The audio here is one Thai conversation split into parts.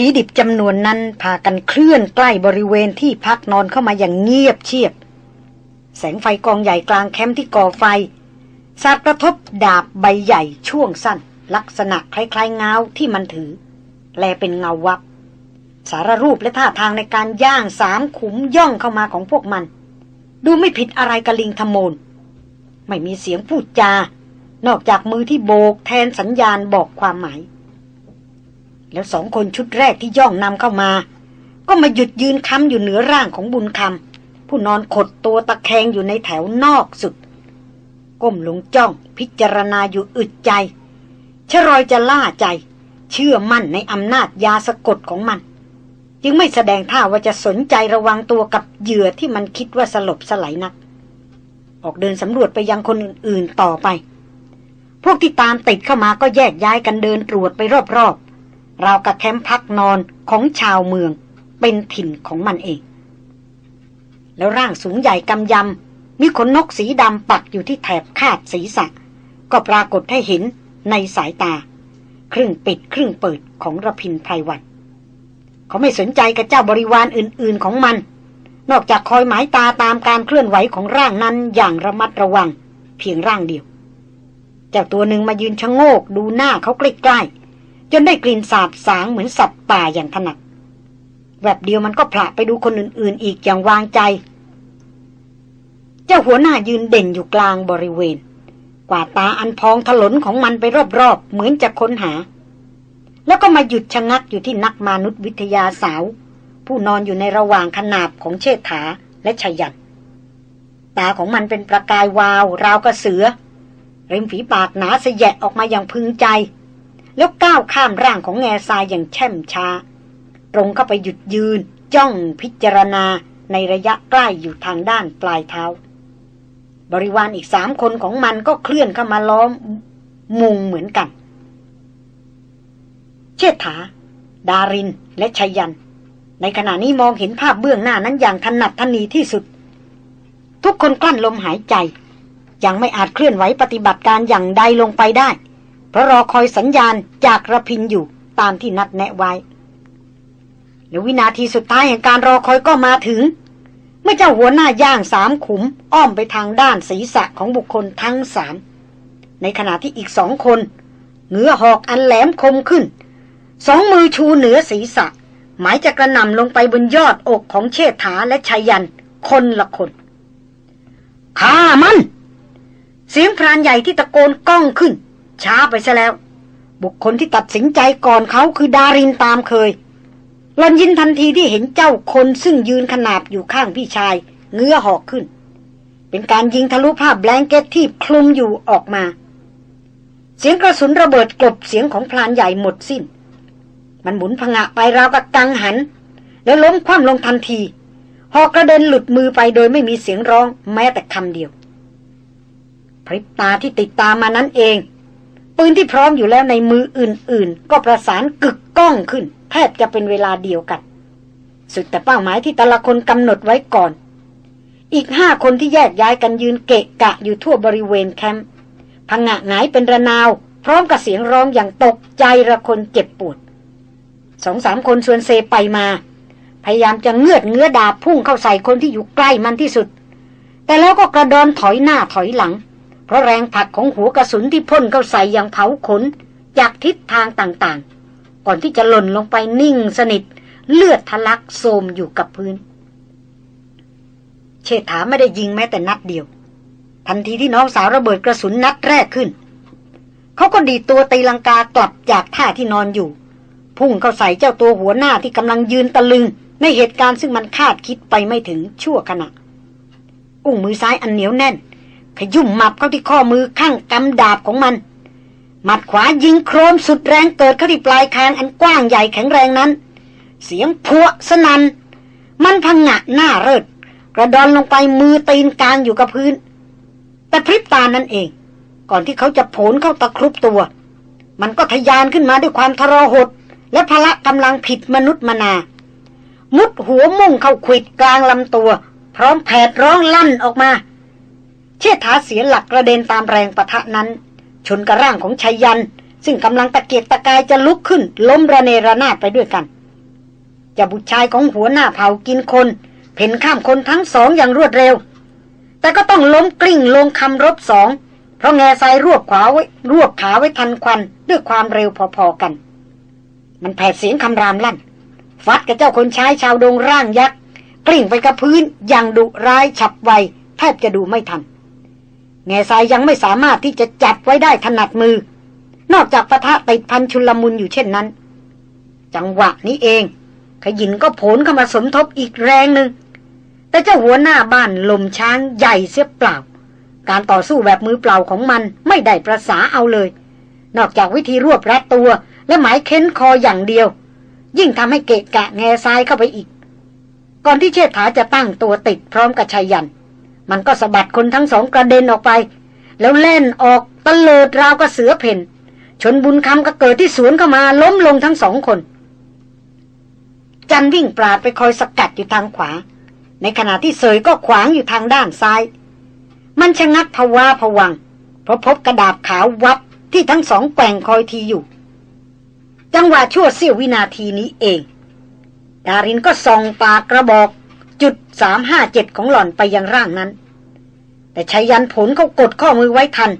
ผีดิบจำนวนนั้นพากันเคลื่อนใกล้บริเวณที่พักนอนเข้ามาอย่างเงียบเชียบ แสงไฟกองใหญ่กลางแคมป์ที่ก่อไฟสาดกระทบดาบใบใหญ่ช่วงสั้น ลักษณะคล้ายๆเงาที่มันถือ แลเป็นเงาวับ สารรูปและท่าทางในการย่างสามขุมย่องเข้ามาของพวกมัน ดูไม่ผิดอะไรกับลิงทมนไม่มีเสียงพูดจา นอกจากมือที่โบกแทนสัญญาณบอกความหมาย แล้วสองคนชุดแรกที่ย่องนำเข้ามา ก็มาหยุดยืนค้ำอยู่เหนือร่างของบุญคำผู้นอนขดตัวตะแคงอยู่ในแถวนอกสุด ก้มลงจ้องพิจารณาอยู่อึดใจชรอยจะล่าใจ เชื่อมั่นในอำนาจยาสะกดของมัน จึงไม่แสดงท่าว่าจะสนใจระวังตัวกับเหยื่อที่มันคิดว่าสลบสลายนัก ออกเดินสำรวจไปยังคนอื่นๆต่อไป พวกที่ตามติดเข้ามาก็แยกย้ายกันเดินตรวจไปรอบๆ ราวกับแคมป์พักนอนของชาวเมือง เป็นถิ่นของมันเอง แล้วร่างสูงใหญ่กำยำ มีขนนกสีดำปักอยู่ที่แถบคาดศีรษะ ก็ปรากฏให้เห็นในสายตา ครึ่งปิดครึ่งเปิดของระพินไพรวันเขาไม่สนใจกับเจ้าบริวารอื่น ๆของมัน นอกจากคอยหมายตาตามการเคลื่อนไหวของร่างนั้นอย่างระมัดระวัง เพียงร่างเดียว เจ้าตัวหนึ่งมายืนชะโงกดูหน้าเขาใกล้ๆ จนได้กลิ่นสาบสางเหมือนสัตว์ป่าอย่างถนัดแบบเดียวมันก็ผละไปดูคนอื่นๆ อีกอย่างวางใจ เจ้าหัวหน้ายืนเด่นอยู่กลางบริเวณ กว่าตาอันพองถลนของมันไปรอบๆ เหมือนจะค้นหา แล้วก็มาหยุดชะงักอยู่ที่นักมนุษยวิทยาสาว ผู้นอนอยู่ในระหว่างขนาบของเชษฐาและชยันตาของมันเป็นประกายวาว ราวกระเสือริมฝีปากหนาเสยะออกมาอย่างพึงใจ แล้วก้าวข้ามร่างของแง่ทรายอย่างแช่มช้า ตรงเข้าไปหยุดยืน จ้องพิจารณาในระยะใกล้อยู่ทางด้านปลายเท้า บริวารอีกสามคนของมันก็เคลื่อนเข้ามาล้อมมุงเหมือนกัน เชษฐา ดาริน และชยัน ในขณะนี้มองเห็นภาพเบื้องหน้านั้นอย่างถนัดทนีที่สุด ทุกคนกลั้นลมหายใจ ยังไม่อาจเคลื่อนไหวปฏิบัติการอย่างใดลงไปได้ เพราะรอคอยสัญญาณจากระพินอยู่ตามที่นัดแนะไว้แล้ววินาทีสุดท้ายแห่งการรอคอยก็มาถึง เมื่อเจ้าหัวหน้าย่างสามขุม อ้อมไปทางด้านศีรษะของบุคคลทั้งสามในขณะที่อีกสองคนเงื้อหอกอันแหลมคมขึ้น สองมือชูเหนือศีรษะ หมายจะกระนำลงไปบนยอดอกของเชษฐาและชายันคนละคนข้ามัน เสียงพรานใหญ่ที่ตะโกนก้องขึ้น ช้าไปซะแล้ว บุคคลที่ตัดสินใจก่อนเขาคือดารินตามเคยหลอนยินทันทีที่เห็นเจ้าคนซึ่งยืนขนาบอยู่ข้างพี่ชาย เงื้อหอกขึ้น เป็นการยิงทะลุภาพแบงเกตที่คลุมอยู่ออกมา เสียงกระสุนระเบิดกลบเสียงของพรานใหญ่หมดสิ้น มันหมุนผงะไปราวกับกังหัน แล้วล้มคว่ำลงทันที หอกระเด็นหลุดมือไปโดยไม่มีเสียงร้องแม้แต่คำเดียว พริบตาที่ติดตามมานั้นเอง ปืนที่พร้อมอยู่แล้วในมืออื่น ๆ ก็ประสานกึกก้องขึ้น แทบจะเป็นเวลาเดียวกัน สุดแต่เป้าหมายที่แต่ละคนกำหนดไว้ก่อน อีกห้าคนที่แยกย้ายกันยืนเกะกะอยู่ทั่วบริเวณแคมป์พังงะหงายเป็นระนาว พร้อมกับเสียงร้องอย่างตกใจระคนเจ็บปวดสองสามคนชวนเซไปมา พยายามจะเงือดเงื้อดาบพุ่งเข้าใส่คนที่อยู่ใกล้มันที่สุด แต่แล้วก็กระดอนถอยหน้าถอยหลัง เพราะแรงผลักของหัวกระสุนที่พ่นเข้าใส่อย่างเผาขน จากทิศทางต่างๆ ก่อนที่จะหล่นลงไปนิ่งสนิท เลือดทะลักโซมอยู่กับพื้น เชษฐาไม่ได้ยิงแม้แต่นัดเดียว ทันทีที่น้องสาวระเบิดกระสุนนัดแรกขึ้น เขาก็ดีตัวตีลังกากลับจากท่าที่นอนอยู่ พุ่งเข้าใส่เจ้าตัวหัวหน้าที่กำลังยืนตะลึง ในเหตุการณ์ซึ่งมันคาดคิดไปไม่ถึงชั่วขณะ อุ้งมือซ้ายอันเหนียวแน่น ขยุ่มหมับเข้าที่ข้อมือข้างกำดาบของมัน หมัดขวายิงโครมสุดแรงเกิดเข้าที่ปลายคางอันกว้างใหญ่แข็งแรงนั้น เสียงพัวสนัน มันพังงะหน้าเริด กระดอนลงไปมือตีนกลางอยู่กับพื้น แต่พริบตานั่นเอง ก่อนที่เขาจะโผลเข้าตะครุบตัว มันก็ทยานขึ้นมาด้วยความทรหด และพละกำลังผิดมนุษย์มนา มุดหัวมุ่งเข้าขวิดกลางลำตัว พร้อมแผดร้องลั่นออกมา เชิดฐาเสียหลักกระเด็นตามแรงประทะนั้น ชนกระร่างของชัยยัน ซึ่งกำลังตะเกียกตะกายจะลุกขึ้น ล้มระเนระนาดไปด้วยกันจะบุตรชายของหัวหน้าเผากินคน เพ่นข้ามคนทั้งสองอย่างรวดเร็ว แต่ก็ต้องล้มกลิ้งลงคำรบสอง เพราะแง่ทรายรวบขวาไว้รวบขาไว้ทันควันด้วยความเร็วพอๆกัน มันแผดเสียงคำรามลั่น ฟัดกับเจ้าคนใช้ชาวดงร่างยักษ์กลิ้งไปกับพื้นอย่างดุร้ายฉับไวแทบจะดูไม่ทัน แง่ทรายยังไม่สามารถที่จะจับไว้ได้ถนัดมือ นอกจากปะทะติดพันชุลมุนอยู่เช่นนั้น จังหวะนี้เอง ขยินก็โผลเข้ามาสมทบอีกแรงหนึ่ง แต่เจ้าหัวหน้าบ้านลมช้างใหญ่เสียเปล่า การต่อสู้แบบมือเปล่าของมันไม่ได้ประสาเอาเลย นอกจากวิธีรวบรัดตัวและหมายเค้นคออย่างเดียว ยิ่งทำให้เกะกะแง่ทรายเข้าไปอีก ก่อนที่เชษฐาจะตั้งตัวติดพร้อมกับชายัน มันก็สะบัดคนทั้งสองกระเด็นออกไป แล้วเล่นออกตะเลิดราวกับเสือเพ่น ชนบุญคำก็เกิดที่สวนเข้ามาล้มลงทั้งสองคน จันวิ่งปราดไปคอยสกัดอยู่ทางขวา ในขณะที่เสยก็ขวางอยู่ทางด้านซ้าย มันชะงักภาวาผวัง เพราะพบกระดาบขาววับที่ทั้งสองแกว่งคอยทีอยู่ จังหวะชั่วเสี้ยววินาทีนี้เอง ดารินก็ส่องปากกระบอก จุดสามห้าเจ็ดของหล่อนไปยังร่างนั้น แต่ชายันผลเขากดข้อมือไว้ทัน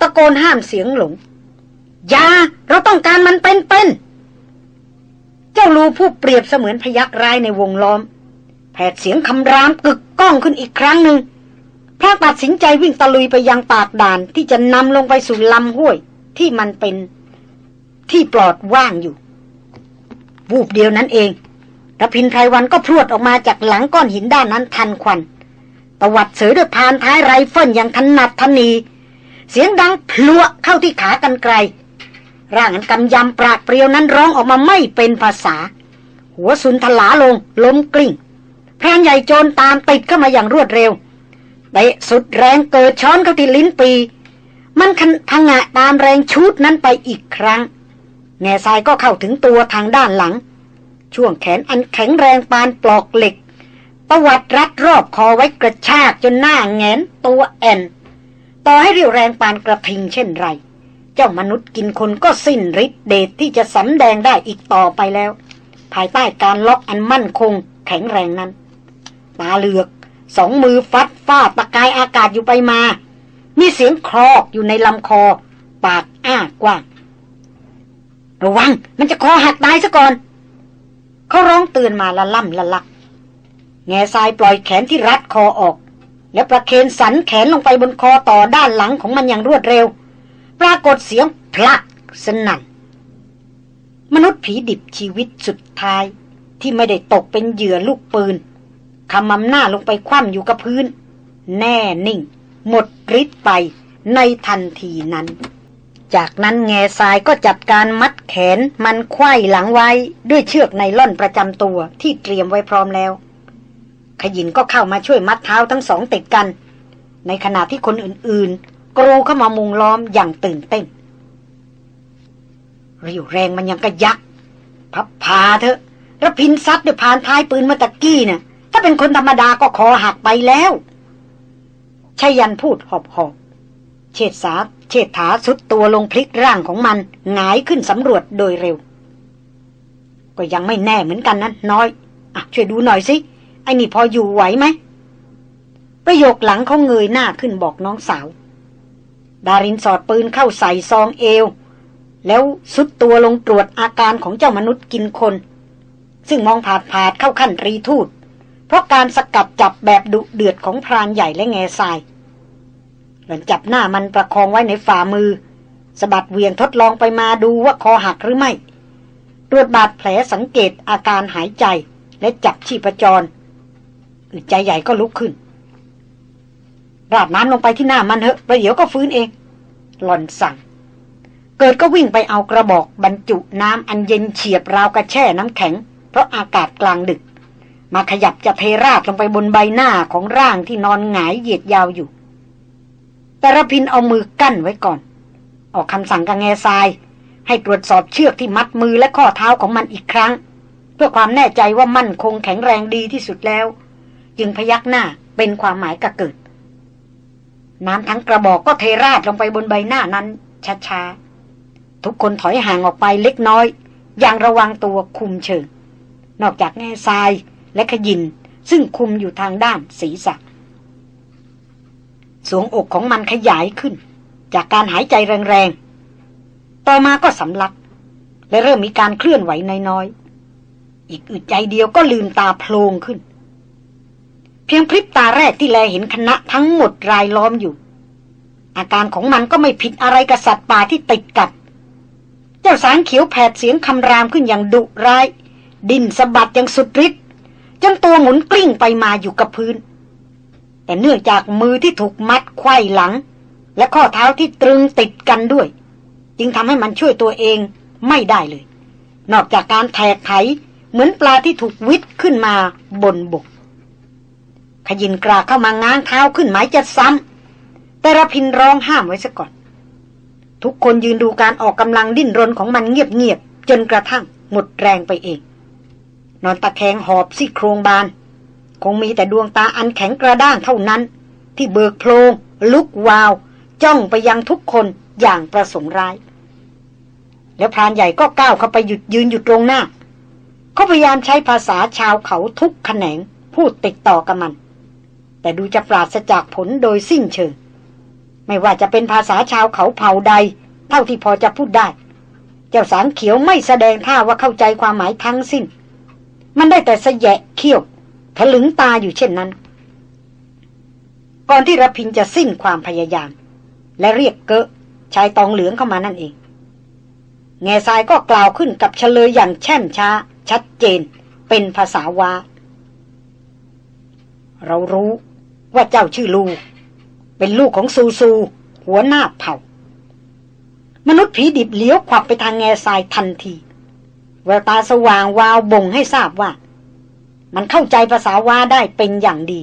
ตะโกนห้ามเสียงหลงยาเราต้องการมันเป็นเป็นเจ้าลูผู้เปรียบเสมือนพยักร้ายในวงล้อม แผดเสียงคำรามกึกก้องขึ้นอีกครั้งหนึ่งพระตัดสินใจวิ่งตะลุยไปยังปากด่านที่จะนำลงไปสู่ลำห้วยที่มันเป็นที่ปลอดว่างอยู่ วูบเดียวนั้นเอง รพินทร์ ไพรวัลย์ก็พรวดออกมาจากหลังก้อนหินด้านนั้นทันควันตวัดเสือด้วยพานท้ายไรเฟิลอย่างถนัดถนี่ เสียงดังพลั่วเข้าที่ขากรรไกร ร่างอันกำยำปราดเปรียวนั้นร้องออกมาไม่เป็นภาษา หัวซุนถลาลงล้มกลิ้งพรานใหญ่โจนตามติดเข้ามาอย่างรวดเร็วเตะสุดแรงเกิดช้อนเข้าที่ลิ้นปี่ มันพังะตามแรงชุดนั้นไปอีกครั้งแง่ทรายก็เข้าถึงตัวทางด้านหลัง ช่วงแขนอันแข็งแรงปานปลอกเหล็ก ประวัติรัดรอบคอไว้กระชากจนหน้าแงนตัวแอนต่อให้เรียวแรงปานกระทิงเช่นไร เจ้ามนุษย์กินคนก็สิ้นฤทธิ์เดชที่จะสำแดงได้อีกต่อไปแล้ว ภายใต้การล็อกอันมั่นคงแข็งแรงนั้น ตาเหลือก สองมือฟัดฟาดตะกายอากาศอยู่ไปมา มีเสียงครอกอยู่ในลำคอ ปากอ้ากว้างระวัง มันจะคอหักตายซะก่อน เขาร้องเตือนมาละล่ำละลัก แง่ทรายปล่อยแขนที่รัดคอออก แล้วประเคนสันแขนลงไปบนคอต่อด้านหลังของมันอย่างรวดเร็ว ปรากฏเสียงพลักสนั่น มนุษย์ผีดิบชีวิตสุดท้ายที่ไม่ได้ตกเป็นเหยื่อลูกปืนคำมำหน้าลงไปคว่ำอยู่กับพื้น แน่นิ่ง หมดฤทธิ์ไปในทันทีนั้น จากนั้นแง่ทรายก็จัดการมัดแขนมันควยหลังไว้ด้วยเชือกไนล่อนประจำตัวที่เตรียมไว้พร้อมแล้ว ขยินก็เข้ามาช่วยมัดเท้าทั้งสองติดกัน ในขณะที่คนอื่นๆ กรูเข้ามามุงล้อมอย่างตื่นเต้นริวแรงมันยังกระยัก พับพาเถอะระพินซัดด้วยพานท้ายปืนมาตะกี้นะ่ะ ถ้าเป็นคนธรรมดาก็คอหักไปแล้วชายันพูดหอบหอบ เชิดสาเชิดถาสุดตัวลงพลิกร่างของมันหงายขึ้นสำรวจโดยเร็ว ก็ยังไม่แน่เหมือนกันนะน้อยอะช่วยดูหน่อยสิไอ้นี่พออยู่ไหวไหม ประโยคหลังเขาเงยหน้าขึ้นบอกน้องสาว ดารินสอดปืนเข้าใส่ซองเอว แล้วสุดตัวลงตรวจอาการของเจ้ามนุษย์กินคน ซึ่งมองผาดผาดเข้าขั้นรีทูดเพราะการสกัดจับแบบดุเดือดของพรานใหญ่และแง่ทราย หล่อนจับหน้ามันประคองไว้ในฝ่ามือสะบัดเวียงทดลองไปมาดูว่าคอหักหรือไม่ตรวจบาดแผลสังเกตอาการหายใจและจับชีพจรอึดใจใหญ่ก็ลุกขึ้น ราดน้ำลงไปที่หน้ามันเถอะประเดี๋ยวก็ฟื้นเอง หล่อนสั่ง เกิดก็วิ่งไปเอากระบอกบรรจุน้ำอันเย็นเฉียบราวกระแช่น้ำแข็ง เพราะอากาศกลางดึก มาขยับจะเทราดลงไปบนใบหน้าของร่างที่นอนหงายเหยียดยาวอยู่ แต่ระพินเอามือกั้นไว้ก่อน ออกคำสั่งกับแง่ทราย ให้ตรวจสอบเชือกที่มัดมือและข้อเท้าของมันอีกครั้ง เพื่อความแน่ใจว่ามั่นคงแข็งแรงดีที่สุดแล้ว จึงพยักหน้าเป็นความหมายกระเกิด น้ำทั้งกระบอกก็เทราดลงไปบนใบหน้านั้นช้าๆทุกคนถอยห่างออกไปเล็กน้อย อย่างระวังตัวคุมเชิงนอกจากแง่ทรายและขยินซึ่งคุมอยู่ทางด้านศีรษะ สวงอกของมันขยายขึ้น จากการหายใจแรงๆ ต่อมาก็สำลัก และเริ่มมีการเคลื่อนไหวน้อยๆ อีกอึดใจเดียวก็ลืมตาโพลงขึ้น เพียงพริบตาแรกที่แลเห็นคณะทั้งหมดรายล้อมอยู่ อาการของมันก็ไม่ผิดอะไรกับสัตว์ป่าที่ติดกับ เจ้าสางเขียวแผดเสียงคำรามขึ้นอย่างดุร้าย ดินสะบัดอย่างสุดฤทธิ์จนตัวหมุนกลิ้งไปมาอยู่กับพื้น แต่เนื่องจากมือที่ถูกมัดไขว้หลัง และข้อเท้าที่ตรึงติดกันด้วย จึงทำให้มันช่วยตัวเองไม่ได้เลย นอกจากการแทกไถเหมือนปลาที่ถูกวิทขึ้นมาบนบก ขยินกราเข้ามาง้างเท้าขึ้นหมายจะซ้ำแต่ระพินร้องห้ามไว้ซะก่อน ทุกคนยืนดูการออกกำลังดิ้นรนของมันเงียบๆจนกระทั่งหมดแรงไปเอง นอนตะแคงหอบซี่โครงบาน คงมีแต่ดวงตาอันแข็งกระด้างเท่านั้น ที่เบิกโพลงลุกวาว จ้องไปยังทุกคนอย่างประสงค์ร้าย แล้วพรานใหญ่ก็ก้าวเข้าไปหยุดยืนอยู่ตรงหน้า เขาพยายามใช้ภาษาชาวเขาทุกแขนงพูดติดต่อกับมัน แต่ดูจะปราศจากผลโดยสิ้นเชิง ไม่ว่าจะเป็นภาษาชาวเขาเผ่าใด เท่าที่พอจะพูดได้ เจ้าสางเขียวไม่แสดงท่าว่าเข้าใจความหมายทั้งสิ้น มันได้แต่สแยะเขี้ยว ถลึงตาอยู่เช่นนั้น ก่อนที่รพินจะสิ้นความพยายาม และเรียกเกะชายตองเหลืองเข้ามานั่นเอง แง่ทรายก็กล่าวขึ้นกับเฉลยอย่างแช่มช้า ชัดเจน เป็นภาษาวาเรารู้ว่าเจ้าชื่อลู เป็นลูกของซูซู หัวหน้าเผ่า มนุษย์ผีดิบเลี้ยวขวับไปทางแง่ทรายทันทีแววตาสว่างวาวบ่งให้ทราบว่า มันเข้าใจภาษาวาได้เป็นอย่างดี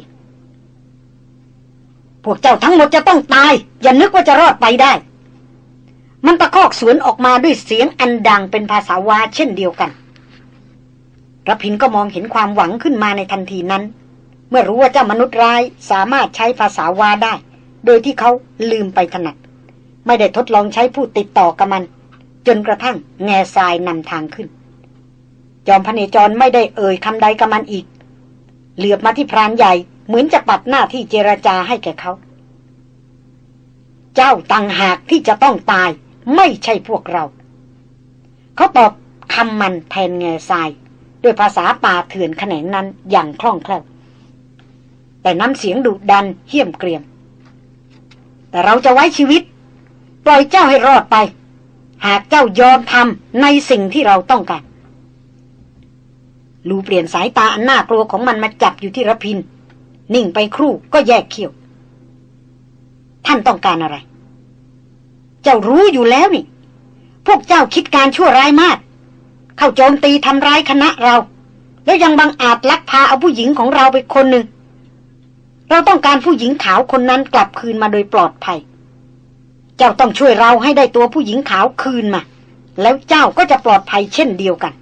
พวกเจ้าทั้งหมดจะต้องตาย อย่านึกว่าจะรอดไปได้ มันตะคอกสวนออกมาด้วยเสียงอันดังเป็นภาษาวาเช่นเดียวกันรพินก็มองเห็นความหวังขึ้นมาในทันทีนั้น เมื่อรู้ว่าเจ้ามนุษย์ร้ายสามารถใช้ภาษาวาได้ โดยที่เขาลืมไปถนัด ไม่ได้ทดลองใช้พูดติดต่อกับมัน จนกระทั่งแง่ทรายนำทางขึ้น จอมพเนจรไม่ได้เอ่ยคำใดกับมันอีก เหลือบมาที่พรานใหญ่เหมือนจะปัดหน้าที่เจรจาให้แก่เขา เจ้าตังหากที่จะต้องตาย ไม่ใช่พวกเรา เขาตอบคำมันแทนแง่ทรายด้วยภาษาป่าเถื่อนแขนงนั้นอย่างคล่องแคล่ว แต่น้ำเสียงดุดันเหี้ยมเกรียม แต่เราจะไว้ชีวิต ปล่อยเจ้าให้รอดไป หากเจ้ายอมทำในสิ่งที่เราต้องการ ลูเปลี่ยนสายตาอันน่ากลัวของมันมาจับอยู่ที่ระพิน นิ่งไปครู่ก็แยกเขี้ยว ท่านต้องการอะไร เจ้ารู้อยู่แล้วนี่ พวกเจ้าคิดการชั่วร้ายมาก เข้าโจมตีทำร้ายคณะเรา แล้วยังบังอาจลักพาเอาผู้หญิงของเราไปคนหนึ่ง เราต้องการผู้หญิงขาวคนนั้นกลับคืนมาโดยปลอดภัย เจ้าต้องช่วยเราให้ได้ตัวผู้หญิงขาวคืนมา แล้วเจ้าก็จะปลอดภัยเช่นเดียวกัน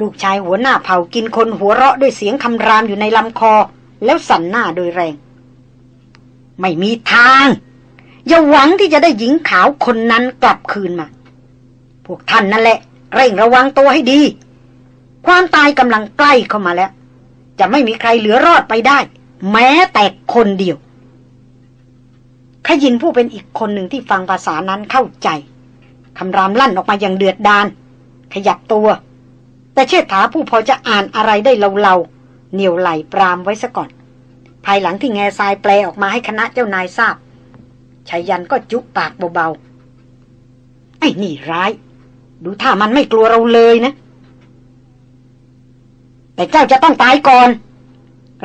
ลูกชายหัวหน้าเผากินคนหัวเราะด้วยเสียงคำรามอยู่ในลำคอ แล้วสั่นหน้าโดยแรง ไม่มีทาง อย่าหวังที่จะได้หญิงขาวคนนั้นกลับคืนมา พวกท่านนั่นแหละ เร่งระวังตัวให้ดี ความตายกำลังใกล้เข้ามาแล้ว จะไม่มีใครเหลือรอดไปได้ แม้แต่คนเดียวขยินผู้เป็นอีกคนหนึ่งที่ฟังภาษานั้นเข้าใจคำรามลั่นออกมาอย่างเดือดดานขยับตัว แต่เชษฐาผู้พอจะอ่านอะไรได้เลาๆเหนียวไหลปรามไว้ซะก่อน ภายหลังที่แง่ทรายแปลออกมาให้คณะเจ้านายทราบชายันก็จุปากเบาๆ ไอ้นี่ร้าย ดูถ้ามันไม่กลัวเราเลยนะ แต่เจ้าจะต้องตายก่อน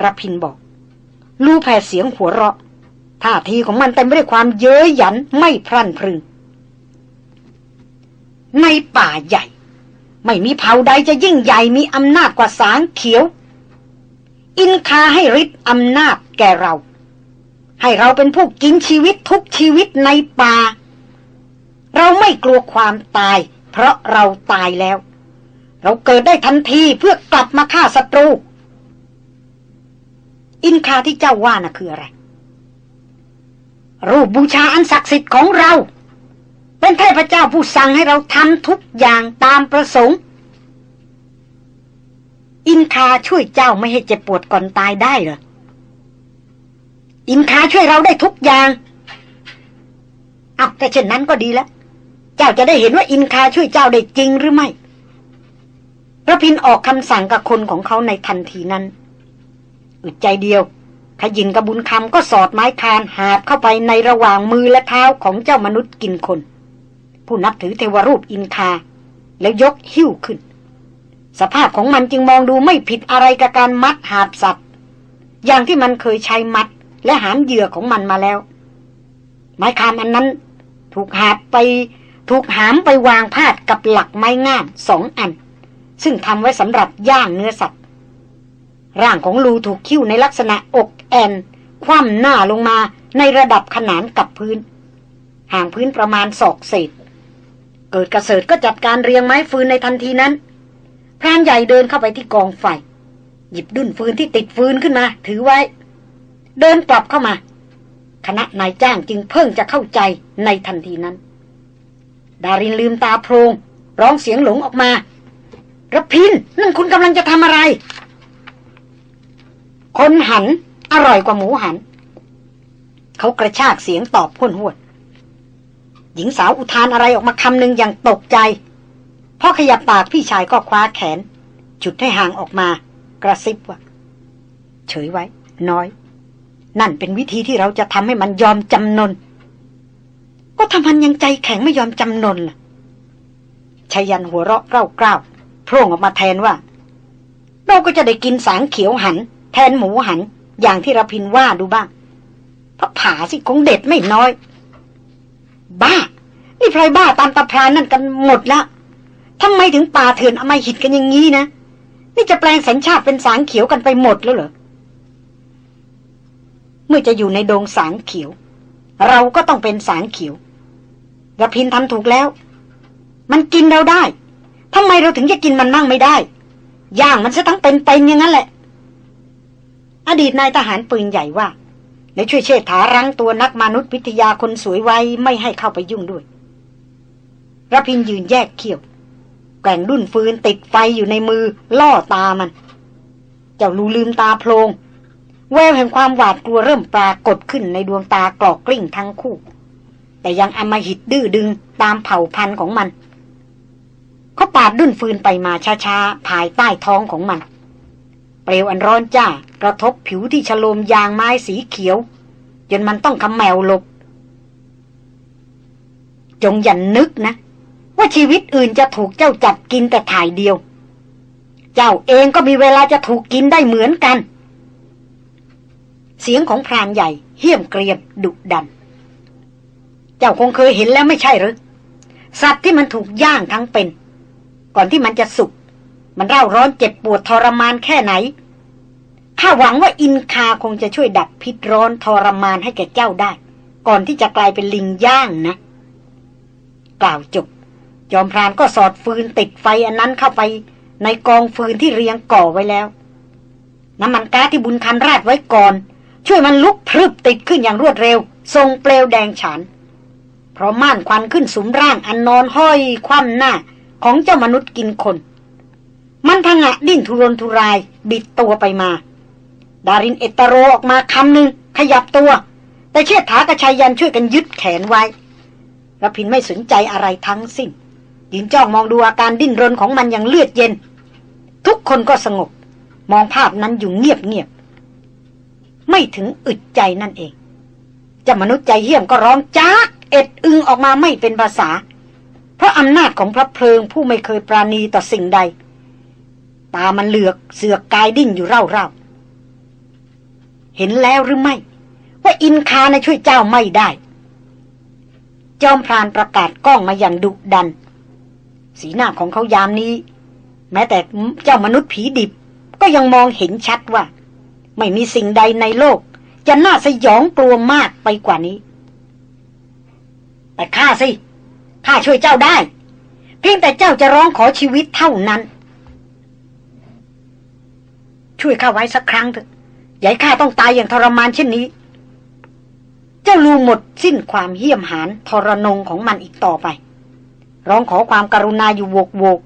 รพินบอกลูแผ่เสียงหัวเราะท่าทีของมันเต็มไปด้วยความเย้ยหยันไม่พรั่นพรึง ในป่าใหญ่ ไม่มีเผ่าใดจะยิ่งใหญ่มีอำนาจกว่าสางเขียว อินคาให้ฤทธิ์อำนาจแก่เรา ให้เราเป็นผู้กินชีวิตทุกชีวิตในป่า เราไม่กลัวความตาย เพราะเราตายแล้ว เราเกิดได้ทันทีเพื่อกลับมาฆ่าศัตรู อินคาที่เจ้าว่าน่ะคืออะไร รูปบูชาอันศักดิ์สิทธิ์ของเรา เป็นเทพเจ้าผู้สั่งให้เราทำทุกอย่างตามประสงค์ อินคาช่วยเจ้าไม่ให้เจ็บปวดก่อนตายได้เหรอ อินคาช่วยเราได้ทุกอย่างเอาแต่เช่นนั้นก็ดีแล้ว เจ้าจะได้เห็นว่าอินคาช่วยเจ้าได้จริงหรือไม่พระพินออกคำสั่งกับคนของเขาในทันทีนั้น อึดใจเดียว ขยินกระบุญคำก็สอดไม้คานหาบเข้าไปในระหว่างมือและเท้าของเจ้ามนุษย์กินคน ผู้นับถือเทวรูปอินคา แล้วยกหิ้วขึ้น สภาพของมันจึงมองดูไม่ผิดอะไรกับการมัดหาบสัตว์ อย่างที่มันเคยใช้มัดและหามเหยื่อของมันมาแล้ว ไม้คามอันนั้นถูกหาบไปถูกหามไปวางพาดกับหลักไม้งามสองอัน ซึ่งทำไว้สำหรับย่างเนื้อสัตว์ ร่างของลูถูกคิ้วในลักษณะอกแอน คว่ำหน้าลงมาในระดับขนานกับพื้น ห่างพื้นประมาณศอกเศษ เกิดกระเสริฐก็จัดการเรียงไม้ฟืนในทันทีนั้น พรานใหญ่เดินเข้าไปที่กองไฟ หยิบดุนฟืนที่ติดฟืนขึ้นมา ถือไว้ เดินกลับเข้ามา คณะนายจ้างจึงเพิ่งจะเข้าใจในทันทีนั้น ดารินลืมตาโพรงร้องเสียงหลงออกมาระพินนั่นคุณกำลังจะทำอะไร คนหันอร่อยกว่าหมูหัน เขากระชากเสียงตอบพ้นหวด หญิงสาวอุทานอะไรออกมาคำหนึ่งอย่างตกใจพอขยับปากพี่ชายก็คว้าแขน จุดให้ห่างออกมากระซิบว่าเฉยไว้ น้อย นั่นเป็นวิธีที่เราจะทำให้มันยอมจำนน ก็ทำมันยังใจแข็งไม่ยอมจำนนล่ะชายันหัวเราะเกล้าเกล้าโพร่งออกมาแทนว่า เราก็จะได้กินสางเขียวหัน แทนหมูหัน อย่างที่รพินว่าดูบ้างพระผาสิคงเด็ดไม่น้อย บ้า นี่ใครบ้าตามตาพรานนั่นกันหมดละทำไมถึงป่าเถื่อนเอามาหิดกันอย่างนี้นะ นี่จะแปลงสัญชาติเป็นสางเขียวกันไปหมดแล้วเหรอ เมื่อจะอยู่ในโดงสางเขียว เราก็ต้องเป็นสางเขียวกระพินทำถูกแล้ว มันกินเราได้ทำไมเราถึงจะกินมันมั่งไม่ได้ ย่างมันซะทั้งเป็นๆอย่างนั้นแหละ อดีตนายทหารปืนใหญ่ว่า และช่วยเชิดถารั้งตัวนักมนุษยวิทยาคนสวยไว้ไม่ให้เข้าไปยุ่งด้วยรพินยืนแยกเขี้ยว แก่งดุนฟืนติดไฟอยู่ในมือ ล่อตามัน เจ้าลูลืมตาโพลง แววแห่งความหวาดกลัวเริ่มปรากฏขึ้นในดวงตากรอกกลิ้งทั้งคู่ แต่ยังอมหิตดื้อดึงตามเผ่าพันธุ์ของมัน เขาปาดดุนฟืนไปมาช้าๆ ภายใต้ท้องของมัน เปลวอันร้อนจ้ากระทบผิวที่ฉโลมยางไม้สีเขียว จนมันต้องคำแมวหลบ จงอย่านึกนะ ว่าชีวิตอื่นจะถูกเจ้าจับกินแต่ถ่ายเดียว เจ้าเองก็มีเวลาจะถูกกินได้เหมือนกัน เสียงของพรานใหญ่เหี้ยมเกรียบดุดัน เจ้าคงเคยเห็นแล้วไม่ใช่หรือสัตว์ที่มันถูกย่างทั้งเป็น ก่อนที่มันจะสุก มันเร่าร้อนเจ็บปวดทรมานแค่ไหนข้าหวังว่าอินคาคงจะช่วยดับพิษร้อนทรมานให้แก่เจ้าได้ ก่อนที่จะกลายเป็นลิงย่างนะ กล่าวจบ จอมพรานก็สอดฟืนติดไฟอันนั้นเข้าไป ในกองฟืนที่เรียงก่อไว้แล้ว น้ำมันก๊าซที่บุญคันราดไว้ก่อน ช่วยมันลุกพรึบติดขึ้นอย่างรวดเร็ว ทรงเปลวแดงฉานเพราะม่านควันขึ้นสุมร่างอันนอนห้อยคว่ำหน้าของเจ้ามนุษย์กินคน มันพังะดิ้นทุรนทุราย บิดตัวไปมา ดารินเอตโรออกมาคำหนึ่งขยับตัว แต่เชิดถากระชายยันช่วยกันยึดแขนไว้รพินไม่สนใจอะไรทั้งสิ้นยืนจ้องมองดูอาการดิ้นรนของมันอย่างเลือดเย็น ทุกคนก็สงบ มองภาพนั้นอยู่เงียบเงียบไม่ถึงอึดใจนั่นเองเจ้ามนุษย์ใจเหี้ยมก็ร้องจ้าเอ็ดอึงออกมาไม่เป็นภาษา เพราะอำนาจของพระเพลิงผู้ไม่เคยปราณีต่อสิ่งใด ตามันเหลือกเสือกกายดิ้นอยู่เร่าๆ เห็นแล้วหรือไม่ ว่าอินคาในช่วยเจ้าไม่ได้ จอมพรานประกาศกล้องมาอย่างดุดัน สีหน้าของเขายามนี้ แม้แต่เจ้ามนุษย์ผีดิบ ก็ยังมองเห็นชัดว่า ไม่มีสิ่งใดในโลก จะน่าสยองกลัวมากไปกว่านี้ แต่ข้าสิข้าช่วยเจ้าได้ เพียงแต่เจ้าจะร้องขอชีวิตเท่านั้น ช่วยข้าไว้สักครั้งเถอะอย่าให้ข้าต้องตายอย่างทรมานเช่นนี้ เจ้าลูหมดสิ้นความเหี้ยมหานทรนงของมันอีกต่อไป ร้องขอความกรุณาอยู่โวกโวก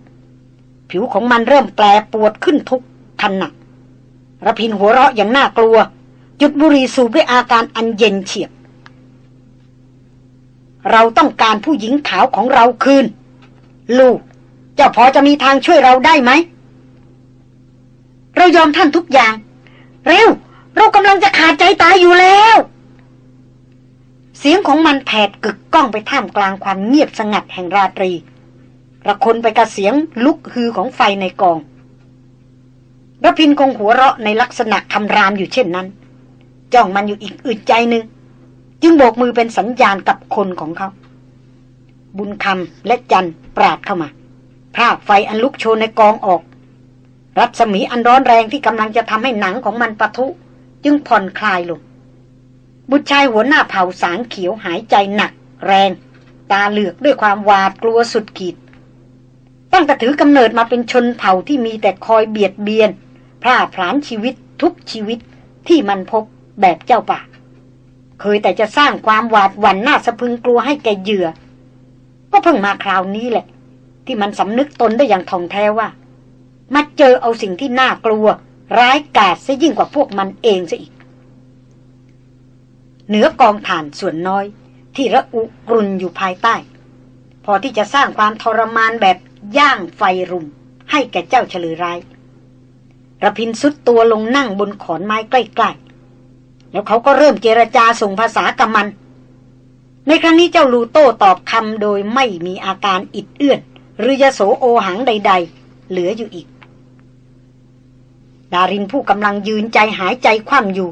ผิวของมันเริ่มแปรปวดขึ้นทุกขณะระพินหัวเราะอย่างน่ากลัว จุดบุรีสูบด้วยอาการอันเย็นเฉียบ เราต้องการผู้หญิงขาวของเราคืน ลูกเจ้าพอจะมีทางช่วยเราได้ไหม เรายอมท่านทุกอย่าง เร็ว เรากำลังจะขาดใจตายอยู่แล้ว เสียงของมันแผดกึกก้องไปท่ามกลางความเงียบสงัดแห่งราตรี ระคนไปกับเสียงลุกฮือของไฟในกองรพินคงหัวเราะในลักษณะคำรามอยู่เช่นนั้น จ้องมันอยู่อีกอึดใจหนึ่ง จึงโบกมือเป็นสัญญาณกับคนของเขา บุญคำและจันปราดเข้ามาพรากไฟอันลุกโชนในกองออก รัศมีอันร้อนแรงที่กำลังจะทำให้หนังของมันปะทุ จึงผ่อนคลายลง บุตรชายหัวหน้าเผ่าสางเขียวหายใจหนัก แรง ตาเหลือกด้วยความหวาดกลัวสุดขีด ตั้งแต่ถือกำเนิดมาเป็นชนเผ่าที่มีแต่คอยเบียดเบียนพร่าพลานชีวิตทุกชีวิตที่มันพบแบบเจ้าป่า เคยแต่จะสร้างความหวาดหวั่นน่าสะพึงกลัวให้แกเหยื่อ ก็เพิ่งมาคราวนี้แหละ ที่มันสำนึกตนได้อย่างท่องแท้ว่า มาเจอเอาสิ่งที่น่ากลัว ร้ายกาจซะยิ่งกว่าพวกมันเองซะอีก เหนือกองฐานส่วนน้อย ที่ระอุกรุนอยู่ภายใต้ พอที่จะสร้างความทรมานแบบย่างไฟรุม ให้แก่เจ้าเฉลยร้ายระพินสุดตัวลงนั่งบนขอนไม้ใกล้ๆ แล้วเขาก็เริ่มเจรจาส่งภาษากับมัน ในครั้งนี้เจ้าลูโต้ตอบคำโดยไม่มีอาการอิดเอื้อน หรือยโสโอหังใด ๆ เหลืออยู่อีก ดารินผู้กำลังยืนใจหายใจคว่ำอยู่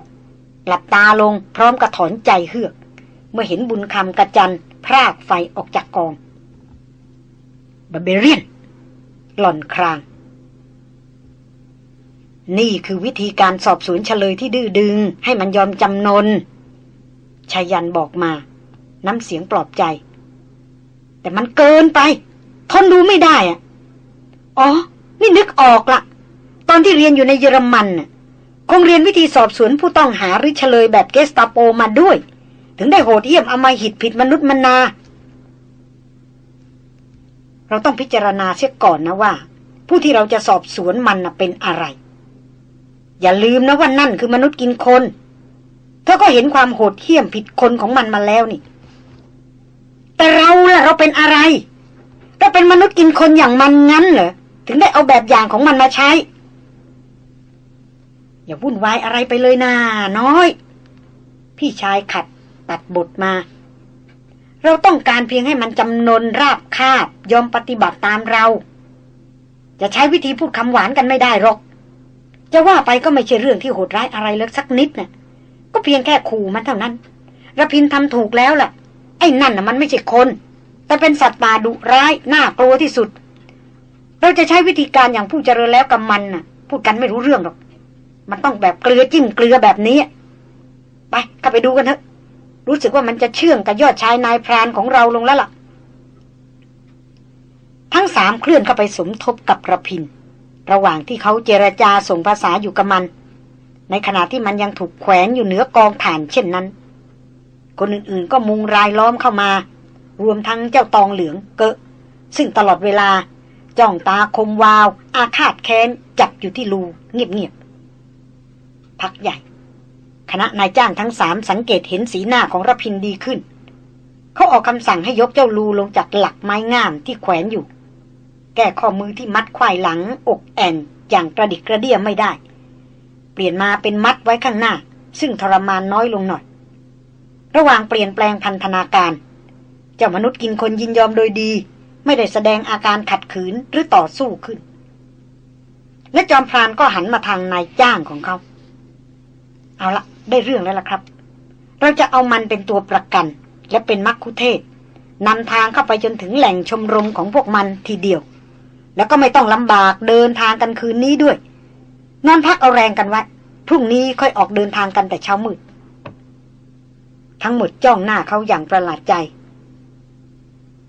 หลับตาลงพร้อมกระถอนใจเฮือก เมื่อเห็นบุญคำกระจันพรากไฟออกจากกองบาเบเรียน หล่อนคราง นี่คือวิธีการสอบสวนเฉลยที่ดื้อดึง ให้มันยอมจำนนชายันบอกมา น้ำเสียงปลอบใจ แต่มันเกินไป ทนดูไม่ได้อะอ๋อ นี่นึกออกละ ตอนที่เรียนอยู่ในเยอรมันคงเรียนวิธีสอบสวนผู้ต้องหาหรือเฉลยแบบเกสตาโปมาด้วย ถึงได้โหดเยี่ยมเอามาหิดผิดมนุษย์มนา เราต้องพิจารณาเสียก่อนนะว่า ผู้ที่เราจะสอบสวนมันเป็นอะไร อย่าลืมนะว่านั่นคือมนุษย์กินคนเธอก็เห็นความโหดเหี้ยมผิดคนของมันมาแล้วนี่ แต่เราล่ะเราเป็นอะไรเราเป็นมนุษย์กินคนอย่างมันงั้นเหรอถึงได้เอาแบบอย่างของมันมาใช้ อย่าวุ่นวายอะไรไปเลยนาน้อย พี่ชายขัดตัดบทมา เราต้องการเพียงให้มันจำนนราบคาบ ยอมปฏิบัติตามเรา จะใช้วิธีพูดคำหวานกันไม่ได้หรอก จะว่าไปก็ไม่ใช่เรื่องที่โหดร้ายอะไรเลยสักนิดนะ่ะ ก็เพียงแค่ขู่มันเท่านั้นระพินทำถูกแล้วล่ะ ไอ้นั่นน่ะมันไม่ใช่คน แต่เป็นสัตว์ป่าดุร้ายน่ากลัวที่สุด เราจะใช้วิธีการอย่างผู้เจริญแล้วกับมันน่ะ พูดกันไม่รู้เรื่องหรอก มันต้องแบบเกลือจิ้มเกลือแบบนี้ ไปเข้าไปดูกันเถอะ รู้สึกว่ามันจะเชื่องกับยอดชายนายพรานของเราลงแล้วล่ะ ทั้งสามเคลื่อนเข้าไปสมทบกับกระพิน ระหว่างที่เขาเจรจาส่งภาษาอยู่กับมัน ในขณะที่มันยังถูกแขวนอยู่เหนือกองฐานเช่นนั้น คนอื่นๆก็มุงรายล้อมเข้ามา รวมทั้งเจ้าตองเหลืองเกะซึ่งตลอดเวลาจ้องตาคมวาว อาฆาตแค้น จับอยู่ที่รูเงียบ พักใหญ่ คณะนายจ้างทั้งสามสังเกตเห็นสีหน้าของรพินดีขึ้น เขาออกคำสั่งให้ยกเจ้าลูลงจากหลักไม้งามที่แขวนอยู่ แก้ข้อมือที่มัดควายหลังอกแอนอย่างกระดิกกระเดียไม่ได้ เปลี่ยนมาเป็นมัดไว้ข้างหน้า ซึ่งทรมานน้อยลงหน่อย ระหว่างเปลี่ยนแปลงพันธนาการ เจ้ามนุษย์กินคนยินยอมโดยดี ไม่ได้แสดงอาการขัดขืนหรือต่อสู้ขึ้นและจอมพรานก็หันมาทางนายจ้างของเขา เอาละได้เรื่องแล้วล่ะครับ เราจะเอามันเป็นตัวประกัน และเป็นมักคุเทศนำทางเข้าไปจนถึงแหล่งชมรมของพวกมันทีเดียว แล้วก็ไม่ต้องลำบากเดินทางกันคืนนี้ด้วย นอนพักเอาแรงกันไว้พรุ่งนี้ค่อยออกเดินทางกันแต่เช้ามืด ทั้งหมดจ้องหน้าเขาอย่างประหลาดใจ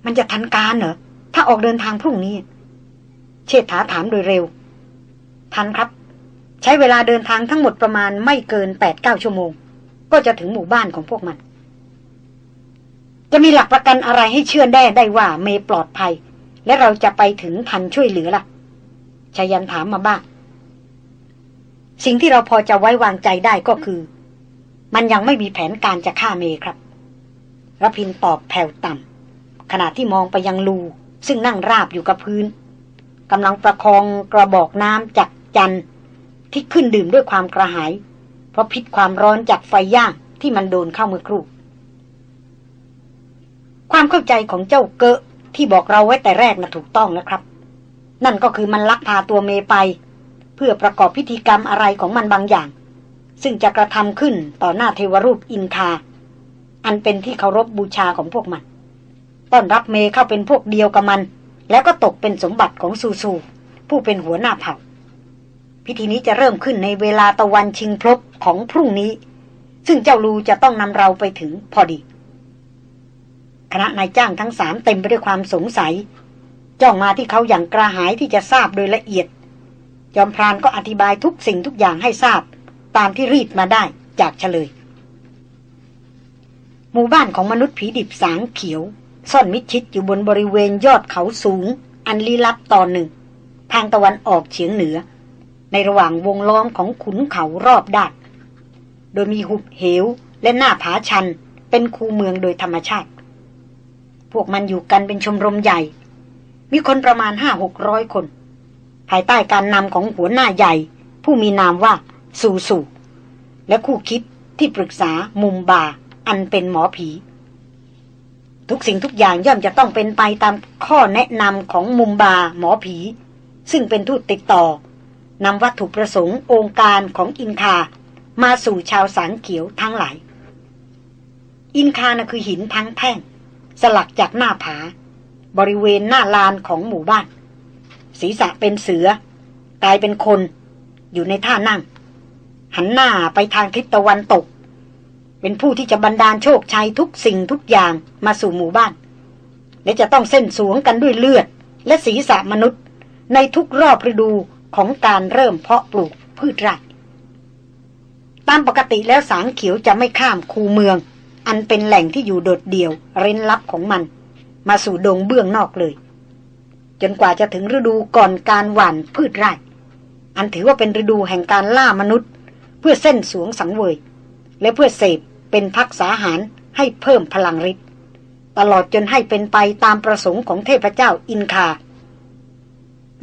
มันจะทันการเหรอ ถ้าออกเดินทางพรุ่งนี้ เชษฐาถามโดยเร็ว ทันครับ ใช้เวลาเดินทางทั้งหมดประมาณไม่เกินแปดเก้าชั่วโมง ก็จะถึงหมู่บ้านของพวกมัน จะมีหลักประกันอะไรให้เชื่อแน่ได้ว่าเมปลอดภัย และเราจะไปถึงทันช่วยเหลือล่ะชายันถามมาบ้าง สิ่งที่เราพอจะไว้วางใจได้ก็คือ มันยังไม่มีแผนการจะฆ่าเมครับรพินตอบแผ่วต่ำขณะที่มองไปยังลู ซึ่งนั่งราบอยู่กับพื้นกำลังประคองกระบอกน้ำจากจันที่ ที่ขึ้นดื่มด้วยความกระหาย เพราะพิษความร้อนจากไฟย่างที่มันโดนเข้าเมื่อครู่ ความเข้าใจของเจ้าเกะที่บอกเราไว้แต่แรกนะ่ะถูกต้องแล้วครับ นั่นก็คือมันลักพาตัวเมไป เพื่อประกอบพิธีกรรมอะไรของมันบางอย่าง ซึ่งจะกระทำขึ้นต่อหน้าเทวรูปอินคา อันเป็นที่เคารพบบูชาของพวกมัน ต้อนรับเมเข้าเป็นพวกเดียวกับมัน แล้วก็ตกเป็นสมบัติของซูซู ผู้เป็นหัวหน้าเผ่า พิธีนี้จะเริ่มขึ้นในเวลาตะวันชิงพลบของพรุ่งนี้ ซึ่งเจ้าลูจะต้องนำเราไปถึงพอดีคณะนายจ้างทั้งสามเต็มไปด้วยความสงสัย จ้องมาที่เขาอย่างกระหายที่จะทราบโดยละเอียด จอมพรานก็อธิบายทุกสิ่งทุกอย่างให้ทราบ ตามที่รีดมาได้จากเฉลย หมู่บ้านของมนุษย์ผีดิบสางเขียว ซ่อนมิดชิดอยู่บนบริเวณยอดเขาสูง อันลี้ลับตอนหนึ่ง ทางตะวันออกเฉียงเหนือ ในระหว่างวงล้อมของขุนเขารอบด้านโดยมีหุบเหวและหน้าผาชันเป็นคูเมืองโดยธรรมชาติ พวกมันอยู่กันเป็นชมรมใหญ่ มีคนประมาณห้าหกร้อยคน ภายใต้การนำของหัวหน้าใหญ่ ผู้มีนามว่าสูสูและคู่คิดที่ปรึกษามุมบา อันเป็นหมอผี ทุกสิ่งทุกอย่างย่อมจะต้องเป็นไปตามข้อแนะนำของมุมบาหมอผี ซึ่งเป็นทูตติดต่อ นำวัตถุประสงค์องค์การของอินคา มาสู่ชาวสางเขียวทั้งหลาย อินคานะคือหินทั้งแท่ง สลักจากหน้าผา บริเวณหน้าลานของหมู่บ้าน ศีรษะเป็นเสือกายเป็นคน อยู่ในท่านั่ง หันหน้าไปทางทิศตะวันตก เป็นผู้ที่จะบรรดาลโชคชัยทุกสิ่งทุกอย่างมาสู่หมู่บ้าน และจะต้องเส้นสวงกันด้วยเลือด และศีรษะมนุษย์ ในทุกรอบฤดู ของการเริ่มเพาะปลูกพืชไร่ตามปกติแล้วสางเขียวจะไม่ข้ามคูเมือง อันเป็นแหล่งที่อยู่โดดเดี่ยว เร้นลับของมัน มาสู่ดงเบื้องนอกเลย จนกว่าจะถึงฤดูก่อนการหว่านพืชไร่ อันถือว่าเป็นฤดูแห่งการล่ามนุษย์ เพื่อเส้นสวงสังเวย และเพื่อเสพเป็นพักษาหารให้เพิ่มพลังฤทธิ์ตลอดจนให้เป็นไปตามประสงค์ของเทพเจ้าอินคา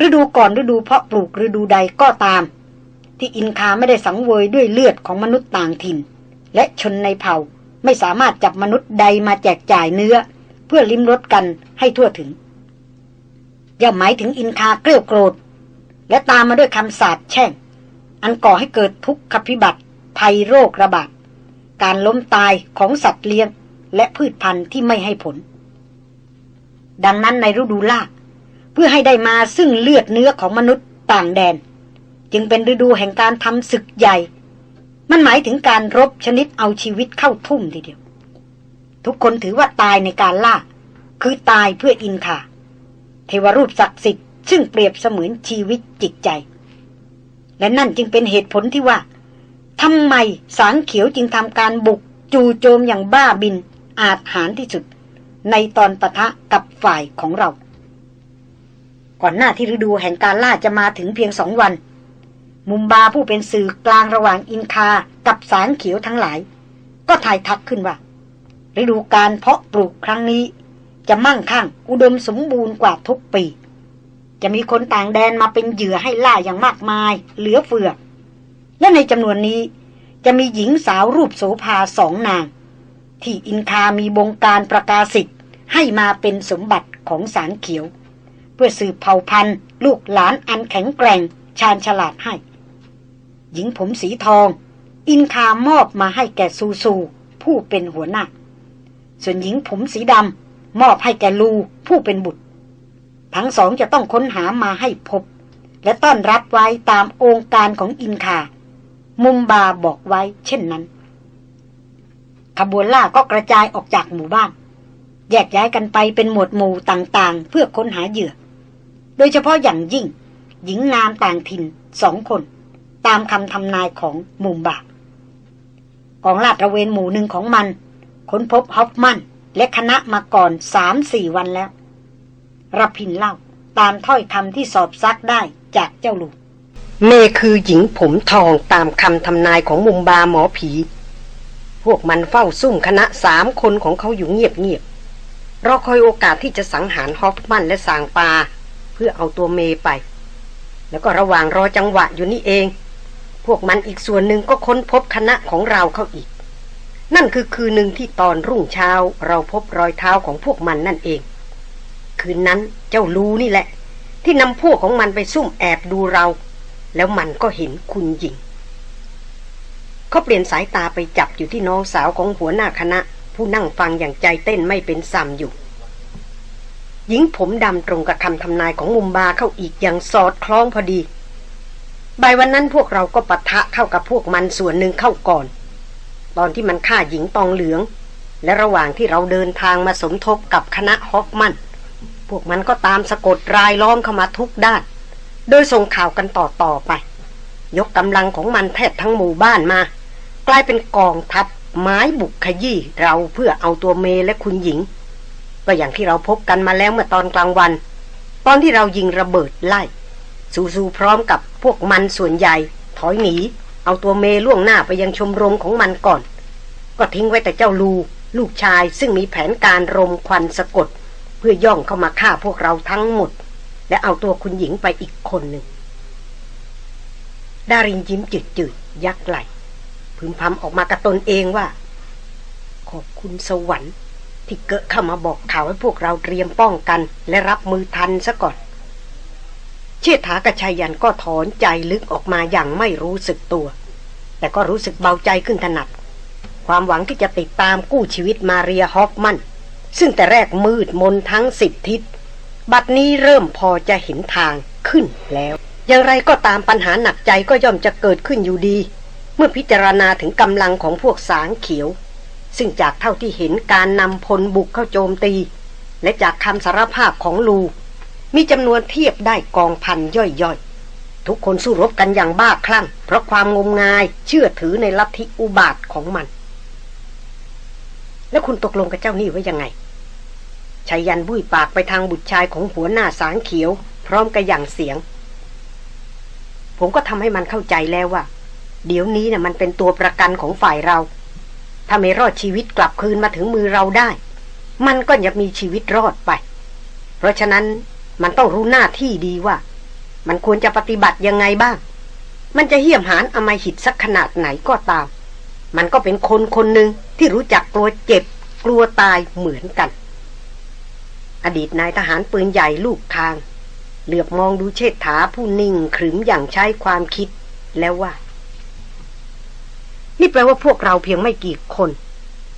ฤดูก่อนฤดูเพาะปลูกฤดูใดก็ตาม ที่อินคาไม่ได้สังเวยด้วยเลือดของมนุษย์ต่างถิ่น และชนในเผ่าไม่สามารถจับมนุษย์ใดมาแจกจ่ายเนื้อ เพื่อลิ้มรสกันให้ทั่วถึง ย่อมหมายถึงอินคาเกลียวโกรธ และตามมาด้วยคำสาปแช่ง อันก่อให้เกิดทุกขพิบัติ ภัยโรคระบาดการล้มตายของสัตว์เลี้ยง และพืชพันธุ์ที่ไม่ให้ผล ดังนั้นในฤดูล่า เพื่อให้ได้มาซึ่งเลือดเนื้อของมนุษย์ต่างแดน จึงเป็นฤดูแห่งการทำศึกใหญ่ มันหมายถึงการรบชนิดเอาชีวิตเข้าทุ่มทีเดียว ทุกคนถือว่าตายในการล่า คือตายเพื่ออินคาเทวรูปศักดิ์สิทธิ์ซึ่งเปรียบเสมือนชีวิตจิตใจ และนั่นจึงเป็นเหตุผลที่ว่าทำไมสางเขียวจึงทำการบุกจูโจมอย่างบ้าบินอาจหารที่สุด ในตอนปะทะกับฝ่ายของเรา ก่อนหน้าที่ฤดูแห่งการล่าจะมาถึงเพียงสองวัน มุมบาผู้เป็นสื่อกลางระหว่างอินคากับสารเขียวทั้งหลาย ก็ถ่ายทักขึ้นว่า ฤดูการเพาะปลูกครั้งนี้ จะมั่งคั่งอุดมสมบูรณ์กว่าทุกปี จะมีคนต่างแดนมาเป็นเหยื่อให้ล่าอย่างมากมาย เหลือเฟือ และในจำนวนนี้จะมีหญิงสาวรูปโสภาสองนาง ที่อินคามีบงการประกาศสิทธิ์ให้มาเป็นสมบัติของสารเขียว เพื่อสืบเผ่าพันธุ์ ลูกหลานอันแข็งแกร่ง ชาญฉลาดให้ หญิงผมสีทอง อินคามอบมาให้แก่ซูซู ผู้เป็นหัวหน้า ส่วนหญิงผมสีดำมอบให้แก่ลูผู้เป็นบุตร ทั้งสองจะต้องค้นหามาให้พบ และต้อนรับไว้ตามองค์การของอินคา มุมบาบอกไว้เช่นนั้น ขบวนล่าก็กระจายออกจากหมู่บ้านแยกย้ายกันไปเป็นหมวดหมู่ต่างๆ เพื่อค้นหาเหยื่อ โดยเฉพาะอย่างยิ่ง หญิงงามต่างถิ่นสองคน ตามคำทำนายของมุมบากกองลาดระเวนหมู่หนึ่งของมัน ค้นพบฮอฟมัน และคณะมาก่อนสามสี่วันแล้วรพินเล่าตามถ้อยคำที่สอบซักได้จากเจ้าลูกเมคือหญิงผมทองตามคำทำนายของมุมบาหมอผี พวกมันเฝ้าซุ่มคณะสามคนของเขาอยู่เงียบๆรอคอยโอกาสที่จะสังหารฮอฟมันและสางปา เพื่อเอาตัวเมไป แล้วก็ระหว่างรอจังหวะอยู่นี่เอง พวกมันอีกส่วนหนึ่งก็ค้นพบคณะของเราเข้าอีก นั่นคือคืนหนึ่งที่ตอนรุ่งเช้าเราพบรอยเท้าของพวกมันนั่นเอง คืนนั้นเจ้าลูนี่แหละ ที่นำพวกของมันไปซุ่มแอบดูเรา แล้วมันก็เห็นคุณหญิงเขาเปลี่ยนสายตาไปจับอยู่ที่น้องสาวของหัวหน้าคณะ ผู้นั่งฟังอย่างใจเต้นไม่เป็นซ้ำอยู่ หญิงผมดำตรงกับคำทำนายของมุมบาเข้าอีกอย่างสอดคล้องพอดีบ่ายวันนั้นพวกเราก็ปะทะเข้ากับพวกมันส่วนหนึ่งเข้าก่อน ตอนที่มันฆ่าหญิงตองเหลือง และระหว่างที่เราเดินทางมาสมทบกับคณะฮอฟมัน พวกมันก็ตามสะกดรายล้อมเข้ามาทุกด้าน โดยส่งข่าวกันต่อต่อไป ยกกำลังของมันแทบทั้งหมู่บ้านมา กลายเป็นกองทัพไม้บุกขยี้เราเพื่อเอาตัวเมและคุณหญิง ก็อย่างที่เราพบกันมาแล้วเมื่อตอนกลางวัน ตอนที่เรายิงระเบิดไล่สูๆพร้อมกับพวกมันส่วนใหญ่ ถอยหนี เอาตัวเมล่วงหน้าไปยังชมรมของมันก่อน ก็ทิ้งไว้แต่เจ้าลู ลูกชายซึ่งมีแผนการรมควันสะกด เพื่อย่องเข้ามาฆ่าพวกเราทั้งหมด และเอาตัวคุณหญิงไปอีกคนหนึ่งดารินยิ้มจืดจืดยักไหลพึมพำออกมากระตนเองว่า ขอบคุณสวรรค์ ที่เกิดเข้ามาบอกข่าวให้พวกเราเตรียมป้องกัน และรับมือทันซะก่อน เชษฐากระชายันก็ถอนใจลึกออกมาอย่างไม่รู้สึกตัว แต่ก็รู้สึกเบาใจขึ้นถนัด ความหวังที่จะติดตามกู้ชีวิตมาเรียฮอฟมัน ซึ่งแต่แรกมืดมนทั้งสิบทิศ บัดนี้เริ่มพอจะเห็นทางขึ้นแล้ว อย่างไรก็ตามปัญหาหนักใจก็ย่อมจะเกิดขึ้นอยู่ดี เมื่อพิจารณาถึงกำลังของพวกสางเขียว ซึ่งจากเท่าที่เห็นการนำพลบุกเข้าโจมตี และจากคำสารภาพของลู มีจำนวนเทียบได้กองพันย่อยๆ ทุกคนสู้รบกันอย่างบ้าคลั่ง เพราะความงมงายเชื่อถือในลัทธิอุบาทของมัน แล้วคุณตกลงกับเจ้านี่ไว้ยังไงชายันบุ้ยปากไปทางบุตรชายของหัวหน้าสางเขียว พร้อมกับอย่างเสียง ผมก็ทำให้มันเข้าใจแล้วว่า เดี๋ยวนี้นะ่ะมันเป็นตัวประกันของฝ่ายเรา ถ้าไม่รอดชีวิตกลับคืนมาถึงมือเราได้ มันก็จะมีชีวิตรอดไป เพราะฉะนั้นมันต้องรู้หน้าที่ดีว่า มันควรจะปฏิบัติยังไงบ้าง มันจะเหี้ยมหานอมหิตสักขนาดไหนก็ตาม มันก็เป็นคนคนหนึ่งที่รู้จักกลัวเจ็บ กลัวตายเหมือนกัน อดีตนายทหารปืนใหญ่ลูกทาง เหลือบมองดูเชษฐาผู้นิ่งขรึมอย่างใช้ความคิดแล้วว่า นี่แปลว่าพวกเราเพียงไม่กี่คน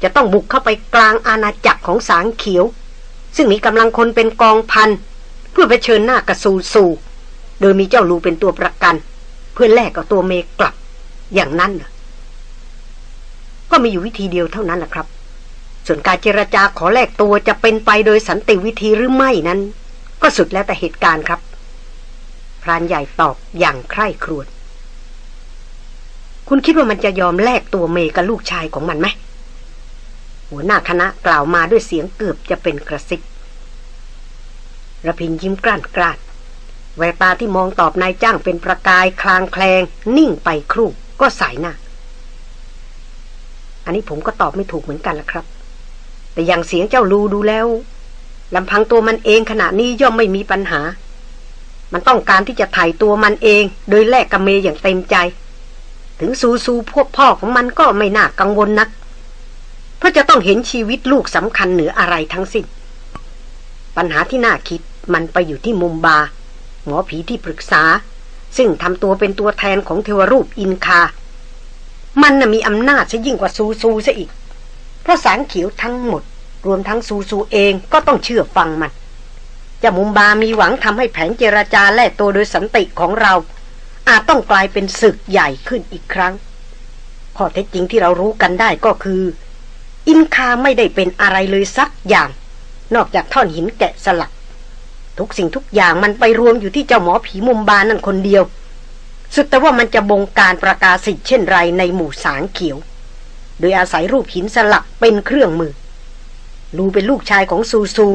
จะต้องบุกเข้าไปกลางอาณาจักรของสางเขียว ซึ่งมีกำลังคนเป็นกองพัน เพื่อไปเชิญหน้ากระสูสูโดยมีเจ้าลูเป็นตัวประกัน เพื่อแลกกับตัวเมกลับ อย่างนั้นเหรอก็มีอยู่วิธีเดียวเท่านั้นแหละครับ ส่วนการเจรจาขอแลกตัวจะเป็นไปโดยสันติวิธีหรือไม่นั้น ก็สุดแล้วแต่เหตุการณ์ครับ พรานใหญ่ตอบอย่างใคร่ครวญ คุณคิดว่ามันจะยอมแลกตัวเมกับลูกชายของมันไหมหัวหน้าคณะกล่าวมาด้วยเสียงเกือบจะเป็นกระซิบระพินยิ้มกล้านกล้านแววตาที่มองตอบนายจ้างเป็นประกายคลางแคลง นิ่งไปครู่ก็สายหน้า อันนี้ผมก็ตอบไม่ถูกเหมือนกันละครับ แต่อย่างเสียงเจ้าลูดูแล้วลำพังตัวมันเองขณะนี้ย่อมไม่มีปัญหา มันต้องการที่จะถ่ายตัวมันเอง โดยแลกกับเมย์อย่างเต็มใจ ถึงซูซูพวกพ่อของมันก็ไม่น่ากังวลนัก เพราะจะต้องเห็นชีวิตลูกสำคัญเหนืออะไรทั้งสิ้น ปัญหาที่น่าคิดมันไปอยู่ที่มุมบา หมอผีที่ปรึกษา ซึ่งทำตัวเป็นตัวแทนของเทวรูปอินคา มันน่ะมีอำนาจซะยิ่งกว่าซูซูซะอีก เพราะสางเขียวทั้งหมด รวมทั้งซูซูเองก็ต้องเชื่อฟังมันจะมุมบามีหวังทำให้แผนเจรจาแลกตัวโดยสันติของเรา อาจต้องกลายเป็นศึกใหญ่ขึ้นอีกครั้งข้อเท็จจริงที่เรารู้กันได้ก็คือ อินคาไม่ได้เป็นอะไรเลยสักอย่าง นอกจากท่อนหินแกะสลัก ทุกสิ่งทุกอย่างมันไปรวมอยู่ที่เจ้าหมอผีมุมบานั่นคนเดียว สุดแต่ว่ามันจะบงการประกาศสิทธิ์เช่นไรในหมู่สางเขียว โดยอาศัยรูปหินสลักเป็นเครื่องมือ ลูเป็นลูกชายของซูซู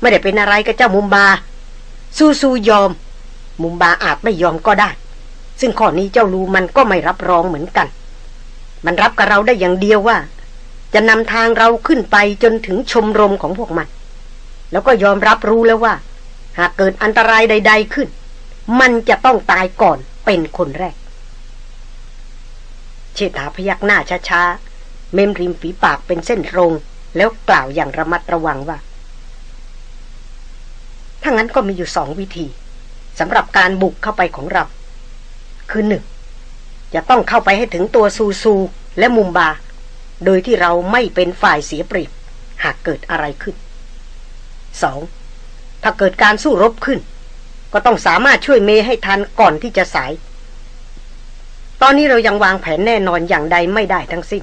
ไม่ได้เป็นอะไรกับเจ้ามุมบา ซูซูยอม มุมบาอาจไม่ยอมก็ได้ ซึ่งข้อนี้เจ้ารูมันก็ไม่รับรองเหมือนกัน มันรับกับเราได้อย่างเดียวว่า จะนำทางเราขึ้นไปจนถึงชมรมของพวกมัน แล้วก็ยอมรับรู้แล้วว่า หากเกิดอันตรายใด ๆขึ้น มันจะต้องตายก่อนเป็นคนแรก เชษฐาพยักหน้าช้าๆ เมมริมฝีปากเป็นเส้นตรง แล้วกล่าวอย่างระมัดระวังว่าถ้างั้นก็มีอยู่สองวิธีสำหรับการบุกเข้าไปของเรา คือหนึ่งจะต้องเข้าไปให้ถึงตัวซูซูและมุมบา โดยที่เราไม่เป็นฝ่ายเสียเปรียบหากเกิดอะไรขึ้นสองถ้าเกิดการสู้รบขึ้น ก็ต้องสามารถช่วยเมย์ให้ทันก่อนที่จะสาย ตอนนี้เรายังวางแผนแน่นอนอย่างใดไม่ได้ทั้งสิ้น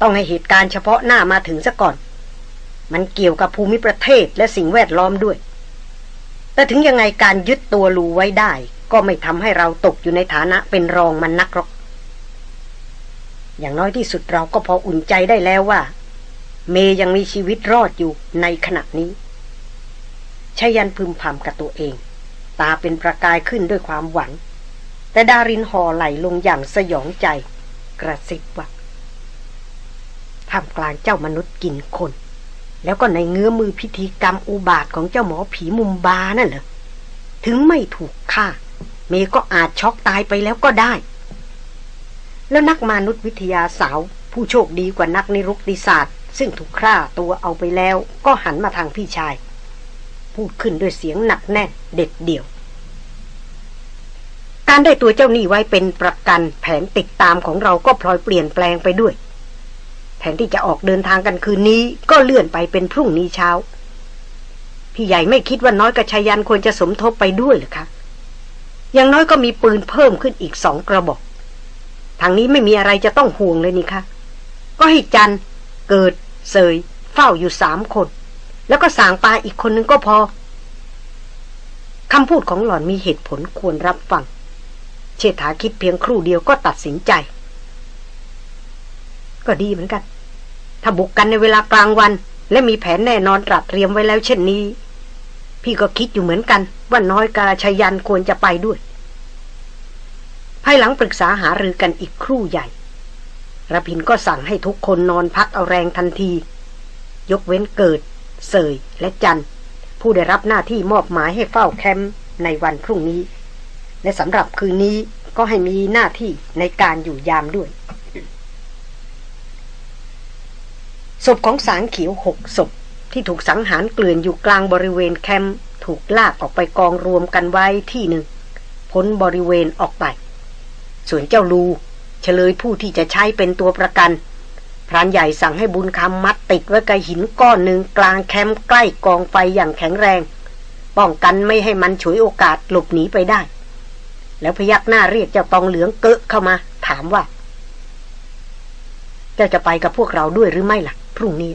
ต้องให้เหตุการณ์เฉพาะหน้ามาถึงซะก่อน มันเกี่ยวกับภูมิประเทศและสิ่งแวดล้อมด้วย แต่ถึงยังไงการยึดตัวรูไว้ได้ ก็ไม่ทำให้เราตกอยู่ในฐานะเป็นรองมันนักหรอก อย่างน้อยที่สุดเราก็พออุ่นใจได้แล้วว่า เมยังมีชีวิตรอดอยู่ในขณะนี้ชายันพึมพำกับตัวเอง ตาเป็นประกายขึ้นด้วยความหวัง แต่ดารินห่อไหลลงอย่างสยองใจ กระซิบว่าท่ามกลางเจ้ามนุษย์กินคน แล้วก็ในเงื้อมือพิธีกรรมอุบาทของเจ้าหมอผีมุมบานั่นเหรอถึงไม่ถูกฆ่า เมก็อาจช็อกตายไปแล้วก็ได้ แล้วนักมนุษยวิทยาสาว ผู้โชคดีกว่านักนิรุกติศาสตร์ ซึ่งถูกฆ่าตัวเอาไปแล้ว ก็หันมาทางพี่ชาย พูดขึ้นด้วยเสียงหนักแน่นเด็ดเดี่ยว การได้ตัวเจ้าหนี้ไว้เป็นประกันแผนติดตามของเราก็พลอยเปลี่ยนแปลงไปด้วย แผนที่จะออกเดินทางกันคืนนี้ ก็เลื่อนไปเป็นพรุ่งนี้เช้าพี่ใหญ่ไม่คิดว่าน้อยกับชายันควรจะสมทบไปด้วยหรือคะ อย่างน้อยก็มีปืนเพิ่มขึ้นอีกสองกระบอก ทางนี้ไม่มีอะไรจะต้องห่วงเลยนี่คะ ก็ให้จันเกิดเสย เฝ้าอยู่สามคน แล้วก็สางปลาอีกคนนึงก็พอคำพูดของหล่อนมีเหตุผลควรรับฟัง เชษฐาคิดเพียงครู่เดียวก็ตัดสินใจ ก็ดีเหมือนกัน ถ้าบุกกันในเวลากลางวัน และมีแผนแน่นอนตรัสเตรียมไว้แล้วเช่นนี้ พี่ก็คิดอยู่เหมือนกัน ว่าน้อยกาชยันควรจะไปด้วย ภายหลังปรึกษาหารือกันอีกครู่ใหญ่ระพินก็สั่งให้ทุกคนนอนพักเอาแรงทันที ยกเว้นเกิด เสยและจันผู้ได้รับหน้าที่มอบหมายให้เฝ้าแคมป์ในวันพรุ่งนี้ และสำหรับคืนนี้ก็ให้มีหน้าที่ในการอยู่ยามด้วยศพของสางเขียวหกศพ ที่ถูกสังหารเกลื่อนอยู่กลางบริเวณแคมป์ถูกลากออกไปกองรวมกันไว้ที่หนึ่ง พ้นบริเวณออกไป ส่วนเจ้าลูเฉลยผู้ที่จะใช้เป็นตัวประกัน พรานใหญ่สั่งให้บุญคำมัดติดไว้กับหินก้อนหนึ่งกลางแคมป์ใกล้กองไฟอย่างแข็งแรง ป้องกันไม่ให้มันฉวยโอกาสหลบหนีไปได้ แล้วพยักหน้าเรียกเจ้าตองเหลืองเกะเข้ามา ถามว่า เจ้าจะไปกับพวกเราด้วยหรือไม่ล่ะ พรุ่งนี้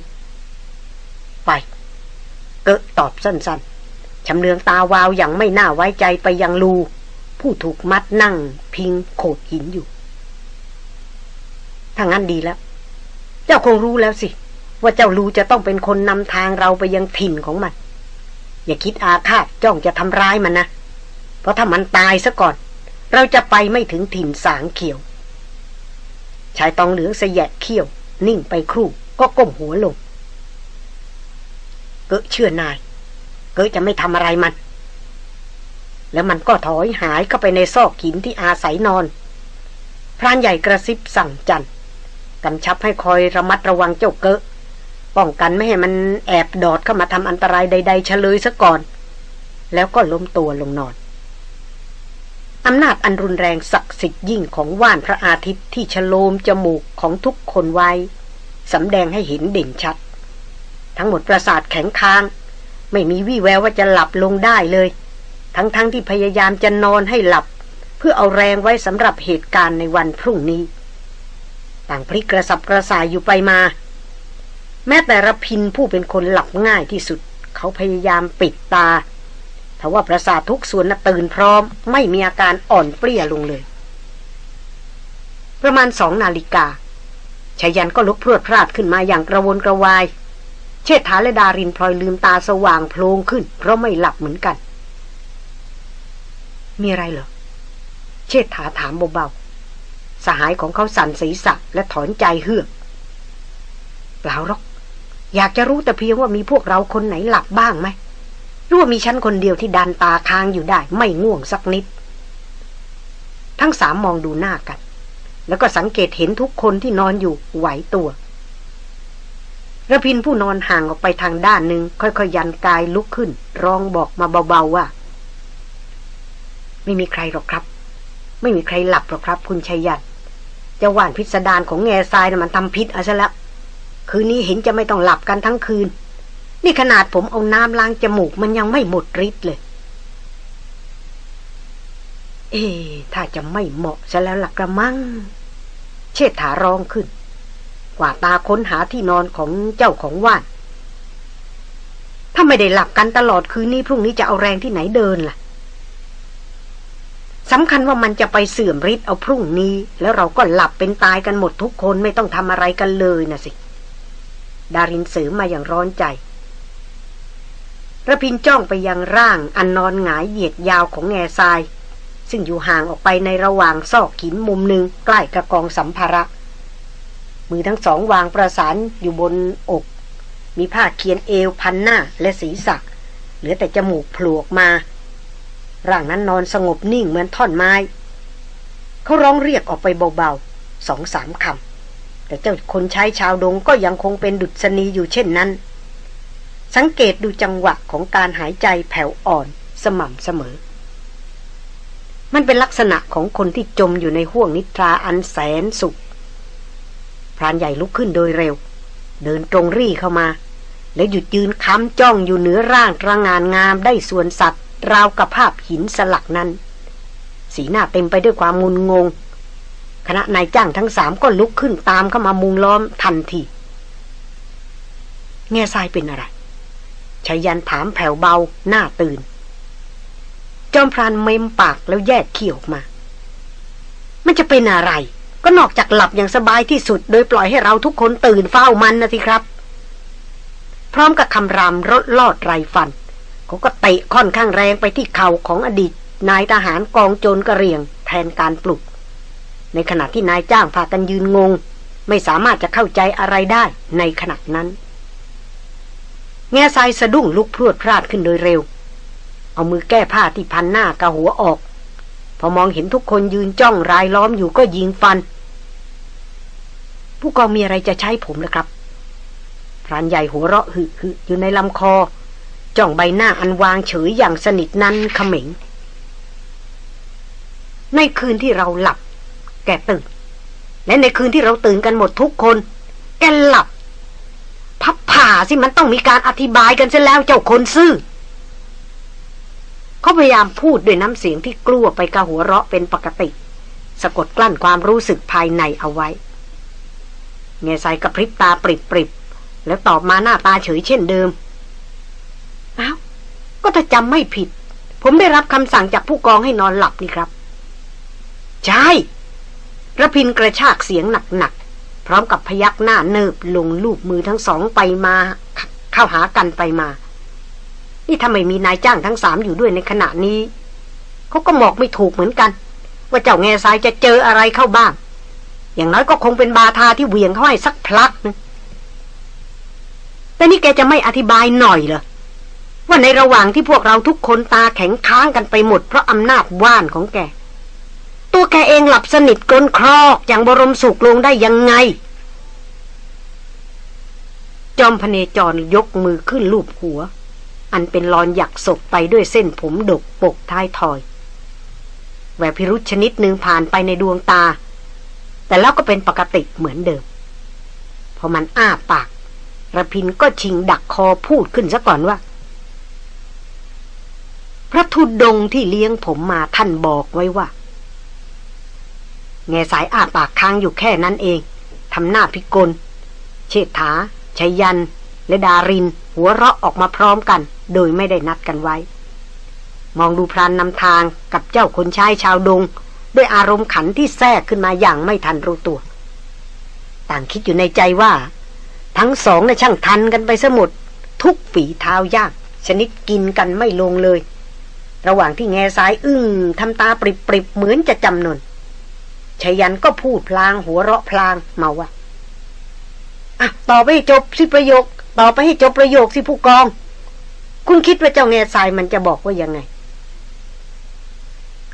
ไป เกะตอบสั้นๆชำเลืองตาวาวอย่างไม่น่าไว้ใจไปยังลู ผู้ถูกมัดนั่ง พิงโขดหินอยู่ถ้างั้นดีแล้ว เจ้าคงรู้แล้วสิ ว่าเจ้ารู้จะต้องเป็นคนนำทางเราไปยังถิ่นของมัน อย่าคิดอาฆาตจ้องจะทำร้ายมันนะ เพราะถ้ามันตายซะก่อน เราจะไปไม่ถึงถิ่นสางเขียวชายตองเหลืองเสยะเขี้ยว นิ่งไปครู่ก็ก้มหัวลง เกะเชื่อนาย เกะจะไม่ทำอะไรมัน แล้วมันก็ถอยหายเข้าไปในซอกหินที่อาศัยนอน พรานใหญ่กระซิบสั่งจันกำชับให้คอยระมัดระวังเจ้าเกะป้องกันไม่ให้มันแอบดอดเข้ามาทำอันตรายใด ๆ เฉลยซะก่อน แล้วก็ล้มตัวลงนอนอำนาจอันรุนแรงศักดิ์สิทธิ์ยิ่งของว่านพระอาทิตย์ที่ฉโลมจมูกของทุกคนไว้สำแดงให้เห็นเด่นชัด ทั้งหมดประสาทแข็งค้าง ไม่มีวี่แววว่าจะหลับลงได้เลย ทั้งๆทที่พยายามจะนอนให้หลับ เพื่อเอาแรงไว้สำหรับเหตุการณ์ในวันพรุ่งนี้ ต่างพลิกกระสับกระส่ายอยู่ไปมา แม้แต่ระพินผู้เป็นคนหลับง่ายที่สุด เขาพยายามปิดตาแต่ว่าประสาททุกส่วนน่ะตื่นพร้อม ไม่มีอาการอ่อนเปรี้ยลงเลย ประมาณสองนาฬิกาชายันก็ลุกพรวดพลาดขึ้นมาอย่างกระวนกระวาย ชษฐาและดารินพลอยลืมตาสว่างโพลงขึ้น เพราะไม่หลับเหมือนกัน มีอะไรเหรอ เชษฐาถามเบาๆ สหายของเขาสั่นศีรษะและถอนใจเฮือกเปล่าหรอก อยากจะรู้แต่เพียงว่ามีพวกเราคนไหนหลับบ้างไหมหรือว่ามีฉันคนเดียวที่ดันตาค้างอยู่ได้ ไม่ง่วงสักนิด ทั้งสามมองดูหน้ากัน แล้วก็สังเกตเห็นทุกคนที่นอนอยู่ไหวตัว ระพินผู้นอนห่างออกไปทางด้านหนึ่งค่อยๆยยันกายลุกขึ้น ร้องบอกมาเบาๆว่า ไม่มีใครหรอกครับ ไม่มีใครหลับหรอกครับ คุณชัยยันจะหว่านพิสดารของแง่ทรายนะมันทำพิษเอาซะแล้วคืนนี้เห็นจะไม่ต้องหลับกันทั้งคืน นี่ขนาดผมเอาน้ำล้างจมูกมันยังไม่หมดฤทธิ์เลย เอ๊ถ้าจะไม่เหมาะซะแล้วหล่ะกระมัง เชิดถาร้องขึ้น กว่าตาค้นหาที่นอนของเจ้าของว่าน ถ้าไม่ได้หลับกันตลอดคืนนี้พรุ่งนี้จะเอาแรงที่ไหนเดินล่ะสำคัญว่ามันจะไปเสื่อมฤทธิ์เอาพรุ่งนี้ แล้วเราก็หลับเป็นตายกันหมดทุกคนไม่ต้องทำอะไรกันเลยนะสิ ดารินเสริมมาอย่างร้อนใจระพินจ้องไปยังร่างอันนอนหงายเหยียดยาวของแง่ทราย ซึ่งอยู่ห่างออกไปในระหว่างซอกหินมุมหนึ่งใกล้กับกองสัมภาระ มือทั้งสองวางประสานอยู่บนอก มีผ้าเคียนเอวพันหน้าและศีรษะ เหลือแต่จมูกโผล่มา ร่างนั้นนอนสงบนิ่งเหมือนท่อนไม้ เขาร้องเรียกออกไปเบาๆสองสามคำ แต่เจ้าคนใช้ชาวดงก็ยังคงเป็นดุษณีอยู่เช่นนั้น สังเกตดูจังหวะของการหายใจแผ่วอ่อนสม่ำเสมอมันเป็นลักษณะของคนที่จมอยู่ในห้วงนิทราอันแสนสุข พรานใหญ่ลุกขึ้นโดยเร็ว เดินตรงรี่เข้ามา แล้วหยุดยืนค้ำจ้องอยู่เหนือร่างระงานงามได้ส่วนสัตว์ ราวกับภาพหินสลักนั้น สีหน้าเต็มไปด้วยความงุนงง คณะนายจ้างทั้งสามก็ลุกขึ้นตามเข้ามามุงล้อมทันทีแง่ทรายเป็นอะไรชายันถามแผ่วเบาหน้าตื่น จอมพรานเมมปากแล้วแยกเขี้ยวออกมา มันจะเป็นอะไร ก็นอกจากหลับอย่างสบายที่สุด โดยปล่อยให้เราทุกคนตื่นเฝ้ามันนะสิครับ พร้อมกับคำรามรถลอดไรฟัน เขาก็เตะค่อนข้างแรงไปที่เข่าของอดีต นายทหารกองโจรกระเรียง แทนการปลุก ในขณะที่นายจ้างพากันยืนงง ไม่สามารถจะเข้าใจอะไรได้ในขณะนั้น แง่ทรายสะดุ้งลุกพรวดพลาดขึ้นโดยเร็ว เอามือแก้ผ้าที่พันหน้ากะหัวออก พอมองเห็นทุกคนยืนจ้องรายล้อมอยู่ก็ยิงฟัน ผู้กองมีอะไรจะใช้ผมนะครับพรานใหญ่หัวเราะหึหึอยู่ในลำคอ จ้องใบหน้าอันวางเฉยอย่างสนิทนั้นขมิงในคืนที่เราหลับ แกตื่น และในคืนที่เราตื่นกันหมดทุกคน แกหลับ พับผ่าสิมันต้องมีการอธิบายกันเสียแล้วเจ้าคนซื่อ เขาพยายามพูดด้วยน้ำเสียงที่กลัวไปกระหัวเราะเป็นปกติ สะกดกลั้นความรู้สึกภายในเอาไว้ เงยใส่กระพริบตาปริบปริบแล้วตอบมาหน้าตาเฉยเช่นเดิมอ้าวก็ถ้าจำไม่ผิด ผมได้รับคำสั่งจากผู้กองให้นอนหลับนี่ครับ ใช่ระพินกระชากเสียงหนักๆพร้อมกับพยักหน้าเนิบลงลูบมือทั้งสองไปมา เข้าหากันไปมา นี่ถ้าไม่มีนายจ้างทั้งสามอยู่ด้วยในขณะนี้เขาก็บอกไม่ถูกเหมือนกัน ว่าเจ้าแง่ทรายจะเจออะไรเข้าบ้าง อย่างน้อยก็คงเป็นบาทาที่เวียงเขาให้สักพลักนึงแต่นี่แกจะไม่อธิบายหน่อยเหรอว่าในระหว่างที่พวกเราทุกคนตาแข็งค้างกันไปหมดเพราะอำนาจว่านของแก ตัวแกเองหลับสนิทกลนครอกอย่างบรมสุขลงได้ยังไง จอมพเนจรยกมือขึ้นลูบหัว อันเป็นรอนหยักศพไปด้วยเส้นผมดกปกท้ายถอย แววพิรุษชนิดหนึ่งผ่านไปในดวงตา แต่แล้วก็เป็นปกติเหมือนเดิม พอมันอ้าปากระพินก็ชิงดักคอพูดขึ้นซะก่อนว่า พระทุดงที่เลี้ยงผมมาท่านบอกไว้ว่าแง่สายอ้าปากค้างอยู่แค่นั้นเองทำหน้าพิกล เชษฐาชัยยัน และดาริน หัวเราะออกมาพร้อมกัน โดยไม่ได้นัดกันไว้ มองดูพรานนำทางกับเจ้าคนชายชาวดง ด้วยอารมณ์ขันที่แทรกขึ้นมาอย่างไม่ทันรู้ตัว ต่างคิดอยู่ในใจว่า ทั้งสองในช่างทันกันไปสมุด ทุกฝีเท้ายากชนิดกินกันไม่ลงเลย ระหว่างที่แง่สายอึ้งทำตาปริบปริบเหมือนจะจำนนชยันก็พูดพลางหัวเราะพลางเมาว่าอะต่อไปจบสิประโยค ต่อไปให้จบประโยคสิผู้กอง คุณคิดว่าเจ้าแง่สายมันจะบอกว่ายังไง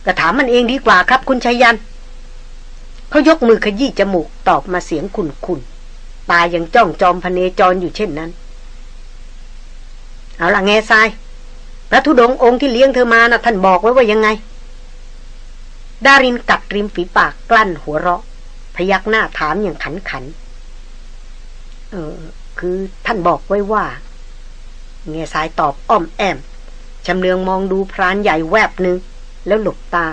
ก็ถามมันเองดีกว่าครับ คุณชยัน เขายกมือขยี้จมูกตอบมาเสียงคุนคุนตายังจ้องจอมพเนจรอยู่เช่นนั้น เอาละแง่ทราย พระธุดงค์องค์ที่เลี้ยงเธอมานะ่ะท่านบอกไว้ว่ายังไง ดารินกัดริมฝีปากกลั้นหัวเราะ พยักหน้าถามอย่างขันขัน เออ คือท่านบอกไว้ว่า เงยสายตอบอ้อมแอมชำเลืองมองดูพรานใหญ่แวบหนึ่งแล้วหลบตา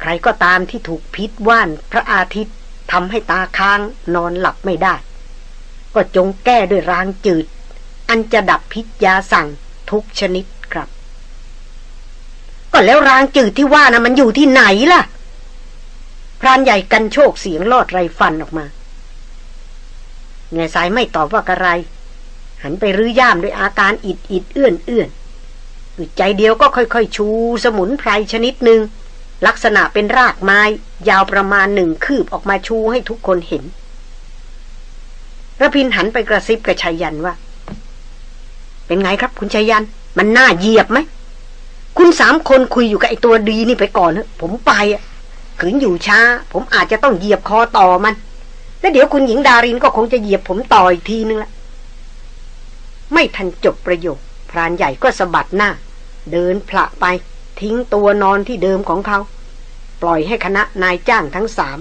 ใครก็ตามที่ถูกพิษว่านพระอาทิตย์ทำให้ตาค้างนอนหลับไม่ได้ ก็จงแก้ด้วยรางจืด อันจะดับพิษยาสั่งทุกชนิดครับ ก็แล้วรางจืดที่ว่านะมันอยู่ที่ไหนล่ะ พรานใหญ่กันโชคเสียงลอดไรฟันออกมา เงยสายไม่ตอบว่าอะไร หันไปรื้อย่ามด้วยอาการอิดอิดเอื้อนเอื้อนอึดใจเดียวก็ค่อยๆ ชูสมุนไพรชนิดหนึ่งลักษณะเป็นรากไม้ ยาวประมาณหนึ่งคืบออกมาชูให้ทุกคนเห็นระพินหันไปกระซิบกับชายันว่า เป็นไงครับคุณชายัน มันน่าเหยียบไหม คุณสามคนคุยอยู่กับไอตัวดีนี่ไปก่อนเถอะผมไปอะขืนอยู่ช้า ผมอาจจะต้องเหยียบคอต่อมัน แล้วเดี๋ยวคุณหญิงดารินก็คงจะเหยียบผมต่ออีกทีนึงละ ไม่ทันจบประโยค พรานใหญ่ก็สะบัดหน้า เดินพละไป ทิ้งตัวนอนที่เดิมของเขา ปล่อยให้คณะนายจ้างทั้งสาม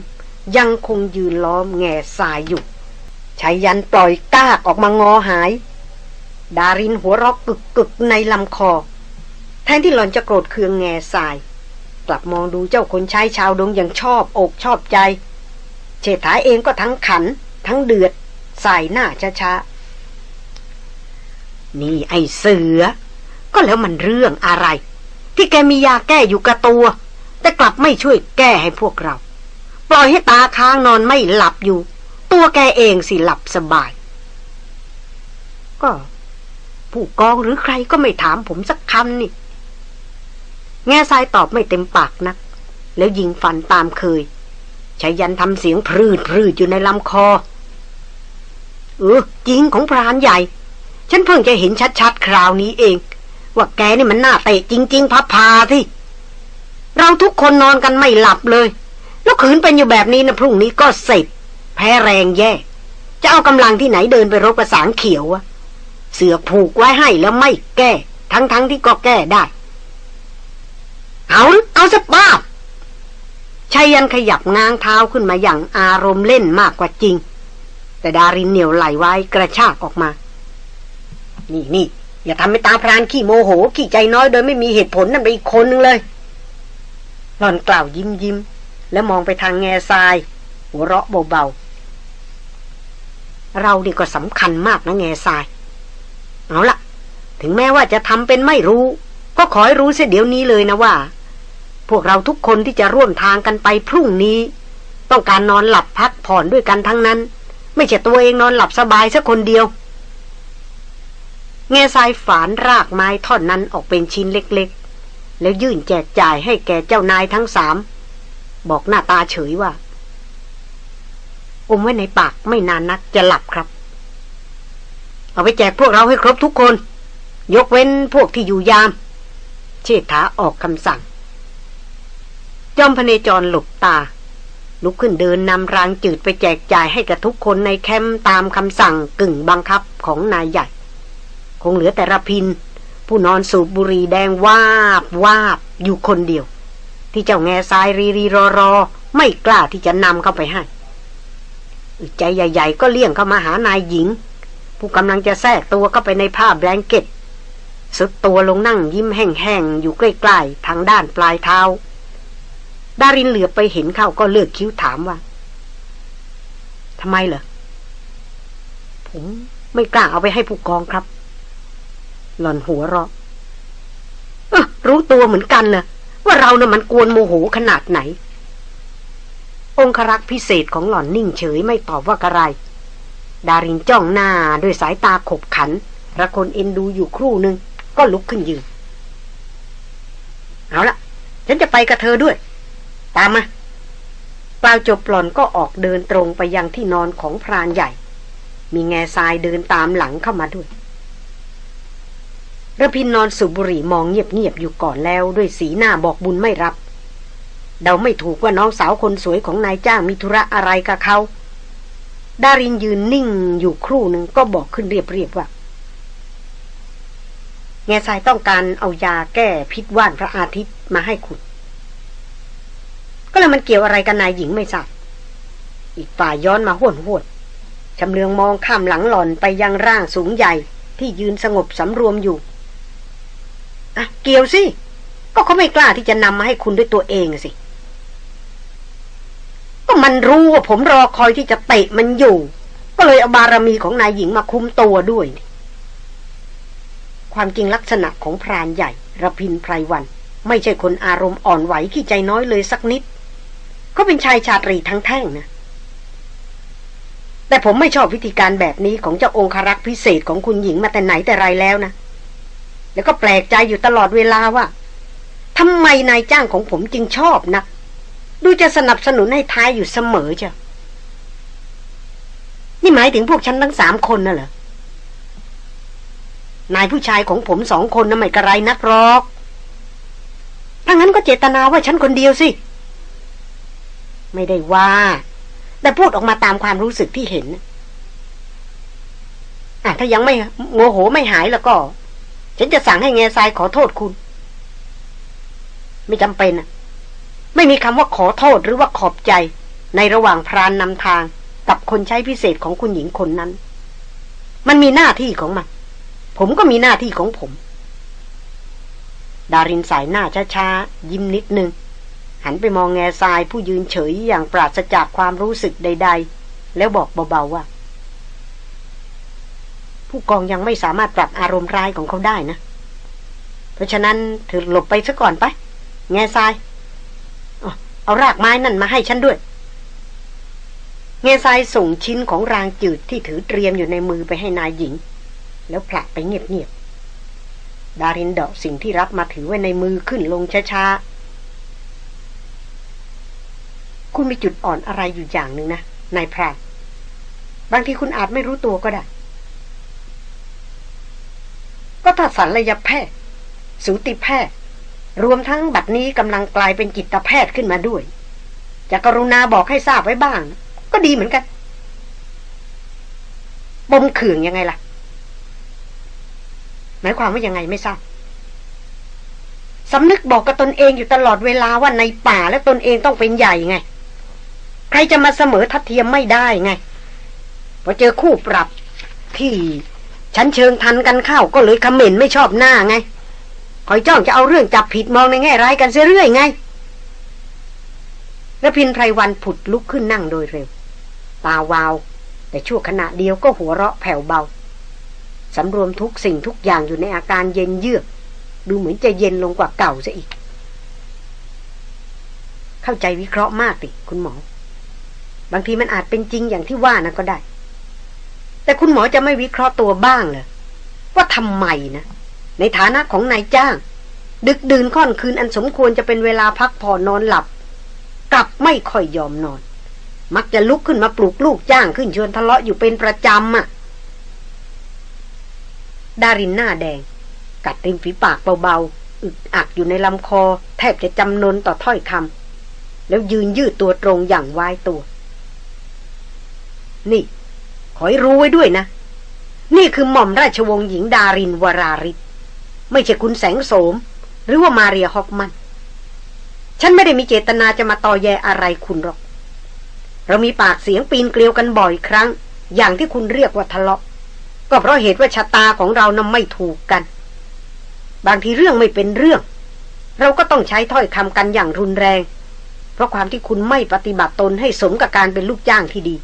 ยังคงยืนล้อมแง่ทรายอยู่ชายยันปล่อยก้ากออกมางอหาย ดารินหัวรอกกึกกึกในลำคอ แทนที่หล่อนจะโกรธเคืองแง่ทราย กลับมองดูเจ้าคนใช้ชาวดงอย่างชอบอกชอบใจ เฉถาเองก็ทั้งขัน ทั้งเดือดใส่หน้าช้าๆ นี่ไอเสือ ก็แล้วมันเรื่องอะไร ที่แกมียาแก้อยู่กับตัว แต่กลับไม่ช่วยแก้ให้พวกเรา ปล่อยให้ตาค้างนอนไม่หลับอยู่ ตัวแกเองสิหลับสบาย ก็ผู้กองหรือใครก็ไม่ถามผมสักคำนี่ แง่ทรายตอบไม่เต็มปากนัก แล้วยิงฟันตามเคย ชายันทำเสียงพรืดพรืดอยู่ในลำคอ เออจริงของพรานใหญ่ ฉันเพิ่งจะเห็นชัดๆ คราวนี้เอง ว่าแกนี่มันน่าเตะจริง ๆพับพาที่ เราทุกคนนอนกันไม่หลับเลย แล้วขืนเป็นอยู่แบบนี้นะพรุ่งนี้ก็เสร็จ แพ้แรงแย่ จะเอากำลังที่ไหนเดินไปรบประสางเขียวอะเสือผูกไว้ให้แล้วไม่แก้ ทั้งๆทที่ก็แก้ได้ เอาเอาสบ้า ชายันขยับง้างเท้าขึ้นมาอย่างอารมณ์เล่นมากกว่าจริง แต่ดารินเหนียวไหลไว้กระชากออกมา นี่นี่อย่าทำให้ตาพรานขี้โมโห ขี้ใจน้อยโดยไม่มีเหตุผลนั่นไปอีกคนนึงเลย หล่อนกล่าวยิ้มยิ้มแล้วมองไปทางแง่ทราย หัวเราะเบาๆ เรานี่ก็สำคัญมากนะแง่ทราย เอาละถึงแม้ว่าจะทำเป็นไม่รู้ ก็ขอให้รู้เสียเดี๋ยวนี้เลยนะว่า พวกเราทุกคนที่จะร่วมทางกันไปพรุ่งนี้ ต้องการนอนหลับพักผ่อนด้วยกันทั้งนั้น ไม่ใช่ตัวเองนอนหลับสบายสักคนเดียวเงซายฝานรากไม้ท่อนนั้นออกเป็นชิ้นเล็กๆ แล้วยื่นแจกจ่ายให้แก่เจ้านายทั้งสาม บอกหน้าตาเฉยว่า อมไว้ในปากไม่นานนักจะหลับครับ เอาไปแจกพวกเราให้ครบทุกคน ยกเว้นพวกที่อยู่ยาม เชษฐาออกคำสั่ง จอมพเนจรหลบตา ลุกขึ้นเดินนำรางจืดไปแจกจ่ายให้กับทุกคนในแคมป์ตามคำสั่งกึ่งบังคับของนายใหญ่ คงเหลือแต่ระพิน ผู้นอนสูบบุหรี่แดงวาบวาบอยู่คนเดียว ที่เจ้าแง่ทรายรีรีรอรอไม่กล้าที่จะนำเข้าไปให้ใจใหญ่ ๆ ก็เลี่ยงเข้ามาหานายหญิง ผู้กำลังจะแทรกตัวเข้าไปในผ้าแบงเก็ตสุดตัวลงนั่งยิ้มแห้งๆอยู่ใกล้ๆทางด้านปลายเท้า ดารินเหลือไปเห็นเข้าก็เลือกคิ้วถามว่าทำไมเหรอ ผมไม่กล้าเอาไปให้ผู้กองครับ หล่อนหัวเราะรู้ตัวเหมือนกันนะว่าเรานะ่ะมันกวนโมโหขนาดไหน องครักษ์พิเศษของหล่อนนิ่งเฉยไม่ตอบว่าอะไร ดารินจ้องหน้าด้วยสายตาขบขันระคนเอ็นดูอยู่ครู่หนึ่งก็ลุกขึ้นยืน เอาละฉันจะไปกับเธอด้วย ตามมากล่าจบหล่อนก็ออกเดินตรงไปยังที่นอนของพรานใหญ่ มีแง่ทรายเดินตามหลังเข้ามาด้วยระพินนอนสุบุหรี่มองเงียบๆอยู่ก่อนแล้วด้วยสีหน้าบอกบุญไม่รับ เดาไม่ถูกว่าน้องสาวคนสวยของนายจ้างมีธุระอะไรกับเขาดารินยืนนิ่งอยู่ครู่หนึ่งก็บอกขึ้นเรียบๆว่าแง่ทรายต้องการเอายาแก้พิษว่านพระอาทิตย์มาให้คุณ ก็แล้วมันเกี่ยวอะไรกันนายหญิงไม่ทราบ อีกฝ่ายย้อนมาห้วนห้วนชำเลืองมองข้ามหลังหล่อนไปยังร่างสูงใหญ่ที่ยืนสงบสำรวมอยู่ อะ เกี่ยวสิ ก็เขาไม่กล้าที่จะนำมาให้คุณด้วยตัวเองสิ ก็มันรู้ว่าผมรอคอยที่จะเตะมันอยู่ ก็เลยเอาบารมีของนายหญิงมาคุ้มตัวด้วย ความจริงลักษณะของพรานใหญ่ระพินไพรวัน ไม่ใช่คนอารมณ์อ่อนไหวขี้ใจน้อยเลยสักนิด เขาเป็นชายชาตรีทั้งแท่งนะ แต่ผมไม่ชอบวิธีการแบบนี้ของเจ้าองครักษ์พิเศษของคุณหญิงมาแต่ไหนแต่ไรแล้วนะ แล้วก็แปลกใจอยู่ตลอดเวลาว่าทำไมนายจ้างของผมจึงชอบนะดูจะสนับสนุนให้ท้ายอยู่เสมอเจ้ะนี่หมายถึงพวกฉันทั้งสามคนน่ะเหรอนายผู้ชายของผมสองคนน่ะไม่กระไรนักหรอกถ้างั้นก็เจตนาว่าฉันคนเดียวสิ ไม่ได้ว่า แต่พูดออกมาตามความรู้สึกที่เห็นอะถ้ายังไม่โงโหไม่หายแล้วก็ ฉันจะสั่งให้แง่ทรายขอโทษคุณ ไม่จำเป็นอะไม่มีคำว่าขอโทษหรือว่าขอบใจ ในระหว่างพรานนำทางกับคนใช้พิเศษของคุณหญิงคนนั้น มันมีหน้าที่ของมัน ผมก็มีหน้าที่ของผม ดารินสายหน้าช้าๆ ยิ้มนิดนึง หันไปมองแง่ทรายผู้ยืนเฉยอย่างปราศจากความรู้สึกใด ๆ แล้วบอกเบาๆว่า ผู้กองยังไม่สามารถปรับอารมณ์ร้ายของเขาได้นะ เพราะฉะนั้นเธอหลบไปซะก่อนไป แง่ทรายเอารากไม้นั่นมาให้ฉันด้วยแง่ทรายส่งชิ้นของรางจืดที่ถือเตรียมอยู่ในมือไปให้นายหญิง แล้วผลักไปเงียบๆดารินเดาะสิ่งที่รับมาถือไว้ในมือขึ้นลงช้าๆ คุณมีจุดอ่อนอะไรอยู่อย่างหนึ่งนะนายพรานบางทีคุณอาจไม่รู้ตัวก็ได้ ก็ถ้าศัลยแพทย์ สูติแพทย์ รวมทั้งบัดนี้กำลังกลายเป็นจิตแพทย์ขึ้นมาด้วย จะกรุณาบอกให้ทราบไว้บ้าง ก็ดีเหมือนกันบมเขื่องยังไงล่ะ หมายความว่ายังไงไม่ทราบสำนึกบอกกับตนเองอยู่ตลอดเวลาว่าในป่าและตนเองต้องเป็นใหญ่ไง รจะมาเสมอทัดเทียมไม่ได้ไงพอเจอคู่ปรับที่ฉันเชิงทันกันเข้าก็เลยคอมเมนต์ไม่ชอบหน้าไง คอยจ้องจะเอาเรื่องจับผิดมองในแง่ร้ายกันเรื่อยไงระพินไพรวันผุดลุกขึ้นนั่งโดยเร็ว ตาวาว แต่ชั่วขณะเดียวก็หัวเราะแผ่วเบา สำรวมทุกสิ่งทุกอย่างอยู่ในอาการเย็นเยือก ดูเหมือนจะเย็นลงกว่าเก่าซะอีก เข้าใจวิเคราะห์มากติคุณหมอ บางทีมันอาจเป็นจริงอย่างที่ว่านะก็ได้ แต่คุณหมอจะไม่วิเคราะห์ตัวบ้างเหรอว่าทำไมนะ ในฐานะของนายจ้าง ดึกดื่นค่อนคืนอันสมควรจะเป็นเวลาพักผ่อนนอนหลับ กลับไม่ค่อยยอมนอน มักจะลุกขึ้นมาปลุกลูกจ้างขึ้นชวนทะเลาะอยู่เป็นประจำอะ่ะดารินหน้าแดง กัดริมฝีปากเบาๆ อึกอักอยู่ในลำคอ แทบจะจำนนต่อถ้อยคำแล้วยืนยืดตัวตรงอย่างวายตัว นี่ ขอให้รู้ไว้ด้วยนะ นี่คือหม่อมราชวงศ์หญิงดารินวราริศไม่ใช่คุณแสงโสม หรือว่ามาเรียฮอกมัน ฉันไม่ได้มีเจตนาจะมาต่อแยอะไรคุณหรอก เรามีปากเสียงปีนเกลียวกันบ่อยครั้ง อย่างที่คุณเรียกว่าทะเลาะ ก็เพราะเหตุว่าชะตาของเรานั้ไม่ถูกกัน บางทีเรื่องไม่เป็นเรื่อง เราก็ต้องใช้ถ้อยคำกันอย่างรุนแรง เพราะความที่คุณไม่ปฏิบัติตนให้สมกับการเป็นลูกจ้างที่ดี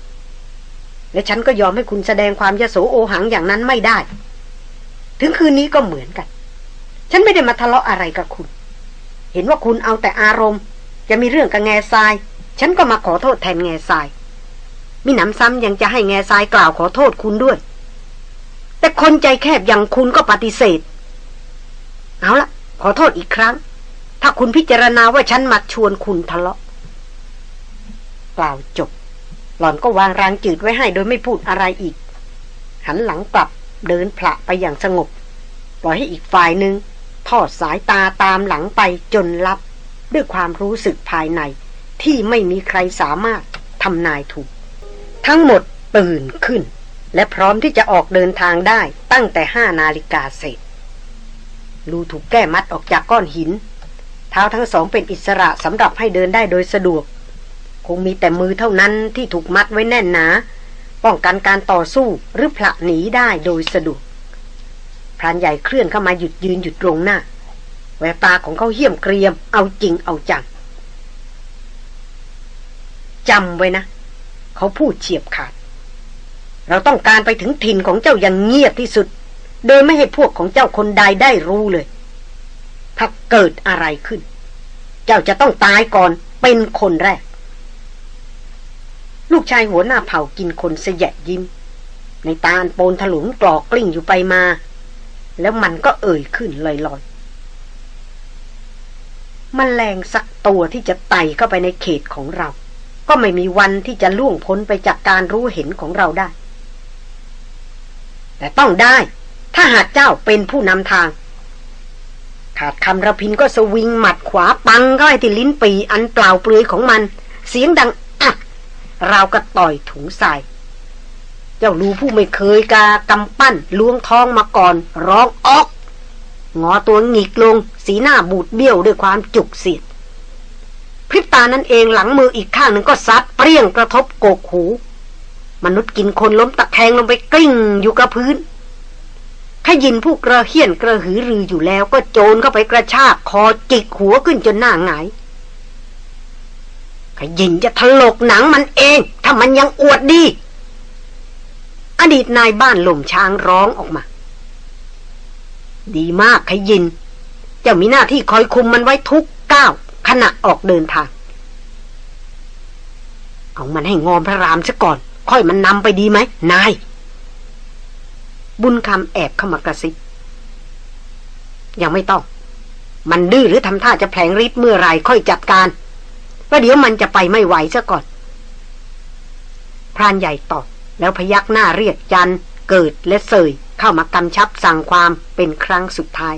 และฉันก็ยอมให้คุณแสดงความยโสโอหังอย่างนั้นไม่ได้ ถึงคืนนี้ก็เหมือนกัน ฉันไม่ได้มาทะเลาะอะไรกับคุณ เห็นว่าคุณเอาแต่อารมณ์ จะมีเรื่องกับแง่ทราย ฉันก็มาขอโทษแทนแง่ทราย มีหนำซ้ำยังจะให้แง่ทรายกล่าวขอโทษคุณด้วย แต่คนใจแคบอย่างคุณก็ปฏิเสธ เอาละขอโทษอีกครั้ง ถ้าคุณพิจารณาว่าฉันมาชวนคุณทะเลาะกล่าวจบ หล่อนก็วางรางจืดไว้ให้โดยไม่พูดอะไรอีก หันหลังกลับเดินผละไปอย่างสงบ ปล่อยให้อีกฝ่ายหนึ่งทอดสายตาตามหลังไปจนลับ ด้วยความรู้สึกภายในที่ไม่มีใครสามารถทำนายถูก ทั้งหมดตื่นขึ้น และพร้อมที่จะออกเดินทางได้ตั้งแต่ห้านาฬิกาเสร็จลูถูกแก้มัดออกจากก้อนหิน เท้าทั้งสองเป็นอิสระสำหรับให้เดินได้โดยสะดวก คงมีแต่มือเท่านั้นที่ถูกมัดไว้แน่นหนา ป้องกันการต่อสู้หรือผละหนีได้โดยสะดวกพรานใหญ่เคลื่อนเข้ามาหยุดยืนหยุดตรงหน้า แววตาของเขาเหี้ยมเกรียม เอาจริงเอาจังจำไว้นะ เขาพูดเฉียบขาด เราต้องการไปถึงถิ่นของเจ้าอย่างเงียบที่สุด โดยไม่ให้พวกของเจ้าคนใดได้รู้เลย ถ้าเกิดอะไรขึ้น เจ้าจะต้องตายก่อนเป็นคนแรก ลูกชายหัวหน้าเผ่ากินคนเสยะยิ้ม ในตาอันโปนถลุงกรอกกลิ้งอยู่ไปมา แล้วมันก็เอ่ยขึ้นลอยๆมแมลงสักตัวที่จะไต่เข้าไปในเขตของเรา ก็ไม่มีวันที่จะล่วงพ้นไปจากการรู้เห็นของเราได้ แต่ต้องได้ ถ้าหากเจ้าเป็นผู้นำทาง ขาดคำระพินก็สวิงหมัดขวาปังเข้าไปที่ลิ้นปีอันเปล่าเปลือยของมัน เสียงดัง อักเราก็ต่อยถุงใส่เจ้าลูผู้ไม่เคยกากำปั้นล้วงท้องมาก่อน ร้องออก งอตัวหงิกลง สีหน้าบูดเบี้ยวด้วยความจุกเสียดพริบตานั้นเองหลังมืออีกข้างหนึ่งก็ซัดเปรี้ยงกระทบโกกหู มนุษย์กินคนล้มตะแคงลงไปกลิ้งอยู่กับพื้นขยินผู้กระเฮี้ยนกระหือรืออยู่แล้วก็โจรเข้าไปกระชากคอจิกหัวขึ้นจนหน้าหงาย ขยินจะถลกหนังมันเอง ถ้ามันยังอวดดี อดีตนายบ้านหล่มช้างร้องออกมา ดีมากขยิน เจ้ามีหน้าที่คอยคุมมันไว้ทุกก้าวขณะออกเดินทาง เอามันให้งอมพระรามซะก่อน ค่อยมันนำไปดีไหมนาย บุญคำแอบเข้ามากระซิบยังไม่ต้อง มันดื้อหรือทำท่าจะแผลงฤทธิ์เมื่อไรค่อยจัดการ ว่าเดี๋ยวมันจะไปไม่ไหวซะก่อน พรานใหญ่ตอบแล้วพยักหน้าเรียกจันเกิดและเสยเข้ามากำชับสั่งความเป็นครั้งสุดท้าย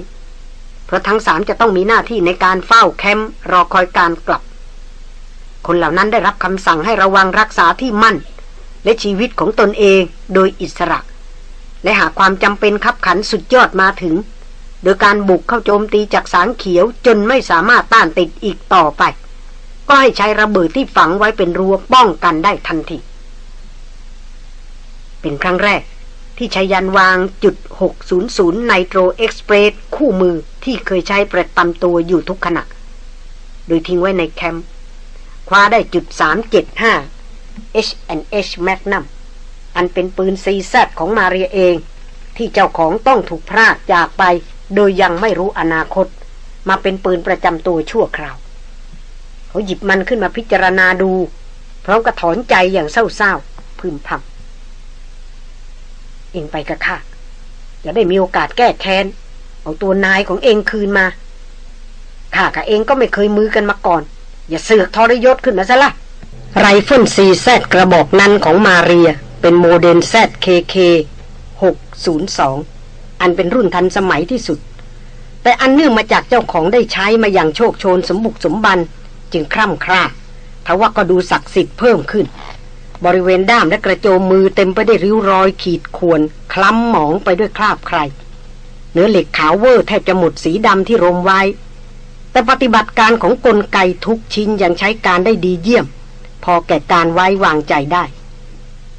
เพราะทั้งสามจะต้องมีหน้าที่ในการเฝ้าแคมป์รอคอยการกลับ คนเหล่านั้นได้รับคำสั่งให้ระวังรักษาที่มั่น และชีวิตของตนเองโดยอิสระ และหากความจำเป็นขับขันสุดยอดมาถึง โดยการบุกเข้าโจมตีจากสางเขียวจนไม่สามารถต้านติดอีกต่อไป ก็ให้ใช้ระเบิดที่ฝังไว้เป็นรั้วป้องกันได้ทันที เป็นครั้งแรกที่ชายันวางจุด 600ไนโตรเอ็กซ์เพรสคู่มือที่เคยใช้ประจำตัวอยู่ทุกขณะ โดยทิ้งไว้ในแคมป์คว้าได้จุด 375 H&H Magnum อันเป็นปืนซีแซดของมาเรียเอง ที่เจ้าของต้องถูกพรากจากไป โดยยังไม่รู้อนาคต มาเป็นปืนประจำตัวชั่วคราว เขาหยิบมันขึ้นมาพิจารณาดู พร้อมกับถอนใจอย่างเศร้าๆพึมพำเองไปกับข้าจะได้มีโอกาสแก้แค้น เอาตัวนายของเอ็งคืนมาข้ากับเอ็งก็ไม่เคยมือกันมาก่อน อย่าเสือกทรยศขึ้นมาซะละไรเฟิล CZ กระบอกนั้นของมาเรีย เป็นโมเดล ZKK 602 อันเป็นรุ่นทันสมัยที่สุด แต่อันเนื่องมาจากเจ้าของได้ใช้มาอย่างโชกโชนสมบุกสมบัน จึงคร่ำคร่าทว่าก็ดูศักดิ์สิทธิ์เพิ่มขึ้น บริเวณด้ามและกระโจมมือเต็มไปด้วยริ้วรอยขีดข่วน คล้ำหมองไปด้วยคราบใคร เนื้อเหล็กขาวเวอร์แทบจะหมดสีดำที่รมไว้ แต่ปฏิบัติการของกลไกทุกชิ้นยังใช้การได้ดีเยี่ยม พอแก่การไว้วางใจได้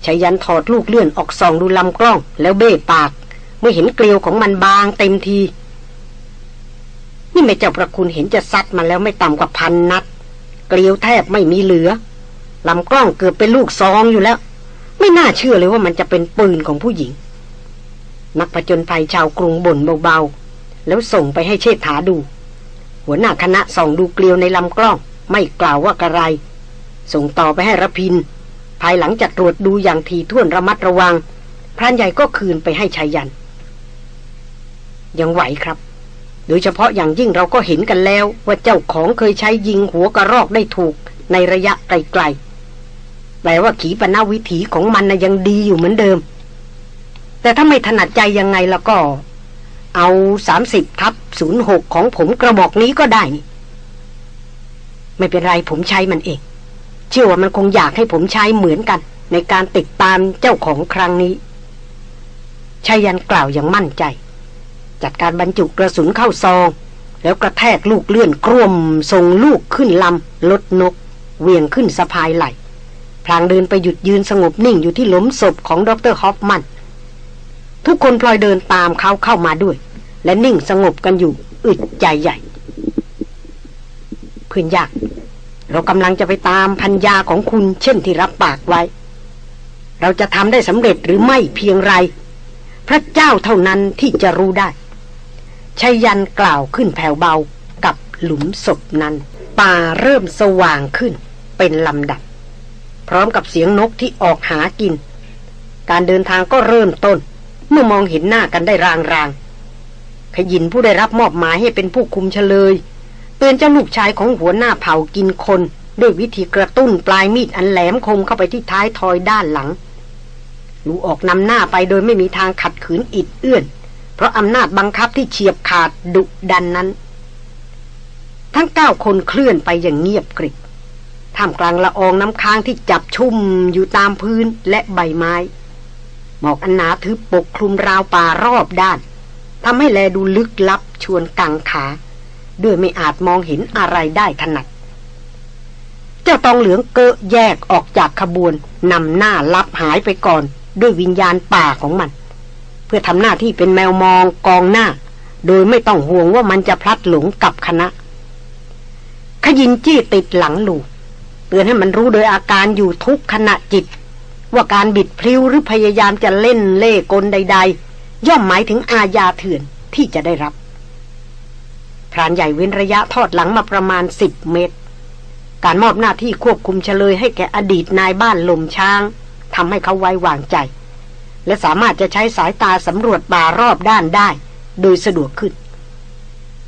ชายันถอดลูกเลื่อนออกส่องดูลำกล้อง แล้วเบ้ปาก เมื่อเห็นเกลียวของมันบางเต็มที นี่แม่เจ้าประคุณเห็นจะซัดมาแล้วไม่ต่ำกว่าพันนัด เกลียวแทบไม่มีเหลือลำกล้องเกือบเป็นลูกซองอยู่แล้ว ไม่น่าเชื่อเลยว่ามันจะเป็นปืนของผู้หญิง นักผจญภัยชาวกรุงบ่นเบาๆ แล้วส่งไปให้เชษฐาดู หัวหน้าคณะส่องดูเกลียวในลำกล้อง ไม่กล่าวว่ากระไร ส่งต่อไปให้ระพิน ภายหลังจากตรวจดูอย่างทีท่วนระมัดระวัง พรานใหญ่ก็คืนไปให้ชายยัน ยังไหวครับ โดยเฉพาะอย่างยิ่งเราก็เห็นกันแล้ว ว่าเจ้าของเคยใช้ยิงหัวกระรอกได้ถูกในระยะไกลๆ แปลว่าขีปนาวิถีของมันนะยังดีอยู่เหมือนเดิม แต่ถ้าไม่ถนัดใจยังไงแล้วก็ เอาสามสิบทับศูนย์หกของผมกระบอกนี้ก็ได้นี่ไม่เป็นไรผมใช้มันเอง เชื่อว่ามันคงอยากให้ผมใช้เหมือนกัน ในการติดตามเจ้าของครั้งนี้ชายันกล่าวอย่างมั่นใจ จัดการบรรจุกระสุนเข้าซอง แล้วกระแทกลูกเลื่อนกลุ่มส่งลูกขึ้นลำลดนก เวียงขึ้นสะพายไหลพลางเดินไปหยุดยืนสงบนิ่งอยู่ที่หลุมศพของดรฮอฟมัน ทุกคนพลอยเดินตามเขาเข้ามาด้วย และนิ่งสงบกันอยู่อึดใจใหญ่เพื่อนยาก เรากำลังจะไปตามพัญญาของคุณเช่นที่รับปากไว้ เราจะทำได้สำเร็จหรือไม่เพียงไร พระเจ้าเท่านั้นที่จะรู้ได้ ชัยยันกล่าวขึ้นแผ่วเบากับหลุมศพนั้น ป่าเริ่มสว่างขึ้นเป็นลำดับ พร้อมกับเสียงนกที่ออกหากิน การเดินทางก็เริ่มต้น เมื่อมองเห็นหน้ากันได้รางๆขยินผู้ได้รับมอบหมายให้เป็นผู้คุมเฉลย เตือนเจ้าลูกชายของหัวหน้าเผ่ากินคน ด้วยวิธีกระตุ้นปลายมีดอันแหลมคมเข้าไปที่ท้ายทอยด้านหลังลูออกนำหน้าไปโดยไม่มีทางขัดขืนอิดเอื้อน เพราะอำนาจบังคับที่เฉียบขาดดุดันนั้น ทั้งเก้าคนเคลื่อนไปอย่างเงียบกริบท่ามกลางละอองน้ำค้างที่จับชุ่มอยู่ตามพื้นและใบไม้ หมอกอันหนาทึบปกคลุมราวป่ารอบด้านทำให้แลดูลึกลับชวนกังขา ด้วยไม่อาจมองเห็นอะไรได้ถนัด เจ้าตองเหลืองเกะแยกออกจากขบวนนำหน้าลับหายไปก่อน ด้วยวิญญาณป่าของมัน พื่อทำหน้าที่เป็นแมวมองกองหน้า โดยไม่ต้องห่วงว่ามันจะพลัดหลงกับคณะ ขยินจี้ติดหลังลูกเตือนให้มันรู้โดยอาการอยู่ทุกขณะจิต ว่าการบิดพลิ้วหรือพยายามจะเล่นเล่กลใด ๆ ย่อมหมายถึงอาญาเถื่อนที่จะได้รับพรานใหญ่เว้นระยะทอดหลังมาประมาณสิบเมตร การมอบหน้าที่ควบคุมเฉลยให้แก่อดีตนายบ้านลมช้างทำให้เขาไว้วางใจ และสามารถจะใช้สายตาสำรวจป่ารอบด้านได้ โดยสะดวกขึ้น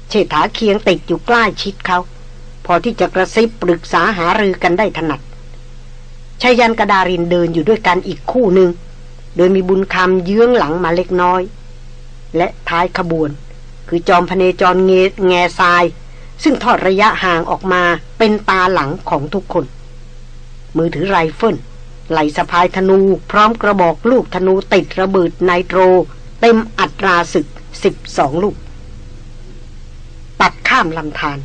เชษฐาเคียงติดอยู่ใกล้ชิดเขา พอที่จะกระซิบปรึกษาหารือกันได้ถนัดชายันกระดารินเดินอยู่ด้วยกันอีกคู่หนึ่ง โดยมีบุญคำเยื้องหลังมาเล็กน้อย และท้ายขบวน คือจอมพเนจรเงแง่ทราย ซึ่งทอดระยะห่างออกมาเป็นตาหลังของทุกคน มือถือไรเฟิล ไหลสะพายธนูพร้อมกระบอกลูกธนูติดระเบิดไนโตร เต็มอัตราศึกสิบสองลูก ตัดข้ามลำธาร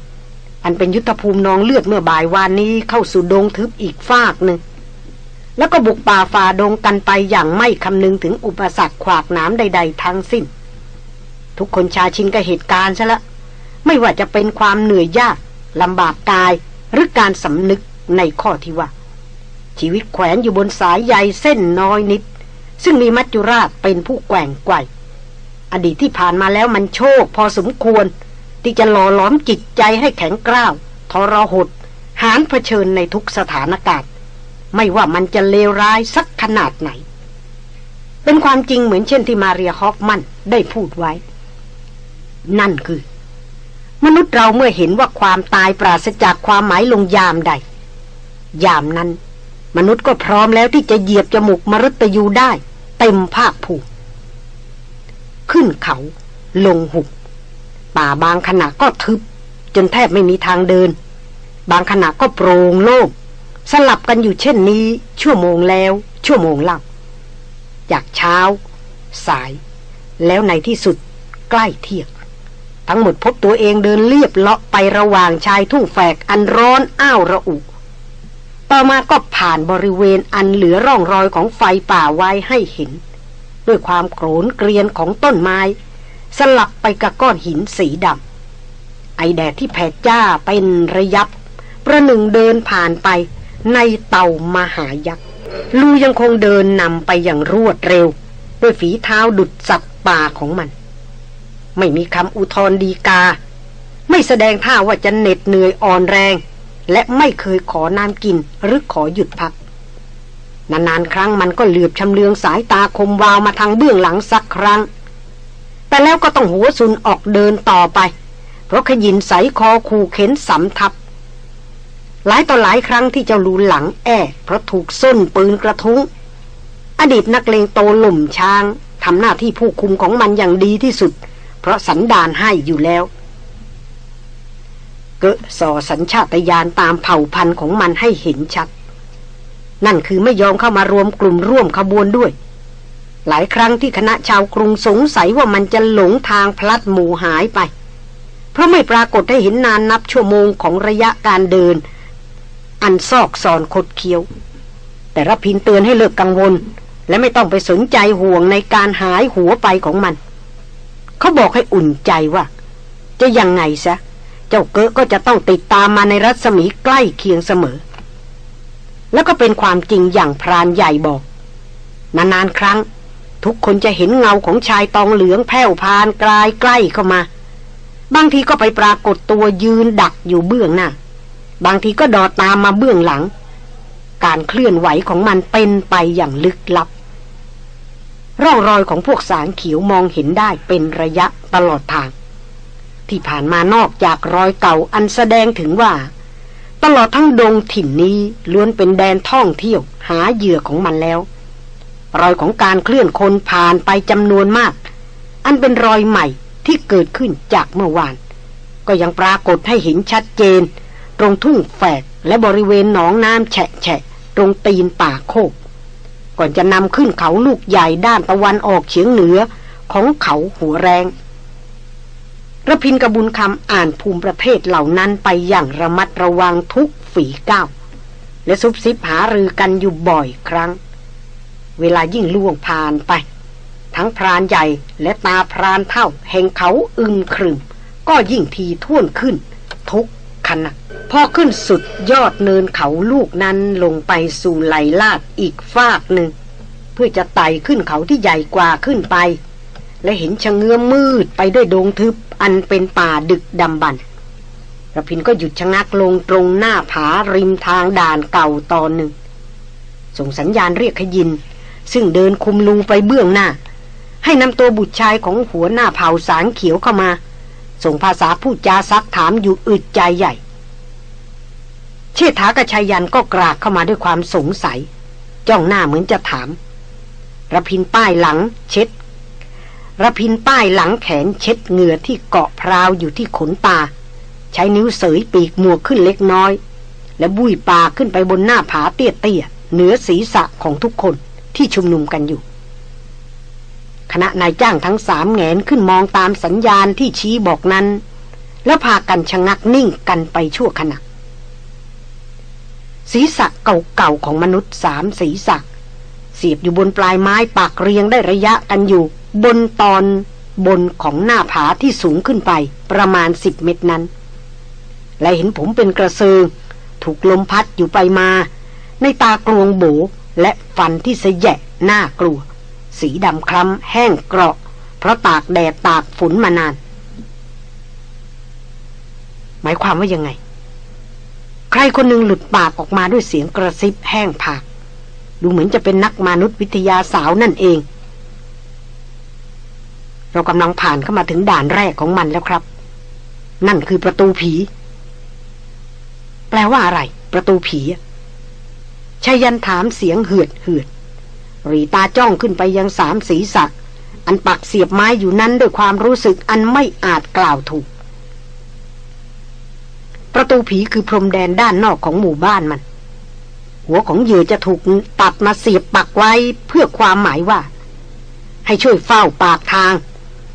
อันเป็นยุทธภูมินองเลือดเมื่อบ่ายวานนี้เข้าสู่ดงทึบอีกฟากหนึ่ง แล้วก็บุกป่าฝ่าดงกันไปอย่างไม่คำนึงถึงอุปสรรคขวากน้ำใด ๆ ทั้งสิ้น ทุกคนชาชินกับเหตุการณ์ซะละ ไม่ว่าจะเป็นความเหนื่อยยากลำบากกายหรือการสำนึกในข้อที่ว่า ชีวิตแขวนอยู่บนสายใยเส้นน้อยนิด ซึ่งมีมัจจุราชเป็นผู้แกว่งไกวอดีตที่ผ่านมาแล้วมันโชคพอสมควร ที่จะหล่อหลอมจิตใจให้แข็งกร้าวทรหดหานเผชิญในทุกสถานการณ์ไม่ว่ามันจะเลวร้ายสักขนาดไหน เป็นความจริงเหมือนเช่นที่มาเรียฮอกมันได้พูดไว้ นั่นคือ มนุษย์เราเมื่อเห็นว่าความตายปราศจากความหมายลงยามใด ยามนั้น มนุษย์ก็พร้อมแล้วที่จะเหยียบจมูกมรตยูได้ เต็มภาคภูมิขึ้นเขา ลงหุบป่าบางขณะก็ทึบ จนแทบไม่มีทางเดิน บางขณะก็โปร่งโล่งสลับกันอยู่เช่นนี้ ชั่วโมงแล้ว ชั่วโมงเล่าจากเช้า สาย แล้วในที่สุดใกล้เที่ยงทั้งหมดพบตัวเองเดินเลียบเลาะไประหว่างชายทุ่งแฝกอันร้อนอ้าวระอุ ต่อมาก็ผ่านบริเวณอันเหลือร่องรอยของไฟป่าไว้ให้เห็น ด้วยความโกรนเกรียนของต้นไม้ สลับไปกับก้อนหินสีดำไอแดดที่แผดจ้าเป็นระยับ ประหนึ่งเดินผ่านไปในเต่ามหายักษ์ลูยังคงเดินนำไปอย่างรวดเร็ว ด้วยฝีเท้าดุดสัตว์ป่าของมัน ไม่มีคำอุทธรดีกา ไม่แสดงท่าว่าจะเหน็ดเหนื่อยอ่อนแรง และไม่เคยขอนานกินหรือขอหยุดพัก นานๆครั้งมันก็เหลือบชำเลืองสายตาคมวาวมาทางเบื้องหลังสักครั้ง แต่แล้วก็ต้องหัวซุนออกเดินต่อไป เพราะขยินใสคอขู่เข็นสำทับ หลายต่อหลายครั้งที่เจ้าลูหลังแอเพราะถูกส้นปืนกระทุ้ง อดีตนักเลงโตหล่มช้างทำหน้าที่ผู้คุมของมันอย่างดีที่สุด เพราะสันดานให้อยู่แล้ว เกะสอสัญชาตญาณตามเผ่าพันธุ์ของมันให้เห็นชัด นั่นคือไม่ยอมเข้ามารวมกลุ่มร่วมขบวนด้วย หลายครั้งที่คณะชาวกรุงสงสัยว่ามันจะหลงทางพลัดหมู่หายไป เพราะไม่ปรากฏให้เห็นนานนับชั่วโมงของระยะการเดิน อันซอกซอนคดเคี้ยว แต่รับพินเตือนให้เลิกกังวล และไม่ต้องไปสนใจห่วงในการหายหัวไปของมัน เขาบอกให้อุ่นใจว่า จะยังไงซะเจ้าเก๋ก็จะต้องติดตามมาในรัศมีใกล้เคียงเสมอ แล้วก็เป็นความจริงอย่างพรานใหญ่บอก นานๆครั้ง ทุกคนจะเห็นเงาของชายตองเหลืองแผ่วพานกลายใกล้เข้ามา บางทีก็ไปปรากฏตัวยืนดักอยู่เบื้องหน้า บางทีก็ดอดตามมาเบื้องหลัง การเคลื่อนไหวของมันเป็นไปอย่างลึกลับร่องรอยของพวกสางเขียวมองเห็นได้เป็นระยะตลอดทาง ที่ผ่านมานอกจากรอยเก่าอันแสดงถึงว่า ตลอดทั้งดงถิ่นนี้ล้วนเป็นแดนท่องเที่ยวหาเหยื่อของมันแล้ว รอยของการเคลื่อนคนผ่านไปจำนวนมาก อันเป็นรอยใหม่ที่เกิดขึ้นจากเมื่อวาน ก็ยังปรากฏให้เห็นชัดเจน ตรงทุ่งแฝกและบริเวณหนองน้ำแฉะแฉะตรงตีนป่าโคก ก่อนจะนำขึ้นเขาลูกใหญ่ด้านตะวันออกเฉียงเหนือของเขาหัวแรง ระพินกระบุญคำอ่านภูมิประเทศเหล่านั้นไปอย่างระมัดระวังทุกฝีก้าว และซุบซิบหารือกันอยู่บ่อยครั้ง เวลายิ่งล่วงผ่านไป ทั้งพรานใหญ่และตาพรานเท่า แห่งเขาอึมครึม ก็ยิ่งทีท่วนขึ้น ทุกขณะพอขึ้นสุดยอดเนินเขาลูกนั้นลงไปสู่ไหลลาดอีกฟากหนึ่ง เพื่อจะไต่ขึ้นเขาที่ใหญ่กว่าขึ้นไป และเห็นชะเงื้อมมืดไปด้วยดงทึบอันเป็นป่าดึกดำบรรพระพินก็หยุดชะงักลงตรงหน้าผาริมทางด่านเก่าตอนหนึ่ง ส่งสัญญาณเรียกขยิน ซึ่งเดินคุมลูไปเบื้องหน้า ให้นำตัวบุตรชายของหัวหน้าเผ่าสางเขียวเข้ามา ส่งภาษาพูดจาซักถามอยู่อึดใจใหญ่ เชษฐากระชายันก็กรากเข้ามาด้วยความสงสัย จ้องหน้าเหมือนจะถามระพินป้ายหลัง เช็ด ระพินป้ายหลังแขนเช็ดเหงื่อที่เกาะพราวอยู่ที่ขนตา ใช้นิ้วเสยปีกหมวกขึ้นเล็กน้อย และบุยปาขึ้นไปบนหน้าผาเตี้ยๆเหนือศีรษะของทุกคนที่ชุมนุมกันอยู่ คณะนายจ้างทั้งสามแงนขึ้นมองตามสัญญาณที่ชี้บอกนั้น แล้วพากันชะงักนิ่งกันไปชั่วขณะศีรษะเก่าๆของมนุษย์สามศีรษะเสียบอยู่บนปลายไม้ปากเรียงได้ระยะกันอยู่ บนตอนบนของหน้าผาที่สูงขึ้นไปประมาณสิบเมตรนั้น และเห็นผมเป็นกระเซิงถูกลมพัดอยู่ไปมา ในตากลวงโบและฟันที่เสยะหน้ากลัว สีดำคล้ำแห้งเกราะ เพราะตากแดดตากฝนมานาน หมายความว่ายังไง ใครคนหนึ่งหลุดปากออกมาด้วยเสียงกระซิบแห้งผาก ดูเหมือนจะเป็นนักมนุษยวิทยาสาวนั่นเอง เรากำลังผ่านเข้ามาถึงด่านแรกของมันแล้วครับ นั่นคือประตูผี แปลว่าอะไร ประตูผีชายันถามเสียงเหือดเหือดรีตาจ้องขึ้นไปยังสามสีสัก อันปักเสียบไม้อยู่นั้นด้วยความรู้สึกอันไม่อาจกล่าวถูก ประตูผีคือพรมแดนด้านนอกของหมู่บ้านมัน หัวของเหยื่อจะถูกตัดมาเสียบปักไว้เพื่อความหมายว่า ให้ช่วยเฝ้าปากทาง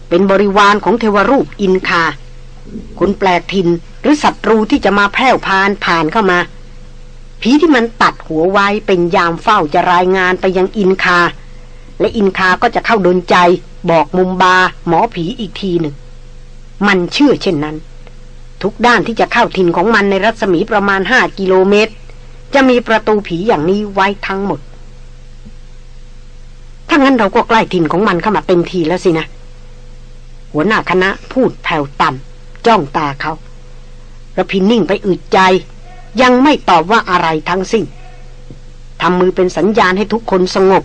เป็นบริวารของเทวรูปอินคา คนแปลกถิ่นหรือศัตรูที่จะมาแพร่พานผ่านเข้ามา ผีที่มันตัดหัวไว้เป็นยามเฝ้าจะรายงานไปยังอินคา และอินคาก็จะเข้าดนใจ บอกมุมบา หมอผีอีกทีหนึ่ง มันเชื่อเช่นนั้น ทุกด้านที่จะเข้าถิ่นของมันในรัศมีประมาณห้ากิโลเมตร จะมีประตูผีอย่างนี้ไว้ทั้งหมดถ้างั้นเราก็ใกล้ถิ่นของมันเข้ามาเต็มทีแล้วสินะ หัวหน้าคณะพูดแผ่วต่ำจ้องตาเขาระพินนิ่งไปอึดใจ ยังไม่ตอบว่าอะไรทั้งสิ้นทำมือเป็นสัญญาณให้ทุกคนสงบ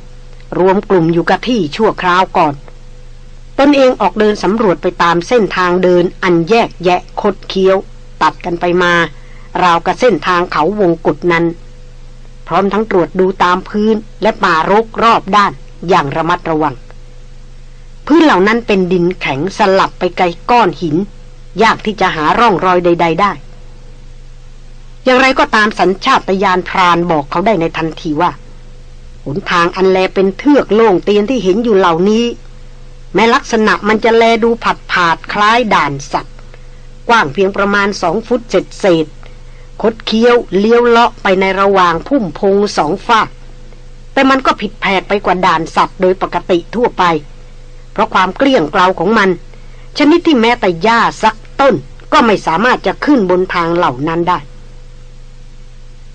รวมกลุ่มอยู่กับที่ชั่วคราวก่อน ตนเองออกเดินสำรวจไปตามเส้นทางเดินอันแยกแยะคดเคี้ยว ตัดกันไปมา ราวกับเส้นทางเขาวงกุดนั้น พร้อมทั้งตรวจดูตามพื้นและป่ารกรอบด้านอย่างระมัดระวัง พื้นเหล่านั้นเป็นดินแข็งสลับไปไกลก้อนหิน ยากที่จะหาร่องรอยใด ๆ ได้ อย่างไรก็ตามสัญชาตญาณพรานบอกเขาได้ในทันทีว่าหนทางอันแลเป็นเทือกโล่งเตียนที่เห็นอยู่เหล่านี้ แม้ลักษณะมันจะแลดูผัดผาดคล้ายด่านสัตว์ กว้างเพียงประมาณสองฟุตเศษเศษคดเคี้ยวเลี้ยวเลาะไปในระหว่างพุ่มพงสองฝากแต่มันก็ผิดแผกไปกว่าด่านสัตว์โดยปกติทั่วไป เพราะความเกลี้ยงเกลาของมัน ชนิดที่แม้แต่หญ้าสักต้น ก็ไม่สามารถจะขึ้นบนทางเหล่านั้นได้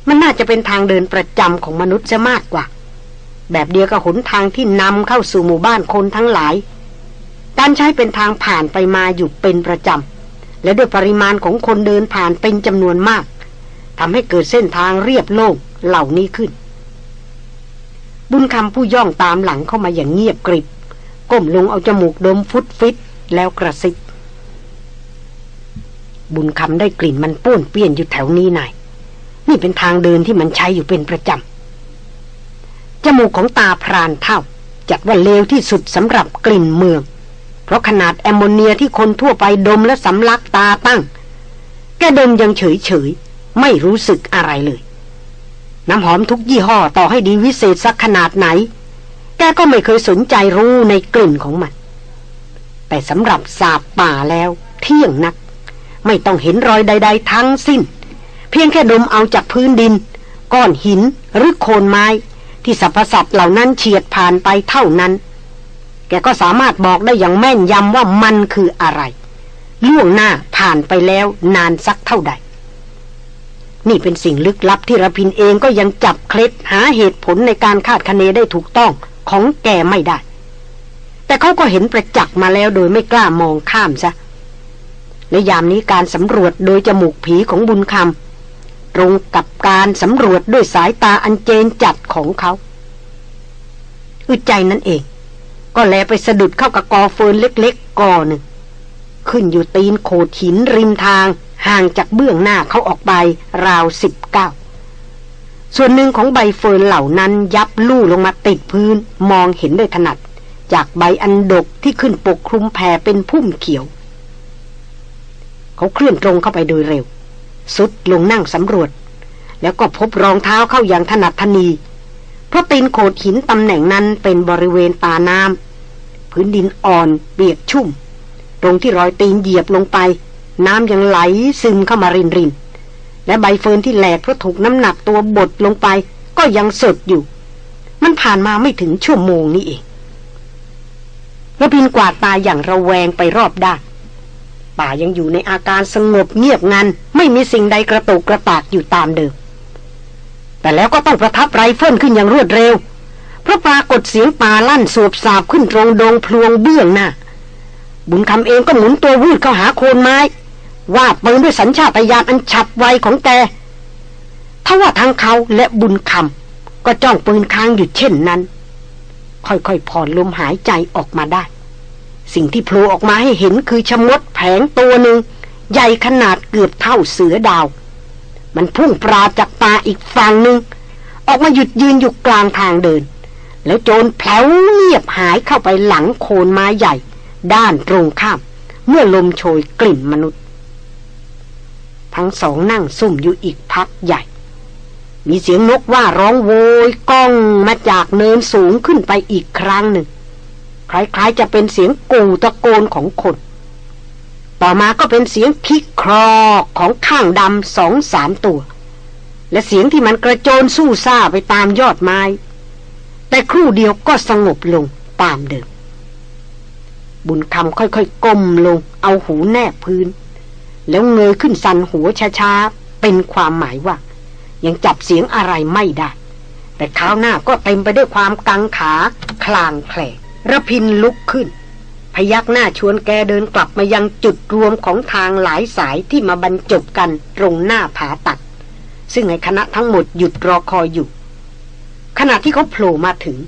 มันน่าจะเป็นทางเดินประจำของมนุษย์จะมากกว่า แบบเดียวกับหนทางที่นำเข้าสู่หมู่บ้านคนทั้งหลาย การใช้เป็นทางผ่านไปมาอยู่เป็นประจำและด้วยปริมาณของคนเดินผ่านเป็นจำนวนมากทำให้เกิดเส้นทางเรียบโล่งเหล่านี้ขึ้น บุญคำผู้ย่องตามหลังเข้ามาอย่างเงียบกริบ ก้มลงเอาจมูกดมฟุตฟิตแล้วกระซิบบุญคำได้กลิ่นมันป้วนเปี้ยนอยู่แถวนี้นายนี่เป็นทางเดินที่มันใช้อยู่เป็นประจำจมูกของตาพรานเท่าจัดว่าเลวที่สุดสำหรับกลิ่นเมือง เพราะขนาดแอมโมเนียที่คนทั่วไปดมและสำลักตาตั้ง แกดมยังเฉยเฉยไม่รู้สึกอะไรเลย น้ำหอมทุกยี่ห้อต่อให้ดีวิเศษสักขนาดไหน แกก็ไม่เคยสนใจรู้ในกลิ่นของมัน แต่สำหรับสาบป่าแล้ว เที่ยงนัก ไม่ต้องเห็นรอยใด ๆ ทั้งสิ้น เพียงแค่ดมเอาจากพื้นดิน ก้อนหินหรือโคนไม้ ที่สรรพสัตว์เหล่านั้นเฉียดผ่านไปเท่านั้น แกก็สามารถบอกได้อย่างแม่นยำว่ามันคืออะไรล่วงหน้าผ่านไปแล้วนานสักเท่าใด นี่เป็นสิ่งลึกลับที่ระพินเองก็ยังจับเคล็ดหาเหตุผลในการคาดคะเนได้ถูกต้อง ของแกไม่ได้ แต่เขาก็เห็นประจักษ์มาแล้วโดยไม่กล้ามองข้ามซะ และยามนี้การสำรวจโดยจมูกผีของบุญคำตรงกับการสำรวจด้วยสายตาอันเจนจัดของเขาอึดใจนั่นเอง ก็แลไปสะดุดเข้ากับกอเฟินเล็กๆกอหนึ่ง ขึ้นอยู่ตีนโขดหินริมทางห่างจากเบื้องหน้าเขาออกไปราวสิบเก้า ส่วนหนึ่งของใบเฟิร์นเหล่านั้นยับลู่ลงมาติดพื้นมองเห็นได้ถนัด จากใบอันดกที่ขึ้นปกคลุมแผ่เป็นพุ่มเขียว เขาเคลื่อนตรงเข้าไปโดยเร็ว สุดลงนั่งสำรวจ แล้วก็พบรองเท้าเข้าอย่างถนัดทนี เพราะตีนโขดหินตำแหน่งนั้นเป็นบริเวณตาน้ำพื้นดินอ่อนเปียกชุ่ม ตรงที่รอยตีนเหยียบลงไป น้ำยังไหลซึมเข้ามารินริน และใบเฟิร์นที่แหลกเพราะถูกน้ำหนักตัวบดลงไป ก็ยังสดอยู่ มันผ่านมาไม่ถึงชั่วโมงนี้เองรพินทร์กวาดตาอย่างระแวงไปรอบด้านป่ายังอยู่ในอาการสงบเงียบงัน ไม่มีสิ่งใดกระโตกกระตากอยู่ตามเดิม แต่แล้วก็ต้องประทับไรเฟิลขึ้นอย่างรวดเร็ว เพราะปรากฏเสียงป่าลั่นสวบสาบขึ้นตรงดงพลวงเบื้องหน้า บุญคำเองก็หมุนตัววืดเข้าหาโคนไม้ วาดปืนด้วยสัญชาตญาณอันฉับไวของแกถ้าว่าทั้งเขาและบุญคำก็จ้องปืนค้างอยู่เช่นนั้น ค่อยๆผ่อนลมหายใจออกมาได้ สิ่งที่โผล่ออกมาให้เห็นคือชมดแผงตัวหนึ่ง ใหญ่ขนาดเกือบเท่าเสือดาว มันพุ่งปราจากตาอีกฝั่งหนึ่ง ออกมาหยุดยืนอยู่กลางทางเดิน แล้วโจรแผลวเงียบหายเข้าไปหลังโคนไม้ใหญ่ ด้านตรงข้าม เมื่อลมโชยกลิ่นมนุษย์ ทั้งสองนั่งซุ่มอยู่อีกพักใหญ่ มีเสียงนกว่าร้องโวยก้องมาจากเนินสูงขึ้นไปอีกครั้งหนึ่ง คล้ายๆจะเป็นเสียงกูตะโกนของคน ต่อมาก็เป็นเสียงคิกครอกของข้างดำสองสามตัว และเสียงที่มันกระโจนสู้ซาไปตามยอดไม้ แต่ครู่เดียวก็สงบลงตามเดิมบุญคำค่อยๆก้มลงเอาหูแนบพื้น แล้วเงยขึ้นสันหัวช้าๆ เป็นความหมายว่า ยังจับเสียงอะไรไม่ได้ แต่ข้าวหน้าก็เต็มไปด้วยความกังขา คลางแคลระพินลุกขึ้น พยักหน้าชวนแกเดินกลับมายังจุดรวมของทางหลายสายที่มาบรรจบกันตรงหน้าผาตัด ซึ่งในคณะทั้งหมดหยุดรอคอยอยู่ ขณะที่เขาโผล่มาถึง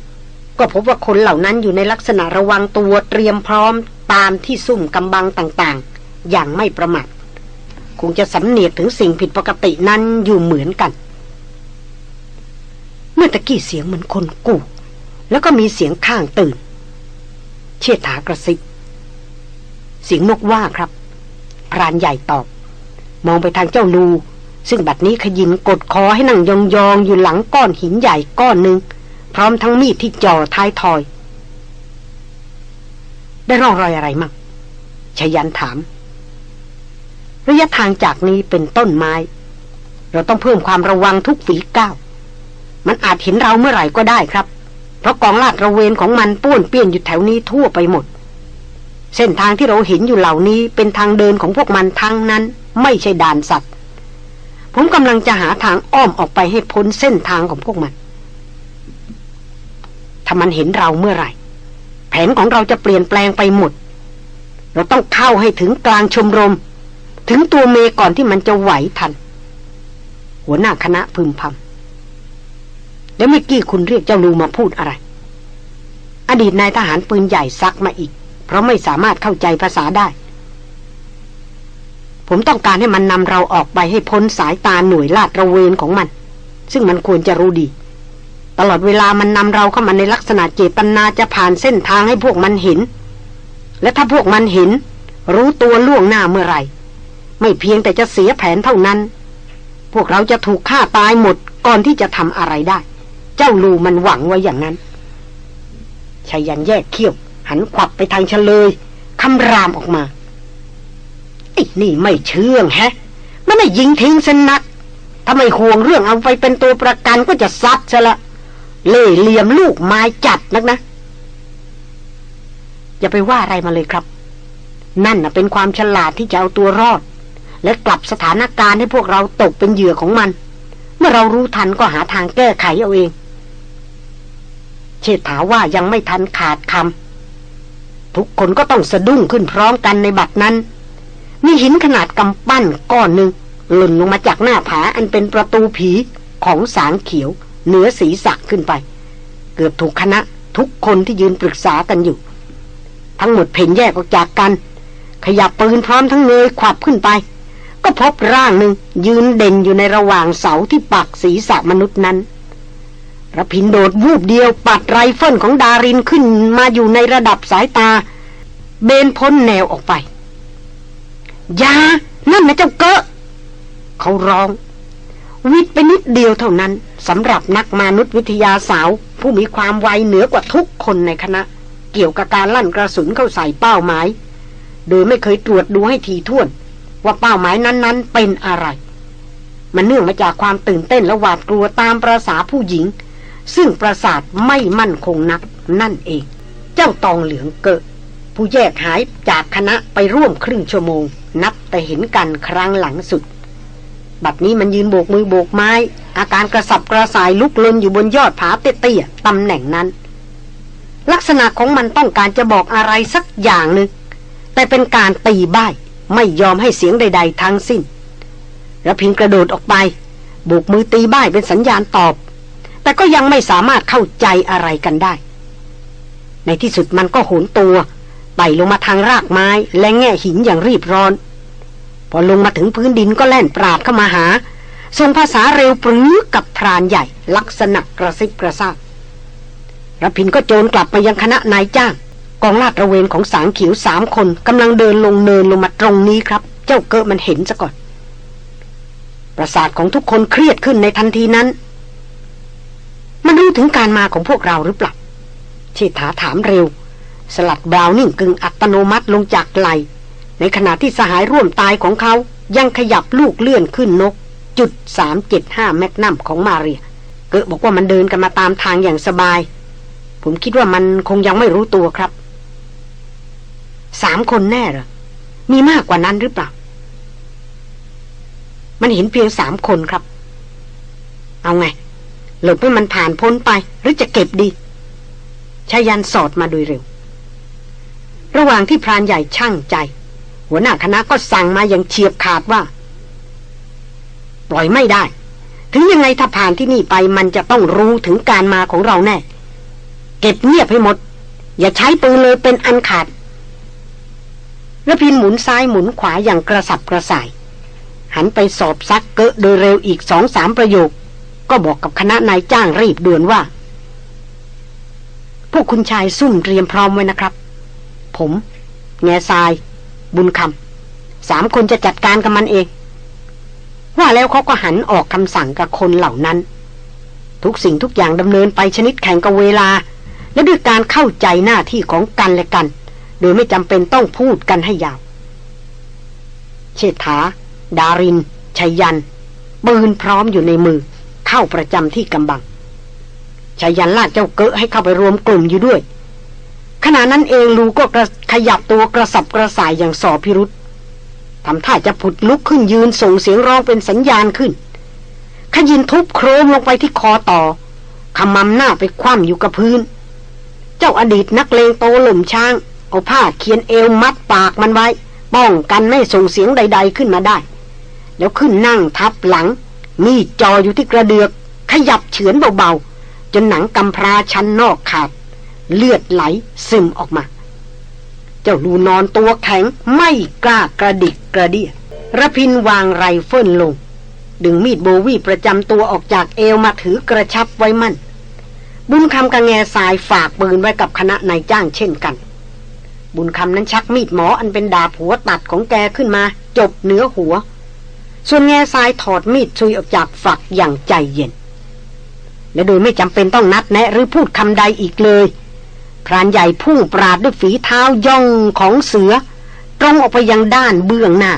ก็พบว่าคนเหล่านั้นอยู่ในลักษณะระวังตัวเตรียมพร้อมตามที่ซุ่มกำบังต่างๆ อย่างไม่ประมาท คงจะสำเนียกถึงสิ่งผิดปกตินั้นอยู่เหมือนกัน เมื่อตะกี้เสียงเหมือนคนกู่แล้วก็มีเสียงข้างตื่น เชิดถากระซิบเสียงนกว่าครับพรานใหญ่ตอบ มองไปทางเจ้าลูซึ่งบัดนี้ขยินกดคอให้นั่งยองๆอยู่หลังก้อนหินใหญ่ก้อนหนึ่ง พร้อมทั้งมีดที่จ่อท้ายทอย ได้ร่องรอยอะไรมั่งชยันถาม ระยะทางจากนี้เป็นต้นไม้ เราต้องเพิ่มความระวังทุกฝีก้าว มันอาจเห็นเราเมื่อไหร่ก็ได้ครับ เพราะกองลาดระเวนของมันป้วนเปี้ยนอยู่แถวนี้ทั่วไปหมด เส้นทางที่เราเห็นอยู่เหล่านี้เป็นทางเดินของพวกมันทั้งนั้น ไม่ใช่ด่านสัตว์ ผมกำลังจะหาทางอ้อมออกไปให้พ้นเส้นทางของพวกมัน ถ้ามันเห็นเราเมื่อไหร่ แผนของเราจะเปลี่ยนแปลงไปหมด เราต้องเข้าให้ถึงกลางชมรม ถึงตัวเมก่อนที่มันจะไหวทัน หัวหน้าคณะพึมพำแล้วเมื่อกี้คุณเรียกเจ้าลูมาพูดอะไร อดีตนายทหารปืนใหญ่ซักมาอีก เพราะไม่สามารถเข้าใจภาษาได้ ผมต้องการให้มันนำเราออกไปให้พ้นสายตาหน่วยลาดระเวนของมัน ซึ่งมันควรจะรู้ดี ตลอดเวลามันนำเราเข้ามาในลักษณะเจตนาจะผ่านเส้นทางให้พวกมันเห็น และถ้าพวกมันเห็น รู้ตัวล่วงหน้าเมื่อไหร่ ไม่เพียงแต่จะเสียแผนเท่านั้น พวกเราจะถูกฆ่าตายหมดก่อนที่จะทำอะไรได้ เจ้าลูมันหวังไว้อย่างนั้นชายันแยกเขี้ยว หันขวับไปทางเฉลยคำรามออกมาไอ้นี่ไม่เชื่องแฮะ มันไม่ยิงทิ้งสนักถ้าไม่ห่วงเรื่องเอาไปเป็นตัวประกันก็จะซัดซะละ เล่เหลี่ยมลูกไม้จัดนักนะ อย่าไปว่าอะไรมาเลยครับ นั่นนะเป็นความฉลาดที่จะเอาตัวรอด และกลับสถานการณ์ให้พวกเราตกเป็นเหยื่อของมัน เมื่อเรารู้ทันก็หาทางแก้ไขเอาเอง เชษฐาว่ายังไม่ทันขาดคำทุกคนก็ต้องสะดุ้งขึ้นพร้อมกันในบัดนั้น มีหินขนาดกำปั้นก้อนหนึ่งหล่นลงมาจากหน้าผาอันเป็นประตูผีของสางเขียว เหนือศีรษะขึ้นไป เกือบถูกคณะทุกคนที่ยืนปรึกษากันอยู่ ทั้งหมดเผ่นแยกออกจากกัน ขยับปืนพร้อมทั้งเงยขวับขึ้นไป ก็พบร่างหนึ่งยืนเด่นอยู่ในระหว่างเสาที่ปักศีรษะมนุษย์นั้นรพินทร์โดดวูบเดียวปัดไรเฟิลของดารินขึ้นมาอยู่ในระดับสายตา เบนพ้นแนวออกไป อย่า นั่นนะเจ้าเกะเขาร้อง หวิดไปนิดเดียวเท่านั้นสำหรับนักมนุษยวิทยาสาว ผู้มีความไวเหนือกว่าทุกคนในคณะ เกี่ยวกับการลั่นกระสุนเข้าใส่เป้าหมาย โดยไม่เคยตรวจดูให้ทีท่วน ว่าเป้าหมายนั้นๆ เป็นอะไร มันเนื่องมาจากความตื่นเต้นและหวาดกลัวตามประษาผู้หญิง ซึ่งประสาทไม่มั่นคงนักนั่นเอง เจ้าตองเหลืองเกิดผู้แยกหายจากคณะไปร่วมครึ่งชั่วโมง นับแต่เห็นกันครั้งหลังสุด บัดนี้มันยืนโบกมือโบกไม้ อาการกระสับกระส่ายลุกลนอยู่บนยอดผาเตี้ยๆตำแหน่งนั้น ลักษณะของมันต้องการจะบอกอะไรสักอย่างหนึ่งแต่เป็นการตีบ้าย ไม่ยอมให้เสียงใด ๆ ทั้งสิ้นระพินกระโดดออกไปโบกมือตีบ้ายเป็นสัญญาณตอบ แต่ก็ยังไม่สามารถเข้าใจอะไรกันได้ ในที่สุดมันก็โหนตัวไต่ลงมาทางรากไม้และแง่หินอย่างรีบร้อน พอลงมาถึงพื้นดินก็แล่นปราดเข้ามาหาส่งภาษาเร็วปรือกับพรานใหญ่ ลักษณะกระซิบกระซาบรพินก็โจรกลับไปยังคณะนายจ้าง กองลาดระเวนของสางเขียวสามคนกำลังเดินลงเนินลงมาตรงนี้ครับ เจ้าเกิดมันเห็นซะก่อน ประสาทของทุกคนเครียดขึ้นในทันทีนั้น มันรู้ถึงการมาของพวกเราหรือเปล่าเชษฐาถามเร็ว สลัดบราวนิ่งกึ่งอัตโนมัติลงจากไหล ในขณะที่สหายร่วมตายของเขายังขยับลูกเลื่อนขึ้นนก จุดสามเจ็ดห้าแมกนัมของมาเรีย เกิดบอกว่ามันเดินกันมาตามทางอย่างสบาย ผมคิดว่ามันคงยังไม่รู้ตัวครับ สามคนแน่หรอ มีมากกว่านั้นหรือเปล่า มันเห็นเพียงสามคนครับ เอาไง หลบให้มันผ่านพ้นไป หรือจะเก็บดีชายันสอดมาโดยเร็ว ระหว่างที่พรานใหญ่ช่างใจ หัวหน้าคณะก็สั่งมาอย่างเฉียบขาดว่า ปล่อยไม่ได้ ถึงยังไงถ้าผ่านที่นี่ไปมันจะต้องรู้ถึงการมาของเราแน่ เก็บเงียบให้หมด อย่าใช้ปืนเลยเป็นอันขาด ระพินหมุนซ้ายหมุนขวาอย่างกระสับกระส่าย หันไปสอบซักเกะโดยเร็วอีกสองสามประโยค ก็บอกกับคณะนายจ้างรีบด่วนว่า พวกคุณชายซุ่มเตรียมพร้อมไว้นะครับ ผม แง่ทราย บุญคำสามคนจะจัดการกับมันเอง ว่าแล้วเขาก็หันออกคำสั่งกับคนเหล่านั้น ทุกสิ่งทุกอย่างดำเนินไปชนิดแข่งกับเวลา และด้วยการเข้าใจหน้าที่ของกันและกัน โดยไม่จำเป็นต้องพูดกันให้ยาว เชษฐา ดารินชัยยันปืนพร้อมอยู่ในมือ เข้าประจำที่กำบังชายันลากเจ้าเกะให้เข้าไปรวมกลุ่มอยู่ด้วย ขณะนั้นเองลูก็ขยับตัวกระสับกระส่ายอย่างสอพิรุษทำท่าจะผุดลุกขึ้นยืนส่งเสียงร้องเป็นสัญญาณขึ้น ขยินทุบโครมลงไปที่คอต่อขมำหน้าไปคว่ำอยู่กับพื้น เจ้าอดีตนักเลงโตหล่มช้าง เอาผ้าเคียนเอวมัดปากมันไว้ ป้องกันไม่ส่งเสียงใด ๆขึ้นมาได้ แล้วขึ้นนั่งทับหลัง มีดจ่ออยู่ที่กระเดือก ขยับเฉือนเบาๆ จนหนังกำพร้าชั้นนอกขาด เลือดไหลซึมออกมา เจ้าลูนอนตัวแข็งไม่กล้ากระดิกกระเดียรพินทร์วางไรเฟิลลง ดึงมีดโบวีประจำตัวออกจากเอวมาถือกระชับไว้มั่น บุญคำกับแงสายฝากปืนไว้กับคณะนายจ้างเช่นกัน บุญคำนั้นชักมีดหมออันเป็นดาบหัวตัดของแกขึ้นมา จบเนื้อหัว ส่วนแง่สายถอดมีดชุยออกจากฝักอย่างใจเย็น และโดยไม่จำเป็นต้องนัดแนะหรือพูดคำใดอีกเลยพรานใหญ่พุ่งปราดด้วยฝีเท้าย่องของเสือ ตรงออกไปยังด้านเบื้องหน้า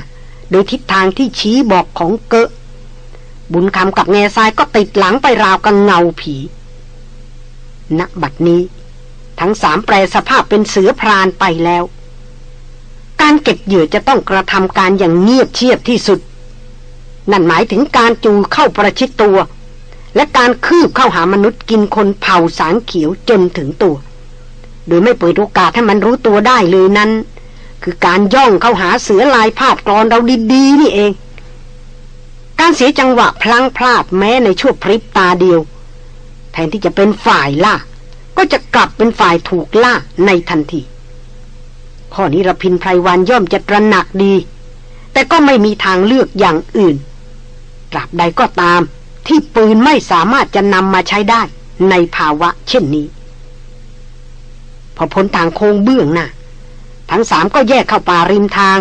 โดยทิศทางที่ชี้บอกของเกะบุญคำกับแง่ทรายก็ติดหลังไปราวกับเงาผีณบัดนี้ ทั้งสามแปลสภาพเป็นเสือพรานไปแล้ว การเก็บเหยื่อจะต้องกระทำการอย่างเงียบเชียบที่สุด นั่นหมายถึงการจูเข้าประชิดตัว และการคืบเข้าหามนุษย์กินคนเผาสางเขียวจนถึงตัว โดยไม่เปิดโอกาสให้มันรู้ตัวได้เลยนั้น คือการย่องเข้าหาเสือลายพาดกรอนเราดีๆนี่เอง การเสียจังหวะพลังพลาดแม้ในช่วงพริบตาเดียว แทนที่จะเป็นฝ่ายล่า ก็จะกลับเป็นฝ่ายถูกล่าในทันที ข้อนี้ระพินไพรวันย่อมจะตระหนักดี แต่ก็ไม่มีทางเลือกอย่างอื่น ตราบใดก็ตามที่ปืนไม่สามารถจะนำมาใช้ได้ในภาวะเช่นนี้ พอพ้นทางโค้งเบื้องหน้าทั้งสามก็แยกเข้าป่าริมทาง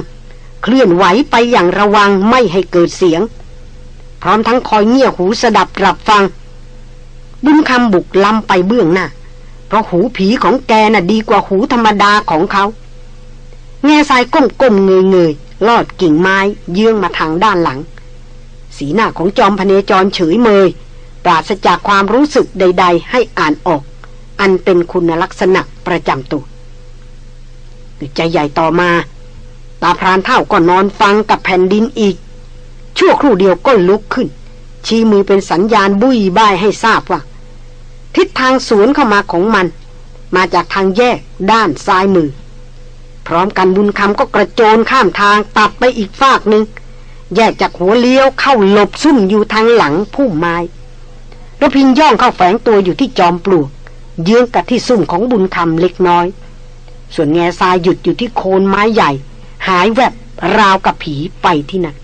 เคลื่อนไหวไปอย่างระวังไม่ให้เกิดเสียง พร้อมทั้งคอยเงี่ยหูสดับรับฟัง บุญคำบุกล้ำไปเบื้องหน้า เพราะหูผีของแกน่ะดีกว่าหูธรรมดาของเขา แง่ทรายก้มก้มเงยเงยลอดกิ่งไม้เยื่องมาทางด้านหลัง สีหน้าของจอมพเนจรเฉยเมย ปราศจากความรู้สึกใด ๆ ให้อ่านออก อันเป็นคุณลักษณะประจำตัวใจใหญ่ต่อมา ตาพรานเท่าก็นอนฟังกับแผ่นดินอีก ชั่วครู่เดียวก็ลุกขึ้น ชี้มือเป็นสัญญาณบุยบายให้ทราบว่า ทิศทางสวนเข้ามาของมัน มาจากทางแยกด้านซ้ายมือ พร้อมกันบุญคำก็กระโจนข้ามทางตัดไปอีกฟากหนึ่งแยกจากหัวเลี้ยวเข้าหลบซุ่มอยู่ทางหลังพุ่มไม้ระพินย่องเข้าแฝงตัวอยู่ที่จอมปลวก เยื้องกับที่ซุ่มของบุญคำเล็กน้อย ส่วนแง่ทรายหยุดอยู่ที่โคนไม้ใหญ่ หายแวบราวกับผีไปที่นั่น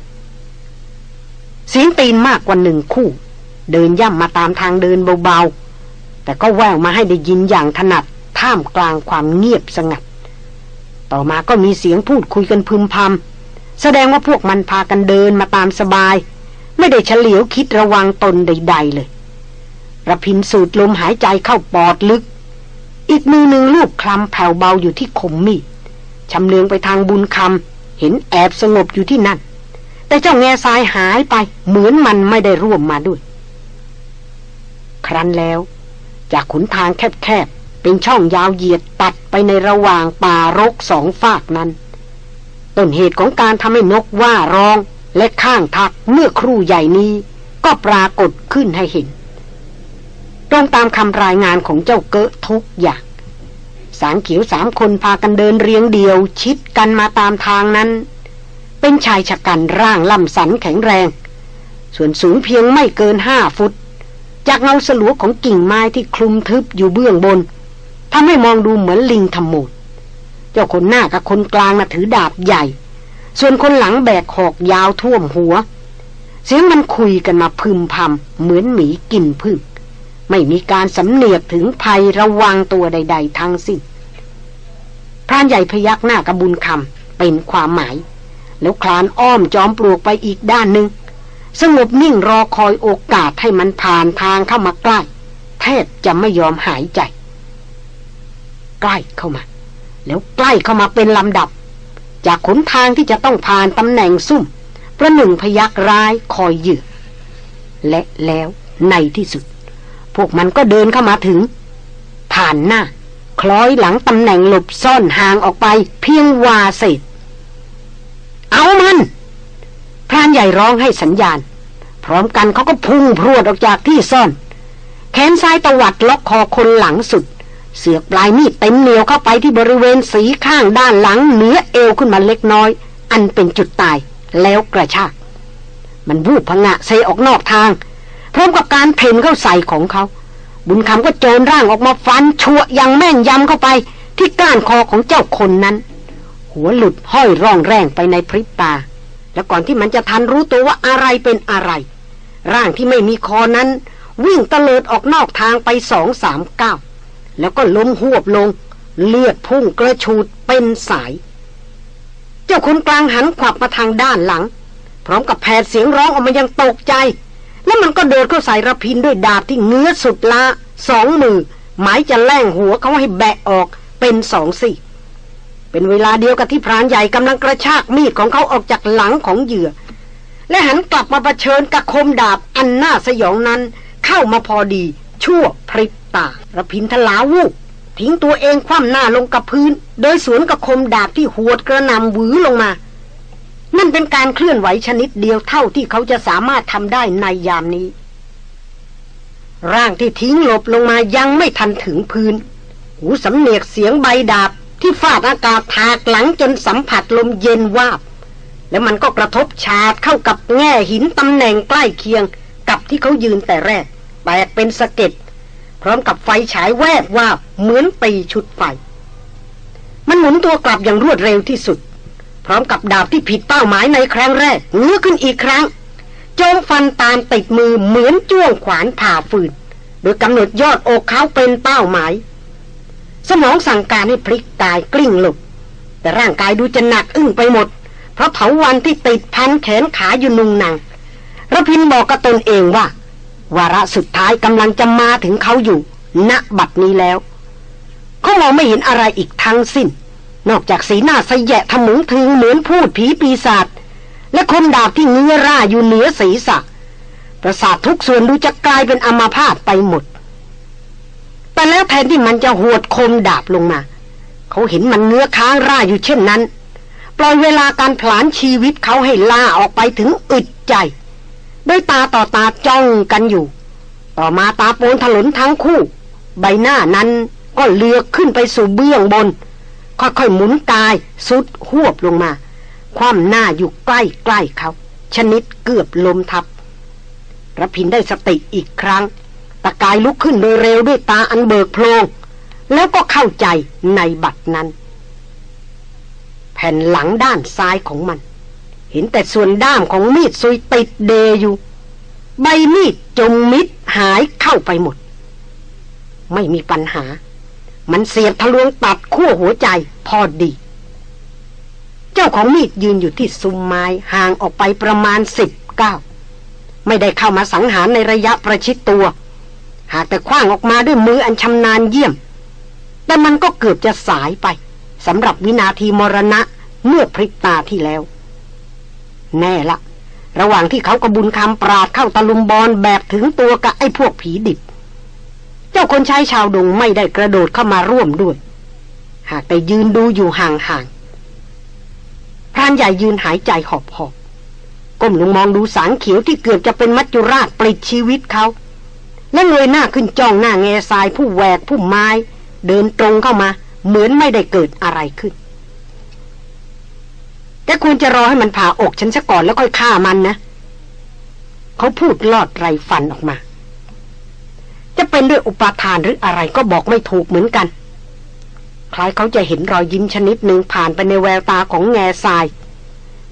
เสียงตีนมากกว่าหนึ่งคู่ เดินย่ำมาตามทางเดินเบา แต่ก็แววมาให้ได้ยินอย่างถนัดท่ามกลางความเงียบสงัด ต่อมาก็มีเสียงพูดคุยกันพึมพำแสดงว่าพวกมันพากันเดินมาตามสบาย ไม่ได้เฉลียวคิดระวังตนใด ๆ เลยระพินสูดลมหายใจเข้าปอดลึก อีกมือหนึ่งลูกคลำแผ่วเบาอยู่ที่ขมมีดชำเลืองไปทางบุญคำเห็นแอบสงบอยู่ที่นั่น แต่เจ้าแง่ทรายหายไปเหมือนมันไม่ได้ร่วมมาด้วย ครั้นแล้ว จากขุนทางแคบๆ เป็นช่องยาวเหยียดตัดไปในระหว่างป่ารกสองฝากนั้น ต้นเหตุของการทำให้นกว่าร้องและข้างทักเมื่อครู่ใหญ่นี้ ก็ปรากฏขึ้นให้เห็น ตรงตามคำรายงานของเจ้าเกะทุกอย่าง สางเขียวสามคนพากันเดินเรียงเดียว ชิดกันมาตามทางนั้น เป็นชายชะกันร่างล่ำสันแข็งแรง ส่วนสูงเพียงไม่เกินห้าฟุต จากเงาสลัวของกิ่งไม้ที่คลุมทึบอยู่เบื้องบนทำให้มองดูเหมือนลิงทำโมดเจ้าคนหน้ากับคนกลางน่ะถือดาบใหญ่ ส่วนคนหลังแบกหอกยาวท่วมหัว เสียงมันคุยกันมาพึมพำเหมือนหมีกินพึ่งไม่มีการสำเนียกถึงภัยระวังตัวใด ๆทั้งสิ้นพรานใหญ่พยักหน้ากระบุญคำเป็นความหมาย แล้วคลานอ้อมจอมปลวกไปอีกด้านหนึ่ง สงบนิ่งรอคอยโอกาสให้มันผ่านทางเข้ามาใกล้ แทบจะไม่ยอมหายใจ ใกล้เข้ามา แล้วใกล้เข้ามาเป็นลำดับ จากขนทางที่จะต้องผ่านตำแหน่งซุ่ม ประหนึ่งพยักร้ายคอยเหยื่อและแล้วในที่สุด พวกมันก็เดินเข้ามาถึง ผ่านหน้า คล้อยหลังตำแหน่งหลบซ่อนห่างออกไป เพียงวาเศษเอามัน พรานใหญ่ร้องให้สัญญาณ พร้อมกันเขาก็พุ่งพรวดออกจากที่ซ่อน แขนซ้ายตวัดล็อกคอคนหลังสุด เสือกปลายมีดเต็มเหนียวเข้าไปที่บริเวณสีข้างด้านหลังเหนือเอวขึ้นมาเล็กน้อย อันเป็นจุดตายแล้วกระชาก มันวูบพงะเซออกนอกทาง พร้อมกับการเพ่นเข้าใส่ของเขา บุญคำก็โจรร่างออกมาฟันชั่วยังแม่นยำเข้าไป ที่ก้านคอของเจ้าคนนั้น หัวหลุดห้อยร่องแรงไปในพริบตา แล้วก่อนที่มันจะทันรู้ตัวว่าอะไรเป็นอะไร ร่างที่ไม่มีคอนั้น วิ่งตะเลิดออกนอกทางไปสองสามเก้าแล้วก็ล้มหวบลง เลือดพุ่งกระชูดเป็นสาย เจ้าคนกลางหันขวับมาทางด้านหลัง พร้อมกับแผดเสียงร้องออกมายังตกใจ แล้วมันก็เดินเข้าใส่ระพินด้วยดาบที่เงื้อสุดละสองมือ หมายจะแล่งหัวเขาให้แบะออกเป็นสองสี่ เป็นเวลาเดียวกับที่พรานใหญ่กำลังกระชากมีดของเขาออกจากหลังของเหยื่อ และหันกลับมาเผชิญกับคมดาบอันน่าสยองนั้น เข้ามาพอดี ชั่วพริบตาระพินทลาวูบทิ้งตัวเองคว่ำหน้าลงกับพื้น โดยสวนกับคมดาบที่หวดกระนำหวือลงมา นั่นเป็นการเคลื่อนไหวชนิดเดียวเท่าที่เขาจะสามารถทำได้ในยามนี้ ร่างที่ทิ้งหลบลงมายังไม่ทันถึงพื้น หูสำเนียกเสียงใบดาบ ที่ฟาดอากาศถากหลังจนสัมผัสลมเย็นวาบ แล้วมันก็กระทบชาดเข้ากับแง่หินตำแหน่งใกล้เคียง กับที่เขายืนแต่แรกแตกเป็นสะเก็ดพร้อมกับไฟฉายแวบวาบเหมือนตีชุดไฟ มันหมุนตัวกลับอย่างรวดเร็วที่สุด พร้อมกับดาบที่ผิดเป้าหมายในครั้งแรกเงื้อขึ้นอีกครั้งโจมฟันตามติดมือเหมือนจ้วงขวานผ่าฟืนโดยกำหนดยอดอกเขาเป็นเป้าหมาย สมองสั่งการให้พลิกกายกลิ้งหลบ แต่ร่างกายดูจะหนักอึ้งไปหมด เพราะเถาวันที่ติดพันแขนขาอยู่นุงหนังระพินบอกกับตนเองว่า วาระสุดท้ายกำลังจะมาถึงเขาอยู่ ณบัดนี้แล้วเขามองไม่เห็นอะไรอีกทั้งสิ้น นอกจากสีหน้าสยะทะมึงถึงเหมือนพูดผีปีศาจและคมดาบที่เงื้อร่าอยู่เหนือศีรษะประสาททุกส่วนดูจะกลายเป็นอมาพาตไปหมด แต่แล้วแทนที่มันจะหวดคมดาบลงมา เขาเห็นมันเนื้อค้างร่าอยู่เช่นนั้น ปล่อยเวลาการผลานชีวิตเขาให้ล่าออกไปถึงอึดใจ ด้วยตาต่อตาจ้องกันอยู่ ต่อมาตาโปนถลนทั้งคู่ ใบหน้านั้นก็เลือกขึ้นไปสู่เบื้องบน ค่อยๆหมุนกายสุดหวบลงมา ความหน้าอยู่ใกล้ๆเขา ชนิดเกือบลมทับรพินได้สติอีกครั้ง ตะกายลุกขึ้นโดยเร็วด้วยตาอันเบิกโพลงแล้วก็เข้าใจในบัตรนั้น แผ่นหลังด้านซ้ายของมัน เห็นแต่ส่วนด้ามของมีดซุยติดเดอยู่ ใบมีดจมมิดหายเข้าไปหมด ไม่มีปัญหา มันเสียบทะลวงตัดขั้วหัวใจพอดี เจ้าของมีดยืนอยู่ที่ซุ้มไม้ห่างออกไปประมาณสิบเก้าไม่ได้เข้ามาสังหารในระยะประชิดตัว หากแต่คว้างออกมาด้วยมืออันชำนาญเยี่ยม แต่มันก็เกือบจะสายไปสำหรับวินาทีมรณะเมื่อพริบตาที่แล้ว แน่ละ ระหว่างที่เขากระบุญคำปราดเข้าตะลุมบอลแบบถึงตัวกับไอ้พวกผีดิบ เจ้าคนใช้ชาวดงไม่ได้กระโดดเข้ามาร่วมด้วย หากแต่ยืนดูอยู่ห่างๆพรานใหญ่ยืนหายใจหอบๆก้มลงมองดูสางเขียวที่เกือบจะเป็นมัจจุราชปลิดชีวิตเขา และเงยหน้าขึ้นจ้องหน้าแง่ทรายผู้แหวกผู้ไม้ เดินตรงเข้ามา เหมือนไม่ได้เกิดอะไรขึ้น แต่ควรจะรอให้มันผ่าอกฉันซะก่อนแล้วค่อยฆ่ามันนะ เขาพูดลอดไรฟันออกมา จะเป็นด้วยอุปาทานหรืออะไรก็บอกไม่ถูกเหมือนกัน คล้ายเขาจะเห็นรอยยิ้มชนิดหนึ่งผ่านไปในแววตาของแง่ทราย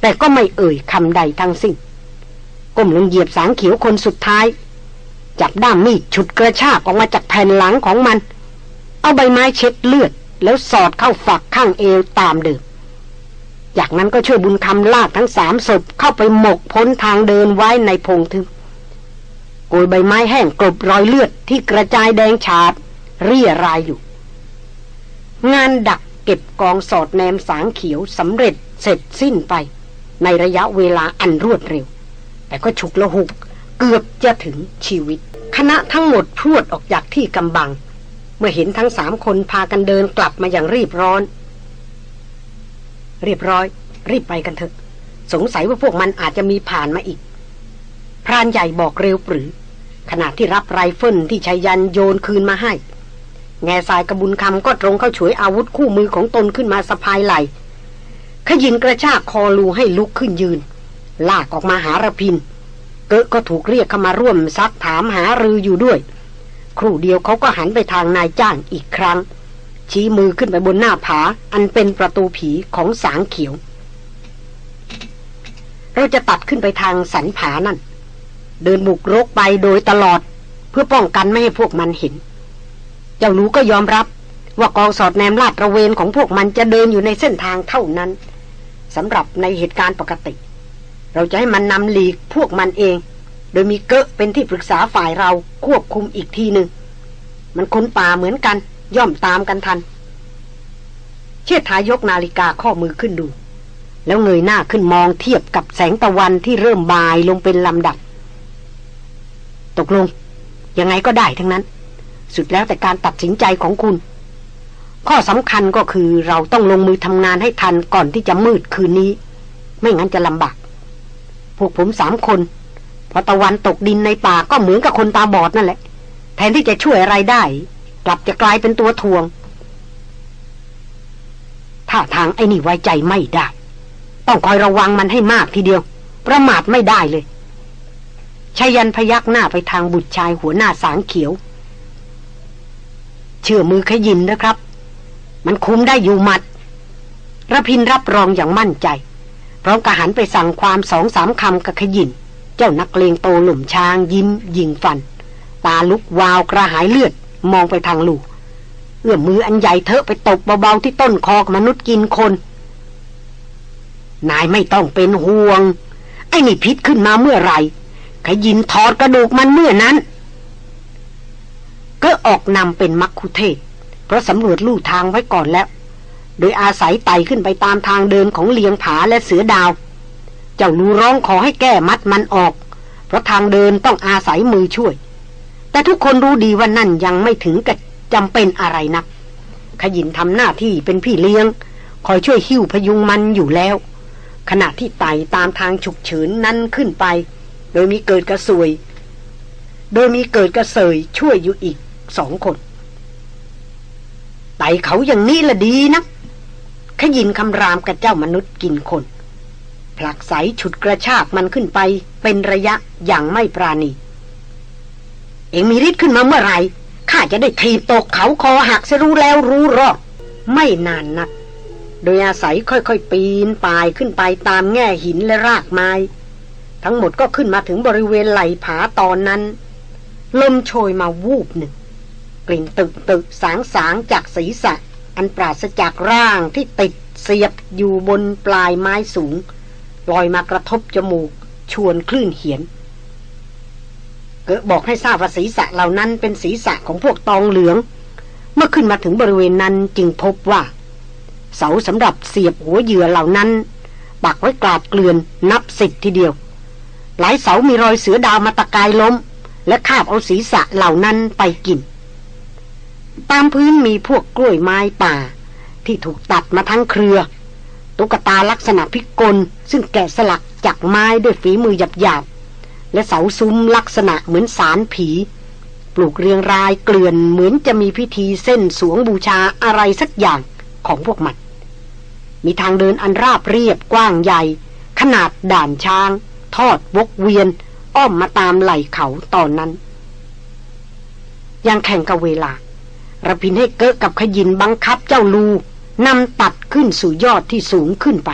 แต่ก็ไม่เอ่ยคำใดทั้งสิ้นก้มลงเหยียบสางเขียวคนสุดท้าย จับด้ามมีดฉุดกระชากออกมาจากแผ่นหลังของมัน เอาใบไม้เช็ดเลือด แล้วสอดเข้าฝักข้างเอวตามเดิม จากนั้นก็ช่วยบุญคำลากทั้งสามศพเข้าไปหมกพ้นทางเดินไว้ในพงทึบโกยใบไม้แห้งกลบรอยเลือดที่กระจายแดงฉาดเรียรายอยู่ งานดักเก็บกองสอดแนมสางเขียวสำเร็จเสร็จสิ้นไป ในระยะเวลาอันรวดเร็ว แต่ก็ฉุกละหุก เกือบจะถึงชีวิต คณะทั้งหมดพรวดออกจากที่กำบัง เมื่อเห็นทั้งสามคนพากันเดินกลับมาอย่างรีบร้อน เรียบร้อย รีบไปกันเถอะ สงสัยว่าพวกมันอาจจะมีผ่านมาอีก พรานใหญ่บอกเร็วปรื๋อ ขณะที่รับไรเฟิลที่ไชยยันต์โยนคืนมาให้ แง่สายกระบุญคำก็ตรงเข้าฉวยอาวุธคู่มือของตนขึ้นมาสะพายไหล่ขยินกระชากคอลูให้ลุกขึ้นยืน ลากออกมาหารพินทร์ เกะก็ถูกเรียกเข้ามาร่วมซักถามหารืออยู่ด้วย ครู่เดียวเขาก็หันไปทางนายจ้างอีกครั้ง ชี้มือขึ้นไปบนหน้าผา อันเป็นประตูผีของสางเขียว เราจะตัดขึ้นไปทางสันผานั่น เดินบุกรกไปโดยตลอด เพื่อป้องกันไม่ให้พวกมันเห็น เจ้าหนูก็ยอมรับว่ากองสอดแนมลาดระเวนของพวกมันจะเดินอยู่ในเส้นทางเท่านั้นสำหรับในเหตุการณ์ปกติเเราจะให้มันนำหลีกพวกมันเอง โดยมีเกะเป็นที่ปรึกษาฝ่ายเราควบคุมอีกทีหนึ่ง มันค้นป่าเหมือนกัน ย่อมตามกันทัน เชิดทายกนาฬิกาข้อมือขึ้นดู แล้วเงยหน้าขึ้นมองเทียบกับแสงตะวันที่เริ่มบายลงเป็นลำดับ ตกลง ยังไงก็ได้ทั้งนั้น สุดแล้วแต่การตัดสินใจของคุณ ข้อสำคัญก็คือเราต้องลงมือทำงานให้ทันก่อนที่จะมืดคืนนี้ ไม่งั้นจะลำบาก พวกผมสามคน พอตะวันตกดินในป่าก็เหมือนกับคนตาบอดนั่นแหละ แทนที่จะช่วยอะไรได้ กลับจะกลายเป็นตัวทวง ถ้าทางไอ้นี่ไว้ใจไม่ได้ ต้องคอยระวังมันให้มากทีเดียว ประมาทไม่ได้เลยชายันพยักหน้าไปทางบุตรชายหัวหน้าสางเขียว เชื่อมือขยินนะครับ มันคุ้มได้อยู่หมัดระพินรับรองอย่างมั่นใจ พร้อมกระหันไปสั่งความสองสามคำกับขยิน เจ้านักเลงโตหลุ่มช้างยิ้ม ยิงฟัน ตาลุกวาวกระหายเลือด มองไปทางลูกเอื้อมมืออันใหญ่เถอะไปตบเบาๆที่ต้นคอกมนุษย์กินคน นายไม่ต้องเป็นห่วง ไอ้นี่พิษขึ้นมาเมื่อไหร่ขยินถอดกระดูกมันเมื่อนั้น ก็ออกนำเป็นมักคุเทศเพราะสำรวจลู่ทางไว้ก่อนแล้ว โดยอาศัยไต่ขึ้นไปตามทางเดินของเลียงผาและเสือดาว เจ้าลูร้องขอให้แก้มัดมันออก เพราะทางเดินต้องอาศัยมือช่วย แต่ทุกคนรู้ดีว่านั่นยังไม่ถึงกับจำเป็นอะไรนัก ขยินทำหน้าที่เป็นพี่เลี้ยง คอยช่วยหิ้วพยุงมันอยู่แล้ว ขณะที่ไต่ตามทางฉุกเฉินนั้นขึ้นไป โดยมีเกิดกระสวย โดยมีเกิดกระเสยช่วยอยู่อีกสองคนไต่เขาอย่างนี้ละดีนะ ขยินคำรามกับเจ้ามนุษย์กินคน ผลักใสฉุดกระชากมันขึ้นไป เป็นระยะอย่างไม่ปราณี เองมีฤทธิ์ขึ้นมาเมื่อไหร่ข้าจะได้ทีบตกเขาคอหักเสรู้แล้วรู้รอดไม่นานนัก โดยอาศัยค่อยๆ ปีนป่ายขึ้นไปตามแง่หินและรากไม้ ทั้งหมดก็ขึ้นมาถึงบริเวณไหลผาตอนนั้น ลมโชยมาวูบหนึ่ง กลิ่นตึกตึกสางสางจากศีรษะ อันปราศจากร่างที่ติดเสียบอยู่บนปลายไม้สูง ลอยมากระทบจมูก ชวนคลื่นเหียน เกิดบอกให้ทราบว่าศีรษะเหล่านั้นเป็นศีรษะของพวกตองเหลือง เมื่อขึ้นมาถึงบริเวณนั้นจึงพบว่า เสาสำหรับเสียบหัวเหยื่อเหล่านั้นปักไว้กลาดเกลื่อนนับสิบทีเดียว หลายเสามีรอยเสือดาวมาตะกายล้ม และคาบเอาศีรษะเหล่านั้นไปกิน ตามพื้นมีพวกกล้วยไม้ป่า ที่ถูกตัดมาทั้งเครือ ตุ๊กตาลักษณะพิกล ซึ่งแกะสลักจากไม้ด้วยฝีมือหยาบๆ และเสาซุ้มลักษณะเหมือนสารผี ปลูกเรียงรายเกลื่อนเหมือนจะมีพิธีเส้นสวงบูชาอะไรสักอย่างของพวกมัน มีทางเดินอันราบเรียบกว้างใหญ่ ขนาดด่านช้าง ทอดวกเวียน อ้อมมาตามไหล่เขาตอนนั้น ยังแข่งกับเวลา ระพินให้เกะกับขยินบังคับเจ้าลูนำตัดขึ้นสู่ยอดที่สูงขึ้นไป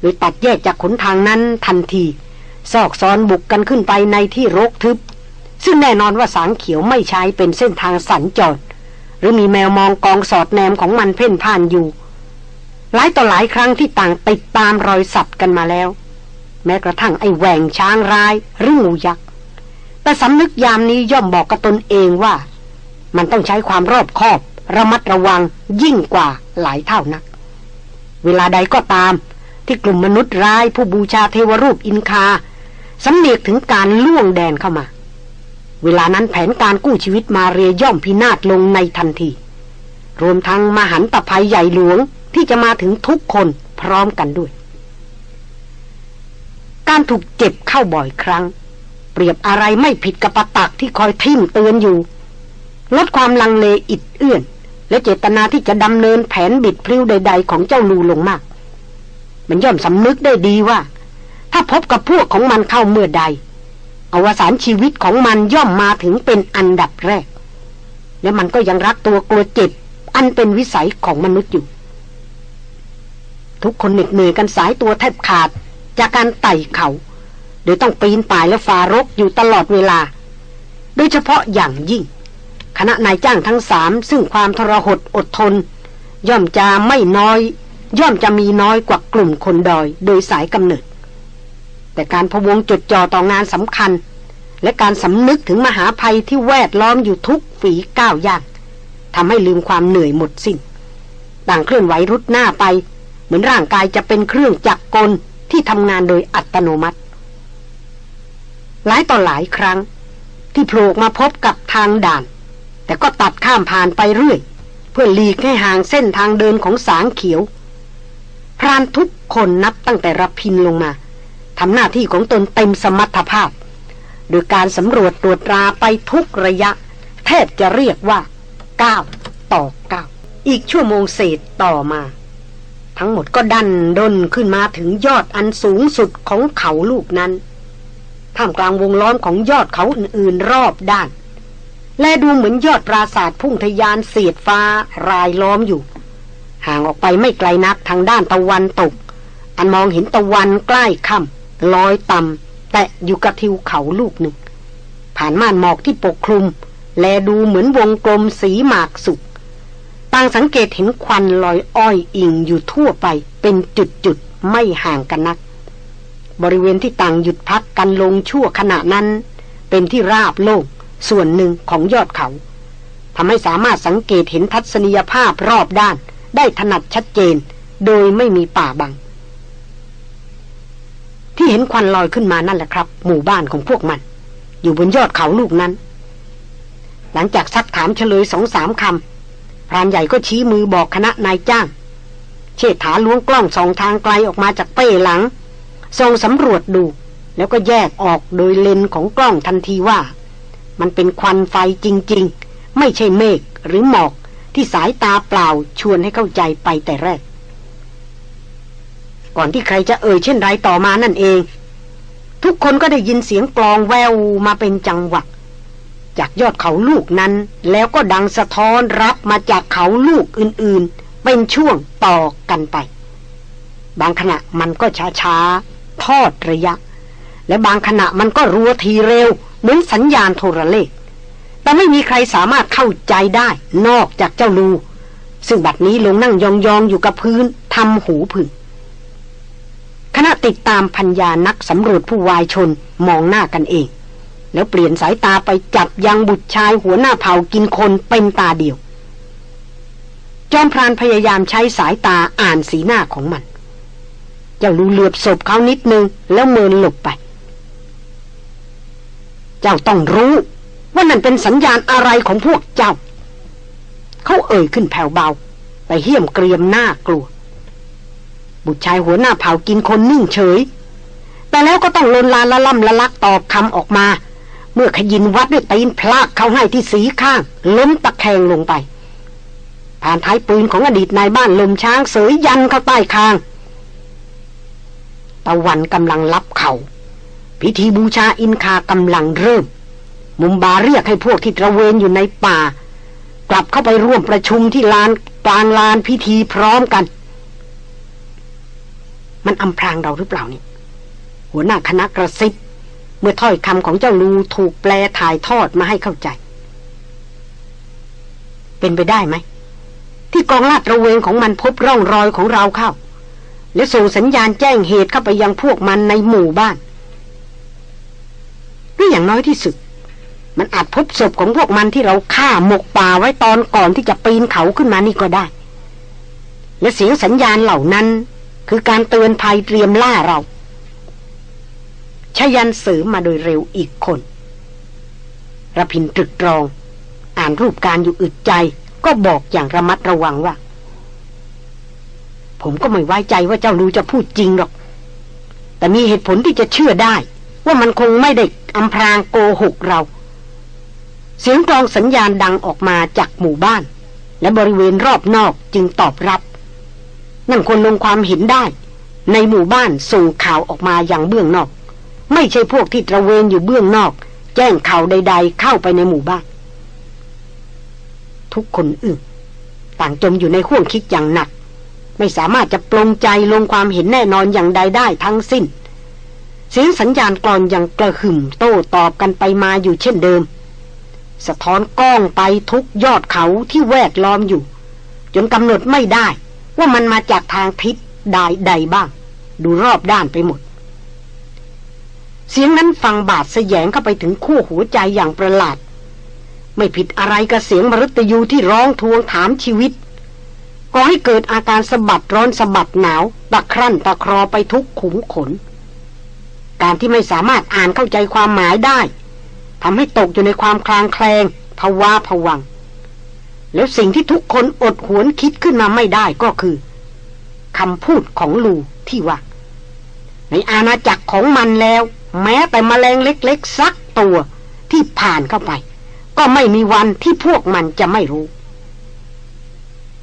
โดยตัดแยกจากขนทางนั้นทันที ซอกซอนบุกกันขึ้นไปในที่รกทึบ ซึ่งแน่นอนว่าสางเขียวไม่ใช้เป็นเส้นทางสัญจร หรือมีแมวมองกองสอดแนมของมันเพ่นพ่านอยู่ หลายต่อหลายครั้งที่ต่างติดตามรอยสัตว์กันมาแล้ว แม้กระทั่งไอ้แหว่งช้างร้ายหรืองูยักษ์แต่สำนึกยามนี้ย่อมบอกกับตนเองว่า มันต้องใช้ความรอบคอบ ระมัดระวังยิ่งกว่าหลายเท่านัก เวลาใดก็ตาม ที่กลุ่มมนุษย์ร้ายผู้บูชาเทวรูปอินคาสำเนียกถึงการล่วงแดนเข้ามา เวลานั้นแผนการกู้ชีวิตมาเรียย่อมพินาศลงในทันที รวมทั้งมหันตภัยใหญ่หลวงที่จะมาถึงทุกคนพร้อมกันด้วย การถูกเจ็บเข้าบ่อยครั้ง เปรียบอะไรไม่ผิดกับปะตักที่คอยทิ่มเตือนอยู่ ลดความลังเลอิดเอื้อน และเจตนาที่จะดำเนินแผนบิดพลิ้วใด ๆ ของเจ้าลูลงมาก มันย่อมสำนึกได้ดีว่า ถ้าพบกับพวกของมันเข้าเมื่อใด อวสานชีวิตของมันย่อมมาถึงเป็นอันดับแรก และมันก็ยังรักตัวกลัวเจ็บ อันเป็นวิสัยของมนุษย์อยู่ ทุกคนเหน็ดเหนื่อยกันสายตัวแทบขาดจากการไต่เขาโดยต้องปีนป่ายและฟารกอยู่ตลอดเวลา โดยเฉพาะอย่างยิ่ง คณะนายจ้างทั้งสามซึ่งความทรหดอดทน ย่อมจะไม่น้อย ย่อมจะมีน้อยกว่ากลุ่มคนดอยโดยสายกำเนิด แต่การพวงจดจ่อต่องานสำคัญ และการสำนึกถึงมหาภัยที่แวดล้อมอยู่ทุกฝีก้าวย่างทำให้ลืมความเหนื่อยหมดสิ้นต่างเคลื่อนไหวรุดหน้าไป เหมือนร่างกายจะเป็นเครื่องจักรกลที่ทำงานโดยอัตโนมัติ หลายต่อหลายครั้ง ที่โผล่มาพบกับทางด่าน แต่ก็ตัดข้ามผ่านไปเรื่อย เพื่อหลีกให้ห่างเส้นทางเดินของสางเขียว พรานทุกคนนับตั้งแต่รับพินลงมาทำหน้าที่ของตนเต็มสมรรถภาพ โดยการสำรวจตรวจตราไปทุกระยะ แทบจะเรียกว่าก้าต่อก้าอีกชั่วโมงเศษต่อมา ทั้งหมดก็ดันดนขึ้นมาถึงยอดอันสูงสุดของเขาลูกนั้นท่ามกลางวงล้อมของยอดเขาอื่นๆรอบด้าน และดูเหมือนยอดปราสาทพุ่งทยานเสียดฟ้ารายล้อมอยู่ ห่างออกไปไม่ไกลนักทางด้านตะวันตก อันมองเห็นตะวันใกล้ค่ำลอยต่ำแตะอยู่กับทิวเขาลูกหนึ่ง ผ่านม่านหมอกที่ปกคลุม แลดูเหมือนวงกลมสีหมากสุกต่างสังเกตเห็นควันลอยอ้อยอิงอยู่ทั่วไปเป็นจุดๆไม่ห่างกันนัก บริเวณที่ต่างหยุดพักกันลงชั่วขณะนั้น เป็นที่ราบโล่ง ส่วนหนึ่งของยอดเขาทำให้สามารถสังเกตเห็นทัศนียภาพรอบด้าน ได้ถนัดชัดเจน โดยไม่มีป่าบัง ที่เห็นควันลอยขึ้นมานั่นแหละครับ หมู่บ้านของพวกมัน อยู่บนยอดเขาลูกนั้น หลังจากซักถามเฉลยสองสามคำพรานใหญ่ก็ชี้มือบอกคณะนายจ้าง เชษฐาล้วงกล้องสองทางไกลออกมาจากเป้หลังส่องสำรวจดู แล้วก็แยกออกโดยเลนของกล้องทันทีว่า มันเป็นควันไฟจริง ๆ ไม่ใช่เมฆหรือหมอกที่สายตาเปล่าชวนให้เข้าใจไปแต่แรก ก่อนที่ใครจะเอ่ยเช่นไรต่อมานั่นเอง ทุกคนก็ได้ยินเสียงกลองแววมาเป็นจังหวะจากยอดเขาลูกนั้น แล้วก็ดังสะท้อนรับมาจากเขาลูกอื่นๆ เป็นช่วงต่อกันไป บางขณะมันก็ช้าๆ ทอดระยะ และบางขณะมันก็รัวทีเร็วเหมือนสัญญาณโทรเลข แต่ไม่มีใครสามารถเข้าใจได้นอกจากเจ้าลู ซึ่งบัดนี้ลงนั่งยองๆอยู่กับพื้นทำหูผึ่งคณะติดตามพัญญานักสำรวจผู้วายชนมองหน้ากันเอง แล้วเปลี่ยนสายตาไปจับยังบุตรชายหัวหน้าเผ่ากินคนเป็นตาเดียว จอมพรานพยายามใช้สายตาอ่านสีหน้าของมัน เจ้าลูเหลือบศพเขานิดนึงแล้วเมินหลบไป จ้าต้องรู้ ว่านั่นเป็นสัญญาณอะไรของพวกเจ้า เขาเอ่ยขึ้นแผ่วเบาไปเหี้ยมเกรียมหน้ากลัว บุตรชายหัวหน้าเผากินคนนิ่งเฉย แต่แล้วก็ต้องลนลานละล่ำละลักตอบคำออกมา เมื่อขยินวัดด้วยตีนพลากเขาให้ที่สีข้างล้มตะแคงลงไป ผ่านท้ายปืนของอดีตนายบ้านลมช้างเสยยันเข้าใต้คางตะวันกำลังรับเขา พิธีบูชาอินคากำลังเริ่ม มุมบาเรียกให้พวกที่ตระเวนอยู่ในป่า กลับเข้าไปร่วมประชุมที่ลานกลางลานพิธีพร้อมกัน มันอำพรางเราหรือเปล่านี่ หัวหน้าคณะกระซิบเมื่อถ้อยคำของเจ้าลูถูกแปลถ่ายทอดมาให้เข้าใจ เป็นไปได้ไหม ที่กองลาดระเวงของมันพบร่องรอยของเราเข้า และส่งสัญญาณแจ้งเหตุเข้าไปยังพวกมันในหมู่บ้าน หรืออย่างน้อยที่สุด มันอาจพบศพของพวกมันที่เราฆ่าหมกป่าไว้ตอนก่อนที่จะปีนเขาขึ้นมานี่ก็ได้ และเสียงสัญญาณเหล่านั้น คือการเตือนภัยเตรียมล่าเราชยันเสริมมาโดยเร็วอีกคนระพินตรึกตรอง อ่านรูปการอยู่อึดใจ ก็บอกอย่างระมัดระวังว่า ผมก็ไม่ไว้ใจว่าเจ้าลูจะพูดจริงหรอก แต่มีเหตุผลที่จะเชื่อได้ ว่ามันคงไม่ได้อำพรางโกหกเรา เสียงกลองสัญญาณดังออกมาจากหมู่บ้าน และบริเวณรอบนอกจึงตอบรับ นั่นคนลงความเห็นได้ ในหมู่บ้านส่งข่าวออกมาอย่างเบื้องนอก ไม่ใช่พวกที่ตระเวนอยู่เบื้องนอก แจ้งข่าวใด ๆ เข้าไปในหมู่บ้าน ทุกคนอึ้งต่างจมอยู่ในข่วงคิดอย่างหนัก ไม่สามารถจะปลงใจลงความเห็นแน่นอนอย่างใดได้ทั้งสิ้น เสียงสัญญาณกรอนอยังกระหึ่มโต้ตอบกันไปมาอยู่เช่นเดิม สะท้อนกล้องไปทุกยอดเขาที่แวดล้อมอยู่ จนกำหนดไม่ได้ว่ามันมาจากทางทิศใดใดบ้าง ดูรอบด้านไปหมด เสียงนั้นฟังบาดสแยงเข้าไปถึงคู่หัวใจอย่างประหลาด ไม่ผิดอะไรกับเสียงมรตยูที่ร้องทวงถามชีวิตก็ให้เกิดอาการสะบัดร้อนสะบัดหนาวตะครั่นตะครอไปทุกขุมขน การที่ไม่สามารถอ่านเข้าใจความหมายได้ทำให้ตกอยู่ในความคลางแคลงภาวะผวัง แล้วสิ่งที่ทุกคนอดหวนคิดขึ้นมาไม่ได้ก็คือคำพูดของลูที่ว่า ในอาณาจักรของมันแล้ว แม้แต่มแมลงเล็กๆสักตัวที่ผ่านเข้าไป ก็ไม่มีวันที่พวกมันจะไม่รู้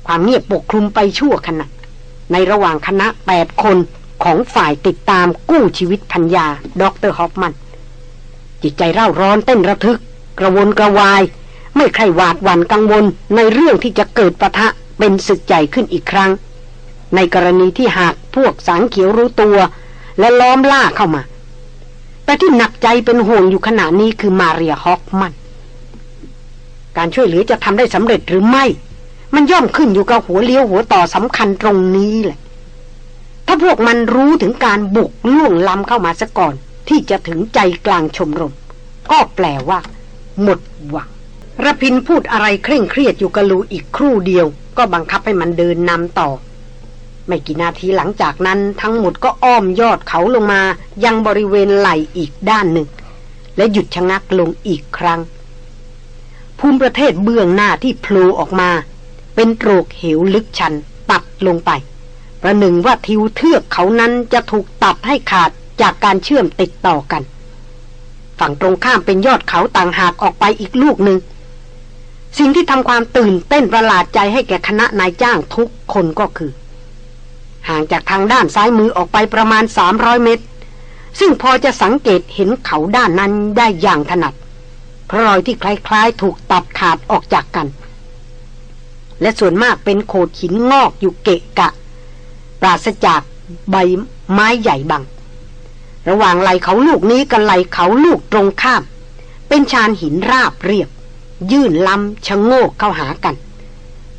ความเงียบปกคลุมไปชั่วขณะในระหว่างคณะแปดคน ของฝ่ายติดตามกู้ชีวิตภรรยาด็อกเตอร์ฮอฟมัน จิตใจเร่าร้อนเต้นระทึก กระวนกระวาย ไม่ใช่หวาดหวั่นกังวลในเรื่องที่จะเกิดปะทะเป็นศึกใหญ่ขึ้นอีกครั้ง ในกรณีที่หากพวกสางเขียวรู้ตัว และล้อมล่าเข้ามา แต่ที่หนักใจเป็นห่วงอยู่ขณะนี้คือมาเรียฮอฟมัน การช่วยเหลือจะทำได้สำเร็จหรือไม่ มันย่อมขึ้นอยู่กับหัวเลี้ยวหัวต่อสำคัญตรงนี้แหละ ถ้าพวกมันรู้ถึงการบุกล่วงล้ำเข้ามาซะก่อน ที่จะถึงใจกลางชมรม ก็แปลว่า หมดหวังระพินพูดอะไรเคร่งเครียดอยู่กับลูอีกครู่เดียว ก็บังคับให้มันเดินนำต่อ ไม่กี่นาทีหลังจากนั้นทั้งหมดก็อ้อมยอดเขาลงมา ยังบริเวณไหลอีกด้านหนึ่ง และหยุดชะงักลงอีกครั้ง ภูมิประเทศเบื้องหน้าที่โผล่ออกมา เป็นโตรกเหวลึกชันตัดลงไป ประหนึ่งว่าทิวเทือกเขานั้นจะถูกตัดให้ขาดจากการเชื่อมติดต่อกัน ฝั่งตรงข้ามเป็นยอดเขาต่างหากออกไปอีกลูกหนึ่ง สิ่งที่ทำความตื่นเต้นประหลาดใจให้แก่คณะนายจ้างทุกคนก็คือ ห่างจากทางด้านซ้ายมือออกไปประมาณ 300 เมตร ซึ่งพอจะสังเกตเห็นเขาด้านนั้นได้อย่างถนัดเพราะรอยที่คล้ายๆ ถูกตัดขาดออกจากกัน และส่วนมากเป็นโขดหินงอกอยู่เกะกะ ปราศจากใบไม้ใหญ่บัง ระหว่างไหลเขาลูกนี้กับไหลเขาลูกตรงข้าม เป็นชานหินราบเรียบ ยื่นลำชะโงกเข้าหากัน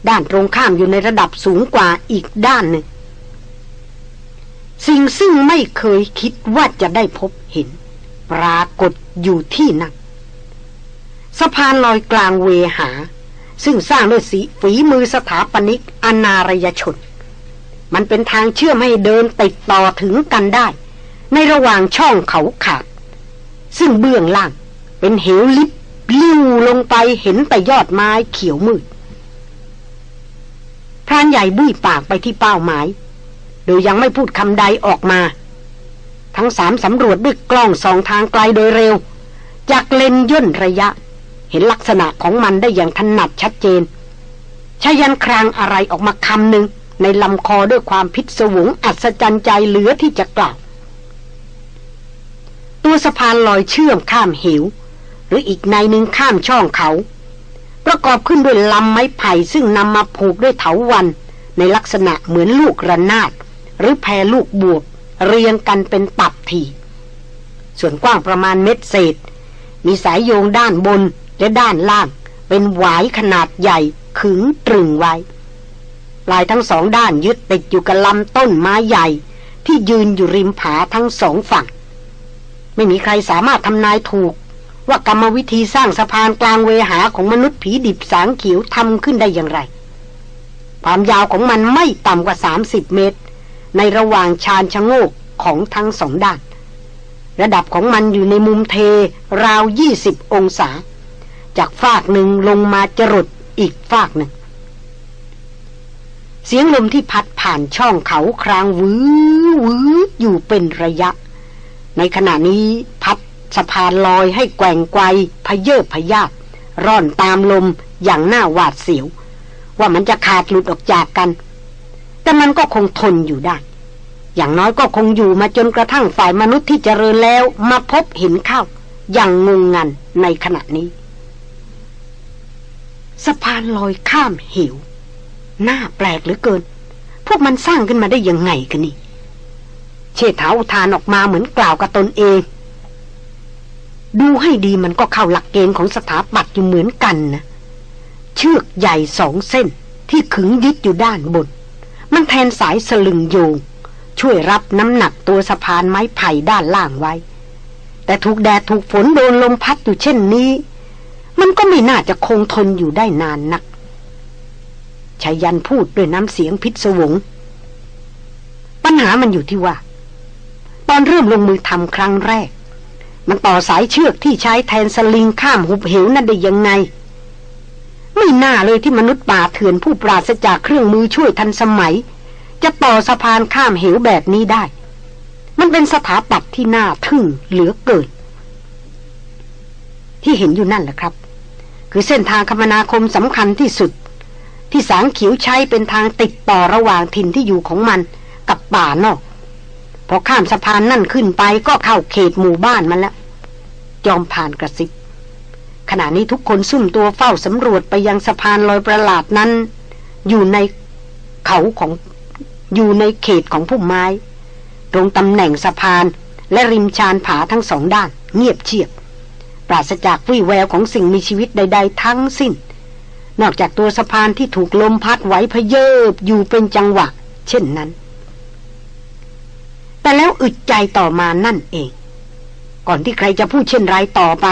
ด้านตรงข้ามอยู่ในระดับสูงกว่าอีกด้านหนึ่ง สิ่งซึ่งไม่เคยคิดว่าจะได้พบเห็น ปรากฏอยู่ที่นั่นสะพานลอยกลางเวหา ซึ่งสร้างด้วยสีฝีมือสถาปนิกอนารยชน มันเป็นทางเชื่อมให้เดินติดต่อถึงกันได้ ในระหว่างช่องเขาขาด ซึ่งเบื้องล่างเป็นเหวลิบลิ้วลงไปเห็นแต่ยอดไม้เขียวมืดพรานใหญ่บุ้ยปากไปที่เป้าหมาย โดยยังไม่พูดคำใดออกมา ทั้งสามสำรวจด้วยกล้องสองทางไกลโดยเร็ว จากเลนย่นระยะ เห็นลักษณะของมันได้อย่างถนัดชัดเจนชายันครางอะไรออกมาคำหนึ่ง ในลำคอด้วยความพิศวงอัศจรรย์ใจเหลือที่จะกล่าว ตัวสะพานลอยเชื่อมข้ามเหวหรืออีกในหนึ่งข้ามช่องเขา ประกอบขึ้นด้วยลำไม้ไผ่ซึ่งนำมาผูกด้วยเถาวันในลักษณะเหมือนลูกระนาด หรือแพรลูกบวบเรียงกันเป็นตับทีส่วนกว้างประมาณเม็ดเศษ มีสายโยงด้านบนและด้านล่าง เป็นหวายขนาดใหญ่ขึงตรึงไว้ ปลายทั้งสองด้านยึดติดอยู่กับลำต้นไม้ใหญ่ ที่ยืนอยู่ริมผาทั้งสองฝั่ง ไม่มีใครสามารถทำนายถูก ว่ากรรมวิธีสร้างสะพานกลางเวหาของมนุษย์ผีดิบสางเขียวทำขึ้นได้อย่างไร ความยาวของมันไม่ต่ำกว่า 30 เมตร ในระหว่างชานชะโงกของทั้งสองด้าน ระดับของมันอยู่ในมุมเทราว 20 องศา จากฟากหนึ่งลงมาจรดอีกฟากหนึ่ง เสียงลมที่พัดผ่านช่องเขาครางวื้อวื้ออยู่เป็นระยะ ในขณะนี้พัดสะพานลอยให้แกว่งไกวพเยิบพยาบร่อนตามลมอย่างหน้าหวาดเสียว ว่ามันจะขาดหลุดออกจากกัน แต่มันก็คงทนอยู่ได้ อย่างน้อยก็คงอยู่มาจนกระทั่งฝ่ายมนุษย์ที่เจริญแล้วมาพบเห็นเข้า อย่างงงงันในขณะนี้ สะพานลอยข้ามเหว หน้าแปลกเหลือเกิน พวกมันสร้างขึ้นมาได้ยังไงกันนี่ เชษฐาอุทานออกมาเหมือนกล่าวกับตนเอง ดูให้ดีมันก็เข้าหลักเกณฑ์ของสถาปัตย์อยู่เหมือนกันนะ เชือกใหญ่สองเส้นที่ขึงยึดอยู่ด้านบน มันแทนสายสลึงโยง ช่วยรับน้ำหนักตัวสะพานไม้ไผ่ด้านล่างไว้ แต่ถูกแดดถูกฝนโดนลมพัดอยู่เช่นนี้ มันก็ไม่น่าจะคงทนอยู่ได้นานนัก ชายันพูดด้วยน้ำเสียงพิศวง ปัญหามันอยู่ที่ว่า ตอนเริ่มลงมือทำครั้งแรก มันต่อสายเชือกที่ใช้แทนสลิงข้ามหุบเหวนั่นได้ยังไง ไม่น่าเลยที่มนุษย์ป่าเถื่อนผู้ปราศจากเครื่องมือช่วยทันสมัย จะต่อสะพานข้ามเหวแบบนี้ได้ มันเป็นสถาปัตย์ที่น่าทึ่งเหลือเกินที่เห็นอยู่นั่นแหละครับ คือเส้นทางคมนาคมสำคัญที่สุด ที่สางขิวใช้เป็นทางติดต่อระหว่างถิ่นที่อยู่ของมัน กับป่านอก พอข้ามสะพานนั่นขึ้นไปก็เข้าเขตหมู่บ้านมันแล้ว จอมผ่านกระซิบขณะนี้ทุกคนซุ่มตัวเฝ้าสำรวจไปยังสะพานลอยประหลาดนั้น อยู่ในเขาของอยู่ในเขตของพุ่มไม้ ตรงตำแหน่งสะพานและริมชานผาทั้งสองด้าน เงียบเชียบ ปราศจากวี่แววของสิ่งมีชีวิตใด ๆ ทั้งสิ้น นอกจากตัวสะพานที่ถูกลมพัดไหวพเยิบอยู่เป็นจังหวะ เช่นนั้น แต่แล้วอึดใจต่อมานั่นเอง ก่อนที่ใครจะพูดเช่นไรต่อไป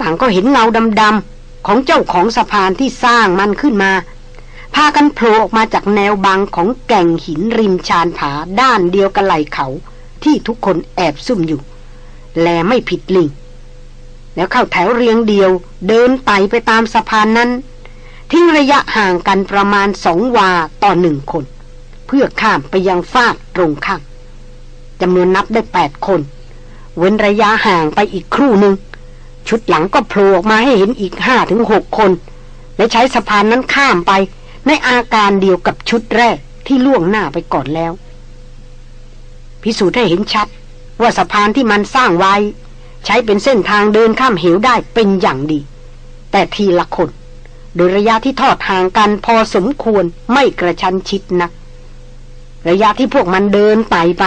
ต่างก็เห็นเงาดำๆของเจ้าของสะพานที่สร้างมันขึ้นมา พากันโผล่ออกมาจากแนวบังของแก่งหินริมชานผาด้านเดียวกับไหลเขา ที่ทุกคนแอบซุ่มอยู่ แลไม่ผิดลิง แล้วเข้าแถวเรียงเดียว เดินไต่ไปตามสะพานนั้น ทิ้งระยะห่างกันประมาณสองวาต่อหนึ่งคน เพื่อข้ามไปยังฟากตรงข้ามจำนวนนับได้แปดคน เว้นระยะห่างไปอีกครู่หนึ่งชุดหลังก็โผล่ออกมาให้เห็นอีกห้าถึงหกคน และใช้สะพานนั้นข้ามไป ในอาการเดียวกับชุดแรกที่ล่วงหน้าไปก่อนแล้ว พิสูจน์ให้เห็นชัด ว่าสะพานที่มันสร้างไว้ ใช้เป็นเส้นทางเดินข้ามเหวได้เป็นอย่างดี แต่ทีละคน โดยระยะที่ทอดห่างกันพอสมควรไม่กระชั้นชิดนัก ระยะที่พวกมันเดินไต่ไป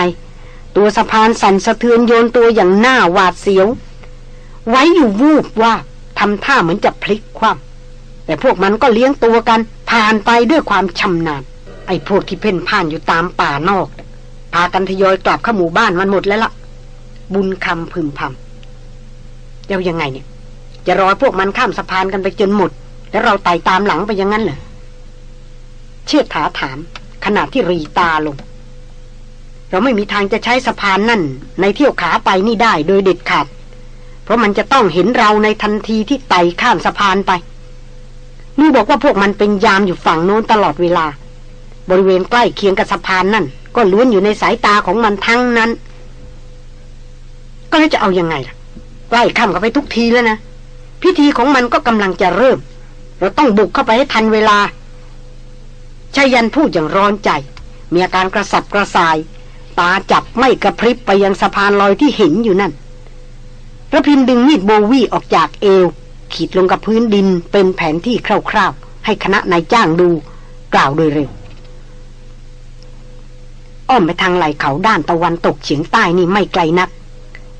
ตัวสะพานสั่นสะเทือนโยนตัวอย่างหน้าหวาดเสียว ไว้อยู่วูบว่าทำท่าเหมือนจะพลิกคว่ำแต่พวกมันก็เลี้ยงตัวกัน ผ่านไปด้วยความชำนาญไอ้พวกที่เพ่นพ่านอยู่ตามป่านอกพากันทยอยกลับเข้าหมู่บ้านมันหมดแล้วละ่ะ บุญคำพึมพำ เดี๋ยวยังไงเนี่ย จะรอพวกมันข้ามสะพานกันไปจนหมด แล้วเราไต่ตามหลังไปอย่างนั้นเหรอเชิดถาถาม ขณะที่รีตาลง เราไม่มีทางจะใช้สะพานนั่น ในเที่ยวขาไปนี่ได้โดยเด็ดขาด เพราะมันจะต้องเห็นเราในทันทีที่ไต่ข้ามสะพานไปนี่บอกว่าพวกมันเป็นยามอยู่ฝั่งโน้นตลอดเวลา บริเวณใกล้เคียงกับสะพานนั่น ก็ล้วนอยู่ในสายตาของมันทั้งนั้น ก็แล้วจะเอายังไงล่ะ ใกล้ข้ามกันไปทุกทีแล้วนะ พิธีของมันก็กำลังจะเริ่ม เราต้องบุกเข้าไปให้ทันเวลาชายันพูดอย่างร้อนใจ มีอาการกระสับกระส่าย ตาจับไม่กระพริบไปยังสะพานลอยที่เห็นอยู่นั่นระพินดึงมีดโบวี่ออกจากเอว ขีดลงกับพื้นดินเป็นแผนที่คร่าวๆ ให้คณะนายจ้างดู กล่าวโดยเร็ว อ้อมไปทางไหลเขาด้านตะวันตกเฉียงใต้นี่ไม่ไกลนัก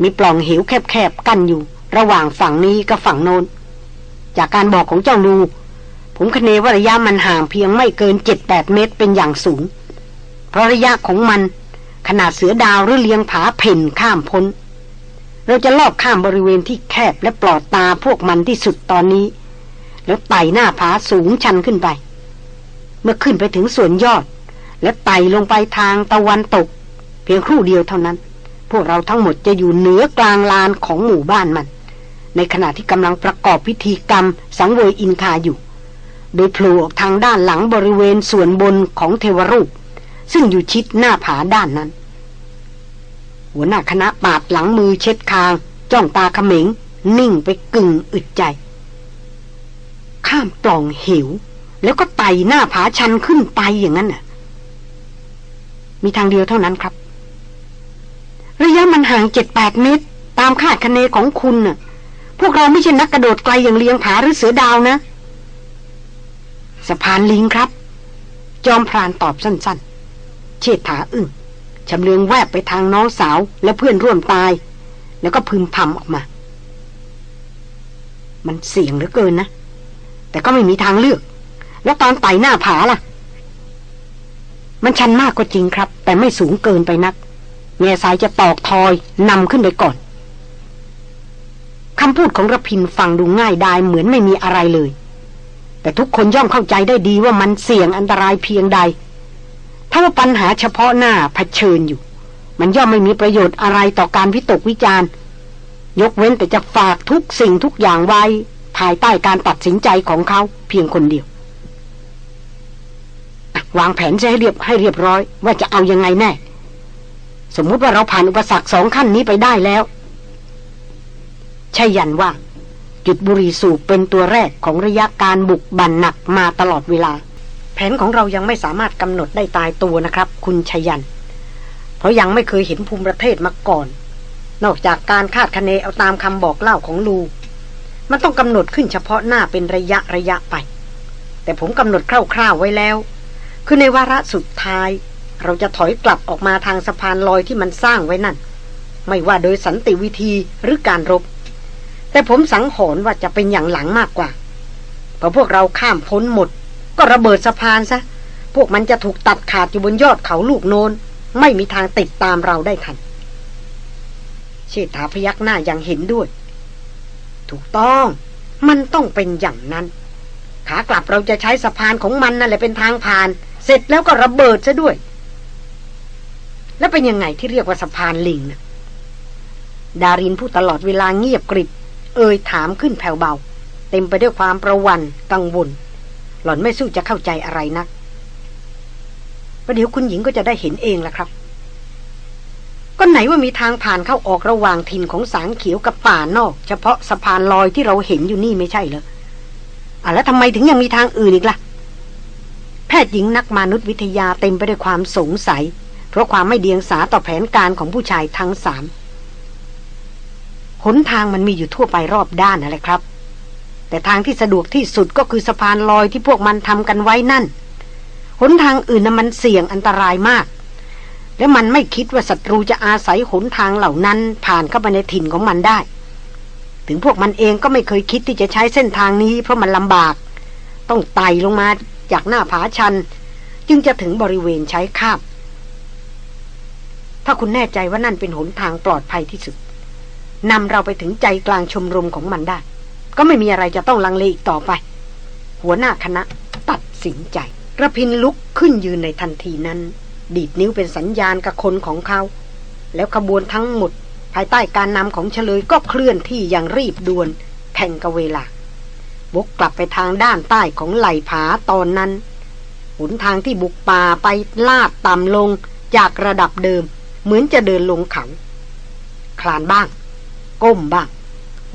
มีปล่องเหวแคบๆกั้นอยู่ ระหว่างฝั่งนี้กับฝั่งโน้น จากการบอกของเจ้าลูผมคเนว่าระยะมันห่างเพียงไม่เกินเจ็ดแปดเมตรเป็นอย่างสูง เพราะระยะของมัน ขนาดเสือดาวหรือเลียงผาเพ่นข้ามพ้น เราจะลอบข้ามบริเวณที่แคบและปลอดตาพวกมันที่สุดตอนนี้ แล้วไต่หน้าผาสูงชันขึ้นไป เมื่อขึ้นไปถึงส่วนยอด และไต่ลงไปทางตะวันตก เพียงครู่เดียวเท่านั้น พวกเราทั้งหมดจะอยู่เหนือกลางลานของหมู่บ้านมัน ในขณะที่กำลังประกอบพิธีกรรมสังเวยอินคาอยู่ โดยโผล่ออกทางด้านหลังบริเวณส่วนบนของเทวรูป ซึ่งอยู่ชิดหน้าผาด้านนั้น หัวหน้าคณะปาดหลังมือเช็ดคาง จ้องตาเขม็ง นิ่งไปกึ่งอึดใจ ข้ามปล่องเหวแล้วก็ไต่หน้าผาชันขึ้นไปอย่างนั้นน่ะมีทางเดียวเท่านั้นครับ ระยะมันห่างเจ็ดแปดเมตร ตามคาดคะเนของคุณน่ะ พวกเราไม่ใช่นักกระโดดไกลอย่างเลียงผาหรือเสือดาวนะ สะพานลิงครับ จอมพรานตอบสั้นๆ เชิดถาอึ้งชำเลืองแวบไปทางน้องสาวและเพื่อนร่วมตาย แล้วก็พึมพำออกมา มันเสี่ยงเหลือเกินนะ แต่ก็ไม่มีทางเลือก แล้วตอนไต่หน้าผาล่ะ มันชันมากก็จริงครับ แต่ไม่สูงเกินไปนัก แง่สายจะตอกทอยนำขึ้นไปก่อนคำพูดของระพินฟังดูง่ายดายเหมือนไม่มีอะไรเลย แต่ทุกคนย่อมเข้าใจได้ดีว่ามันเสี่ยงอันตรายเพียงใด ถ้าว่าปัญหาเฉพาะหน้าเผชิญอยู่ มันย่อมไม่มีประโยชน์อะไรต่อการวิตกวิจารณ์ ยกเว้นแต่จะฝากทุกสิ่งทุกอย่างไว้ ภายใต้การตัดสินใจของเขาเพียงคนเดียว วางแผนจะให้เรียบให้เรียบร้อยว่าจะเอายังไงแน่ สมมุติว่าเราผ่านอุปสรรคสองขั้นนี้ไปได้แล้วช่ยันว่า จุดบุรีสูบเป็นตัวแรกของระยะการบุกบันหนักมาตลอดเวลา แผนของเรายังไม่สามารถกำหนดได้ตายตัวนะครับ คุณชัยยัน เพราะยังไม่เคยเห็นภูมิประเทศมาก่อน นอกจากการคาดคะเนเอาตามคำบอกเล่าของลู มันต้องกำหนดขึ้นเฉพาะหน้าเป็นระยะระยะไป แต่ผมกำหนดคร่าวๆไว้แล้ว คือในวาระสุดท้าย เราจะถอยกลับออกมาทางสะพานลอยที่มันสร้างไว้นั่น ไม่ว่าโดยสันติวิธีหรือการรบ แต่ผมสังหรณ์ว่าจะเป็นอย่างหลังมากกว่าพอพวกเราข้ามพ้นหมด ก็ระเบิดสะพานซะ พวกมันจะถูกตัดขาดอยู่บนยอดเขาลูกโนน ไม่มีทางติดตามเราได้ทัน เชษฐาพยักหน้าอย่างเห็นด้วย ถูกต้อง มันต้องเป็นอย่างนั้น ขากลับเราจะใช้สะพานของมันนั่นแหละเป็นทางผ่าน เสร็จแล้วก็ระเบิดซะด้วย แล้วเป็นยังไงที่เรียกว่าสะพานลิงนะดารินผู้ตลอดเวลาเงียบกริบ เอ่ยถามขึ้นแผ่วเบา เต็มไปด้วยความประวันกังวล หล่อนไม่สู้จะเข้าใจอะไรนักประเดี๋ยวคุณหญิงก็จะได้เห็นเองละครับ ก็ไหนว่ามีทางผ่านเข้าออกระหว่างถิ่นของสางเขียวกับป่านอก เฉพาะสะพานลอยที่เราเห็นอยู่นี่ไม่ใช่เหรออะแล้วทำไมถึงยังมีทางอื่นอีกล่ะ แพทย์หญิงนักมนุษยวิทยาเต็มไปด้วยความสงสัย เพราะความไม่เดียงสาต่อแผนการของผู้ชายทั้งสามหนทางมันมีอยู่ทั่วไปรอบด้านอะไรครับ แต่ทางที่สะดวกที่สุดก็คือสะพานลอยที่พวกมันทำกันไว้นั่น หนทางอื่นน่ะมันเสี่ยงอันตรายมาก และมันไม่คิดว่าศัตรูจะอาศัยหนทางเหล่านั้น ผ่านเข้าไปในถิ่นของมันได้ ถึงพวกมันเองก็ไม่เคยคิดที่จะใช้เส้นทางนี้ เพราะมันลำบาก ต้องไต่ลงมาจากหน้าผาชัน จึงจะถึงบริเวณใช้คาบ ถ้าคุณแน่ใจว่านั่นเป็นหนทางปลอดภัยที่สุดนำเราไปถึงใจกลางชมรมของมันได้ ก็ไม่มีอะไรจะต้องลังเลอีกต่อไป หัวหน้าคณะตัดสินใจระพินลุกขึ้นยืนในทันทีนั้น ดีดนิ้วเป็นสัญญาณกับคนของเขา แล้วขบวนทั้งหมด ภายใต้การนำของเฉลยก็เคลื่อนที่อย่างรีบด่วนแข่งกับเวลาบกกลับไปทางด้านใต้ของไหลผาตอนนั้นหนทางที่บุกป่าไปลาดต่ำลงจากระดับเดิม เหมือนจะเดินลงเขา คลานบ้าง ก้มบ้าง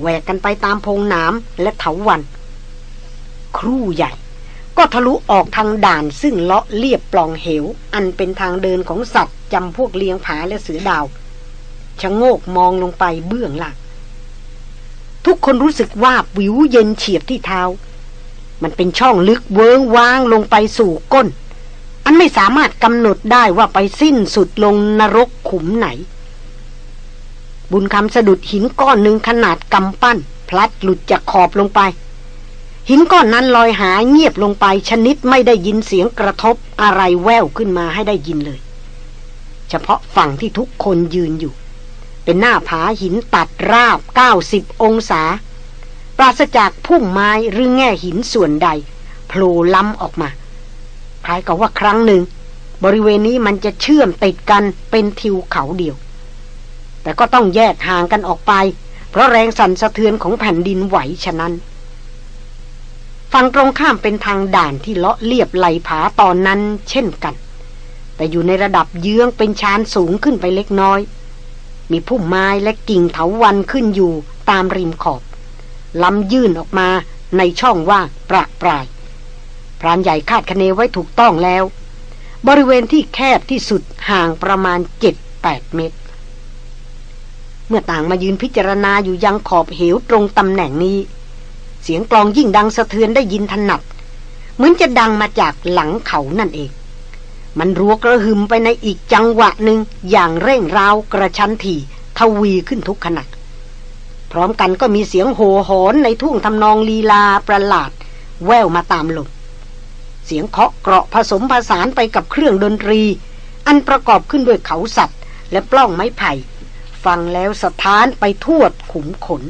แหวกกันไปตามพงน้ำและเถาวัน ครู่ใหญ่ ก็ทะลุออกทางด่านซึ่งเลาะเลียบปล่องเหว อันเป็นทางเดินของสัตว์จำพวกเลี้ยงผาและเสือดาวชะโงกมองลงไปเบื้องล่างทุกคนรู้สึกว่าวิวเย็นเฉียบที่เท้า มันเป็นช่องลึกเวิ้งว้างลงไปสู่ก้น อันไม่สามารถกำหนดได้ว่าไปสิ้นสุดลงนรกขุมไหน บุญคำสะดุดหินก้อนหนึ่งขนาดกำปั้น พลัดหลุดจากขอบลงไป หินก้อนนั้นลอยหายเงียบลงไป ชนิดไม่ได้ยินเสียงกระทบอะไรแววขึ้นมาให้ได้ยินเลย เฉพาะฝั่งที่ทุกคนยืนอยู่ เป็นหน้าผาหินตัดราบ 90 องศา ปราศจากพุ่มไม้หรือแง่หินส่วนใดโผล่ล้ำออกมา ล้ายกับว่าครั้งหนึ่ง บริเวณนี้มันจะเชื่อมติดกันเป็นทิวเขาเดียว แต่ก็ต้องแยกห่างกันออกไป เพราะแรงสั่นสะเทือนของแผ่นดินไหวฉะนั้นฝั่งตรงข้ามเป็นทางด่านที่เลาะเลียบไหลผาตอนนั้นเช่นกัน แต่อยู่ในระดับเยื้องเป็นชานสูงขึ้นไปเล็กน้อย มีพุ่มไม้และกิ่งเถาวันขึ้นอยู่ตามริมขอบล้ำยื่นออกมาในช่องว่างประปราย พรานใหญ่คาดคะเนไว้ถูกต้องแล้ว บริเวณที่แคบที่สุดห่างประมาณเจ็ดแปดเมตร เมื่อต่างมายืนพิจารณาอยู่ยังขอบเหวตรงตำแหน่งนี้ เสียงกลองยิ่งดังสะเทือนได้ยินถนัด เหมือนจะดังมาจากหลังเขานั่นเอง มันรัวกระหึมไปในอีกจังหวะหนึ่งอย่างเร่งราวกระชั้นถี่ทวีขึ้นทุกขณะพร้อมกันก็มีเสียงโห่หอนในทุ่งทำนองลีลาประหลาด แววมาตามลม เสียงเคาะเกราะผสมผสานไปกับเครื่องดนตรี อันประกอบขึ้นด้วยเขาสัตว์ และปล้องไม้ไผ่ ฟังแล้วสะท้านไปทั่วขุมขน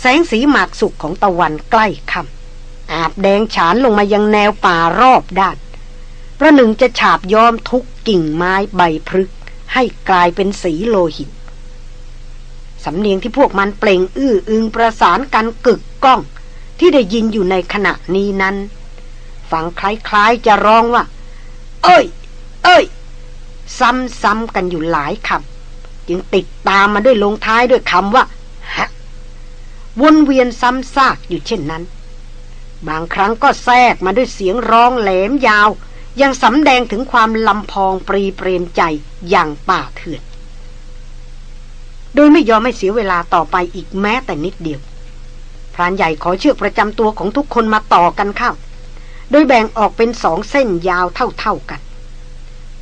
แสงสีหมากสุกของตะวันใกล้ค่ำอาบแดงฉานลงมายังแนวป่ารอบด้านประหนึ่งจะฉาบย้อมทุกกิ่งไม้ใบพฤกให้กลายเป็นสีโลหิตสำเนียงที่พวกมันเปล่งอื้ออึงประสานกันกึกก้อง ที่ได้ยินอยู่ในขณะนี้นั้น ฟังคล้ายๆจะร้องว่า เอ้ย เอ้ย ซ้ำๆกันอยู่หลายคำจึงติดตามมาด้วยลงท้ายด้วยคำว่าฮะวนเวียนซ้ำซากอยู่เช่นนั้น บางครั้งก็แทรกมาด้วยเสียงร้องแหลมยาว ยังสำแดงถึงความลำพองปรีเปรมใจอย่างป่าเถื่อน โดยไม่ยอมไม่เสียเวลาต่อไปอีกแม้แต่นิดเดียวพรานใหญ่ขอเชือกประจำตัวของทุกคนมาต่อกันเข้า โดยแบ่งออกเป็นสองเส้นยาวเท่าๆกัน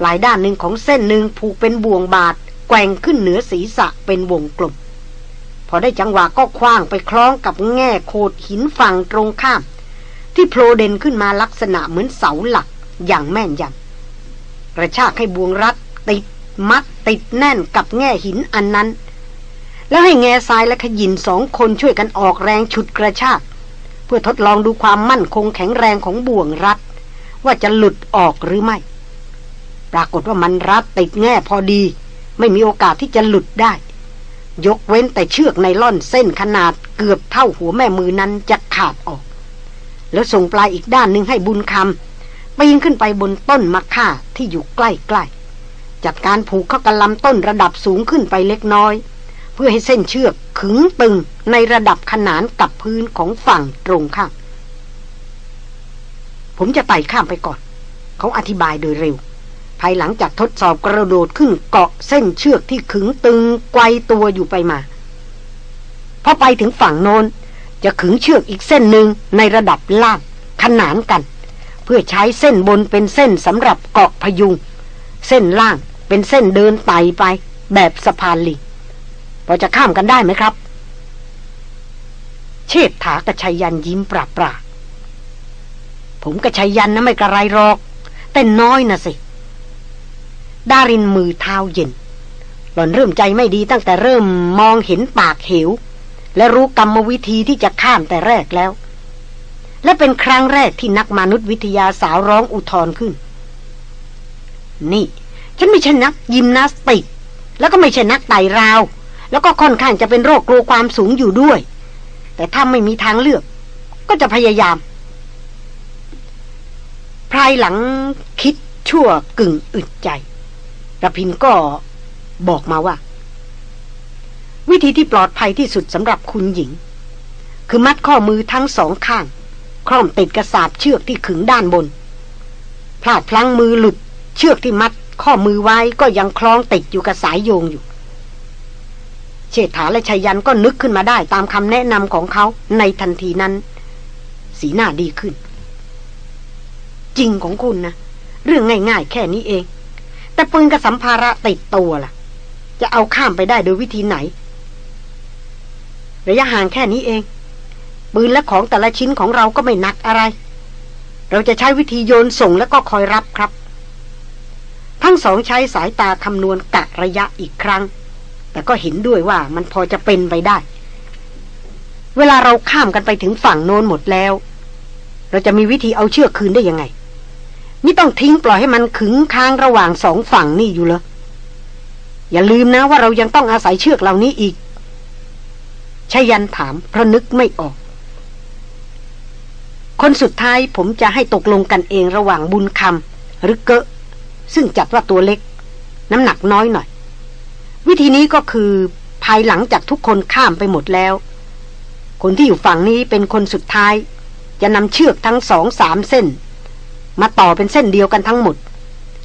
ปลายด้านหนึ่งของเส้นหนึ่งผูกเป็นบ่วงบาดแกว่งขึ้นเหนือศีรษะเป็นวงกลม พอได้จังหวะก็คว้างไปคล้องกับแง่โคดหินฝั่งตรงข้าม ที่โผล่เด่นขึ้นมาลักษณะเหมือนเสาหลักอย่างแม่นยำกระชากให้บ่วงรัดติดมัดติดแน่นกับแง่หินอันนั้น แล้วให้แง่ทรายและขยินสองคนช่วยกันออกแรงฉุดกระชาก เพื่อทดลองดูความมั่นคงแข็งแรงของบ่วงรัด ว่าจะหลุดออกหรือไม่ ปรากฏว่ามันรัดติดแง่พอดี ไม่มีโอกาสที่จะหลุดได้ ยกเว้นแต่เชือกในล่อนเส้นขนาดเกือบเท่าหัวแม่มือนั้นจะขาดออก แล้วส่งปลายอีกด้านหนึ่งให้บุญคำปีนขึ้นไปบนต้นมะค่าที่อยู่ใกล้ๆจัดการผูกเข้ากับลำต้นระดับสูงขึ้นไปเล็กน้อย เพื่อให้เส้นเชือกขึงตึงในระดับขนานกับพื้นของฝั่งตรงข้ามผมจะไต่ข้ามไปก่อน เขาอธิบายโดยเร็ว ภายหลังจากทดสอบกระโดดขึ้นเกาะเส้นเชือกที่ขึงตึงไกวตัวอยู่ไปมาพอไปถึงฝั่งโน้นจะขึงเชือกอีกเส้นหนึ่งในระดับล่างขนานกัน เพื่อใช้เส้นบนเป็นเส้นสำหรับเกาะพยุง เส้นล่างเป็นเส้นเดินไต่ไปแบบสะพานลิง พอจะข้ามกันได้ไหมครับ เชิดถากระชัยยันยิ้มปราบปราผมกระชัยยันนะไม่กระไรหรอก แต่น้อยนะสิ ดารินมือเท้าเย็น หล่อนเริ่มใจไม่ดีตั้งแต่เริ่มมองเห็นปากเหว และรู้กรรมวิธีที่จะข้ามแต่แรกแล้ว และเป็นครั้งแรกที่นักมนุษยวิทยาสาวร้องอุทธรขึ้น นี่ ฉันไม่ใช่นักยิมนาสติก แล้วก็ไม่ใช่นักไต่ราว แล้วก็ค่อนข้างจะเป็นโรคกลัวความสูงอยู่ด้วย แต่ถ้าไม่มีทางเลือก ก็จะพยายาม ภายหลังคิดชั่วกึ่งอึดใจระพินก็บอกมาว่า วิธีที่ปลอดภัยที่สุดสำหรับคุณหญิง คือมัดข้อมือทั้งสองข้าง คล้องติดกระสาบเชือกที่ขึงด้านบน พลาดพลั้งมือหลุดเชือกที่มัดข้อมือไว้ก็ยังคล้องติดอยู่กับสายโยงอยู่ เชษฐาและชัยยันก็นึกขึ้นมาได้ตามคำแนะนำของเขาในทันทีนั้น สีหน้าดีขึ้น จริงของคุณนะ เรื่องง่ายๆ แค่นี้เอง แต่ปืนกับสัมภาระติดตัวล่ะ จะเอาข้ามไปได้โดยวิธีไหน ระยะห่างแค่นี้เอง ปืนและของแต่ละชิ้นของเราก็ไม่หนักอะไร เราจะใช้วิธีโยนส่งแล้วก็คอยรับครับ ทั้งสองใช้สายตาคำนวณกะระยะอีกครั้ง แต่ก็เห็นด้วยว่ามันพอจะเป็นไปได้ เวลาเราข้ามกันไปถึงฝั่งโน้นหมดแล้ว เราจะมีวิธีเอาเชือกคืนได้ยังไงไม่ต้องทิ้งปล่อยให้มันขึงค้างระหว่างสองฝั่งนี่อยู่เลยอย่าลืมนะว่าเรายังต้องอาศัยเชือกเหล่านี้อีกชยันถามเพราะนึกไม่ออก คนสุดท้ายผมจะให้ตกลงกันเองระหว่างบุญคำหรือเกะซึ่งจัดว่าตัวเล็ก น้ำหนักน้อยหน่อย วิธีนี้ก็คือภายหลังจากทุกคนข้ามไปหมดแล้ว คนที่อยู่ฝั่งนี้เป็นคนสุดท้าย จะนำเชือกทั้งสองสามเส้น มาต่อเป็นเส้นเดียวกันทั้งหมด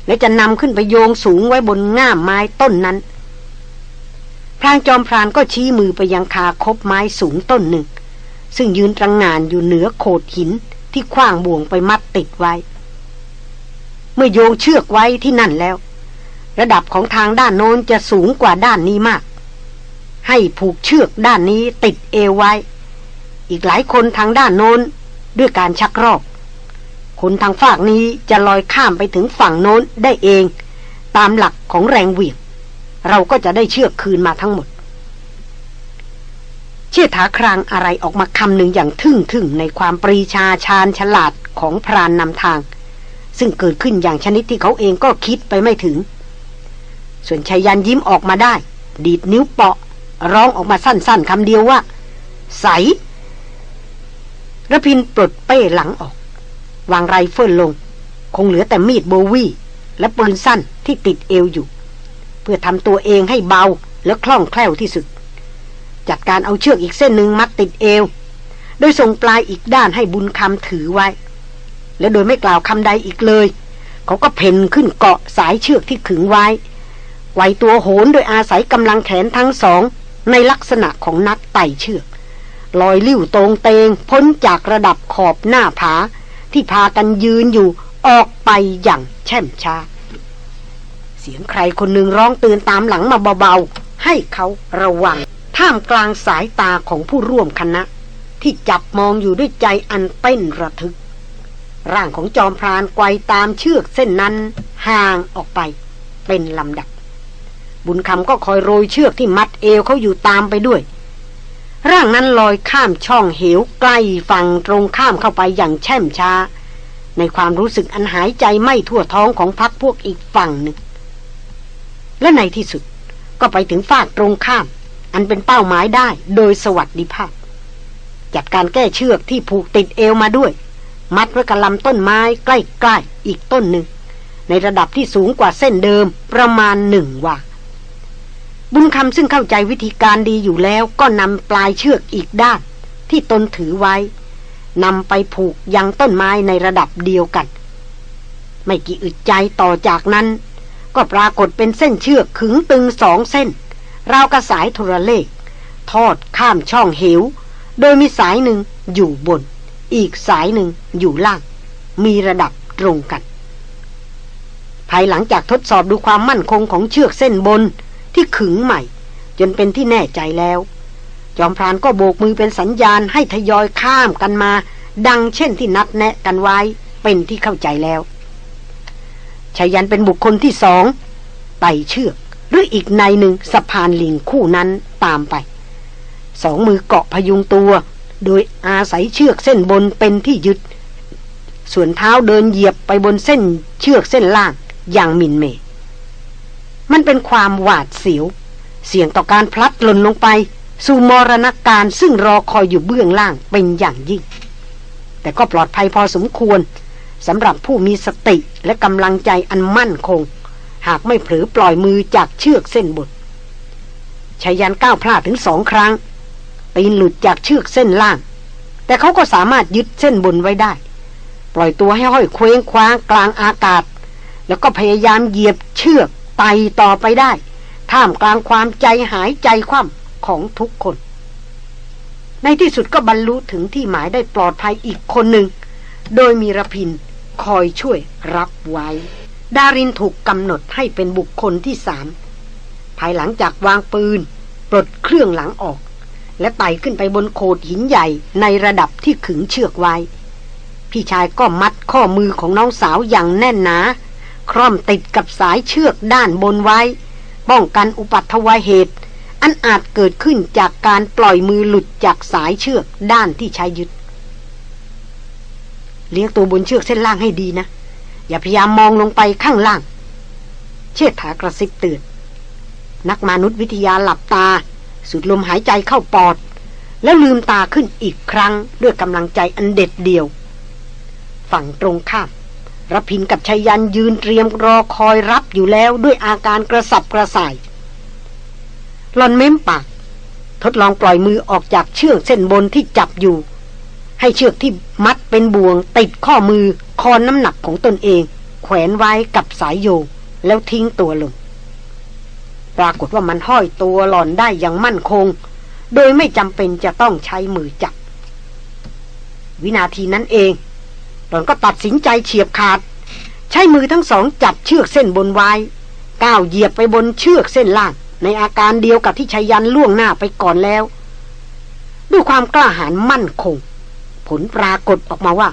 และจะนำขึ้นไปโยงสูงไว้บนง่ามไม้ต้นนั้น พรางจอมพรานก็ชี้มือไปยังคาคบไม้สูงต้นหนึ่ง ซึ่งยืนตระงงานอยู่เหนือโขดหินที่คว้างบ่วงไปมัดติดไว้ เมื่อโยงเชือกไว้ที่นั่นแล้ว ระดับของทางด้านโน้นจะสูงกว่าด้านนี้มาก ให้ผูกเชือกด้านนี้ติดเอวไว้ อีกหลายคนทางด้านโน้นด้วยการชักรอกคนทางฝากนี้จะลอยข้ามไปถึงฝั่งโน้นได้เอง ตามหลักของแรงเหวี่ยง เราก็จะได้เชือกคืนมาทั้งหมด เชี่ยถาครางอะไรออกมาคำหนึ่งอย่างทึ่งทึ่งในความปรีชาชาญฉลาดของพรานนำทาง ซึ่งเกิดขึ้นอย่างชนิดที่เขาเองก็คิดไปไม่ถึง ส่วนไชยยันต์ยิ้มออกมาได้ ดีดนิ้วเปาะ ร้องออกมาสั้น ๆคำเดียวว่า ใสรพินทร์ปลดเป้หลังออก วางไรเฟิลลง คงเหลือแต่มีดโบวีและปืนสั้นที่ติดเอวอยู่ เพื่อทำตัวเองให้เบาและคล่องแคล่วที่สุด จัดการเอาเชือกอีกเส้นหนึ่งมัดติดเอว โดยส่งปลายอีกด้านให้บุญคำถือไว้ และโดยไม่กล่าวคำใดอีกเลย เขาก็เพ่นขึ้นเกาะสายเชือกที่ขึงไว้ ไหวตัวโหนโดยอาศัยกำลังแขนทั้งสอง ในลักษณะของนักไต่เชือก ลอยลิ้วตรงเตงพ้นจากระดับขอบหน้าผา ที่พากันยืนอยู่ออกไปอย่างแช่มช้า เสียงใครคนหนึ่งร้องเตือนตามหลังมาเบาๆ ให้เขาระวัง ท่ามกลางสายตาของผู้ร่วมคณะ ที่จับมองอยู่ด้วยใจอันเต้นระทึก ร่างของจอมพรานไกวตามเชือกเส้นนั้นห่างออกไปเป็นลำดับ บุญคำก็คอยโรยเชือกที่มัดเอวเขาอยู่ตามไปด้วย ร่างนั้นลอยข้ามช่องเหวใกล้ฝั่งตรงข้ามเข้าไปอย่างแช่มช้า ในความรู้สึกอันหายใจไม่ทั่วท้องของพักพวกอีกฝั่งหนึ่ง และในที่สุดก็ไปถึงฝากตรงข้าม อันเป็นเป้าหมายได้โดยสวัสดิภาพ จัดการแก้เชือกที่ผูกติดเอวมาด้วย มัดไว้กับลำต้นไม้ใกล้ๆอีกต้นหนึ่งในระดับที่สูงกว่าเส้นเดิมประมาณหนึ่งวา บุญคำซึ่งเข้าใจวิธีการดีอยู่แล้วก็นำปลายเชือกอีกด้าน ที่ตนถือไว้นำไปผูกยังต้นไม้ในระดับเดียวกัน ไม่กี่อึดใจต่อจากนั้น ก็ปรากฏเป็นเส้นเชือกขึงตึงสองเส้น ราวกระสายโทรเลข ทอดข้ามช่องเหว โดยมีสายหนึ่งอยู่บน อีกสายหนึ่งอยู่ล่าง มีระดับตรงกัน ภายหลังจากทดสอบดูความมั่นคงของเชือกเส้นบน ที่ขึงใหม่ จนเป็นที่แน่ใจแล้ว จอมพรานก็โบกมือเป็นสัญญาณให้ทยอยข้ามกันมา ดังเช่นที่นัดแนะกันไว้เป็นที่เข้าใจแล้วชายันเป็นบุคคลที่สองไต่เชือก หรืออีกในหนึ่งสะพานลิงคู่นั้นตามไป สองมือเกาะพยุงตัว โดยอาศัยเชือกเส้นบนเป็นที่ยึด ส่วนเท้าเดินเหยียบไปบนเส้นเชือกเส้นล่างอย่างมินเมย มันเป็นความหวาดเสียว เสี่ยงต่อการพลัดหล่นลงไป สู่มรณการซึ่งรอคอยอยู่เบื้องล่างเป็นอย่างยิ่ง แต่ก็ปลอดภัยพอสมควรสำหรับผู้มีสติและกำลังใจอันมั่นคง หากไม่เผลอปล่อยมือจากเชือกเส้นบนชายันก้าวพลาดถึงสองครั้งตีนหลุดจากเชือกเส้นล่าง แต่เขาก็สามารถยึดเส้นบนไว้ได้ ปล่อยตัวให้ห้อยเคว้งคว้างกลางอากาศ แล้วก็พยายามเหยียบเชือก ไต่ต่อไปได้ ท่ามกลางความใจหายใจคว่ำของทุกคน ในที่สุดก็บรรลุถึงที่หมายได้ปลอดภัยอีกคนหนึ่ง โดยมีระพินคอยช่วยรับไว้ ดารินถูกกำหนดให้เป็นบุคคลที่สามภายหลังจากวางปืน ปลดเครื่องหลังออก และไต่ขึ้นไปบนโขดหินใหญ่ในระดับที่ขึงเชือกไว้ พี่ชายก็มัดข้อมือของน้องสาวอย่างแน่นหนา คร่อมติดกับสายเชือกด้านบนไว้ ป้องกันอุปัตวเหตุ อันอาจเกิดขึ้นจากการปล่อยมือหลุดจากสายเชือกด้านที่ใช้ยึด เลี้ยงตัวบนเชือกเส้นล่างให้ดีนะ อย่าพยายามมองลงไปข้างล่าง เชิดถากระซิบเตือนนักมนุษยวิทยาหลับตาสูดลมหายใจเข้าปอด แล้วลืมตาขึ้นอีกครั้งด้วยกำลังใจอันเด็ดเดี่ยว ฝั่งตรงข้าม รพินกับชายันยืนเตรียมรอคอยรับอยู่แล้วด้วยอาการกระสับกระส่ายหลอนเม้มปาก ทดลองปล่อยมือออกจากเชือกเส้นบนที่จับอยู่ ให้เชือกที่มัดเป็นบ่วง ติดข้อมือคอนน้ำหนักของตนเอง แขวนไว้กับสายโยงแล้วทิ้งตัวลง ปรากฏว่ามันห้อยตัวหลอนได้อย่างมั่นคง โดยไม่จำเป็นจะต้องใช้มือจับ วินาทีนั้นเอง หล่อนก็ตัดสินใจเฉียบขาด ใช้มือทั้งสองจับเชือกเส้นบนไว้ ก้าวเหยียบไปบนเชือกเส้นล่าง ในอาการเดียวกับที่ชายันล่วงหน้าไปก่อนแล้ว ด้วยความกล้าหาญมั่นคง ผลปรากฏออกมาว่า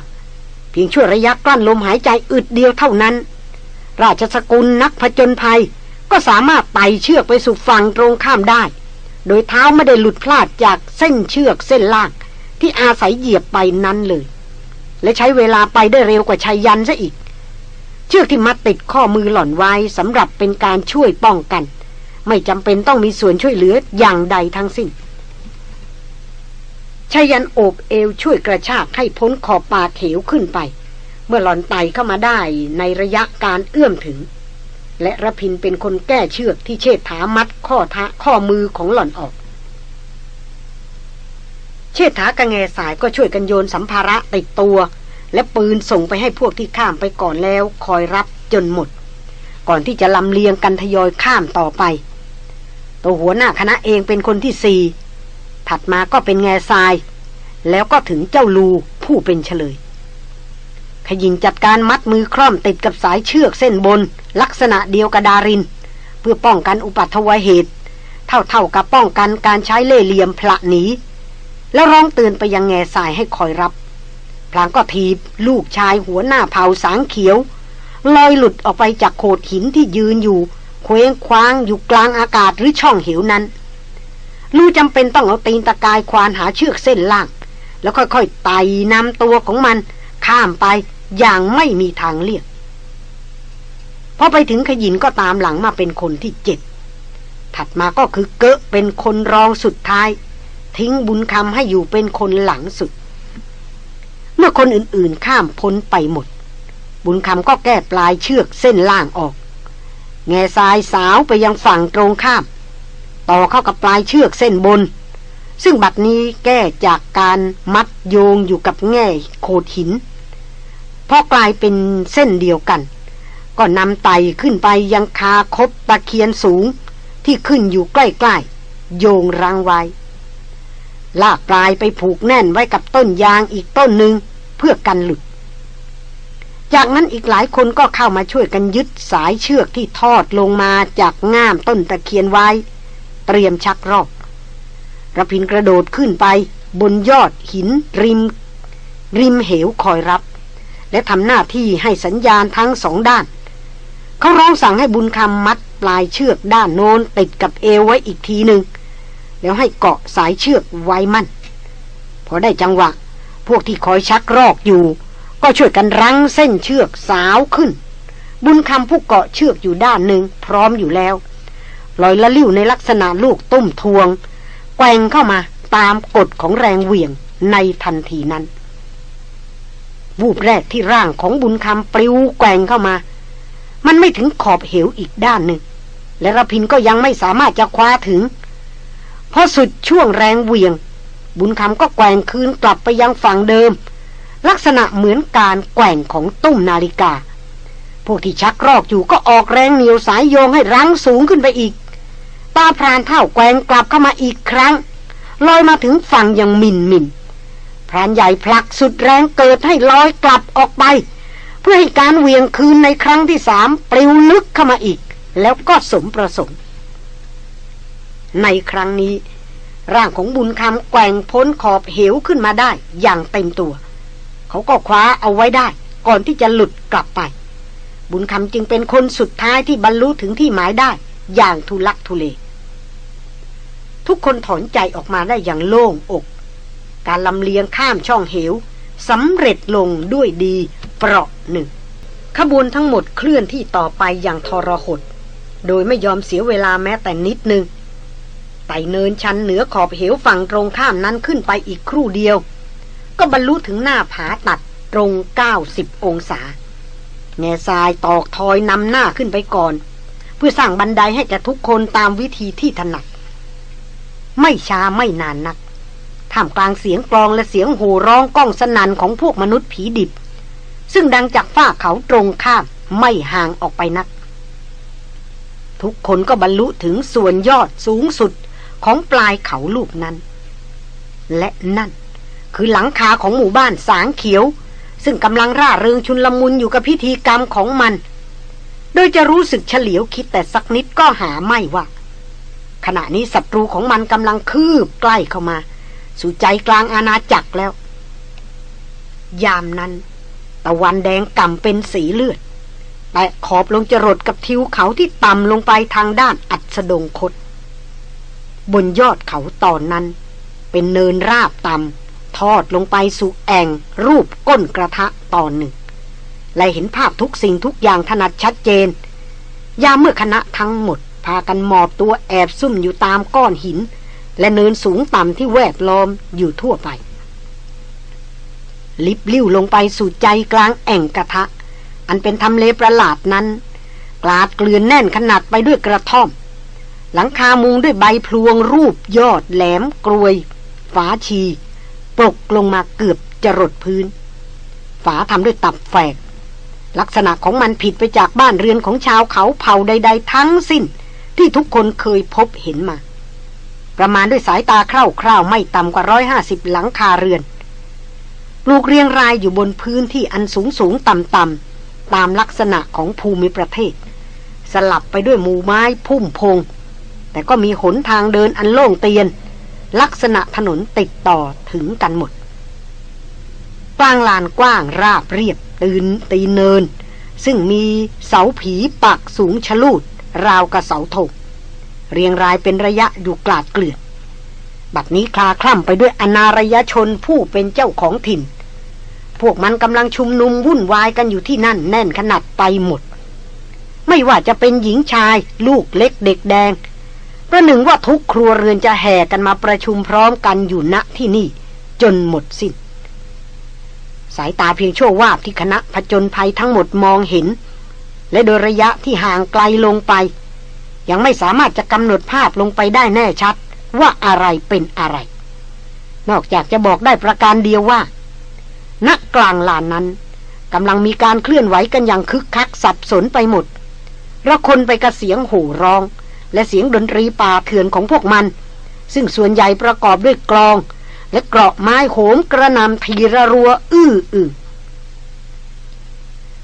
เพียงช่วยระยะกลั้นลมหายใจอึดเดียวเท่านั้น ราชสกุลนักผจญภัยก็สามารถไต่เชือกไปสู่ฝั่งตรงข้ามได้ โดยเท้าไม่ได้หลุดพลาดจากเส้นเชือกเส้นล่าง ที่อาศัยเหยียบไปนั้นเลย และใช้เวลาไปได้เร็วกว่าชายยันซะอีก เชือกที่มัดติดข้อมือหล่อนไว้สำหรับเป็นการช่วยป้องกัน ไม่จำเป็นต้องมีส่วนช่วยเหลืออย่างใดทั้งสิ้นชายันโอบเอวช่วยกระชากให้พ้นขอบปากเขวขึ้นไป เมื่อหล่อนไต่เข้ามาได้ในระยะการเอื้อมถึง และระพินเป็นคนแก้เชือกที่เชิดถามัดข้อทะข้อมือของหล่อนออก เชิดถากระแงสายก็ช่วยกันโยนสัมภาระติดตัว และปืนส่งไปให้พวกที่ข้ามไปก่อนแล้วคอยรับจนหมด ก่อนที่จะลำเลียงกันทยอยข้ามต่อไป ตัวหัวหน้าคณะเองเป็นคนที่สี่ถัดมาก็เป็นแง่ทราย แล้วก็ถึงเจ้าลูผู้เป็นเฉลย ขยิงจัดการมัดมือคล่อมติดกับสายเชือกเส้นบน ลักษณะเดียวกับดาริน เพื่อป้องกันอุปัตวเหตุ เท่าๆกับป้องกันการใช้เล่เหลี่ยมพละหนี แล้วร้องเตือนไปยังแง่สายให้คอยรับ พลางก็ทีบลูกชายหัวหน้าเผาสางเขียวลอยหลุดออกไปจากโขดหินที่ยืนอยู่ เคว้งคว้างอยู่กลางอากาศหรือช่องเหวนั้น ลูจำเป็นต้องเอาตีนตะกายควานหาเชือกเส้นล่าง แล้วค่อยๆไต่นำตัวของมัน ข้ามไปอย่างไม่มีทางเลี่ยงพอไปถึงขยินก็ตามหลังมาเป็นคนที่เจ็ดถัดมาก็คือเกะเป็นคนรองสุดท้าย ทิ้งบุญคำให้อยู่เป็นคนหลังสุด เมื่อคนอื่นๆข้ามพ้นไปหมด บุญคำก็แก้ปลายเชือกเส้นล่างออก แง่ทรายสาวไปยังฝั่งตรงข้าม ต่อเข้ากับปลายเชือกเส้นบน ซึ่งบัดนี้แก้จากการมัดโยงอยู่กับแง่โขดหินพอกลายเป็นเส้นเดียวกัน ก็นำไตขึ้นไปยังคาคบตะเคียนสูงที่ขึ้นอยู่ใกล้ๆ โยงรังไว้ ลากปลายไปผูกแน่นไว้กับต้นยางอีกต้นหนึ่งเพื่อกันหลุด จากนั้นอีกหลายคนก็เข้ามาช่วยกันยึดสายเชือกที่ทอดลงมาจากง่ามต้นตะเคียนไว้ เตรียมชักรอกระพินกระโดดขึ้นไป บนยอดหิน ริม ริมเหวคอยรับ และทำหน้าที่ให้สัญญาณทั้งสองด้าน เขาร้องสั่งให้บุญคำมัดปลายเชือกด้านโน้นติดกับเอวไว้อีกทีหนึ่ง แล้วให้เกาะสายเชือกไว้มั่น พอได้จังหวะ พวกที่คอยชักรอกอยู่ ก็ช่วยกันรั้งเส้นเชือกสาวขึ้น บุญคำผู้เกาะเชือกอยู่ด้านหนึ่งพร้อมอยู่แล้วลอยละลิ้วในลักษณะลูกตุ้มทวง แกว่งเข้ามาตามกฎของแรงเหวี่ยงในทันทีนั้นวูบแรกที่ร่างของบุญคำปลิวแกว่งเข้ามา มันไม่ถึงขอบเหวอีกด้านหนึ่ง และระพินก็ยังไม่สามารถจะคว้าถึง พอสุดช่วงแรงเวียง บุญคำก็แกว่งคืนกลับไปยังฝั่งเดิม ลักษณะเหมือนการแกว่งของตุ้มนาฬิกา พวกที่ชักรอกอยู่ก็ออกแรงเหนียวสายโยงให้รั้งสูงขึ้นไปอีก ตาพรานเท่าแกว่งกลับเข้ามาอีกครั้ง ลอยมาถึงฝั่งอย่างมินมินพรานใหญ่ผลักสุดแรงเกิดให้ลอยกลับออกไป เพื่อให้การเวียงคืนในครั้งที่สามปลิวลึกเข้ามาอีก แล้วก็สมประสงค์ ในครั้งนี้ ร่างของบุญคำแกว่งพ้นขอบเหวขึ้นมาได้อย่างเต็มตัว เขาก็คว้าเอาไว้ได้ ก่อนที่จะหลุดกลับไป บุญคำจึงเป็นคนสุดท้ายที่บรรลุถึงที่หมายได้ อย่างทุลักทุเล ทุกคนถอนใจออกมาได้อย่างโล่งอก การลำเลียงข้ามช่องเหวสำเร็จลงด้วยดีเปราะหนึ่ง ขบวนทั้งหมดเคลื่อนที่ต่อไปอย่างทรหด โดยไม่ยอมเสียเวลาแม้แต่นิดหนึ่ง ไต่เนินชันเหนือขอบเหวฝั่งตรงข้ามนั้นขึ้นไปอีกครู่เดียว ก็บรรลุถึงหน้าผาตัดตรง 90 องศาแง่ทรายตอกทอยนำหน้าขึ้นไปก่อน เพื่อสร้างบันไดให้แก่ทุกคนตามวิธีที่ถนัด ไม่ช้าไม่นานนักท่ามกลางเสียงกลองและเสียงโห่ร้องก้องสนั่นของพวกมนุษย์ผีดิบ ซึ่งดังจากฝ้าเขาตรงข้ามไม่ห่างออกไปนัก ทุกคนก็บรรลุถึงส่วนยอดสูงสุด ของปลายเขาลูกนั้น และนั่น คือหลังคาของหมู่บ้านสางเขียว ซึ่งกำลังร่าเริงชุนลมุนอยู่กับพิธีกรรมของมัน โดยจะรู้สึกเฉลียวคิดแต่สักนิดก็หาไม่ว่า ขณะนี้ศัตรูของมันกำลังคืบใกล้เข้ามา สู่ใจกลางอาณาจักรแล้ว ยามนั้น ตะวันแดงก่ำเป็นสีเลือดแต่ขอบลงจรดกับทิวเขาที่ต่ำลงไปทางด้านอัดสดงคต บนยอดเขาตอนนั้น เป็นเนินราบต่ำทอดลงไปสู่แอ่งรูปก้นกระทะตอนหนึ่ง และเห็นภาพทุกสิ่งทุกอย่างถนัดชัดเจน ยามเมื่อคณะทั้งหมด พากันหมอบตัวแอบซุ่มอยู่ตามก้อนหิน และเนินสูงต่ำที่แวดล้อมอยู่ทั่วไป ลิบลิ้วลงไปสู่ใจกลางแอ่งกระทะ อันเป็นทำเลประหลาดนั้นกลาดเกลือนแน่นขนาดไปด้วยกระท่อม หลังคามุงด้วยใบพลวงรูปยอดแหลมกรวย ฝาชี ปกลงมาเกือบจะรดพื้น ฝาทำด้วยตับแฝก ลักษณะของมันผิดไปจากบ้านเรือนของชาวเขาเผ่าใด ๆ ทั้งสิ้น ที่ทุกคนเคยพบเห็นมา ประมาณด้วยสายตาคร่าวๆ ไม่ต่ำกว่าร้อยห้าสิบหลังคาเรือนปลูกเรียงรายอยู่บนพื้นที่อันสูงสูงต่ำต่ำตามลักษณะของภูมิประเทศ สลับไปด้วยหมู่ไม้พุ่มพง แต่ก็มีหนทางเดินอันโล่งเตียน ลักษณะถนนติดต่อถึงกันหมดกลางลานกว้างราบเรียบตื่นตีเนิน ซึ่งมีเสาผีปักสูงชะลูด ราวกับเสาถกเรียงรายเป็นระยะอยู่กลาดเกลื่อน บัดนี้คลาคล่ำไปด้วยอนารยชนผู้เป็นเจ้าของถิ่น พวกมันกำลังชุมนุมวุ่นวายกันอยู่ที่นั่นแน่นขนาดไปหมด ไม่ว่าจะเป็นหญิงชาย ลูกเล็กเด็กแดง ประหนึ่งว่าทุกครัวเรือนจะแห่กันมาประชุมพร้อมกันอยู่ณที่นี่ จนหมดสิน้น สายตาเพียงชั่ววาบที่คณะผจญภัยทั้งหมดมองเห็น และโดยระยะที่ห่างไกลลงไป ยังไม่สามารถจะกำหนดภาพลงไปได้แน่ชัดว่าอะไรเป็นอะไร นอกจากจะบอกได้ประการเดียวว่าณกลางลานนั้นกำลังมีการเคลื่อนไหวกันอย่างคึกคักสับสนไปหมดระคนไปกระเสียงโห่ร้อง และเสียงดนตรีป่าเถื่อนของพวกมัน ซึ่งส่วนใหญ่ประกอบด้วยกลอง และเกราะไม้โหมกระนำทีระรัว อื้ออือ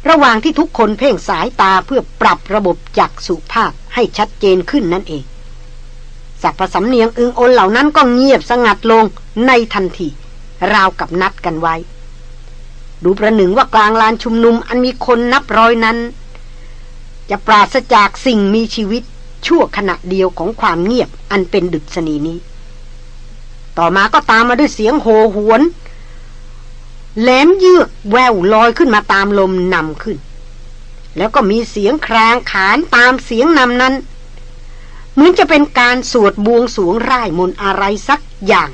ระหว่างที่ทุกคนเพ่งสายตาเพื่อปรับระบบจักสุภาพให้ชัดเจนขึ้นนั่นเองสัพพสำเนียงอึงโอนเหล่านั้นก็เงียบสงัดลงในทันทีราวกับนัดกันไว้ ดูประหนึ่งว่ากลางลานชุมนุมอันมีคนนับร้อยนั้น จะปราศจากสิ่งมีชีวิต ชั่วขณะเดียวของความเงียบอันเป็นดุษณีนี้ ต่อมาก็ตามมาด้วยเสียงโหหวน แหลมเยือกแววลอยขึ้นมาตามลมนำขึ้น แล้วก็มีเสียงครางขานตามเสียงนำนั้นเหมือนจะเป็นการสวดบวงสวงร่ายมนอะไรสักอย่าง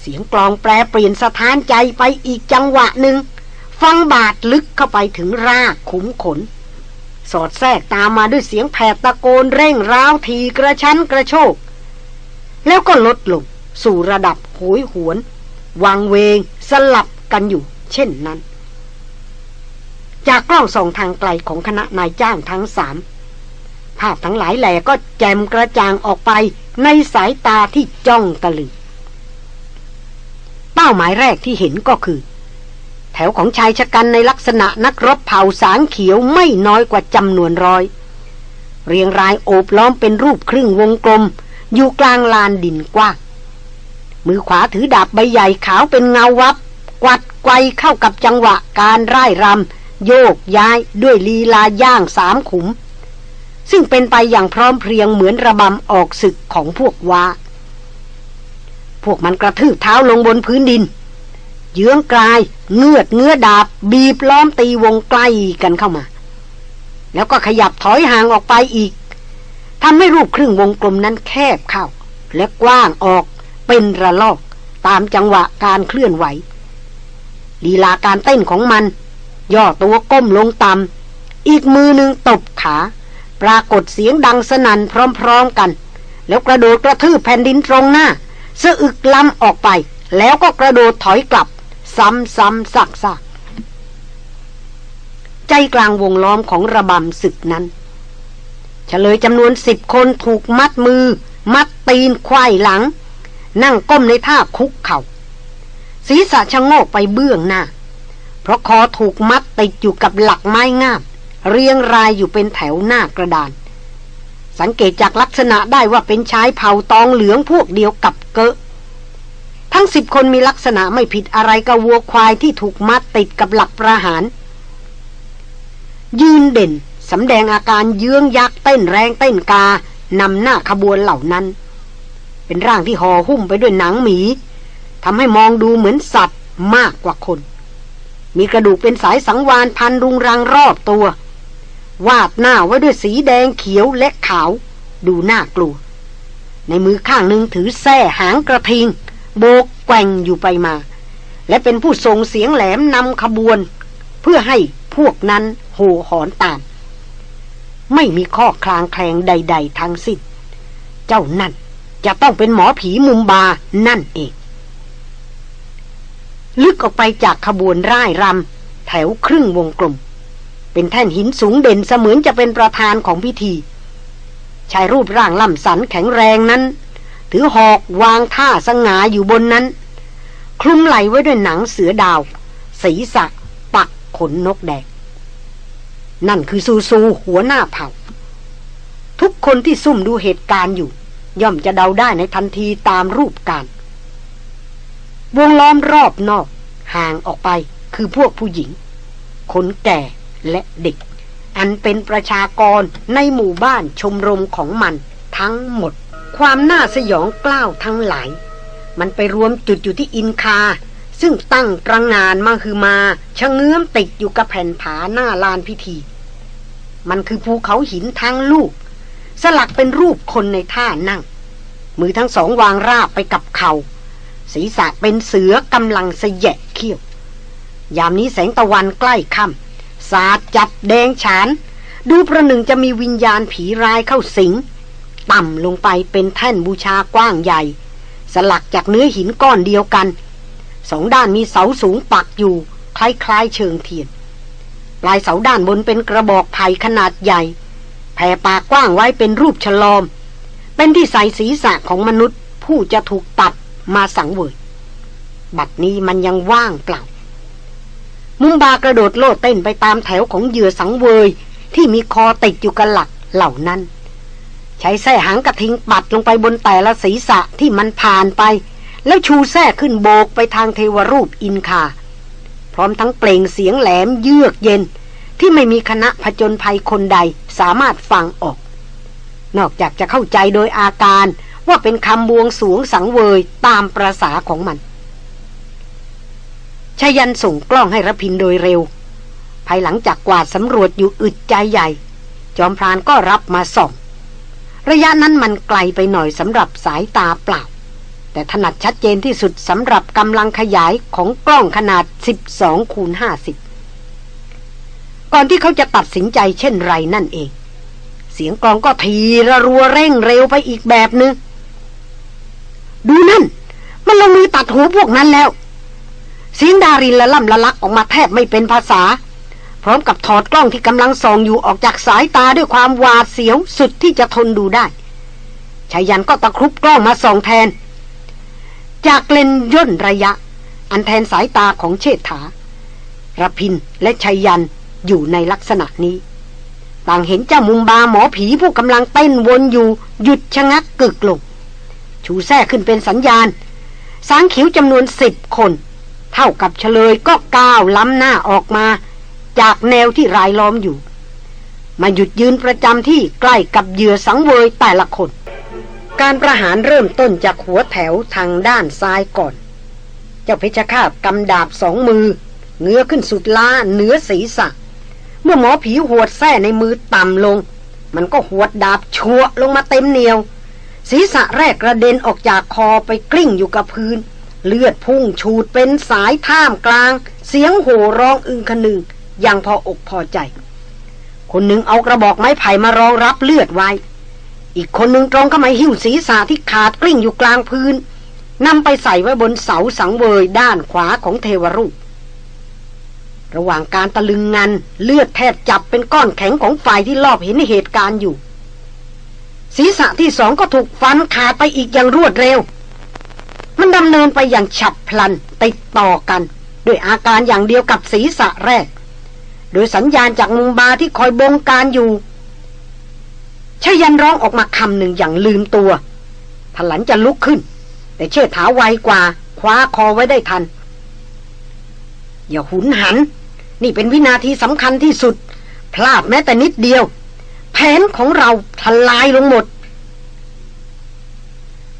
เสียงกลองแปรเปลี่ยนสถานใจไปอีกจังหวะหนึ่งฟังบาดลึกเข้าไปถึงรากขุมขน สอดแทรกตามมาด้วยเสียงแผดตะโกนเร่งร้าวทีกระชั้นกระโชก แล้วก็ลดลงสู่ระดับโหยหวน วางเวงสลับกันอยู่ เช่นนั้น จากกล้องส่องทางไกลของคณะนายจ้างทั้งสามภาพทั้งหลายแหล่ก็แจมกระจ่างออกไปในสายตาที่จ้องตะลึงเป้าหมายแรกที่เห็นก็คือ แถวของชายชะกันในลักษณะนักรบเผ่าสางเขียวไม่น้อยกว่าจำนวนร้อย เรียงรายโอบล้อมเป็นรูปครึ่งวงกลม อยู่กลางลานดินกว้าง มือขวาถือดาบใบใหญ่ขาวเป็นเงาวับ กวัดไกวเข้ากับจังหวะการร่ายรำโยกย้ายด้วยลีลาย่างสามขุม ซึ่งเป็นไปอย่างพร้อมเพรียงเหมือนระบำออกศึกของพวกวาพวกมันกระทืบเท้าลงบนพื้นดิน เยื้องกลาย เงือดเงื้อดาบ บีบล้อมตีวงใกล้กันเข้ามา แล้วก็ขยับถอยห่างออกไปอีกทำให้รูปครึ่งวงกลมนั้นแคบเข้า และกว้างออกเป็นระลอกตามจังหวะการเคลื่อนไหวลีลาการเต้นของมัน ย่อตัวก้มลงต่ำอีกมือหนึ่งตบขา ปรากฏเสียงดังสนั่นพร้อมๆกัน แล้วกระโดดกระทืบแผ่นดินตรงหน้าสะอึกล้ำออกไป แล้วก็กระโดดถอยกลับ ซ้ำๆซักๆใจกลางวงล้อมของระบำศึกนั้นเฉลยจำนวนสิบคนถูกมัดมือ มัดตีนควายหลัง นั่งก้มในท่าคุกเขา่าศีรษะชะโงกไปเบื้องหน้า เพราะคอถูกมัดติดอยู่กับหลักไม้งาม เรียงรายอยู่เป็นแถวหน้ากระดาน สังเกตจากลักษณะได้ว่าเป็นชายเผ่าตองเหลืองพวกเดียวกับเกะ ทั้งสิบคนมีลักษณะไม่ผิดอะไรกับวัวควายที่ถูกมัดติดกับหลักประหาร ยืนเด่นสำแดงอาการเยื้องยักเต้นแรงเต้นกานำหน้าขบวนเหล่านั้น เป็นร่างที่ห่อหุ้มไปด้วยหนังหมีทำให้มองดูเหมือนสัตว์มากกว่าคน มีกระดูกเป็นสายสังวานพันรุงรังรอบตัว วาดหน้าไว้ด้วยสีแดงเขียวและขาว ดูน่ากลัว ในมือข้างหนึ่งถือแส้หางกระทิง โบกแกว่งอยู่ไปมา และเป็นผู้ส่งเสียงแหลมนำขบวน เพื่อให้พวกนั้นโห่หอนตาม ไม่มีข้อคลางแคลงใด ๆ ทั้งสิ้น เจ้านั่นจะต้องเป็นหมอผีมุมบานั่นเอง ลึกออกไปจากขบวนร่ายรำแถวครึ่งวงกลม เป็นแท่นหินสูงเด่นเสมือนจะเป็นประธานของพิธีชายรูปร่างล่ำสันแข็งแรงนั้น ถือหอกวางท่าสง่าอยู่บนนั้น คลุมไหลไว้ด้วยหนังเสือดาวสีสักปักขนนกแดงนั่นคือซูซูหัวหน้าเผ่า ทุกคนที่ซุ่มดูเหตุการณ์อยู่ ย่อมจะเดาได้ในทันทีตามรูปการวงล้อมรอบนอก ห่างออกไปคือพวกผู้หญิง คนแก่และเด็ก อันเป็นประชากรในหมู่บ้านชมรมของมันทั้งหมด ความน่าสยองกล้าวทั้งหลาย มันไปรวมจุดอยู่ที่อินคา ซึ่งตั้งตระงงานมาคือมาชะเงื้อมติดอยู่กับแผ่นผาหน้าลานพิธี มันคือภูเขาหินทั้งลูก สลักเป็นรูปคนในท่านั่ง มือทั้งสองวางราบไปกับเขา่าศีรษะเป็นเสือกำลังเสยะเขี้ยว ยามนี้แสงตะวันใกล้ค่ำสาดจับแดงฉาน ดูประหนึ่งจะมีวิญญาณผีร้ายเข้าสิง ต่ำลงไปเป็นแท่นบูชากว้างใหญ่ สลักจากเนื้อหินก้อนเดียวกัน สองด้านมีเสาสูงปักอยู่ คล้ายๆเชิงเทียน ปลายเสาด้านบนเป็นกระบอกไผ่ขนาดใหญ่ แผ่ปากกว้างไว้เป็นรูปฉลอม เป็นที่ใส่ศีรษะของมนุษย์ผู้จะถูกตัดมาสังเวยบัดนี้มันยังว่างเปล่า มุมบากระโดดโลดเต้นไปตามแถวของเหยื่อสังเวยที่มีคอติดอยู่กับหลักเหล่านั้น ใช้แส้หางกระทิงปัดลงไปบนแต่ละศีรษะที่มันผ่านไป แล้วชูแส้ขึ้นโบกไปทางเทวรูปอินคา พร้อมทั้งเปล่งเสียงแหลมเยือกเย็น ที่ไม่มีคณะผจญภัยคนใดสามารถฟังออก นอกจากจะเข้าใจโดยอาการว่าเป็นคำบวงสวงสังเวยตามประษาของมันชายันส่งกล้องให้รพินโดยเร็ว ภายหลังจากกวาดสำรวจอยู่อึดใจใหญ่ จอมพรานก็รับมาส่อง ระยะนั้นมันไกลไปหน่อยสำหรับสายตาเปล่า แต่ถนัดชัดเจนที่สุดสำหรับกำลังขยายของกล้องขนาด 12คูณ50 ก่อนที่เขาจะตัดสินใจเช่นไรนั่นเอง เสียงกลองก็ทีระรัวเร่งเร็วไปอีกแบบนึง ดูนั่น มันลงมือตัดหูพวกนั้นแล้วเสียงดารินละล่ำละลักออกมาแทบไม่เป็นภาษา ร้อมกับถอดกล้องที่กำลังส่องอยู่ออกจากสายตาด้วยความหวาดเสียวสุดที่จะทนดูได้ชายันก็ตะครุบกล้องมาส่องแทน จากเลนย่นระยะ อันแทนสายตาของเชษฐาระพินและชัยยันอยู่ในลักษณะนี้ ต่างเห็นเจ้ามุมบาหมอผีผู้กำลังเต้นวนอยู่หยุดชะงักกึกลง ชูแท้ขึ้นเป็นสัญญาณ สางขิวจำนวนสิบคน เท่ากับเฉลยก็ก้าวล้ำหน้าออกมา จากแนวที่รายล้อมอยู่ มาหยุดยืนประจำที่ใกล้กับเหยื่อสังเวยแต่ละคน การประหารเริ่มต้นจากหัวแถวทางด้านซ้ายก่อน เจ้าเพชรฆาตกำดาบสองมือ เงื้อขึ้นสุดล้าเหนือศีรษะ เมื่อหมอผีหวดแส้ในมือต่ำลง มันก็หวดดาบชัวลงมาเต็มเหนียว ศีรษะแรกกระเด็นออกจากคอไปกลิ้งอยู่กับพื้นเลือดพุ่งชูดเป็นสายท่ามกลาง เสียงโห่ร้องอึงคนึง อย่างพออกพอใจ คนหนึ่งเอากระบอกไม้ไผ่มารองรับเลือดไว้ อีกคนหนึ่งตรงเข้ามาหิ้วศีรษะที่ขาดกลิ้งอยู่กลางพื้นนำไปใส่ไว้บนเสาสังเวยด้านขวาของเทวรูป ระหว่างการตะลึงงันเลือดแทบจับเป็นก้อนแข็งของฝ่ายที่รอบเห็นเหตุการณ์อยู่ ศีรษะที่สองก็ถูกฟันขาดไปอีกอย่างรวดเร็ว มันดำเนินไปอย่างฉับพลันติดต่อกัน ด้วยอาการอย่างเดียวกับศีรษะแรก โดยสัญญาณจากมุงบาที่คอยบงการอยู่ชายันร้องออกมาคำหนึ่งอย่างลืมตัวพลันจะลุกขึ้น แต่เชื่อถาไวกว่า คว้าคอไว้ได้ทัน อย่าหุนหัน นี่เป็นวินาทีสำคัญที่สุด พลาดแม้แต่นิดเดียว แผนของเราทลายลงหมด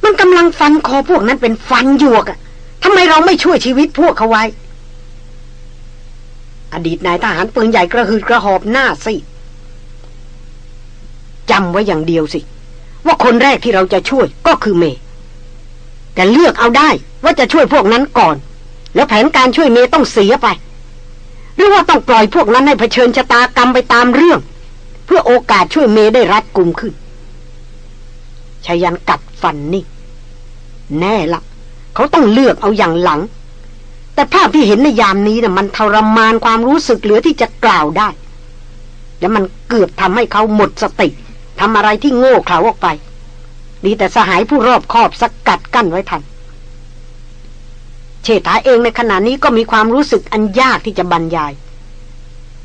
มันกำลังฟันคอพวกนั้นเป็นฟันหยวกอะทำไมเราไม่ช่วยชีวิตพวกเขาไว้ อดีตนายทหารปืนใหญ่กระหืดกระหอบหน้าสิจำไว้อย่างเดียวสิ ว่าคนแรกที่เราจะช่วยก็คือเมย์แต่เลือกเอาได้ว่าจะช่วยพวกนั้นก่อน แล้วแผนการช่วยเมย์ต้องเสียไป หรือว่าต้องปล่อยพวกนั้นให้เผชิญชะตากรรมไปตามเรื่อง เพื่อโอกาสช่วยเมย์ได้รัดกุมขึ้นชายันกัดฟันนี่ แน่ละเขาต้องเลือกเอาอย่างหลัง แต่ภาพที่เห็นในยามนี้นะ่ะมันทรมานความรู้สึกเหลือที่จะกล่าวได้ และมันเกือบทำให้เขาหมดสติทำอะไรที่โง่เขลาออกไป ดีแต่สหายผู้รอบคอบสกัดกั้นไว้ทันเชษฐาเองในขณะนี้ก็มีความรู้สึกอันยากที่จะบรรยาย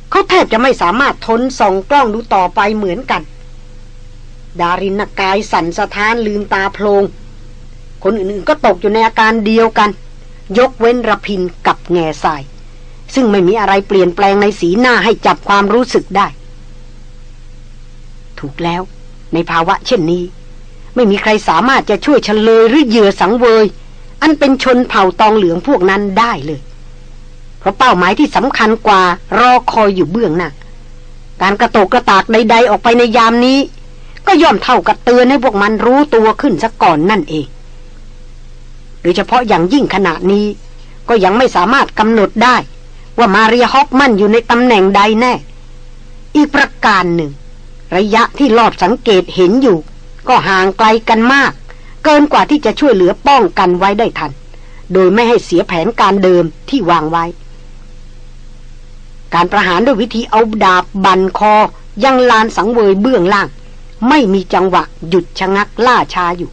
เขาแทบจะไม่สามารถทนส่องกล้องดูต่อไปเหมือนกัน ดารินกายสั่นสะท้านลืมตาโพลงคนอื่นๆก็ตกอยู่ในอาการเดียวกัน ยกเว้นระพินกับแง่ทราย ซึ่งไม่มีอะไรเปลี่ยนแปลงในสีหน้าให้จับความรู้สึกได้ ถูกแล้ว ในภาวะเช่นนี้ ไม่มีใครสามารถจะช่วยเฉลยหรือเหยื่อสังเวย อันเป็นชนเผ่าตองเหลืองพวกนั้นได้เลย เพราะเป้าหมายที่สำคัญกว่ารอคอยอยู่เบื้องหน้าการกระโตกกระตากใด ๆ ออกไปในยามนี้ ก็ย่อมเท่ากับเตือนให้พวกมันรู้ตัวขึ้นซะก่อนนั่นเอง โดยเฉพาะอย่างยิ่งขณะนี้ ก็ยังไม่สามารถกำหนดได้ ว่ามาเรียฮอฟมันอยู่ในตำแหน่งใดแน่ อีกประการหนึ่ง ระยะที่ลอบสังเกตเห็นอยู่ ก็ห่างไกลกันมาก เกินกว่าที่จะช่วยเหลือป้องกันไว้ได้ทัน โดยไม่ให้เสียแผนการเดิมที่วางไว้ การประหารด้วยวิธีเอาดาบบันคอยังลานสังเวยเบื้องล่าง ไม่มีจังหวะหยุดชะงักล่าช้าอยู่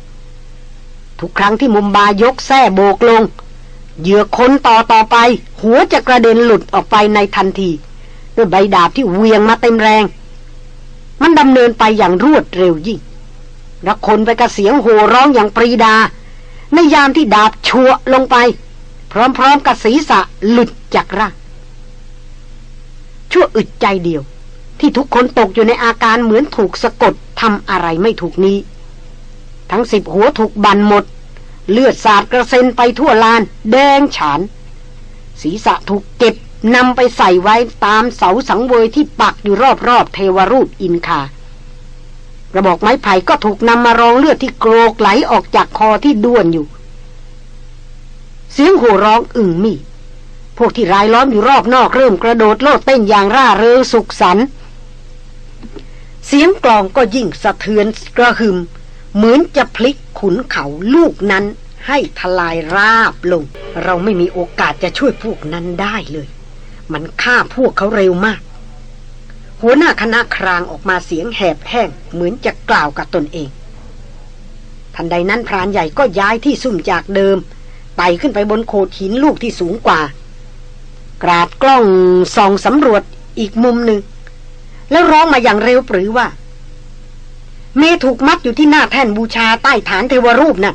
ทุกครั้งที่มุมบายกแส้โบกลง เหยื่อคนต่อต่อไป หัวจะกระเด็นหลุดออกไปในทันที ด้วยใบดาบที่เวียงมาเต็มแรง มันดำเนินไปอย่างรวดเร็วยิ่งและคนไปกระเสียงโห่ร้องอย่างปรีดา ในยามที่ดาบชัวลงไป พร้อมๆกับศีรษะหลุดจากร่างชั่วอึดใจเดียว ที่ทุกคนตกอยู่ในอาการเหมือนถูกสะกดทำอะไรไม่ถูกนี้ ทั้งสิบหัวถูกบันหมด เลือดสาดกระเซ็นไปทั่วลาน แดงฉาน ศีรษะถูกเก็บนำไปใส่ไว้ตามเสาสังเวยที่ปักอยู่รอบๆเทวรูปอินคากระบอกไม้ไผ่ก็ถูกนำมารองเลือดที่โกรกไหลออกจากคอที่ด้วนอยู่ เสียงโห่ร้องอึ่งมี พวกที่รายล้อมอยู่รอบนอกเริ่มกระโดดโลดเต้นอย่างร่าเริงสุขสันต์เสียงกลองก็ยิ่งสะเทือนกระหึม เหมือนจะพลิกขุนเขาลูกนั้น ให้ทลายราบลง เราไม่มีโอกาสจะช่วยพวกนั้นได้เลย มันฆ่าพวกเขาเร็วมาก หัวหน้าคณะครางออกมาเสียงแหบแห้ง เหมือนจะกล่าวกับตนเอง ทันใดนั้นพรานใหญ่ก็ย้ายที่ซุ่มจากเดิมไต่ขึ้นไปบนโขดหินลูกที่สูงกว่า กราดกล้องส่องสำรวจอีกมุมหนึ่ง แล้วร้องมาอย่างเร็วปรือว่า เมถูกมัดอยู่ที่หน้าแท่นบูชาใต้ฐานเทวรูปนะ่ะ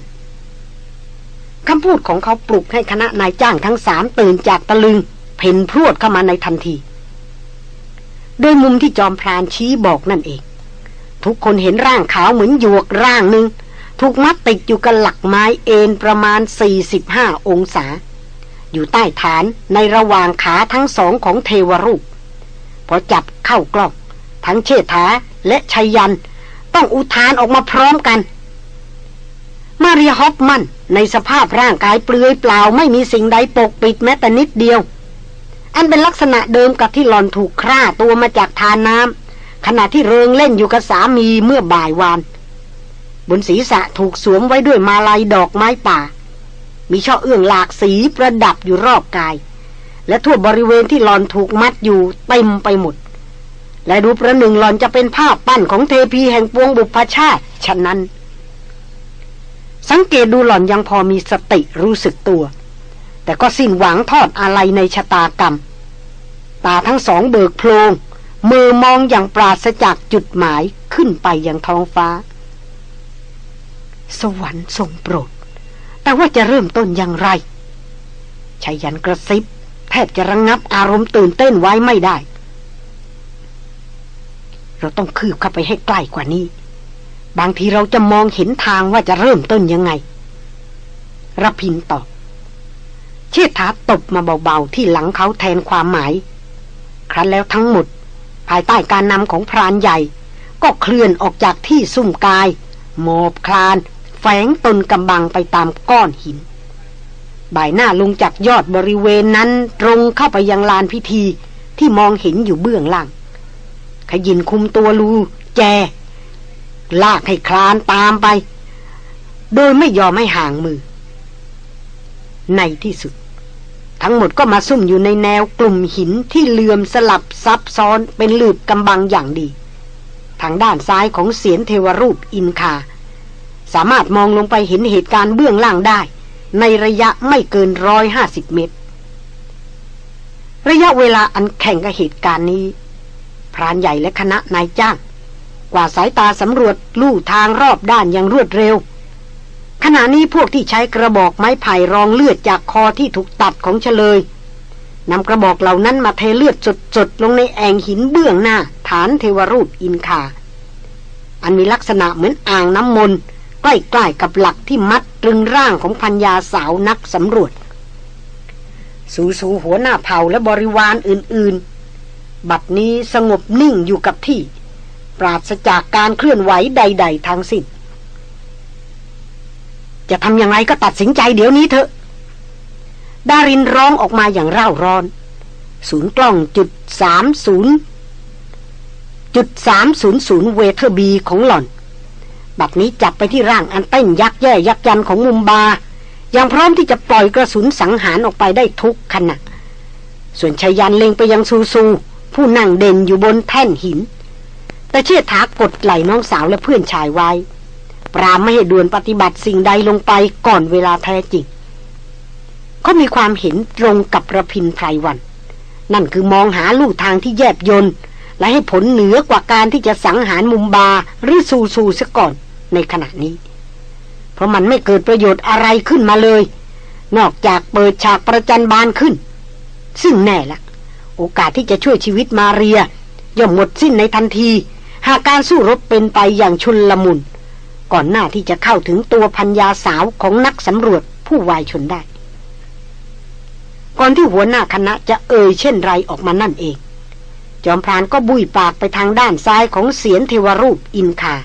คำพูดของเขาปลุกให้คณะนายจ้างทั้งสามตื่นจากตะลึง เพ่นพรวดเข้ามาในทันทีโดยมุมที่จอมพรานชี้บอกนั่นเอง ทุกคนเห็นร่างขาวเหมือนหยวกร่างหนึ่งถูกมัดติดอยู่กับหลักไม้เอ็นประมาณ 45 องศา อยู่ใต้ฐานในระหว่างขาทั้งสองของเทวรูป พอจับเข้ากล้อง ทั้งเชษฐาและชัยยัน ต้องอุทานออกมาพร้อมกัน มาเรียฮอปมันในสภาพร่างกายเปลือยเปล่าไม่มีสิ่งใดปกปิดแม้แต่นิดเดียว อันเป็นลักษณะเดิมกับที่หลอนถูกฆ่าตัวมาจากทานน้ำขณะที่เริงเล่นอยู่กับสามีเมื่อบ่ายวาน บนศีรษะถูกสวมไว้ด้วยมาลัยดอกไม้ป่า มีช่อเอื้องหลากสีประดับอยู่รอบกาย และทั่วบริเวณที่หลอนถูกมัดอยู่เต็มไปหมด และดูประหนึ่งหลอนจะเป็นภาพปั้นของเทพีแห่งปวงบุพชาติฉะนั้น สังเกตดูหล่อนยังพอมีสติรู้สึกตัว แต่ก็สิ้นหวังทอดอะไรในชะตากรรม ตาทั้งสองเบิกโพลงมือมองอย่างปราศจากจุดหมายขึ้นไปยังท้องฟ้า สวรรค์ทรงโปรด แต่ว่าจะเริ่มต้นอย่างไรชายันกระซิบ แทบจะระงงับอารมณ์ตื่นเต้นไว้ไม่ได้ เราต้องคืบเข้าไปให้ใกล้กว่านี้ บางทีเราจะมองเห็นทางว่าจะเริ่มต้นยังไงรพินตอบเชิดถาตบมาเบาๆที่หลังเขาแทนความหมาย ครั้นแล้วทั้งหมด ภายใต้การนำของพรานใหญ่ ก็เคลื่อนออกจากที่ซุ่มกาย หมอบคลาน แฝงตนกำบังไปตามก้อนหิน บ่ายหน้าลงจากยอดบริเวณนั้นตรงเข้าไปยังลานพิธีที่มองเห็นอยู่เบื้องล่าง ขยินคุมตัวลูแจ ลากให้คลานตามไป โดยไม่ยอมให้ห่างมือ ในที่สุด ทั้งหมดก็มาซุ่มอยู่ในแนวกลุ่มหินที่เลื่อมสลับซับซ้อนเป็นหลืบกำบังอย่างดี ทางด้านซ้ายของเสียนเทวรูปอินคา สามารถมองลงไปเห็นเหตุการณ์เบื้องล่างได้ ในระยะไม่เกินร้อยห้าสิบเมตร ระยะเวลาอันแข่งกับเหตุการณ์นี้ พรานใหญ่และคณะนายจ้าง กว่าสายตาสำรวจลู่ทางรอบด้านอย่างรวดเร็ว ขณะนี้พวกที่ใช้กระบอกไม้ไผ่รองเลือดจากคอที่ถูกตัดของเฉลยนำกระบอกเหล่านั้นมาเทเลือดสดๆลงในแอ่งหินเบื้องหน้า ฐานเทวรูปอินคา อันมีลักษณะเหมือนอ่างน้ำมนต์ใกล้ๆกับหลักที่มัดตรึงร่างของพัญญาสาวนักสำรวจ สูสูหัวหน้าเผ่าและบริวารอื่นๆ บัดนี้สงบนิ่งอยู่กับที่ ปราศจากการเคลื่อนไหวใด ๆทั้งสิ้นจะทำอย่างไรก็ตัดสินใจเดี๋ยวนี้เถอะ ดารินร้องออกมาอย่างเร่าร้อน ศูนย์กล้องจุดสามศูนย์จุดสามศูนย์ศูนย์เวเทอร์บีของหล่อน บัดนี้จับไปที่ร่างอันเต้นยักแย่ยักยันของมุมบา ยังพร้อมที่จะปล่อยกระสุนสังหารออกไปได้ทุกขณะส่วนชายันเล็งไปยังซูซู ผู้นั่งเด่นอยู่บนแท่นหิน แต่เชื่อถากดไหลน้องสาวและเพื่อนชายไว้ ปรามไม่ให้ด่วนปฏิบัติสิ่งใดลงไปก่อนเวลาแท้จริง เขามีความเห็นตรงกับระพินไพรวัน นั่นคือมองหาลู่ทางที่แยบยนและให้ผลเหนือกว่าการที่จะสังหารมุมบาหรือซูซูซะก่อนในขณะนี้ เพราะมันไม่เกิดประโยชน์อะไรขึ้นมาเลย นอกจากเปิดฉากประจันบานขึ้น ซึ่งแน่ละ โอกาสที่จะช่วยชีวิตมาเรีย ย่อมหมดสิ้นในทันที หากการสู้รบเป็นไปอย่างชุนลมุน ก่อนหน้าที่จะเข้าถึงตัวพัญญาสาวของนักสำรวจผู้วายชนได้ ก่อนที่หัวหน้าคณะจะเอ่ยเช่นไรออกมานั่นเอง จอมพรานก็บุยปากไปทางด้านซ้ายของเสียนเทวรูปอินคา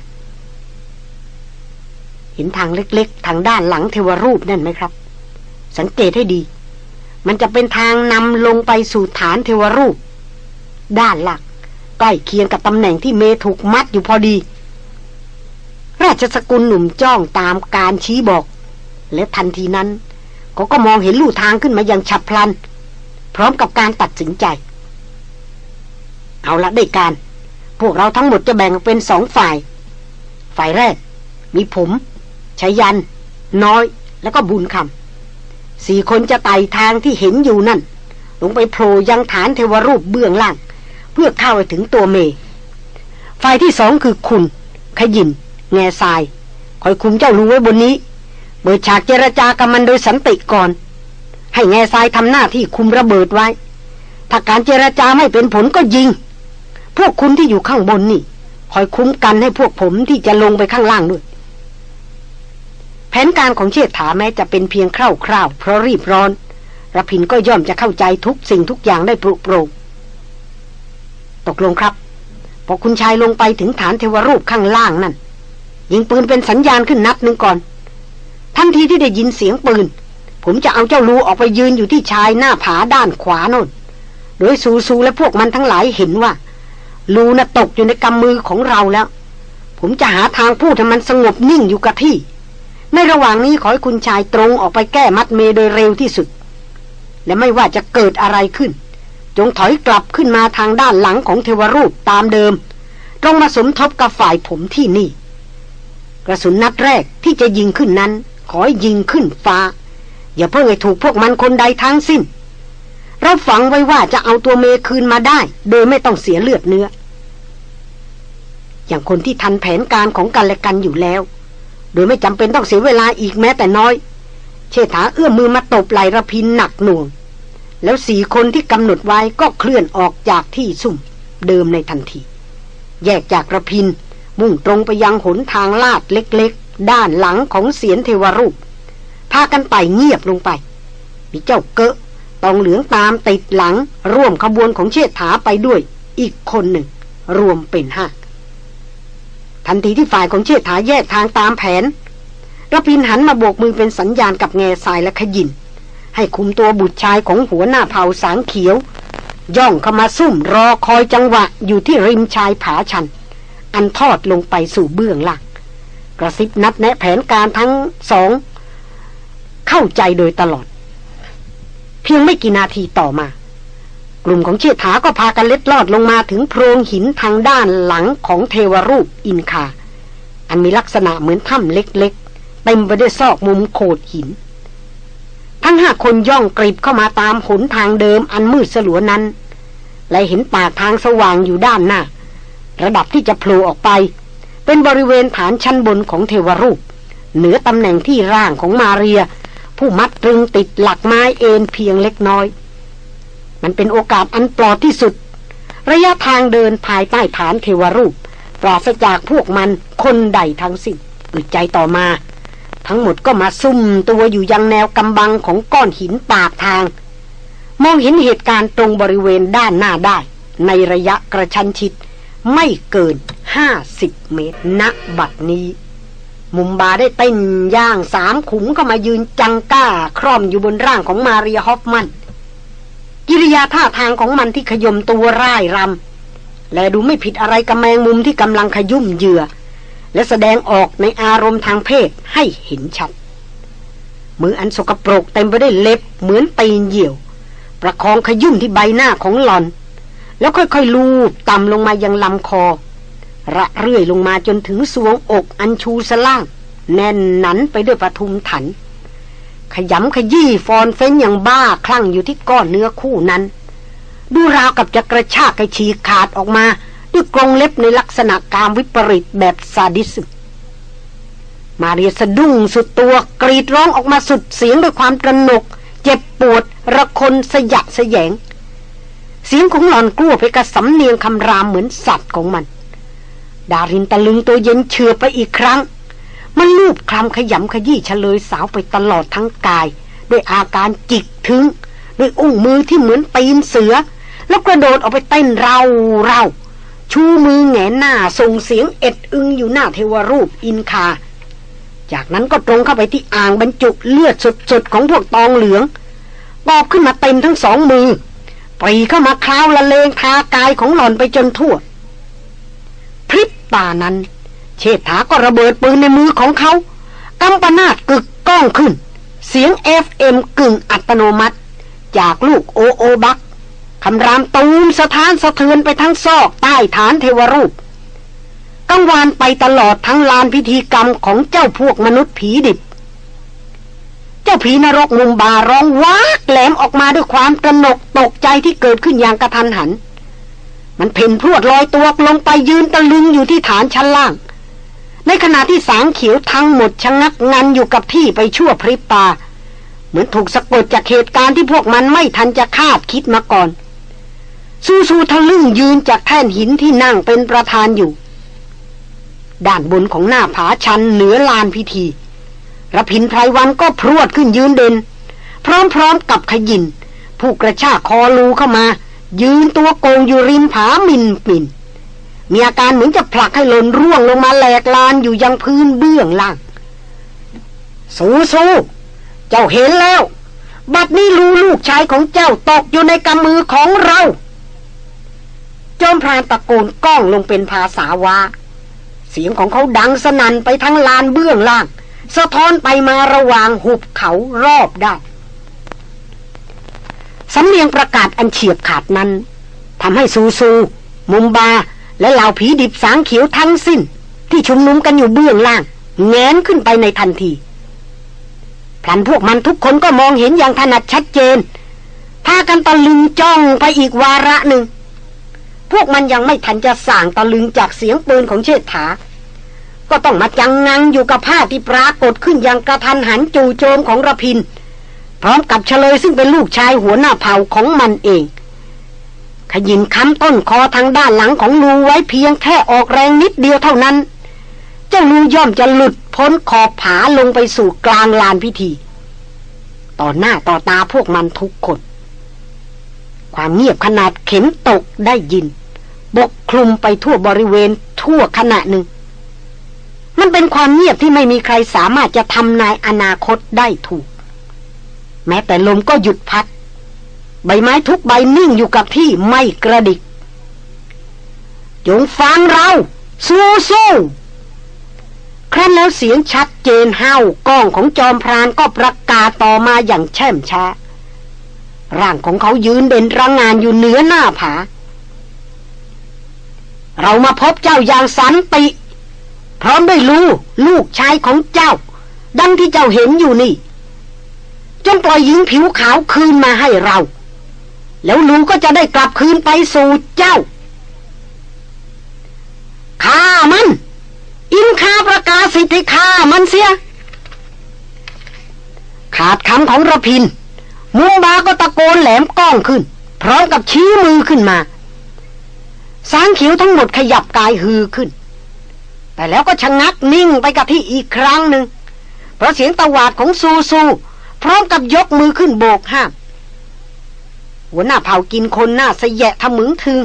เห็นทางเล็กๆ ทางด้านหลังเทวรูปนั่นไหมครับ สังเกตให้ดี มันจะเป็นทางนำลงไปสู่ฐานเทวรูป ด้านหลัก ใกล้เคียงกับตำแหน่งที่เมถูกมัดอยู่พอดี ราชสกุลหนุ่มจ้องตามการชี้บอก และทันทีนั้นเขาก็มองเห็นลู่ทางขึ้นมาอย่างฉับพลัน พร้อมกับการตัดสินใจ เอาละได้การ พวกเราทั้งหมดจะแบ่งเป็นสองฝ่าย ฝ่ายแรก มีผมชายัน น้อย แล้วก็บุญคำ สี่คนจะไต่ทางที่เห็นอยู่นั่น ลงไปโผล่ยังฐานเทวรูปเบื้องล่าง เพื่อเข้าไปถึงตัวเมฝ่ายที่สองคือคุณ ขยิน แง่ทราย คอยคุมเจ้ารู้ไว้บนนี้เปิดฉากเจรจากับมันโดยสันติก่อน ให้แง่ทรายทำหน้าที่คุมระเบิดไว้ ถ้าการเจรจาไม่เป็นผลก็ยิง พวกคุณที่อยู่ข้างบนนี่ คอยคุ้มกันให้พวกผมที่จะลงไปข้างล่างด้วย แผนการของเชษฐาแม้จะเป็นเพียงคร่าวๆเพราะรีบร้อนรพินก็ย่อมจะเข้าใจทุกสิ่งทุกอย่างได้ปรุโปรงตกลงครับ พอคุณชายลงไปถึงฐานเทวรูปข้างล่างนั่น ยิงปืนเป็นสัญญาณขึ้นนัดหนึ่งก่อน ทันทีที่ได้ยินเสียงปืน ผมจะเอาเจ้าลูออกไปยืนอยู่ที่ชายหน้าผาด้านขวาโน่น โดยซูซูและพวกมันทั้งหลายเห็นว่า ลูน่ะตกอยู่ในกำมือของเราแล้ว ผมจะหาทางพูดให้มันสงบนิ่งอยู่กับที่ ในระหว่างนี้ขอให้คุณชายตรงออกไปแก้มัดเมโดยเร็วที่สุด และไม่ว่าจะเกิดอะไรขึ้น จงถอยกลับขึ้นมาทางด้านหลังของเทวรูปตามเดิม ตรงมาสมทบกับฝ่ายผมที่นี่ กระสุนนัดแรกที่จะยิงขึ้นนั้น ขอให้ยิงขึ้นฟ้า อย่าเพิ่งให้ถูกพวกมันคนใดทั้งสิ้น เราฝังไว้ว่าจะเอาตัวเมคืนมาได้ โดยไม่ต้องเสียเลือดเนื้อ อย่างคนที่ทันแผนการของกันและกันอยู่แล้ว โดยไม่จำเป็นต้องเสียเวลาอีกแม้แต่น้อย เชษฐาเอื้อมมือมาตบไหลระพินหนักหน่วง แล้วสี่คนที่กำหนดไว้ก็เคลื่อนออกจากที่ซุ่ม เดิมในทันที แยกจากระพิน มุ่งตรงไปยังหนทางลาดเล็กๆ ด้านหลังของเสียนเทวรูป พากันไปเงียบลงไป มีเจ้าเกะตองเหลืองตามติดหลัง ร่วมขบวนของเชษฐาไปด้วย อีกคนหนึ่ง รวมเป็นห้า ทันทีที่ฝ่ายของเชษฐาแยกทางตามแผนระพินหันมาโบกมือเป็นสัญญาณกับแง่ทรายและขยิน ให้คุมตัวบุตรชายของหัวหน้าเผ่าสางเขียว ย่องเข้ามาซุ่มรอคอยจังหวะอยู่ที่ริมชายผาชัน อันทอดลงไปสู่เบื้องล่างกระซิบนัดแนะแผนการทั้งสอง เข้าใจโดยตลอด เพียงไม่กี่นาทีต่อมา ลุ่มของเชษฐาก็พากันเล็ดลอดลงมาถึงโพรงหินทางด้านหลังของเทวรูปอินคา อันมีลักษณะเหมือนถ้ำเล็กๆ เต็มไปด้วยซอกมุมโขดหิน ทั้งห้าคนย่องกรีบเข้ามาตามหนทางเดิมอันมืดสลัวนั้น และเห็นปากทางสว่างอยู่ด้านหน้า ระดับที่จะโผล่ออกไป เป็นบริเวณฐานชั้นบนของเทวรูป เหนือตำแหน่งที่ร่างของมาเรีย ผู้มัดตรึงติดหลักไม้เอ็นเพียงเล็กน้อย มันเป็นโอกาสอันปลอดที่สุด ระยะทางเดินภายใต้ฐานเทวรูป ปราศจากพวกมันคนใดทั้งสิ้นอึดใจต่อมา ทั้งหมดก็มาซุ่มตัวอยู่ยังแนวกำบังของก้อนหินปากทาง มองเห็นเหตุการณ์ตรงบริเวณด้านหน้าได้ ในระยะกระชั้นชิด ไม่เกินห้าสิบเมตรณบัดนี้มุมบาได้เต้นย่างสามขุมเข้ามายืนจังก้า คร่อมอยู่บนร่างของมาเรียฮอฟมัน กิริยาท่าทางของมันที่ขยมตัวร่ายรำและดูไม่ผิดอะไรกับแมงมุมที่กำลังขยุ่มเหยื่อ และแสดงออกในอารมณ์ทางเพศให้เห็นชัด มืออันสกปรกเต็มไปด้วยเล็บเหมือนตีนเหยี่ยว ประคองขยุ่มที่ใบหน้าของหลอน แล้วค่อยๆลูบต่ำลงมายังลำคอ ระเรื่อยลงมาจนถึงสวงอกอันชูสล่าง แน่นหนันไปด้วยปทุมถัน ขยำขยี้ฟอนเฟ้นอย่างบ้าคลั่งอยู่ที่ก้อนเนื้อคู่นั้น ดูราวกับจะกระชากให้ฉีกขาดออกมา ด้วยกรงเล็บในลักษณะการวิปริตแบบซาดิสมมาเรียสะดุ้งสุดตัวกรีดร้องออกมาสุดเสียงด้วยความตระหนก เจ็บปวด ระคนสยะสยง เสียงของหลอนกลัวไปกระสำเนียงคำรามเหมือนสัตว์ของมัน ดารินตะลึงตัวเย็นเชือไปอีกครั้ง มันลูบคลำขยำขยี้เฉลยสาวไปตลอดทั้งกาย ด้วยอาการจิกถึง ด้วยอุ้งมือที่เหมือนตีนเสือ แล้วกระโดดออกไปเต้นเราเราชูมือแงนหน้าส่งเสียงเอ็ดอึงอยู่หน้าเทวรูปอินคา จากนั้นก็ตรงเข้าไปที่อ่างบรรจุเลือดสดๆของพวกตองเหลืองบอบขึ้นมาเต็มทั้งสองมือปรีเข้ามาคล้าวละเลงทากายของหล่อนไปจนทั่ว พริบตานั้น เชษฐาก็ระเบิดปืนในมือของเขากำปนาดกึกก้องขึ้น เสียง FM กึ่งอัตโนมัติ จากลูกโอโอบักขำรามตูมสถานสะเทือนไปทั้งซอกใต้ฐานเทวรูปกังวานไปตลอดทั้งลานพิธีกรรมของเจ้าพวกมนุษย์ผีดิบ เจ้าผีนรกมุมบาร้องวากแหลมออกมาด้วยความตระหนกตกใจที่เกิดขึ้นอย่างกระทันหัน มันเพ่นพรวดลอยตัวลงไปยืนตะลึงอยู่ที่ฐานชั้นล่าง ในขณะที่สางเขียวทั้งหมดชะงักงันอยู่กับที่ไปชั่วพริบตา เหมือนถูกสะกดจากเหตุการณ์ที่พวกมันไม่ทันจะคาดคิดมาก่อน ซูซูทะลึ่งยืนจากแท่นหินที่นั่งเป็นประธานอยู่ ด้านบนของหน้าผาชันเหนือลานพิธีระพินไพรวันก็พรวดขึ้นยืนเด่นพร้อมๆกับขยิน ผู้กระชากคอลูเข้ามา ยืนตัวโกงอยู่ริมผามินปิน มีอาการเหมือนจะผลักให้หล่นร่วงลงมาแหลกลานอยู่ยังพื้นเบื้องล่าง สู้สู้เจ้าเห็นแล้ว บัดนี้รู้ลูกชายของเจ้าตกอยู่ในกำมือของเรา จอมพรานตะโกนก้องลงเป็นภาษาวาเสียงของเขาดังสนั่นไปทั้งลานเบื้องล่าง สะท้อนไปมาระหว่างหุบเขารอบได้านสำเนียงประกาศอันเฉียบขาดนั้นทำให้ซูซู มุมบา และเหล่าผีดิบสางเขียวทั้งสิ้น ที่ชุมนุมกันอยู่เบื้องล่างแงนขึ้นไปในทันทีพลันพวกมันทุกคนก็มองเห็นอย่างถนัดชัดเจนพากันตะลึงจ้องไปอีกวาระหนึ่ง พวกมันยังไม่ทันจะสั่งตะลึงจากเสียงปืนของเชษฐา ก็ต้องมาจังงังอยู่กับผ้าที่ปรากฏขึ้นอย่างกระทันหันจู่โจมของระพิน พร้อมกับเฉลยซึ่งเป็นลูกชายหัวหน้าเผ่าของมันเอง ขยินค้ำต้นคอทางด้านหลังของลูไว้เพียงแค่ออกแรงนิดเดียวเท่านั้น เจ้าลูย่อมจะหลุดพ้นขอบผาลงไปสู่กลางลานพิธี ต่อหน้าต่อตาพวกมันทุกคน ความเงียบขนาดเข็มตกได้ยิน บกคลุมไปทั่วบริเวณทั่วขณะหนึ่ง มันเป็นความเงียบที่ไม่มีใครสามารถจะทำนายอนาคตได้ถูก แม้แต่ลมก็หยุดพัด ใบไม้ทุกใบนิ่งอยู่กับที่ไม่กระดิก จงฟังเรา สู้สู้ครั้นแล้วเสียงชัดเจนห้าวก้องของจอมพรานก็ประกาศต่อมาอย่างแช่มช้า ร่างของเขายืนเด่นระงงานอยู่เหนือหน้าผา เรามาพบเจ้าอย่างสันติ พร้อมด้วยลูลูกชายของเจ้า ดังที่เจ้าเห็นอยู่นี่ จงปล่อยหญิงผิวขาวคืนมาให้เรา แล้วลูก็จะได้กลับคืนไปสู่เจ้าข้ามัน อินคาประกาศสิทธิข้ามันเสีย ขาดคำของระพิน มุมบาก็ตะโกนแหลมก้องขึ้น พร้อมกับชี้มือขึ้นมาสางเขียวทั้งหมดขยับกายฮือขึ้น แต่แล้วก็ชะงักนิ่งไปกับที่อีกครั้งหนึ่ง เพราะเสียงตะหวาดของซูซู พร้อมกับยกมือขึ้นโบกห้าม หัวหน้าเผากินคนหน้าสยะทะมึงถึง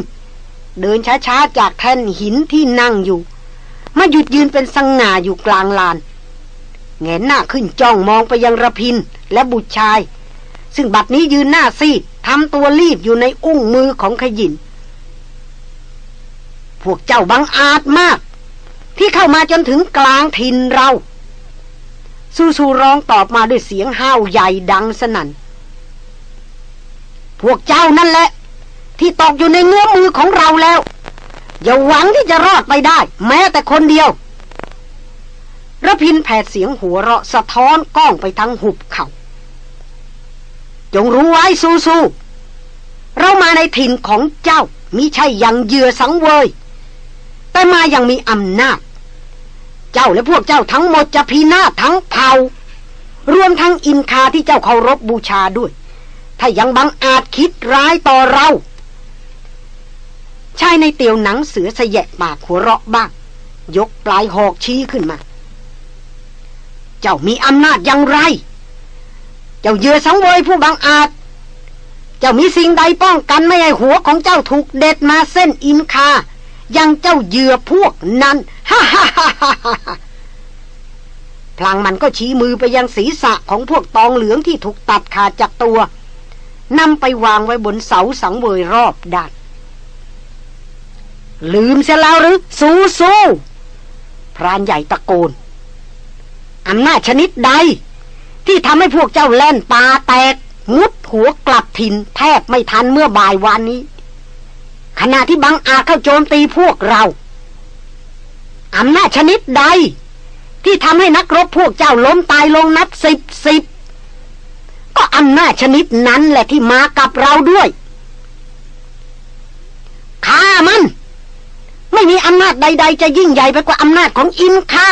เดินช้าๆจากแท่นหินที่นั่งอยู่ มาหยุดยืนเป็นสังงาอยู่กลางลานแงนหน้าขึ้นจ้องมองไปยังระพินและบุตรชาย ซึ่งบัดนี้ยืนหน้าซีดทำตัวรีบอยู่ในอุ้งมือของขยิน พวกเจ้าบังอาจมาก ที่เข้ามาจนถึงกลางถิ่นเราซูซูร้องตอบมาด้วยเสียงห้าวใหญ่ดังสนั่น พวกเจ้านั่นแหละ ที่ตกอยู่ในเงื้อมือของเราแล้ว อย่าหวังที่จะรอดไปได้ แม้แต่คนเดียวระพินแผดเสียงหัวเราะสะท้อนก้องไปทั้งหุบเขา จงรู้ไว้ซูซูเรามาในถิ่นของเจ้ามิใช่ยังเยือสังเวย แต่มายังมีอำนาจ เจ้าและพวกเจ้าทั้งหมดจะพีนาศทั้งเผ่ารวมทั้งอินคาที่เจ้าเคารพบบูชาด้วย ถ้ายังบังอาจคิดร้ายต่อเรา ชายในเตียวหนังเสือสยะปากหัวเราะบ้าง ยกปลายหอกชี้ขึ้นมา เจ้ามีอำนาจอย่างไร เจ้าเยือสังเวยผู้บังอาจ เจ้ามีสิ่งใดป้องกันไม่ให้หัวของเจ้าถูกเด็ดมาเส้นอินคายังเจ้าเหยื่อพวกนั้นฮ่าฮ่าฮ่าฮ่าฮ่าพลางมันก็ชี้มือไปยังศีรษะของพวกตองเหลืองที่ถูกตัดขาดจากตัว นำไปวางไว้บนเสาสังเวยรอบด้าน ลืมเสียแล้วหรือ สู้สู้พรานใหญ่ตะโกน อำนาจชนิดใด ที่ทำให้พวกเจ้าแล่นปาแตก มุดหัวกลับถิ่นแทบไม่ทันเมื่อบ่ายวานนี้ ขณะที่บังอาจเข้าโจมตีพวกเราอำนาจชนิดใด ที่ทำให้นักรบพวกเจ้าล้มตายลงนับสิบสิบ ก็อำนาจชนิดนั้นแหละที่มากับเราด้วยฆ่ามัน ไม่มีอำนาจใด ๆ จะยิ่งใหญ่ไปกว่าอำนาจของอินคา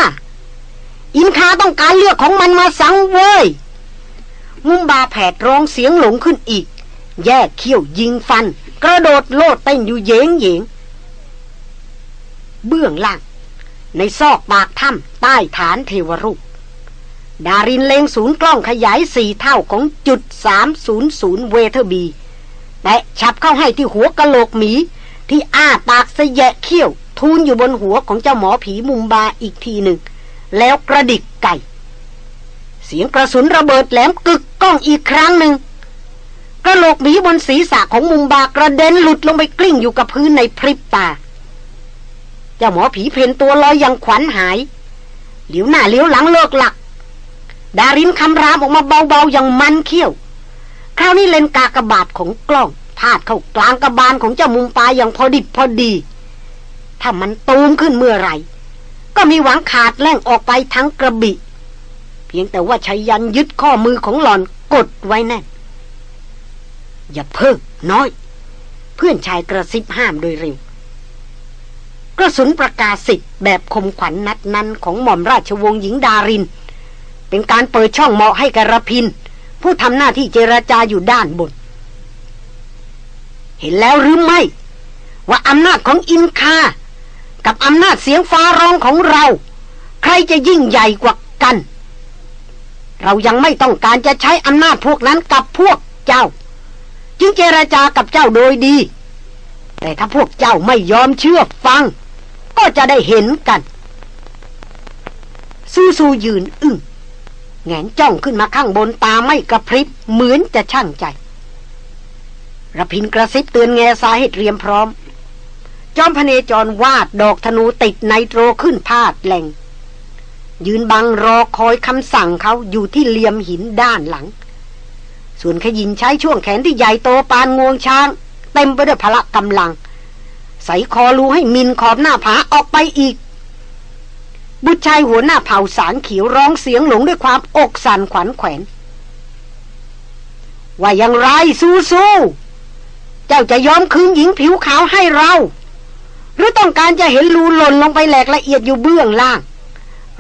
อินคาต้องการเลือดของมันมาสังเวยมุมบาแผดร้องเสียงหลงขึ้นอีก แยกเขี้ยวยิงฟัน กระโดดโลดเต้นอยู่เหยงเหยงเบื้องล่าง ในซอกปากถ้ำใต้ฐานเทวรูป ดารินเล็งศูนย์กล้องขยายสี่เท่าของจุดสามศูนย์ศูนย์ Weatherbyแต่ฉับเข้าให้ที่หัวกะโหลกหมี ที่อ้าปากเสยะเขี้ยว ทูนอยู่บนหัวของเจ้าหมอผีมุมบาอีกทีหนึ่ง แล้วกระดิกไก่ เสียงกระสุนระเบิดแหลมกึกก้องอีกครั้งหนึ่งกระโหลกหมีบนศีรษะของมุมบากระเด็นหลุดลงไปกลิ้งอยู่กับพื้นในพริบตา เจ้าหมอผีเพนตัวลอยอย่างขวัญหาย เหลียวหน้าเหลียวหลังเลิกหลัก ดารินคำรามออกมาเบาๆอย่างมันเขี้ยว คราวนี้เลนกากระบาดของกล้องพาดเข้ากลางกระบาลของเจ้ามุมปลายอย่างพอดิบพอดี ถ้ามันตูมขึ้นเมื่อไหร่ ก็มีหวังขาดแล่งออกไปทั้งกระบิเพียงแต่ว่าชัยยันยึดข้อมือของหลอนกดไว้แน่น อย่าเพิ่งน้อย เพื่อนชายกระซิบห้ามโดยเร็ว กระสุนประกาศสิทธิ์แบบคมขวัญนนัดนั้นของหม่อมราชวงศ์หญิงดาริน เป็นการเปิดช่องเหมาะให้กระพิน ผู้ทำหน้าที่เจรจาอยู่ด้านบน เห็นแล้วหรือไม่ ว่าอำนาจของอินคา กับอำนาจเสียงฟ้าร้องของเรา ใครจะยิ่งใหญ่กว่ากัน เรายังไม่ต้องการจะใช้อำนาจพวกนั้นกับพวกเจ้า จึงเจรจากับเจ้าโดยดี แต่ถ้าพวกเจ้าไม่ยอมเชื่อฟัง ก็จะได้เห็นกัน ซูซูยืนอึ้ง แงนจ้องขึ้นมาข้างบนตาไม่กระพริบเหมือนจะช่างใจระพินกระซิบเตือนแง่สาให้เตรียมพร้อม จอมพเนจรวาดดอกธนูติดไนโตรขึ้นพาดแหลงยืนบังรอคอยคำสั่งเขาอยู่ที่เหลี่ยมหินด้านหลัง ส่วนขยินใช้ช่วงแขนที่ใหญ่โตปานงวงช้าง เต็มไปด้วยพละกำลัง ใส่คอรูให้มินขอบหน้าผาออกไปอีก บุตรชายหัวหน้าเผ่าสารเขียวร้องเสียงหลงด้วยความอกสั่นขวัญแขวน ว่าอย่างไรสู้สู้เจ้าจะยอมคืนหญิงผิวขาวให้เรา หรือต้องการจะเห็นรูหล่นลงไปแหลกละเอียดอยู่เบื้องล่าง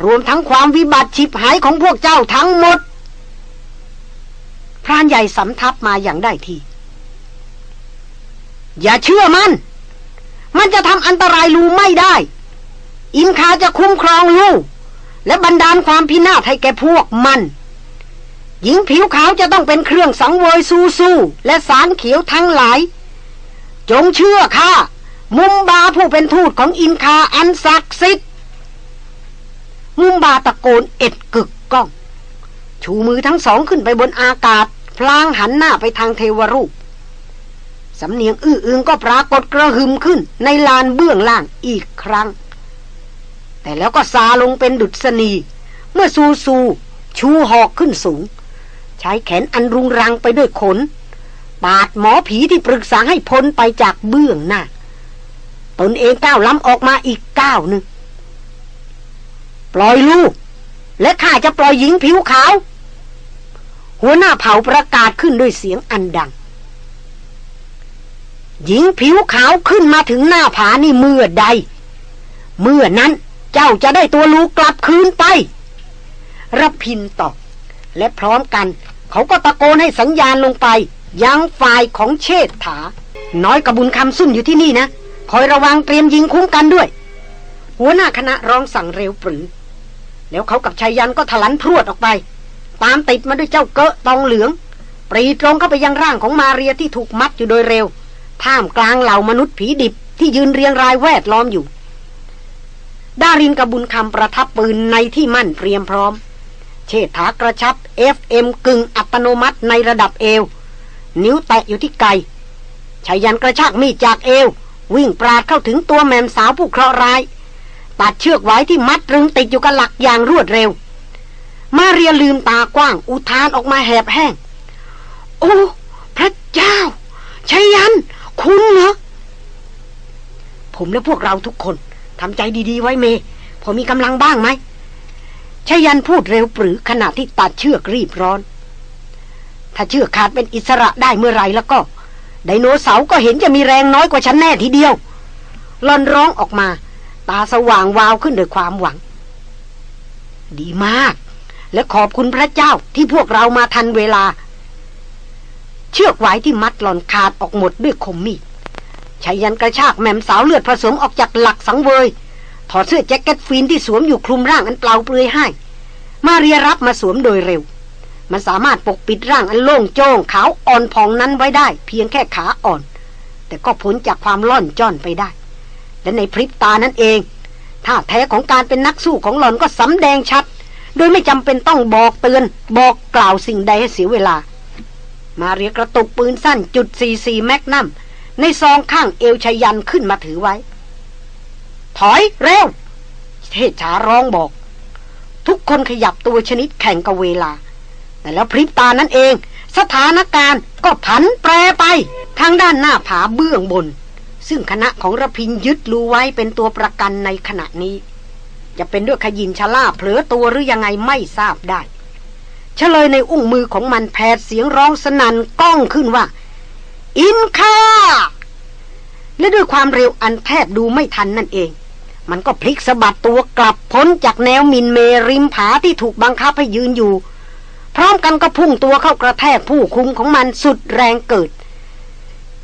รวมทั้งความวิบัติฉิบหายของพวกเจ้าทั้งหมดพรานใหญ่สำทับมาอย่างได้ที อย่าเชื่อมัน มันจะทำอันตรายรูไม่ได้ อินคาจะคุ้มครองลูก และบรรดาลความพินาศให้แก่พวกมัน หญิงผิวขาวจะต้องเป็นเครื่องสังเวยสู้สู้และสารเขียวทั้งหลาย จงเชื่อข้ามุมบาผู้เป็นทูตของอินคาอันศักดิ์สิทธิ์มุมบาตะโกนเอ็ดกึกก้อง ชูมือทั้งสองขึ้นไปบนอากาศ พลางหันหน้าไปทางเทวรูปสำเนียงอื้ออึงก็ปรากฏกระหึมขึ้นในลานเบื้องล่างอีกครั้ง แต่แล้วก็ซาลงเป็นดุษณี เมื่อซูซู ชูหอกขึ้นสูง ใช้แขนอันรุงรังไปด้วยขน ปาดหมอผีที่ปรึกษาให้พ้นไปจากเบื้องหน้า ตนเองก้าวล้ำออกมาอีกก้าวหนึ่ง ปล่อยลูก และข้าจะปล่อยหญิงผิวขาว หัวหน้าเผ่าประกาศขึ้นด้วยเสียงอันดังหญิงผิวขาวขึ้นมาถึงหน้าผานี่เมื่อใด เมื่อนั้น เจ้าจะได้ตัวลูกกลับคืนไปรับพินตอบและพร้อมกัน เขาก็ตะโกนให้สัญญาณลงไป ยังฝ่ายของเชษฐา น้อยกระบุญคำซุ่มอยู่ที่นี่นะ คอยระวังเตรียมยิงคุ้มกันด้วย หัวหน้าคณะร้องสั่งเร็วปรือ แล้วเขากับชายยันก็ถลันพรวดออกไป ตามติดมาด้วยเจ้าเกะตองเหลือง ปรีตรงเข้าไปยังร่างของมาเรียที่ถูกมัดอยู่โดยเร็ว ท่ามกลางเหล่ามนุษย์ผีดิบที่ยืนเรียงรายแวดล้อมอยู่ ดารินกระบุญคำประทับปืนในที่มั่นเตรียมพร้อม เชษฐากระชับ FM กึ่งอัตโนมัติในระดับเอว นิ้วแตะอยู่ที่ไกชายันกระชากมีดจากเอว วิ่งปราดเข้าถึงตัวแมมสาวผู้เคราะห์ร้าย ตัดเชือกไว้ที่มัดรึงติดอยู่กับหลักอย่างรวดเร็ว มาเรียลืมตากว้างอุทานออกมาแหบแห้ง โอ้พระเจ้าชัยยัน คุณเหรอผมและพวกเราทุกคน ทำใจดีๆไว้เม พอมีกำลังบ้างไหมชัยยันพูดเร็วปรือขณะที่ตัดเชือกรีบร้อน ถ้าเชือกขาดเป็นอิสระได้เมื่อไรแล้วก็ ไดโนเสาร์ก็เห็นจะมีแรงน้อยกว่าฉันแน่ทีเดียวลอนร้องออกมา ตาสว่างวาวขึ้นด้วยความหวัง ดีมาก และขอบคุณพระเจ้าที่พวกเรามาทันเวลา เชือกไว้ที่มัดหลอนขาดออกหมดด้วยคมมีด ชายันกระชากแม่มสาวเลือดผสมออกจากหลักสังเวย ถอดเสื้อแจ็คเก็ตฟินที่สวมอยู่คลุมร่างอันเปล่าเปลือยให้ มาเรียรับมาสวมโดยเร็ว มันสามารถปกปิดร่างอันโล่งโจ้งขาวอ่อนพองนั้นไว้ได้ เพียงแค่ขาอ่อน แต่ก็พ้นจากความล่อนจ้อนไปได้ และในพริบตานั้นเองท่าแท้ของการเป็นนักสู้ของหลอนก็สำแดงชัด โดยไม่จำเป็นต้องบอกเตือน บอกกล่าวสิ่งใดให้เสียเวลา มาเรียกระตุกปืนสั้นจุด44แมกนัม ในซองข้างเอวชายันขึ้นมาถือไว้ ถอยเร็ว เทศชาร้องบอก ทุกคนขยับตัวชนิดแข่งกับเวลาแต่แล้วพริบตานั้นเอง สถานการณ์ก็ผันแปรไป ทางด้านหน้าผาเบื้องบน ซึ่งคณะของระพินยึดรู้ไว้เป็นตัวประกันในขณะนี้ จะเป็นด้วยขยินชะล่าเผลอตัวหรือยังไงไม่ทราบได้เฉลยในอุ้งมือของมันแผดเสียงร้องสนั่นก้องขึ้นว่า อินคาและด้วยความเร็วอันแทบดูไม่ทันนั่นเอง มันก็พลิกสะบัดตัวกลับพ้นจากแนวมินเมริมผาที่ถูกบังคับให้ยืนอยู่ พร้อมกันก็พุ่งตัวเข้ากระแทกผู้คุมของมันสุดแรงเกิด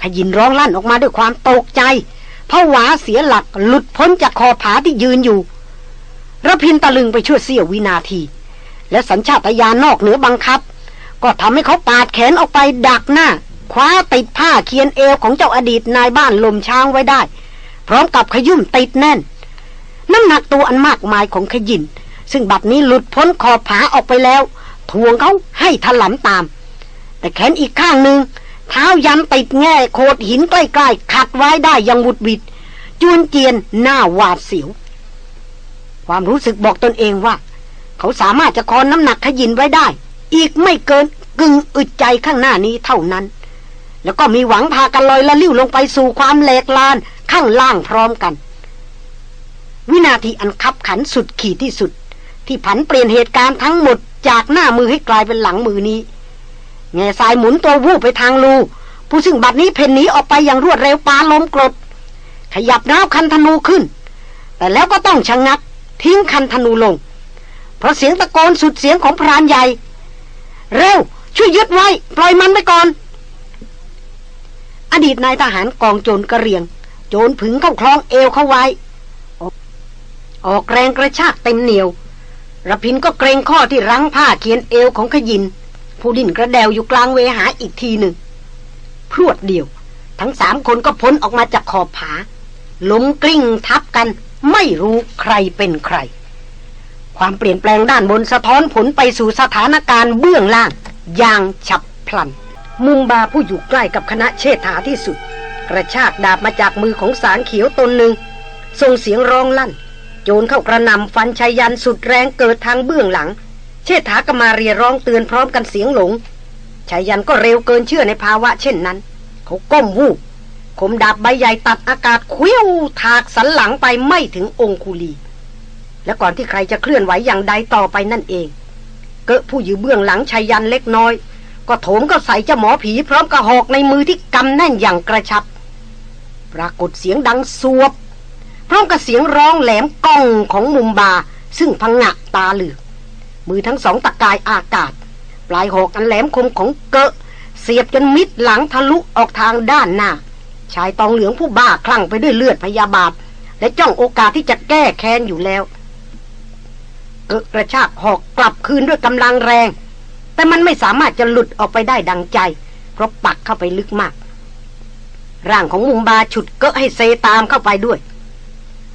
ขยินร้องลั่นออกมาด้วยความตกใจผวาเสียหลักหลุดพ้นจากคอผาที่ยืนอยู่ระพินตะลึงไปชั่วเสี้ยววินาที และสัญชาตญาณนอกเหนือบังคับ ก็ทำให้เขาปาดแขนออกไปดักหน้า คว้าติดผ้าเคียนเอวของเจ้าอดีตนายบ้านลมช้างไว้ได้ พร้อมกับขยุ่มติดแน่น น้ำหนักตัวอันมากมายของขยิน ซึ่งบัดนี้หลุดพ้นขอบผาออกไปแล้วทวงเขาให้ถลำตาม แต่แขนอีกข้างหนึ่งเท้ายันติดแง่โขดหินใกล้ๆขัดไว้ได้ยังวุดวิดจวนเจียนหน้าหวาดเสียว ความรู้สึกบอกตนเองว่า เขาสามารถจะคอนน้ำหนักขยินไว้ได้ อีกไม่เกินกึ่งอึดใจข้างหน้านี้เท่านั้น แล้วก็มีหวังพากันลอยละลิ้วลงไปสู่ความแหลกลาน ข้างล่างพร้อมกัน วินาทีอันคับขันสุดขีดที่สุด ที่ผันเปลี่ยนเหตุการณ์ทั้งหมดจากหน้ามือให้กลายเป็นหลังมือนี้แง่สายหมุนตัววูบไปทางรูผู้ซึ่งบัดนี้เพ่นหนีออกไปอย่างรวดเร็วปาล้มกรด ขยับน้าวคันธนูขึ้น แต่แล้วก็ต้องชะงงัก ทิ้งคันธนูลง เพราะเสียงตะโกนสุดเสียงของพรานใหญ่ เร็ว ช่วยยึดไว้ ปล่อยมันไปก่อน อดีตนายทหารกองโจรกระเรียง โจรผึงเข้าคลองเอวเข้าไว้ ออกแรงกระชากเต็มเหนียวระพินก็เกรงข้อที่รั้งผ้าเขียนเอวของขยิน ผู้ดิ้นกระเดวอยู่กลางเวหาอีกทีหนึ่ง พรวดเดียว ทั้งสามคนก็พ้นออกมาจากขอบผาล้มกลิ้งทับกันไม่รู้ใครเป็นใคร ความเปลี่ยนแปลงด้านบนสะท้อนผลไปสู่สถานการณ์เบื้องล่างอย่างฉับพลัน มุงบาผู้อยู่ใกล้กับคณะเชษฐาที่สุด กระชากดาบมาจากมือของสางเขียวตนหนึ่งส่งเสียงร้องลั่น โจรเข้ากระนำฟันชายันสุดแรงเกิดทางเบื้องหลัง เชษฐากมาเรียร้องเตือนพร้อมกันเสียงหลงชายันก็เร็วเกินเชื่อในภาวะเช่นนั้น เขาก้มวูบคมดาบใบใหญ่ตัดอากาศเคลี้ยวถากสันหลังไปไม่ถึงองคุลี และก่อนที่ใครจะเคลื่อนไหวอย่างใดต่อไปนั่นเอง เกะผู้อยู่เบื้องหลังชายันเล็กน้อย ก็โถมก็ใส่เจ้าหมอผีพร้อมกระหอกในมือที่กำแน่นอย่างกระชับ ปรากฏเสียงดังสวบ พร้อมกับเสียงร้องแหลมก้องของมุมบา ซึ่งพังงะตาเหลือกมือทั้งสองตะกายอากาศ ปลายหอกอันแหลมคมของเกะเสียบจนมิดหลังทะลุออกทางด้านหน้า ชายตองเหลืองผู้บ้าคลั่งไปด้วยเลือดพยาบาท และจ้องโอกาสที่จะแก้แค้นอยู่แล้ว เกะกระชากหอกกลับคืนด้วยกำลังแรง แต่มันไม่สามารถจะหลุดออกไปได้ดังใจ เพราะปักเข้าไปลึกมาก ร่างของมุมบาฉุดเกะให้เซตามเข้าไปด้วย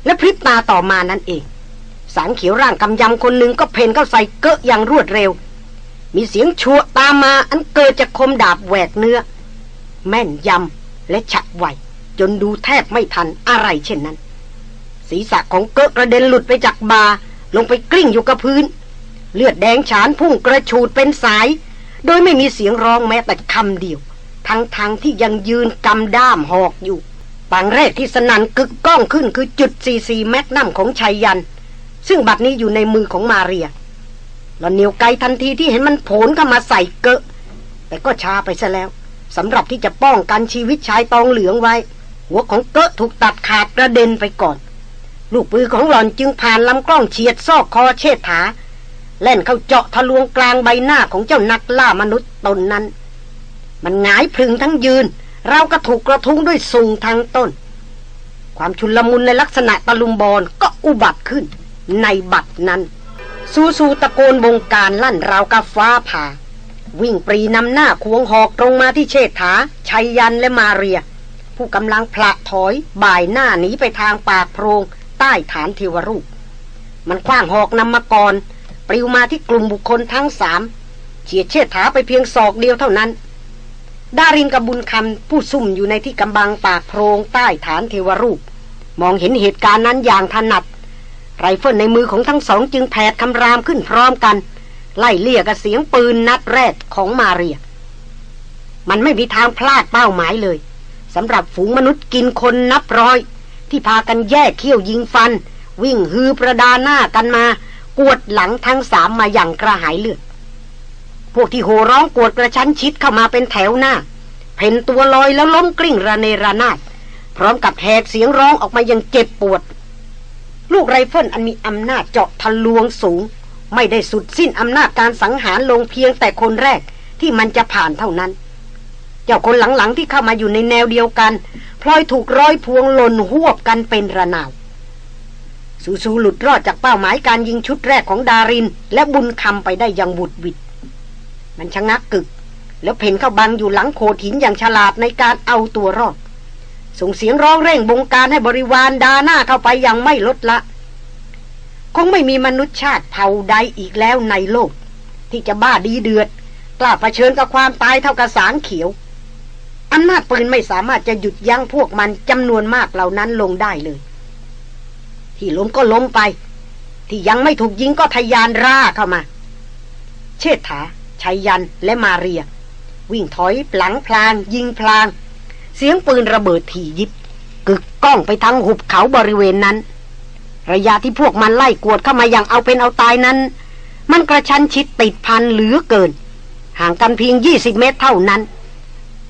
และพริบตาต่อมานั่นเอง สางเขียวร่างกำยำคนหนึ่งก็เพนเข้าใส่เกะอย่างรวดเร็ว มีเสียงชัวตามมาอันเกิดจากคมดาบแหวกเนื้อ แม่นยำและฉับไวจนดูแทบไม่ทันอะไรเช่นนั้น ศีรษะของเกะกระเด็นหลุดไปจากบาลงไปกลิ้งอยู่กับพื้น เลือดแดงฉานพุ่งกระชูดเป็นสาย โดยไม่มีเสียงร้องแม้แต่คำเดียว ทั้งทางที่ยังยืนกำด้ามหอกอยู่ปังแรกที่สนันกึกก้องขึ้นคือจุดซีซีแมกนัมของชัยยัน ซึ่งบัดนี้อยู่ในมือของมาเรียหลอนเหนียวไกทันทีที่เห็นมันโผลเข้ามาใส่เกะ แต่ก็ช้าไปซะแล้วสำหรับที่จะป้องกันชีวิตชายตองเหลืองไว้ หัวของเกะถูกตัดขาดกระเด็นไปก่อน ลูกปืนของหลอนจึงผ่านลำกล้องเฉียดซอกคอเชษฐา เล่นเข้าเจาะทะลวงกลางใบหน้าของเจ้านักล่ามนุษย์ตนนั้น มันหงายพึงทั้งยืน เราก็ถูกกระทุ้งด้วยสุงทางต้น ความชุลมุนในลักษณะตะลุมบอลก็อุบัติขึ้น ในบัดนั้นสูสูตะโกนบงการลั่นราวกับฟ้าผ่า วิ่งปรีนำหน้าควงหอกตรงมาที่เชษฐาชัยยันและมาเรีย ผู้กำลังผละถอยบ่ายหน้าหนีไปทางปากโพรง ใต้ฐานเทวรูป มันคว้างหอกนำมากรป ลิวมาที่กลุ่มบุคคลทั้งสามเฉียดเชษฐาไปเพียงศอกเดียวเท่านั้น ดารินกับบุญคำผู้ซุ่มอยู่ในที่กำบังปากโพรงใต้ฐานเทวรูป มองเห็นเหตุการณ์นั้นอย่างถนัด ไรเฟิลในมือของทั้งสองจึงแผดคำรามขึ้นพร้อมกัน ไล่เลี่ยกับเสียงปืนนัดแรกของมาเรีย มันไม่มีทางพลาดเป้าหมายเลยสำหรับฝูงมนุษย์กินคนนับร้อย ที่พากันแยกเขี้ยวยิงฟัน วิ่งฮือประดาหน้ากันมา กวดหลังทั้งสามมาอย่างกระหายเลือด พวกที่โห่ร้องกวดกระชั้นชิดเข้ามาเป็นแถวหน้า เผ่นตัวลอยแล้วล้มกลิ้งระเนระนาด พร้อมกับแหกเสียงร้องออกมาอย่างเจ็บปวด ลูกไรเฟิลอันมีอำนาจเจาะทะลวงสูง ไม่ได้สุดสิ้นอำนาจการสังหารลงเพียงแต่คนแรกที่มันจะผ่านเท่านั้น เจ้าคนหลังๆที่เข้ามาอยู่ในแนวเดียวกันพลอยถูกร้อยพวงหล่นหวบกันเป็นระนาว สูสูหลุดรอดจากเป้าหมายการยิงชุดแรกของดาริน และบุญคำไปได้อย่างบุดวิด มันชะงักกึก แล้วเพ่นเข้าบังอยู่หลังโขดหินอย่างฉลาดในการเอาตัวรอด ส่งเสียงร้องเร่งบงการให้บริวารดาหน้าเข้าไปอย่างไม่ลดละ คงไม่มีมนุษยชาติเผ่าใดอีกแล้วในโลก ที่จะบ้าดีเดือด กล้าเผชิญกับความตายเท่ากับสางเขียวอำนาจปืนไม่สามารถจะหยุดยั้งพวกมันจำนวนมากเหล่านั้นลงได้เลย ที่ล้มก็ล้มไป ที่ยังไม่ถูกยิงก็ทยานร่าเข้ามา เชษฐาชัยยันและมาเรีย วิ่งถอยหลังพลาง ยิงพลาง เสียงปืนระเบิดถี่ยิบ กึกก้องไปทั้งหุบเขาบริเวณนั้น ระยะที่พวกมันไล่กวดเข้ามาอย่างเอาเป็นเอาตายนั้น มันกระชั้นชิดติดพันเหลือเกิน ห่างกันเพียงยี่สิบเมตรเท่านั้น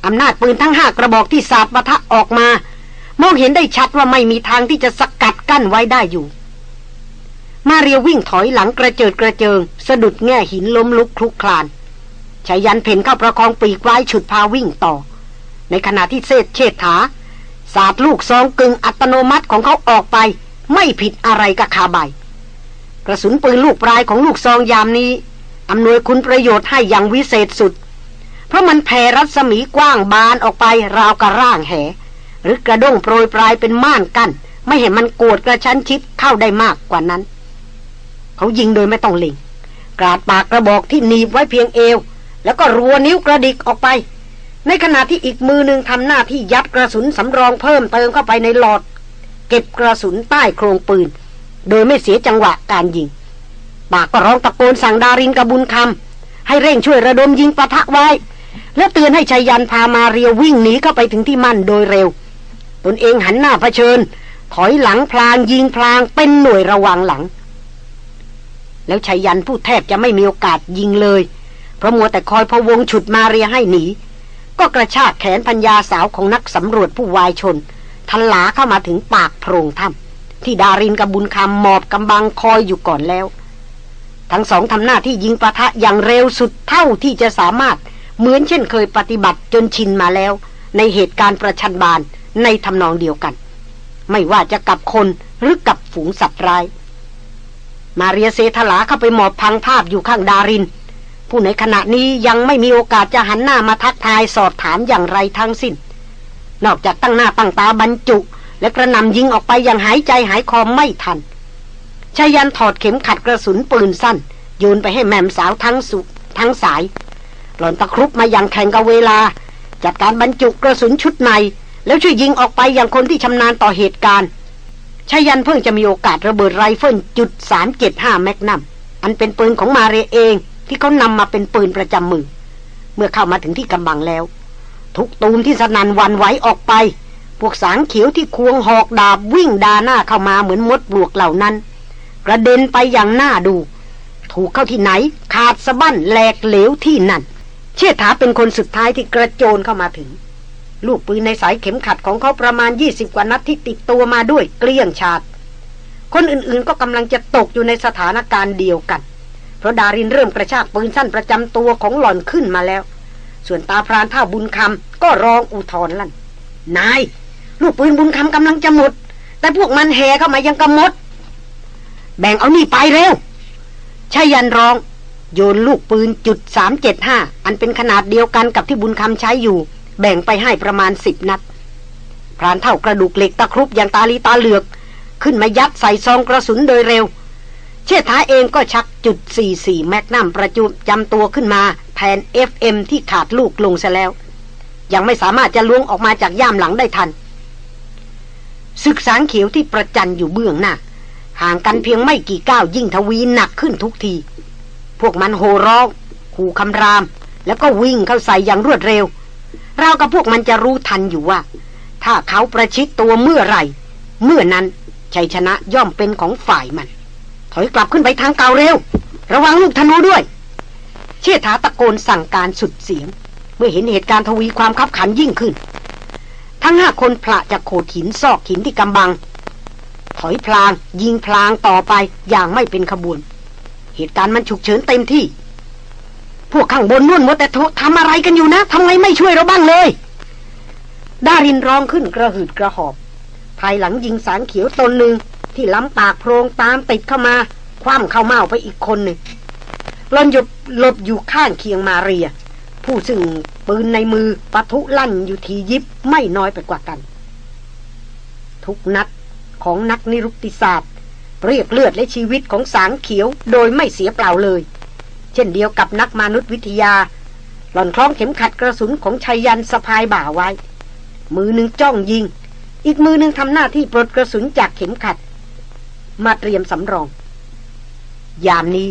อำนาจปืนทั้งห้ากระบอกที่สาดปะทะออกมา มองเห็นได้ชัดว่าไม่มีทางที่จะสกัดกั้นไว้ได้อยู่ มาเรียวิ่งถอยหลังกระเจิดกระเจิง สะดุดแง่หินล้มลุกคลุกคลานชายันเพ่นเข้าประคองปีกไว้ฉุดพาวิ่งต่อ ในขณะที่เศษเชษฐาสาดลูกซองกึ่งอัตโนมัติของเขาออกไป ไม่ผิดอะไรกับคาใบกระสุนปืนลูกปลายของลูกซองยามนี้อำนวยคุณประโยชน์ให้อย่างวิเศษสุด เพราะมันแผ่รัศมีกว้างบานออกไปราวกระร่างแห หรือกระด้งโปรยปลายเป็นม่านกัน้นไม่เห็นมันโกดกระชั้นชิดเข้าได้มากกว่านั้น เขายิงโดยไม่ต้องเล็งกราดปากกระบอกที่หนีบไว้เพียงเอว แล้วก็รัวนิ้วกระดิกออกไป ในขณะที่อีกมือหนึ่งทำหน้าที่ยัดกระสุนสำรองเพิ่มเติมเข้าไปในหลอด เก็บกระสุนใต้โครงปืน โดยไม่เสียจังหวะการยิงปากก็ร้องตะโกนสั่งดารินกับบุญคำให้เร่งช่วยระดมยิงปะทะไว้ และเตือนให้ชายันพามาเรียววิ่งหนีเข้าไปถึงที่มั่นโดยเร็ว ตนเองหันหน้าเผชิญ ถอยหลังพลางยิงพลางเป็นหน่วยระวังหลัง แล้วชายันผู้แทบจะไม่มีโอกาสยิงเลย เพราะมัวแต่คอยพะวงฉุดมาเรียให้หนี ก็กระชากแขนพัญญาสาวของนักสำรวจผู้วายชน ทันหลาเข้ามาถึงปากโพรงถ้ำที่ดารินกับบุญคำหมอบกำบังคอยอยู่ก่อนแล้ว ทั้งสองทำหน้าที่ยิงปะทะอย่างเร็วสุดเท่าที่จะสามารถเหมือนเช่นเคยปฏิบัติจนชินมาแล้ว ในเหตุการณ์ประชันบาน ในทำนองเดียวกัน ไม่ว่าจะกับคนหรือกับฝูงสัตว์ร้าย มาเรียเซทลาเข้าไปหมอบพังภาพอยู่ข้างดาริน ผู้ในขณะนี้ยังไม่มีโอกาสจะหันหน้ามาทักทายสอบถามอย่างไรทั้งสิ้น นอกจากตั้งหน้าตั้งตาบรรจุ และกระนำยิงออกไปอย่างหายใจหายคอไม่ทันชายันถอดเข็มขัดกระสุนปืนสั้นโยนไปให้แม่มสาวทั้งสุทั้งสาย หล่อนตะครุบมาอย่างแข่งกับเวลา จัดการบรรจุกระสุนชุดใน แล้วช่วยยิงออกไปอย่างคนที่ชำนาญต่อเหตุการณ์ชายันเพิ่งจะมีโอกาสระเบิดไรเฟิลจุดสามเจ็ดห้าแมกนัมอันเป็นปืนของมาเรเองที่เขานำมาเป็นปืนประจำมือ เมื่อเข้ามาถึงที่กำบังแล้ว ทุกตูมที่สนันวันไหวออกไป พวกสางเขียวที่ควงหอกดาบวิ่งดาหน้าเข้ามาเหมือนมดบวกเหล่านั้น กระเด็นไปอย่างหน้าดู ถูกเข้าที่ไหน ขาดสะบั้นแหลกเหลวที่นั่น เชษฐาเป็นคนสุดท้ายที่กระโจนเข้ามาถึง ลูกปืนในสายเข็มขัดของเขาประมาณ 20 กว่านัดที่ติดตัวมาด้วยเกลี้ยงชาดคนอื่นๆก็กำลังจะตกอยู่ในสถานการณ์เดียวกัน เพราะดารินเริ่มกระชากปืนสั้นประจำตัวของหล่อนขึ้นมาแล้ว ส่วนตาพรานท่าบุญคำก็ร้องอุทธรลั่น นาย ลูกปืนบุญคำกำลังจะหมด แต่พวกมันแห่เข้ามายังกำมด แบ่งเอานี่ไปเร็วชายันร้อง โยนลูกปืนจุดสามเจ็ดห้าอันเป็นขนาดเดียวกันกับที่บุญคำใช้อยู่ แบ่งไปให้ประมาณสิบนัด พรานเท่ากระดูกเหล็กตะครุบอย่างตาลีตาเหลือก ขึ้นมายัดใส่ซองกระสุนโดยเร็ว เชษฐาเองก็ชักจุด 44 แมกนัมประจุจำตัวขึ้นมาแทน FM ที่ขาดลูกลงซะแล้ว ยังไม่สามารถจะล้วงออกมาจากย่ามหลังได้ทัน ศึกสางเขียวที่ประจันอยู่เบื้องหน้าห่างกันเพียงไม่กี่ก้าวยิ่งทวีหนักขึ้นทุกที พวกมันโห่ร้องขู่คำราม แล้วก็วิ่งเข้าใส่อย่างรวดเร็ว เรากับพวกมันจะรู้ทันอยู่ว่า ถ้าเขาประชิดตัวเมื่อไรเมื่อนั้นชัยชนะย่อมเป็นของฝ่ายมัน ถอยกลับขึ้นไปทางเก่าเร็ว ระวังลูกธนูด้วย เชษฐาตะโกนสั่งการสุดเสียง เมื่อเห็นเหตุการณ์ทวีความคับขันยิ่งขึ้น ทั้งห้าคนพละจากโขดหินซอกหินที่กำบัง ถอยพลาง ยิงพลางต่อไปอย่างไม่เป็นขบวน เหตุการณ์มันฉุกเฉินเต็มที่ พวกข้างบนนุ่นมดแต่ทำอะไรกันอยู่นะทำไมไม่ช่วยเราบ้างเลย ดารินร้องขึ้นกระหืดกระหอบ ภายหลังยิงสารเขียวตนหนึ่งที่ล้ำปากโพรงตามติดเข้ามา คว่ำเข้าเมาไปอีกคนหนึ่งหลอนหยบหลบอยู่ข้างเคียงมาเรีย ผู้ซึ่งปืนในมือปะทุลั่นอยู่ทียิบไม่น้อยไปกว่ากัน ทุกนัดของนักนิรุกติศาสตร์เรียกเลือดและชีวิตของสางเขียวโดยไม่เสียเปล่าเลย เช่นเดียวกับนักมนุษยวิทยา หล่อนคล้องเข็มขัดกระสุนของชัยยันสะพายบ่าไว้ มือหนึ่งจ้องยิง อีกมือหนึ่งทำหน้าที่ปลดกระสุนจากเข็มขัด มาเตรียมสำรอง ยามนี้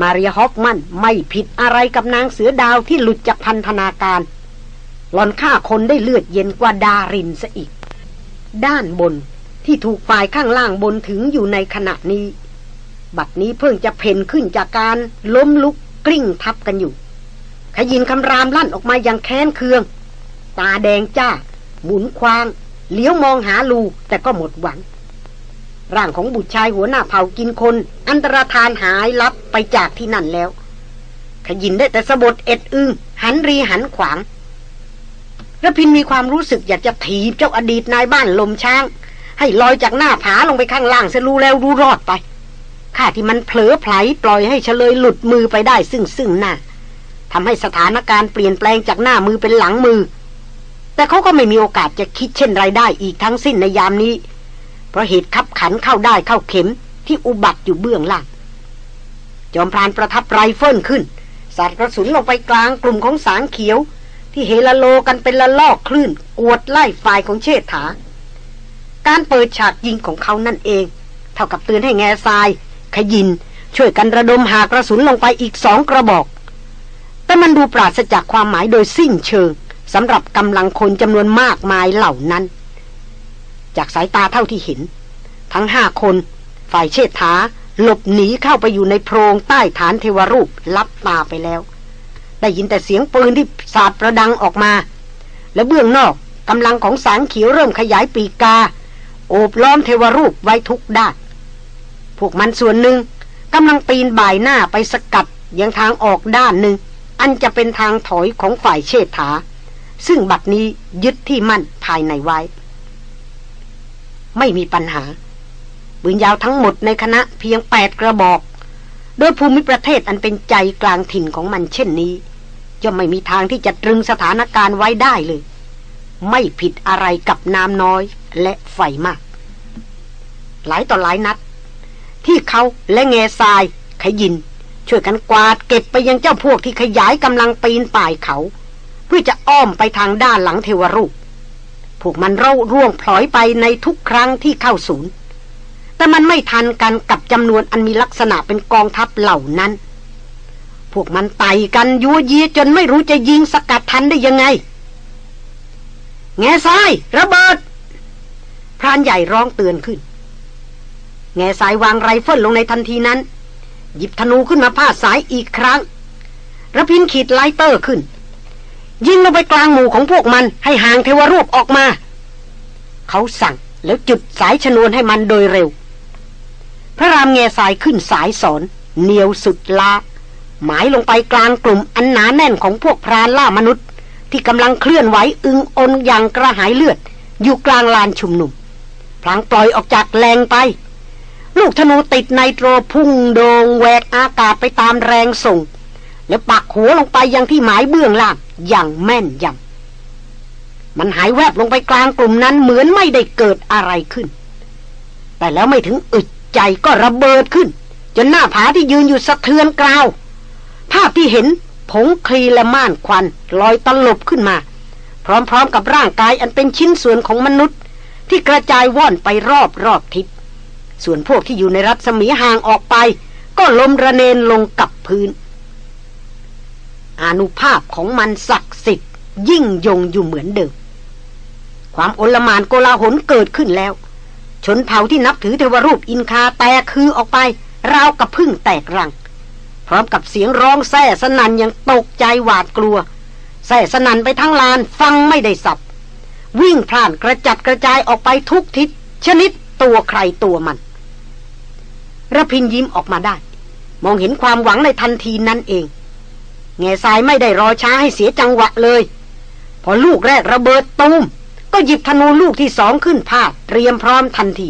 มารียฮอฟมันไม่ผิดอะไรกับนางเสือดาวที่หลุดจากพันธนาการ หลอนฆ่าคนได้เลือดเย็นกว่าดารินซะอีก ด้านบนที่ถูกฝ่ายข้างล่างบนถึงอยู่ในขณะนี้ บัดนี้เพิ่งจะเพ่นขึ้นจากการล้มลุกกลิ้งทับกันอยู่ ขยินคำรามลั่นออกมาอย่างแค้นเคือง ตาแดงจ้า หมุนควาง เลี้ยวมองหาลูแต่ก็หมดหวัง ร่างของบุตรชายหัวหน้าเผ่ากินคน อันตรธานหายลับไปจากที่นั่นแล้ว ขยินได้แต่สะบดเอ็ดอึงหันรีหันขวางระพินมีความรู้สึกอยากจะถีบเจ้าอดีตนายบ้านลมช้าง ให้ลอยจากหน้าผาลงไปข้างล่างเสรู้แล้วรู้รอดไป ข้าที่มันเผลอไผลปล่อยให้เฉลยหลุดมือไปได้ซึ่งซึ่งหน้าทำให้สถานการณ์เปลี่ยนแปลงจากหน้ามือเป็นหลังมือ แต่เขาก็ไม่มีโอกาสจะคิดเช่นไรได้อีกทั้งสิ้นในยามนี้ เพราะเหตุขับขันเข้าได้เข้าเข็มที่อุบัติอยู่เบื้องล่าง จอมพรานประทับไรเฟิลขึ้นสาดกระสุนลงไปกลางกลุ่มของสางเขียว ที่เฮโลกันเป็นระลอกคลื่นกวดไล่ฝ่ายของเชษฐา การเปิดฉากยิงของเขานั่นเอง เท่ากับเตือนให้แง่ทราย ขยิน ช่วยกันระดมหากระสุนลงไปอีกสองกระบอก แต่มันดูปราศจากความหมายโดยสิ้นเชิงสำหรับกำลังคนจำนวนมากมายเหล่านั้น จากสายตาเท่าที่เห็น ทั้งห้าคนฝ่ายเชษฐาหลบหนีเข้าไปอยู่ในโพรงใต้ฐานเทวรูปลับตาไปแล้ว ได้ยินแต่เสียงปืนที่สาดประดังออกมา และเบื้องนอกกำลังของสางเขียวเริ่มขยายปีกา โอบล้อมเทวรูปไว้ทุกด้าน พวกมันส่วนหนึ่งกำลังปีนบ่ายหน้าไปสกัดยังทางออกด้านหนึ่ง อันจะเป็นทางถอยของฝ่ายเชษฐา ซึ่งบัดนี้ยึดที่มั่นภายในไว้ ไม่มีปัญหาปืนยาวทั้งหมดในคณะเพียงแปดกระบอก โดยภูมิประเทศอันเป็นใจกลางถิ่นของมันเช่นนี้จะไม่มีทางที่จะตรึงสถานการณ์ไว้ได้เลย ไม่ผิดอะไรกับน้ำน้อยและไฟมาก หลายต่อหลายนัด ที่เขาและเงซาย ขยิน ช่วยกันกวาดเก็บไปยังเจ้าพวกที่ขยายกำลังปีนป่ายเขา เพื่อจะอ้อมไปทางด้านหลังเทวรูป พวกมันเร่าร่วงพลอยไปในทุกครั้งที่เข้าศูนย์ แต่มันไม่ทันกันกับจำนวนอันมีลักษณะเป็นกองทัพเหล่านั้น พวกมันไต่กันยัวเยียจนไม่รู้จะยิงสกัดทันได้ยังไง แง่ทราย ระเบิดพรานใหญ่ร้องเตือนขึ้น แง่สายวางไรเฟิลลงในทันทีนั้น หยิบธนูขึ้นมาพาดสายอีกครั้งระพินขีดไลเตอร์ขึ้น ยิงลงไปกลางหมู่ของพวกมันให้ห่างเทวรูปออกมา เขาสั่งแล้วจุดสายชนวนให้มันโดยเร็ว พระรามแง่สายขึ้นสายสอนเหนียวสุดลาหมายลงไปกลางกลุ่มอันหนาแน่นของพวกพรานล่ามนุษย์ ที่กำลังเคลื่อนไหวอึงอนอย่างกระหายเลือด อยู่กลางลานชุมนุมพลางปล่อยออกจากแรงไป ลูกธนูติดไนโตรพุ่งโดงแหวกอากาศไปตามแรงส่ง แล้วปักหัวลงไปยังที่หมายเบื้องล่างอย่างแม่นยำมันหายแวบลงไปกลางกลุ่มนั้นเหมือนไม่ได้เกิดอะไรขึ้น แต่แล้วไม่ถึงอึดใจก็ระเบิดขึ้น จนหน้าผาที่ยืนอยู่สะเทือนกราว ภาพที่เห็นผงคลีและม่านควันลอยตลบขึ้นมา พร้อมๆกับร่างกายอันเป็นชิ้นส่วนของมนุษย์ ที่กระจายว่อนไปรอบรอบทิศ ส่วนพวกที่อยู่ในรัศมีห่างออกไป ก็ล้มระเนนลงกับพื้น อนุภาพของมันศักดิ์สิทธิ์ยิ่งยงอยู่เหมือนเดิม ความโอลมานโกลาหลเกิดขึ้นแล้ว ชนเผ่าที่นับถือเทวรูปอินคาแตกคือออกไป ราวกับพึ่งแตกรัง พร้อมกับเสียงร้องแส่สนันยังตกใจหวาดกลัวแส่สนันไปทั้งลานฟังไม่ได้สับ วิ่งพล่านกระจัดกระจายออกไปทุกทิศ ชนิดตัวใครตัวมัน ระพินยิ้มออกมาได้ มองเห็นความหวังในทันทีนั้นเอง แง่ทรายไม่ได้รอช้าให้เสียจังหวะเลย พอลูกแรกระเบิดตูมก็หยิบธนูลูกที่สองขึ้นพาดเตรียมพร้อมทันที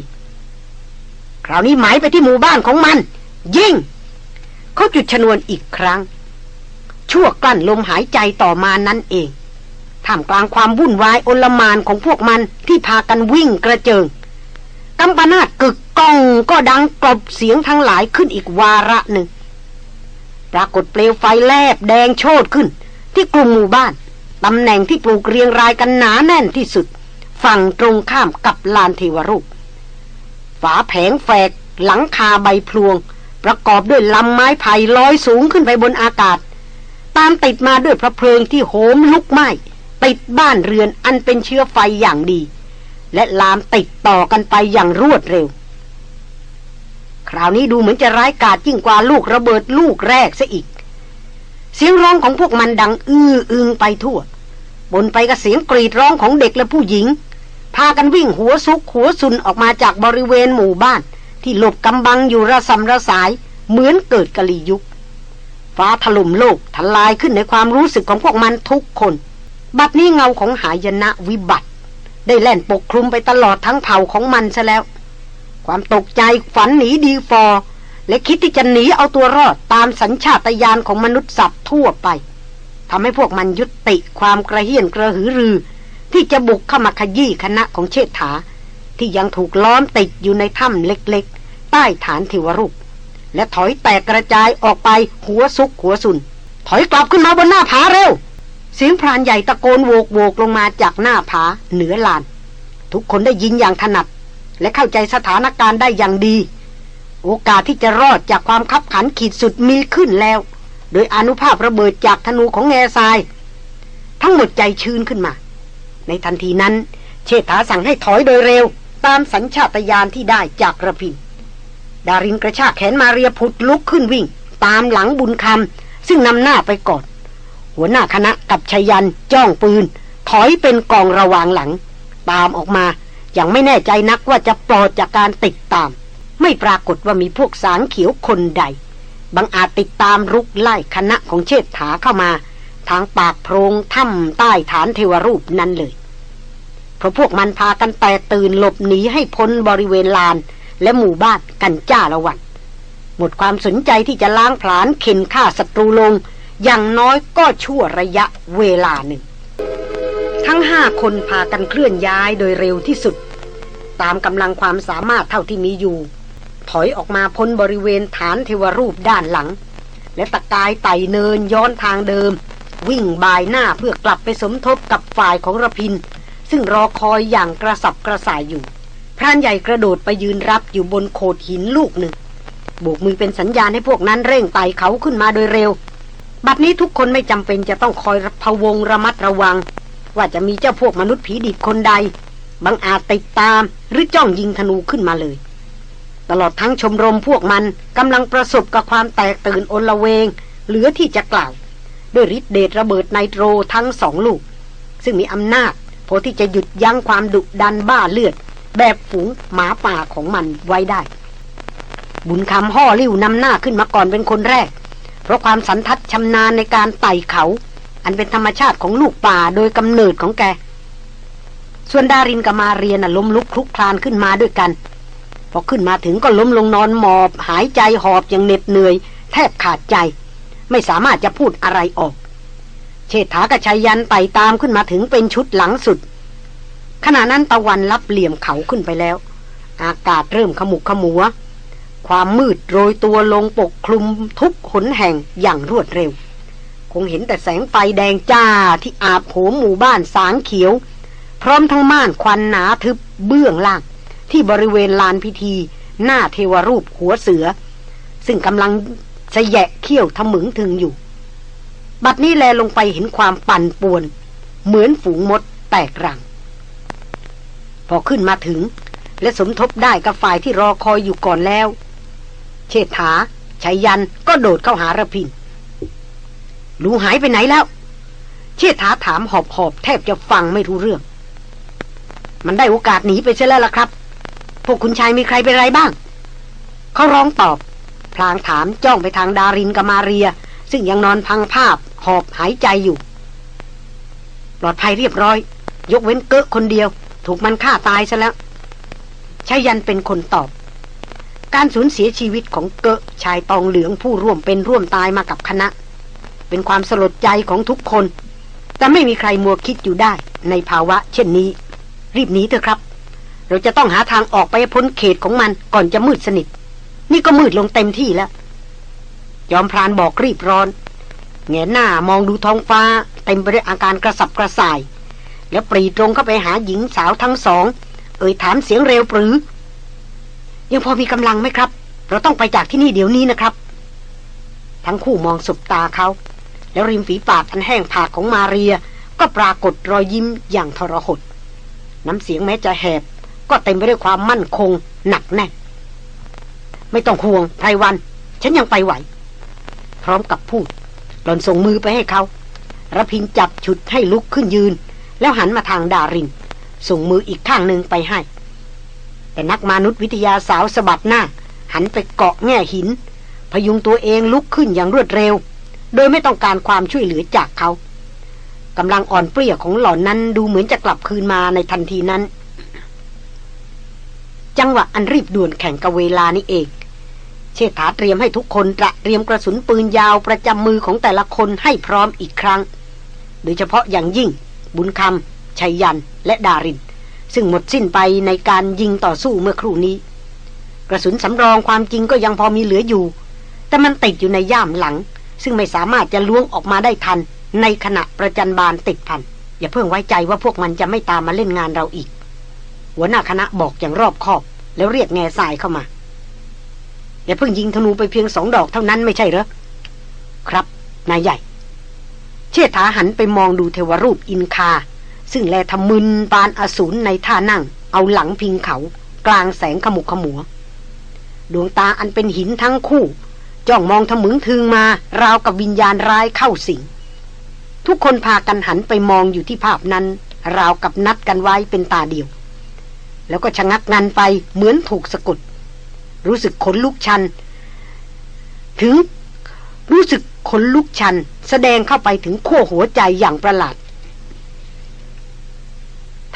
คราวนี้หมายไปที่หมู่บ้านของมัน ยิงเขาจุดชนวนอีกครั้ง ชั่วกลั้นลมหายใจต่อมานั้นเองท่ามกลางความวุ่นวายโอลมานของพวกมันที่พากันวิ่งกระเจิง กำปนาตกึกก้องก็ดังกลบเสียงทั้งหลายขึ้นอีกวาระหนึ่ง ปรากฏเปลวไฟแลบแดงโชดขึ้น ที่กลุ่มหมู่บ้านตำแหน่งที่ปลูกเรียงรายกันหนาแน่นที่สุด ฝั่งตรงข้ามกับลานเทวรูป ฝาแผงแฝก หลังคาใบพลวง ประกอบด้วยลำไม้ไผ่ลอยสูงขึ้นไปบนอากาศ ตามติดมาด้วยพระเพลิงที่โหมลุกไหม้ติดบ้านเรือนอันเป็นเชื้อไฟอย่างดี และลามติดต่อกันไปอย่างรวดเร็ว คราวนี้ดูเหมือนจะร้ายกาจยิ่งกว่าลูกระเบิดลูกแรกซะอีก เสียงร้องของพวกมันดังอื้ออึงไปทั่ว บนไปกับเสียงกรีดร้องของเด็กและผู้หญิง พากันวิ่งหัวซุกหัวซุนออกมาจากบริเวณหมู่บ้าน ที่หลบกำบังอยู่ระสำระสาย เหมือนเกิดกะลียุคฟ้าถล่มโลกทลายขึ้นในความรู้สึกของพวกมันทุกคน บัดนี้เงาของหายนะวิบัติ ได้แล่นปกคลุมไปตลอดทั้งเผ่าของมันซะแล้ว ความตกใจฝันหนีดีฟอ และคิดที่จะหนีเอาตัวรอดตามสัญชาตญาณของมนุษย์สัตว์ทั่วไปทำให้พวกมันยุติความกระเฮียนกระหือรือ ที่จะบุกเข้ามาขยี้คณะของเชษฐา ที่ยังถูกล้อมติดอยู่ในถ้ำเล็กๆ ใต้ฐานเทวรูป และถอยแตกกระจายออกไปหัวซุกหัวสุน ถอยกลับขึ้นมาบนหน้าผาเร็ว เสียงพรานใหญ่ตะโกนโวกโวกลงมาจากหน้าผาเหนือลาน ทุกคนได้ยินอย่างถนัด และเข้าใจสถานการณ์ได้อย่างดี โอกาสที่จะรอดจากความคับขันขีดสุดมีขึ้นแล้ว โดยอนุภาพระเบิดจากธนูของแง่ทราย ทั้งหมดใจชื้นขึ้นมา ในทันทีนั้น เชษฐาสั่งให้ถอยโดยเร็ว ตามสัญชาตญาณที่ได้จากระพินดารินกระชากแขนมาเรียพุดลุกขึ้นวิ่ง ตามหลังบุญคำซึ่งนำหน้าไปก่อน หัวหน้าคณะกับชยันจ้องปืน ถอยเป็นกองระวางหลัง ตามออกมาอย่างไม่แน่ใจนักว่าจะปลอดจากการติดตาม ไม่ปรากฏว่ามีพวกสางเขียวคนใดบังอาจติดตามรุกไล่คณะของเชษฐาเข้ามา ทางปากโพรงถ้ำใต้ฐานเทวรูปนั้นเลย เพราะพวกมันพากันแตกตื่นหลบหนีให้พ้นบริเวณลาน และหมู่บ้านกันจ้าละวัน หมดความสนใจที่จะล้างผลาญเข็นฆ่าศัตรูลง อย่างน้อยก็ชั่วระยะเวลาหนึ่ง ทั้งห้าคนพากันเคลื่อนย้ายโดยเร็วที่สุด ตามกำลังความสามารถเท่าที่มีอยู่ ถอยออกมาพ้นบริเวณฐานเทวรูปด้านหลัง และตะกายไต่เนินย้อนทางเดิม วิ่งบายหน้าเพื่อกลับไปสมทบกับฝ่ายของระพิน ซึ่งรอคอยอย่างกระสับกระส่ายอยู่พรานใหญ่กระโดดไปยืนรับอยู่บนโขดหินลูกหนึ่งโบกมือเป็นสัญญาณให้พวกนั้นเร่งไต่เขาขึ้นมาโดยเร็ว บัดนี้ทุกคนไม่จำเป็นจะต้องคอยพะวงระมัดระวัง ว่าจะมีเจ้าพวกมนุษย์ผีดิบคนใดบังอาจติดตามหรือจ้องยิงธนูขึ้นมาเลย ตลอดทั้งชมรมพวกมันกำลังประสบกับความแตกตื่นอนละเวง เหลือที่จะกล่าว ด้วยฤทธิเดชระเบิดไนโตรทั้งสองลูก ซึ่งมีอำนาจพอที่จะหยุดยั้งความดุดันบ้าเลือด แบบฝูงหมาป่าของมันไว้ได้ บุญคำห่อลิ้วนำหน้าขึ้นมาก่อนเป็นคนแรก เพราะความสันทัดชำนาญในการไต่เขา อันเป็นธรรมชาติของลูกป่าโดยกำเนิดของแก ส่วนดารินกับมาเรียนล้มลุกคลุกคลานขึ้นมาด้วยกัน พอขึ้นมาถึงก็ล้มลงนอนหมอบ หายใจหอบอย่างเหน็ดเหนื่อย แทบขาดใจ ไม่สามารถจะพูดอะไรออก เชษฐากับชายยันไต่ตามขึ้นมาถึงเป็นชุดหลังสุด ขณะนั้นตะวันรับเหลี่ยมเขาขึ้นไปแล้ว อากาศเริ่มขมุกขมัว ความมืดโรยตัวลงปกคลุมทุกขนแห่งอย่างรวดเร็ว คงเห็นแต่แสงไฟแดงจ้าที่อาบโหมหมู่บ้านสางเขียว พร้อมทั้งม่านควันหนาทึบเบื้องล่าง ที่บริเวณลานพิธี หน้าเทวรูปหัวเสือ ซึ่งกำลังเสยะเขี้ยวทะมึงถึงอยู่ บัดนี้แลลงไปเห็นความปั่นป่วน เหมือนฝูงมดแตกรัง พอขึ้นมาถึงและสมทบได้กับฝ่ายที่รอคอยอยู่ก่อนแล้ว เชษฐาชัยยันก็โดดเข้าหาระพินลูหายไปไหนแล้ว เชษฐาถามหอบหอบแทบจะฟังไม่รู้เรื่อง มันได้โอกาสหนีไปเสียแล้วล่ะครับ พวกคุณชายมีใครเป็นไรบ้าง เขาร้องตอบ พลางถามจ้องไปทางดารินกับมาเรีย ซึ่งยังนอนพังภาพหอบหายใจอยู่ ปลอดภัยเรียบร้อย ยกเว้นเกะคนเดียว ถูกมันฆ่าตายซะแล้วชายันเป็นคนตอบ การสูญเสียชีวิตของเกะชายตองเหลืองผู้ร่วมเป็นร่วมตายมากับคณะ เป็นความสลดใจของทุกคน แต่ไม่มีใครมัวคิดอยู่ได้ ในภาวะเช่นนี้ รีบหนีเถอะครับ เราจะต้องหาทางออกไปพ้นเขตของมันก่อนจะมืดสนิท นี่ก็มืดลงเต็มที่แล้ว ยอมพรานบอกรีบร้อนแงหน้ามองดูท้องฟ้า เต็มไปด้วยอาการกระสับกระส่าย แล้วปรีตรงเข้าไปหาหญิงสาวทั้งสอง เอ่ยถามเสียงเร็วปรือ ยังพอมีกำลังไหมครับ เราต้องไปจากที่นี่เดี๋ยวนี้นะครับ ทั้งคู่มองสบตาเขา แล้วริมฝีปากอันแห้งผากของมาเรีย ก็ปรากฏรอยยิ้มอย่างทรหด น้ำเสียงแม้จะแหบ ก็เต็มไปด้วยความมั่นคงหนักแน่น ไม่ต้องห่วงไพรวัน ฉันยังไปไหว พร้อมกับพูดหล่อนส่งมือไปให้เขาระพินจับฉุดให้ลุกขึ้นยืน แล้วหันมาทางดาริน ส่งมืออีกข้างหนึ่งไปให้ แต่นักมนุษยวิทยาสาวสะบัดหน้า หันไปเกาะแง่หิน พยุงตัวเองลุกขึ้นอย่างรวดเร็ว โดยไม่ต้องการความช่วยเหลือจากเขากำลังอ่อนเปรี้ยของหล่อนนั้นดูเหมือนจะกลับคืนมาในทันทีนั้น จังหวะอันรีบด่วนแข่งกับเวลานี้เอง เชษฐาเตรียมให้ทุกคนตระเตรียมกระสุนปืนยาวประจำมือของแต่ละคนให้พร้อมอีกครั้ง โดยเฉพาะอย่างยิ่ง บุญคำชัยยันและดาริน ซึ่งหมดสิ้นไปในการยิงต่อสู้เมื่อครู่นี้ กระสุนสำรองความจริงก็ยังพอมีเหลืออยู่ แต่มันติดอยู่ในย่ามหลัง ซึ่งไม่สามารถจะล้วงออกมาได้ทัน ในขณะประจันบานติดพันอย่าเพิ่งไว้ใจว่าพวกมันจะไม่ตามมาเล่นงานเราอีก หัวหน้าคณะบอกอย่างรอบคอบ แล้วเรียกแง่ทรายเข้ามาอย่าเพิ่งยิงธนูไปเพียงสองดอกเท่านั้นไม่ใช่เหรอครับนายใหญ่ เชษฐาหันไปมองดูเทวรูปอินคา ซึ่งแลทำมึนปานอสูรในท่านั่ง เอาหลังพิงเขา กลางแสงขมุกขมัว ดวงตาอันเป็นหินทั้งคู่ จ้องมองทะมึงทึงมาราวกับวิญญาณร้ายเข้าสิง ทุกคนพากันหันไปมองอยู่ที่ภาพนั้น ราวกับนัดกันไว้เป็นตาเดียว แล้วก็ชะงักงันไปเหมือนถูกสะกด รู้สึกขนลุกชัน ถึงรู้สึกขนลุกชัน แสดงเข้าไปถึงขั้วหัวใจอย่างประหลาด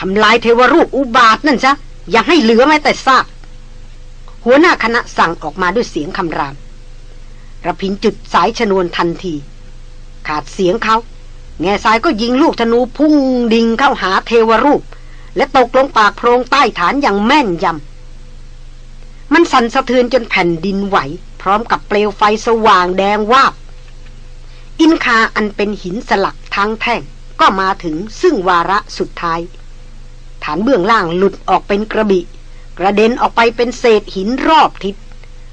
ทำลายเทวรูปอุบาทนั่นซะ อย่าให้เหลือแม้แต่ซากหัวหน้าคณะสั่งออกมาด้วยเสียงคำรามระพินจุดสายชนวนทันที ขาดเสียงเขา แง่สายก็ยิงลูกธนูพุ่งดิ่งเข้าหาเทวรูป และตกลงปากโพรงใต้ฐานอย่างแม่นยำ มันสั่นสะเทือนจนแผ่นดินไหว พร้อมกับเปลวไฟสว่างแดงวาบ อินคาอันเป็นหินสลักทั้งแท่งก็มาถึงซึ่งวาระสุดท้าย ฐานเบื้องล่างหลุดออกเป็นกระบิกระเด็นออกไปเป็นเศษหินรอบทิศ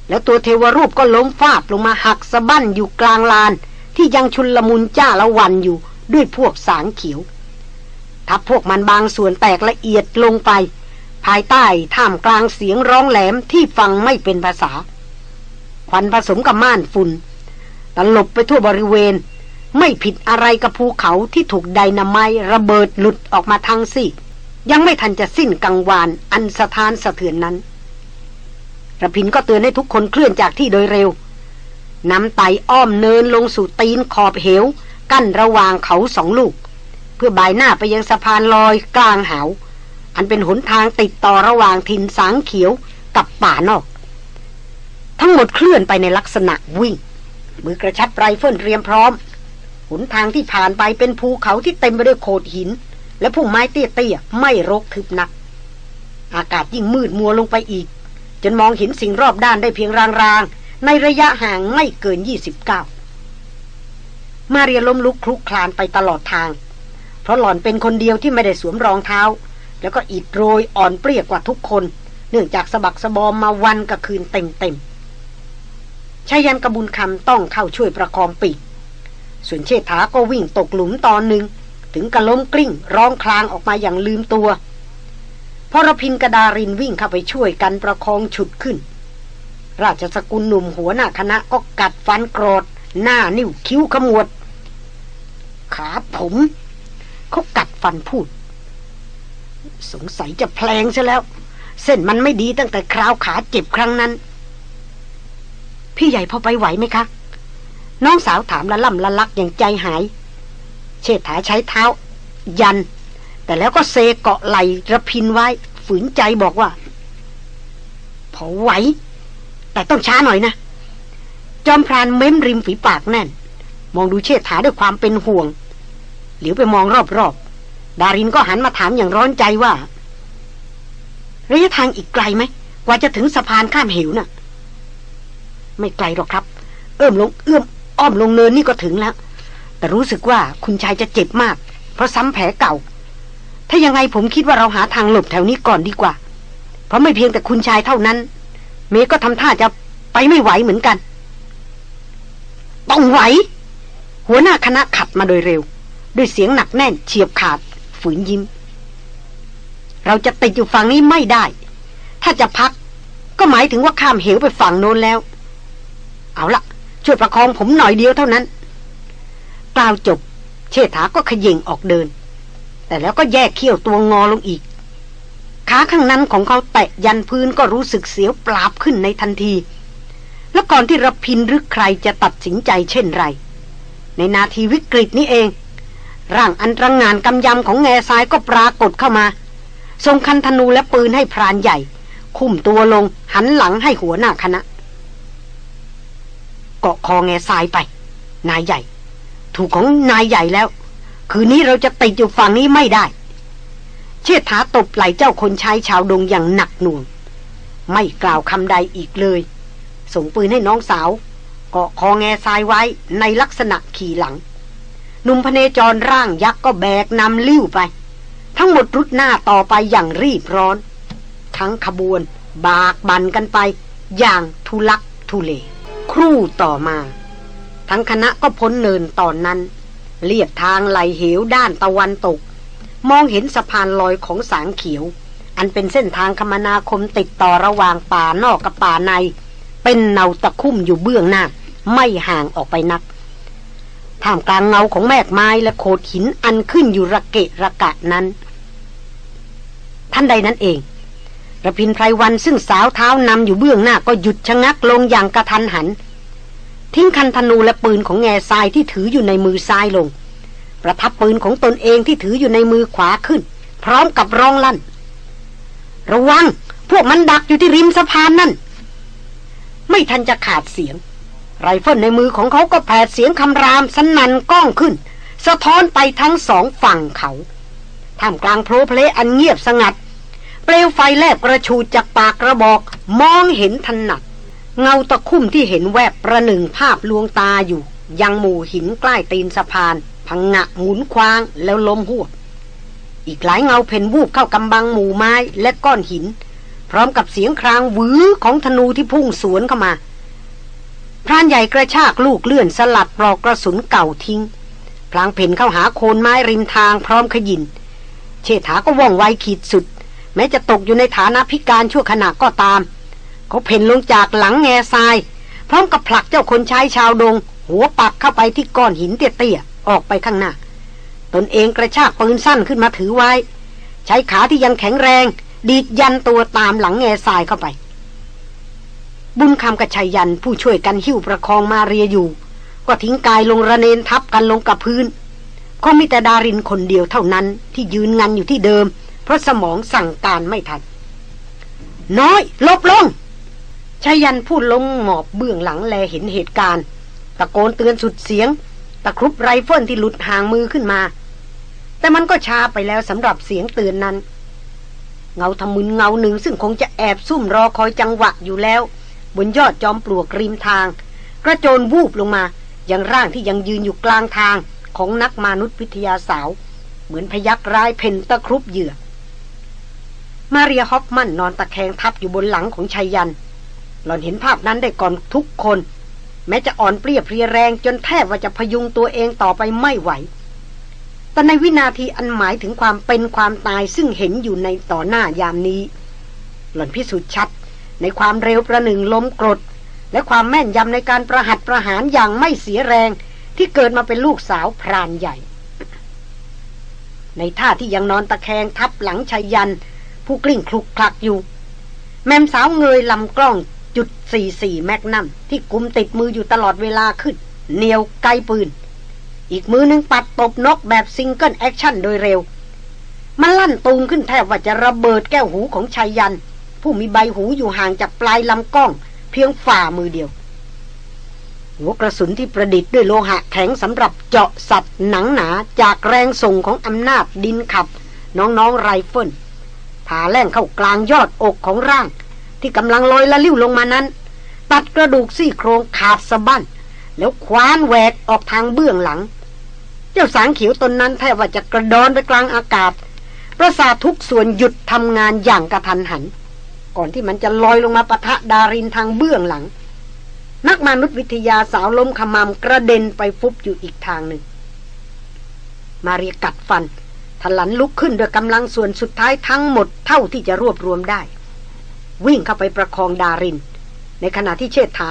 แล้วตัวเทวรูปก็ล้มฟาดลงมาหักสะบั้นอยู่กลางลาน ที่ยังชุนลมุนจ้าละวันอยู่ด้วยพวกสางเขียว ทับพวกมันบางส่วนแตกละเอียดลงไป ภายใต้ท่ามกลางเสียงร้องแหลมที่ฟังไม่เป็นภาษา ควันผสมกับม่านฝุ่นตลบไปทั่วบริเวณ ไม่ผิดอะไรกับภูเขาที่ถูกไดนาไมระเบิดหลุดออกมาทางซี่ ยังไม่ทันจะสิ้นกังวานอันสถานสะเทือนนั้นระพินก็เตือนให้ทุกคนเคลื่อนจากที่โดยเร็วนำไตอ้อมเนินลงสู่ตีนขอบเหว กั้นระหว่างเขาสองลูก เพื่อบายหน้าไปยังสะพานลอยกลางหาวอันเป็นหนทางติดต่อระหว่างทินสางเขียวกับป่านอก ทั้งหมดเคลื่อนไปในลักษณะวิ่ง มือกระชับไรเฟิลเตรียมพร้อม หนทางที่ผ่านไปเป็นภูเขาที่เต็มไปด้วยโขดหิน และพุ่มไม้เตี้ยๆไม่รกทึบนัก อากาศยิ่งมืดมัวลงไปอีก จนมองเห็นสิ่งรอบด้านได้เพียงรางๆ ในระยะห่างไม่เกิน 29 มาเรียล้มลุกคลุกคลานไปตลอดทาง เพราะหล่อนเป็นคนเดียวที่ไม่ได้สวมรองเท้า แล้วก็อิดโรยอ่อนเปลี้ยกว่าทุกคน เนื่องจากสะบักสะบอมมาวันกับคืนเต็มๆชายันกระบุญคำต้องเข้าช่วยประคองปีกส่วนเชษฐาก็วิ่งตกหลุมตอนหนึ่ง ถึงกระล้มกลิ้ง ร้องคลางออกมาอย่างลืมตัวพรพินกระดารินวิ่งเข้าไปช่วยกันประคองฉุดขึ้น ราชสกุลหนุ่มหัวหน้าคณะก็กัดฟันกรอดหน้านิ้วคิ้วขมวด ขาผม เขากัดฟันพูด สงสัยจะแพลงซะแล้ว เส้นมันไม่ดีตั้งแต่คราวขาเจ็บครั้งนั้น พี่ใหญ่พอไปไหวไหมคะ น้องสาวถามละล่ำละลักอย่างใจหาย เชษฐาใช้เท้า ยัน แต่แล้วก็เซเกาะไหลระพินไว้ ฝืนใจบอกว่า พอไหว แต่ต้องช้าหน่อยนะ จอมพรานเม้มริมฝีปากแน่น มองดูเชษฐาด้วยความเป็นห่วง เหลียวไปมองรอบๆ ดารินก็หันมาถามอย่างร้อนใจว่า ระยะทางอีกไกลไหมกว่าจะถึงสะพานข้ามเหวน่ะ ไม่ไกลหรอกครับ เอื้อมลงเอื้อมอ้อมลงเนินนี่ก็ถึงแล้ว แต่รู้สึกว่าคุณชายจะเจ็บมาก เพราะซ้ำแผลเก่า ถ้ายังไงผมคิดว่าเราหาทางหลบแถวนี้ก่อนดีกว่า เพราะไม่เพียงแต่คุณชายเท่านั้น เมย์ก็ทำท่าจะไปไม่ไหวเหมือนกัน ต้องไหว หัวหน้าคณะขัดมาโดยเร็ว ด้วยเสียงหนักแน่นเฉียบขาด ฝืนยิ้ม เราจะติดอยู่ฝั่งนี้ไม่ได้ ถ้าจะพัก ก็หมายถึงว่าข้ามเหวไปฝั่งโน้นแล้ว เอาละช่วยประคองผมหน่อยเดียวเท่านั้น กล่าวจบ เชษฐาก็ขย่งออกเดิน แต่แล้วก็แยกเขี้ยวตัวงอลงอีก ขาข้างนั้นของเขาแตะยันพื้นก็รู้สึกเสียวปราบขึ้นในทันที แล้วก่อนที่รพินหรือใครจะตัดสินใจเช่นไร ในนาทีวิกฤตนี้เอง ร่างอันตรงงานกำยำของแง่ทรายก็ปรากฏเข้ามา ทรงคันธนูและปืนให้พรานใหญ่ คุ้มตัวลงหันหลังให้หัวหน้าคณะเกาะคอแง่ทรายไป นายใหญ่ ถูกของนายใหญ่แล้ว คืนนี้เราจะติดอยู่ฝั่งนี้ไม่ได้ เชิดถาตบไหลเจ้าคนใช้ชาวดงอย่างหนักหน่วง ไม่กล่าวคำใดอีกเลย ส่งปืนให้น้องสาวเกาะคอแง่ทรายไว้ในลักษณะขี่หลังหนุ่มพเนจรร่างยักษ์ก็แบกนำลิ้วไป ทั้งหมดรุดหน้าต่อไปอย่างรีบร้อน ทั้งขบวนบากบันกันไป อย่างทุลักทุเล ครู่ต่อมา ทั้งคณะก็พ้นเนินตอนนั้น เลียบทางไหลเหวด้านตะวันตก มองเห็นสะพานลอยของสางเขียว อันเป็นเส้นทางคมนาคมติดต่อระหว่างป่านอกกับป่าใน เป็นเนาตะคุ่มอยู่เบื้องหน้า ไม่ห่างออกไปนักท่ามกลางเงาของแมกไม้และโขดหินอันขึ้นอยู่ระเกะระกะนั้น ท่านใดนั้นเองระพินไพรวันซึ่งสาวเท้านำอยู่เบื้องหน้าก็หยุดชะงักลงอย่างกระทันหัน ทิ้งคันธนูและปืนของแง่ทรายที่ถืออยู่ในมือซ้ายลง ประทับปืนของตนเองที่ถืออยู่ในมือขวาขึ้น พร้อมกับร้องลั่น ระวัง พวกมันดักอยู่ที่ริมสะพานนั่น ไม่ทันจะขาดเสียง ไรเฟิลในมือของเขาก็แผดเสียงคำรามสนั่นก้องขึ้น สะท้อนไปทั้งสองฝั่งเขาท่ามกลางโพล้เพล้อันเงียบสงัด เปลวไฟแลบกระฉูดจากปากกระบอก มองเห็นถนัด เงาตะคุ่มที่เห็นแวบประหนึ่งภาพลวงตาอยู่ ยังหมู่หินใกล้ตีนสะพาน พังงะหมุนควางแล้วล้มหัวอีกหลายเงาเพ่นวูบเข้ากำบังหมู่ไม้และก้อนหิน พร้อมกับเสียงครางวือของธนูที่พุ่งสวนเข้ามาพรานใหญ่กระชากลูกเลื่อนสลัดปลอกกระสุนเก่าทิ้ง พลางเพ่นเข้าหาโคนไม้ริมทางพร้อมขยิน เชษฐาก็ว่องไวขีดสุด แม้จะตกอยู่ในฐานะพิการชั่วขณะก็ตาม เขาเพ่นลงจากหลังแง่ทราย พร้อมกับผลักเจ้าคนใช้ชาวดง หัวปักเข้าไปที่ก้อนหินเตี้ยๆออกไปข้างหน้า ตนเองกระชากปืนสั้นขึ้นมาถือไว้ ใช้ขาที่ยังแข็งแรง ดีดยันตัวตามหลังแง่ทรายเข้าไป บุญคำกับชัยยันผู้ช่วยกันหิ้วประคองมาเรียอยู่ ก็ทิ้งกายลงระเนนทับกันลงกับพื้นก็มีแต่ดารินคนเดียวเท่านั้นที่ยืนงันอยู่ที่เดิม เพราะสมองสั่งการไม่ทัน น้อย ลบลง ชายันพูดลงหมอบเบื้องหลังแลเห็นเหตุการณ์ ตะโกนเตือนสุดเสียง ตะครุบไรเฟิลที่หลุดห่างมือขึ้นมา แต่มันก็ช้าไปแล้วสำหรับเสียงเตือนนั้น เงาทำมึนเงาหนึ่งซึ่งคงจะแอบซุ่มรอคอยจังหวะอยู่แล้ว บนยอดจอมปลวกริมทาง กระโจนวูบลงมาอย่างร่างที่ยังยืนอยู่กลางทางของนักมนุษยวิทยาสาว เหมือนพยักร้ายเพนตะครุบเหยื่อ มาเรียฮอฟมันนอนตะแคงทับอยู่บนหลังของชายยัน หล่อนเห็นภาพนั้นได้ก่อนทุกคน แม้จะอ่อนเปรี้ยเพรียแรงจนแทบว่าจะพยุงตัวเองต่อไปไม่ไหว แต่ในวินาทีอันหมายถึงความเป็นความตายซึ่งเห็นอยู่ในต่อหน้ายามนี้ หล่อนพิสูจน์ชัด ในความเร็วประหนึ่งล้มกรด และความแม่นยำในการประหัตประหารอย่างไม่เสียแรงที่เกิดมาเป็นลูกสาวพรานใหญ่ ในท่าที่ยังนอนตะแคงทับหลังไชยยันต์ ผู้กลิ้งคลุกคลักอยู่ แหม่มสาวเงยลำกล้อง 44 Magnum ที่กุมติดมืออยู่ตลอดเวลาขึ้นเหนี่ยวไกปืน อีกมือนึงปัดตบนกแบบ single action โดยเร็ว มันลั่นตูมขึ้นแทบว่าจะระเบิดแก้วหูของไชยยันต์ ผู้มีใบหูอยู่ห่างจากปลายลำกล้อง เพียงฝ่ามือเดียว หัวกระสุนที่ประดิษฐ์ด้วยโลหะแข็งสำหรับเจาะสัตว์หนังหนาจากแรงส่งของอำนาจดินขับ น้องๆไรเฟิลผ่าแล่งเข้ากลางยอดอกของร่าง ที่กำลังลอยละลิ้วลงมานั้น ตัดกระดูกซี่โครงขาดสะบั้นแล้วคว้านแหวกออกทางเบื้องหลัง เจ้าสางเขียวตนนั้นแทบว่าจะกระดอนไปกลางอากาศ ประสาททุกส่วนหยุดทำงานอย่างกระทันหัน ก่อนที่มันจะลอยลงมาปะทะดารินทางเบื้องหลัง นักมนุษยวิทยาสาวล้มขมามกระเด็นไปฟุบอยู่อีกทางหนึ่ง มาเรียกัดฟันทลันลุกขึ้นด้วยกำลังส่วนสุดท้ายทั้งหมดเท่าที่จะรวบรวมได้ วิ่งเข้าไปประคองดาริน ในขณะที่เชษฐา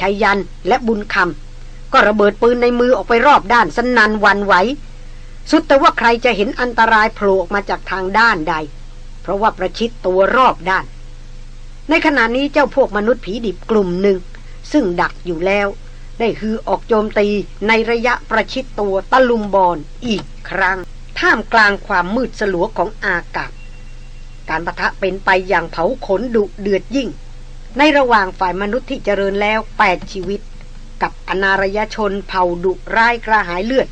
ชัยยันและบุญคำก็ระเบิดปืนในมือออกไปรอบด้านสนันวันไหวสุดแต่ว่าใครจะเห็นอันตรายโผล่ออกมาจากทางด้านใด เพราะว่าประชิดตัวรอบด้าน ในขณะนี้เจ้าพวกมนุษย์ผีดิบกลุ่มหนึ่ง ซึ่งดักอยู่แล้ว ได้ฮือออกโจมตีในระยะประชิดตัวตะลุมบอลอีกครั้ง ท่ามกลางความมืดสลัวของอากาศ การประทะเป็นไปอย่างเผาขนดุเดือดยิ่ง ในระหว่างฝ่ายมนุษย์ที่เจริญแล้วแปดชีวิต กับอนารยชนเผ่าดุร้ายกระหายเลือด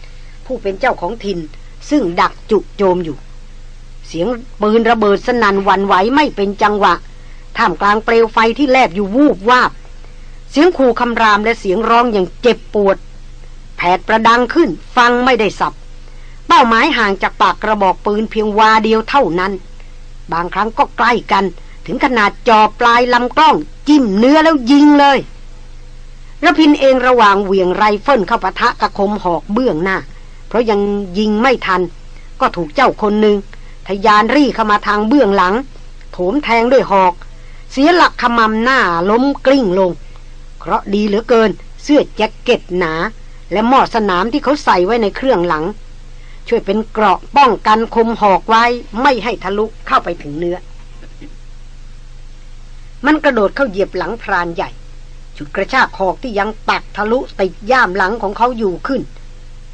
ผู้เป็นเจ้าของถิ่น ซึ่งดักจุโจมอยู่ เสียงปืนระเบิดสนั่นวันไหวไม่เป็นจังหวะท่ามกลางเปลวไฟที่แลบอยู่วูบวาบ เสียงขู่คำรามและเสียงร้องอย่างเจ็บปวด แผดประดังขึ้นฟังไม่ได้สับ เป้าหมายห่างจากปากกระบอกปืนเพียงวาเดียวเท่านั้น บางครั้งก็ใกล้กัน ถึงขนาดจอปลายลำกล้อง จิ้มเนื้อแล้วยิงเลยรพินทร์เองระหว่างเหวี่ยงไรเฟิลเข้าปะทะกับคมหอกเบื้องหน้า เพราะยังยิงไม่ทัน ก็ถูกเจ้าคนหนึ่งทยานรี่เข้ามาทางเบื้องหลัง โถมแทงด้วยหอก เสียหลักคะมำหน้าล้มกลิ้งลง เคราะห์ดีเหลือเกิน เสื้อแจ็คเก็ตหนา และหม้อสนามที่เขาใส่ไว้ในเครื่องหลัง ช่วยเป็นเกราะป้องกันคมหอกไว้ไม่ให้ทะลุเข้าไปถึงเนื้อ มันกระโดดเข้าเหยียบหลังพรานใหญ่จุดกระชากหอกที่ยังปักทะลุติดย่ามหลังของเขาอยู่ขึ้น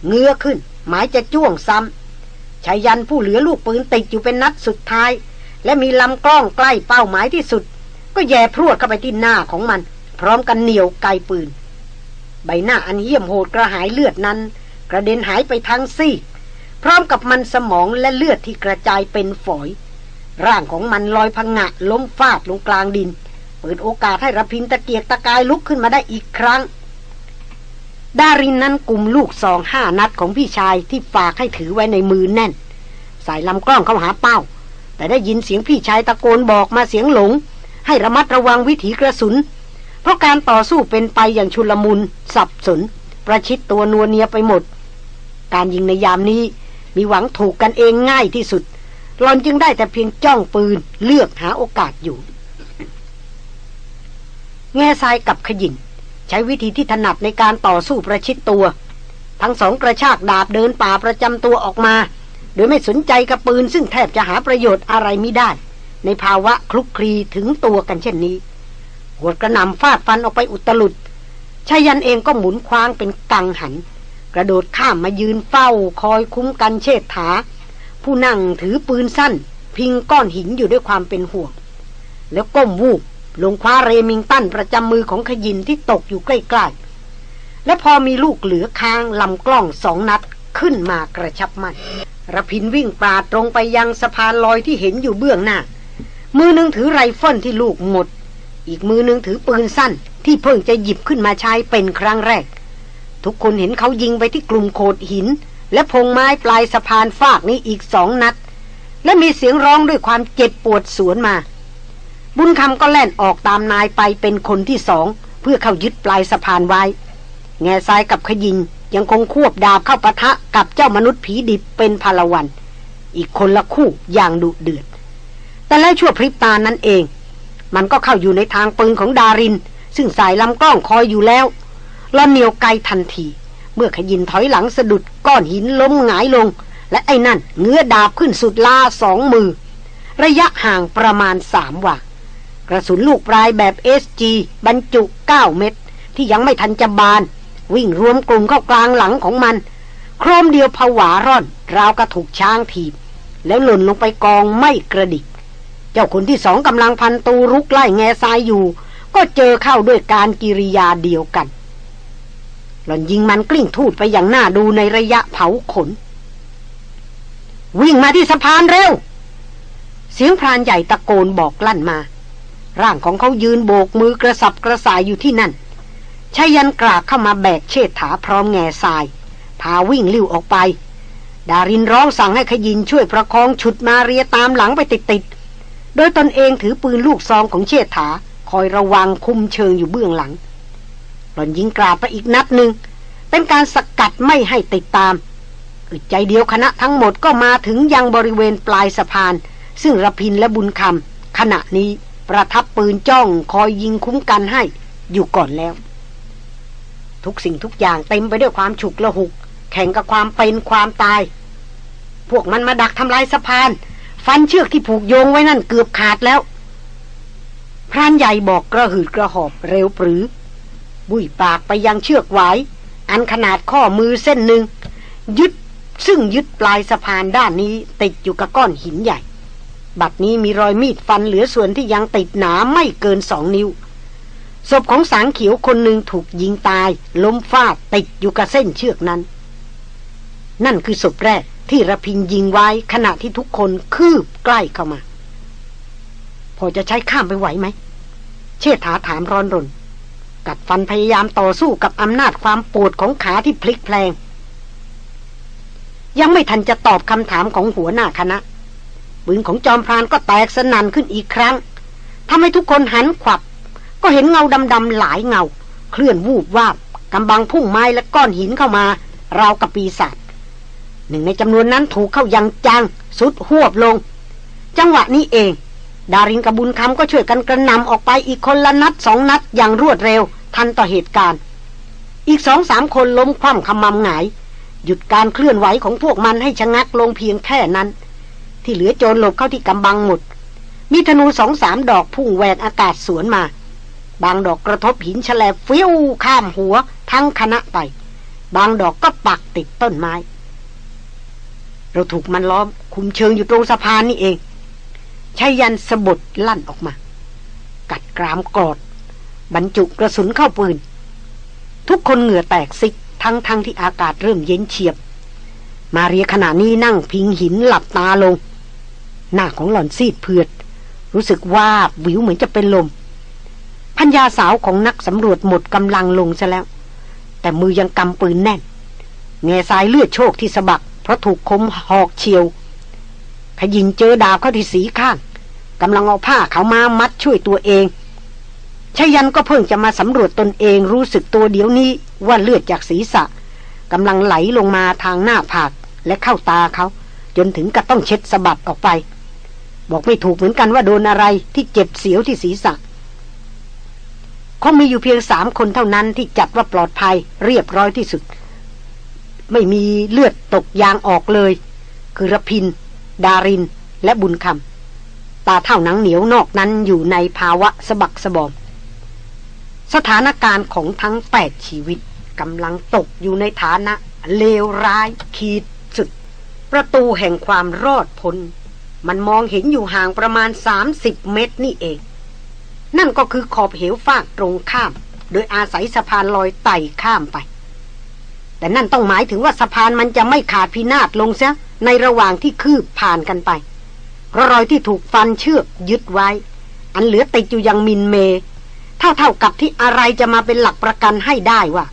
เงื้อขึ้น หมายจะจ้วงซ้ำชายันผู้เหลือลูกปืนติดอยู่เป็นนัดสุดท้าย และมีลำกล้องใกล้เป้าหมายที่สุด ก็แย่พรวดเข้าไปที่หน้าของมัน พร้อมกันเหนียวไกปืน ใบหน้าอันเหี้ยมโหดกระหายเลือดนั้น กระเด็นหายไปทั้งซี่ พร้อมกับมันสมองและเลือดที่กระจายเป็นฝอย ร่างของมันลอยพังงะล้มฟาดลงกลางดิน เปิดโอกาสให้ระพินตะเกียกตะกายลุกขึ้นมาได้อีกครั้ง ดารินนั้นกลุ่มลูกสองห้านัดของพี่ชายที่ฝากให้ถือไว้ในมือแน่นใส่ลำกล้องเข้าหาเป้า แต่ได้ยินเสียงพี่ชายตะโกนบอกมาเสียงหลง ให้ระมัดระวังวิถีกระสุน เพราะการต่อสู้เป็นไปอย่างชุลมุนสับสน ประชิดตัวนัวเนียไปหมด การยิงในยามนี้ มีหวังถูกกันเองง่ายที่สุดหลอนจึงได้แต่เพียงจ้องปืนเลือกหาโอกาสอยู่ แง่ทรายกับขยินใช้วิธีที่ถนัดในการต่อสู้ประชิดตัว ทั้งสองกระชากดาบเดินป่าประจำตัวออกมา โดยไม่สนใจกับปืนซึ่งแทบจะหาประโยชน์อะไรไม่ได้ ในภาวะคลุกคลีถึงตัวกันเช่นนี้หัวกระนำฟาดฟันออกไปอุตลุดชายันเองก็หมุนคว้างเป็นกังหัน กระโดดข้ามมายืนเฝ้าคอยคุ้มกันเชิดถาผู้นั่งถือปืนสั้น พิงก้อนหินอยู่ด้วยความเป็นห่วง แล้วก้มวูบลงคว้าเรมิงตันประจำมือของขยินที่ตกอยู่ใกล้ๆ และพอมีลูกเหลือค้างลำกล้องสองนัดขึ้นมากระชับมันระพินวิ่งปราดตรงไปยังสะพานลอยที่เห็นอยู่เบื้องหน้า มือหนึ่งถือไรเฟิลที่ลูกหมด อีกมือหนึ่งถือปืนสั้นที่เพิ่งจะหยิบขึ้นมาใช้เป็นครั้งแรก ทุกคนเห็นเขายิงไปที่กลุ่มโขดหิน และพงไม้ปลายสะพานฟากนี้อีกสองนัด และมีเสียงร้องด้วยความเจ็บปวดสวนมา บุญคำก็แล่นออกตามนายไปเป็นคนที่สอง เพื่อเข้ายึดปลายสะพานไว้ แง่ทรายกับขยิงยังคงควบดาบเข้าปะทะกับเจ้ามนุษย์ผีดิบเป็นพลวัน อีกคนละคู่อย่างดุเดือด แต่แล้วชั่วพริบตานั้นเอง มันก็เข้าอยู่ในทางปืนของดาริน ซึ่งสายลำกล้องคอยอยู่แล้ว ลอนเหนียวไกลทันที เมื่อขยินถอยหลังสะดุดก้อนหินล้มหงายลง และไอ้นั่นเงื้อดาบขึ้นสุดลาสองมือ ระยะห่างประมาณสามวากระสุนลูกปลายแบบ SG บรรจุ9เม็ดที่ยังไม่ทันจะบาน วิ่งรวมกลุ่มเข้ากลางหลังของมัน โครมเดียวผวาร่อน ราวกระถูกช้างถีบ แล้วหล่นลงไปกองไม่กระดิก เจ้าคนที่สองกำลังพันตูรุกไล่แง่ทรายอยู่ ก็เจอเข้าด้วยการกิริยาเดียวกัน หล่อนยิงมันกลิ้งทูดไปอย่างหน้าดูในระยะเผาขน วิ่งมาที่สะพานเร็ว เสียงพรานใหญ่ตะโกนบอกลั่นมา ร่างของเขายืนโบกมือกระสับกระส่ายอยู่ที่นั่นชายันกราบเข้ามาแบกเชิดถาพร้อมแง่ทราย พาวิ่งลิ้วออกไป ดารินร้องสั่งให้ขยินช่วยประคองฉุดมาเรียตามหลังไปติดๆโดยตนเองถือปืนลูกซองของเชิดถาคอยระวังคุมเชิงอยู่เบื้องหลัง หล่อนยิงกราบไปอีกนัดหนึ่ง เป็นการสกัดไม่ให้ติดตามอึดใจเดียวคณะทั้งหมดก็มาถึงยังบริเวณปลายสะพาน ซึ่งระพินและบุญคำขณะนี้ประทับปืนจ้องคอยยิงคุ้มกันให้อยู่ก่อนแล้ว ทุกสิ่งทุกอย่างเต็มไปด้วยความฉุกละหุก แข่งกับความเป็นความตาย พวกมันมาดักทำลายสะพาน ฟันเชือกที่ผูกโยงไว้นั่นเกือบขาดแล้วพรานใหญ่บอกกระหืดกระหอบเร็วปรือ บุยปากไปยังเชือกไว้อันขนาดข้อมือเส้นหนึ่งยึดซึ่งยึดปลายสะพานด้านนี้ติดอยู่กับก้อนหินใหญ่ บัดนี้มีรอยมีดฟันเหลือส่วนที่ยังติดหนาไม่เกินสองนิ้ว ศพของสางเขียวคนหนึ่งถูกยิงตาย ล้มฟาดติดอยู่กับเส้นเชือกนั้น นั่นคือศพแรกที่ระพินยิงไว้ขณะที่ทุกคนคืบใกล้เข้ามา พอจะใช้ข้ามไปไหวไหม เชษฐาถามร้อนรน กัดฟันพยายามต่อสู้กับอำนาจความปวดของขาที่พลิกแพลง ยังไม่ทันจะตอบคำถามของหัวหน้าคณะปืนของจอมพรานก็แตกสนั่นขึ้นอีกครั้งทำให้ทุกคนหันขวับ ก็เห็นเงาดำๆหลายเงา เคลื่อนวูบวาบกำบังพุ่งไม้และก้อนหินเข้ามาราวกับปีศาจหนึ่งในจำนวนนั้นถูกเข้ายังจัง สุดหวบลง จังหวะนี้เอง ดารินกับบุญคำก็ช่วยกันกระนำออกไปอีกคนละนัดสองนัดอย่างรวดเร็ว ทันต่อเหตุการณ์ อีกสองสามคนล้มคว่ำคำมำหงาย หยุดการเคลื่อนไหวของพวกมันให้ชะงักลงเพียงแค่นั้น ที่เหลือโจรหลบเข้าที่กำบังหมด มีธนูสองสามดอกพุ่งแหวกอากาศสวนมา บางดอกกระทบหินแฉลบฟิวข้ามหัวทั้งคณะไป บางดอกก็ปักติดต้นไม้ เราถูกมันล้อมคุมเชิงอยู่ตรงสะพานนี่เองชายันสะบดลั่นออกมา กัดกรามกอด บรรจุกระสุนเข้าปืน ทุกคนเหงื่อแตกซิกทั้งทั้งที่อากาศเริ่มเย็นเฉียบ มาเรียขณะนี้นั่งพิงหินหลับตาลง หน้าของหล่อนซีดเผือด รู้สึกว่าวิวเหมือนจะเป็นลมพัญญาสาวของนักสำรวจหมดกำลังลงซะแล้ว แต่มือยังกำปืนแน่นแง่สายเลือดโชกที่สะบัก เพราะถูกคมหอกเฉียว ขยิงเจอดาบเข้าที่สีข้างกำลังเอาผ้าเขามามัดช่วยตัวเอง ชายันก็เพิ่งจะมาสำรวจตนเองรู้สึกตัวเดี๋ยวนี้ว่าเลือดจากศีรษะกำลังไหลลงมาทางหน้าผากและเข้าตาเขา จนถึงกับต้องเช็ดสะบัดออกไป บอกไม่ถูกเหมือนกันว่าโดนอะไรที่เจ็บเสียวที่ศีรษะคงมีอยู่เพียงสามคนเท่านั้นที่จัดว่าปลอดภัยเรียบร้อยที่สุด ไม่มีเลือดตกยางออกเลย คือรพิน ดาริน และบุญคำตาเท่าหนังเหนียวนอกนั้นอยู่ในภาวะสะบักสะบอม สถานการณ์ของทั้งแปดชีวิตกำลังตกอยู่ในฐานะเลวร้ายขีดสุด ประตูแห่งความรอดพ้น มันมองเห็นอยู่ห่างประมาณ 30 เมตรนี่เอง นั่นก็คือขอบเหวฟากตรงข้าม โดยอาศัยสะพานลอยไต่ข้ามไป แต่นั่นต้องหมายถึงว่าสะพานมันจะไม่ขาดพินาศลงเสียในระหว่างที่คืบผ่านกันไปเพราะรอยที่ถูกฟันเชือกยึดไว้ อันเหลือติดอยู่ยังมินเม เท่าๆกับที่อะไรจะมาเป็นหลักประกันให้ได้ว่า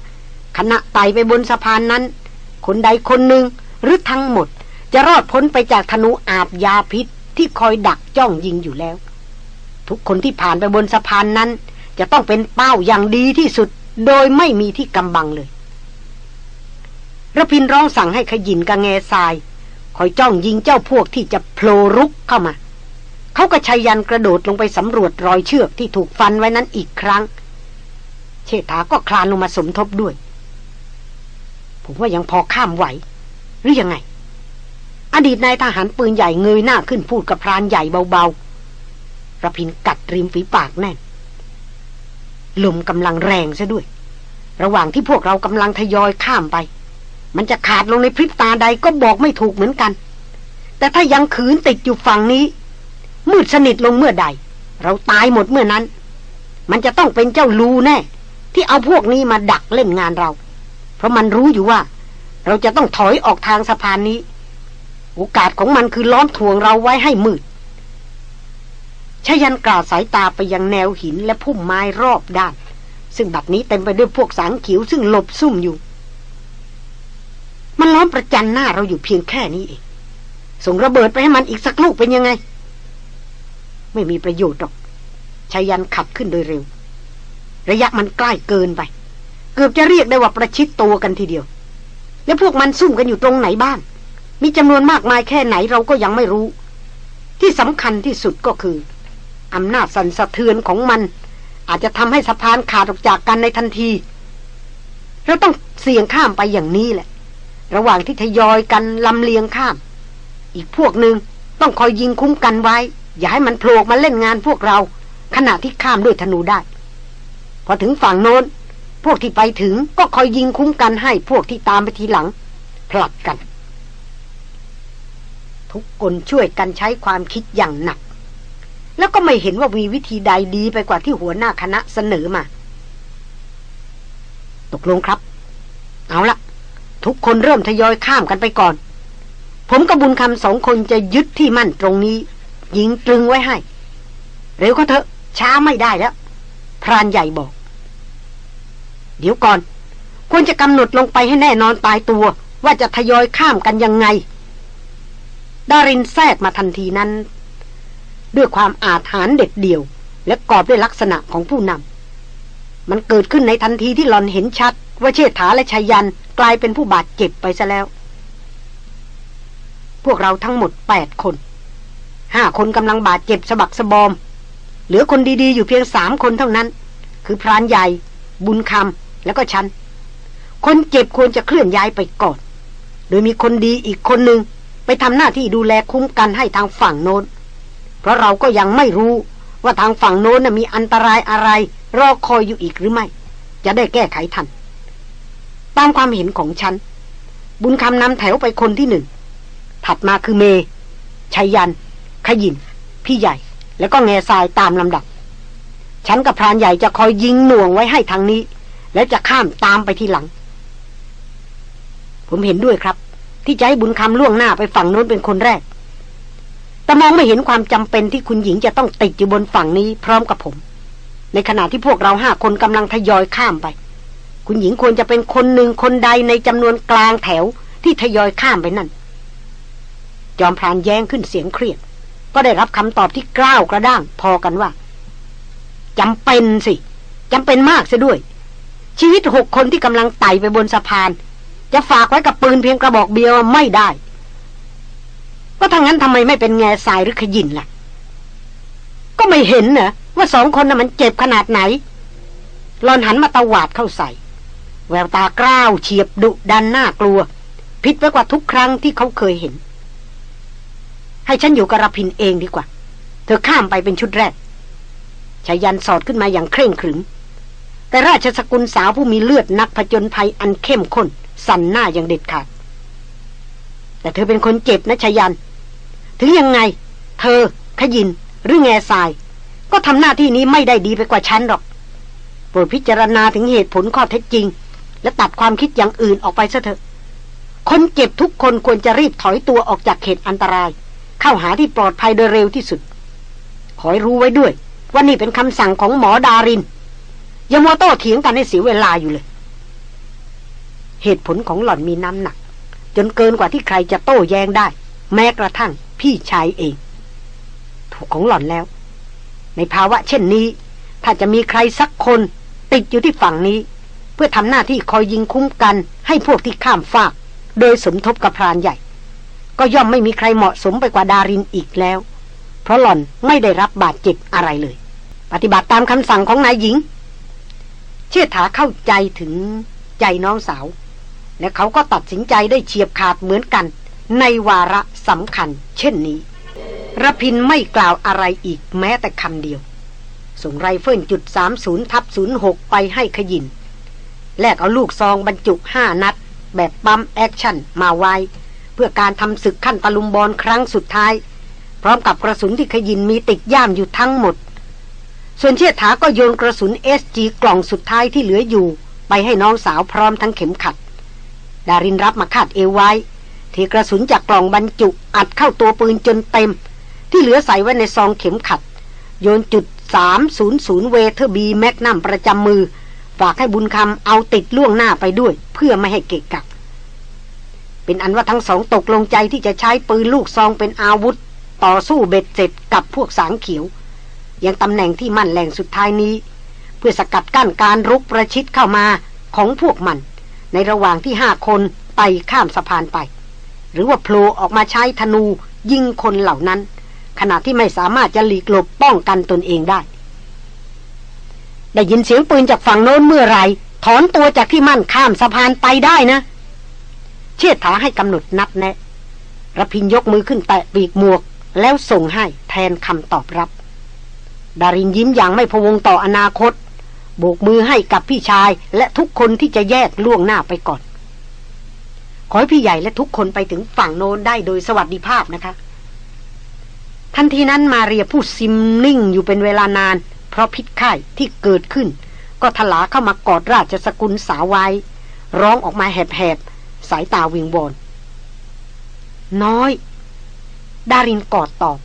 ขณะไต่ไปบนสะพานนั้น คนใดคนหนึ่งหรือทั้งหมด จะรอดพ้นไปจากธนูอาบยาพิษที่คอยดักจ้องยิงอยู่แล้ว ทุกคนที่ผ่านไปบนสะพานนั้น จะต้องเป็นเป้าอย่างดีที่สุดโดยไม่มีที่กำบังเลยระพินร้องสั่งให้ขยินกระแงทราย คอยจ้องยิงเจ้าพวกที่จะโผล่รุกเข้ามา เขาก็ชัยยันกระโดดลงไปสำรวจรอยเชือกที่ถูกฟันไว้นั้นอีกครั้ง เชษฐาก็คลานลงมาสมทบด้วย ผมว่ายังพอข้ามไหว หรือยังไง อดีตนายทหารปืนใหญ่เงยหน้าขึ้นพูดกับพรานใหญ่เบาๆระพินกัดริมฝีปากแน่น ลมกำลังแรงซะด้วย ระหว่างที่พวกเรากำลังทยอยข้ามไป มันจะขาดลงในพริบตาใดก็บอกไม่ถูกเหมือนกัน แต่ถ้ายังขืนติดอยู่ฝั่งนี้ มืดสนิทลงเมื่อใด เราตายหมดเมื่อนั้น มันจะต้องเป็นเจ้าลูแน่ ที่เอาพวกนี้มาดักเล่นงานเรา เพราะมันรู้อยู่ว่า เราจะต้องถอยออกทางสะพานนี้ โอกาสของมันคือล้อมถ่วงเราไว้ให้มืดชยันกล่าวสายตาไปยังแนวหินและพุ่มไม้รอบด้าน ซึ่งบัดนี้เต็มไปด้วยพวกสางขิวซึ่งหลบซุ่มอยู่ มันล้อมประจันหน้าเราอยู่เพียงแค่นี้เองส่งระเบิดไปให้มันอีกสักลูกเป็นยังไง ไม่มีประโยชน์หรอกชายันขับขึ้นโดยเร็ว ระยะมันใกล้เกินไป เกือบจะเรียกได้ว่าประชิดตัวกันทีเดียว แล้วพวกมันซุ่มกันอยู่ตรงไหนบ้าง มีจำนวนมากมายแค่ไหนเราก็ยังไม่รู้ ที่สำคัญที่สุดก็คืออำนาจสั่นสะเทือนของมัน อาจจะทำให้สะพานขาดออกจากกันในทันทีเราต้องเสี่ยงข้ามไปอย่างนี้แหละ ระหว่างที่ทยอยกันลำเลียงข้าม อีกพวกหนึ่งต้องคอยยิงคุ้มกันไว้ อย่าให้มันโผล่มาเล่นงานพวกเรา ขณะที่ข้ามด้วยธนูได้ พอถึงฝั่งโน้น พวกที่ไปถึงก็คอยยิงคุ้มกันให้พวกที่ตามไปทีหลังผลัดกัน ทุกคนช่วยกันใช้ความคิดอย่างหนัก แล้วก็ไม่เห็นว่ามีวิธีใดดีไปกว่าที่หัวหน้าคณะเสนอมา ตกลงครับ เอาละทุกคนเริ่มทยอยข้ามกันไปก่อน ผมกับบุญคำสองคนจะยึดที่มั่นตรงนี้ ยิงตรึงไว้ให้ เร็วก็เถอะ ช้าไม่ได้แล้ว พรานใหญ่บอก เดี๋ยวก่อน ควรจะกำหนดลงไปให้แน่นอนตายตัว ว่าจะทยอยข้ามกันยังไง ดารินแทรกมาทันทีนั้น ด้วยความอาถรรพ์เด็ดเดี่ยว และกอบด้วยลักษณะของผู้นำมันเกิดขึ้นในทันทีที่หลอนเห็นชัด ว่าเชษฐาและชัยยันกลายเป็นผู้บาดเจ็บไปซะแล้ว พวกเราทั้งหมดแปดคน ห้าคนกำลังบาดเจ็บสะบักสะบอม เหลือคนดีๆ อยู่เพียงสามคนเท่านั้น คือพรานใหญ่ บุญคำแล้วก็ฉัน คนเจ็บควรจะเคลื่อนย้ายไปก่อน โดยมีคนดีอีกคนหนึ่งไปทำหน้าที่ดูแลคุ้มกันให้ทางฝั่งโน้น เพราะเราก็ยังไม่รู้ว่าทางฝั่งโน้นมีอันตรายอะไร รอคอยอยู่อีกหรือไม่ จะได้แก้ไขทัน ตามความเห็นของฉัน บุญคำนำแถวไปคนที่หนึ่ง ถัดมาคือเมชัยยัน ขยิน พี่ใหญ่ แล้วก็แง่ทรายตามลำดับ ฉันกับพรานใหญ่จะคอยยิงหน่วงไว้ให้ทางนี้ แล้วจะข้ามตามไปทีหลัง ผมเห็นด้วยครับ ที่จะให้บุญคำล่วงหน้าไปฝั่งโน้นเป็นคนแรก แต่มองไม่เห็นความจำเป็นที่คุณหญิงจะต้องติดอยู่บนฝั่งนี้พร้อมกับผม ในขณะที่พวกเราห้าคนกำลังทยอยข้ามไป คุณหญิงควรจะเป็นคนหนึ่งคนใดในจำนวนกลางแถวที่ทยอยข้ามไปนั่นจอมพรานแย้งขึ้นเสียงเครียด ก็ได้รับคำตอบที่กล้าวกระด้างพอกันว่าจำเป็นสิจำเป็นมากซะด้วย ชีวิตหกคนที่กำลังไต่ไปบนสะพาน จะฝากไว้กับปืนเพียงกระบอกเบียวไม่ได้ ก็ทั้งนั้นทำไมไม่เป็นแง่ทรายหรือขยินล่ะ ก็ไม่เห็นเหรอว่าสองคนน่ะมันเจ็บขนาดไหนหลอนหันมาตวาดเข้าใส่ แววตากล้าวเฉียบดุดันน่ากลัวผิดไปกว่าทุกครั้งที่เขาเคยเห็น ให้ฉันอยู่กับรพินเองดีกว่า เธอข้ามไปเป็นชุดแรกชายันสอดขึ้นมาอย่างเคร่งขรึม แต่ราชสกุลสาวผู้มีเลือดนักผจญภัยอันเข้มข้น สั่นหน้าอย่างเด็ดขาด แต่เธอเป็นคนเจ็บนะชายัน ถึงยังไง เธอ ขยิน หรือแง่ทราย ก็ทำหน้าที่นี้ไม่ได้ดีไปกว่าฉันหรอกโปรดพิจารณาถึงเหตุผลข้อเท็จจริง และตัดความคิดอย่างอื่นออกไปซะเถอะ คนเจ็บทุกคนควรจะรีบถอยตัวออกจากเขตอันตราย เข้าหาที่ปลอดภัยโดยเร็วที่สุด ขอให้รู้ไว้ด้วย ว่านี่เป็นคำสั่งของหมอดารินอย่ามัวโต้เถียงกันให้เสียเวลาอยู่เลย เหตุผลของหล่อนมีน้ำหนัก จนเกินกว่าที่ใครจะโต้แย้งได้ แม้กระทั่งพี่ชายเอง ถูกของหล่อนแล้ว ในภาวะเช่นนี้ ถ้าจะมีใครสักคนติดอยู่ที่ฝั่งนี้ เพื่อทำหน้าที่คอยยิงคุ้มกัน ให้พวกที่ข้ามฟาก โดยสมทบกับพรานใหญ่ ก็ย่อมไม่มีใครเหมาะสมไปกว่าดารินอีกแล้ว เพราะหล่อนไม่ได้รับบาดเจ็บอะไรเลย ปฏิบัติตามคำสั่งของนายหญิง เชิดถาเข้าใจถึงใจน้องสาว และเขาก็ตัดสินใจได้เฉียบขาดเหมือนกัน ในวาระสำคัญ เช่นนี้ระพินไม่กล่าวอะไรอีกแม้แต่คำเดียว ส่งไรเฟิลจุดสามศูนย์ทับศูนย์หกไปให้ขยิน แลกเอาลูกซองบรรจุห้านัด แบบ pump action มาไว้ เพื่อการทำศึกขั้นตะลุมบอนครั้งสุดท้าย พร้อมกับกระสุนที่ขยินมีติดย่ามอยู่ทั้งหมด ส่วนเชษฐาก็โยนกระสุน SG กล่องสุดท้ายที่เหลืออยู่ ไปให้น้องสาวพร้อมทั้งเข็มขัด ดารินรับมาคาดเอวไว้ทีกระสุนจากกล่องบรรจุอัดเข้าตัวปืนจนเต็ม ที่เหลือใส่ไว้ในซองเข็มขัด โยนจุด 300 Weatherby Magnum ประจำมือ ฝากให้บุญคำเอาติดล่วงหน้าไปด้วย เพื่อไม่ให้เกะกะ เป็นอันว่าทั้งสองตกลงใจที่จะใช้ปืนลูกซองเป็นอาวุธ ต่อสู้เบ็ดเสร็จกับพวกสางเขียว ยังตำแหน่งที่มั่นแห่งสุดท้ายนี้ เพื่อสกัดกั้นการรุกประชิดเข้ามาของพวกมัน ในระหว่างที่ห้าคนไต่ข้ามสะพานไป หรือว่าโผล่ออกมาใช้ธนูยิงคนเหล่านั้น ขณะที่ไม่สามารถจะหลีกหลบป้องกันตนเองได้ ได้ยินเสียงปืนจากฝั่งโน้นเมื่อไรถอนตัวจากที่มั่นข้ามสะพานไปได้นะ เชิดถาให้กำหนดนัดแนะระพินยกมือขึ้นแตะปีกหมวก แล้วส่งให้แทนคำตอบรับ ดารินยิ้มอย่างไม่พวงต่ออนาคต โบกมือให้กับพี่ชายและทุกคนที่จะแยกล่วงหน้าไปก่อน ขอให้พี่ใหญ่และทุกคนไปถึงฝั่งโน้นได้โดยสวัสดิภาพนะคะ ทันทีนั้นมาเรียพูดซิมนิ่งอยู่เป็นเวลานาน เพราะพิษไข้ที่เกิดขึ้น ก็ทลาเข้ามากอดราชสกุลสาวไว้ ร้องออกมาแหบๆ สายตาวิงวอนน้อย ดารินกอดตอบ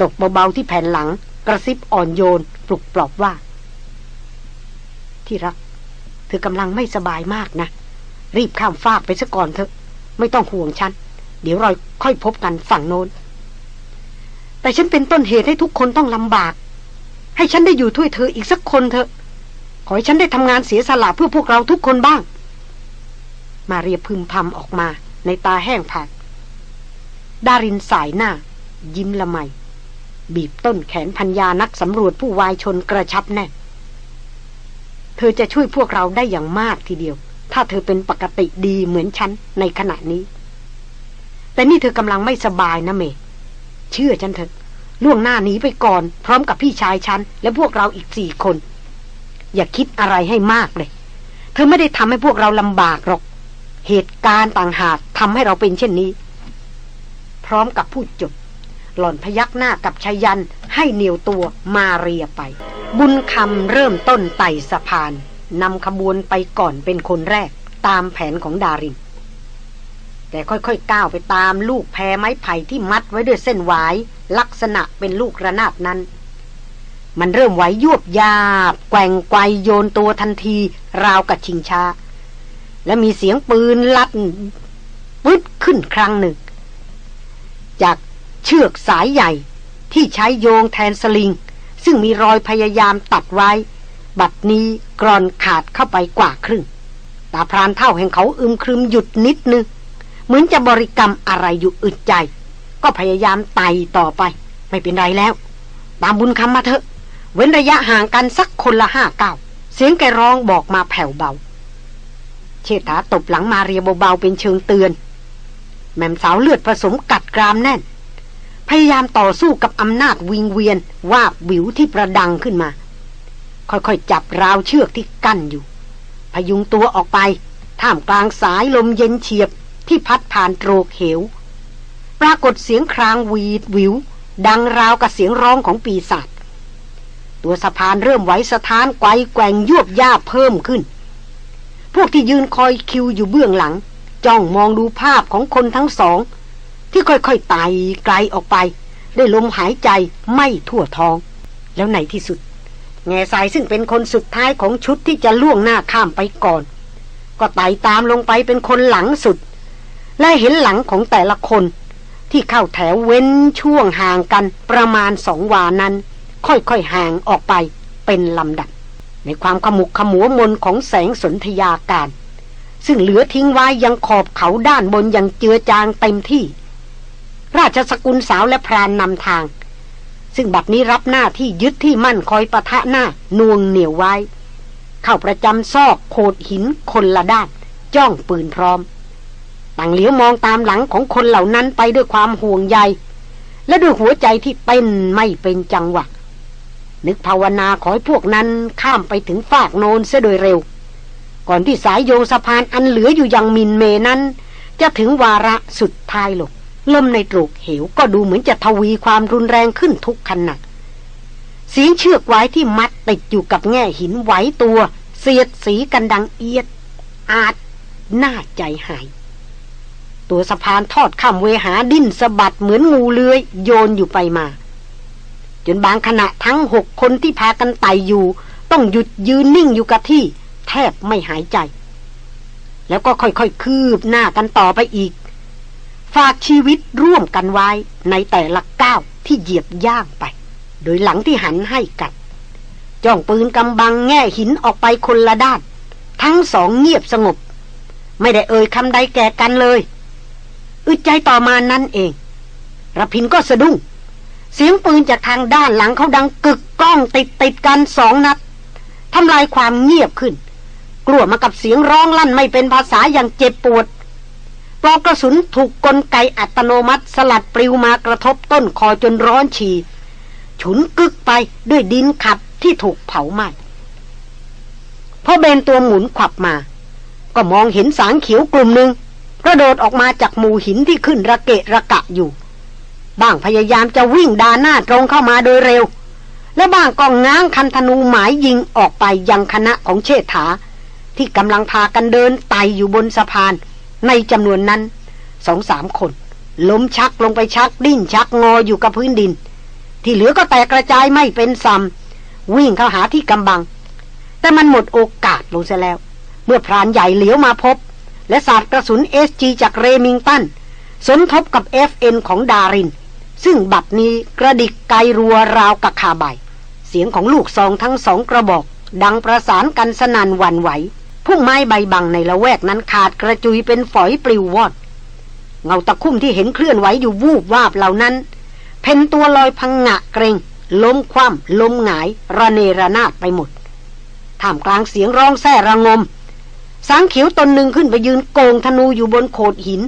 ตกเบาๆที่แผ่นหลัง กระซิบอ่อนโยน ปลุกปลอบว่า ที่รัก เธอกำลังไม่สบายมากนะ รีบข้ามฟากไปซะก่อนเถอะ ไม่ต้องห่วงฉัน เดี๋ยวเราค่อยพบกันฝั่งโน้น แต่ฉันเป็นต้นเหตุให้ทุกคนต้องลำบาก ให้ฉันได้อยู่ถ้วยเธออีกสักคนเถอะ ขอให้ฉันได้ทำงานเสียสละเพื่อพวกเราทุกคนบ้าง มาเรียพึมพำออกมา ในตาแห้งผากดารินสายหน้า ยิ้มละไม บีบต้นแขนพัญญานักสำรวจผู้วายชนกระชับแน่ เธอจะช่วยพวกเราได้อย่างมากทีเดียว ถ้าเธอเป็นปกติดีเหมือนฉันในขณะนี้ แต่นี่เธอกำลังไม่สบายนะเม เชื่อฉันเถอะล่วงหน้านี้ไปก่อน พร้อมกับพี่ชายฉัน และพวกเราอีกสี่คน อย่าคิดอะไรให้มากเลย เธอไม่ได้ทำให้พวกเราลำบากหรอก เหตุการณ์ต่างหากทำให้เราเป็นเช่นนี้ พร้อมกับพูดจบ หล่อนพยักหน้ากับชายันให้เหนียวตัวมาเรียไป บุญคำเริ่มต้นไต่สะพานนำขบวนไปก่อนเป็นคนแรกตามแผนของดารินแต่ค่อยๆก้าวไปตามลูกแพไม้ไผ่ที่มัดไว้ด้วยเส้นหวาย ลักษณะเป็นลูกระนาดนั้น มันเริ่มไหวยวบยาบ แกว่งไกวโยนตัวทันที ราวกับชิงชา และมีเสียงปืนลั่นปึ๊ดขึ้นครั้งหนึ่ง จากเชือกสายใหญ่ที่ใช้โยงแทนสลิง ซึ่งมีรอยพยายามตัดไว้ บัดนี้กรอนขาดเข้าไปกว่าครึ่งตาพรานเท่าแห่งเขาอึมครึมหยุดนิดนึง เหมือนจะบริกรรมอะไรอยู่อึดใจ ก็พยายามไต่ต่อไป ไม่เป็นไรแล้ว ตามบุญคำมาเถอะ เว้นระยะห่างกันสักคนละห้าเก้าเสียงแกร้องบอกมาแผ่วเบา เชษฐาตบหลังมาเรียเบาๆเป็นเชิงเตือน แม่มสาวเลือดผสมกัดกรามแน่น พยายามต่อสู้กับอำนาจวิงเวียนวาบวิวที่ประดังขึ้นมา ค่อยๆจับราวเชือกที่กั้นอยู่ พยุงตัวออกไป ท่ามกลางสายลมเย็นเฉียบที่พัดผ่านโตรกเหว ปรากฏเสียงครางวีดวิว ดังราวกับเสียงร้องของปีศาจตัวสะพานเริ่มไหวสะท้านไกวแกว่งยวบย่าเพิ่มขึ้น พวกที่ยืนคอยคิวอยู่เบื้องหลัง จ้องมองดูภาพของคนทั้งสอง ที่ค่อยๆไต่ไกลออกไป ได้ลมหายใจไม่ทั่วท้อง แล้วในที่สุด แง่สายซึ่งเป็นคนสุดท้ายของชุดที่จะล่วงหน้าข้ามไปก่อน ก็ไต่ตามลงไปเป็นคนหลังสุด และเห็นหลังของแต่ละคน ที่เข้าแถวเว้นช่วงห่างกันประมาณสองวานั้น ค่อยๆห่างออกไปเป็นลำดับ ในความขมุกขมัวมนของแสงสนธยาการ ซึ่งเหลือทิ้งไว้ยังขอบเขาด้านบนยังเจือจางเต็มที่ ราชสกุลสาวและพรานนำทาง ซึ่งบัดนี้รับหน้าที่ยึดที่มั่นคอยประทะหน้านวงเหนียวไว้ เข้าประจำซอกโขดหินคนละด้าน จ้องปืนพร้อมต่างเหลียวมองตามหลังของคนเหล่านั้นไปด้วยความห่วงใย และด้วยหัวใจที่เต้นไม่เป็นจังหวะ นึกภาวนาขอให้พวกนั้นข้ามไปถึงฝากโนนเสียโดยเร็ว ก่อนที่สายโยงสะพานอันเหลืออยู่ยังมินเมนั้น จะถึงวาระสุดท้ายลงลมในตรูกเหวก็ดูเหมือนจะทวีความรุนแรงขึ้นทุกขณะเสียงเชือกไว้ที่มัดติดอยู่กับแง่หินไหวตัว เสียดสีกันดังเอียด อาจน่าใจหาย ตัวสะพานทอดข้ามเวหาดิ้นสะบัดเหมือนงูเลื้อยโยนอยู่ไปมา จนบางขณะทั้งหกคนที่พากันไต่อยู่ ต้องหยุดยืนนิ่งอยู่กับที่ แทบไม่หายใจ แล้วก็ค่อยๆ คืบหน้ากันต่อไปอีก ฝากชีวิตร่วมกันไว้ในแต่ละก้าวที่เหยียบย่างไป โดยหลังที่หันให้กันจ้องปืนกำบังแง่หินออกไปคนละด้าน ทั้งสองเงียบสงบ ไม่ได้เอ่ยคำใดแก่กันเลย อึดใจต่อมานั่นเองระพินก็สะดุ้ง เสียงปืนจากทางด้านหลังเขาดังกึกก้องติดติดกันสองนัดทำลายความเงียบขึ้น กลัวมากับเสียงร้องลั่นไม่เป็นภาษาอย่างเจ็บปวดปลอกกระสุนถูกกลไกอัตโนมัติสลัดปลิวมากระทบต้นคอจนร้อนฉี ฉุนกึกไปด้วยดินขับที่ถูกเผาไหม้พอเบนตัวหมุนขวับมา ก็มองเห็นสางเขียวกลุ่มหนึ่งกระโดดออกมาจากหมู่หินที่ขึ้นระเกะระกะอยู่ บ้างพยายามจะวิ่งดาหน้าตรงเข้ามาโดยเร็ว และบ้างก็ง้างคันธนูหมายยิงออกไปยังคณะของเชษฐา ที่กำลังพากันเดินไต่อยู่บนสะพาน ในจำนวนนั้นสองสามคน ล้มชักลงไปชักดิ้นชักงออยู่กับพื้นดิน ที่เหลือก็แตกกระจายไม่เป็นซ้ำวิ่งเข้าหาที่กำบัง แต่มันหมดโอกาสลงเสียแล้ว เมื่อพรานใหญ่เหลียวมาพบ และสาดกระสุนเอสจีจากเรมิงตันสนทบกับ FN ของดาริน ซึ่งบัดนี้กระดิกไกรัวราวกับคาใบเสียงของลูกซองทั้งสองกระบอก ดังประสานกันสนันหวันไหวพุ่งไม้ใบบังในละแวกนั้นขาดกระจุยเป็นฝอยปลิววอดเงาตะคุ่มที่เห็นเคลื่อนไหวอยู่วูบวาบเหล่านั้น เพนตัวลอยพังงะเกรง ล้มคว่ำล้มหงาย ระเนระนาดไปหมดท่ามกลางเสียงร้องแซ่ระงม สางเขียวตนหนึ่งขึ้นไปยืนโกงธนูอยู่บนโขดหิน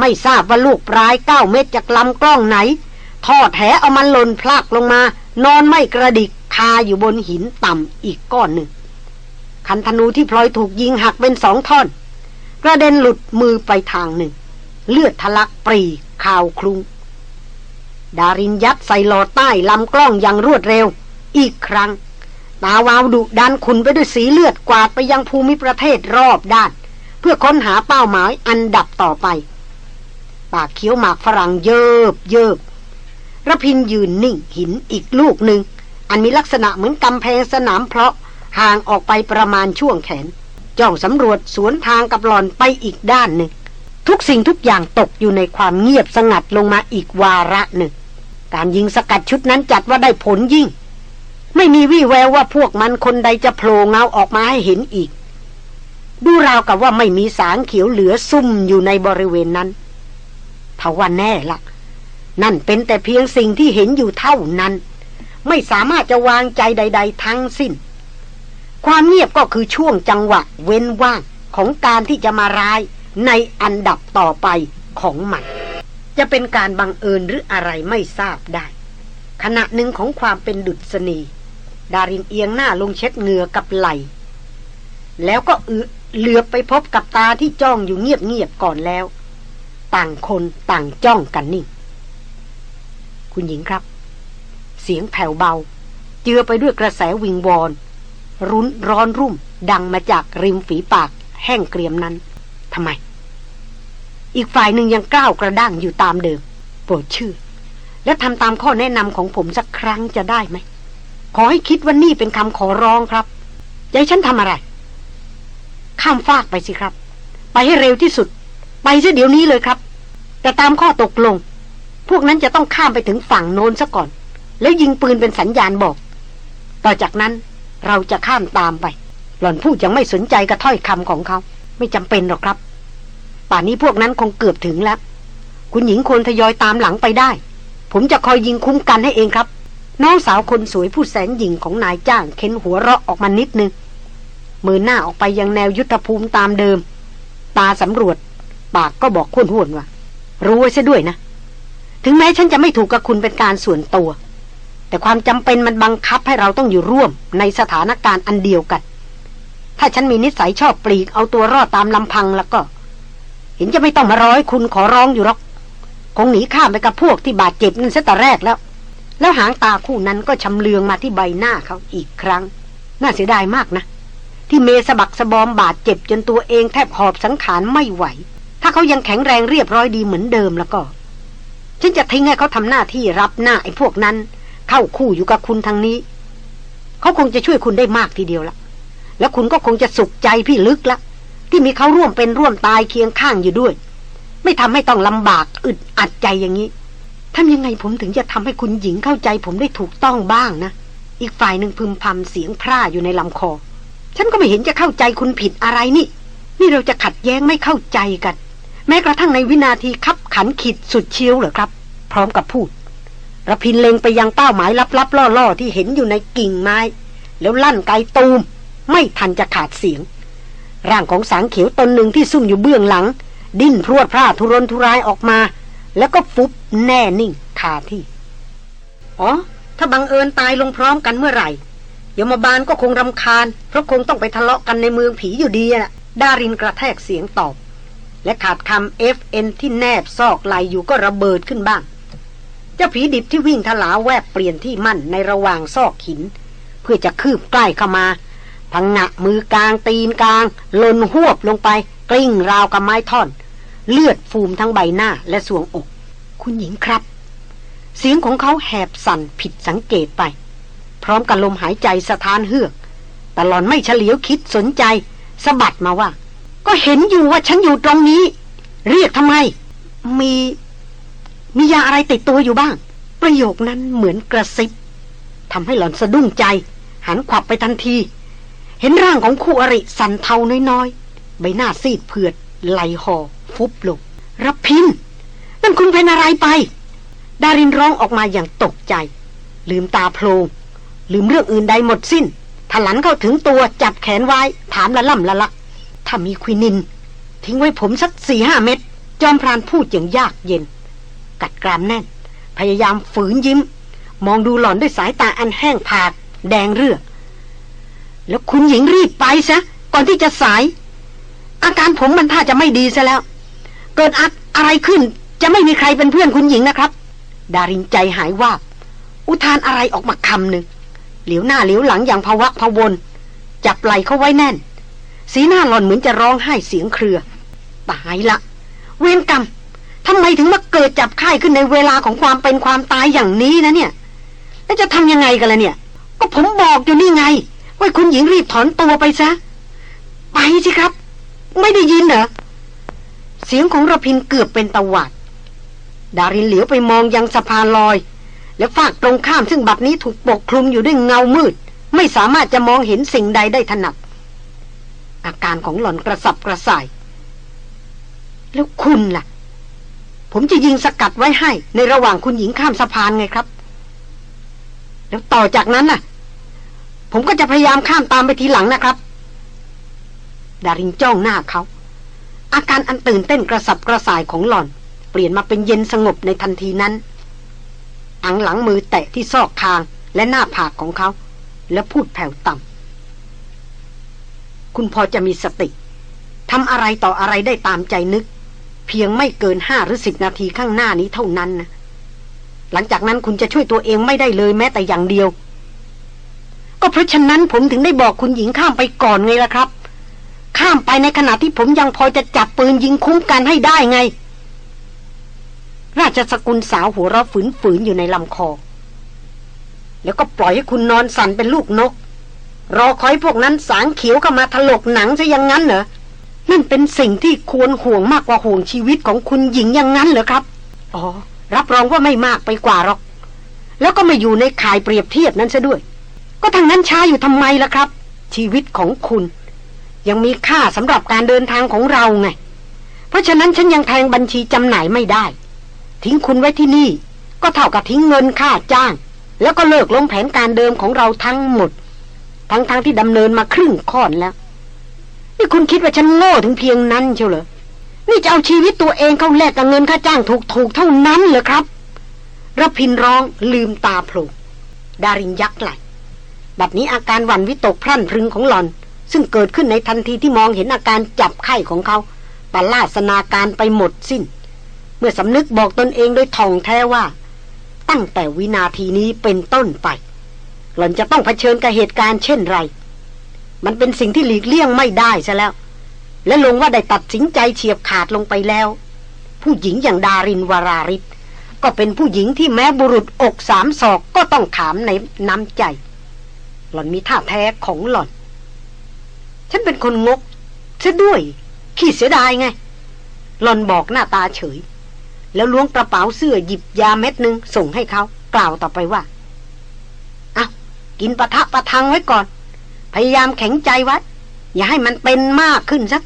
ไม่ทราบว่าลูกปลายเก้าเม็ดจากลำกล้องไหน ทอดแหเอามันหล่นพลากลงมา นอนไม่กระดิกคาอยู่บนหินต่ำอีกก้อนหนึ่ง คันธนูที่พลอยถูกยิงหักเป็นสองท่อน กระเด็นหลุดมือไปทางหนึ่ง เลือดทะลักปรีข่าวคลุง ดารินยัดใส่หลอดใต้ลำกล้องอย่างรวดเร็ว อีกครั้ง ตาวาวดุดันขุนไปด้วยสีเลือดกวาดไปยังภูมิประเทศรอบด้าน เพื่อค้นหาเป้าหมายอันดับต่อไป ปากเคี้ยวหมากฝรั่งเยิบเยิบระพินยืนนิ่งหินอีกลูกหนึ่ง อันมีลักษณะเหมือนกำแพงสนามเพราะห่างออกไปประมาณช่วงแขน จ้องสำรวจสวนทางกับหลอนไปอีกด้านหนึ่ง ทุกสิ่งทุกอย่างตกอยู่ในความเงียบสงัดลงมาอีกวาระหนึ่ง การยิงสกัดชุดนั้นจัดว่าได้ผลยิ่ง ไม่มีวี่แววว่าพวกมันคนใดจะโผล่เงาออกมาให้เห็นอีก ดูราวกับว่าไม่มีสางเขียวเหลือซุ่มอยู่ในบริเวณนั้น ทว่าแน่ละนั่นเป็นแต่เพียงสิ่งที่เห็นอยู่เท่านั้น ไม่สามารถจะวางใจใด ๆ ทั้งสิ้น ความเงียบก็คือช่วงจังหวะเว้นว่างของการที่จะมาร้ายในอันดับต่อไปของมัน จะเป็นการบังเอิญหรืออะไรไม่ทราบได้ ขณะหนึ่งของความเป็นดุษณี ดารินเอียงหน้าลงเช็ดเหงื่อกับไหล แล้วก็เหลือไปพบกับตาที่จ้องอยู่เงียบๆก่อนแล้ว ต่างคนต่างจ้องกันนิ่ง คุณหญิงครับ เสียงแผ่วเบา เจือไปด้วยกระแสวิงวอน รุนร้อนรุ่ม ดังมาจากริมฝีปาก แห้งเกรียมนั้นทำไม อีกฝ่ายหนึ่งยังก้าวกระด้างอยู่ตามเดิม โปรดเชื่อ และทำตามข้อแนะนำของผมสักครั้งจะได้ไหม ขอให้คิดว่านี่เป็นคำขอร้องครับจะให้ฉันทำอะไร ข้ามฟากไปสิครับ ไปให้เร็วที่สุด ไปซะเดี๋ยวนี้เลยครับ แต่ตามข้อตกลง พวกนั้นจะต้องข้ามไปถึงฝั่งโน้นซะก่อน แล้วยิงปืนเป็นสัญญาณบอก ต่อจากนั้นเราจะข้ามตามไป หล่อนพูดยังไม่สนใจกระถ้อยคำของเขา ไม่จำเป็นหรอกครับ ป่านนี้พวกนั้นคงเกือบถึงแล้ว คุณหญิงควรทยอยตามหลังไปได้ ผมจะคอยยิงคุ้มกันให้เองครับ น้องสาวคนสวยผู้แสนหญิงของนายจ้างเค้นหัวเราะออกมานิดนึงมือหน้าออกไปยังแนวยุทธภูมิตามเดิม ตาสำรวจ ปากก็บอกคุ้นห่วนว่ารู้ไว้ซะด้วยนะ ถึงแม้ฉันจะไม่ถูกกับคุณเป็นการส่วนตัว แต่ความจำเป็นมันบังคับให้เราต้องอยู่ร่วมในสถานการณ์อันเดียวกัน ถ้าฉันมีนิสัยชอบปลีกเอาตัวรอดตามลำพังแล้วก็ เห็นจะไม่ต้องมาร้อยคุณขอร้องอยู่หรอก คงหนีข้ามไปกับพวกที่บาดเจ็บนั่นซะแต่แรกแล้ว แล้วหางตาคู่นั้นก็ชำเลืองมาที่ใบหน้าเขาอีกครั้ง น่าเสียดายมากนะที่เมสะบักสะบอมบาดเจ็บจนตัวเองแทบหอบสังขารไม่ไหว ถ้าเขายังแข็งแรงเรียบร้อยดีเหมือนเดิมแล้วก็ ฉันจะทิ้งให้เขาทำหน้าที่รับหน้าไอ้พวกนั้น เข้าคู่อยู่กับคุณทางนี้ เขาคงจะช่วยคุณได้มากทีเดียวละแล้วคุณก็คงจะสุขใจพี่ลึกละที่มีเขาร่วมเป็นร่วมตายเคียงข้างอยู่ด้วย ไม่ทำให้ต้องลำบากอึดอัดใจอย่างนี้ทำยังไงผมถึงจะทำให้คุณหญิงเข้าใจผมได้ถูกต้องบ้างนะ อีกฝ่ายหนึ่งพึมพำเสียงพร่าอยู่ในลำคอ ฉันก็ไม่เห็นจะเข้าใจคุณผิดอะไรนี่ นี่เราจะขัดแย้งไม่เข้าใจกัน แม้กระทั่งในวินาทีคับขันขีดสุดเชียวเหรอครับ พร้อมกับพูดระพินเล็งไปยังเป้าหมายลับๆล่อๆ ที่เห็นอยู่ในกิ่งไม้ แล้วลั่นไกตูม ไม่ทันจะขาดเสียง ร่างของสางเขียวตนหนึ่งที่ซุ่มอยู่เบื้องหลัง ดิ้นพรวดพราทุรนทุรายออกมา แล้วก็ฟุบแน่นิ่งคาที่ อ๋อ ถ้าบังเอิญตายลงพร้อมกันเมื่อไหร่ยมบาลก็คงรำคาญ เพราะคงต้องไปทะเลาะกันในเมืองผีอยู่ดีอะดารินกระแทกเสียงตอบ และขาดคำ FN ที่แนบซอกไหล่อยู่ก็ระเบิดขึ้นบ้าง เจ้าผีดิบที่วิ่งถลาแวบเปลี่ยนที่มั่นในระหว่างซอกหิน เพื่อจะคืบใกล้เข้ามา พังงะมือกลางตีนกลางลนหวบลงไป กลิ้งราวกับไม้ท่อน เลือดฟูมทั้งใบหน้าและสวงอก คุณหญิงครับ เสียงของเขาแหบสั่นผิดสังเกตไป พร้อมกับลมหายใจสะท้านเฮือกแต่หลอนไม่เฉลียวคิดสนใจสะบัดมาว่า ก็เห็นอยู่ว่าฉันอยู่ตรงนี้ เรียกทำไม มี มียาอะไรติดตัวอยู่บ้าง ประโยคนั้นเหมือนกระซิบทำให้หลอนสะดุ้งใจ หันขวับไปทันที เห็นร่างของคู่อริสันเทาน้อยๆ ใบหน้าซีดเผือดไหลหอฟุบลงรับพินนั่นคุณเป็นอะไรไป ดารินร้องออกมาอย่างตกใจ ลืมตาโพลงลืมเรื่องอื่นใดหมดสิ้นถลันเข้าถึงตัวจับแขนไว้ ถามละล่ำละลัก ถ้ามีควินิน ทิ้งไว้ผมสักสี่ห้าเม็ดจอมพรานพูดอย่างยากเย็น กัดกรามแน่น พยายามฝืนยิ้ม มองดูหล่อนด้วยสายตาอันแห้งผาก แดงเรือแล้วคุณหญิงรีบไปซะ ก่อนที่จะสาย อาการผมมันท่าจะไม่ดีซะแล้ว เกิดอะอะไรขึ้นจะไม่มีใครเป็นเพื่อนคุณหญิงนะครับ ดารินใจหายว่าอุทานอะไรออกมาคำหนึ่งเหลียวหน้าเหลียวหลังอย่างภาวะพวน จับไหลเขาไว้แน่น สีหน้าหล่อนเหมือนจะร้องไห้เสียงเครือ ตายละ เวรกรรมทำไมถึงมาเกิดจับไข้ขึ้นในเวลาของความเป็นความตายอย่างนี้นะเนี่ย แล้วจะทำยังไงกันล่ะเนี่ย ก็ผมบอกอยู่นี่ไง ว่าคุณหญิงรีบถอนตัวไปซะ ไปสิครับ ไม่ได้ยินเหรอ เสียงของระพินเกือบเป็นตะวัดดารินเหลียวไปมองยังสะพานลอย และฝากตรงข้ามซึ่งบัดนี้ถูกปกคลุมอยู่ด้วยเงามืด ไม่สามารถจะมองเห็นสิ่งใดได้ถนัด อาการของหล่อนกระสับกระส่าย แล้วคุณล่ะ ผมจะยิงสกัดไว้ให้ ในระหว่างคุณหญิงข้ามสะพานไงครับ แล้วต่อจากนั้นน่ะ ผมก็จะพยายามข้ามตามไปทีหลังนะครับ ดารินจ้องหน้าเขา อาการอันตื่นเต้นกระสับกระส่ายของหล่อน เปลี่ยนมาเป็นเย็นสงบในทันทีนั้น อังหลังมือแตะที่ซอกคางและหน้าผากของเขา แล้วพูดแผ่วต่ำ คุณพอจะมีสติทำอะไรต่ออะไรได้ตามใจนึก เพียงไม่เกินห้าหรือสิบนาทีข้างหน้านี้เท่านั้นนะหลังจากนั้นคุณจะช่วยตัวเองไม่ได้เลยแม้แต่อย่างเดียว ก็เพราะฉะนั้นผมถึงได้บอกคุณหญิงข้ามไปก่อนไงล่ะครับ ข้ามไปในขณะที่ผมยังพอจะจับปืนยิงคุ้มกันให้ได้ไง ราชสกุลสาวหัวเราะฝืนๆอยู่ในลำคอ แล้วก็ปล่อยให้คุณนอนสั่นเป็นลูกนก รอคอยพวกนั้นสางเขียวเข้ามาถลกหนังซะอย่างนั้นเหรอ นั่นเป็นสิ่งที่ควรห่วงมากกว่าห่วงชีวิตของคุณหญิงอย่างนั้นเหรอครับ อ๋อ รับรองว่าไม่มากไปกว่าหรอก แล้วก็ไม่อยู่ในข่ายเปรียบเทียบนั้นซะด้วย ก็ทางนั้นช้าอยู่ทำไมล่ะครับ ชีวิตของคุณ ยังมีค่าสำหรับการเดินทางของเราไง เพราะฉะนั้นฉันยังแทงบัญชีจำหน่ายไม่ได้ ทิ้งคุณไว้ที่นี่ ก็เท่ากับทิ้งเงินค่าจ้าง แล้วก็เลิกล้มแผนการเดิมของเราทั้งหมด ทั้งๆทที่ดำเนินมาครึ่งค่อนแล้ว นี่คุณคิดว่าฉันโง่ถึงเพียงนั้นเชียวเหรอ นี่จะเอาชีวิตตัวเองเข้าแลกกับเงินค่าจ้างถูกๆเท่านั้นเหรอครับรพินร้องลืมตาโผล่ดารินยักไหลบัดนี้อาการหวั่นวิตกพรั่นพรึงของหลอน ซึ่งเกิดขึ้นในทันทีที่มองเห็นอาการจับไข้ของเขาปลาสนาการไปหมดสิ้น เมื่อสำนึกบอกตนเองโดยท่องแท้ว่า ตั้งแต่วินาทีนี้เป็นต้นไป หล่อนจะต้องเผชิญกับเหตุการณ์เช่นไร มันเป็นสิ่งที่หลีกเลี่ยงไม่ได้ซะแล้ว และลงว่าได้ตัดสินใจเฉียบขาดลงไปแล้ว ผู้หญิงอย่างดารินวราริศก็เป็นผู้หญิงที่แม้บุรุษอกสามศอกก็ต้องถามในน้ำใจ หล่อนมีท่าแท้ของหล่อน ฉันเป็นคนงกซะด้วย ขี้เสียดายไง หล่อนบอกหน้าตาเฉย แล้วล้วงกระเป๋าเสื้อหยิบยาเม็ดหนึ่งส่งให้เขา กล่าวต่อไปว่า กินปะทะปะทังไว้ก่อน พยายามแข็งใจไว้ อย่าให้มันเป็นมากขึ้นสัก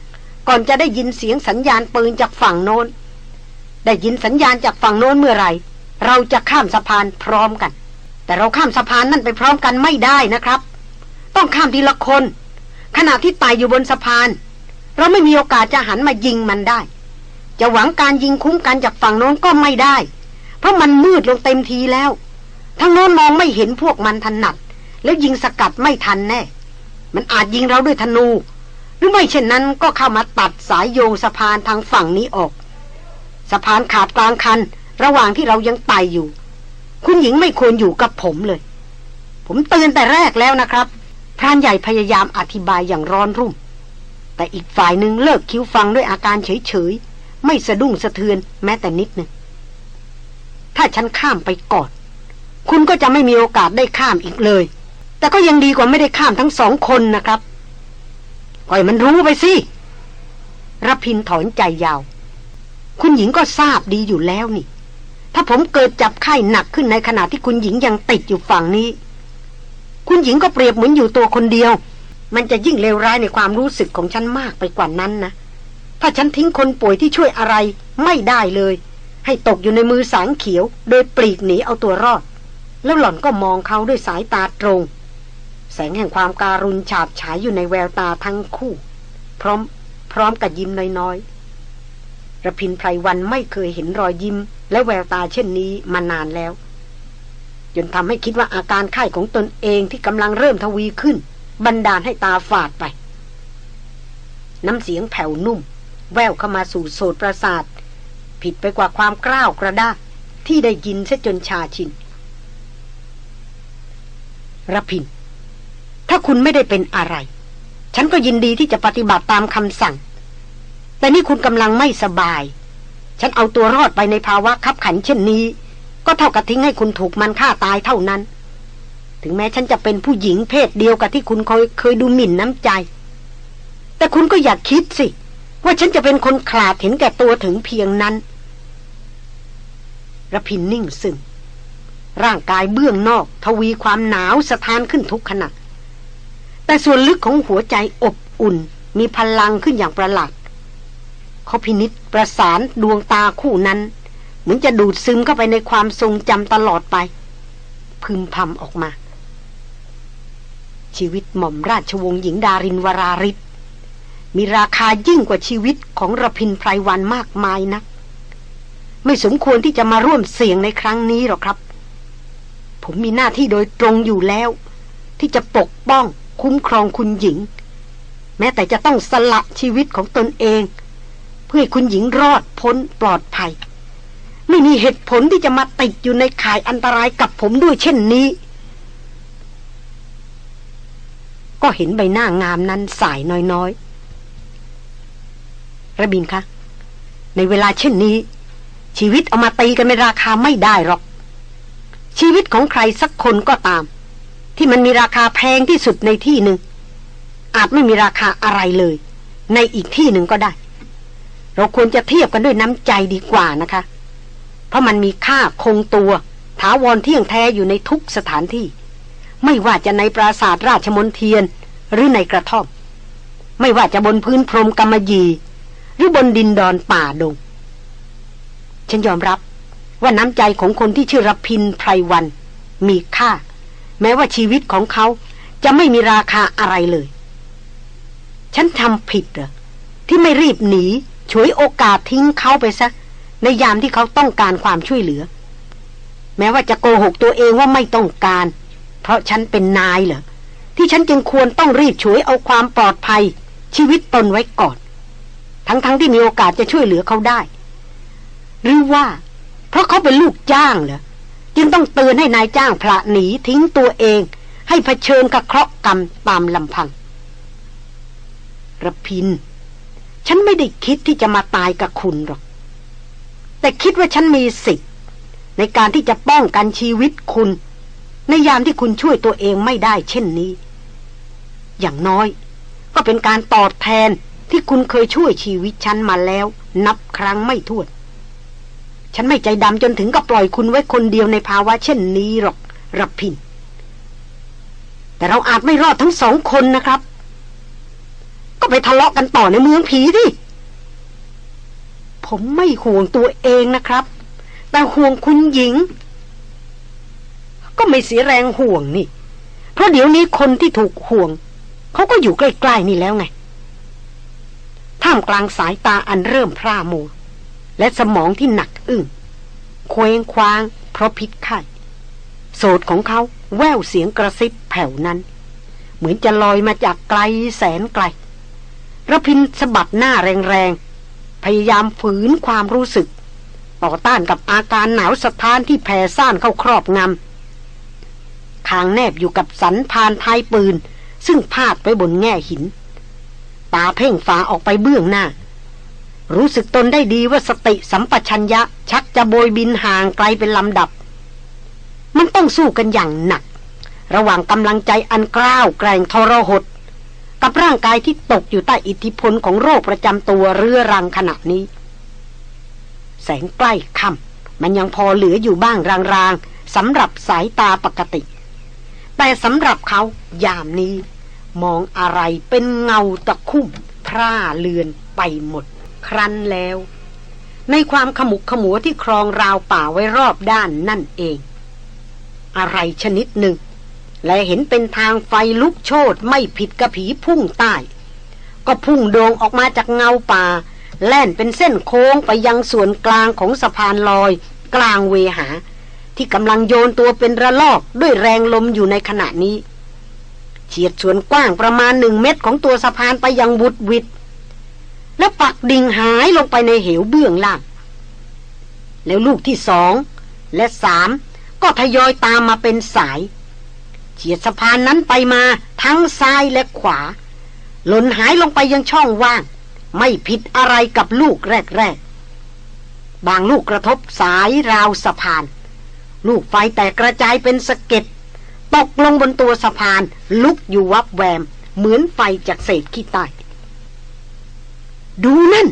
ก่อนจะได้ยินเสียงสัญญาณปืนจากฝั่งโน้น ได้ยินสัญญาณจากฝั่งโน้นเมื่อไหร่ เราจะข้ามสะพานพร้อมกัน แต่เราข้ามสะพานนั่นไปพร้อมกันไม่ได้นะครับ ต้องข้ามทีละคน ขณะที่ไต่อยู่บนสะพาน เราไม่มีโอกาสจะหันมายิงมันได้ จะหวังการยิงคุ้มกันจากฝั่งโน้นก็ไม่ได้ เพราะมันมืดลงเต็มทีแล้วทั้งโน้นมองไม่เห็นพวกมันถนัด แล้วยิงสกัดไม่ทันแน่ มันอาจยิงเราด้วยธนู หรือไม่เช่นนั้นก็เข้ามาตัดสายโยงสะพานทางฝั่งนี้ออก สะพานขาดกลางคัน ระหว่างที่เรายังไต่อยู่ คุณหญิงไม่ควรอยู่กับผมเลย ผมเตือนแต่แรกแล้วนะครับพรานใหญ่พยายามอธิบายอย่างร้อนรุ่ม แต่อีกฝ่ายหนึ่งเลิกคิ้วฟังด้วยอาการเฉยๆ ไม่สะดุ้งสะเทือนแม้แต่นิดหนึ่ง ถ้าฉันข้ามไปก่อน คุณก็จะไม่มีโอกาสได้ข้ามอีกเลย แต่ก็ยังดีกว่าไม่ได้ข้ามทั้งสองคนนะครับก่อยมันรู้ไปสิรพินถอนใจยาว คุณหญิงก็ทราบดีอยู่แล้วนี่ ถ้าผมเกิดจับไข้หนักขึ้นในขณะที่คุณหญิงยังติดอยู่ฝั่งนี้ คุณหญิงก็เปรียบเหมือนอยู่ตัวคนเดียว มันจะยิ่งเลวร้ายในความรู้สึกของฉันมากไปกว่านั้นนะ ถ้าฉันทิ้งคนป่วยที่ช่วยอะไรไม่ได้เลย ให้ตกอยู่ในมือสางเขียว โดยปลีกหนีเอาตัวรอด แล้วหล่อนก็มองเขาด้วยสายตาตรง แสงแห่งความการุณฉาบฉายอยู่ในแววตาทั้งคู่ พร้อมพร้อมกับยิ้มน้อยๆระพินไพรวันไม่เคยเห็นรอยยิ้ม และแววตาเช่นนี้มานานแล้ว จนทำให้คิดว่าอาการไข้ของตนเองที่กำลังเริ่มทวีขึ้น บันดาลให้ตาฝาดไป น้ำเสียงแผ่วนุ่ม แววเข้ามาสู่โสดประสาท ผิดไปกว่าความกล้าวกระด้าที่ได้ยินซะจนชาชินรพิน ถ้าคุณไม่ได้เป็นอะไร ฉันก็ยินดีที่จะปฏิบัติตามคำสั่ง แต่นี่คุณกำลังไม่สบาย ฉันเอาตัวรอดไปในภาวะขับขันเช่นนี้ ก็เท่ากับทิ้งให้คุณถูกมันฆ่าตายเท่านั้น ถึงแม้ฉันจะเป็นผู้หญิงเพศเดียวกับที่คุณเคยเคยดูหมิ่นน้ำใจ แต่คุณก็อยากคิดสิ ว่าฉันจะเป็นคนขลาดเห็นแก่ตัวถึงเพียงนั้นระพินนิ่งซึมร่างกายเบื้องนอก ทวีความหนาวสะท้านขึ้นทุกขณะ แต่ส่วนลึกของหัวใจอบอุ่น มีพลังขึ้นอย่างประหลาดเขาพินิษประสานดวงตาคู่นั้น เหมือนจะดูดซึมเข้าไปในความทรงจำตลอดไป พึมพำออกมา ชีวิตหม่อมราชวงศ์หญิงดารินวราริศมีราคายิ่งกว่าชีวิตของระพินไพรวันมากมายนะัก ไม่สมควรที่จะมาร่วมเสี่ยงในครั้งนี้หรอกครับ ผมมีหน้าที่โดยตรงอยู่แล้ว ที่จะปกป้อง คุ้มครองคุณหญิง แม้แต่จะต้องสละชีวิตของตนเอง เพื่อคุณหญิงรอดพ้นปลอดภัย ไม่มีเหตุผลที่จะมาติดอยู่ในข่ายอันตรายกับผมด้วยเช่นนี้ ก็เห็นใบหน้างามนั้นสายน้อยๆระบินคะ ในเวลาเช่นนี้ ชีวิตเอามาตีกันในราคาไม่ได้หรอกชีวิตของใครสักคนก็ตาม ที่มันมีราคาแพงที่สุดในที่หนึ่ง อาจไม่มีราคาอะไรเลย ในอีกที่หนึ่งก็ได้ เราควรจะเทียบกันด้วยน้ำใจดีกว่านะคะ เพราะมันมีค่าคงตัว ถาวรเที่ยงแท้อยู่ในทุกสถานที่ ไม่ว่าจะในปราสาทราชมนเทียนหรือในกระท่อม ไม่ว่าจะบนพื้นพรมกำมะยี หรือบนดินดอนป่าดง ฉันยอมรับว่าน้ำใจของคนที่ชื่อรพินไพรวัน มีค่า แม้ว่าชีวิตของเขาจะไม่มีราคาอะไรเลย ฉันทำผิดเหรอที่ไม่รีบหนีฉวยโอกาสทิ้งเขาไปซะ ในยามที่เขาต้องการความช่วยเหลือ แม้ว่าจะโกหกตัวเองว่าไม่ต้องการ เพราะฉันเป็นนายเหรอที่ฉันจึงควรต้องรีบฉวยเอาความปลอดภัย ชีวิตตนไว้ก่อน ทั้งๆทที่มีโอกาสจะช่วยเหลือเขาได้ หรือว่า เพราะเขาเป็นลูกจ้างเหรอ จึงต้องเตือนให้นายจ้างพระหนีทิ้งตัวเอง ให้เผชิญกับเคราะห์กรรมตามลำพังระพิน ฉันไม่ได้คิดที่จะมาตายกับคุณหรอก แต่คิดว่าฉันมีสิทธิ์ ในการที่จะป้องกันชีวิตคุณ ในยามที่คุณช่วยตัวเองไม่ได้เช่นนี้ อย่างน้อย ก็เป็นการตอบแทนที่คุณเคยช่วยชีวิตฉันมาแล้ว นับครั้งไม่ถ้วน ฉันไม่ใจดำจนถึงกับปล่อยคุณไว้คนเดียวในภาวะเช่นนี้หรอกรับพิน แต่เราอาจไม่รอดทั้งสองคนนะครับ ก็ไปทะเลาะกันต่อในเมืองผีดิผมไม่ห่วงตัวเองนะครับ แต่ห่วงคุณหญิง ก็ไม่เสียแรงห่วงนี่ เพราะเดี๋ยวนี้คนที่ถูกห่วง เขาก็อยู่ใกล้ๆนี่แล้วไง ท่ามกลางสายตาอันเริ่มพร่ามัว และสมองที่หนักอึ้งเคว้งคว้าง เพราะพิษไข้โสดของเขาแววเสียงกระซิบแผ่วนั้น เหมือนจะลอยมาจากไกลแสนไกลระพินสะบัดหน้าแรงๆ พยายามฝืนความรู้สึก ต่อต้านกับอาการหนาวสะท้านที่แผ่ซ่านเข้าครอบงำคางแนบอยู่กับสันพานท้ายปืน ซึ่งพาดไปบนแง่หิน ตาเพ่งฟ้าออกไปเบื้องหน้า รู้สึกตนได้ดีว่าสติสัมปชัญญะ ชักจะโบยบินห่างไกลเป็นลำดับ มันต้องสู้กันอย่างหนัก ระหว่างกำลังใจอันกล้าวแกร่งทรหด กับร่างกายที่ตกอยู่ใต้อิทธิพลของโรคประจำตัวเรื้อรังขณะนี้ แสงใกล้ค่ำมันยังพอเหลืออยู่บ้างรางๆสำหรับสายตาปกติ แต่สำหรับเขายามนี้ มองอะไรเป็นเงาตะคุ่มพร่าเลือนไปหมด ครั้นแล้ว ในความขมุกขมัวที่ครองราวป่าไว้รอบด้านนั่นเอง อะไรชนิดหนึ่ง และเห็นเป็นทางไฟลุกโชนไม่ผิดกระผีพุ่งใต้ ก็พุ่งโดงออกมาจากเงาป่า แล่นเป็นเส้นโค้งไปยังส่วนกลางของสะพานลอย กลางเวหา ที่กำลังโยนตัวเป็นระลอกด้วยแรงลมอยู่ในขณะนี้เฉียดส่วนกว้างประมาณหนึ่งเมตรของตัวสะพานไปยังบุดวิด แล้วปักดิ่งหายลงไปในเหวเบื้องล่าง แล้วลูกที่สองและสามก็ทยอยตามมาเป็นสาย เฉียดสะพานนั้นไปมาทั้งซ้ายและขวา หล่นหายลงไปยังช่องว่าง ไม่ผิดอะไรกับลูกแรกๆ บางลูกกระทบสายราวสะพาน ลูกไฟแต่กระจายเป็นสะเก็ดตกลงบนตัวสะพานลุกอยู่วับแวม เหมือนไฟจากเศษขี้ใต้ ดูนั่น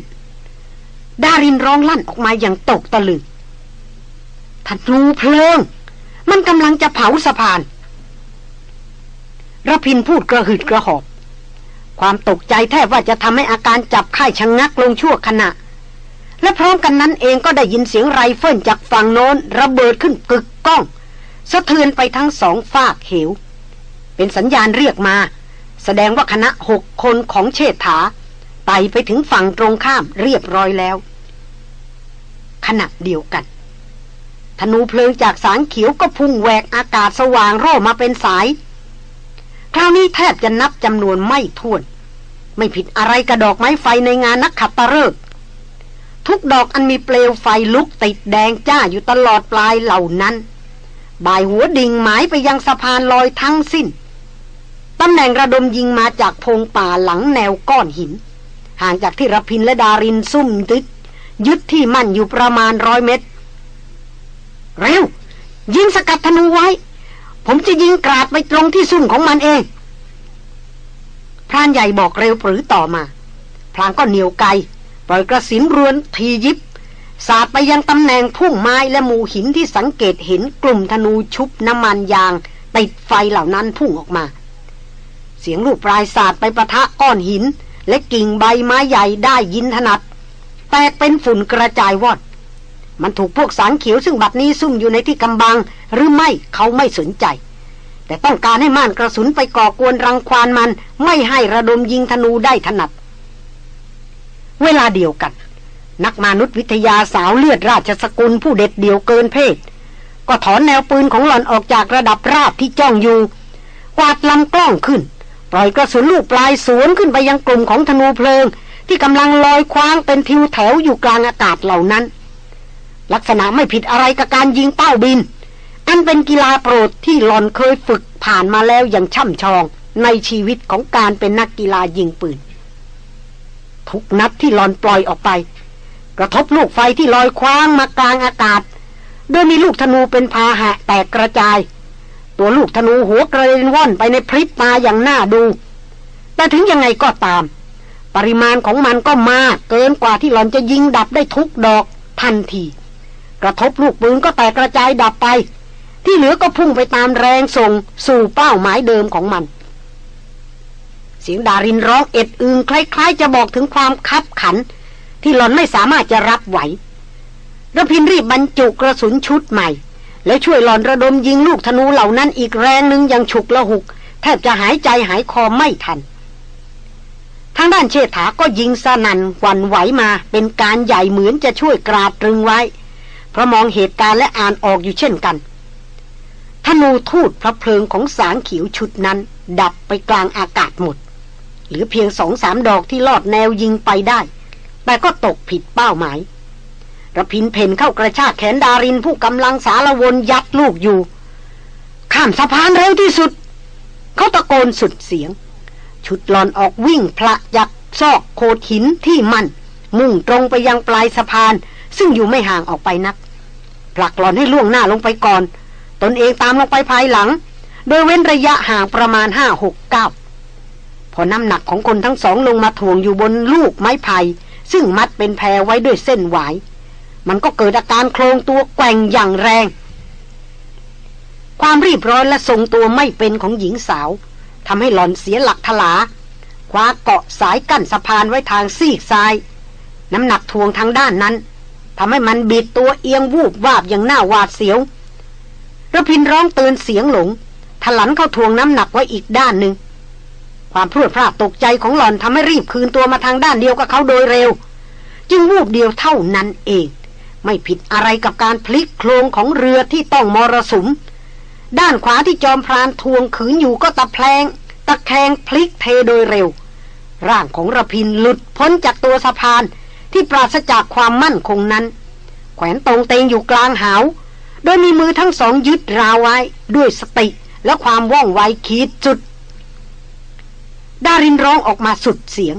ดารินร้องลั่นออกมาอย่างตกตะลึงธนูเพลิง มันกำลังจะเผาสะพานระพินพูดกระหืดกระหอบ ความตกใจแทบว่าจะทำให้อาการจับไข้ชะงงักลงชั่วขณะ และพร้อมกันนั้นเองก็ได้ยินเสียงไรเฟิลจากฝั่งโน้นระเบิดขึ้นกึกก้อง สะเทือนไปทั้งสองฝากเหว เป็นสัญญาณเรียกมา แสดงว่าคณะหกคนของเชษฐา ไต่ไปถึงฝั่งตรงข้ามเรียบร้อยแล้ว ขณะเดียวกัน ธนูเพลิงจากสางเขียวก็พุ่งแหวกอากาศสว่างร่มาเป็นสาย คราวนี้แทบจะนับจำนวนไม่ถ้วน ไม่ผิดอะไรกระดอกไม้ไฟในงานนักขัตฤกษ์ทุกดอกอันมีเปลวไฟลุกติดแดงจ้าอยู่ตลอดปลายเหล่านั้น บ่ายหัวดิ่งหมายไปยังสะพานลอยทั้งสิ้น ตำแหน่งระดมยิงมาจากพงป่าหลังแนวก้อนหิน ห่างจากที่รพินและดารินซุ่มตึดยึดที่มั่นอยู่ประมาณร้อยเมตร เร็ว ยิงสกัดธนูไว้ ผมจะยิงกราดไปตรงที่ซุ่มของมันเอง พรานใหญ่บอกเร็วปรือต่อมาพลางก็เหนียวไกปล่อยกระสินรวนทียิบ สาดไปยังตำแหน่งพุ่มไม้และหมู่หินที่สังเกตเห็นกลุ่มธนูชุบน้ำมันยางติดไฟเหล่านั้นพุ่งออกมา เสียงลูกปลายสาดไปประทะก้อนหิน และกิ่งใบไม้ใหญ่ได้ยินถนัด แตกเป็นฝุ่นกระจายวอด มันถูกพวกสางเขียวซึ่งบัดนี้ซุ่มอยู่ในที่กำบัง หรือไม่เขาไม่สนใจ แต่ต้องการให้ม่านกระสุนไปก่อกวนรังควานมัน ไม่ให้ระดมยิงธนูได้ถนัด เวลาเดียวกัน นักมนุษยวิทยาสาวเลือดราชสกุลผู้เด็ดเดี่ยวเกินเพศ ก็ถอนแนวปืนของหล่อนออกจากระดับราบที่จ้องอยู่ กวาดลำกล้องขึ้น ปล่อยกระสุนลูกปลายสวนขึ้นไปยังกลุ่มของธนูเพลิง ที่กำลังลอยคว้างเป็นทิวแถวอยู่กลางอากาศเหล่านั้น ลักษณะไม่ผิดอะไรกับการยิงเป้าบิน อันเป็นกีฬาโปรดที่หลอนเคยฝึกผ่านมาแล้วอย่างช่ำชองในชีวิตของการเป็นนักกีฬายิงปืน ทุกนัดที่หลอนปล่อยออกไป กระทบลูกไฟที่ลอยคว้างมากลางอากาศโดยมีลูกธนูเป็นพาหะแตกกระจาย ตัวลูกธนูหัวกระเด็นว่อนไปในพริบตาอย่างน่าดู แต่ถึงยังไงก็ตาม ปริมาณของมันก็มากเกินกว่าที่หลอนจะยิงดับได้ทุกดอกทันที กระทบลูกปืนก็แตกกระจายดับไป ที่เหลือก็พุ่งไปตามแรงส่งสู่เป้าหมายเดิมของมัน เสียงดารินร้องเอ็ดอึงคล้ายๆ จะบอกถึงความคับขัน ที่หลอนไม่สามารถจะรับไหวระพินรีบบรรจุกระสุนชุดใหม่ แล้วช่วยหลอนระดมยิงลูกธนูเหล่านั้นอีกแรงหนึ่งยังฉุกละหุก แทบจะหายใจหายคอไม่ทัน ทางด้านเชษฐาก็ยิงสนันวันไหวมาเป็นการใหญ่เหมือนจะช่วยกราดตรึงไว้ เพราะมองเหตุการณ์และอ่านออกอยู่เช่นกันธนูทูตพระเพลิงของสางเขียวชุดนั้น ดับไปกลางอากาศหมด หรือเพียงสองสามดอกที่ลอดแนวยิงไปได้ แต่ก็ตกผิดเป้าหมาย ระพินเพนเข้ากระชากแขนดารินผู้กำลังสารวนยัดลูกอยู่ ข้ามสะพานเร็วที่สุด เขาตะโกนสุดเสียง ชุดหลอนออกวิ่งพละยักซอกโคดหินที่มัน มุ่งตรงไปยังปลายสะพาน ซึ่งอยู่ไม่ห่างออกไปนัก ผลักหลอนให้ล่วงหน้าลงไปก่อน ตนเองตามลงไปภายหลัง โดยเว้นระยะห่างประมาณห้าหกเก้าพอน้ำหนักของคนทั้งสองลงมาถ่วงอยู่บนลูกไม้ไผ่ซึ่งมัดเป็นแพรไว้ด้วยเส้นหวาย มันก็เกิดอาการโครงตัวแกว่งอย่างแรง ความรีบร้อนและทรงตัวไม่เป็นของหญิงสาวทำให้หลอนเสียหลักทลา คว้าเกาะสายกั้นสะพานไว้ทางซีกซ้าย น้ำหนักทวงทางด้านนั้นทำให้มันบิดตัวเอียงวูบวาบอย่างหน้าหวาดเสียวระพินร้องเตือนเสียงหลงถลันเข้าทวงน้ำหนักไว้อีกด้านหนึ่ง ความพรวดพลาดตกใจของหล่อนทำให้รีบคืนตัวมาทางด้านเดียวกับเขาโดยเร็ว จึงวูบเดียวเท่านั้นเอง ไม่ผิดอะไรกับการพลิกโคลงของเรือที่ต้องมรสุม ด้านขวาที่จอมพรานทวงขืนอยู่ก็ตะแพลง ตะแคงพลิกเทโดยเร็ว ร่างของระพินหลุดพ้นจากตัวสะพานที่ปราศจากความมั่นคงนั้น แขวนตรงเตงอยู่กลางหาว โดยมีมือทั้งสองยึดราวไว้ด้วยสติและความว่องไวขีดจุด ดารินร้องออกมาสุดเสียง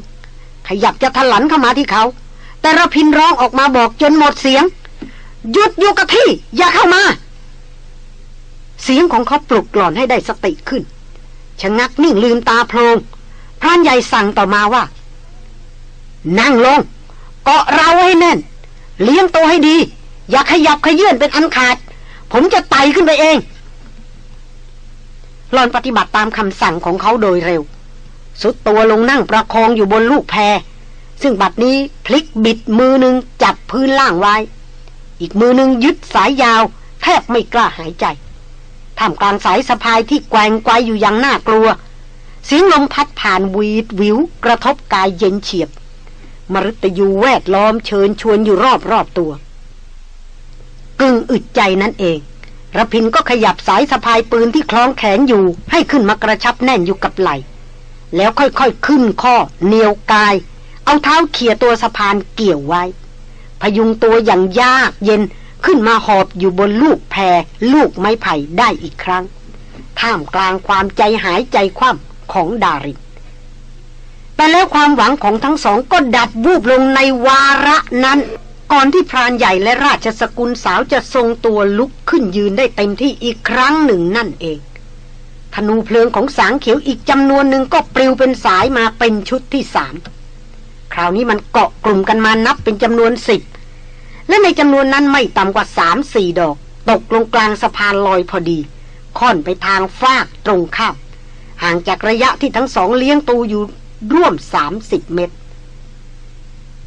ขยับจะทะลันเข้ามาที่เขา แต่ระพินร้องออกมาบอกจนหมดเสียง หยุดอยู่กับที่ อย่าเข้ามา เสียงของเขาปลุกกล่อนให้ได้สติขึ้นชะงักนิ่งลืมตาโพลงพรานใหญ่สั่งต่อมาว่า นั่งลง เกาะเราให้แน่น เลี้ยงตัวให้ดี อย่าขยับขยื่นเป็นอันขาด ผมจะไต่ขึ้นไปเองหลอนปฏิบัติตามคำสั่งของเขาโดยเร็ว สุดตัวลงนั่งประคองอยู่บนลูกแพ ซึ่งบัดนี้พลิกบิดมือหนึ่งจับพื้นล่างไว้ อีกมือหนึ่งยึดสายยาวแทบไม่กล้าหายใจท่ามกลางสายสะพายที่แกว่งไกวอยู่อย่างน่ากลัว เสียงลมพัดผ่านวีดวิวกระทบกายเย็นเฉียบ มฤตยูแวดล้อมเชิญชวนอยู่รอบรอบตัว กึ่งอึดใจนั่นเองระพินก็ขยับสายสะพายปืนที่คล้องแขนอยู่ ให้ขึ้นมากระชับแน่นอยู่กับไหล แล้วค่อยๆขึ้นข้อ เนียวกาย เอาเท้าเขี่ยตัวสะพานเกี่ยวไว้ พยุงตัวอย่างยากเย็นขึ้นมาหอบอยู่บนลูกแพรลูกไม้ไผ่ได้อีกครั้ง ท่ามกลางความใจหายใจคว่ำของดารินแต่แล้วความหวังของทั้งสองก็ดับวูบลงในวาระนั้น ก่อนที่พรานใหญ่และราชสกุลสาวจะทรงตัวลุกขึ้นยืนได้เต็มที่อีกครั้งหนึ่งนั่นเอง ธนูเพลิงของสางเขียวอีกจำนวนหนึ่งก็ปลิวเป็นสายมาเป็นชุดที่สาม คราวนี้มันเกาะกลุ่มกันมานับเป็นจำนวนสิบและในจำนวนนั้นไม่ต่ำกว่าสามสี่ดอก ตกลงกลางสะพานลอยพอดี ค่อนไปทางฟากตรงข้ามห่างจากระยะที่ทั้งสองเลี้ยงตูอยู่ร่วมสามสิบเมตร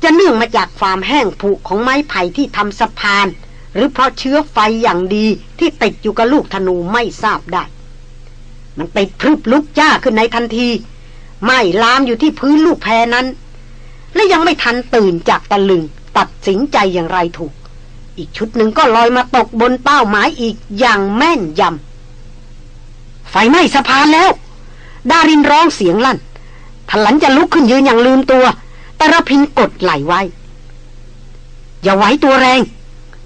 จะเนื่องมาจากความแห้งผุของไม้ไผ่ที่ทำสะพาน หรือเพราะเชื้อไฟอย่างดีที่ติดอยู่กับลูกธนูไม่ทราบได้ มันติดพรึบลุกจ้าขึ้นในทันทีไหม้ลามอยู่ที่พื้นลูกแพนั้น และยังไม่ทันตื่นจากตะลึง ตัดสินใจอย่างไรถูก อีกชุดหนึ่งก็ลอยมาตกบนเป้าหมายอีกอย่างแม่นยำไฟไหม้สะพานแล้ว ดารินร้องเสียงลั่นทันหลันจะลุกขึ้นยืนอย่างลืมตัว แต่ระพินกดไหลไว้ อย่าไว้ตัวแรง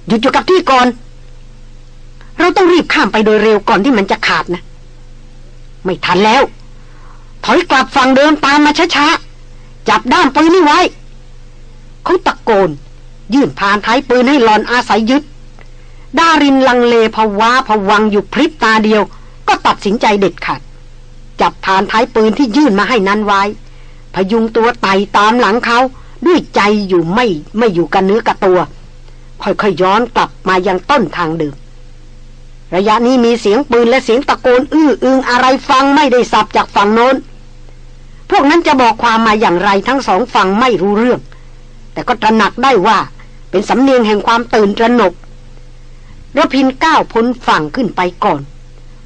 หยุดอยู่กับที่ก่อน เราต้องรีบข้ามไปโดยเร็วก่อนที่มันจะขาดนะ ไม่ทันแล้ว ถอยกลับฝั่งเดิมตามมาช้าๆ จับด้ามปืนนี่ไว้ เขาตะโกน ยื่นผ่านท้ายปืนให้หลอนอาศัยยึด ดารินลังเลภาวะผวังอยู่พริบตาเดียว ก็ตัดสินใจเด็ดขาด จับผ่านท้ายปืนที่ยื่นมาให้นั้นไว้ พยุงตัวไต่ตามหลังเขาด้วยใจอยู่ไม่ไม่อยู่กันเนื้อกับตัว ค่อยๆย้อนกลับมายังต้นทางเดิมระยะนี้มีเสียงปืนและเสียงตะโกนอื้ออึงอะไรฟังไม่ได้สับจากฝั่งโน้น พวกนั้นจะบอกความมาอย่างไรทั้งสองฝั่งไม่รู้เรื่อง แต่ก็ตระหนักได้ว่าเป็นสำเนียงแห่งความตื่นตระหนกระพินก้าวพ้นฝั่งขึ้นไปก่อน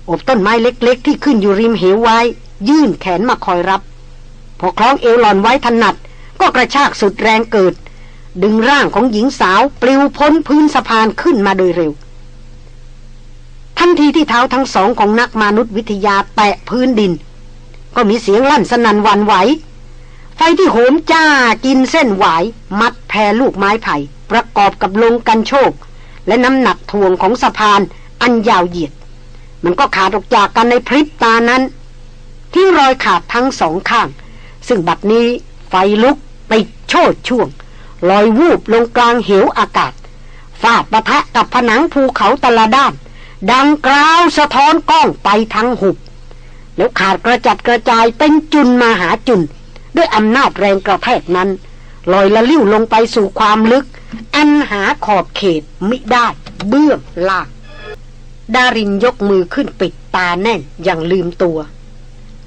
อบต้นไม้เล็กๆ ที่ขึ้นอยู่ริมเหวไว้ ยื่นแขนมาคอยรับ พอคล้องเอวหลอนไว้ถนัด ก็กระชากสุดแรงเกิด ดึงร่างของหญิงสาวปลิวพ้นพื้นสะพานขึ้นมาโดยเร็ว ทันทีที่เท้าทั้งสองของนักมนุษยวิทยาแตะพื้นดิน ก็มีเสียงลั่นสนั่นวันไหว ไฟที่โหมจ้ากินเส้นหวาย มัดแพรลูกไม้ไผ่ ประกอบกับลงกันโชก และน้ำหนักทวงของสะพานอันยาวเหยียด มันก็ขาดออกจากกันในพริบตานั้นที่รอยขาดทั้งสองข้าง ซึ่งบัดนี้ไฟลุกติดโชดช่วง ลอยวูบลงกลางเหวอากาศ ฟาดปะทะกับผนังภูเขาตะละด้าน ดังกราวสะท้อนก้องไปทั้งหุบ แล้วขาดกระจัดกระจายเป็นจุนมาหาจุน ด้วยอำนาจแรงกระแทกนั้น ลอยละลิ้วลงไปสู่ความลึก อันหาขอบเขตมิได้เบื้องล่างดารินยกมือขึ้นปิดตาแน่นอย่างลืมตัว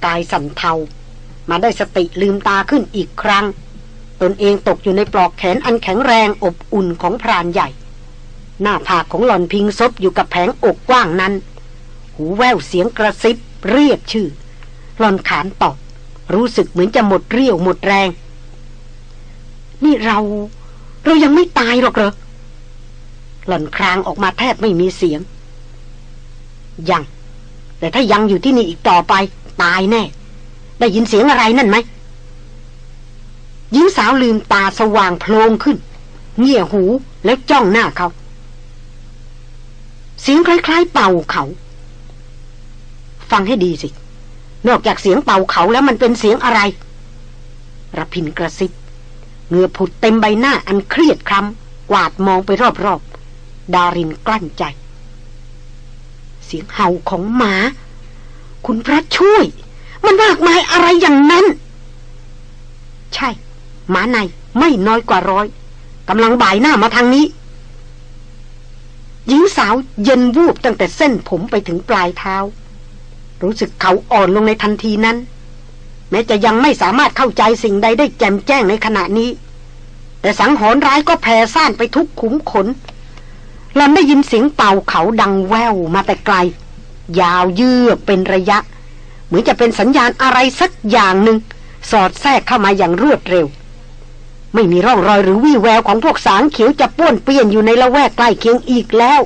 กายสั่นเทา มาได้สติลืมตาขึ้นอีกครั้ง ตนเองตกอยู่ในปลอกแขนอันแข็งแรงอบอุ่นของพรานใหญ่ หน้าผากของหล่อนพิงซบอยู่กับแผงอกกว้างนั้น หูแววเสียงกระซิบ เรียกชื่อหลอนขานตอบ รู้สึกเหมือนจะหมดเรี่ยวหมดแรง นี่เราเรายังไม่ตายหรอกเหรอหล่อนครางออกมาแทบไม่มีเสียง ยัง แต่ถ้ายังอยู่ที่นี่อีกต่อไป ตายแน่ ได้ยินเสียงอะไรนั่นไหมหญิงสาวลืมตาสว่างโพลงขึ้น เงี่ยหูแล้วจ้องหน้าเขา เสียงคล้าย ๆ เป่าเขา ฟังให้ดีสิ นอกจากเสียงเป่าเขาแล้วมันเป็นเสียงอะไรรพินกระซิบเหงื่อผุดเต็มใบหน้าอันเครียดคล้ำกวาดมองไปรอบๆ ดารินกลั้นใจ เสียงเห่าของหมา คุณพระช่วย มันมากมายอะไรอย่างนั้น ใช่ หมาในไม่น้อยกว่าร้อยกำลังบ่ายหน้ามาทางนี้ หญิงสาวเย็นวูบตั้งแต่เส้นผมไปถึงปลายเท้า รู้สึกเขาอ่อนลงในทันทีนั้น แม้จะยังไม่สามารถเข้าใจสิ่งใดได้แจ่มแจ้งในขณะนี้ แต่สังหรณ์ร้ายก็แผ่ซ่านไปทุกขุมขนหลอนได้ยินเสียงเป่าเขาดังแววมาแต่ไกล ยาวเยือกเป็นระยะ เหมือนจะเป็นสัญญาณอะไรสักอย่างหนึ่งสอดแทรกเข้ามาอย่างรวดเร็ว ไม่มีร่องรอยหรือวี่แววของพวกสางเขียวจะป้วนเปี้ยนอยู่ในละแวกใกล้เคียงอีกแล้ว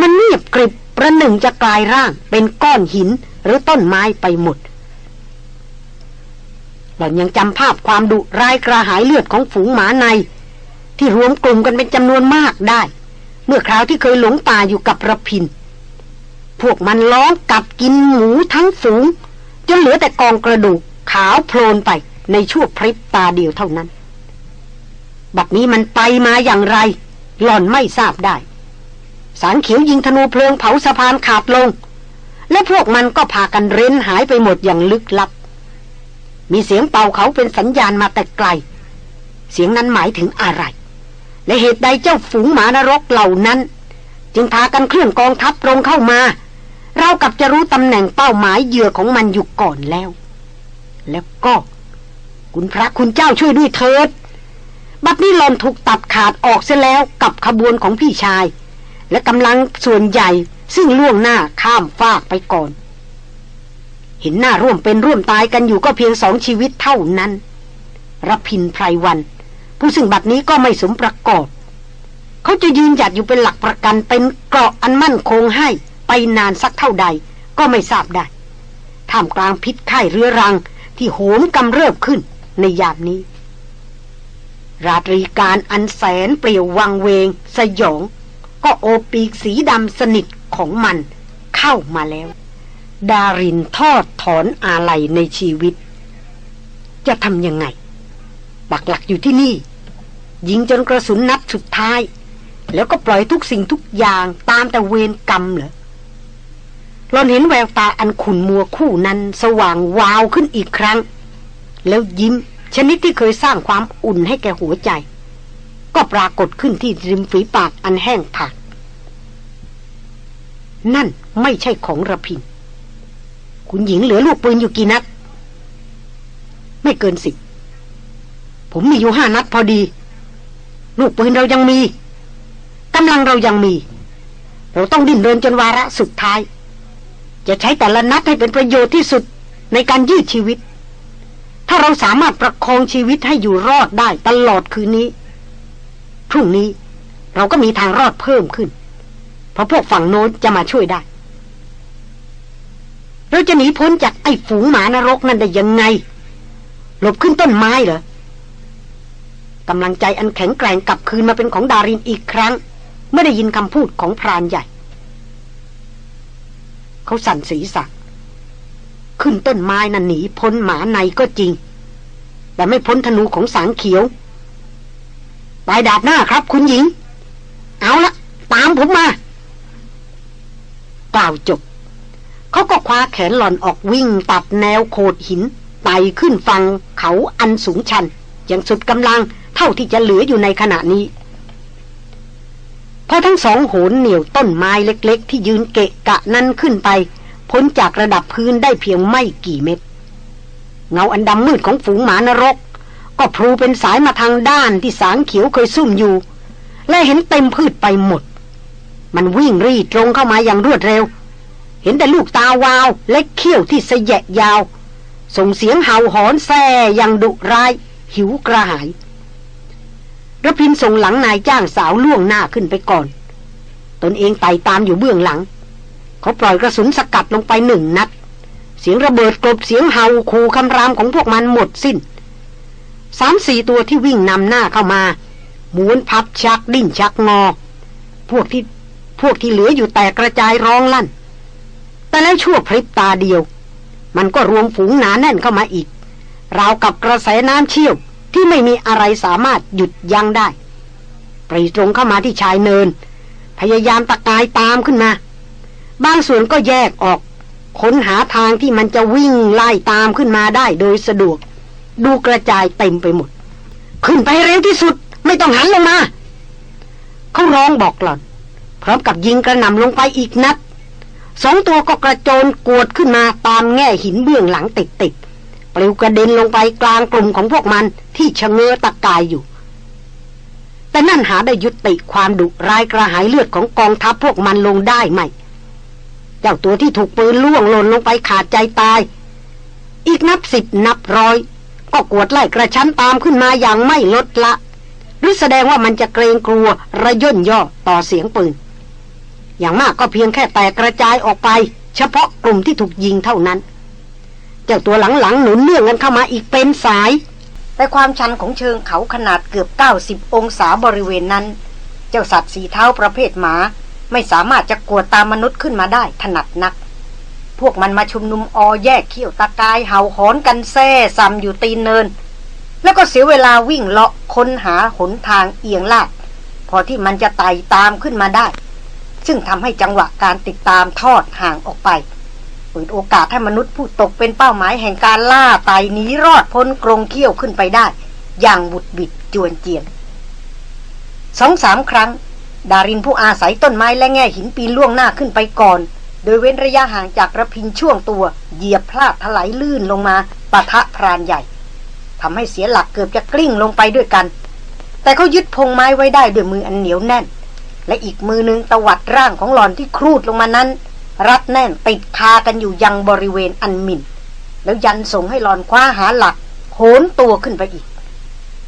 มันเงียบกริบ ประหนึ่งจะกลายร่างเป็นก้อนหินหรือต้นไม้ไปหมด หล่อนยังจำภาพความดุร้ายกระหายเลือดของฝูงหมาใน ที่รวมกลุ่มกันเป็นจำนวนมากได้ เมื่อคราวที่เคยหลงป่าอยู่กับระพิน พวกมันล้องกัดกินหมูทั้งฝูง จนเหลือแต่กองกระดูกขาวโพลนไปในชั่วพริบตาเดียวเท่านั้น บัดนี้มันไปมาอย่างไร หล่อนไม่ทราบได้ สารเขียวยิงธนูเพลิงเผาสะพานขาดลง และพวกมันก็พากันเร้นหายไปหมดอย่างลึกลับ มีเสียงเป่าเขาเป็นสัญญาณมาแต่ไกล เสียงนั้นหมายถึงอะไร และเหตุใดเจ้าฝูงหมานรกเหล่านั้น จึงพากันเคลื่อนกองทัพตรงเข้ามา เรากับจะรู้ตำแหน่งเป้าหมายเหยื่อของมันอยู่ก่อนแล้ว แล้วก็คุณพระคุณเจ้าช่วยด้วยเถิด บัดนี้หลอนถูกตัดขาดออกเสียแล้วกับขบวนของพี่ชาย และกำลังส่วนใหญ่ซึ่งล่วงหน้าข้ามฟากไปก่อน เห็นหน้าร่วมเป็นร่วมตายกันอยู่ก็เพียงสองชีวิตเท่านั้นรพินไพรวัน ผู้ซึ่งบัดนี้ก็ไม่สมประกอบ เขาจะยืนหยัดอยู่เป็นหลักประกันเป็นเกราะอันมั่นคงให้ไปนานสักเท่าใดก็ไม่ทราบได้ท่ามกลางพิษไข้เรื้อรังที่โหมกำเริบขึ้นในยามนี้ ราตรีการอันแสนเปลี่ยววังเวง สยอง ก็โอปีกสีดำสนิทของมันเข้ามาแล้ว ดารินทอดถอนอาลัยในชีวิต จะทำยังไงบักหลักอยู่ที่นี่ ยิงจนกระสุนนัดสุดท้าย แล้วก็ปล่อยทุกสิ่งทุกอย่างตามแต่เวรกรรมเหรอเราเห็นแววตาอันขุนมัวคู่นั้นสว่างวาวขึ้นอีกครั้ง แล้วยิ้มชนิดที่เคยสร้างความอุ่นให้แก่หัวใจ ก็ปรากฏขึ้นที่ริมฝีปากอันแห้งผาก นั่นไม่ใช่ของระพิน คุณหญิงเหลือลูกปืนอยู่กี่นัด ไม่เกินสิบผมมีอยู่ห้านัดพอดี ลูกปืนเรายังมีกำลังเรายังมี เราต้องดิ้นรนจนวาระสุดท้าย จะใช้แต่ละนัดให้เป็นประโยชน์ที่สุดในการยืดชีวิต ถ้าเราสามารถประคองชีวิตให้อยู่รอดได้ตลอดคืนนี้พรุ่งนี้เราก็มีทางรอดเพิ่มขึ้น เพราะพวกฝั่งโน้นจะมาช่วยได้ เราจะหนีพ้นจากไอ้ฝูงหมานรกนั่นได้ยังไง หลบขึ้นต้นไม้เหรอกำลังใจอันแข็งแกร่งกลับคืนมาเป็นของดารินอีกครั้ง เมื่อได้ยินคำพูดของพรานใหญ่ เขาสั่นศีรษะขึ้นต้นไม้นั่นหนีพ้นหมาในก็จริง แต่ไม่พ้นธนูของสางเขียวปลายดาบหน้าครับ คุณหญิง เอาละตามผมมา กล่าวจบ เขาก็คว้าแขนหล่อนออกวิ่งตัดแนวโขดหินไต่ขึ้นฟังเขาอันสูงชัน อย่างสุดกำลังเท่าที่จะเหลืออยู่ในขณะนี้พอทั้งสองโหนเหนี่ยวต้นไม้เล็กๆ ที่ยืนเกะกะนั้นขึ้นไป พ้นจากระดับพื้นได้เพียงไม่กี่เมตร เงาอันดำมืดของฝูงหมานรก ก็พลูเป็นสายมาทางด้านที่สางเขียวเคยซุ่มอยู่ และเห็นเต็มพืชไปหมด มันวิ่งรีตรงเข้ามาอย่างรวดเร็ว เห็นแต่ลูกตาวาวและเขี้ยวที่สยะยาว ส่งเสียงเห่าหอนแซ่อย่างดุร้าย หิวกระหายระพินส่งหลังนายจ้างสาวล่วงหน้าขึ้นไปก่อน ตนเองไต่ตามอยู่เบื้องหลัง เขาปล่อยกระสุนสกัดลงไปหนึ่งนัด เสียงระเบิดกลบเสียงเห่าคูคำรามของพวกมันหมดสิน้นสามสี่ตัวที่วิ่งนำหน้าเข้ามาหม้วนพับชักดิ้นชักงอ พวกที่ พวกที่เหลืออยู่แตกกระจายร้องลั่น แต่แล้วชั่วพริบตาเดียว มันก็รวมฝูงหนาแน่นเข้ามาอีก ราวกับกระแสน้ำเชี่ยวที่ไม่มีอะไรสามารถหยุดยั้งได้ ปรีตรงเข้ามาที่ชายเนิน พยายามตะกายตามขึ้นมา บางส่วนก็แยกออก ค้นหาทางที่มันจะวิ่งไล่ตามขึ้นมาได้โดยสะดวก ดูกระจายเต็มไปหมด ขึ้นไปเร็วที่สุด ไม่ต้องหันลงมา เขาร้องบอกหล่อน พร้อมกับยิงกระหน่ำลงไปอีกนัดสองตัวก็กระโจนกวดขึ้นมาตามแง่หินเบื้องหลังติดติดปลิวกระเด็นลงไปกลางกลุ่มของพวกมันที่ชะเง้อตะกายอยู่ แต่นั่นหาได้ยุติความดุร้ายกระหายเลือดของกองทัพพวกมันลงได้ไหมเจ้าตัวที่ถูกปืนล่วงหล่นลงไปขาดใจตาย อีกนับสิบนับร้อย ก็กวดไล่กระชั้นตามขึ้นมาอย่างไม่ลดละ หรือแสดงว่ามันจะเกรงกลัวระย่นย่อต่อเสียงปืน อย่างมากก็เพียงแค่แตกกระจายออกไป เฉพาะกลุ่มที่ถูกยิงเท่านั้น เจ้าตัวหลังๆหนุนเนื่องกันเข้ามาอีกเป็นสาย แต่ความชันของเชิงเขาขนาดเกือบ 90 องศาบริเวณนั้น เจ้าสัตว์สีเท้าประเภทหมา ไม่สามารถจะกวดตามมนุษย์ขึ้นมาได้ถนัดนัก พวกมันมาชุมนุมอแยกเขี้ยวตากายเห่าหอนกันแซ่ซ้ำอยู่ตีนเนิน แล้วก็เสียเวลาวิ่งเลาะค้นหาหนทางเอียงลาดพอที่มันจะไต่ตามขึ้นมาได้ ซึ่งทำให้จังหวะการติดตามทอดห่างออกไป เปิดโอกาสให้มนุษย์ผู้ตกเป็นเป้าหมายแห่งการล่าไต่หนีรอดพ้นกรงเขี้ยวขึ้นไปได้ อย่างบุดบิดจวนเจียนสองสามครั้ง ดารินผู้อาศัยต้นไม้และแง่หินปีนล่วงหน้าขึ้นไปก่อน โดยเว้นระยะห่างจากระพินช่วงตัว เหยียบพลาดถลายลื่นลงมาปะทะพรานใหญ่ทำให้เสียหลักเกือบจะกลิ้งลงไปด้วยกัน แต่เขายึดพงไม้ไว้ได้ด้วยมืออันเหนียวแน่น และอีกมือนึงตวัดร่างของหลอนที่ครูดลงมานั้น รัดแน่นติดคากันอยู่ยังบริเวณอันมินแล้วยันส่งให้หลอนคว้าหาหลักโหนตัวขึ้นไปอีก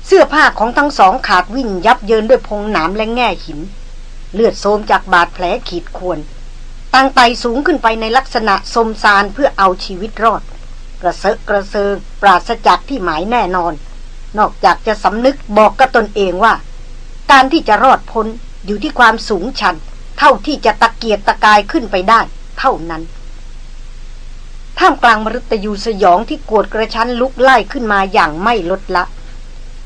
เสื้อผ้าของทั้งสองขาดวิ่นยับเยินด้วยพงหนามและแง่หิน เลือดโสมจากบาดแผลขีดข่วนตั้งไตสูงขึ้นไปในลักษณะสมซานเพื่อเอาชีวิตรอด กระเซาะกระเซิงปราศจากที่หมายแน่นอน นอกจากจะสำนึกบอกกับตนเองว่า การที่จะรอดพ้น อยู่ที่ความสูงชัน เท่าที่จะตะเกียกตะกายขึ้นไปได้ เท่านั้น ท่ามกลางมฤตยูสยองที่กวดกระชั้นลุกไล่ขึ้นมาอย่างไม่ลดละ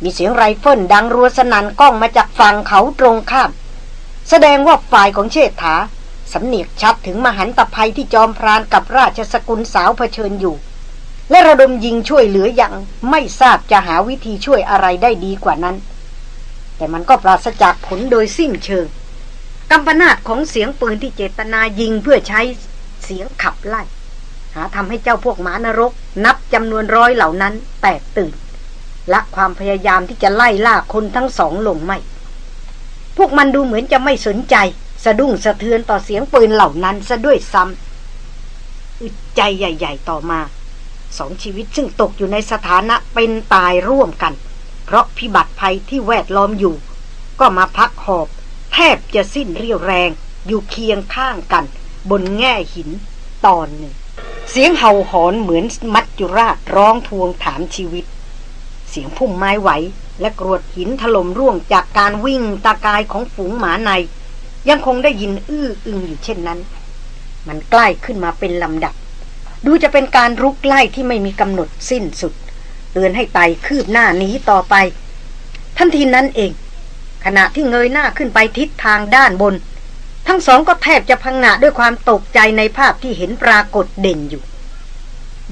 มีเสียงไรเฟิลดังรัวสนั่นก้องมาจากฝั่งเขาตรงข้าม แสดงว่าฝ่ายของเชษฐาสำเนียกชัดถึงมหันตภัยที่จอมพรานกับราชสกุลสาวเผชิญอยู่ และระดมยิงช่วยเหลืออย่างไม่ทราบจะหาวิธีช่วยอะไรได้ดีกว่านั้น แต่มันก็ปราศจากผลโดยสิ้นเชิงกำปนาตของเสียงปืนที่เจตนายิงเพื่อใช้เสียงขับไล่ หาทำให้เจ้าพวกหมานรก นับจำนวนร้อยเหล่านั้นแตกตื่นและความพยายามที่จะไล่ล่าคนทั้งสองลงไม่ พวกมันดูเหมือนจะไม่สนใจ สะดุ้งสะเทือนต่อเสียงปืนเหล่านั้นซะด้วยซ้ำอึดใจใหญ่ ๆ ต่อมา สองชีวิตซึ่งตกอยู่ในสถานะเป็นตายร่วมกัน เพราะพิบัติภัยที่แวดล้อมอยู่ ก็มาพักหอบ แทบจะสิ้นเรี่ยวแรงอยู่เคียงข้างกัน บนแง่หินตอนหนึ่ง เสียงเห่าหอนเหมือนมัจจุราชร้องทวงถามชีวิต เสียงพุ่มไม้ไหว และกรวดหินถล่มร่วงจากการวิ่งตากายของฝูงหมาใน ยังคงได้ยินอื้ออึงอยู่เช่นนั้น มันใกล้ขึ้นมาเป็นลำดับ ดูจะเป็นการรุกไล่ที่ไม่มีกำหนดสิ้นสุด เตือนให้ไต่คืบหน้านี้ต่อไป ทันทีนั้นเอง ขณะที่เงยหน้าขึ้นไปทิศทางด้านบน ทั้งสองก็แทบจะพังงะด้วยความตกใจในภาพที่เห็นปรากฏเด่นอยู่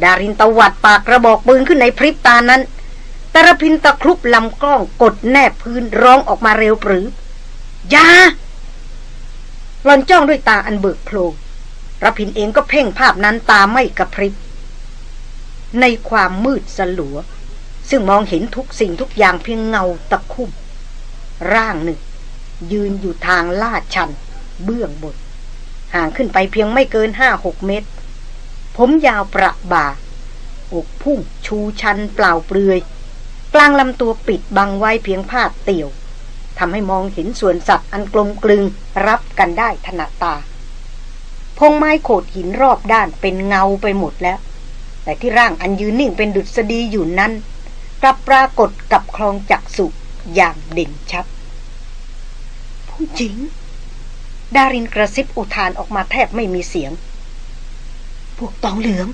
ดารินตวัดปากกระบอกปืนขึ้นในพริบตานั้นตรพินตะครุบลำกล้องกดแนบพื้นร้องออกมาเร็วปรือ ยาหลอนจ้องด้วยตาอันเบิกโพลงรพินเองก็เพ่งภาพนั้นตาไม่กระพริบ ในความมืดสลัว ซึ่งมองเห็นทุกสิ่งทุกอย่างเพียงเงาตะคุ่ม ร่างหนึ่ง ยืนอยู่ทางลาดชัน เบื้องบน ห่างขึ้นไปเพียงไม่เกินห้าหกเมตร ผมยาวประบ่า อกพุ่งชูชันเปล่าเปลือย กลางลำตัวปิดบังไว้เพียงผ้าเตี่ยวทำให้มองเห็นส่วนสัตว์อันกลมกลึงรับกันได้ถนัดตาพงไม้โขดหินรอบด้านเป็นเงาไปหมดแล้ว แต่ที่ร่างอันยืนนิ่งเป็นดุษฎีอยู่นั้นกลับปรากฏกับคลองจักสุอย่างเด่นชัด ผู้จริง ดารินกระซิบอุทานออกมาแทบไม่มีเสียง พวกตองเหลือง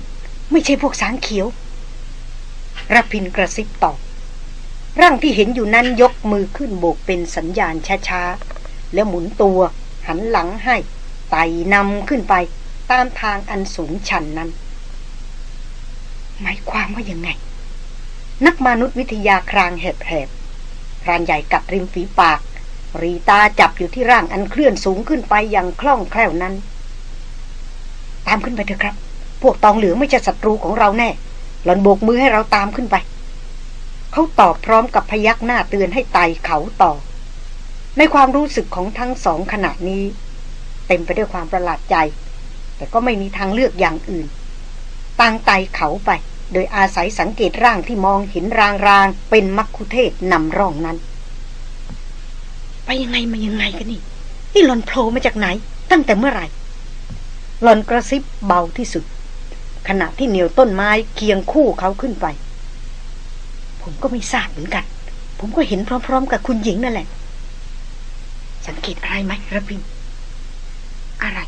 ไม่ใช่พวกสางเขียวรพินกระซิบตอบ ร่างที่เห็นอยู่นั้นยกมือขึ้นโบกเป็นสัญญาณช้าๆ แล้วหมุนตัวหันหลังให้ไต่นำขึ้นไปตามทางอันสูงชันนั้น หมายความว่ายังไง นักมนุษยวิทยาครางแหบๆพรานใหญ่กัดริมฝีปาก รีตาจับอยู่ที่ร่างอันเคลื่อนสูงขึ้นไปอย่างคล่องแคล่วนั้น ตามขึ้นไปเถอะครับ พวกตองเหลืองไม่ใช่ศัตรูของเราแน่ หลอนโบกมือให้เราตามขึ้นไป เขาตอบพร้อมกับพยักหน้าเตือนให้ไต่เขาต่อ ในความรู้สึกของทั้งสองขณะนี้ เต็มไปด้วยความประหลาดใจ แต่ก็ไม่มีทางเลือกอย่างอื่นต่างไต่เขาไป โดยอาศัยสังเกตร่างที่มองเห็นรางๆเป็นมักคุเทศนำร่องนั้น ไปยังไงมายังไงกันนี่นี่หลอนโผล่มาจากไหน ตั้งแต่เมื่อไหร่หลอนกระซิบเบาที่สุด ขณะที่เหนียวต้นไม้เคียงคู่เขาขึ้นไป ผมก็ไม่ทราบเหมือนกัน ผมก็เห็นพร้อม ๆ กับคุณหญิงนั่นแหละ สังเกตอะไรไหมระพินอะไร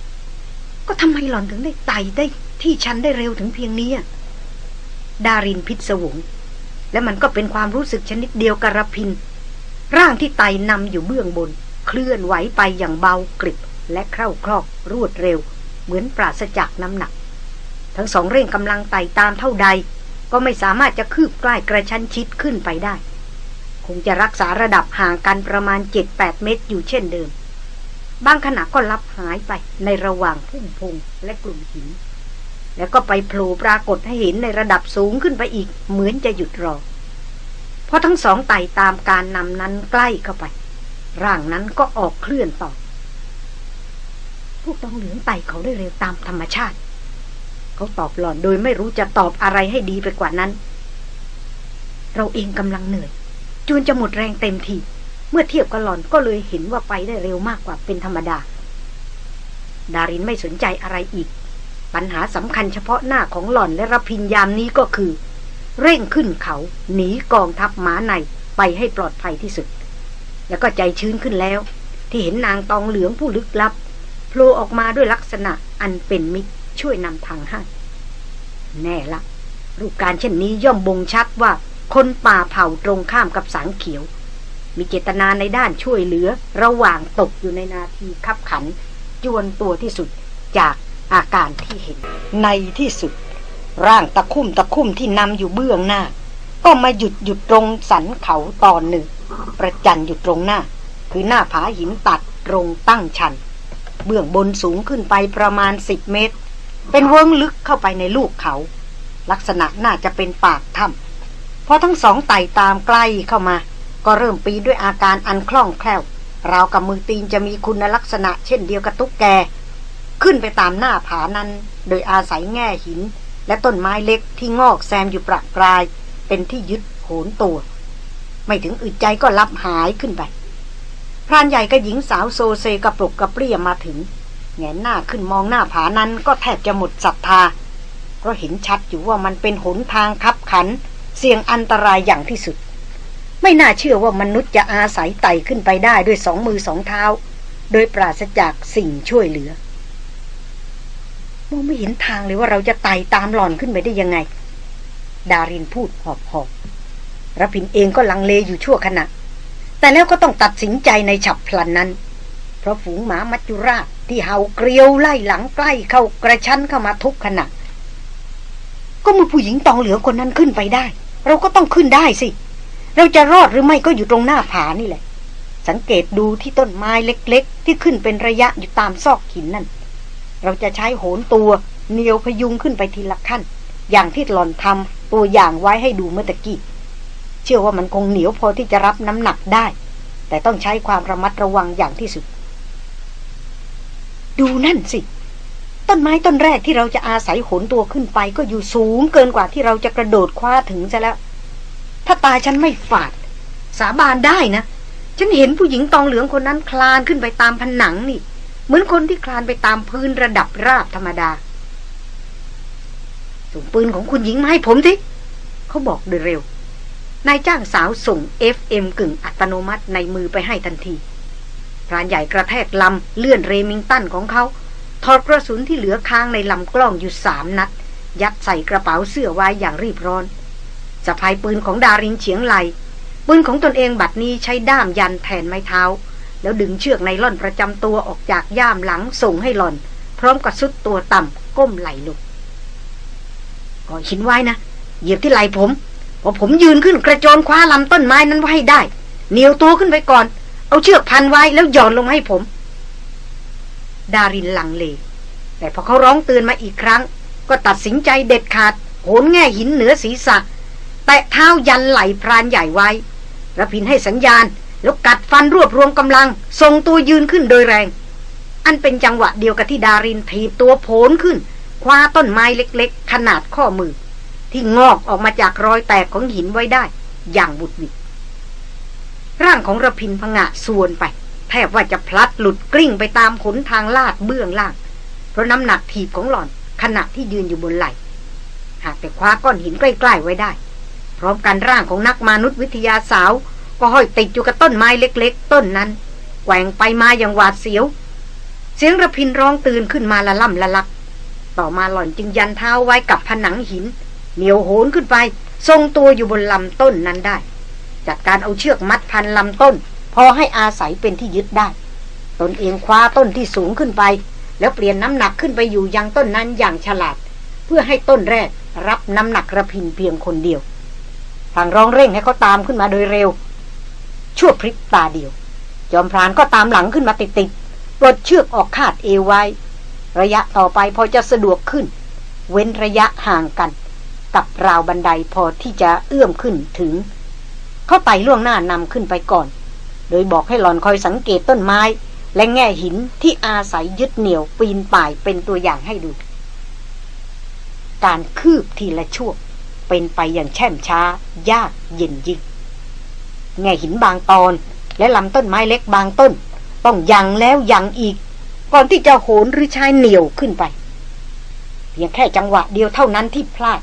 ก็ทำไมหลอนถึงได้ไต่ได้ที่ชันได้เร็วถึงเพียงนี้อะ ดารินพิศวง และมันก็เป็นความรู้สึกชนิดเดียวกับรพิน ร่างที่ไต่นำอยู่เบื้องบน เคลื่อนไหวไปอย่างเบากริบและคล่าคลอกรวดเร็ว เหมือนปราศจากน้ำหนัก ทั้งสองเร่งกำลังไต่ตามเท่าใด ก็ไม่สามารถจะคืบใกล้กระชั้นชิดขึ้นไปได้ คงจะรักษาระดับห่างกันประมาณ 7-8 เมตรอยู่เช่นเดิมบางขณะก็ลับหายไปในระหว่างพุ่มพงและกลุ่มหิน แล้วก็ไปโผล่ปรากฏให้เห็นในระดับสูงขึ้นไปอีก เหมือนจะหยุดรอ เพราะทั้งสองไต่ตามการนำนั้นใกล้เข้าไป ร่างนั้นก็ออกเคลื่อนต่อ พวกต้องเหลืองไต่เขาได้เร็วตามธรรมชาติ เขาตอบหล่อนโดยไม่รู้จะตอบอะไรให้ดีไปกว่านั้น เราเองกำลังเหนื่อย จูนจะหมดแรงเต็มทีเมื่อเทียบกับหล่อนก็เลยเห็นว่าไปได้เร็วมากกว่าเป็นธรรมดา ดารินไม่สนใจอะไรอีก ปัญหาสำคัญเฉพาะหน้าของหล่อนและรพินยามนี้ก็คือ เร่งขึ้นเขาหนีกองทัพหมาในไปให้ปลอดภัยที่สุด แล้วก็ใจชื้นขึ้นแล้ว ที่เห็นนางตองเหลืองผู้ลึกลับโผล่ออกมาด้วยลักษณะอันเป็นมิตรช่วยนำทางให้แน่ละ รูปการเช่นนี้ย่อมบ่งชัดว่า คนป่าเผ่าตรงข้ามกับสางเขียว มีเจตนาในด้านช่วยเหลือ ระหว่างตกอยู่ในนาทีขับขัน จวนตัวที่สุดจาก อาการที่เห็น ในที่สุด ร่างตะคุ่มตะคุ่มที่นำอยู่เบื้องหน้า ก็มาหยุดหยุดตรงสันเขาตอนหนึ่ง ประจันอยู่ตรงหน้า คือหน้าผาหินตัดตรงตั้งชัน เบื้องบนสูงขึ้นไปประมาณสิบเมตร เป็นเวิงลึกเข้าไปในลูกเขา ลักษณะน่าจะเป็นปากถ้ำพราะทั้งสองไต่ตามใกล้เข้ามา ก็เริ่มปีด้วยอาการอันคล่องแคล่วราวกับมือตีนจะมีคุณลักษณะเช่นเดียวกับตุ๊กแก ขึ้นไปตามหน้าผานั้น โดยอาศัยแง่หิน และต้นไม้เล็กที่งอกแซมอยู่ประปราย เป็นที่ยึดโหนตัว ไม่ถึงอึดใจก็ลับหายขึ้นไปพรานใหญ่กับหญิงสาวโซเซกระปลุกกระเปรี้ยมาถึงแงนหน้าขึ้นมองหน้าผานั้นก็แทบจะหมดศรัทธา เพราะเห็นชัดอยู่ว่ามันเป็นหนทางคับขัน เสี่ยงอันตรายอย่างที่สุด ไม่น่าเชื่อว่ามนุษย์จะอาศัยไต่ขึ้นไปได้ด้วยสองมือสองเท้า โดยปราศจากสิ่งช่วยเหลือ มองไม่เห็นทางเลยว่าเราจะไต่ตามหล่อนขึ้นไปได้ยังไง ดารินพูดหอบหอบรพินเองก็ลังเลอยู่ชั่วขณะ แต่แล้วก็ต้องตัดสินใจในฉับพลันนั้น เพราะฝูงหมามัจจุราชที่เห่าเกลียวไล่หลังใกล้เข้ากระชั้นเข้ามาทุกขณะ ก็เมื่อผู้หญิงตองเหลือคนนั้นขึ้นไปได้ เราก็ต้องขึ้นได้สิ เราจะรอดหรือไม่ก็อยู่ตรงหน้าผานี่แหละ สังเกตดูที่ต้นไม้เล็ก ๆ ที่ขึ้นเป็นระยะอยู่ตามซอกหินนั่น เราจะใช้โหนตัวเหนียวพยุงขึ้นไปทีละขั้น อย่างที่หล่อนทำตัวอย่างไว้ให้ดูเมื่อตะกี้เชื่อว่ามันคงเหนียวพอที่จะรับน้ำหนักได้ แต่ต้องใช้ความระมัดระวังอย่างที่สุด ดูนั่นสิ ต้นไม้ต้นแรกที่เราจะอาศัยโหนตัวขึ้นไปก็อยู่สูงเกินกว่าที่เราจะกระโดดคว้าถึงซะแล้ว ถ้าตาฉันไม่ฝาด สาบานได้นะ ฉันเห็นผู้หญิงตองเหลืองคนนั้นคลานขึ้นไปตามผนังนี่ เหมือนคนที่คลานไปตามพื้นระดับราบธรรมดา ส่งปืนของคุณหญิงมาให้ผมสิเขาบอกโดยเร็วนายจ้างสาวส่ง FM กึ่งอัตโนมัติในมือไปให้ทันทีพรานใหญ่กระแทกลำเลื่อนเรมิงตันของเขาถอดกระสุนที่เหลือค้างในลำกล้องอยู่สามนัด ยัดใส่กระเป๋าเสื้อไว้อย่างรีบร้อนสะพายปืนของดารินเฉียงไหลปืนของตนเองบัดนี้ใช้ด้ามยันแทนไม้เท้า แล้วดึงเชือกในล่อนประจำตัวออกจากย่ามหลังส่งให้หล่อน พร้อมกับสุดตัวต่ำก้มไหลลงก็ชินไว้นะเหยียบที่ไหลผมพอผมยืนขึ้นกระโจนคว้าลำต้นไม้นั้นไว้ให้ได้เหนียวตัวขึ้นไปก่อน เอาเชือกพันไว้แล้วหย่อนลงให้ผม ดารินลังเล แต่พอเขาร้องเตือนมาอีกครั้ง ก็ตัดสินใจเด็ดขาดโหนแง่หินเหนือศีรษะ แตะเท้ายันไหลพรานใหญ่ไว้ระพินให้สัญญาณ แล้วกัดฟันรวบรวมกำลัง ทรงตัวยืนขึ้นโดยแรง อันเป็นจังหวะเดียวกับที่ดารินถีบตัวโผนขึ้น คว้าต้นไม้เล็กๆ ขนาดข้อมือ ที่งอกออกมาจากรอยแตกของหินไว้ได้ อย่างบุดวิดร่างของระพินพงะส่วนไป แทบว่าจะพลัดหลุดกลิ้งไปตามขนทางลาดเบื้องล่าง เพราะน้ำหนักถีบของหล่อนขณะที่ยืนอยู่บนไหลหากแต่คว้าก้อนหินใกล้ๆไว้ได้ พร้อมกันร่างของนักมนุษยวิทยาสาว ก็ห้อยติดอยู่กับต้นไม้เล็ก ๆ ต้นนั้นแกว่งไปมาอย่างหวาดเสียว เสียงระพินร้องตื่นขึ้นมาละล่ำละลัก ต่อมาหล่อนจึงยันเท้าไว้กับผนังหิน เหนียวโหนขึ้นไป ทรงตัวอยู่บนลำต้นนั้นได้ จัดการเอาเชือกมัดพันลำต้น พอให้อาศัยเป็นที่ยึดได้ ตนเองคว้าต้นที่สูงขึ้นไป แล้วเปลี่ยนน้ำหนักขึ้นไปอยู่ยังต้นนั้นอย่างฉลาด เพื่อให้ต้นแรกรับน้ำหนักระพินเพียงคนเดียวทางร้องเร่งให้เขาตามขึ้นมาโดยเร็ว ชั่วพริบตาเดียว จอมพรานก็ตามหลังขึ้นมาติดๆปลดเชือกออกคาดเอวไว้ ระยะต่อไปพอจะสะดวกขึ้น เว้นระยะห่างกัน กับราวบันไดพอที่จะเอื้อมขึ้นถึง เขาไต่ล่วงหน้านำขึ้นไปก่อน โดยบอกให้หลอนคอยสังเกตต้นไม้ และแง่หินที่อาศัยยึดเหนี่ยวปีนป่ายเป็นตัวอย่างให้ดู การคืบทีละช่วงเป็นไปอย่างแช่มช้ายากเย็นยิ่ง แง่หินบางตอน และลำต้นไม้เล็กบางต้น ต้องยังแล้วยังอีก ก่อนที่จะโหนหรือชายเหนียวขึ้นไป เพียงแค่จังหวะเดียวเท่านั้นที่พลาด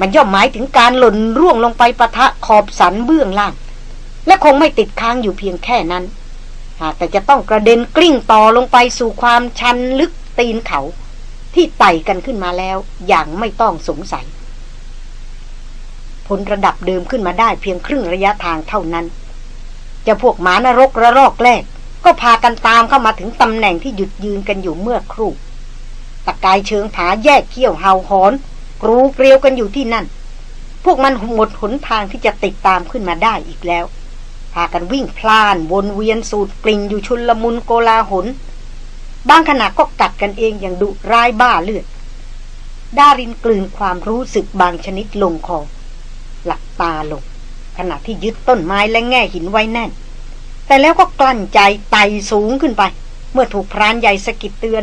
มันย่อมหมายถึงการหล่นร่วงลงไปปะทะขอบสันเบื้องล่าง และคงไม่ติดค้างอยู่เพียงแค่นั้นหากแต่จะต้องกระเด็นกลิ้งต่อลงไปสู่ความชันลึกตีนเขา ที่ไต่กันขึ้นมาแล้วอย่างไม่ต้องสงสัย พ้นระดับเดิมขึ้นมาได้เพียงครึ่งระยะทางเท่านั้น จะพวกหมานรกระรอกแรก ก็พากันตามเข้ามาถึงตำแหน่งที่หยุดยืนกันอยู่เมื่อครู่ ตะกายเชิงผาแยกเขี้ยวเห่าหอนกรูเกลียวกันอยู่ที่นั่น พวกมันหมดหนทางที่จะติดตามขึ้นมาได้อีกแล้ว พากันวิ่งพล่านวนเวียนสูดกลิ่นอยู่ชุนละมุนโกลาหนบางขณะก็กัดกันเองอย่างดุร้ายบ้าเลือดดารินกลืนความรู้สึกบางชนิดลงคอ หลับตาลง ขณะที่ยึดต้นไม้และแง่หินไว้แน่น แต่แล้วก็กลั้นใจไต่สูงขึ้นไป เมื่อถูกพรานใหญ่สะกิดเตือน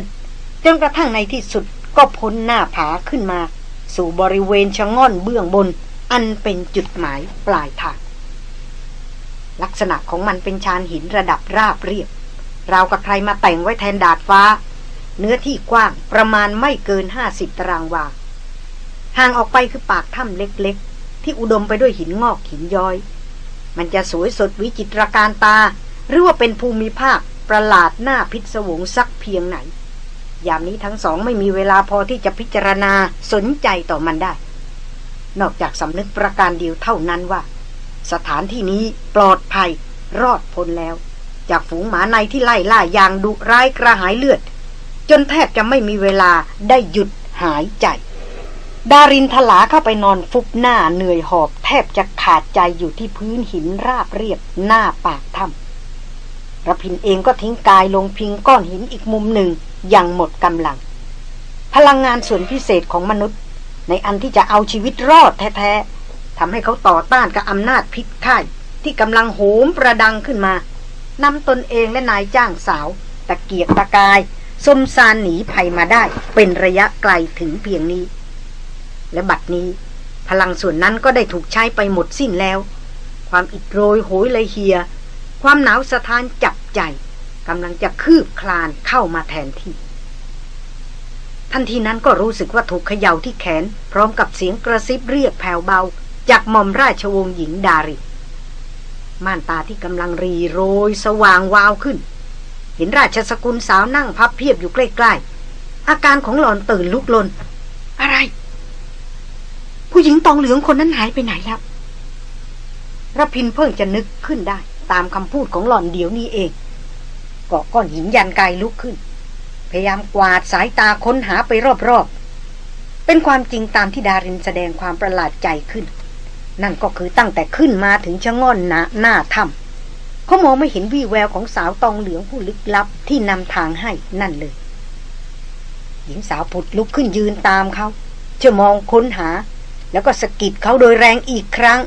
จนกระทั่งในที่สุดก็พ้นหน้าผาขึ้นมา สู่บริเวณชะง่อนเบื้องบน อันเป็นจุดหมายปลายทางลักษณะของมันเป็นชานหินระดับราบเรียบ ราวกับใครมาแต่งไว้แทนดาดฟ้า เนื้อที่กว้างประมาณไม่เกินห้าสิบตารางวาห่างออกไปคือปากถ้ำเล็ก ที่อุดมไปด้วยหินงอกหินย้อย มันจะสวยสดวิจิตรการตา หรือว่าเป็นภูมิภาคประหลาดหน้าพิศวงสักเพียงไหน ยามนี้ทั้งสองไม่มีเวลาพอที่จะพิจารณาสนใจต่อมันได้ นอกจากสำนึกประการเดียวเท่านั้นว่า สถานที่นี้ปลอดภัยรอดพ้นแล้ว จากฝูงหมาในที่ไล่ล่าอย่างดุร้ายกระหายเลือด จนแทบจะไม่มีเวลาได้หยุดหายใจ ดารินทลาเข้าไปนอนฟุบหน้าเหนื่อยหอบแทบจะขาดใจอยู่ที่พื้นหินราบเรียบหน้าปากถ้ำระพินเองก็ทิ้งกายลงพิงก้อนหินอีกมุมหนึ่งอย่างหมดกำลัง พลังงานส่วนพิเศษของมนุษย์ ในอันที่จะเอาชีวิตรอดแท้ๆทำให้เขาต่อต้านกับอำนาจพิษข่ายที่กำลังโหมประดังขึ้นมานำตนเองและนายจ้างสาว ตะเกียกตะกายสมซานหนีภัยมาได้ เป็นระยะไกลถึงเพียงนี้ และบัดนี้ พลังส่วนนั้นก็ได้ถูกใช้ไปหมดสิ้นแล้ว ความอิดโรยโหยเลยเฮีย ความหนาวสะท้านจับใจกำลังจะคืบคลานเข้ามาแทนที่ทันทีนั้นก็รู้สึกว่าถูกเขย่าที่แขน พร้อมกับเสียงกระซิบเรียกแผ่วเบา จากหม่อมราชวงศ์หญิงดาริม่านตาที่กำลังรีโรยสว่างวาวขึ้น เห็นราชสกุลสาวนั่งพับเพียบอยู่ใกล้ๆ อาการของหลอนตื่นลุกลน อะไร ผู้หญิงตองเหลืองคนนั้นหายไปไหนแล้วระพินเพิ่งจะนึกขึ้นได้ ตามคำพูดของหล่อนเดี๋ยวนี้เองเกาะก้อนหินยันกายลุกขึ้น พยายามกวาดสายตาค้นหาไปรอบๆ เป็นความจริงตามที่ดารินแสดงความประหลาดใจขึ้น นั่นก็คือตั้งแต่ขึ้นมาถึงชะง่อนหนาหน้าถ้ำเขามองไม่เห็นวี่แววของสาวตองเหลืองผู้ลึกลับที่นำทางให้นั่นเลย หญิงสาวผุดลุกขึ้นยืนตามเขาเชื่อมองค้นหา แล้วก็สะกิดเขาโดยแรงอีกครั้ง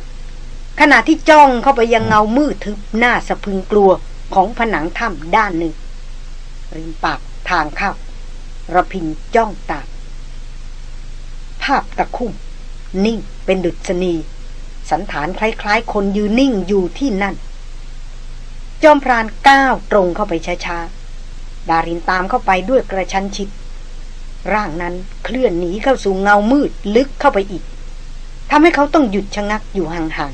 ขณะที่จ้องเข้าไปยังเงามืดทึบหน้าสะพึงกลัวของผนังถ้ำด้านหนึ่ง ริมปากทางเข้าระพินจ้องตามภาพตะคุ่ม นิ่งเป็นดุษณี สันฐานคล้ายๆ คนยืนนิ่งอยู่ที่นั่น จอมพรานก้าวตรงเข้าไปช้าๆ ดารินตามเข้าไปด้วยกระชั้นชิด ร่างนั้นเคลื่อนหนีเข้าสู่เงามืดลึกเข้าไปอีก ทำให้เขาต้องหยุดชะงักอยู่ห่าง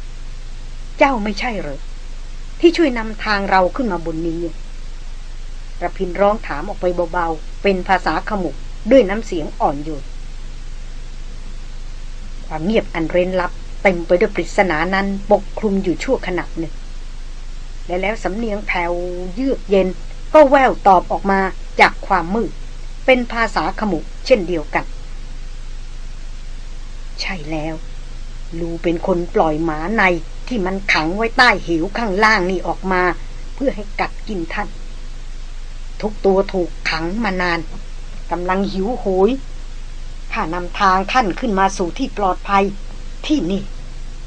ๆ เจ้าไม่ใช่เหรอ ที่ช่วยนำทางเราขึ้นมาบนนี้ระพินร้องถามออกไปเบาๆ เป็นภาษาขมุกด้วยน้ำเสียงอ่อนโยนความเงียบอันเร้นลับเต็มไปด้วยปริศนานั้นปกคลุมอยู่ชั่วขณะหนึ่ง และแล้วสำเนียงแผ่วเยือกเย็น ก็แววตอบออกมาจากความมืด เป็นภาษาขมุกเช่นเดียวกัน ใช่แล้ว ลูเป็นคนปล่อยหมาในที่มันขังไว้ใต้หิวข้างล่างนี่ออกมา เพื่อให้กัดกินท่าน ทุกตัวถูกขังมานานกำลังหิวโหยถ้านำทางท่านขึ้นมาสู่ที่ปลอดภัย ที่นี่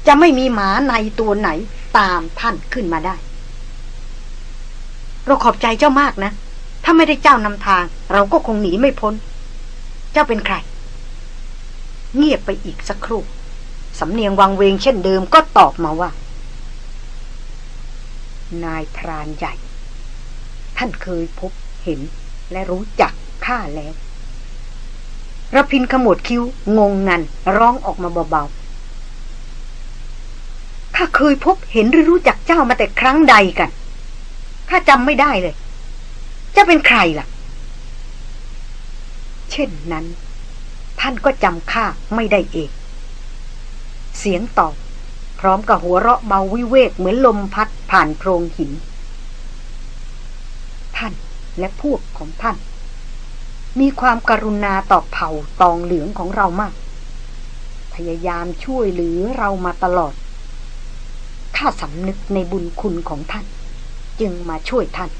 จะไม่มีหมาในตัวไหนตามท่านขึ้นมาได้ เราขอบใจเจ้ามากนะ ถ้าไม่ได้เจ้านำทาง เราก็คงหนีไม่พ้น เจ้าเป็นใคร เงียบไปอีกสักครู่ สำเนียงวังเวงเช่นเดิมก็ตอบมาว่า นายพรานใหญ่ ท่านเคยพบเห็นและรู้จักข้าแล้วระพินขมวดคิ้ว งงงัน ร้องออกมาเบาๆ ข้าเคยพบเห็นหรือรู้จักเจ้ามาแต่ครั้งใดกัน ข้าจำไม่ได้เลยจ้าเป็นใครล่ะ เช่นนั้น ท่านก็จำข้าไม่ได้เอง เสียงตอบพร้อมกับหัวเราะเบาวิเวกเหมือนลมพัดผ่านโพรงหิน ท่านและพวกของท่าน มีความกรุณาต่อเผ่าตองเหลืองของเรามาก พยายามช่วยเหลือเรามาตลอด ข้าสำนึกในบุญคุณของท่าน จึงมาช่วยท่าน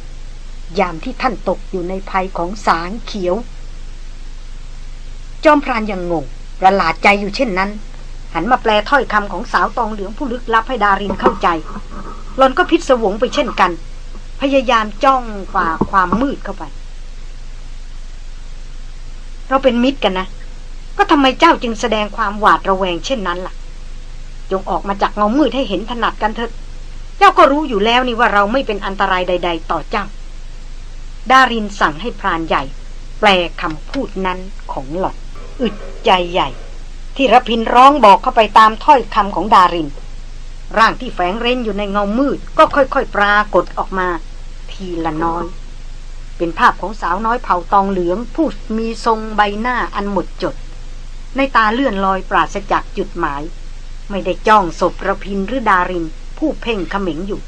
ยามที่ท่านตกอยู่ในภัยของสางเขียว จอมพรานยังงงประหลาดใจอยู่เช่นนั้น หันมาแปลถ้อยคำของสาวตองเหลืองผู้ลึกลับให้ดารินเข้าใจหลอนก็พิศวงไปเช่นกัน พยายามจ้องฝ่าความมืดเข้าไป เราเป็นมิตรกันนะ ก็ทำไมเจ้าจึงแสดงความหวาดระแวงเช่นนั้นล่ะ จงออกมาจากเงามืดให้เห็นถนัดกันเถิดเจ้าก็รู้อยู่แล้วนี่ว่าเราไม่เป็นอันตรายใด ๆ ต่อเจ้า ดารินสั่งให้พรานใหญ่ แปลคำพูดนั้นของหล่อน อึดใจใหญ่ ที่รพินร้องบอกเข้าไปตามถ้อยคำของดาริน ร่างที่แฝงเร้นอยู่ในเงามืด ก็ค่อยๆ ปรากฏออกมา ทีละน้อย เป็นภาพของสาวน้อยเผ่าตองเหลืองผู้มีทรงใบหน้าอันหมดจด ในตาเลื่อนลอยปราศจากจุดหมาย ไม่ได้จ้องศพระพินหรือดาริน ผู้เพ่งเขม็งอยู่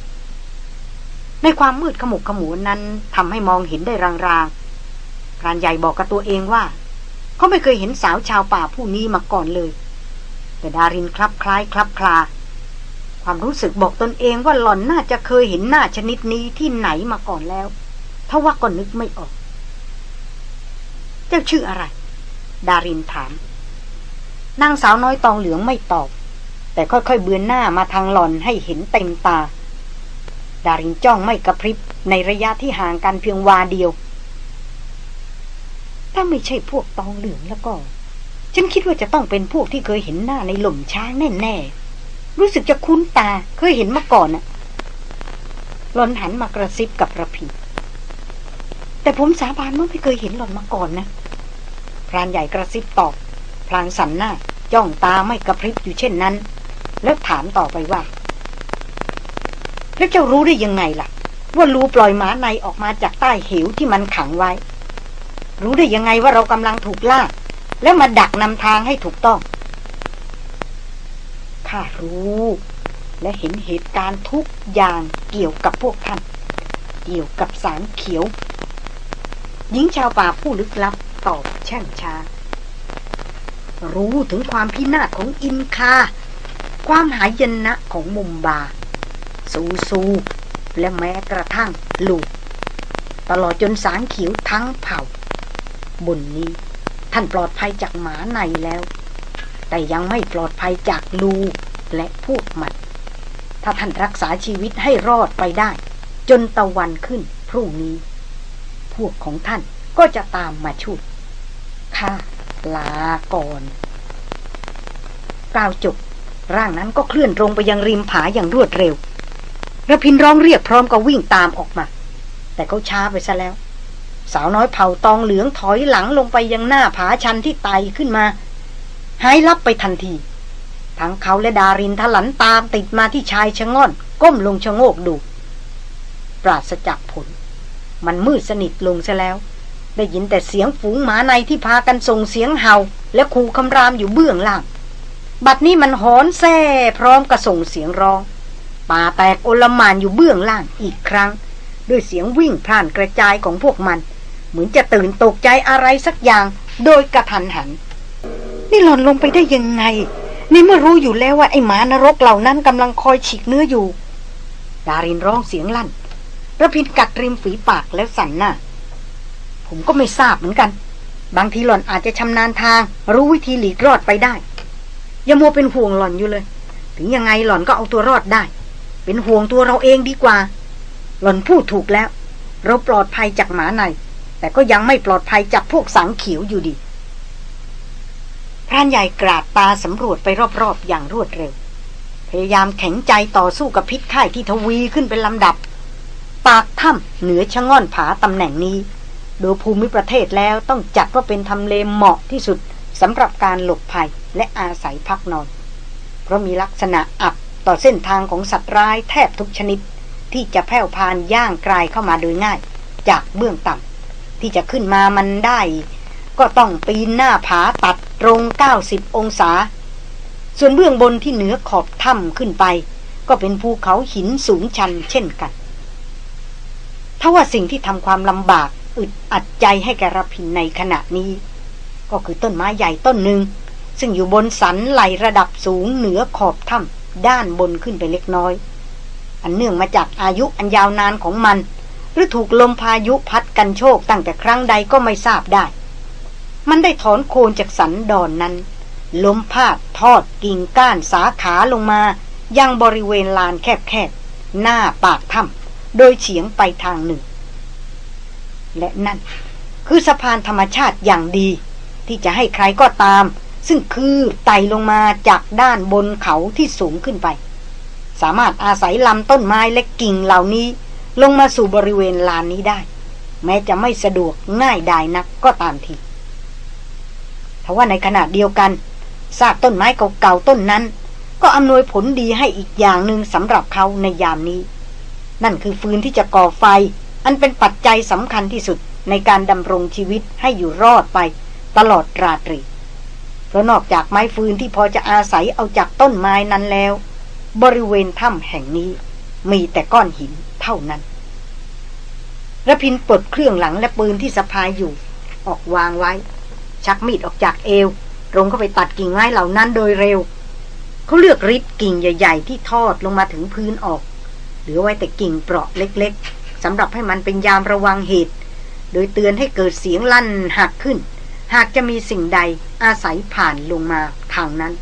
ในความมืดขมุกขมูนั้นทำให้มองเห็นได้รางๆพรานใหญ่บอกกับตัวเองว่า เขาไม่เคยเห็นสาวชาวป่าผู้นี้มาก่อนเลย แต่ดารินคลับคล้ายคลับคลา ความรู้สึกบอกตนเองว่าหล่อนน่าจะเคยเห็นหน้าชนิดนี้ที่ไหนมาก่อนแล้วทว่าก็นึกไม่ออก เจ้าชื่ออะไร ดารินถาม นางสาวน้อยตองเหลืองไม่ตอบ แต่ค่อยๆเบือนหน้ามาทางหล่อนให้เห็นเต็มตา ดารินจ้องไม่กระพริบในระยะที่ห่างกันเพียงวาเดียว ถ้าไม่ใช่พวกตองเหลืองแล้วก็ ฉันคิดว่าจะต้องเป็นพวกที่เคยเห็นหน้าในหล่มช้างแน่ๆ รู้สึกจะคุ้นตาเคยเห็นมาก่อนน่ะหลอนหันมากระซิบกับระพีแต่ผมสาบานว่าไม่เคยเห็นหล่อนมาก่อนนะพรานใหญ่กระซิบตอบพลางสันหน้าจ้องตาไม่กระพริบอยู่เช่นนั้น แล้วถามต่อไปว่า แล้วเจ้ารู้ได้ยังไงล่ะ ว่ารูปล่อยหมาในออกมาจากใต้เหวที่มันขังไว้ รู้ได้ยังไงว่าเรากำลังถูกล่า แล้วมาดักนำทางให้ถูกต้อง ข้ารู้ และเห็นเหตุการณ์ทุกอย่างเกี่ยวกับพวกท่าน เกี่ยวกับสารเขียว หญิงชาวป่าผู้ลึกลับตอบแช่งช้า รู้ถึงความพินาศของอินคา ความหายนะของมุมบาสูซู และแม้กระทั่งลูกตลอดจนสางเขียวทั้งเผ่า บนนี้ ท่านปลอดภัยจากหมาในแล้ว แต่ยังไม่ปลอดภัยจากลูและพวกมันถ้าท่านรักษาชีวิตให้รอดไปได้ จนตะวันขึ้นพรุ่งนี้ พวกของท่านก็จะตามมาช่วยข้าลาก่อนกล่าวจบ ร่างนั้นก็เคลื่อนตรงไปยังริมผาอย่างรวดเร็วระพินร้องเรียกพร้อมกับวิ่งตามออกมา แต่เขาช้าไปซะแล้ว สาวน้อยเผาตองเหลืองถอยหลังลงไปยังหน้าผาชันที่ไต่ขึ้นมา หายลับไปทันที ทั้งเขาและดารินทลันตามติดมาที่ชายชะง่อน ก้มลงชะโงกดู ปราศจากผล มันมืดสนิทลงซะแล้ว ได้ยินแต่เสียงฝูงหมาในที่พากันส่งเสียงเห่า และขู่คำรามอยู่เบื้องล่าง บัดนี้มันหอนแซ่พร้อมกระส่งเสียงร้องป่าแตกโอลมานอยู่เบื้องล่างอีกครั้ง ด้วยเสียงวิ่งพล่านกระจายของพวกมัน เหมือนจะตื่นตกใจอะไรสักอย่าง โดยกระทันหัน นี่หล่อนลงไปได้ยังไง นี่เมื่อรู้อยู่แล้วว่าไอ้หมานรกเหล่านั้นกำลังคอยฉีกเนื้ออยู่ ดารินร้องเสียงลั่นระพินกัดริมฝีปากแล้วสั่นหน้า ผมก็ไม่ทราบเหมือนกัน บางทีหล่อนอาจจะชำนาญทาง รู้วิธีหลีกรอดไปได้ อย่ามัวเป็นห่วงหล่อนอยู่เลย ถึงยังไงหล่อนก็เอาตัวรอดได้ เป็นห่วงตัวเราเองดีกว่า หล่อนพูดถูกแล้ว เราปลอดภัยจากหมาใน แต่ก็ยังไม่ปลอดภัยจากพวกสังเขียวอยู่ดีพรานใหญ่กราดตาสำรวจไปรอบๆ อย่างรวดเร็ว พยายามแข็งใจต่อสู้กับพิษไข้ที่ทวีขึ้นเป็นลำดับ ปากถ้ำเหนือชะง่อนผาตำแหน่งนี้ โดยภูมิประเทศแล้วต้องจัดว่าเป็นทำเลเหมาะที่สุดสำหรับการหลบภัยและอาศัยพักนอน เพราะมีลักษณะอับต่อเส้นทางของสัตว์ร้ายแทบทุกชนิด ที่จะแผ่วพานย่างกลายเข้ามาโดยง่าย จากเบื้องต่ำ ที่จะขึ้นมามันได้ ก็ต้องปีนหน้าผาตัดตรง 90 องศา ส่วนเบื้องบนที่เหนือขอบถ้ำขึ้นไป ก็เป็นภูเขาหินสูงชันเช่นกันถ้าว่าสิ่งที่ทำความลำบากอึดอัดใจให้แกรพินในขณะนี้ ก็คือต้นไม้ใหญ่ต้นหนึ่ง ซึ่งอยู่บนสันไหลระดับสูงเหนือขอบถ้ำด้านบนขึ้นไปเล็กน้อย อันเนื่องมาจากอายุอันยาวนานของมัน หรือถูกลมพายุพัดกันโชกตั้งแต่ครั้งใดก็ไม่ทราบได้ มันได้ถอนโคนจากสันดอนนั้น ล้มพาดทอดกิ่งก้านสาขาลงมา ยังบริเวณลานแคบๆ หน้าปากถ้ำโดยเฉียงไปทางหนึ่ง และนั่นคือสะพานธรรมชาติอย่างดี ที่จะให้ใครก็ตาม ซึ่งคือไต่ลงมาจากด้านบนเขาที่สูงขึ้นไป สามารถอาศัยลำต้นไม้และกิ่งเหล่านี้ ลงมาสู่บริเวณลานนี้ได้ แม้จะไม่สะดวกง่ายดายนักก็ตามทีทว่าในขณะเดียวกันซากต้นไม้เก่าๆต้นนั้น ก็อำนวยผลดีให้อีกอย่างหนึ่งสำหรับเขาในยามนี้ นั่นคือฟืนที่จะก่อไฟ อันเป็นปัจจัยสำคัญที่สุดในการดำรงชีวิตให้อยู่รอดไป ตลอดราตรี เพราะนอกจากไม้ฟืนที่พอจะอาศัยเอาจากต้นไม้นั้นแล้ว บริเวณถ้ำแห่งนี้มีแต่ก้อนหิน เท่านั้นระพินปลดเครื่องหลังและปืนที่สะพายอยู่ ออกวางไว้ ชักมีดออกจากเอวตรงเข้าไปตัดกิ่งไม้เหล่านั้นโดยเร็ว เขาเลือกริดกิ่งใหญ่ ๆ ที่ทอดลงมาถึงพื้นออก เหลือไว้แต่กิ่งเปราะเล็กๆสำหรับให้มันเป็นยามระวังเหตุ โดยเตือนให้เกิดเสียงลั่นหักขึ้น หากจะมีสิ่งใดอาศัยผ่านลงมาทางนั้น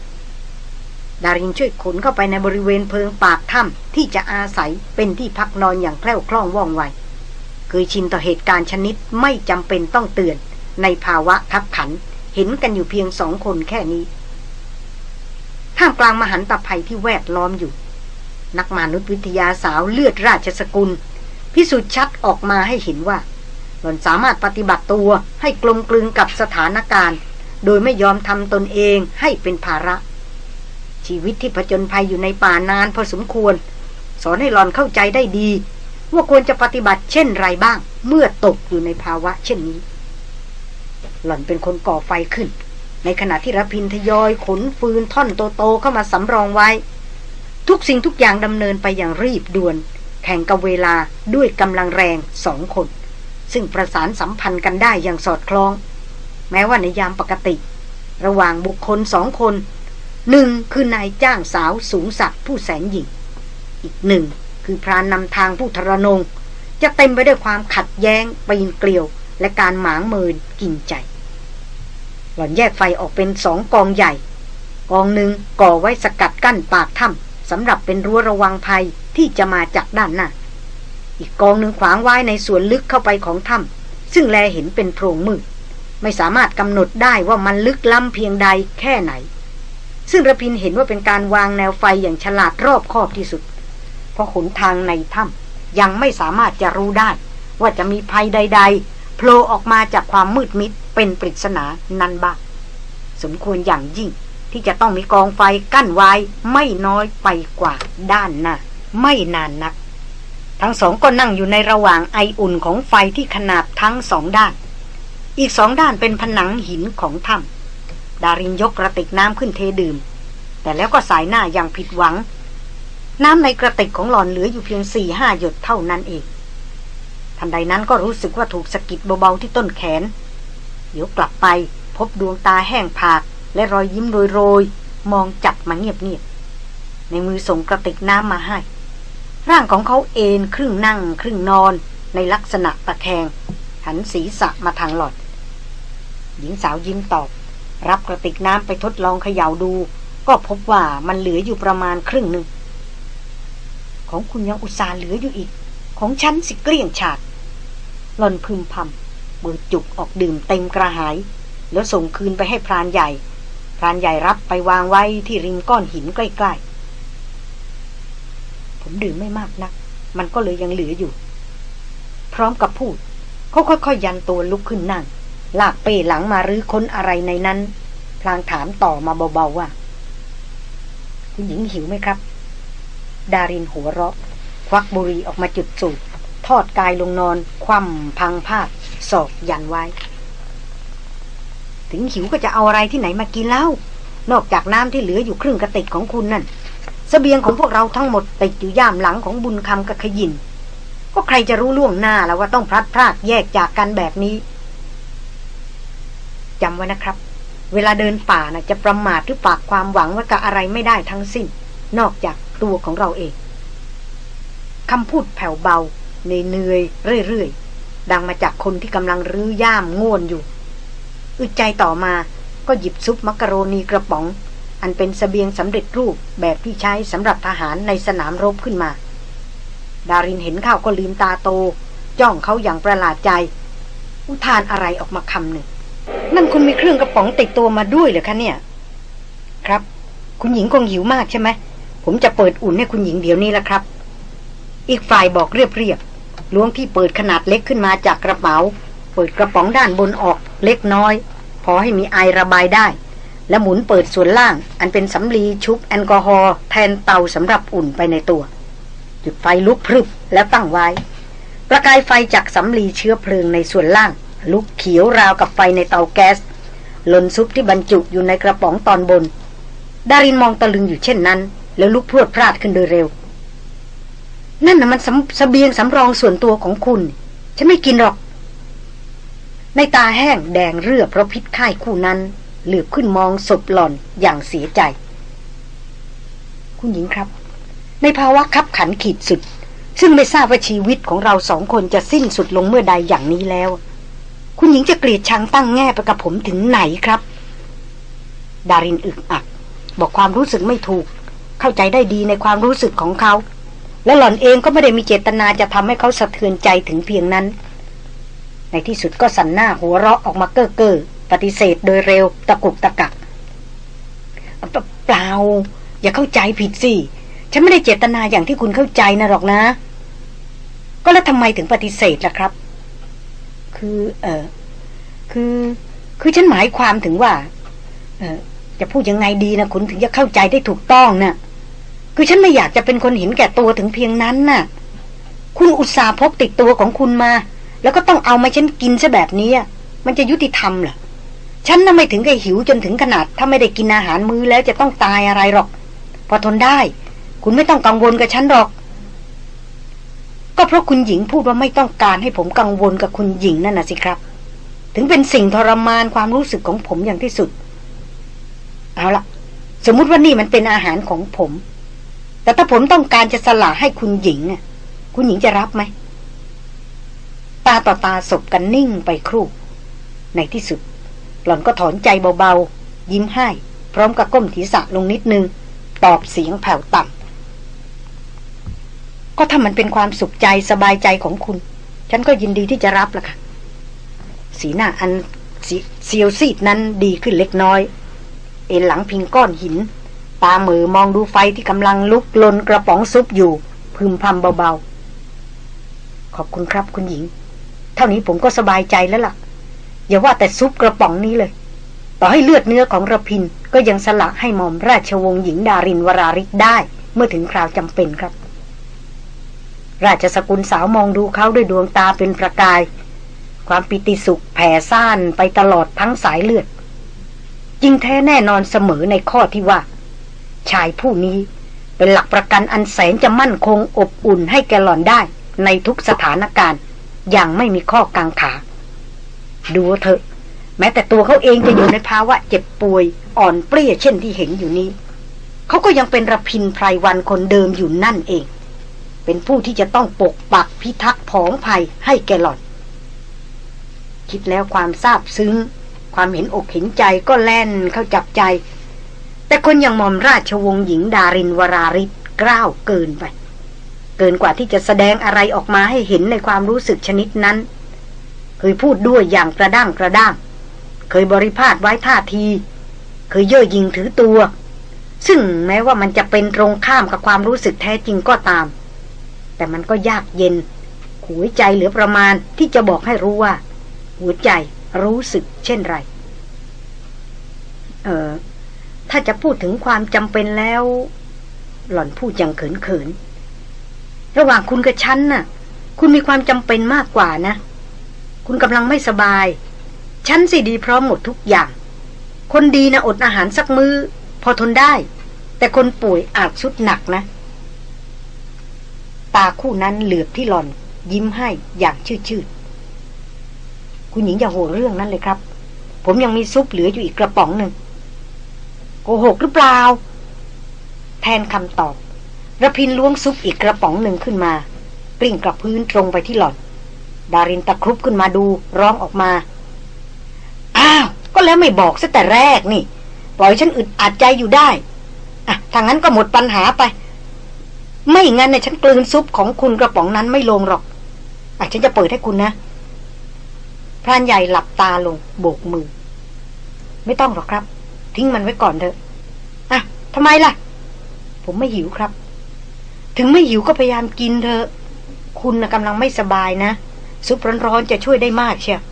ดารินช่วยขนเข้าไปในบริเวณเพิงปากถ้ำที่จะอาศัยเป็นที่พักนอนอย่างแคล่วคล่องว่องไวเคยชินต่อเหตุการณ์ชนิดไม่จำเป็นต้องเตือน ในภาวะทับขัน เห็นกันอยู่เพียงสองคนแค่นี้ท่ามกลางมหันตภัยที่แวดล้อมอยู่ นักมนุษยวิทยาสาวเลือดราชสกุล พิสูจน์ชัดออกมาให้เห็นว่า หล่อนสามารถปฏิบัติตัวให้กลมกลืนกับสถานการณ์ โดยไม่ยอมทำตนเองให้เป็นภาระ ชีวิตที่ผจญภัยอยู่ในป่านานพอสมควร สอนให้หลอนเข้าใจได้ดี ว่าควรจะปฏิบัติเช่นไรบ้าง เมื่อตกอยู่ในภาวะ เช่นนี้ หล่อนเป็นคนก่อไฟขึ้น ในขณะที่รพินทยอยขนฟืนท่อนโตๆเข้ามาสำรองไว้ ทุกสิ่งทุกอย่างดำเนินไปอย่างรีบด่วน แข่งกับเวลาด้วยกำลังแรงสองคน ซึ่งประสานสัมพันธ์กันได้อย่างสอดคล้อง แม้ว่าในยามปกติ ระหว่างบุคคลสองคน หนึ่งคือนายจ้างสาวสูงสักผู้แสนหญิง อีกหนึ่งคือพรานนำทางผู้ทรนง จะเต็มไปด้วยความขัดแย้งปีนเกลียว และการหมางเมินกินใจ หล่อนแยกไฟออกเป็นสองกองใหญ่ กองหนึ่งก่อไว้สกัดกั้นปากถ้ำสำหรับเป็นรั้วระวังภัยที่จะมาจากด้านหน้า อีกกองหนึ่งขวางไว้ในส่วนลึกเข้าไปของถ้ำซึ่งแลเห็นเป็นโพรงมืดไม่สามารถกำหนดได้ว่ามันลึกล้ำเพียงใดแค่ไหน ซึ่งระพินเห็นว่าเป็นการวางแนวไฟอย่างฉลาดรอบคอบที่สุด เพราะขนทางในถ้ำยังไม่สามารถจะรู้ได้ ว่าจะมีภัยใด ๆโผล่ออกมาจากความมืดมิดเป็นปริศนานั้นบ้างสมควรอย่างยิ่งที่จะต้องมีกองไฟกั้นไว้ไม่น้อยไปกว่าด้านหน้าไม่นานนัก ทั้งสองก็นั่งอยู่ในระหว่างไออุ่นของไฟที่ขนาบทั้งสองด้าน อีกสองด้านเป็นผนังหินของถ้ำ ดารินยกกระติกน้ำขึ้นเทดื่ม แต่แล้วก็สายหน้าอย่างผิดหวัง น้ำในกระติกของหลอนเหลืออยู่เพียงสี่ห้าหยดเท่านั้นเอง ทันใดนั้นก็รู้สึกว่าถูกสะกิดเบาๆที่ต้นแขน เดี๋ยวกลับไปพบดวงตาแห้งผาก และรอยยิ้มโรยๆ มองจับมาเงียบๆ ในมือส่งกระติกน้ำมาให้ ร่างของเขาเอนครึ่งนั่ง ครึ่งนอนในลักษณะตะแคง หันศีรษะมาทางหลอด หญิงสาวยิ้มตอบ รับกระติกน้ำไปทดลองเขย่าดู ก็พบว่ามันเหลืออยู่ประมาณครึ่งหนึ่ง ของคุณยังอุตส่าห์เหลืออยู่อีก ของฉันสิเกลี้ยงฉาดหลอนพึมพำเบิดจุกออกดื่มเต็มกระหาย แล้วส่งคืนไปให้พรานใหญ่ พรานใหญ่รับไปวางไว้ที่ริมก้อนหินใกล้ๆ ผมดื่มไม่มากนัก มันก็เลยยังเหลืออยู่ พร้อมกับพูดเขาค่อยๆยันตัวลุกขึ้นนั่ง ลากเป้หลังมารื้อค้นอะไรในนั้น พลางถามต่อมาเบาๆว่า คุณหญิงหิวไหมครับ ดารินหัวเราะ ควักบุหรี่ออกมาจุดสูบทอดกายลงนอน คว่ำพังผ้าศอกยันไว้ ถึงหิวก็จะเอาอะไรที่ไหนมากินเล่านอกจากน้ำที่เหลืออยู่ครึ่งกระติกของคุณนั่นสเสบียงของพวกเราทั้งหมดติดอยู่ย่ามหลังของบุญคำกับขยินก็ใครจะรู้ล่วงหน้าแล้วว่าต้องพลัดพรากแยกจากกันแบบนี้ จำไว้นะครับ เวลาเดินป่านะ่ะจะประมาทหรือฝากความหวังไว้กับอะไรไม่ได้ทั้งสิ้น นอกจากตัวของเราเองคำพูดแผ่วเบาเนื่อยเรื่อยๆดังมาจากคนที่กำลังรื้อย่ามง่วนอยู่อึดใจต่อมาก็หยิบซุปมักกะโรนีกระป๋อง อันเป็นสเสบียงสำเร็จรูปแบบที่ใช้สำหรับทหารในสนามรบขึ้นมา ดารินเห็นข้าวก็ลืมตาโต จ้องเขาอย่างประหลาดใจ อุทานอะไรออกมาคำหนึ่ง นั่นคุณมีเครื่องกระป๋องติดตัวมาด้วยเหรอคะเนี่ย ครับ คุณหญิงคงหิวมากใช่ไหมผมจะเปิดอุ่นให้คุณหญิงเดี๋ยวนี้ละครับ อีกฝ่ายบอกเรียบๆล้วงที่เปิดขนาดเล็กขึ้นมาจากกระเป๋า เปิดกระป๋องด้านบนออกเล็กน้อย พอให้มีไอระบายได้ และหมุนเปิดส่วนล่าง อันเป็นสำลีชุบแอลกอฮอล์แทนเตาสำหรับอุ่นไปในตัวจุดไฟลุกพรึบแล้วตั้งไว้ ประกายไฟจากสำลีเชื้อเพลิงในส่วนล่าง ลุกเขียวราวกับไฟในเตาแก๊สลนซุปที่บรรจุอยู่ในกระป๋องตอนบน ดารินมองตะลึงอยู่เช่นนั้น แล้วลุกพรวดพลาดขึ้นโดยเร็ว นั่นน่ะมันสสเบียงสำรองส่วนตัวของคุณ ฉันไม่กินหรอก ในตาแห้งแดงเรือเพราะพิษไข้คู่นั้น เหลือบขึ้นมองศพหล่อนอย่างเสียใจ คุณหญิงครับ ในภาวะคับขันขีดสุด ซึ่งไม่ทราบว่าชีวิตของเราสองคนจะสิ้นสุดลงเมื่อใดอย่างนี้แล้ว คุณหญิงจะเกลียดชังตั้งแง่ไปกับผมถึงไหนครับ ดารินอึกอัก บอกความรู้สึกไม่ถูก เข้าใจได้ดีในความรู้สึกของเขา และหล่อนเองก็ไม่ได้มีเจตนาจะทำให้เขาสะเทือนใจถึงเพียงนั้น ในที่สุดก็สันหน้าหัวเราะออกมาเก้อเก้อปฏิเสธโดยเร็วตะกุกตะกักเปล่า อย่าเข้าใจผิดสิ ฉันไม่ได้เจตนาอย่างที่คุณเข้าใจนะหรอกนะ ก็แล้วทำไมถึงปฏิเสธล่ะครับ คือ เออคือ คือฉันหมายความถึงว่า เออจะพูดยังไงดีนะคุณถึงจะเข้าใจได้ถูกต้องนะ่ะ คือฉันไม่อยากจะเป็นคนเห็นแก่ตัวถึงเพียงนั้นนะ่ะ คุณอุตส่าห์พกติดตัวของคุณมา แล้วก็ต้องเอามาฉันกินซะแบบนี้มันจะยุติธรรมเหรอฉันน่ะไม่ถึงกับหิวจนถึงขนาด ถ้าไม่ได้กินอาหารมื้อแล้วจะต้องตายอะไรหรอก พอทนได้ คุณไม่ต้องกังวลกับฉันหรอก ก็เพราะคุณหญิงพูดว่าไม่ต้องการให้ผมกังวลกับคุณหญิงนั่นนะสิครับ ถึงเป็นสิ่งทรมานความรู้สึกของผมอย่างที่สุด เอาละสมมุติว่านี่มันเป็นอาหารของผม แต่ถ้าผมต้องการจะสละให้คุณหญิงคุณหญิงจะรับไหม ตาต่อตาสบกันนิ่งไปครู่ ในที่สุด หล่อนก็ถอนใจเบาๆ ยิ้มให้ พร้อมกับก้มศีรษะลงนิดนึง ตอบเสียงแผ่วต่ำ ก็ถ้ามันเป็นความสุขใจสบายใจของคุณ ฉันก็ยินดีที่จะรับล่ะค่ะ สีหน้าอันเสเซียวซีดนั้นดีขึ้นเล็กน้อย เอ็นหลังพิงก้อนหิน ตามือมองดูไฟที่กำลังลุกลนกระป๋องซุปอยู่ พึมพำเบาๆ ขอบคุณครับคุณหญิง เท่านี้ผมก็สบายใจแล้วล่ะ อย่าว่าแต่ซุปกระป๋องนี้เลย ต่อให้เลือดเนื้อของระพินก็ยังสละให้หมอมราชวงศ์หญิงดารินวราริศได้ เมื่อถึงคราวจำเป็นครับ ราชสกุลสาวมองดูเขาด้วยดวงตาเป็นประกาย ความปิติสุขแผ่ซ่านไปตลอดทั้งสายเลือดจริงแท้แน่นอนเสมอในข้อที่ว่า ชายผู้นี้เป็นหลักประกันอันแสนจะมั่นคงอบอุ่นให้แกหล่อนได้ในทุกสถานการณ์ อย่างไม่มีข้อกังขา ดูเถอะ แม้แต่ตัวเขาเองจะอยู่ในภาวะเจ็บป่วย อ่อนเปรี้ยเช่นที่เห็นอยู่นี้ เขาก็ยังเป็นระพินไพรวันคนเดิมอยู่นั่นเอง เป็นผู้ที่จะต้องปกปักพิทักษ์ผองภัยให้แกหล่อน คิดแล้วความซาบซึ้ง ความเห็นอกเห็นใจก็แล่นเข้าจับใจ แต่คนอย่างหม่อมราชวงศ์หญิงดารินวราริศกล้าวเกินไป เกินกว่าที่จะแสดงอะไรออกมาให้เห็นในความรู้สึกชนิดนั้น เคยพูดด้วยอย่างกระด้างกระด้าง เคยบริพาทไว้ท่าที เคยเย่อหยิงถือตัวซึ่งแม้ว่ามันจะเป็นตรงข้ามกับความรู้สึกแท้จริงก็ตาม แต่มันก็ยากเย็น หัวใจเหลือประมาณที่จะบอกให้รู้ว่า หัวใจรู้สึกเช่นไร เออถ้าจะพูดถึงความจำเป็นแล้ว หล่อนพูดอย่างเขินๆ ระหว่างคุณกับฉันน่ะ คุณมีความจำเป็นมากกว่านะ คุณกำลังไม่สบาย ฉันสิดีพร้อมหมดทุกอย่าง คนดีนะอดอาหารสักมือ้อ พอทนได้ แต่คนป่วยอาจชุดหนักนะ ตาคู่นั้นเหลือบที่หล่อน ยิ้มให้อย่างชื่ดๆคุณหญิงอย่าโหวเรื่องนั้นเลยครับ ผมยังมีซุปเหลืออยู่อีกกระป๋องหนึ่งโกหกหรือเปล่า แทนคำตอบระพินล้วงซุปอีกกระป๋องหนึ่งขึ้นมากลิ้งกับพื้นตรงไปที่หล่อน ดารินตะครุบขึ้นมาดูร้องออกมา อ้าว ก็แล้วไม่บอกซะแต่แรกนี่ ปล่อยฉันอึดอัดใจอยู่ได้ อะทางนั้นก็หมดปัญหาไป ไม่งั้นเนี่ยฉันกลืนซุปของคุณกระป๋องนั้นไม่ลงหรอกอะฉันจะเปิดให้คุณนะพรานใหญ่หลับตาลงโบกมือ ไม่ต้องหรอกครับ ทิ้งมันไว้ก่อนเถอะอะทำไมล่ะ ผมไม่หิวครับ ถึงไม่หิวก็พยายามกินเถอะ คุณนะกำลังไม่สบายนะ ซุปร้อนๆจะช่วยได้มากเชียว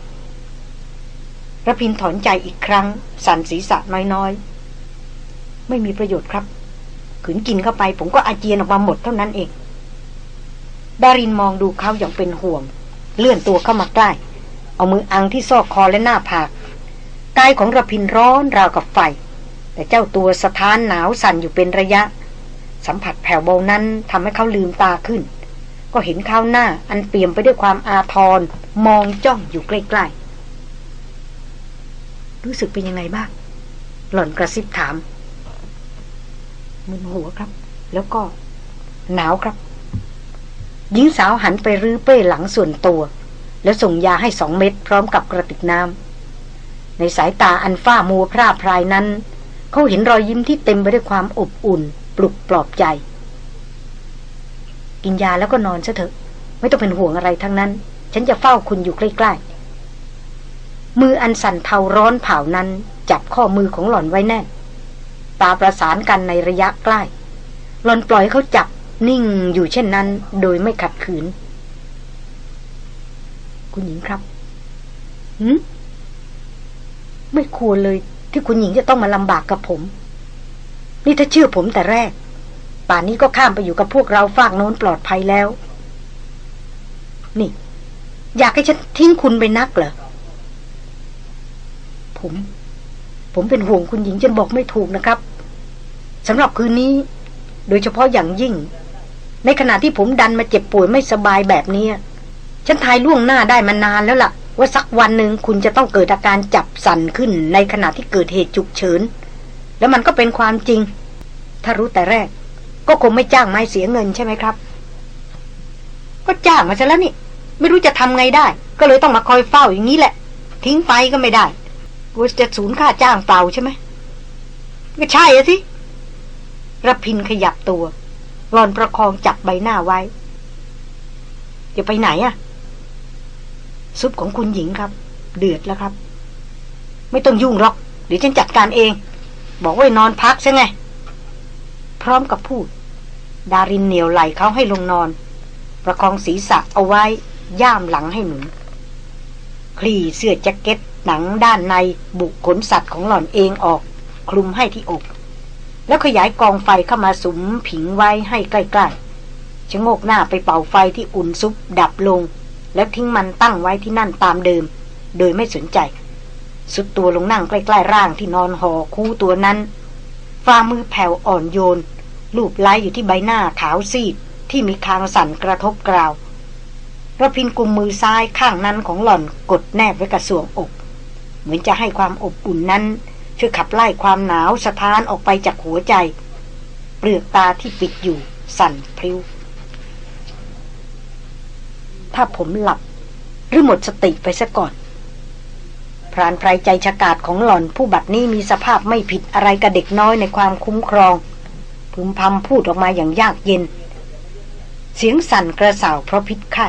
ระพินถอนใจอีกครั้ง สั่นศีรษะน้อยๆ ไม่มีประโยชน์ครับ ขืนกินเข้าไป ผมก็อาเจียนออกมาหมดเท่านั้นเอง ดารินมองดูเขาอย่างเป็นห่วง เลื่อนตัวเข้ามาใกล้ เอามืออังที่ซอกคอและหน้าผากกายของระพินร้อนราวกับไฟ แต่เจ้าตัวสะท้านหนาวสั่นอยู่เป็นระยะ สัมผัสแผ่วเบานั้นทำให้เขาลืมตาขึ้น ก็เห็นข้าวหน้าอันเปี่ยมไปด้วยความอาทรมองจ้องอยู่ใกล้ๆ รู้สึกเป็นยังไงบ้าง หล่อนกระซิบถาม มึนหัวครับ แล้วก็ หนาวครับ หญิงสาวหันไปรื้อเป้หลังส่วนตัว แล้วส่งยาให้สองเม็ดพร้อมกับกระติกน้ำในสายตาอันฝ้ามัวพร่าพรายนั้น เขาเห็นรอยยิ้มที่เต็มไปด้วยความอบอุ่น ปลุกปลอบใจ กินยาแล้วก็นอนซะเถอะ ไม่ต้องเป็นห่วงอะไรทั้งนั้น ฉันจะเฝ้าคุณอยู่ใกล้ ๆ มืออันสั่นเทาร้อนเผานั้น จับข้อมือของหล่อนไว้แน่น ตาประสานกันในระยะใกล้หลอนปล่อยเขาจับนิ่งอยู่เช่นนั้น โดยไม่ขัดขืน คุณหญิงครับหืมไม่ควรเลยที่คุณหญิงจะต้องมาลำบากกับผม นี่ถ้าเชื่อผมแต่แรก ป่านนี้ก็ข้ามไปอยู่กับพวกเราฝากโน้นปลอดภัยแล้ว นี่ อยากให้ฉันทิ้งคุณไปนักเหรอผม ผมเป็นห่วงคุณหญิงจนบอกไม่ถูกนะครับสำหรับคืนนี้ โดยเฉพาะอย่างยิ่ง ในขณะที่ผมดันมาเจ็บป่วยไม่สบายแบบนี้ ฉันทายล่วงหน้าได้มานานแล้วล่ะ ว่าสักวันหนึ่งคุณจะต้องเกิดอาการจับสั่นขึ้น ในขณะที่เกิดเหตุฉุกเฉิน แล้วมันก็เป็นความจริง ถ้ารู้แต่แรก ก็คงไม่จ้างไม่เสียเงินใช่ไหมครับ ก็จ้างมาซะแล้วนี่ ไม่รู้จะทำไงได้ ก็เลยต้องมาคอยเฝ้าอย่างนี้แหละ ทิ้งไปก็ไม่ได้ กลัวจะสูญค่าจ้างเปล่าใช่ไหมก็ใช่อะสิรพินขยับตัวรอนประคองจับใบหน้าไว้ จะไปไหนอะซุปของคุณหญิงครับ เดือดแล้วครับ ไม่ต้องยุ่งหรอก เดี๋ยวฉันจัดการเอง บอกว่านอนพักใช่ไง พร้อมกับพูด ดารินเหนียวไหลเขาให้ลงนอน ประคองศีรษะเอาไว้ ย่ามหลังให้หนุนคลี่เสื้อแจ็คเก็ต หนังด้านในบุกขนสัตว์ของหล่อนเองออก คลุมให้ที่อก แล้วขยายกองไฟเข้ามาสุมผิงไว้ให้ใกล้ๆชะโงกหน้าไปเป่าไฟที่อุ่นซุปดับลง แล้วทิ้งมันตั้งไว้ที่นั่นตามเดิม โดยไม่สนใจ สุดตัวลงนั่งใกล้ๆร่างที่นอนห่อคู่ตัวนั้นฝ่ามือแผ่วอ่อนโยนลูบไล้อยู่ที่ใบหน้าขาวซีดที่มีคางสั่นกระทบกราวระพินกุมมือซ้ายข้างนั้นของหล่อนกดแนบไว้กับสวงอก เหมือนจะให้ความอบอุ่นนั้น ช่วยขับไล่ความหนาวสะท้านออกไปจากหัวใจ เปลือกตาที่ปิดอยู่สั่นพริ้ว ถ้าผมหลับ หรือหมดสติไปซะก่อนพรานไพรใจฉกาดของหล่อนผู้บัดนี้มีสภาพไม่ผิดอะไรกับเด็กน้อยในความคุ้มครองพึมพำพูดออกมาอย่างยากเย็น เสียงสั่นกระสาวเพราะพิษไข้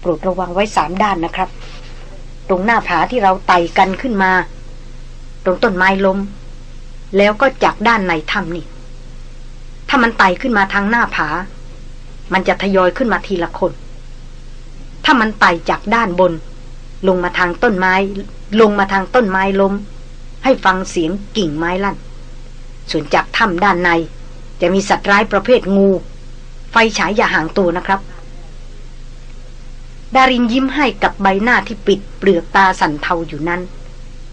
โปรดระวังไว้สามด้านนะครับ ตรงหน้าผาที่เราไต่กันขึ้นมา ตรงต้นไม้ลมแล้วก็จากด้านในถ้ำนี่ ถ้ามันไต่ขึ้นมาทางหน้าผา มันจะทยอยขึ้นมาทีละคน ถ้ามันไต่จากด้านบน ลงมาทางต้นไม้ ลงมาทางต้นไม้ล้ม ให้ฟังเสียงกิ่งไม้ลั่น ส่วนจากถ้ำด้านใน จะมีสัตว์ร้ายประเภทงู ไฟฉายอย่าห่างตัวนะครับ ดารินยิ้มให้กับใบหน้าที่ปิดเปลือกตาสันเทาอยู่นั้น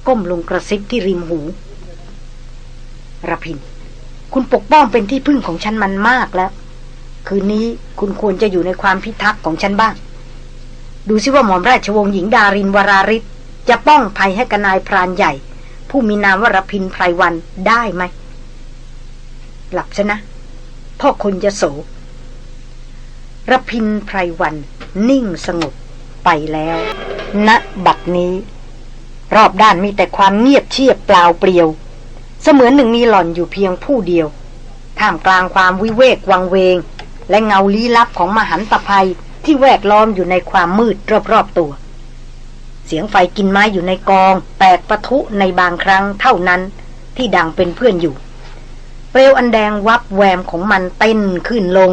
ก้มลงกระซิบที่ริมหูระพิน คุณปกป้องเป็นที่พึ่งของฉันมันมากแล้ว คืนนี้คุณควรจะอยู่ในความพิทักษ์ของฉันบ้าง ดูซิว่าหมอมราชวงศ์หญิงดารินวราริศจะป้องภัยให้กับนายพรานใหญ่ ผู้มีนามวรพินไพรวันได้ไหม หลับซะนะพ่อคนจะโสรพินไพรวัน นิ่งสงบไปแล้ว ณบัดนี้ รอบด้านมีแต่ความเงียบเชียบเปล่าเปลี่ยว เสมือนหนึ่งมีหล่อนอยู่เพียงผู้เดียว ท่ามกลางความวิเวกวังเวง และเงาลี้ลับของมหันตภัยที่แวดล้อมอยู่ในความมืดรอบๆตัว เสียงไฟกินไม้อยู่ในกอง แตกปะทุในบางครั้งเท่านั้นที่ดังเป็นเพื่อนอยู่เปลวอันแดงวับแวมของมันเต้นขึ้นลง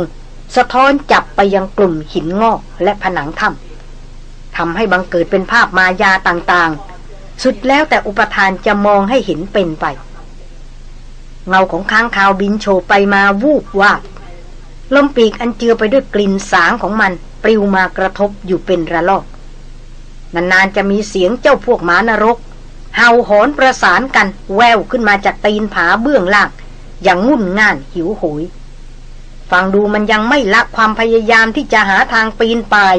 สะท้อนจับไปยังกลุ่มหินงอกและผนังถ้ำทำให้บังเกิดเป็นภาพมายาต่างๆ สุดแล้วแต่อุปทานจะมองให้เห็นเป็นไป เงาของค้างคาวบินโฉบไปมาวูบว่าลมปีกอันเจือไปด้วยกลิ่นสางของมันปลิวมากระทบอยู่เป็นระลอก นานๆจะมีเสียงเจ้าพวกหมานรก เห่าหอนประสานกันแววขึ้นมาจากตีนผาเบื้องล่าง อย่างงุ่นง่านหิวโหย ฟังดูมันยังไม่ละความพยายามที่จะหาทางปีนป่าย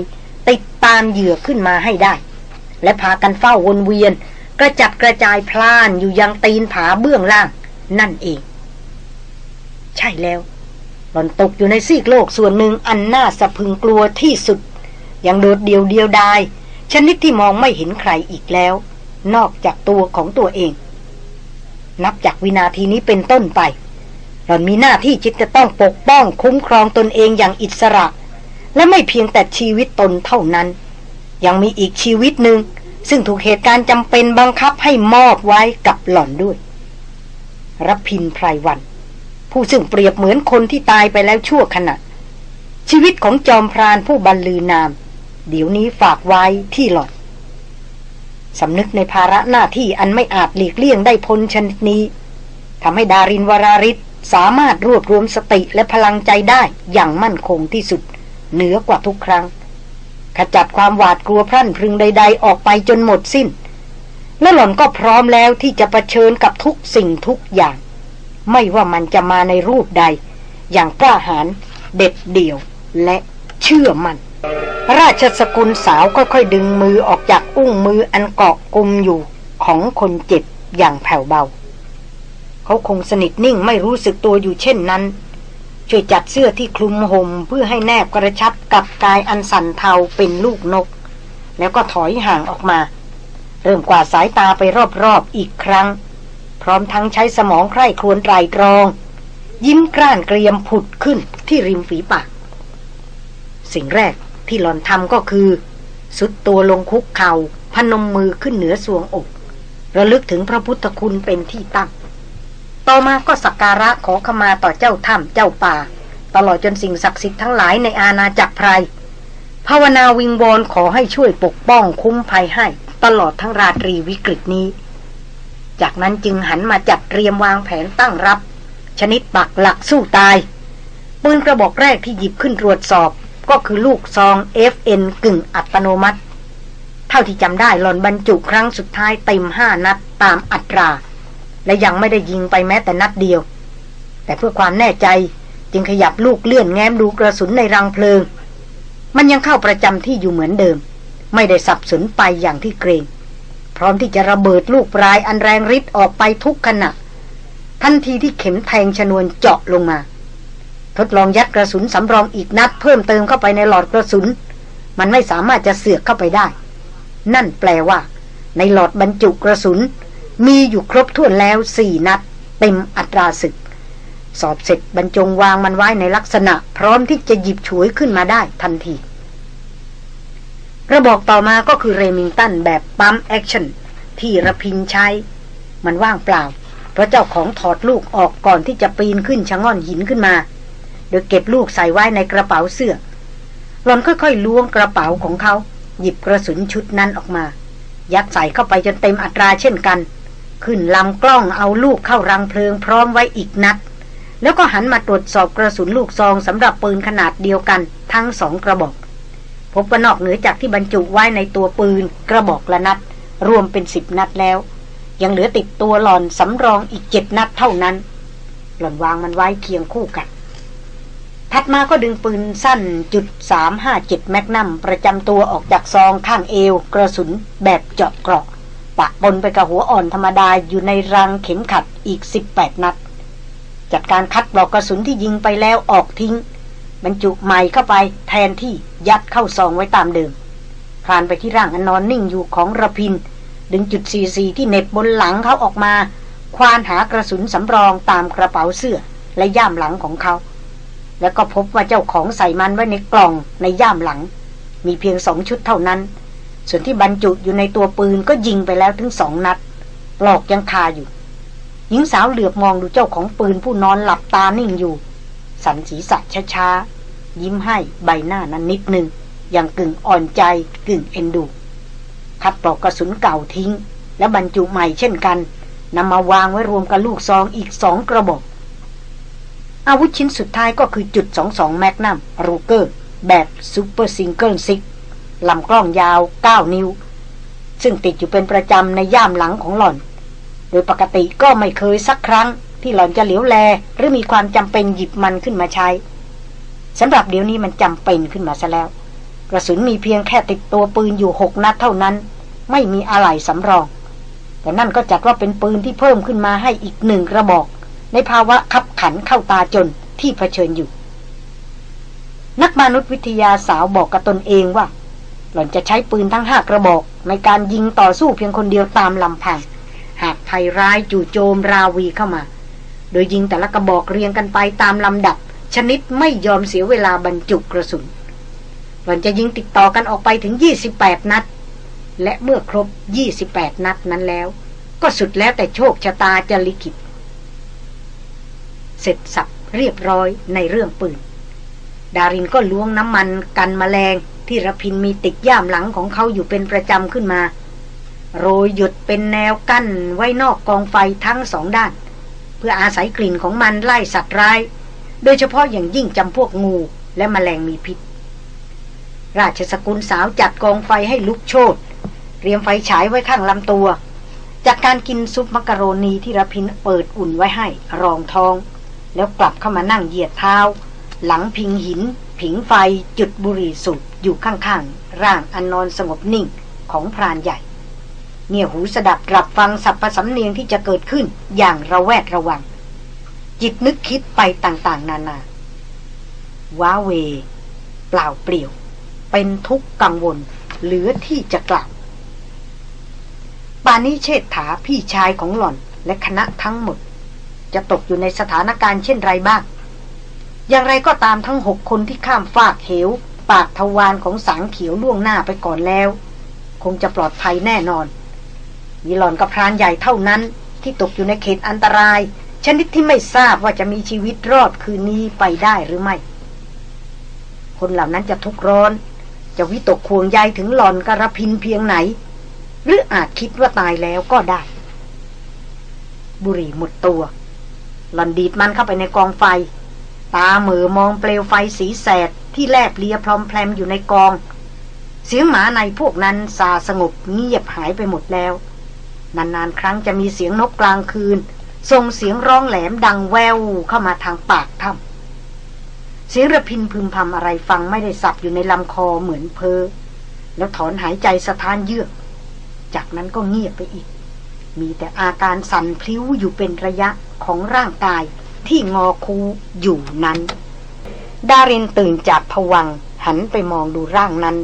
ติดตามเหยื่อขึ้นมาให้ได้ และพากันเฝ้าวนเวียน กระจัดกระจายพลานอยู่ยังตีนผาเบื้องล่าง นั่นเอง ใช่แล้ว หล่อนตกอยู่ในซีกโลกส่วนหนึ่งอันน่าสะพึงกลัวที่สุด ยังโดดเดียวเดียวดายชนิดที่มองไม่เห็นใครอีกแล้ว นอกจากตัวของตัวเอง นับจากวินาทีนี้เป็นต้นไป หล่อนมีหน้าที่จิตจะต้องปกป้องคุ้มครองตนเองอย่างอิสระ และไม่เพียงแต่ชีวิตตนเท่านั้น ยังมีอีกชีวิตหนึ่ง ซึ่งถูกเหตุการณ์จำเป็นบังคับให้มอบไว้กับหล่อนด้วยรับพินไพรวัน ผู้ซึ่งเปรียบเหมือนคนที่ตายไปแล้วชั่วขณะ ชีวิตของจอมพรานผู้บรรลือนาม เดี๋ยวนี้ฝากไว้ที่หล่อดสำนึกในภาระหน้าที่อันไม่อาจหลีกเลี่ยงได้พ้นชนิดนี้ทำให้ดารินวราริศ สามารถรวบรวมสติและพลังใจได้อย่างมั่นคงที่สุด เหนือกว่าทุกครั้ง ขจัดความหวาดกลัวพรั่นพรึงใด ๆ ออกไปจนหมดสิ้น และหล่อนก็พร้อมแล้วที่จะะเผชิญกับทุกสิ่งทุกอย่าง ไม่ว่ามันจะมาในรูปใด อย่างกล้าหาญเด็ดเดี่ยวและเชื่อมัน่นราชสกุลสาวค่อยๆดึงมือออกจากอุ้งมืออันเกาะกุมอยู่ของคนเจ็บอย่างแผ่วเบา เขาคงสนิทนิ่งไม่รู้สึกตัวอยู่เช่นนั้น ช่วยจัดเสื้อที่คลุมห่มเพื่อให้แนบกระชับกับกายอันสั่นเทาเป็นลูกนก แล้วก็ถอยห่างออกมา เริ่มกวาดสายตาไปรอบๆอีกครั้ง พร้อมทั้งใช้สมองใคร่ครวญไตรตรอง ยิ้มกร้านเกรียมผุดขึ้นที่ริมฝีปาก สิ่งแรกที่หลอนทำก็คือ สุดตัวลงคุกเขา่าพนมมือขึ้นเหนือสวงอก ระลึกถึงพระพุทธคุณเป็นที่ตั้ง ต่อมาก็สักการะขอขมาต่อเจ้าถ้ำเจ้าป่า ตลอดจนสิ่งศักดิ์สิทธิ์ทั้งหลายในอาณาจักรไพรภาวนาวิงวอนขอให้ช่วยปกป้องคุ้มภัยให้ ตลอดทั้งราตรีวิกฤตนี้ จากนั้นจึงหันมาจัดเตรียมวางแผนตั้งรับ ชนิดปักหลักสู้ตายปืนกระบอกแรกที่หยิบขึ้นตรวจสอบก็คือลูกซอง FN กึ่งอัตโนมัติ เท่าที่จำได้หลอนบรรจุครั้งสุดท้ายเต็มห้านัดตามอัตรา และยังไม่ได้ยิงไปแม้แต่นัดเดียว แต่เพื่อความแน่ใจจึงขยับลูกเลื่อนแง้มดูกระสุนในรังเพลิง มันยังเข้าประจำที่อยู่เหมือนเดิม ไม่ได้สับสนไปอย่างที่เกรง พร้อมที่จะระเบิดลูกปลายอันแรงริดออกไปทุกขณะทันทีที่เข็มแทงชนวนเจาะลงมา ทดลองยัดกระสุนสำรองอีกนัดเพิ่มเติมเข้าไปในหลอดกระสุน มันไม่สามารถจะเสือกเข้าไปได้ นั่นแปลว่า ในหลอดบรรจุกระสุน มีอยู่ครบถ้วนแล้วสี่นัด เต็มอัตราศึก สอบเสร็จบรรจงวางมันไว้ในลักษณะ พร้อมที่จะหยิบฉวยขึ้นมาได้ทันทีกระบอกต่อมาก็คือ Remington แบบ pump actionที่ระพินใช้ มันว่างเปล่า เพราะเจ้าของถอดลูกออกก่อนที่จะปีนขึ้นชะง่อนหินขึ้นมา โดยเก็บลูกใส่ไว้ในกระเป๋าเสื้อหลอนค่อยๆล้วงกระเป๋าของเขา หยิบกระสุนชุดนั้นออกมา ยัดใส่เข้าไปจนเต็มอัตราเช่นกัน ขึ้นลำกล้องเอาลูกเข้ารังเพลิงพร้อมไว้อีกนัด แล้วก็หันมาตรวจสอบกระสุนลูกซองสำหรับปืนขนาดเดียวกันทั้งสองกระบอก พบว่านอกเหนือจากที่บรรจุไว้ในตัวปืนกระบอกละนัด รวมเป็นสิบนัดแล้ว ยังเหลือติดตัวหลอนสำรองอีกเจ็ดนัดเท่านั้น หล่อนวางมันไว้เคียงคู่กันถัดมาก็ดึงปืนสั้นจุดสามห้าเจ็ดแมกนัมประจำตัวออกจากซองข้างเอวกระสุนแบบเจาะเกราะ ปะปนไปกับหัวอ่อนธรรมดาอยู่ในรังเข็มขัดอีกสิบแปดนัด จัดการคัดปลอกกระสุนที่ยิงไปแล้วออกทิ้ง บรรจุใหม่เข้าไปแทนที่ยัดเข้าซองไว้ตามเดิมคลานไปที่ร่างอันนอนนิ่งอยู่ของระพิน ดึงจุดซีซีที่เน็บบนหลังเขาออกมา ควานหากระสุนสำรองตามกระเป๋าเสื้อและย่ามหลังของเขา แล้วก็พบว่าเจ้าของใส่มันไว้ในกล่องในย่ามหลัง มีเพียงสองชุดเท่านั้น ส่วนที่บรรจุอยู่ในตัวปืนก็ยิงไปแล้วถึงสองนัดปลอกยังคาอยู่หญิงสาวเหลือบมองดูเจ้าของปืนผู้นอนหลับตานิ่งอยู่ สั่นศีรษะช้าๆ ยิ้มให้ใบหน้านั้นนิดหนึ่งอย่างกึ่งอ่อนใจกึ่งเอ็นดู คัดปลอกกระสุนเก่าทิ้ง และบรรจุใหม่เช่นกันนำมาวางไว้รวมกับลูกซองอีกสองกระบอก อาวุธชิ้นสุดท้ายก็คือจุด 22 Magnum Ruger แบบ Super Single Six ลำกล้องยาว9นิ้ว ซึ่งติดอยู่เป็นประจำในย่ามหลังของหล่อน โดยปกติก็ไม่เคยสักครั้ง ที่หล่อนจะเหลียวแล หรือมีความจำเป็นหยิบมันขึ้นมาใช้สำหรับเดี๋ยวนี้มันจำเป็นขึ้นมาซะแล้ว กระสุนมีเพียงแค่ติดตัวปืนอยู่หกนัดเท่านั้น ไม่มีอะไรสำรอง แต่นั่นก็จัดว่าเป็นปืนที่เพิ่มขึ้นมาให้อีกหนึ่งกระบอก ในภาวะขับขันเข้าตาจนที่เผชิญอยู่นักมนุษยวิทยาสาวบอกกับตนเองว่า หล่อนจะใช้ปืนทั้งห้ากระบอก ในการยิงต่อสู้เพียงคนเดียวตามลำพัง หากภัยร้ายจู่โจมราวีเข้ามา โดยยิงแต่ละกระบอกเรียงกันไปตามลำดับ ชนิดไม่ยอมเสียเวลาบรรจุกระสุน หล่อนจะยิงติดต่อกันออกไปถึง 28 นัด และเมื่อครบ 28 นัดนั้นแล้ว ก็สุดแล้วแต่โชคชะตาจะลิขิต เสร็จสับเรียบร้อยในเรื่องปืน ดารินก็ล้วงน้ำมันกันแมลง ที่ระพินมีติดย่ามหลังของเขาอยู่เป็นประจำขึ้นมา โรยหยุดเป็นแนวกั้นไว้นอกกองไฟทั้งสองด้าน เพื่ออาศัยกลิ่นของมันไล่สัตว์ร้าย โดยเฉพาะอย่างยิ่งจำพวกงูและแมลงมีพิษ ราชสกุลสาวจัดกองไฟให้ลุกโชนเตรียมไฟฉายไว้ข้างลำตัว จากการกินซุปมักกะโรนีที่ระพินเปิดอุ่นไว้ให้รองท้อง แล้วกลับเข้ามานั่งเหยียดเท้า หลังพิงหิน ผิงไฟจุดบุหรี่สูบอยู่ข้างๆ ร่างอันนอนสงบนิ่งของพรานใหญ่ เงี่ยหูสดับรับฟังสับประสำเนียงที่จะเกิดขึ้นอย่างระแวดระวัง จิตนึกคิดไปต่างๆ นานา ว้าเว เปล่าเปลี่ยว เป็นทุกข์กังวล เหลือที่จะกล่าวปานิเชษฐาพี่ชายของหล่อนและคณะทั้งหมด จะตกอยู่ในสถานการณ์เช่นไรบ้าง อย่างไรก็ตามทั้งหกคนที่ข้ามฟากเหว ปากทวารของสังเขียวล่วงหน้าไปก่อนแล้ว คงจะปลอดภัยแน่นอน มีหล่อนกับพรานใหญ่เท่านั้น ที่ตกอยู่ในเขตอันตราย ชนิดที่ไม่ทราบว่าจะมีชีวิตรอดคืนนี้ไปได้หรือไม่ คนเหล่านั้นจะทุกข์ร้อน จะวิตกควงใยถึงหล่อนกระพินเพียงไหน หรืออาจคิดว่าตายแล้วก็ได้ บุหรี่หมดตัว หล่อนดีดมันเข้าไปในกองไฟ ตาเหมือมองเปลวไฟสีแสดที่แลบเลียพรอมแพรมอยู่ในกอง เสียงหมาในพวกนั้นซาสงบเงียบหายไปหมดแล้ว นานๆ ครั้งจะมีเสียงนกกลางคืนส่งเสียงร้องแหลมดังแววเข้ามาทางปากถ้ำเสียงระพินพึมพำอะไรฟังไม่ได้สับอยู่ในลำคอเหมือนเพอแล้วถอนหายใจสะท้านเยือก จากนั้นก็เงียบไปอีก มีแต่อาการสั่นพลิ้วอยู่เป็นระยะของร่างกาย ที่งอคูอยู่นั้น ดารินตื่นจากผวังหันไปมองดูร่างนั้น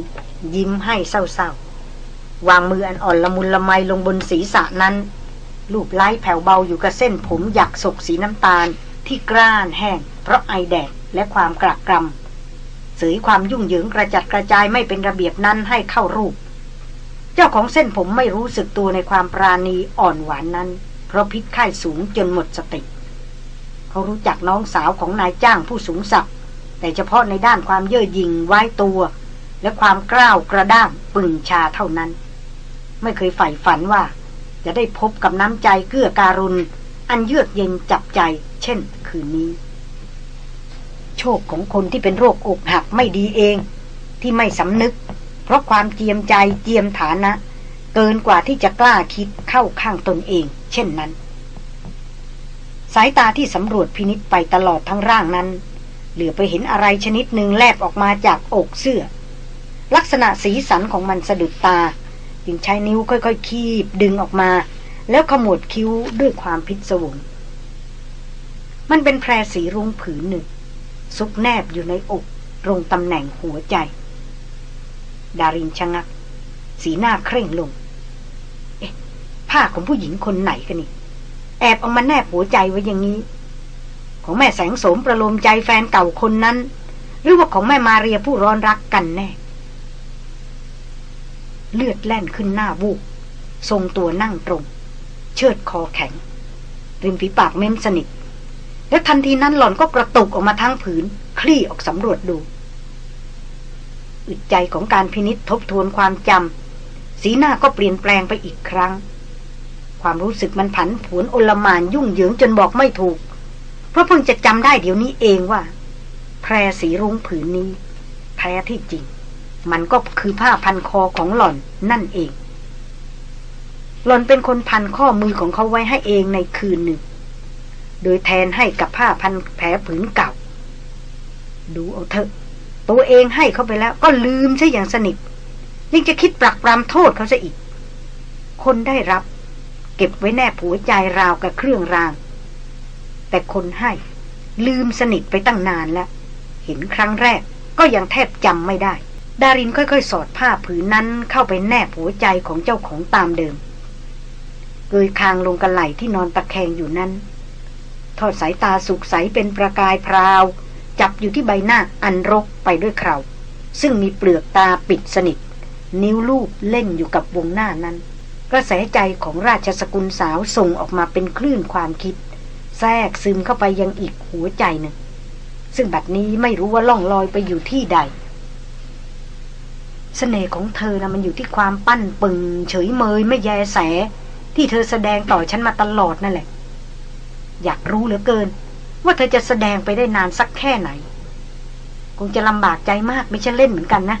ยิ้มให้เศร้าๆ วางมืออันอ่อนละมุนละไมลงบนศีรษะนั้น ลูบไล้แผ่วเบาอยู่กับเส้นผมหยักศกสีน้ำตาล ที่กร้านแห้ง เพราะไอแดดและความกระกรำเสยความยุ่งเหยิงกระจัดกระจายไม่เป็นระเบียบนั้นให้เข้ารูป เจ้าของเส้นผมไม่รู้สึกตัวในความปราณีอ่อนหวานนั้น เพราะพิษไข้สูงจนหมดสติ เขารู้จักน้องสาวของนายจ้างผู้สูงศักดิ์แต่เฉพาะในด้านความเย่อหยิ่งไว้ตัว และความกล้าวกระด้างปึงชาเท่านั้น ไม่เคยใฝ่ฝันว่า จะได้พบกับน้ำใจเกื้อการุณ อันเยือกเย็นจับใจ เช่น คืนนี้ โชคของคนที่เป็นโรคอกหักไม่ดีเอง ที่ไม่สำนึก เพราะความเจียมใจเจียมฐานะ เกินกว่าที่จะกล้าคิดเข้าข้างตนเอง เช่นนั้น สายตาที่สำรวจพินิษไปตลอดทั้งร่างนั้น เหลือไปเห็นอะไรชนิดหนึ่งแลบออกมาจากอกเสื้อ ลักษณะสีสันของมันสะดุดตา จึงใช้นิ้วค่อยๆ คีบดึงออกมา แล้วขมวดคิ้วด้วยความพิศวงมันเป็นแพรสีรุ้งผืนหนึ่ง ซุกแนบอยู่ในอกตรงตำแหน่งหัวใจ ดารินชะงัก สีหน้าเคร่งลง เอ๊ะ ผ้าของผู้หญิงคนไหนกันนี่ แอบเอามาแนบหัวใจไว้อย่างนี้ ของแม่แสงโสมประโลมใจแฟนเก่าคนนั้น หรือว่าของแม่มาเรียผู้ร้อนรักกันแน่ เลือดแล่นขึ้นหน้าวูบทรงตัวนั่งตรง เชิดคอแข็ง ริมฝีปากเม้มสนิท และทันทีนั้นหล่อนก็กระตุกออกมาทั้งผืน คลี่ออกสำรวจดูอึดใจของการพินิษทบทวนความจำสีหน้าก็เปลี่ยนแปลงไปอีกครั้ง ความรู้สึกมันผันผวนโอลมานยุ่งเหยิงจนบอกไม่ถูก เพราะเพิ่งจะจำได้เดี๋ยวนี้เองว่า แพรสีรุ้งผืนนี้ แท้ที่จริง มันก็คือผ้าพันคอของหล่อนนั่นเอง หล่อนเป็นคนพันข้อมือของเขาไว้ให้เองในคืนหนึ่ง โดยแทนให้กับผ้าพันแผลผืนเก่า ดูเอาเถอะ ตัวเองให้เขาไปแล้ว ก็ลืมซะอย่างสนิทยังจะคิดปรักปรำโทษเขาซะอีก คนได้รับ ก็บไว้แนบหัวใจราวกับเครื่องราง แต่คนให้ ลืมสนิทไปตั้งนานแล้ว เห็นครั้งแรกก็ยังแทบจำไม่ได้ ดารินค่อยๆ สอดผ้าผืนนั้นเข้าไปแนบหัวใจของเจ้าของตามเดิม เกยคางลงกระไหลที่นอนตะแคงอยู่นั้น ทอดสายตาสุกใสเป็นประกายพราว จับอยู่ที่ใบหน้าอันรกไปด้วยเคราซึ่งมีเปลือกตาปิดสนิท นิ้วลูบเล่นอยู่กับวงหน้านั้น กระแสใจของราชสกุลสาวส่งออกมาเป็นคลื่นความคิด แทรกซึมเข้าไปยังอีกหัวใจหนึ่ง ซึ่งบัดนี้ไม่รู้ว่าล่องลอยไปอยู่ที่ใดเสน่ห์ของเธอนะมันอยู่ที่ความปั้นปึง เฉยเมยไม่แยแส ที่เธอแสดงต่อฉันมาตลอดนั่นแหละ อยากรู้เหลือเกิน ว่าเธอจะแสดงไปได้นานสักแค่ไหน คงจะลำบากใจมากไม่ใช่เล่นเหมือนกันนะ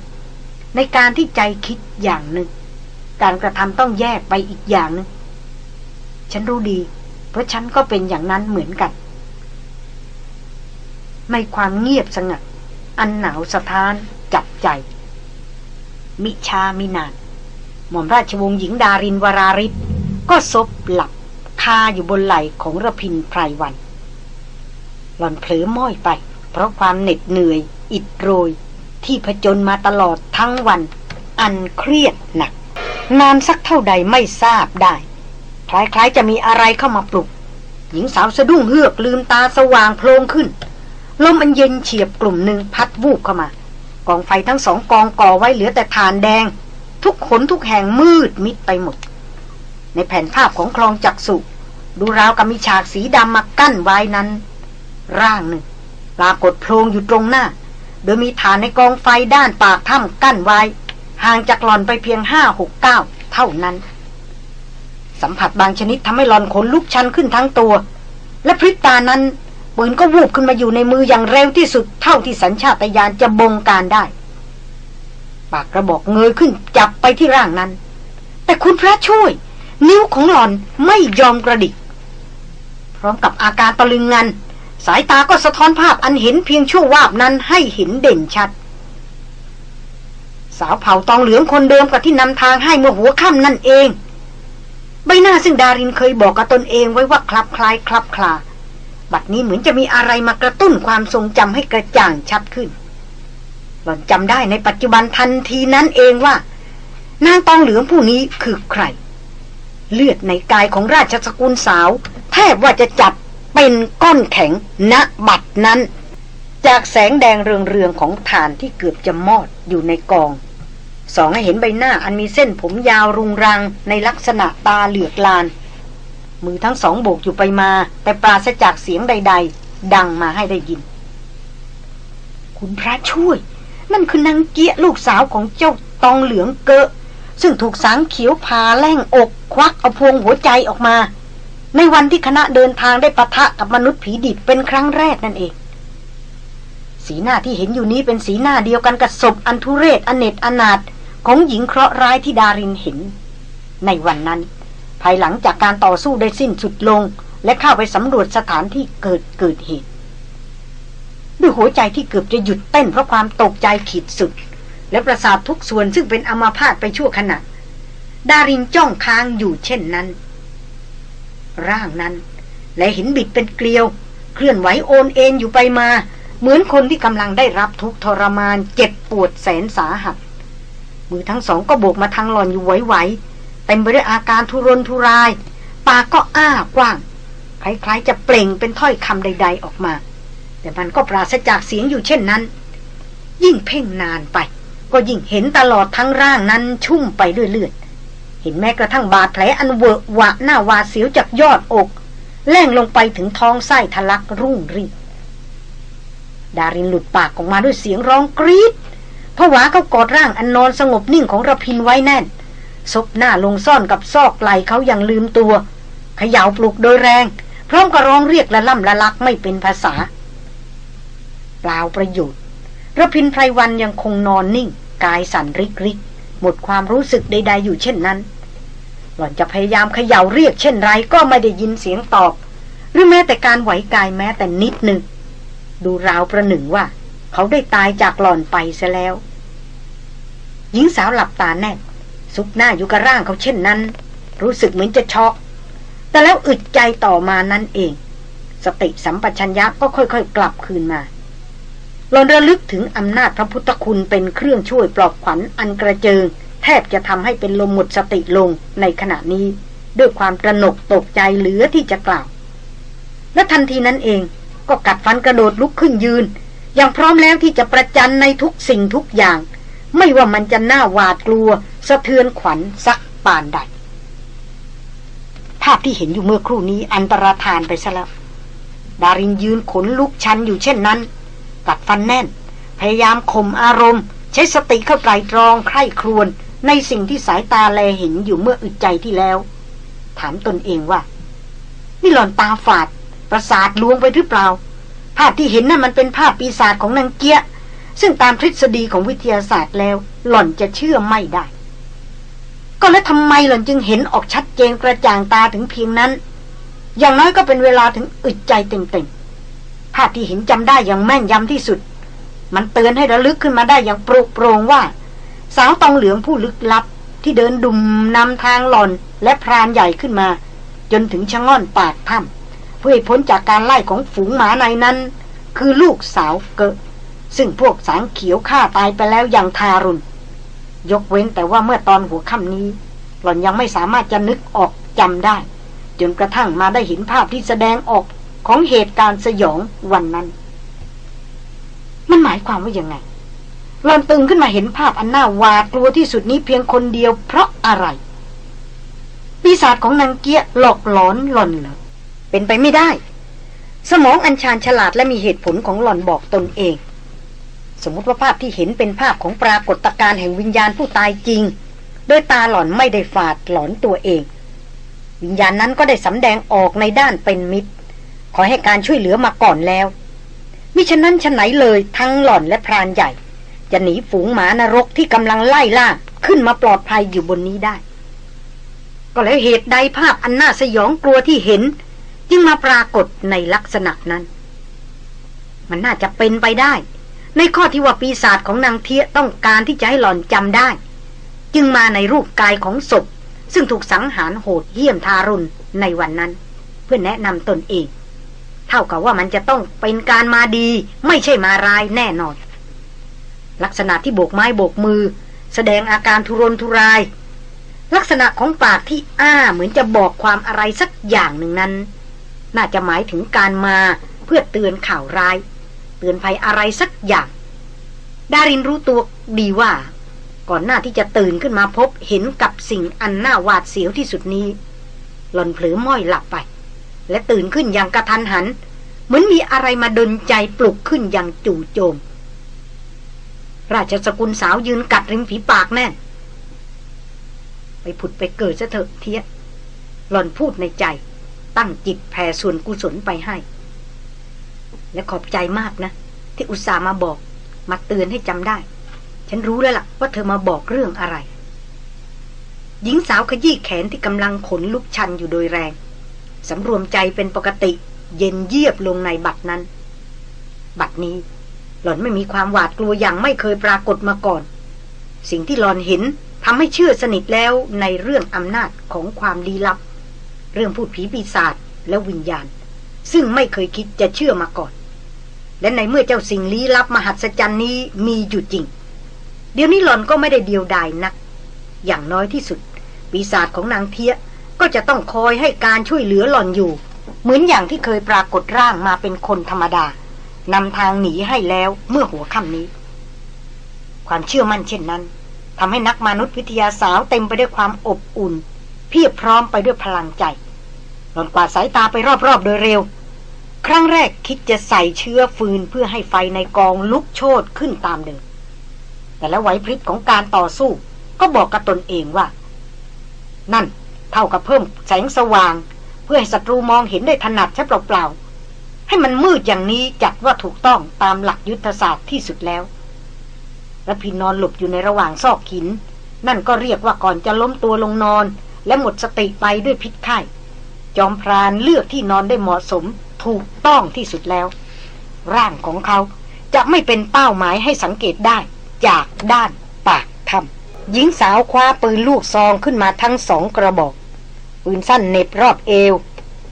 ในการที่ใจคิดอย่างหนึ่ง การกระทำต้องแยกไปอีกอย่างหนึ่งฉันรู้ดี เพราะฉันก็เป็นอย่างนั้นเหมือนกันไม่ความเงียบสงัด อันหนาวสะท้านจับใจ มิชามินาน หม่อมราชวงศ์หญิงดารินวราริศก็ซบหลับคาอยู่บนไหล่ของระพินไพรวัน หล่อนเผลอม้อยไป เพราะความเหน็ดเหนื่อย อิดโรย ที่ผจญมาตลอดทั้งวัน อันเครียดหนัก นานสักเท่าใดไม่ทราบได้ คล้ายๆจะมีอะไรเข้ามาปลุก หญิงสาวสะดุ้งเฮือกลืมตาสว่างโพลงขึ้น ลมอันเย็นเฉียบกลุ่มหนึ่งพัดวูบเข้ามา กองไฟทั้งสองกองก่อไว้เหลือแต่ฐานแดง ทุกขนทุกแห่งมืดมิดไปหมด ในแผ่นภาพของคลองจักสุดูราวกับมีฉากสีดำมากั้นไว้นั้น ร่างหนึ่งปรากฏโพลงอยู่ตรงหน้า โดยมีฐานในกองไฟด้านปากถ้ำกั้นไว้ ห่างจากหลอนไปเพียงห้าหกเก้าเท่านั้น สัมผัสบางชนิดทำให้หลอนขนลุกชันขึ้นทั้งตัว และพริบตานั้นปืนก็วูบขึ้นมาอยู่ในมืออย่างเร็วที่สุดเท่าที่สัญชาตญาณจะบงการได้ ปากกระบอกเงยขึ้นจับไปที่ร่างนั้น แต่คุณพระช่วย นิ้วของหลอนไม่ยอมกระดิก พร้อมกับอาการตะลึงงัน สายตาก็สะท้อนภาพอันเห็นเพียงชั่ววาบนั้นให้เห็นเด่นชัด สาวเผ่าตองเหลืองคนเดิมกับที่นำทางให้เมื่อหัวค่ำนั่นเอง ใบหน้าซึ่งดารินเคยบอกกับตนเองไว้ว่าคลับคลายคลับคลาบัดนี้เหมือนจะมีอะไรมากระตุ้นความทรงจำให้กระจ่างชัดขึ้น หล่อนจำได้ในปัจจุบันทันทีนั้นเองว่านางตองเหลืองผู้นี้คือใคร เลือดในกายของราชสกุลสาว แทบว่าจะจับเป็นก้อนแข็งณบัดนั้น จากแสงแดงเรืองๆของฐานที่เกือบจะมอดอยู่ในกอง สองให้เห็นใบหน้าอันมีเส้นผมยาวรุงรังในลักษณะตาเหลือกลาน มือทั้งสองโบกอยู่ไปมา แต่ปราศจากเสียงใด ๆ ดังมาให้ได้ยิน คุณพระช่วย นั่นคือนางเกียลูกสาวของเจ้าตองเหลืองเกอะ ซึ่งถูกสางเขียวพาแล่งอก ควักเอาพวงหัวใจออกมา ในวันที่คณะเดินทางได้ปะทะกับมนุษย์ผีดิบเป็นครั้งแรกนั่นเองสีหน้าที่เห็นอยู่นี้เป็นสีหน้าเดียวกันกับศพอันทุเรศอเนจอนาถ ของหญิงเคราะห์ร้ายที่ดารินเห็น ในวันนั้น ภายหลังจากการต่อสู้ได้สิ้นสุดลง และเข้าไปสำรวจสถานที่เกิดเกิดเหตุ ด้วยหัวใจที่เกือบจะหยุดเต้นเพราะความตกใจขีดสุด และประสาททุกส่วนซึ่งเป็นอมาพาตไปชั่วขณะดารินจ้องค้างอยู่เช่นนั้น ร่างนั้น และห็นบิดเป็นเกลียว เคลื่อนไหวโอนเอ็นอยู่ไปมา เหมือนคนที่กำลังได้รับทุกทรมานเจ็บปวดแสนสาหัส มือทั้งสองก็โบกมาทางหลอนอยู่ไหวๆเต็มไปด้วยอาการทุรนทุราย ปากก็อ้ากว้าง คล้ายๆจะเปล่งเป็นถ้อยคำใด ๆออกมา แต่มันก็ปราศจากเสียงอยู่เช่นนั้น ยิ่งเพ่งนานไป ก็ยิ่งเห็นตลอดทั้งร่างนั้นชุ่มไปด้วยเลือดเห็นแม้กระทั่งบาดแผลอันเวอะหวะหน้าวาเสียวจากยอดอก แล่งลงไปถึงท้องไส้ทะลักรุ่งรีบดารินหลุดปากออกมาด้วยเสียงร้องกรีด ผวาเขากอดร่างอันนอนสงบนิ่งของระพินไว้แน่นซบหน้าลงซ่อนกับซอกไหลเขาอย่างลืมตัวเขย่าปลุกโดยแรง พร้อมกับร้องเรียกละล่ำละลักไม่เป็นภาษา เปล่าประโยชน์ระพินไพรวันยังคงนอนนิ่ง กายสั่นริกริกหมดความรู้สึกใด ๆ อยู่เช่นนั้น หล่อนจะพยายามเขย่าเรียกเช่นไรก็ไม่ได้ยินเสียงตอบ หรือแม้แต่การไหวกายแม้แต่นิดหนึ่ง ดูราวประหนึ่งว่า เขาได้ตายจากหล่อนไปซะแล้ว หญิงสาวหลับตาแน่ซุกหน้าอยู่กับร่างเขาเช่นนั้น รู้สึกเหมือนจะช็อก แต่แล้วอึดใจต่อมานั่นเอง สติสัมปชัญญะก็ค่อยๆ กลับคืนมาหลอนระลึกถึงอำนาจพระพุทธคุณเป็นเครื่องช่วยปลอบขวัญอันกระเจิง แทบจะทำให้เป็นลมหมดสติลงในขณะนี้ ด้วยความตระหนกตกใจเหลือที่จะกล่าว และทันทีนั้นเองก็กัดฟันกระโดดลุกขึ้นยืน อย่างพร้อมแล้วที่จะประจันในทุกสิ่งทุกอย่าง ไม่ว่ามันจะน่าหวาดกลัว สะเทือนขวัญสักปานใด ภาพที่เห็นอยู่เมื่อครู่นี้อันตรธานไปซะแล้ว ดารินยืนขนลุกชันอยู่เช่นนั้น กัดฟันแน่น พยายามข่มอารมณ์ ใช้สติเข้าไตรตรองใคร่ครวญในสิ่งที่สายตาแลเห็นอยู่เมื่ออึดใจที่แล้ว ถามตนเองว่า นี่หล่อนตาฝาด ประสาทลวงไปหรือเปล่า ภาพที่เห็นนั่นมันเป็นภาพปีศาจของนางเกียซึ่งตามทฤษฎีของวิทยาศาสตร์แล้ว หล่อนจะเชื่อไม่ได้ ก็แล้วทำไมหล่อนจึงเห็นออกชัดเจนกระจ่างตาถึงเพียงนั้น อย่างน้อยก็เป็นเวลาถึงอึดใจเต็มๆภาพที่เห็นจำได้อย่างแม่นยำที่สุด มันเตือนให้ระลึกขึ้นมาได้อย่างโปร่งโปรงว่า สาวตองเหลืองผู้ลึกลับ ที่เดินดุมนำทางหล่อนและพรานใหญ่ขึ้นมา จนถึงชะง่อนปากถ้ำ พื่อให้พ้นจากการไล่ของฝูงหมาในนั้น คือลูกสาวเกะซึ่งพวกสางเขียวฆ่าตายไปแล้วอย่างทารุณ ยกเว้นแต่ว่าเมื่อตอนหัวค่ำนี้ หล่อนยังไม่สามารถจะนึกออกจำได้ จนกระทั่งมาได้เห็นภาพที่แสดงออกของเหตุการณ์สยองวันนั้น มันหมายความว่ายังไงหลอนตึงขึ้นมาเห็นภาพอันน่าหวาดกลัวที่สุดนี้เพียงคนเดียวเพราะอะไร ปีศาจของนางเกียหลอกหลอนหล่อนเหรอ เป็นไปไม่ได้ สมองอัญชานฉลาดและมีเหตุผลของหล่อนบอกตนเอง สมมติว่าภาพที่เห็นเป็นภาพของปรากฏการณ์แห่งวิญญาณผู้ตายจริง โดยตาหล่อนไม่ได้ฝาดหลอนตัวเอง วิญญาณนั้นก็ได้สำแดงออกในด้านเป็นมิตร ขอให้การช่วยเหลือมาก่อนแล้วมิฉะนั้นฉะไหนเลยทั้งหล่อนและพรานใหญ่ จะหนีฝูงหมานรกที่กำลังไล่ล่าขึ้นมาปลอดภัยอยู่บนนี้ได้ ก็แล้วเหตุใดภาพอันน่าสยองกลัวที่เห็น จึงมาปรากฏในลักษณะนั้น มันน่าจะเป็นไปได้ ในข้อที่ว่าปีศาจของนางเทียต้องการที่จะให้หล่อนจำได้ จึงมาในรูปกายของศพ ซึ่งถูกสังหารโหดเยี่ยมทารุณในวันนั้น เพื่อแนะนำตนเอง เท่ากับว่ามันจะต้องเป็นการมาดี ไม่ใช่มาร้ายแน่นอน ลักษณะที่โบกไม้โบกมือ แสดงอาการทุรนทุรายลักษณะของปากที่อ้าเหมือนจะบอกความอะไรสักอย่างหนึ่งนั้น น่าจะหมายถึงการมาเพื่อเตือนข่าวร้าย เตือนภัยอะไรสักอย่าง ดารินรู้ตัวดีว่า ก่อนหน้าที่จะตื่นขึ้นมาพบเห็นกับสิ่งอันน่าหวาดเสียวที่สุดนี้ หล่อนเผลอม้อยหลับไป และตื่นขึ้นอย่างกระทันหัน เหมือนมีอะไรมาดนใจปลุกขึ้นอย่างจู่โจม ราชสกุลสาวยืนกัดริมฝีปากแน่นไปผุดไปเกิดซะเถอะเทียหล่อนพูดในใจ ตั้งจิตแผ่ส่วนกุศลไปให้ และขอบใจมากนะ ที่อุตส่าห์มาบอก มาเตือนให้จำได้ ฉันรู้แล้วล่ะ ว่าเธอมาบอกเรื่องอะไร หญิงสาวขยี้แขนที่กำลังขนลุกชันอยู่โดยแรงสำรวมใจเป็นปกติ เย็นเยียบลงในบัตรนั้น บัตรนี้ หล่อนไม่มีความหวาดกลัวอย่างไม่เคยปรากฏมาก่อน สิ่งที่หล่อนเห็นทำให้เชื่อสนิทแล้วในเรื่องอำนาจของความลี้ลับ เรื่องพูดผีปีศาจและวิญญาณ ซึ่งไม่เคยคิดจะเชื่อมาก่อน และในเมื่อเจ้าสิ่งลี้ลับมหัศจรรย์นี้มีอยู่จริง เดี๋ยวนี้หล่อนก็ไม่ได้เดียวดายนัก อย่างน้อยที่สุด ปีศาจของนางเทียก็จะต้องคอยให้การช่วยเหลือหล่อนอยู่ เหมือนอย่างที่เคยปรากฏร่างมาเป็นคนธรรมดานำทางหนีให้แล้วเมื่อหัวค่ำนี้ ความเชื่อมั่นเช่นนั้นทำให้นักมนุษยวิทยาสาวเต็มไปด้วยความอบอุ่น เพียบพร้อมไปด้วยพลังใจ หล่อนกวาดสายตาไปรอบๆโดยเร็ว ครั้งแรกคิดจะใส่เชื้อฟืนเพื่อให้ไฟในกองลุกโชนขึ้นตามเดิมแต่แล้วไหวพริบของการต่อสู้ ก็บอกกับตนเองว่า นั่นเท่ากับเพิ่มแสงสว่าง เพื่อให้ศัตรูมองเห็นได้ถนัดใช่เปล่าๆให้มันมืดอย่างนี้จัดว่าถูกต้องตามหลักยุทธศาสตร์ที่สุดแล้วและพินนอนหลบอยู่ในระหว่างซอกหิน นั่นก็เรียกว่าก่อนจะล้มตัวลงนอน และหมดสติไปด้วยพิษไข้ จอมพรานเลือกที่นอนได้เหมาะสมถูกต้องที่สุดแล้ว ร่างของเขาจะไม่เป็นเป้าหมายให้สังเกตได้จากด้านปากถ้ำหญิงสาวคว้าปืนลูกซองขึ้นมาทั้งสองกระบอก ปืนสั้นเน็บรอบเอว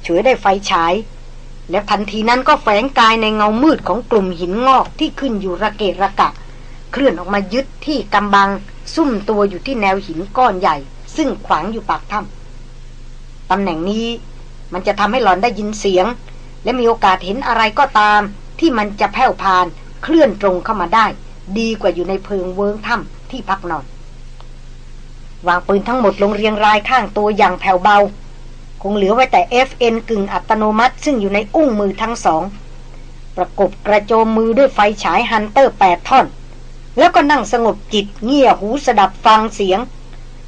ฉวยได้ไฟฉาย แล้วทันทีนั้นก็แฝงกายในเงามืดของกลุ่มหินงอกที่ขึ้นอยู่ระเกะระกะ เคลื่อนออกมายึดที่กำบัง ซุ่มตัวอยู่ที่แนวหินก้อนใหญ่ ซึ่งขวางอยู่ปากถ้ำตำแหน่งนี้ มันจะทำให้หลอนได้ยินเสียง และมีโอกาสเห็นอะไรก็ตาม ที่มันจะแผ่วพานเคลื่อนตรงเข้ามาได้ ดีกว่าอยู่ในเพิงเวิงถ้ำที่พักนอนวางปืนทั้งหมดลงเรียงรายข้างตัวอย่างแผ่วเบา คงเหลือไว้แต่ FN กึ่งอัตโนมัติ ซึ่งอยู่ในอุ้งมือทั้งสอง ประกบกระโจมมือด้วยไฟฉายฮันเตอร์แปดท่อน แล้วก็นั่งสงบจิตเงี่ยหูสดับฟังเสียง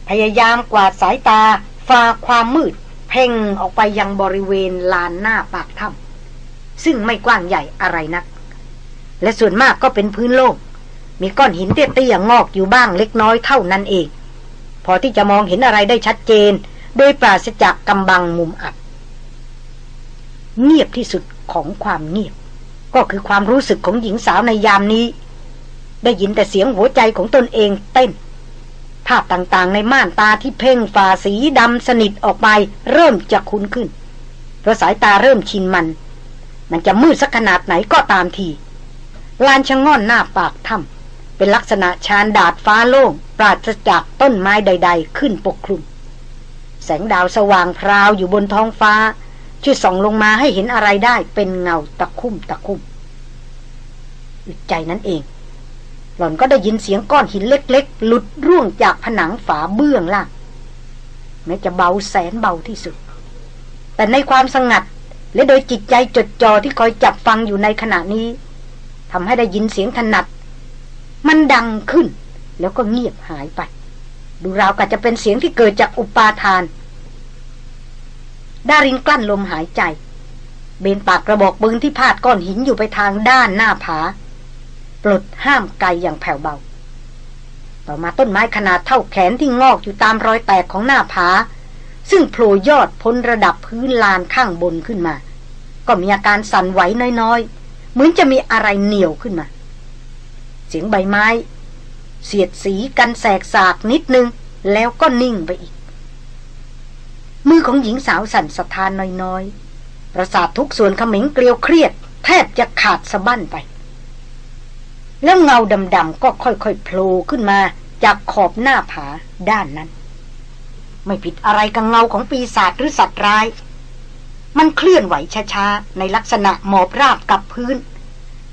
พยายามกวาดสายตาฟาความมืด เพ่งออกไปยังบริเวณลานหน้าปากถ้ำซึ่งไม่กว้างใหญ่อะไรนัก และส่วนมากก็เป็นพื้นโล่งมีก้อนหินเตี้ยๆงอกอยู่บ้างเล็กน้อยเท่านั้นเอง พอที่จะมองเห็นอะไรได้ชัดเจน โดยปราศจากกำบังมุมอับเงียบที่สุดของความเงียบ ก็คือความรู้สึกของหญิงสาวในยามนี้ ได้ยินแต่เสียงหัวใจของตนเองเต้น ภาพต่างๆ ในม่านตาที่เพ่งฝ่าสีดำสนิทออกไป เริ่มจะคุ้นขึ้น เพราะสายตาเริ่มชินมัน มันจะมืดสักขนาดไหนก็ตามทีลานชะง่อนหน้าปากถ้ำเป็นลักษณะชานดาดฟ้าโล่ง ปราศจากต้นไม้ใด ๆ ขึ้นปกคลุม แสงดาวสว่างพราวอยู่บนท้องฟ้า ช่วยส่องลงมาให้เห็นอะไรได้เป็นเงาตะคุ่มตะคุ่มอึดใจนั้นเอง หล่อนก็ได้ยินเสียงก้อนหินเล็ก ๆ หลุดร่วงจากผนังฝาเบื้องล่างแม้จะเบาแสนเบาที่สุด แต่ในความสงัด และโดยจิตใจจดจ่อที่คอยจับฟังอยู่ในขณะนี้ทำให้ได้ยินเสียงถนัด มันดังขึ้น แล้วก็เงียบหายไป ดูราวกับจะเป็นเสียงที่เกิดจากอุปาทานดารินกลั้นลมหายใจ เบนปากกระบอกปืนที่พาดก้อนหินอยู่ไปทางด้านหน้าผา ปลดห้ามไกอย่างแผ่วเบา ต่อมาต้นไม้ขนาดเท่าแขนที่งอกอยู่ตามรอยแตกของหน้าผา ซึ่งโผล่ยอดพ้นระดับพื้นลานข้างบนขึ้นมา ก็มีอาการสั่นไหวน้อยๆ เหมือนจะมีอะไรเหนียวขึ้นมา เสียงใบไม้ เสียดสีกันแสกสากนิดนึง แล้วก็นิ่งไปอีก มือของหญิงสาวสั่นสะท้านน้อยๆ ประสาททุกส่วนขมิงเกลียวเครียด แทบจะขาดสะบั้นไป แล้วเงาดำๆก็ค่อยๆโผล่ขึ้นมาจากขอบหน้าผาด้านนั้น ไม่ผิดอะไรกับเงาของปีศาจหรือสัตว์ร้าย มันเคลื่อนไหวช้าๆ ในลักษณะหมอบราบกับพื้น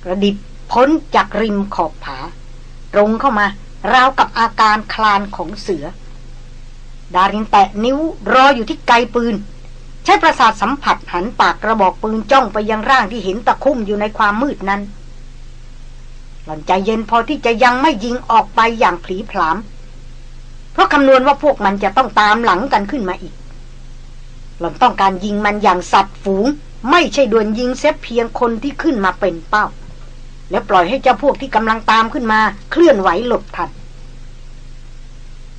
กระดิบพ้นจากริมขอบผา ตรงเข้ามาราวกับอาการคลานของเสือ ดารินแตะนิ้วรออยู่ที่ไกลปืน ใช้ประสาทสัมผัสหันปากกระบอกปืนจ้องไปยังร่างที่เห็นตะคุ่มอยู่ในความมืดนั้น หล่อนใจเย็นพอที่จะยังไม่ยิงออกไปอย่างผลีผลาม เพราะคำนวณว่าพวกมันจะต้องตามหลังกันขึ้นมาอีก หล่อนต้องการยิงมันอย่างสัตว์ฝูง ไม่ใช่ดวนยิงเสียเพียงคนที่ขึ้นมาเป็นเป้า แล้วปล่อยให้เจ้าพวกที่กำลังตามขึ้นมา เคลื่อนไหวหลบทัน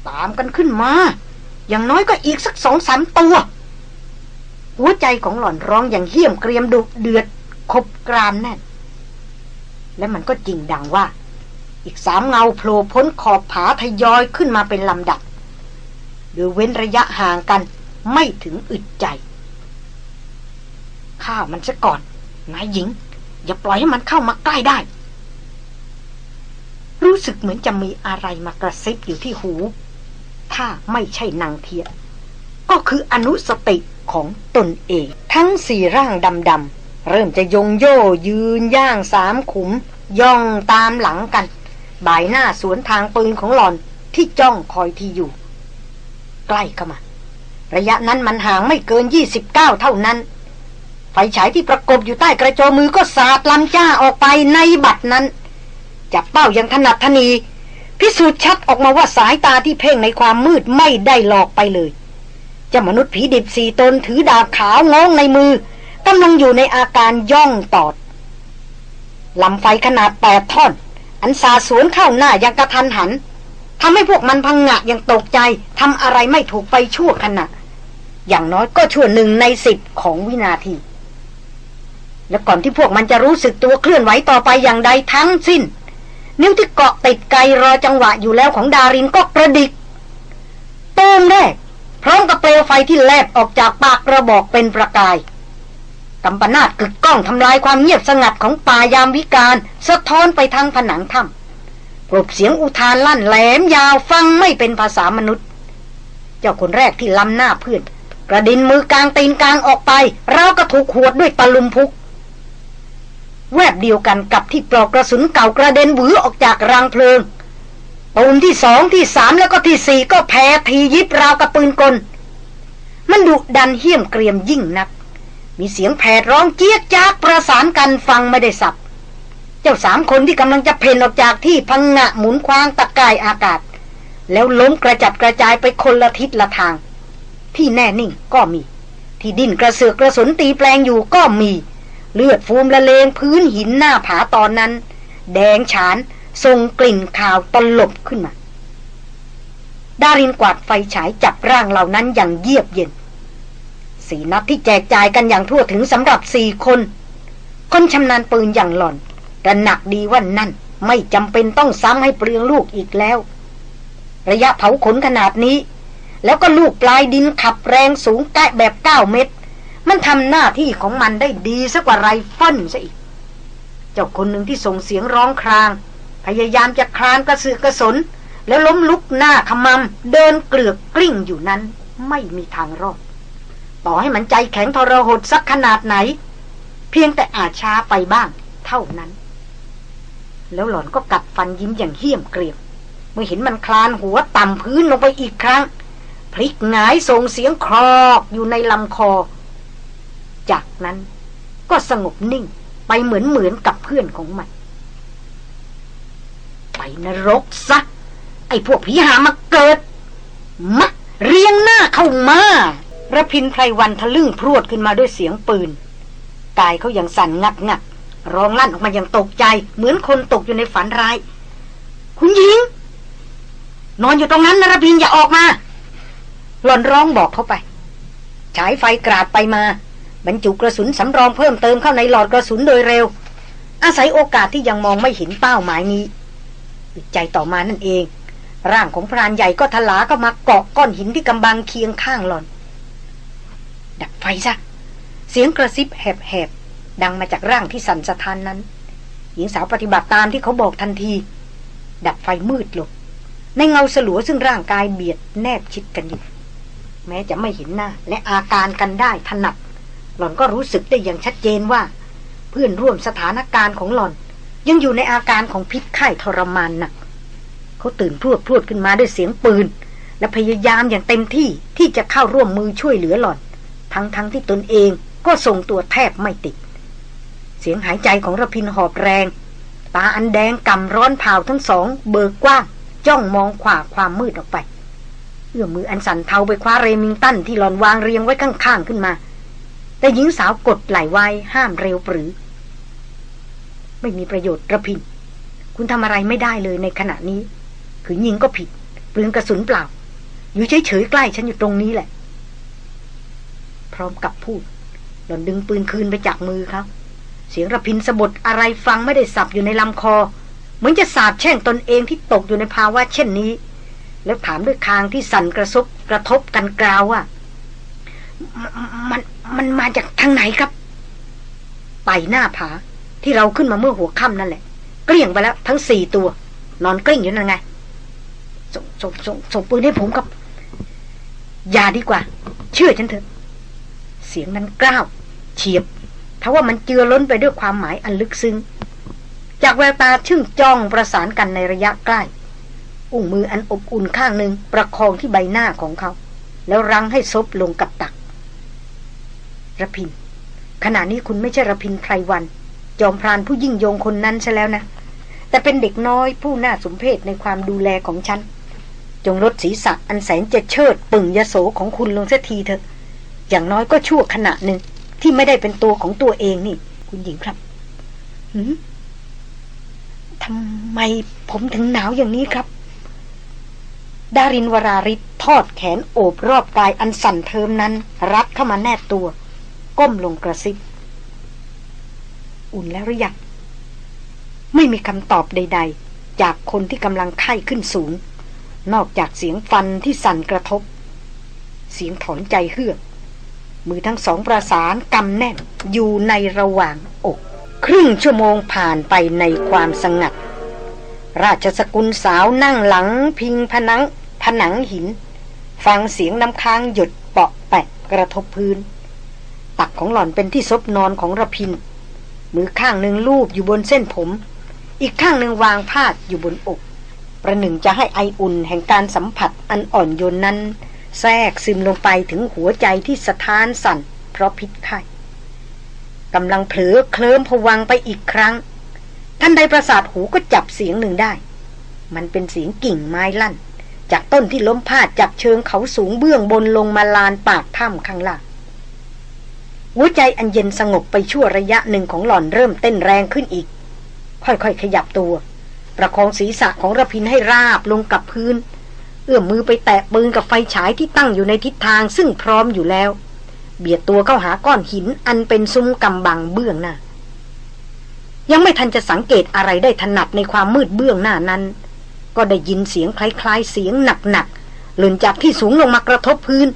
ตามกันขึ้นมา อย่างน้อยก็อีกสักสองสามตัว หัวใจของหล่อนร้องอย่างเหี้ยมเกรียมดุเดือดคบกรามแน่น และมันก็จริงดังว่า อีกสามเงาโผล่พ้นขอบผาทยอยขึ้นมาเป็นลำดับโดยเว้นระยะห่างกันไม่ถึงอึดใจข้ามันซะก่อนนายหญิง อย่าปล่อยให้มันเข้ามาใกล้ได้ รู้สึกเหมือนจะมีอะไรมากระซิบอยู่ที่หู ถ้าไม่ใช่นางเทียก็คืออนุสติของตนเอง ทั้งสี่ร่างดำๆ เริ่มจะยงโย่ยืนย่างสามขุม ย่องตามหลังกัน บ่ายหน้าสวนทางปืนของหลอนที่จ้องคอยทีอยู่ ใกล้เข้ามา ระยะนั้นมันห่างไม่เกินยี่สิบเก้าเท่านั้น ไฟฉายที่ประกบอยู่ใต้กระโจมมือก็สาดลำจ้าออกไปในบัดนั้น จับเป้าอย่างถนัดทนี พิสูจน์ชัดออกมาว่าสายตาที่เพ่งในความมืดไม่ได้หลอกไปเลยเจ้ามนุษย์ผีดิบสี่ตนถือดาบขาวงองในมือ กำลังอยู่ในอาการย่องตอดลำไฟขนาดแปดท่อน อันสาสวนเข้าหน้ายังกระทันหันทำให้พวกมันพังงะยังตกใจทำอะไรไม่ถูกไปชั่วขณะ อย่างน้อยก็ชั่วหนึ่งในสิบของวินาที และก่อนที่พวกมันจะรู้สึกตัวเคลื่อนไหวต่อไปอย่างใดทั้งสิ้น นิ้วที่เกาะติดไกรอจังหวะอยู่แล้วของดารินก็กระดิกตูมแรกพร้อมกับเปลวไฟที่แลบออกจากปากกระบอกเป็นประกาย กำปนาตกึกก้องทำลายความเงียบสงัดของป่ายามวิการ สะท้อนไปทางผนังถ้ำปรบเสียงอุทานลั่นแหลมยาวฟังไม่เป็นภาษามนุษย์ เจ้าคนแรกที่ล้ำหน้าเพื่อนกระดินมือกลางตีนกลางออกไปเราก็ถูกขวดด้วยตะลุมพุก แวบเดียวกันกับที่ปลอกกระสุนเก่ากระเด็นหวือออกจากรางเพลิงปูนที่สองที่สามแล้วก็ที่สี่ก็แพ้ทียิบราวกับปืนกล มันดุดันเหี้ยมเกรียมยิ่งนัก มีเสียงแผดร้องเจี๊ยกจากประสานกันฟังไม่ได้สับ เจ้าสามคนที่กำลังจะเพ่นออกจากที่พังงะหมุนคว้างตะกายอากาศ แล้วล้มกระจัดกระจายไปคนละทิศละทาง ที่แน่นิ่งก็มี ที่ดิ้นกระเสือกกระสนตีแปลงอยู่ก็มี เลือดฟูมละเลงพื้นหินหน้าผาตอนนั้น แดงฉานทรงกลิ่นข่าวตลบขึ้นมาดารินกวาดไฟฉายจับร่างเหล่านั้นอย่างเยียบเย็น สี่นัดที่แจกจ่ายกันอย่างทั่วถึงสำหรับสี่คน คนชำนาญปืนอย่างหล่อนแต่หนักดีว่านั่นไม่จำเป็นต้องซ้ำให้เปลืองลูกอีกแล้ว ระยะเผาขนขนาดนี้ แล้วก็ลูกปลายดินขับแรงสูงแกะแบบเก้าเมตร มันทำหน้าที่ของมันได้ดีสักกว่าไรฟันซะอีก เจ้าคนหนึ่งที่ส่งเสียงร้องคราง พยายามจะคลานกระสือกระสน แล้วล้มลุกหน้าขมำเดินเกลือกกลิ้งอยู่นั้น ไม่มีทางรอด ต่อให้มันใจแข็งทรหดสักขนาดไหน เพียงแต่อาจช้าไปบ้าง เท่านั้น แล้วหล่อนก็กัดฟันยิ้มอย่างเหี้ยมเกรียมเมื่อเห็นมันคลานหัวต่ำพื้นลงไปอีกครั้ง พลิกหงายส่งเสียงครอกอยู่ในลำคอ จากนั้นก็สงบนิ่งไปเหมือนเหมือนกับเพื่อนของมัน ไปนรกซะ ไอ้พวกผีหามาเกิดมะเรียงหน้าเข้ามา ระพินไพรวันทะลึ่งพรวดขึ้นมาด้วยเสียงปืน กายเขายังสั่นงักงักร้องลั่นออกมาอย่างตกใจ เหมือนคนตกอยู่ในฝันร้าย คุณหญิง นอนอยู่ตรงนั้นนะระพินอย่าออกมา หล่อนร้องบอกเขาไป ฉายไฟกราดไปมา บรรจุกระสุนสำรองเพิ่มเติมเข้าในหลอดกระสุนโดยเร็ว อาศัยโอกาสที่ยังมองไม่เห็นเป้าหมายนี้ใจต่อมานั่นเอง ร่างของพรานใหญ่ก็ทลาก็มาเกาะก้อนหินที่กำบังเคียงข้างหลอน ดับไฟซะ เสียงกระซิบแหบๆ ดังมาจากร่างที่สั่นสะท้านนั้น หญิงสาวปฏิบัติตามที่เขาบอกทันที ดับไฟมืดลง ในเงาสลัวซึ่งร่างกายเบียดแนบชิดกันอยู่ แม้จะไม่เห็นหน้า และอาการกันได้ถนัด หล่อนก็รู้สึกได้อย่างชัดเจนว่า เพื่อนร่วมสถานการณ์ของหล่อน ยังอยู่ในอาการของพิษไข้ทรมานหนักเขาตื่นพรวดพรวดขึ้นมาด้วยเสียงปืนและพยายามอย่างเต็มที่ที่จะเข้าร่วมมือช่วยเหลือหล่อน ทั้งๆทที่ตนเองก็ทรงตัวแทบไม่ติด เสียงหายใจของระพินหอบแรง ตาอันแดงกำร้อนเผาทั้งสอง เบิกกว้างจ้องมองขวาความมืดออกไป เอื้อมมืออันสั่นเทาไปคว้าเรมิงตันที่หลอนวางเรียงไว้ข้างๆขึ้นมา แต่หญิงสาวกดไหลไว้ห้ามเร็วปรือ ไม่มีประโยชน์ระพิน คุณทำอะไรไม่ได้เลยในขณะนี้ คือยิงก็ผิดเปลืองกระสุนเปล่า อยู่เฉยๆใกล้ฉันอยู่ตรงนี้แหละ ร้อมกับพูด หล่อนดึงปืนคืนไปจากมือเขาเสียงระพินสะบดอะไรฟังไม่ได้สับอยู่ในลำคอ เหมือนจะสาบแช่งตนเองที่ตกอยู่ในภาวะเช่นนี้ แล้วถามด้วยคางที่สั่นกระซบกระทบกันกราวว่ามันมันมาจากทางไหนครับไปหน้าผาที่เราขึ้นมาเมื่อหัวค่ำนั่นแหละ เกลี้ยงไปแล้วทั้งสี่ตัว นอนกลิ้งอยู่นั่นไงส่งส่งส่งส่งปืนให้ผมกับ อย่าดีกว่า เชื่อฉันเถอะ เสียงนั้นกล้าวเฉียบทว่ามันเจือล้นไปด้วยความหมายอันลึกซึ้ง จากแววตาชึ่งจ้องประสานกันในระยะใกล้ อุ้งมืออันอบอุ่นข้างหนึ่งประคองที่ใบหน้าของเขา แล้วรั้งให้ซบลงกับตักระพิน ขณะนี้คุณไม่ใช่ระพินไพรวัน จอมพรานผู้ยิ่งยงคนนั้นใช่แล้วนะ แต่เป็นเด็กน้อยผู้น่าสมเพชในความดูแลของฉัน จงลดศีรษะอันแสนจะเชิดปึ่งยโสของคุณลงเสักทีเถอะ อย่างน้อยก็ชั่วขณะหนึ่งที่ไม่ได้เป็นตัวของตัวเองนี่ คุณหญิงครับหืมทำไมผมถึงหนาวอย่างนี้ครับ ดารินวราริศทอดแขนโอบรอบกายอันสั่นเทิมนั้น รัดเข้ามาแนบตัว ก้มลงกระซิบ อุ่นแล้วหรือยังไม่มีคำตอบใด ๆ จากคนที่กำลังไข้ขึ้นสูง นอกจากเสียงฟันที่สั่นกระทบ เสียงถอนใจเฮือก มือทั้งสองประสานกำแน่นอยู่ในระหว่างอก ครึ่งชั่วโมงผ่านไปในความสงัด ราชสกุลสาวนั่งหลังพิงผนังผนังหิน ฟังเสียงน้ำค้างหยดเปาะแปะกระทบพื้น ตักของหล่อนเป็นที่ซบนอนของระพิน มือข้างหนึ่งลูบอยู่บนเส้นผม อีกข้างหนึ่งวางพาดอยู่บนอก ประหนึ่งจะให้ไออุ่นแห่งการสัมผัสอันอ่อนโยนนั้น แทรกซึมลงไปถึงหัวใจที่สะท้านสั่น เพราะพิษไข้กำลังเผลอเคลิ้มผวังไปอีกครั้ง ท่านใดประสาทหูก็จับเสียงหนึ่งได้ มันเป็นเสียงกิ่งไม้ลั่น จากต้นที่ล้มพาดจากเชิงเขาสูงเบื้องบนลงมาลานปากถ้ำข้างล่างหัวใจอันเย็นสงบไปชั่วระยะหนึ่งของหล่อนเริ่มเต้นแรงขึ้นอีก ค่อยๆขยับตัว ประคองศีรษะของระพินให้ราบลงกับพื้น อื้อมมือไปแตะปืนกับไฟฉายที่ตั้งอยู่ในทิศทางซึ่งพร้อมอยู่แล้ว เบียดตัวเข้าหาก้อนหินอันเป็นซุ้มกำบังเบื้องหน้า ยังไม่ทันจะสังเกตอะไรได้ถนัดในความมืดเบื้องหน้านั้น ก็ได้ยินเสียงคล้ายๆ เสียงหนักๆหล่นจากที่สูงลงมากระทบพื้น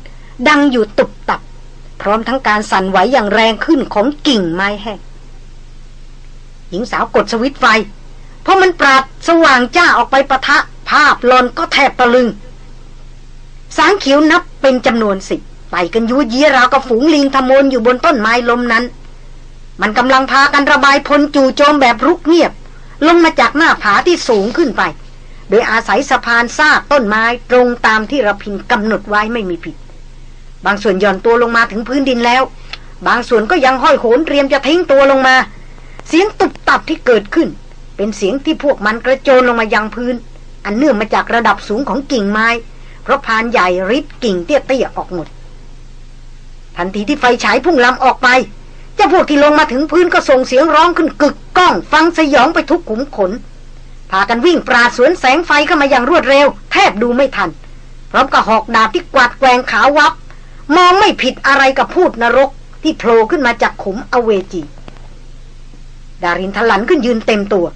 ดังอยู่ตุบตับ พร้อมทั้งการสั่นไหวอย่างแรงขึ้นของกิ่งไม้แห้งหญิงสาวกดสวิตช์ไฟเพราะมันปราดสว่างจ้าออกไปปะทะภาพลอนก็แทบตะลึง สางเขียวนับเป็นจำนวนสิบไต่กันยุยีราวกับฝูงลิงทมนอยู่บนต้นไม้ลมนั้น มันกำลังพากันระบายพลจู่โจมแบบรุกเงียบ ลงมาจากหน้าผาที่สูงขึ้นไป โดยอาศัยสะพานซากต้นไม้ตรงตามที่ระพินกำหนดไว้ไม่มีผิด บางส่วนหย่อนตัวลงมาถึงพื้นดินแล้ว บางส่วนก็ยังห้อยโหนเตรียมจะทิ้งตัวลงมา เสียงตุบตับที่เกิดขึ้น เป็นเสียงที่พวกมันกระโจนลงมายังพื้น อันเนื่องมาจากระดับสูงของกิ่งไม้ เพราะพานใหญ่ริบกิ่งเตี้ยๆออกหมด ทันทีที่ไฟฉายพุ่งลำออกไปเจ้าพวกที่ลงมาถึงพื้นก็ส่งเสียงร้องขึ้นกึกก้อง ฟังสยองไปทุกขุมขน พากันวิ่งปราสวนแสงไฟเข้ามาอย่างรวดเร็ว แทบดูไม่ทัน พร้อมกับหอกดาบที่กวาดแกงขาววับ มองไม่ผิดอะไรกับพูดนรกที่โผล่ขึ้นมาจากขุมอเวจี ดารินทลันขึ้นยืนเต็มตัว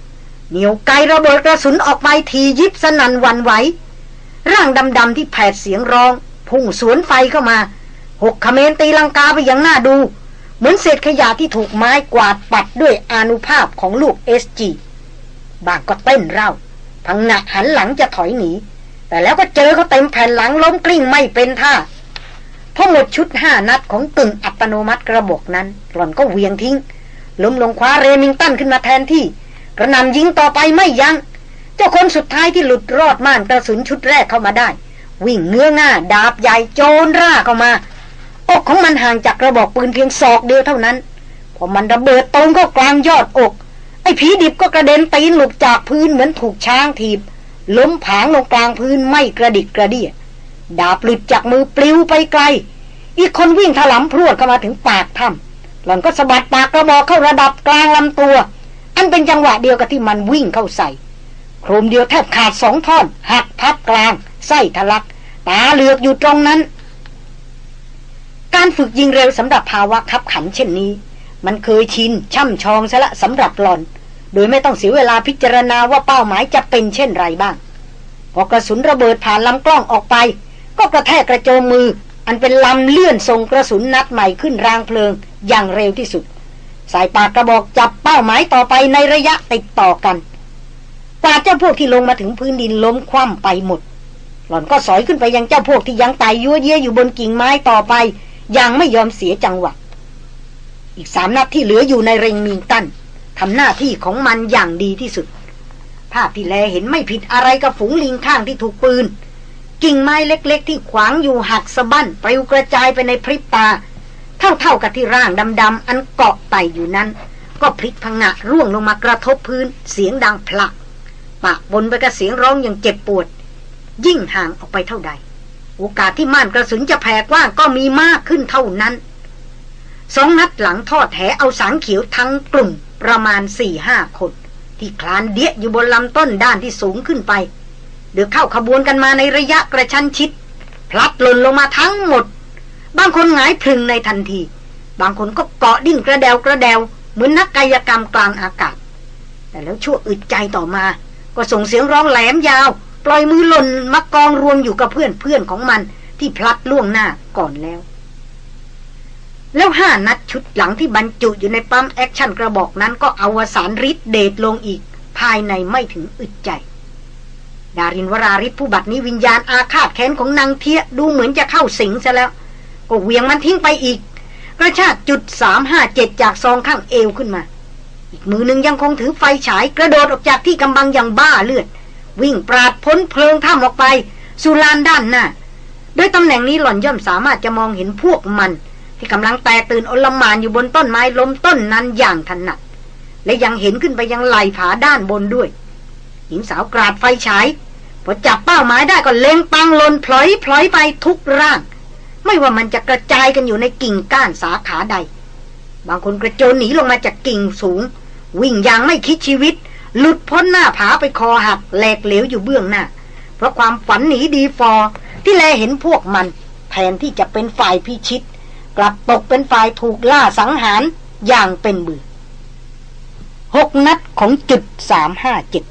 เหนียวไกระเบิดกระสุนออกไปทียิบสนันวันไหว ร่างดำๆที่แผดเสียงร้อง พุ่งสวนไฟเข้ามา หกขเมนตีลังกาไปอย่างน่าดู เหมือนเศษขยะที่ถูกไม้กวาดปัดด้วยอนุภาพของลูกเอสจีบางก็เต้นเร่า พังหนักหันหลังจะถอยหนี แต่แล้วก็เจอเขาเต็มแผ่นหลังล้มกลิ้งไม่เป็นท่าพอหมดชุดห้านัดของกึ่งอัตโนมัติกระบอกนั้น หล่อนก็เวียงทิ้งล้มลงคว้าเรมิงตันขึ้นมาแทนที่ กระนำยิงต่อไปไม่ยัง้ง เจ้าคนสุดท้ายที่หลุดรอดม่านกระสุนชุดแรกเข้ามาได้ วิ่งเงื้อง่าดาบใหญ่โจรร่าเข้ามาอกของมันห่างจากกระบอกปืนเพียงศอกเดียวเท่านั้นพอมันระเบิดตรงเข้ากลางยอดอก ไอ้ผีดิบก็กระเด็นตีนหลุดจากพื้นเหมือนถูกช้างถีบ ล้มผางลงกลางพื้นไม่กระดิกกระเดี่ยดาบหลุดจากมือปลิวไปไกล อีกคนวิ่งถลำพรวดเข้ามาถึงปากถ้ำหล่อนก็สะบัดปากกระบอกเข้าระดับกลางลำตัว อันเป็นจังหวะเดียวกับที่มันวิ่งเข้าใส่ โครมเดียวแทบขาดสองท่อน หักพับกลาง ไส้ทะลัก ตาเหลือกอยู่ตรงนั้น การฝึกยิงเร็วสำหรับภาวะขับขันเช่นนี้ มันเคยชิน ช่ำชองซะละสำหรับหลอน โดยไม่ต้องเสียเวลาพิจารณาว่าเป้าหมายจะเป็นเช่นไรบ้าง พอกระสุนระเบิดผ่านลำกล้องออกไป ก็กระแทกกระโจมมือ อันเป็นลำเลื่อนส่งกระสุนนัดใหม่ขึ้นรางเพลิง อย่างเร็วที่สุดสายปากกระบอกจับเป้าหมายต่อไปในระยะติดต่อกัน กว่าเจ้าพวกที่ลงมาถึงพื้นดินล้มคว่ำไปหมด หล่อนก็สอยขึ้นไปยังเจ้าพวกที่ยังไต่ยั่วเยี่ยอยู่บนกิ่งไม้ต่อไปยังไม่ยอมเสียจังหวะ อีกสามนัดที่เหลืออยู่ในเรงมิงตันทำหน้าที่ของมันอย่างดีที่สุด ภาพที่แลเห็นไม่ผิดอะไรกับฝูงลิงข้างที่ถูกปืน กิ่งไม้เล็ก ๆ ที่ขวางอยู่หักสะบั้นปลิวกระจายไปในพริบตา เท่าๆกับที่ร่างดำๆอันเกาะไต่อยู่นั้น ก็พลิกพังงะร่วงลงมากระทบพื้นเสียงดังพลัก ปะบนไปกับเสียงร้องอย่างเจ็บปวด ยิ่งห่างออกไปเท่าใด โอกาสที่ม่านกระสุนจะแผ่กว้างก็มีมากขึ้นเท่านั้น สองนัดหลังทอดแถเอาสางเขียวทั้งกลุ่มประมาณสี่ห้าคน ที่คลานเดียอยู่บนลำต้นด้านที่สูงขึ้นไปเดือเข้าขบวนกันมาในระยะกระชั้นชิด พลัดหล่นลงมาทั้งหมด บางคนหงายพึงในทันที บางคนก็เกาะดิ้นกระแด่วกระแด่วเหมือนนักกายกรรมกลางอากาศ แต่แล้วชั่วอึดใจต่อมา ก็ส่งเสียงร้องแหลมยาว ปล่อยมือหล่นมากองรวมอยู่กับเพื่อนเพื่อนของมันที่พลัดล่วงหน้าก่อนแล้ว แล้วห้านัดชุดหลังที่บรรจุอยู่ใน pump action กระบอกนั้นก็อวสานฤทธิ์เดชลงอีก ภายในไม่ถึงอึดใจดารินวราริศผู้บัดนี้วิญญาณอาฆาตแค้นของนางเทียดูเหมือนจะเข้าสิงซะแล้ว ก็เวียงมันทิ้งไปอีก กระชากจุดสามห้าเจ็ดจากซองข้างเอวขึ้นมา อีกมือหนึ่งยังคงถือไฟฉายกระโดดออกจากที่กำบังอย่างบ้าเลือด วิ่งปราดพ้นเพลิงถ้ำออกไปสู่ลานด้านหน้าโดยตำแหน่งนี้หล่อนย่อมสามารถจะมองเห็นพวกมัน ที่กำลังแตกตื่นอลหมานอยู่บนต้นไม้ล้มต้นนั้นอย่างถนัด และยังเห็นขึ้นไปยังไหลผาด้านบนด้วย หญิงสาวกราดไฟฉายพอจับเป้าหมายได้ก็เล็งปังลนพลอยพลอยไปทุกร่าง ไม่ว่ามันจะกระจายกันอยู่ในกิ่งก้านสาขาใด บางคนกระโจนหนีลงมาจากกิ่งสูง วิ่งอย่างไม่คิดชีวิต หลุดพ้นหน้าผาไปคอหักแหลกเหลวอยู่เบื้องหน้า เพราะความฝันหนีดีฟอ ที่แลเห็นพวกมัน แทนที่จะเป็นฝ่ายพิชิต กลับตกเป็นฝ่ายถูกล่าสังหารอย่างเป็นบือหกนัดของจุดสามห้าเจ็ด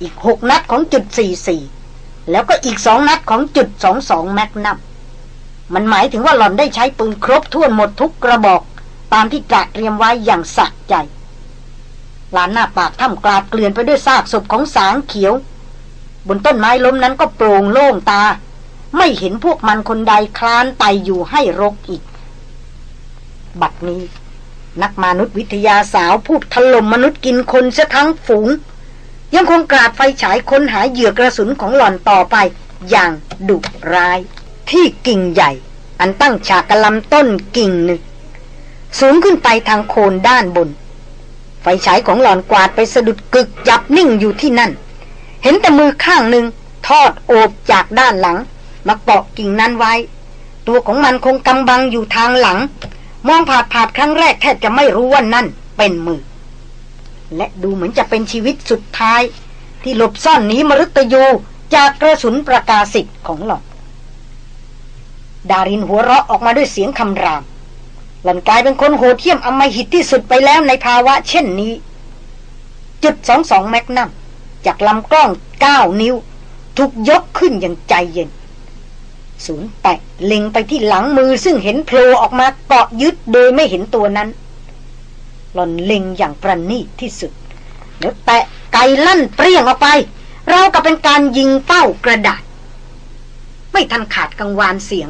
อีกหกนัดของจุดสี่สี่แล้วก็อีกสองนัดของจุดสองสองแมกนัมมันหมายถึงว่าหล่อนได้ใช้ปืนครบถ้วนหมดทุกกระบอก ตามที่กะเตรียมไว้อย่างสะใจลานหน้าปากถ้ำกลาดเกลื่อนไปด้วยซากศพของสางเขียว บนต้นไม้ล้มนั้นก็โปร่งโล่งตา ไม่เห็นพวกมันคนใดคลานไตอยู่ให้รกอีก บัดนี้ นักมนุษยวิทยาสาวพูดถล่มมนุษย์กินคนเสทั้งฝูง ยังคงกราดไฟฉายค้นหาเหยื่อกระสุนของหล่อนต่อไป อย่างดุร้าย ที่กิ่งใหญ่ อันตั้งฉากกระลำต้นกิ่งหนึ่ง สูงขึ้นไปทางโคนด้านบน ไฟฉายของหลอนกวาดไปสะดุดกึกจับนิ่งอยู่ที่นั่น เห็นแต่มือข้างหนึ่งทอดโอบจากด้านหลัง มาเกาะกิ่งนั้นไว้ ตัวของมันคงกำบังอยู่ทางหลัง มองผาดผาดครั้งแรกแทบจะไม่รู้ว่านั่นเป็นมือ และดูเหมือนจะเป็นชีวิตสุดท้าย ที่หลบซ่อนหนีมรุตยูจากกระสุนประกาศิทธิ์ของหลอนดารินหัวเราะออกมาด้วยเสียงคำราม หล่อนกลายเป็นคนโหดเที่ยมอำมหิตที่สุดไปแล้วในภาวะเช่นนี้ จุดสองสองแมกนัมจากลำกล้องเก้านิ้ว ถูกยกขึ้นอย่างใจเย็น ศูนย์แตะเล็งไปที่หลังมือซึ่งเห็นโผล่ออกมาเกาะยึดโดยไม่เห็นตัวนั้น หล่อนเล็งอย่างประณีตที่สุดแล้วแตะไกลั่นเปรี้ยงออกไป เรากับเป็นการยิงเป้ากระดาษ ไม่ทันขาดกังวานเสียง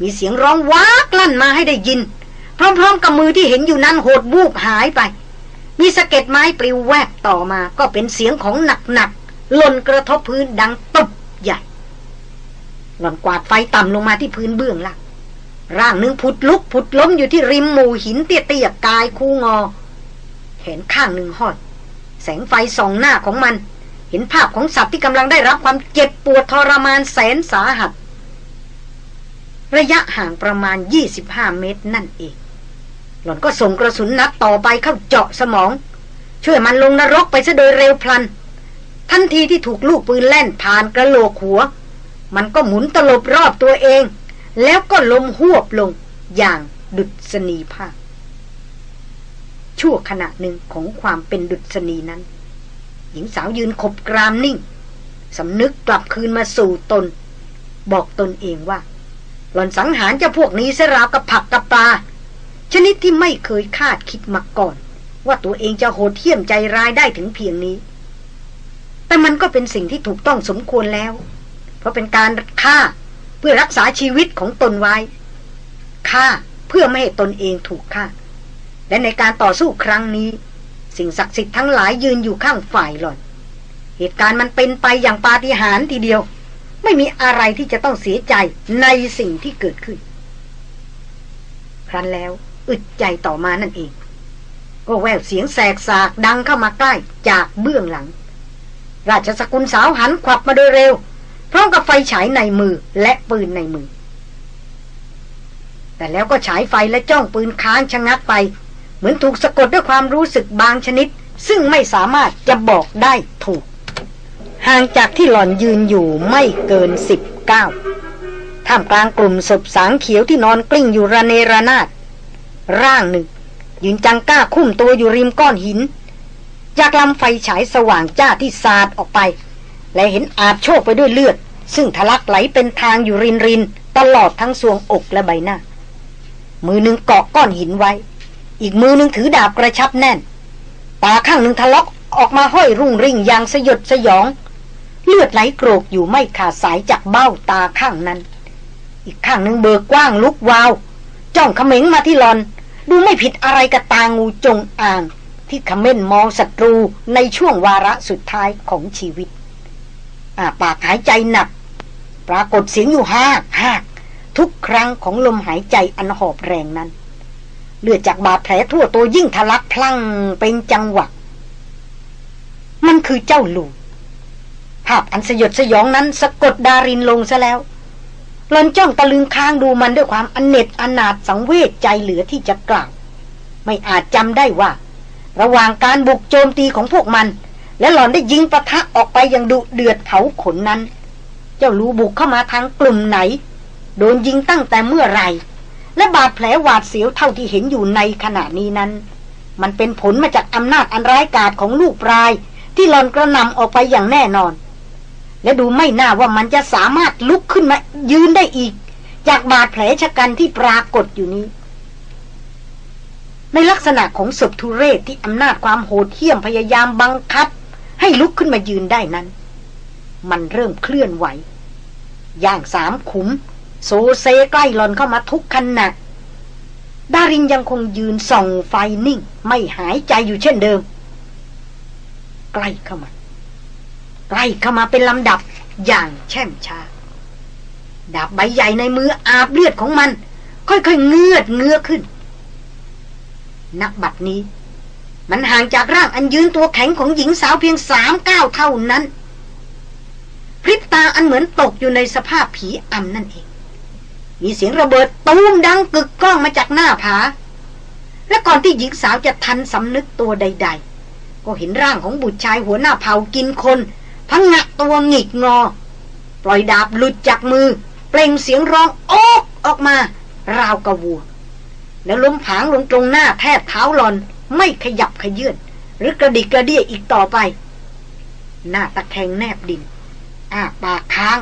มีเสียงร้องว้ากลั่นมาให้ได้ยิน พร้อมๆกับมือที่เห็นอยู่นั้นโหดบูบหายไป มีสะเก็ดไม้ปลิวแวบต่อมาก็เป็นเสียงของหนักๆหล่นกระทบพื้นดังตุบใหญ่ หล่อนกวาดไฟต่ำลงมาที่พื้นเบื้องล่างร่างหนึ่งผุดลุกผุดล้มอยู่ที่ริมหมู่หินเตี้ยๆกายคูงอแขนข้างหนึ่งห้อยแสงไฟส่องหน้าของมัน เห็นภาพของสัตว์ที่กำลังได้รับความเจ็บปวดทรมานแสนสาหัส ระยะห่างประมาณ 25 เมตรนั่นเอง หล่อนก็ส่งกระสุนนัดต่อไปเข้าเจาะสมอง ช่วยมันลงนรกไปซะโดยเร็วพลัน ทันทีที่ถูกลูกปืนแล่นผ่านกระโหลกหัว มันก็หมุนตลบรอบตัวเอง แล้วก็ลมหวบลงอย่างดุษณีภาพ ชั่วขณะหนึ่งของความเป็นดุษณีนั้น หญิงสาวยืนขบกรามนิ่งสำนึกกลับคืนมาสู่ตน บอกตนเองว่า หล่อนสังหารเจ้าพวกนี้เสราวกับผักกับปลา ชนิดที่ไม่เคยคาดคิดมาก่อน ว่าตัวเองจะโหดเหี้ยมใจร้ายได้ถึงเพียงนี้ แต่มันก็เป็นสิ่งที่ถูกต้องสมควรแล้ว เพราะเป็นการฆ่าเพื่อรักษาชีวิตของตนไว้ฆ่าเพื่อไม่ให้ตนเองถูกฆ่า และในการต่อสู้ครั้งนี้ สิ่งศักดิ์สิทธิ์ทั้งหลายยืนอยู่ข้างฝ่ายหล่อน เหตุการณ์มันเป็นไปอย่างปาฏิหาริย์ทีเดียว ไม่มีอะไรที่จะต้องเสียใจในสิ่งที่เกิดขึ้น ครั้นแล้ว อึดใจต่อมานั่นเอง ก็แววเสียงแสกสากดังเข้ามาใกล้จากเบื้องหลัง ราชสกุลสาวหันขวับมาโดยเร็วพร้อมกับไฟฉายในมือและปืนในมือ แต่แล้วก็ฉายไฟและจ้องปืนค้างชะงักไป เหมือนถูกสะกดด้วยความรู้สึกบางชนิด ซึ่งไม่สามารถจะบอกได้ถูก ห่างจากที่หล่อนยืนอยู่ไม่เกินสิบเก้าท่ามกลางกลุ่มศพสางเขียวที่นอนกลิ้งอยู่ระเนระนาด ร่างหนึ่ง ยืนจังก้าคุ้มตัวอยู่ริมก้อนหิน จากลำไฟฉายสว่างจ้าที่สาดออกไป และเห็นอาบโชกไปด้วยเลือด ซึ่งทะลักไหลเป็นทางอยู่รินรินตลอดทั้งสวงอกและใบหน้า มือหนึ่งเกาะก้อนหินไว้ อีกมือหนึ่งถือดาบกระชับแน่น ตาข้างหนึ่งทะลักออกมาห้อยรุ่งริ่งอย่างสยดสยอง เลือดไหลโกรกอยู่ไม่ขาดสายจากเบ้าตาข้างนั้น อีกข้างหนึ่งเบิกกว้างลุกวาว จ้องเขม็งมาที่หลอน ดูไม่ผิดอะไรกับตางูจงอ่าง ที่ขม้นมองศัตรูในช่วงวาระสุดท้ายของชีวิตอาปากหายใจหนัก ปรากฏเสียงอยู่ห้ากห้ากทุกครั้งของลมหายใจอันหอบแรงนั้น เลือดจากบาดแผลทั่วตัวยิ่งทะลักพลั่งเป็นจังหวะ มันคือเจ้าลูภาพอันสยดสยองนั้นสะกดดารินลงซะแล้ว หลอนจ้องตะลึงค้างดูมันด้วยความอนเนตอนาถสังเวชใจเหลือที่จะกล่าว ไม่อาจจำได้ว่า ระหว่างการบุกโจมตีของพวกมัน และหลอนได้ยิงปะทะออกไปอย่างดุเดือดเขาขนนั้น เจ้าลูบุกเข้ามาทางกลุ่มไหน โดนยิงตั้งแต่เมื่อไหร่ และบาดแผลหวาดเสียวเท่าที่เห็นอยู่ในขณะนี้นั้น มันเป็นผลมาจากอำนาจอันร้ายกาจของลูกปลาย ที่หลอนกระนำออกไปอย่างแน่นอน และดูไม่น่าว่ามันจะสามารถลุกขึ้นมายืนได้อีก จากบาดแผลชะกันที่ปรากฏอยู่นี้ ในลักษณะของศพทุเรศที่อำนาจความโหดเหี้ยมพยายามบังคับ ให้ลุกขึ้นมายืนได้นั้น มันเริ่มเคลื่อนไหว ย่างสามขุม โซเซใกล้หลอนเข้ามาทุกขณะดารินยังคงยืนส่องไฟนิ่ง ไม่หายใจอยู่เช่นเดิม ใกล้เข้ามา ใกล้เข้ามาเป็นลำดับอย่างแช่มช้า ดาบใบใหญ่ในมืออาบเลือดของมัน ค่อยๆเงือดเงื้อขึ้น นักบัตรนี้ มันห่างจากร่างอันยืนตัวแข็งของหญิงสาวเพียงสามก้าวเท่านั้น พริบตาอันเหมือนตกอยู่ในสภาพผีอำนั่นเอง มีเสียงระเบิดตูมดังกึกก้องมาจากหน้าผา และก่อนที่หญิงสาวจะทันสำนึกตัวใด ๆ ก็เห็นร่างของบุตรชายหัวหน้าเผ่ากินคน พังงะตัวหงิกงอ ปล่อยดาบหลุดจากมือ เปล่งเสียงร้องโอ๊กออกมา ราวกะวัว แล้วล้มผางลงตรงหน้าแทบเท้าหล่อน ไม่ขยับเขยื้อนหรือกระดิกกระเดี้ยอีกต่อไป หน้าตะแคงแนบดินอ้าปากค้าง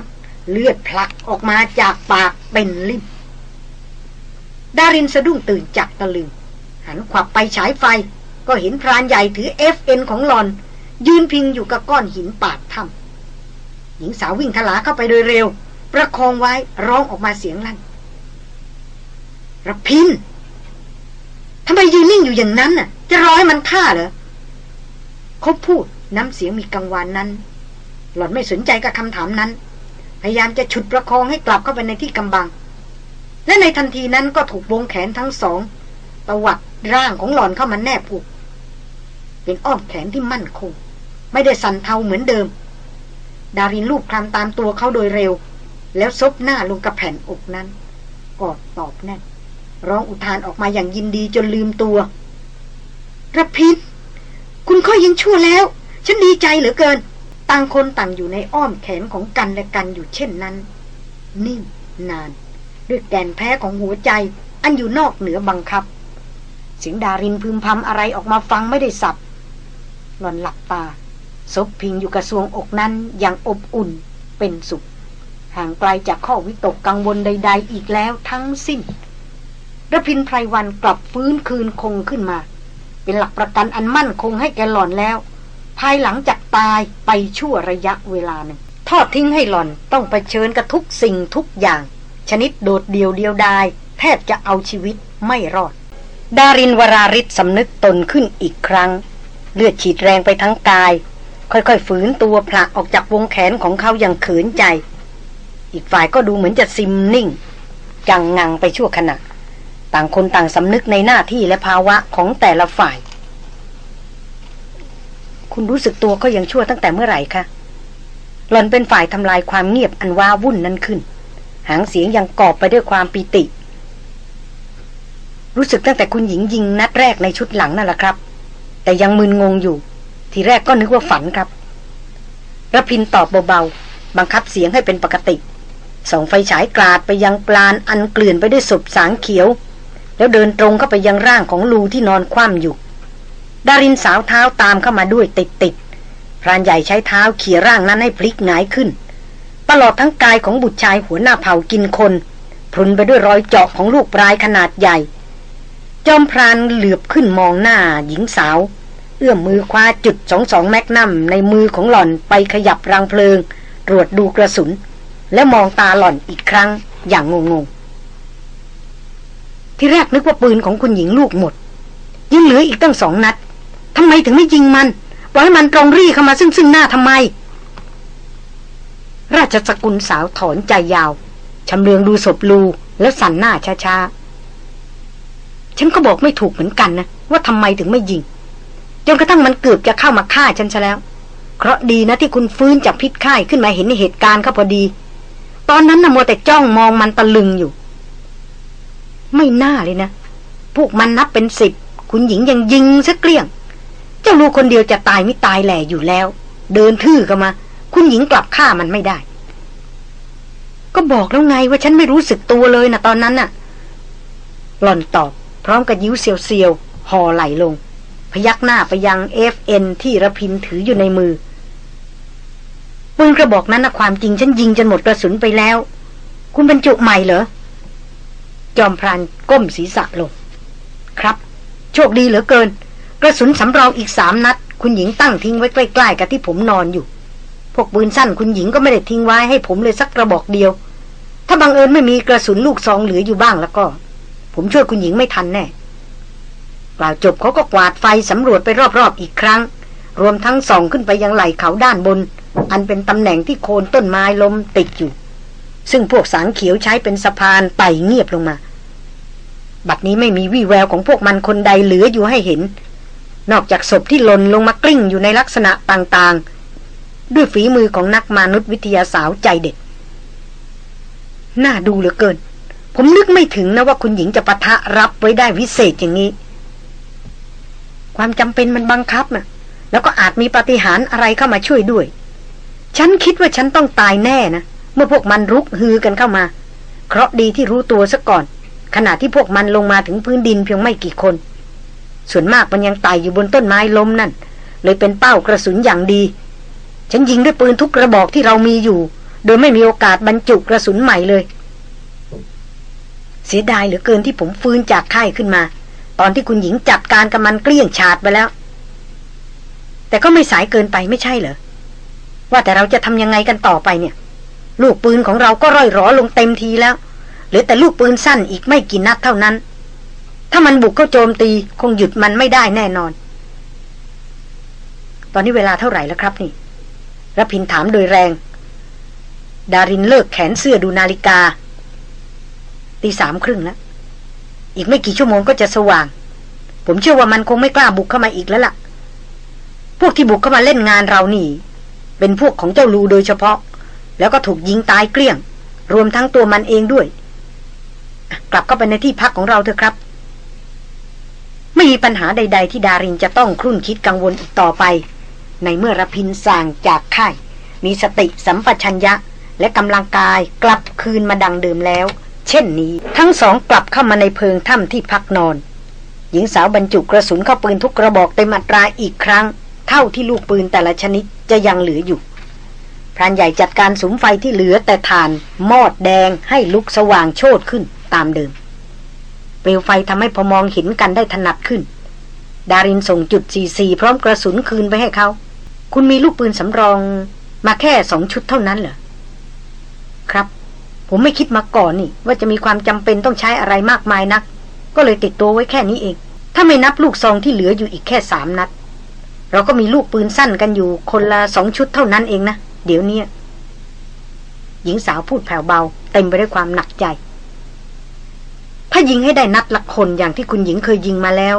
เลือดทะลักออกมาจากปากเป็นลิ่มดารินสะดุ้งตื่นจากตะลึงหันขวับไปฉายไฟ ก็เห็นพรานใหญ่ถือ FN ของหล่อน ยืนพิงอยู่กับก้อนหินปาดถ้ำหญิงสาววิ่งทลาเข้าไปโดยเร็ว ประคองไว้ร้องออกมาเสียงลั่นระพินทำไมยืนนิ่งอยู่อย่างนั้นน่ะ จะรอให้มันฆ่าเหรอเขาพูดน้ำเสียงมีกังวานนั้น หล่อนไม่สนใจกับคำถามนั้น พยายามจะฉุดประคองให้กลับเข้าไปในที่กำบัง และในทันทีนั้นก็ถูกวงแขนทั้งสองตวัดร่างของหล่อนเข้ามาแนบผูกเป็นอ้อมแขนที่มั่นคง ไม่ได้สั่นเทาเหมือนเดิม ดารินลูบคลำตามตัวเขาโดยเร็ว แล้วซบหน้าลงกับแผ่นอกนั้น กอดตอบแน่นร้องอุทานออกมาอย่างยินดีจนลืมตัวระพินคุณข้อยังชั่วแล้ว ฉันดีใจเหลือเกิน ต่างคนต่างอยู่ในอ้อมแขนของกันและกันอยู่เช่นนั้น นิ่งนาน ด้วยแกนแพ้ของหัวใจ อันอยู่นอกเหนือบังคับ เสียงดารินพึมพำอะไรออกมาฟังไม่ได้สับหล่อนหลับตา ซบพิงอยู่กระทรวงอกนั้นอย่างอบอุ่นเป็นสุข ห่างไกลจากข้อวิตกกังวลใด ๆ อีกแล้วทั้งสิ้นระพินไพรวันกลับฟื้นคืนคงขึ้นมา เป็นหลักประกันอันมั่นคงให้แกหล่อนแล้ว ภายหลังจากตายไปชั่วระยะเวลาหนึ่งทอดทิ้งให้หล่อนต้องไปเชิญกับทุกสิ่งทุกอย่าง ชนิดโดดเดียวเดียวดาย แทบจะเอาชีวิตไม่รอด ดารินวราริศสำนึกตนขึ้นอีกครั้ง เลือดฉีดแรงไปทั้งกาย ค่อยๆฝืนตัวผละออกจากวงแขนของเขาอย่างเขินใจ อีกฝ่ายก็ดูเหมือนจะซิมนิ่งจังงังไปชั่วขณะ ต่างคนต่างสำนึกในหน้าที่และภาวะของแต่ละฝ่าย คุณรู้สึกตัวก็ยังชั่วตั้งแต่เมื่อไหร่คะหล่อนเป็นฝ่ายทำลายความเงียบอันว้าวุ่นนั้นขึ้น หางเสียงยังกอบไปด้วยความปิติ รู้สึกตั้งแต่คุณหญิงยิงนัดแรกในชุดหลังนั่นแหละครับ แต่ยังมึนงงอยู่ ทีแรกก็นึกว่าฝันครับระพินตอบเบาๆ บังคับเสียงให้เป็นปกติ ส่องไฟฉายกราดไปยังปลานอันเกลื่อนไปด้วยศพสางเขียว แล้วเดินตรงเข้าไปยังร่างของลูที่นอนคว่ำอยู่ ดารินสาวเท้าตามเข้ามาด้วยติดติดพรานใหญ่ใช้เท้าเขี่ยร่างนั้นให้พลิกหงายขึ้น ตลอดทั้งกายของบุตรชายหัวหน้าเผ่ากินคนพรุนไปด้วยรอยเจาะของลูกปลายขนาดใหญ่ จอมพรานเหลือบขึ้นมองหน้าหญิงสาว เอื้อมมือคว้าจุดสองสองแมกนัมในมือของหล่อนไปขยับรังเพลิง ตรวจดูกระสุน แล้วมองตาหล่อนอีกครั้งอย่างงงๆ ที่แรกนึกว่าปืนของคุณหญิงลูกหมด ยังเหลืออีกตั้งสองนัดทำไมถึงไม่ยิงมันปล่อยให้มันตรงรี่เข้ามาซึ่งซึ่งหน้าทำไม ราชสกุลสาวถอนใจยาวชำเลืองดูศพลูแล้วสั่นหน้าช้าๆ ฉันก็บอกไม่ถูกเหมือนกันนะ ว่าทำไมถึงไม่ยิง จนกระทั่งมันเกือบจะเข้ามาฆ่าฉันซะแล้ว เคราะดีนะที่คุณฟื้นจากพิษไข้ขึ้นมาเห็นเหตุการณ์เขาพอดี ตอนนั้นนะมัวแต่จ้องมองมันตะลึงอยู่ ไม่น่าเลยนะ พวกมันนับเป็นสิบ คุณหญิงยังยิงซะเกลี้ยง เจ้าลูกคนเดียวจะตายไม่ตายแหล่อยู่แล้ว เดินทื่อเข้ามา คุณหญิงกลับฆ่ามันไม่ได้ ก็บอกแล้วไงว่าฉันไม่รู้สึกตัวเลยนะตอนนั้นน่ะ หล่อนตอบ พร้อมกับยิ้วเซียวๆห่อไหลลง พยักหน้าไปยังเอฟเอ็นที่ระพินถืออยู่ในมือปืนกระบอกนั้นนะความจริงฉันยิงจนหมดกระสุนไปแล้ว คุณบรรจุใหม่เหรอ จอมพรานก้มศีรษะลง ครับ โชคดีเหลือเกิน กระสุนสำรองอีกสามนัด คุณหญิงตั้งทิ้งไว้ใกล้ๆกับที่ผมนอนอยู่ผวกปืนสั้นคุณหญิงก็ไม่ได้ทิ้งไว้ให้ผมเลยสักกระบอกเดียว ถ้าบังเอิญไม่มีกระสุนลูกซองเหลืออยู่บ้างแล้วก็ ผมช่วยคุณหญิงไม่ทันแน่ กล่าวจบเขาก็กวาดไฟสำรวจไปรอบๆอีกครั้ง รวมทั้งส่องขึ้นไปยังไหล่เขาด้านบน อันเป็นตำแหน่งที่โคนต้นไม้ล้มติดอยู่ ซึ่งพวกสางเขียวใช้เป็นสะพานไต่เงียบลงมา บัดนี้ไม่มีวี่แววของพวกมันคนใดเหลืออยู่ให้เห็น นอกจากศพที่หล่นลงมากลิ้งอยู่ในลักษณะต่างๆ ด้วยฝีมือของนักมนุษยวิทยาสาวใจเด็ดน่าดูเหลือเกิน ผมนึกไม่ถึงนะว่าคุณหญิงจะปะทะรับไว้ได้วิเศษอย่างนี้ ความจำเป็นมันบังคับนะแล้วก็อาจมีปฏิหารอะไรเข้ามาช่วยด้วย ฉันคิดว่าฉันต้องตายแน่นะ เมื่อพวกมันรุกฮือกันเข้ามา เคราะดีที่รู้ตัวซะก่อน ขณะที่พวกมันลงมาถึงพื้นดินเพียงไม่กี่คน ส่วนมากมันยังไต่อยู่บนต้นไม้ล้มนั่น เลยเป็นเป้ากระสุนอย่างดี ฉันยิงด้วยปืนทุกกระบอกที่เรามีอยู่ โดยไม่มีโอกาสบรรจุกระสุนใหม่เลย เสียดายเหลือเกินที่ผมฟื้นจากค่ายขึ้นมา ตอนที่คุณหญิงจัดการกับมันเกลี้ยงฉาดไปแล้ว แต่ก็ไม่สายเกินไปไม่ใช่เหรอ ว่าแต่เราจะทำยังไงกันต่อไปเนี่ย ลูกปืนของเราก็ร่อยรอลงเต็มทีแล้ว เหลือแต่ลูกปืนสั้นอีกไม่กี่นัดเท่านั้น ถ้ามันบุกเข้าโจมตีคงหยุดมันไม่ได้แน่นอน ตอนนี้เวลาเท่าไหร่แล้วครับนี่รพินถามโดยแรง ดารินเลิกแขนเสื้อดูนาฬิกาตีสามครึ่งแล้ว อีกไม่กี่ชั่วโมงก็จะสว่าง ผมเชื่อว่ามันคงไม่กล้าบุกเข้ามาอีกแล้วล่ะ พวกที่บุกเข้ามาเล่นงานเรานี่ เป็นพวกของเจ้าลูโดยเฉพาะ แล้วก็ถูกยิงตายเกลี้ยง รวมทั้งตัวมันเองด้วย กลับเข้าไปในที่พักของเราเถอะครับ ไม่มีปัญหาใด ๆ ที่ดารินจะต้องครุ่นคิดกังวลอีกต่อไป ในเมื่อรพินสั่งจากค่ายมีสติสัมปชัญญะ และกำลังกายกลับคืนมาดังเดิมแล้ว เช่นนี้ ทั้งสองกลับเข้ามาในเพิงถ้ำที่พักนอน หญิงสาวบรรจุกระสุนเข้าปืนทุกกระบอกเต็มอัตราอีกครั้ง เท่าที่ลูกปืนแต่ละชนิดจะยังเหลืออยู่พรานใหญ่จัดการสุมไฟที่เหลือแต่ฐาน มอดแดงให้ลุกสว่างโชดขึ้นตามเดิม เปลวไฟทำให้พอมองเห็นกันได้ถนัดขึ้น ดารินส่งจุด44พร้อมกระสุนคืนไปให้เขา คุณมีลูกปืนสำรองมาแค่สองชุดเท่านั้นเหรอ ครับ ผมไม่คิดมาก่อนนี่ ว่าจะมีความจำเป็นต้องใช้อะไรมากมายนัก ก็เลยติดตัวไว้แค่นี้เอง ถ้าไม่นับลูกซองที่เหลืออยู่อีกแค่สามนัด เราก็มีลูกปืนสั้นกันอยู่คนละสองชุดเท่านั้นเองนะ เดี๋ยวนี้หญิงสาวพูดแผ่วเบา เต็มไปด้วยความหนักใจ ถ้ายิงให้ได้นัดละคนอย่างที่คุณหญิงเคยยิงมาแล้ว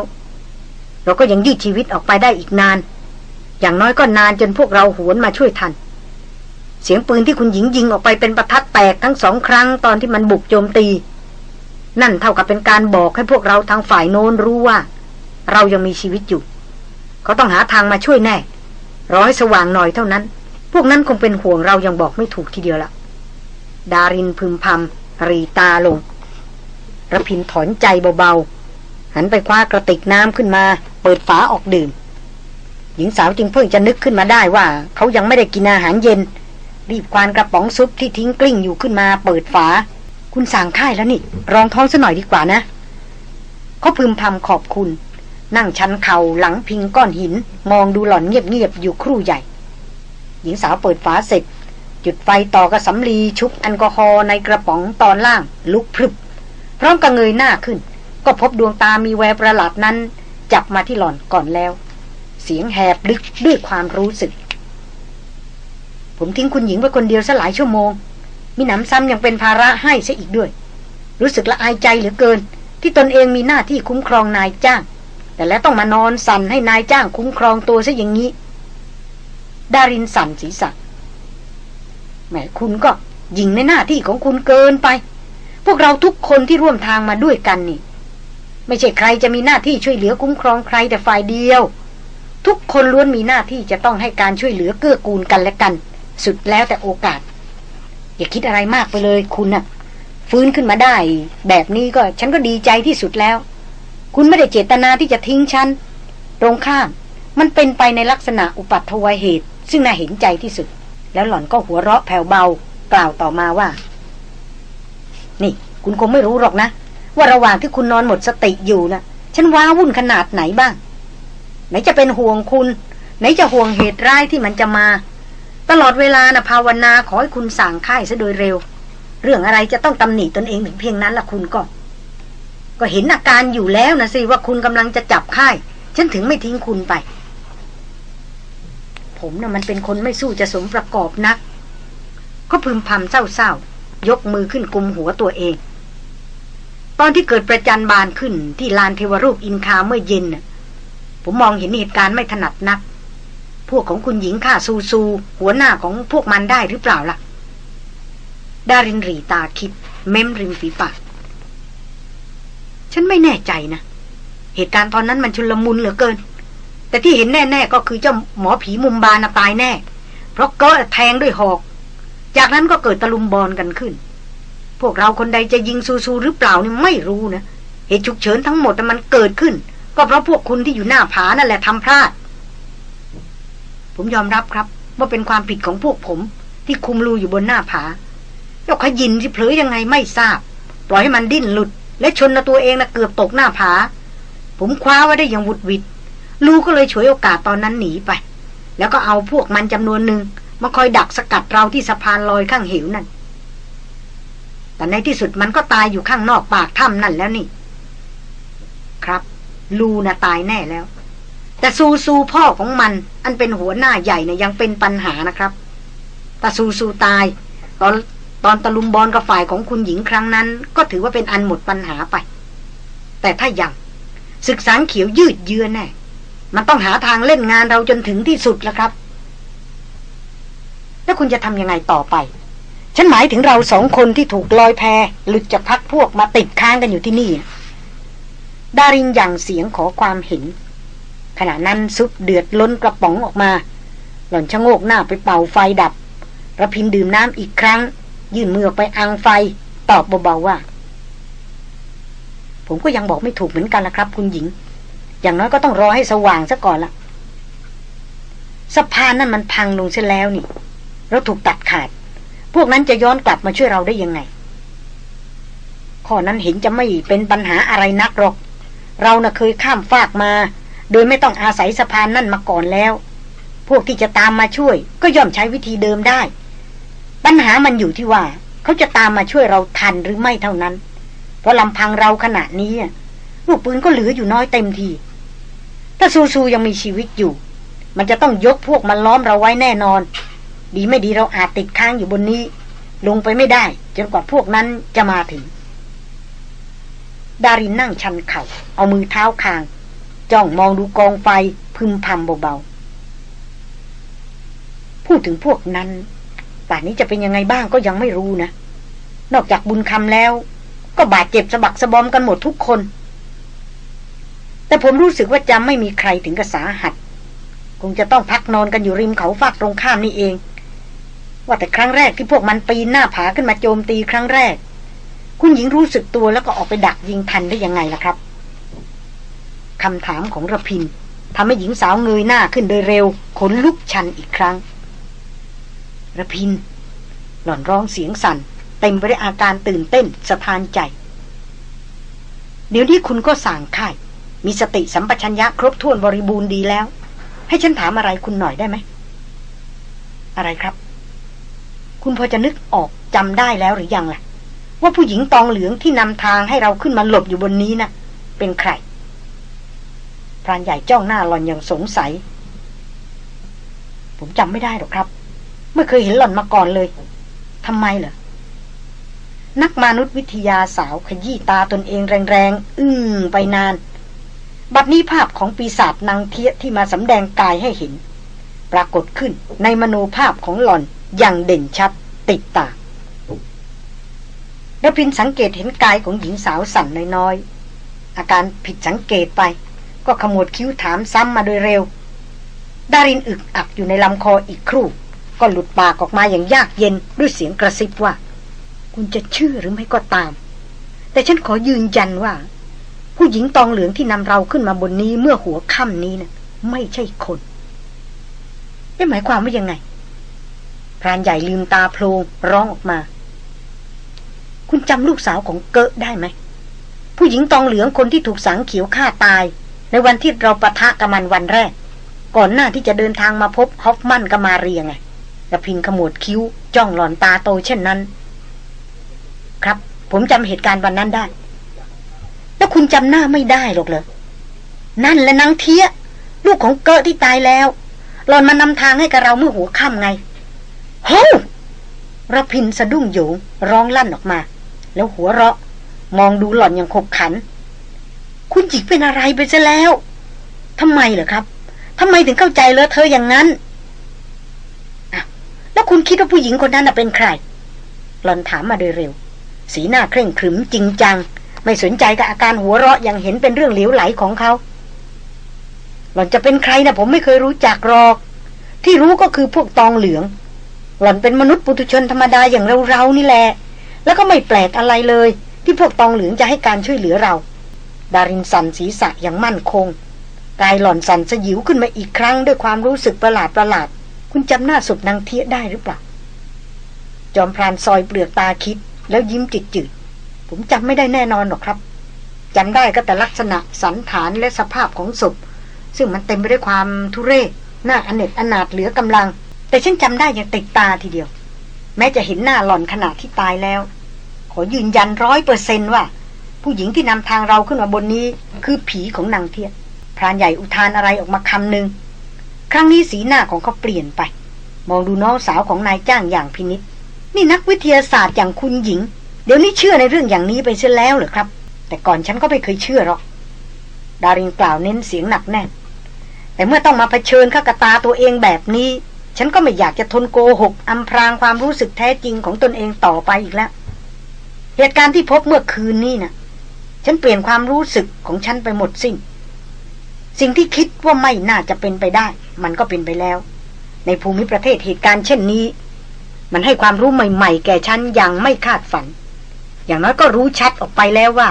เราก็ยังยืดชีวิตออกไปได้อีกนาน อย่างน้อยก็นานจนพวกเราหวนมาช่วยทัน เสียงปืนที่คุณหญิงยิงออกไปเป็นประทัดแตกทั้งสองครั้งตอนที่มันบุกโจมตี นั่นเท่ากับเป็นการบอกให้พวกเราทางฝ่ายโน้นรู้ว่า เรายังมีชีวิตอยู่ เขาต้องหาทางมาช่วยแน่รอให้สว่างหน่อยเท่านั้น พวกนั้นคงเป็นห่วงเรายังบอกไม่ถูกทีเดียวละดารินพึมพำรีตาลงระพินถอนใจเบาๆ หันไปคว้ากระติกน้ำขึ้นมา เปิดฝาออกดื่ม หญิงสาวจึงเพิ่งจะนึกขึ้นมาได้ว่า เขายังไม่ได้กินอาหารเย็น รีบควานกระป๋องซุปที่ทิ้งกลิ้งอยู่ขึ้นมาเปิดฝา คุณสั่งค่ายแล้วนี่ รองท้องซะหน่อยดีกว่านะเขาพึมพำขอบคุณ นั่งชันเข่าหลังพิงก้อนหิน มองดูหล่อนเงียบๆอยู่ครู่ใหญ่ หญิงสาวเปิดฝาเสร็จ จุดไฟต่อกระสำลีชุบแอลกอฮอล์ในกระป๋องตอนล่าง ลุกพรึบ พร้อมกับเงยหน้าขึ้น ก็พบดวงตามีแววประหลาดนั้น จับมาที่หล่อนก่อนแล้ว เสียงแหบลึกด้วยความรู้สึก ผมทิ้งคุณหญิงไว้คนเดียวซะหลายชั่วโมง มีหนำซ้ำยังเป็นภาระให้ซะอีกด้วย รู้สึกละอายใจเหลือเกิน ที่ตนเองมีหน้าที่คุ้มครองนายจ้าง แต่แล้วต้องมานอนสั่นให้นายจ้างคุ้มครองตัวซะอย่างนี้ ดารินสั่นศีรษะแหมคุณก็ยิงในหน้าที่ของคุณเกินไป พวกเราทุกคนที่ร่วมทางมาด้วยกันนี่ ไม่ใช่ใครจะมีหน้าที่ช่วยเหลือคุ้มครองใครแต่ฝ่ายเดียว ทุกคนล้วนมีหน้าที่จะต้องให้การช่วยเหลือเกื้อกูลกันและกัน สุดแล้วแต่โอกาส อย่าคิดอะไรมากไปเลยคุณน่ะ ฟื้นขึ้นมาได้ แบบนี้ก็ฉันก็ดีใจที่สุดแล้ว คุณไม่ได้เจตนาที่จะทิ้งฉันตรงข้าม มันเป็นไปในลักษณะอุปัตถวเหตุ ซึ่งน่าเห็นใจที่สุด แล้วหล่อนก็หัวเราะแผ่วเบากล่าวต่อมาว่า นี่ คุณคงไม่รู้หรอกนะ ว่าระหว่างที่คุณนอนหมดสติอยู่นะฉันว้าวุ่นขนาดไหนบ้าง ไหนจะเป็นห่วงคุณ ไหนจะห่วงเหตุร้ายที่มันจะมา ตลอดเวลานะภาวนาขอให้คุณสั่งค่ายซะโดยเร็ว เรื่องอะไรจะต้องตำหนิตนเองถึงเพียงนั้นล่ะคุณก็ ก็เห็นอาการอยู่แล้วนะสิว่าคุณกำลังจะจับค่าย ฉันถึงไม่ทิ้งคุณไป ผมนะ่ะมันเป็นคนไม่สู้จะสมประกอบนัก ก็พึมพำเศร้าๆ ยกมือขึ้นกุมหัวตัวเอง ตอนที่เกิดประจันบานขึ้นที่ลานเทวรูปอินคาเมื่อเย็นผมมองเห็นเหตุการณ์ไม่ถนัดนัก พวกของคุณหญิงข้าซูซู หัวหน้าของพวกมันได้หรือเปล่าล่ะ ดารินรีตาคิด เม้มริมฝีปาก ฉันไม่แน่ใจนะ เหตุการณ์ตอนนั้นมันชุลมุนเหลือเกิน แต่ที่เห็นแน่ๆก็คือเจ้าหมอผีมุมบานตายแน่ เพราะก็แทงด้วยหอก จากนั้นก็เกิดตะลุมบอลกันขึ้น พวกเราคนใดจะยิงซูซูหรือเปล่านี่ไม่รู้นะ เหตุฉุกเฉินทั้งหมดมันเกิดขึ้น ก็เพราะพวกคุณที่อยู่หน้าผานั่นแหละทำพลาด ผมยอมรับครับ ว่าเป็นความผิดของพวกผม ที่คุมรูอยู่บนหน้าผาเจ้าขยินที่เผลอยังไงไม่ทราบ ปล่อยให้มันดิ้นหลุด และชนตัวเองนะเกือบตกหน้าผา ผมคว้าไว้ได้อย่างวุดวิดลูก็เลยฉวยโอกาสตอนนั้นหนีไป แล้วก็เอาพวกมันจำนวนหนึ่งมาคอยดักสกัดเราที่สะพานลอยข้างเหวนั่น แต่ในที่สุดมันก็ตายอยู่ข้างนอกปากถ้ำนั่นแล้วนี่ ครับ ลูนะตายแน่แล้ว แต่ซูซูพ่อของมัน อันเป็นหัวหน้าใหญ่เนะ่ยยังเป็นปัญหานะครับแต่ซูซูตายตอนตอนตะลุมบอลกับฝ่ายของคุณหญิงครั้งนั้น ก็ถือว่าเป็นอันหมดปัญหาไป แต่ถ้ายังศึกษาเขียวยืดเยื้อแน่ มันต้องหาทางเล่นงานเราจนถึงที่สุดแล้วครับ แล้วคุณจะทำยังไงต่อไป ฉันหมายถึงเราสองคนที่ถูกลอยแพหลุดจากพักพวกมาติดค้างกันอยู่ที่นี่ ดารินอย่างเสียงขอความเห็น ขณะนั้นซุปเดือดล้นกระป๋องออกมา หล่อนชะโงกหน้าไปเป่าไฟดับระพินดื่มน้ำอีกครั้ง ยื่นมือออกไปอังไฟ ตอบเบาๆว่า ผมก็ยังบอกไม่ถูกเหมือนกันละครับ คุณหญิง อย่างน้อยก็ต้องรอให้สว่างซะก่อนละสะพานนั่นมันพังลงเสียแล้วนี่ เราถูกตัดขาด พวกนั้นจะย้อนกลับมาช่วยเราได้ยังไง ข้อนั้นเห็นจะไม่เป็นปัญหาอะไรนักหรอก เรานะ่ะเคยข้ามฟากมา โดยไม่ต้องอาศัยสะพานนั่นมาก่อนแล้ว พวกที่จะตามมาช่วย ก็ย่อมใช้วิธีเดิมได้ ปัญหามันอยู่ที่ว่า เขาจะตามมาช่วยเราทันหรือไม่เท่านั้น เพราะลำพังเราขณะนี้ลูกปืนก็เหลืออยู่น้อยเต็มที ถ้าซูซูยังมีชีวิตอยู่ มันจะต้องยกพวกมันล้อมเราไว้แน่นอน ดีไม่ดีเราอาจติดค้างอยู่บนนี้ ลงไปไม่ได้จนกว่าพวกนั้นจะมาถึง ดารินนั่งชันเขา่าเอามือเท้าคาง จ้องมองดูกองไฟพึมพำเบาๆ พูดถึงพวกนั้น ป่านนี้จะเป็นยังไงบ้างก็ยังไม่รู้นะ นอกจากบุญคำแล้ว ก็บาดเจ็บสะบักสะบอมกันหมดทุกคน แต่ผมรู้สึกว่าจะไม่มีใครถึงกระสาหัดคงจะต้องพักนอนกันอยู่ริมเขาฝากตรงข้ามนี่เอง ว่าแต่ครั้งแรกที่พวกมันปีนหน้าผาขึ้นมาโจมตีครั้งแรก คุณหญิงรู้สึกตัวแล้วก็ออกไปดักยิงทันได้ยังไงล่ะครับ คำถามของระพินทำให้หญิงสาวเงยหน้าขึ้นโดยเร็ว ขนลุกชันอีกครั้งระพิน หล่อนร้องเสียงสัน่น เต็มไปด้วยอาการตื่นเต้นสะทานใจ เดี๋ยวนี้คุณก็สั่งค่ายมีสติสัมปชัญญะครบถ้วนบริบูรณ์ดีแล้ว ให้ฉันถามอะไรคุณหน่อยได้ไหม อะไรครับ คุณพอจะนึกออกจำได้แล้วหรือยังล่ะ ว่าผู้หญิงตองเหลืองที่นำทางให้เราขึ้นมาหลบอยู่บนนี้นะ่ะ เป็นใคร พรานใหญ่จ้องหน้าหล่อนอย่างสงสัย ผมจำไม่ได้หรอกครับ ไม่เคยเห็นหล่อนมาก่อนเลยทำไมเหรอนักมนุษยวิทยาสาวขยี้ตาตนเองแรงๆอึ้งไปนาน บัดนี้ภาพของปีศาจนางเทียที่มาสำแดงกายให้เห็น ปรากฏขึ้นในมโนภาพของหล่อนอย่างเด่นชัดติดตาดพินสังเกตเห็นกายของหญิงสาวสั่นน้อยๆอาการผิดสังเกตไป ก็ขมวดคิ้วถามซ้ำมาโดยเร็ว ดารินอึกอักอยู่ในลำคออีกครู่ ก็หลุดปากออกมาอย่างยากเย็นด้วยเสียงกระซิบว่า คุณจะเชื่อหรือไม่ก็ตาม แต่ฉันขอยืนยันว่า ผู้หญิงตองเหลืองที่นำเราขึ้นมาบนนี้เมื่อหัวค่ำนี้นะ่ะไม่ใช่คนไม่หมายความว่ายังไงพรานใหญ่ลืมตาโพลงร้องออกมา คุณจำลูกสาวของเกะได้ไหม ผู้หญิงตองเหลืองคนที่ถูกสังเขียวฆ่าตาย ในวันที่เราปะทะกับมันวันแรก ก่อนหน้าที่จะเดินทางมาพบฮอฟมันกับมาเรียงไงกระพินขมวดคิ้ว จ้องหลอนตาโตเช่นนั้น ครับ ผมจำเหตุการณ์วันนั้นได้ แล้วคุณจำหน้าไม่ได้หรอกเหรอนั่นแหละนางเทียลูกของเกอที่ตายแล้วหลอนมานำทางให้กับเราเมื่อหัวค่ำไงโฮ้ระพินสะดุ้งโยงร้องลั่นออกมา แล้วหัวเราะ มองดูหล่อนอย่างขบขัน คุณจิกเป็นอะไรไปซะแล้วทำไมเหรอครับทำไมถึงเข้าใจเลอะเธออย่างนั้นแล้วคุณคิดว่าผู้หญิงคนนั้นเป็นใครหลอนถามมาโดยเร็ว สีหน้าเคร่งขรึมจริงจัง ไม่สนใจกับอาการหัวเราะอยังเห็นเป็นเรื่องเหลวไหลของเขา หล่อนจะเป็นใครนะผมไม่เคยรู้จักหรอก ที่รู้ก็คือพวกตองเหลือง หล่อนเป็นมนุษย์ปุถุชนธรรมดาอย่างเราๆนี่แหละ แล้วก็ไม่แปลกอะไรเลย ที่พวกตองเหลืองจะให้การช่วยเหลือเรา ดารินสันศีรษะอย่างมั่นคงกายหล่อนสันสยิวขึ้นมาอีกครั้งด้วยความรู้สึกประหลาดประหลาด คุณจำหน้าศพนางเทียได้หรือเปล่า จอมพรานซอยเปลือกตาคิด แล้วยิ้มจิตจืดผมจำไม่ได้แน่นอนหรอกครับจำได้ก็แต่ลักษณะสันฐานและสภาพของศพ ซึ่งมันเต็มไปด้วยความทุเรศหน้าอเนจอนาถเหลือกำลัง แต่ฉันจำได้อย่างติดตาทีเดียว แม้จะเห็นหน้าหล่อนขณะที่ตายแล้ว ขอยืนยันร้อยเปอร์เซนต์ว่า ผู้หญิงที่นำทางเราขึ้นมาบนนี้ คือผีของนางเทียนพรานใหญ่อุทานอะไรออกมาคำหนึ่งครั้งนี้สีหน้าของเขาเปลี่ยนไป มองดูน้องสาวของนายจ้างอย่างพินิษนี่นักวิทยาศาสตร์อย่างคุณหญิง เดี๋ยวนี้เชื่อในเรื่องอย่างนี้ไปเสียแล้วเหรอครับ แต่ก่อนฉันก็ไม่เคยเชื่อหรอก ดารินกล่าวเน้นเสียงหนักแน่น แต่เมื่อต้องมาเผชิญข้ากตาตัวเองแบบนี้ ฉันก็ไม่อยากจะทนโกหกอำพรางความรู้สึกแท้จริงของตนเองต่อไปอีกแล้ว เหตุการณ์ที่พบเมื่อคืนนี้นะ่ะ ฉันเปลี่ยนความรู้สึกของฉันไปหมดสิ้น สิ่งที่คิดว่าไม่น่าจะเป็นไปได้ มันก็เป็นไปแล้ว ในภูมิประเทศเหตุการณ์เช่นนี้ มันให้ความรู้ใหม่ๆ แก่ฉันอย่างไม่คาดฝัน อย่างน้อยก็รู้ชัดออกไปแล้วว่า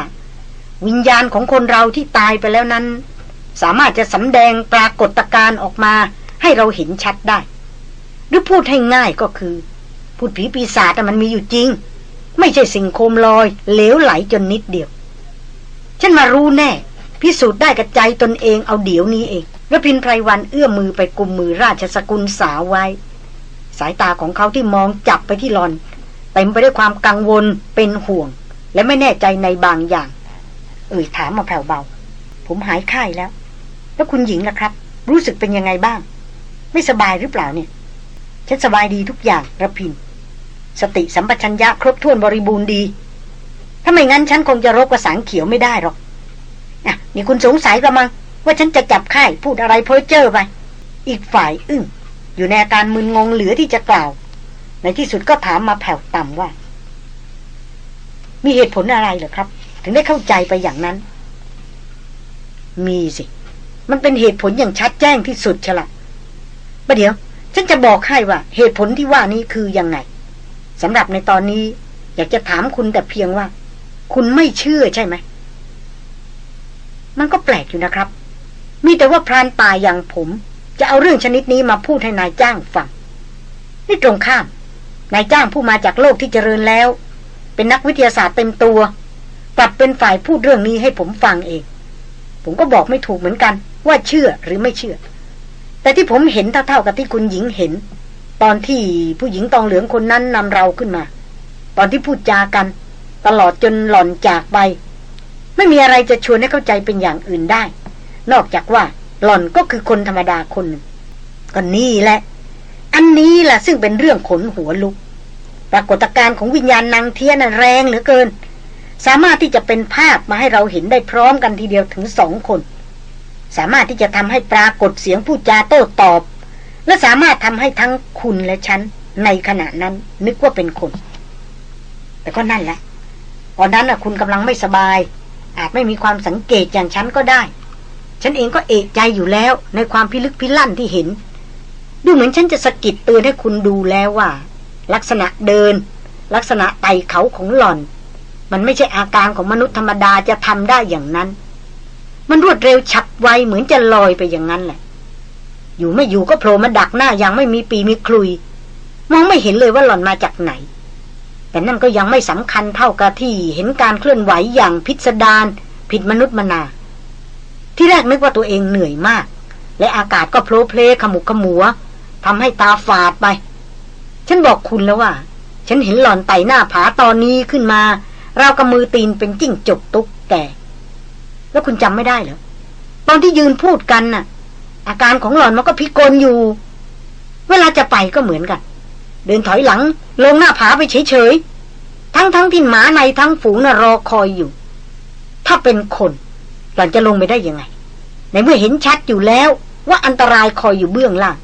วิญญาณของคนเราที่ตายไปแล้วนั้น สามารถจะสำแดงปรากฏการณ์ออกมา ให้เราเห็นชัดได้ หรือพูดให้ง่ายก็คือพูดผีปีศาจมันมีอยู่จริง ไม่ใช่สิ่งโคมลอย เหลวไหลจนนิดเดียว ฉันมารู้แน่ พิสูจน์ได้กับใจตนเองเอาเดี๋ยวนี้เองรพินไพรวันเอื้อมมือไปกุมมือราชสกุลสาวไว้ สายตาของเขาที่มองจับไปที่หลอนเต็มไปด้วยความกังวลเป็นห่วง และไม่แน่ใจในบางอย่าง เอ่ยถามมาแผ่วเบา ผมหายไข้แล้ว แล้วคุณหญิงล่ะครับ รู้สึกเป็นยังไงบ้าง ไม่สบายหรือเปล่าเนี่ยฉันสบายดีทุกอย่างระพิน สติสัมปชัญญะครบถ้วนบริบูรณ์ดี ถ้าไม่งั้นฉันคงจะรบกระสังเขียวไม่ได้หรอกอะนี่คุณสงสัยกระมัง ว่าฉันจะจับไข้พูดอะไรเพ้อเจ้อไป อีกฝ่ายอึ้งอยู่ในอาการมึนงงเหลือที่จะกล่าว ในที่สุดก็ถามมาแผ่วต่ำว่า มีเหตุผลอะไรเหรอครับ ถึงได้เข้าใจไปอย่างนั้น มีสิ มันเป็นเหตุผลอย่างชัดแจ้งที่สุดฉละประเดี๋ยว ฉันจะบอกให้ว่า เหตุผลที่ว่านี้คือยังไงสำหรับในตอนนี้ อยากจะถามคุณแต่เพียงว่า คุณไม่เชื่อใช่ไหม มันก็แปลกอยู่นะครับ มีแต่ว่าพรานป่าอย่างผม จะเอาเรื่องชนิดนี้มาพูดให้นายจ้างฟัง นี่ตรงข้าม นายจ้างผู้มาจากโลกที่เจริญแล้ว เป็นนักวิทยาศาสตร์เต็มตัว กลับเป็นฝ่ายพูดเรื่องนี้ให้ผมฟังเอง ผมก็บอกไม่ถูกเหมือนกัน ว่าเชื่อหรือไม่เชื่อ แต่ที่ผมเห็นเท่าๆกับที่คุณหญิงเห็น ตอนที่ผู้หญิงตองเหลืองคนนั้นนำเราขึ้นมา ตอนที่พูดจากัน ตลอดจนหล่อนจากไป ไม่มีอะไรจะชวนให้เข้าใจเป็นอย่างอื่นได้ นอกจากว่าหล่อนก็คือคนธรรมดาคนหนึ่งก็นี่แหละ อันนี้แหละซึ่งเป็นเรื่องขนหัวลุก ปรากฏการณ์ของวิญญาณนางเทียนแรงเหลือเกิน สามารถที่จะเป็นภาพมาให้เราเห็นได้พร้อมกันทีเดียวถึงสองคน สามารถที่จะทำให้ปรากฏเสียงพูดจาโต้ตอบ และสามารถทำให้ทั้งคุณและฉันในขณะนั้นนึกว่าเป็นคน แต่ก็นั่นแหละ ตอนนั้นน่ะคุณกำลังไม่สบาย อาจไม่มีความสังเกตอย่างฉันก็ได้ ฉันเองก็เอกใจอยู่แล้วในความพิลึกพิลั่นที่เห็น ดูเหมือนฉันจะสะกิดเตือนให้คุณดูแล้วว่า ลักษณะเดิน ลักษณะไต่เขาของหล่อน มันไม่ใช่อาการของมนุษย์ธรรมดาจะทำได้อย่างนั้น มันรวดเร็วฉับไวเหมือนจะลอยไปอย่างนั้นแหละ อยู่ไม่อยู่ก็โผล่มาดักหน้ายังไม่มีปีมีคลุย มองไม่เห็นเลยว่าหล่อนมาจากไหน แต่นั่นก็ยังไม่สำคัญเท่ากับที่เห็นการเคลื่อนไหวอย่างพิสดารผิดมนุษย์มนา ที่แรกนึกว่าตัวเองเหนื่อยมาก และอากาศก็โผล่เพลขมุกขมัวทำให้ตาฝาดไป ฉันบอกคุณแล้วว่า ฉันเห็นหล่อนไต่หน้าผาตอนนี้ขึ้นมา เรากำมือตีนเป็นจิ้งจกตุ๊กแกแล้วคุณจำไม่ได้เหรอตอนที่ยืนพูดกันน่ะ อาการของหล่อนมันก็พิกลอยู่ เวลาจะไปก็เหมือนกัน เดินถอยหลัง ลงหน้าผาไปเฉยๆ ทั้งๆทที่หมาในทั้งฝูงน่ะรอคอยอยู่ ถ้าเป็นคนหล่อนจะลงไปได้ยังไง ในเมื่อเห็นชัดอยู่แล้ว ว่าอันตรายคอยอยู่เบื้องล่าง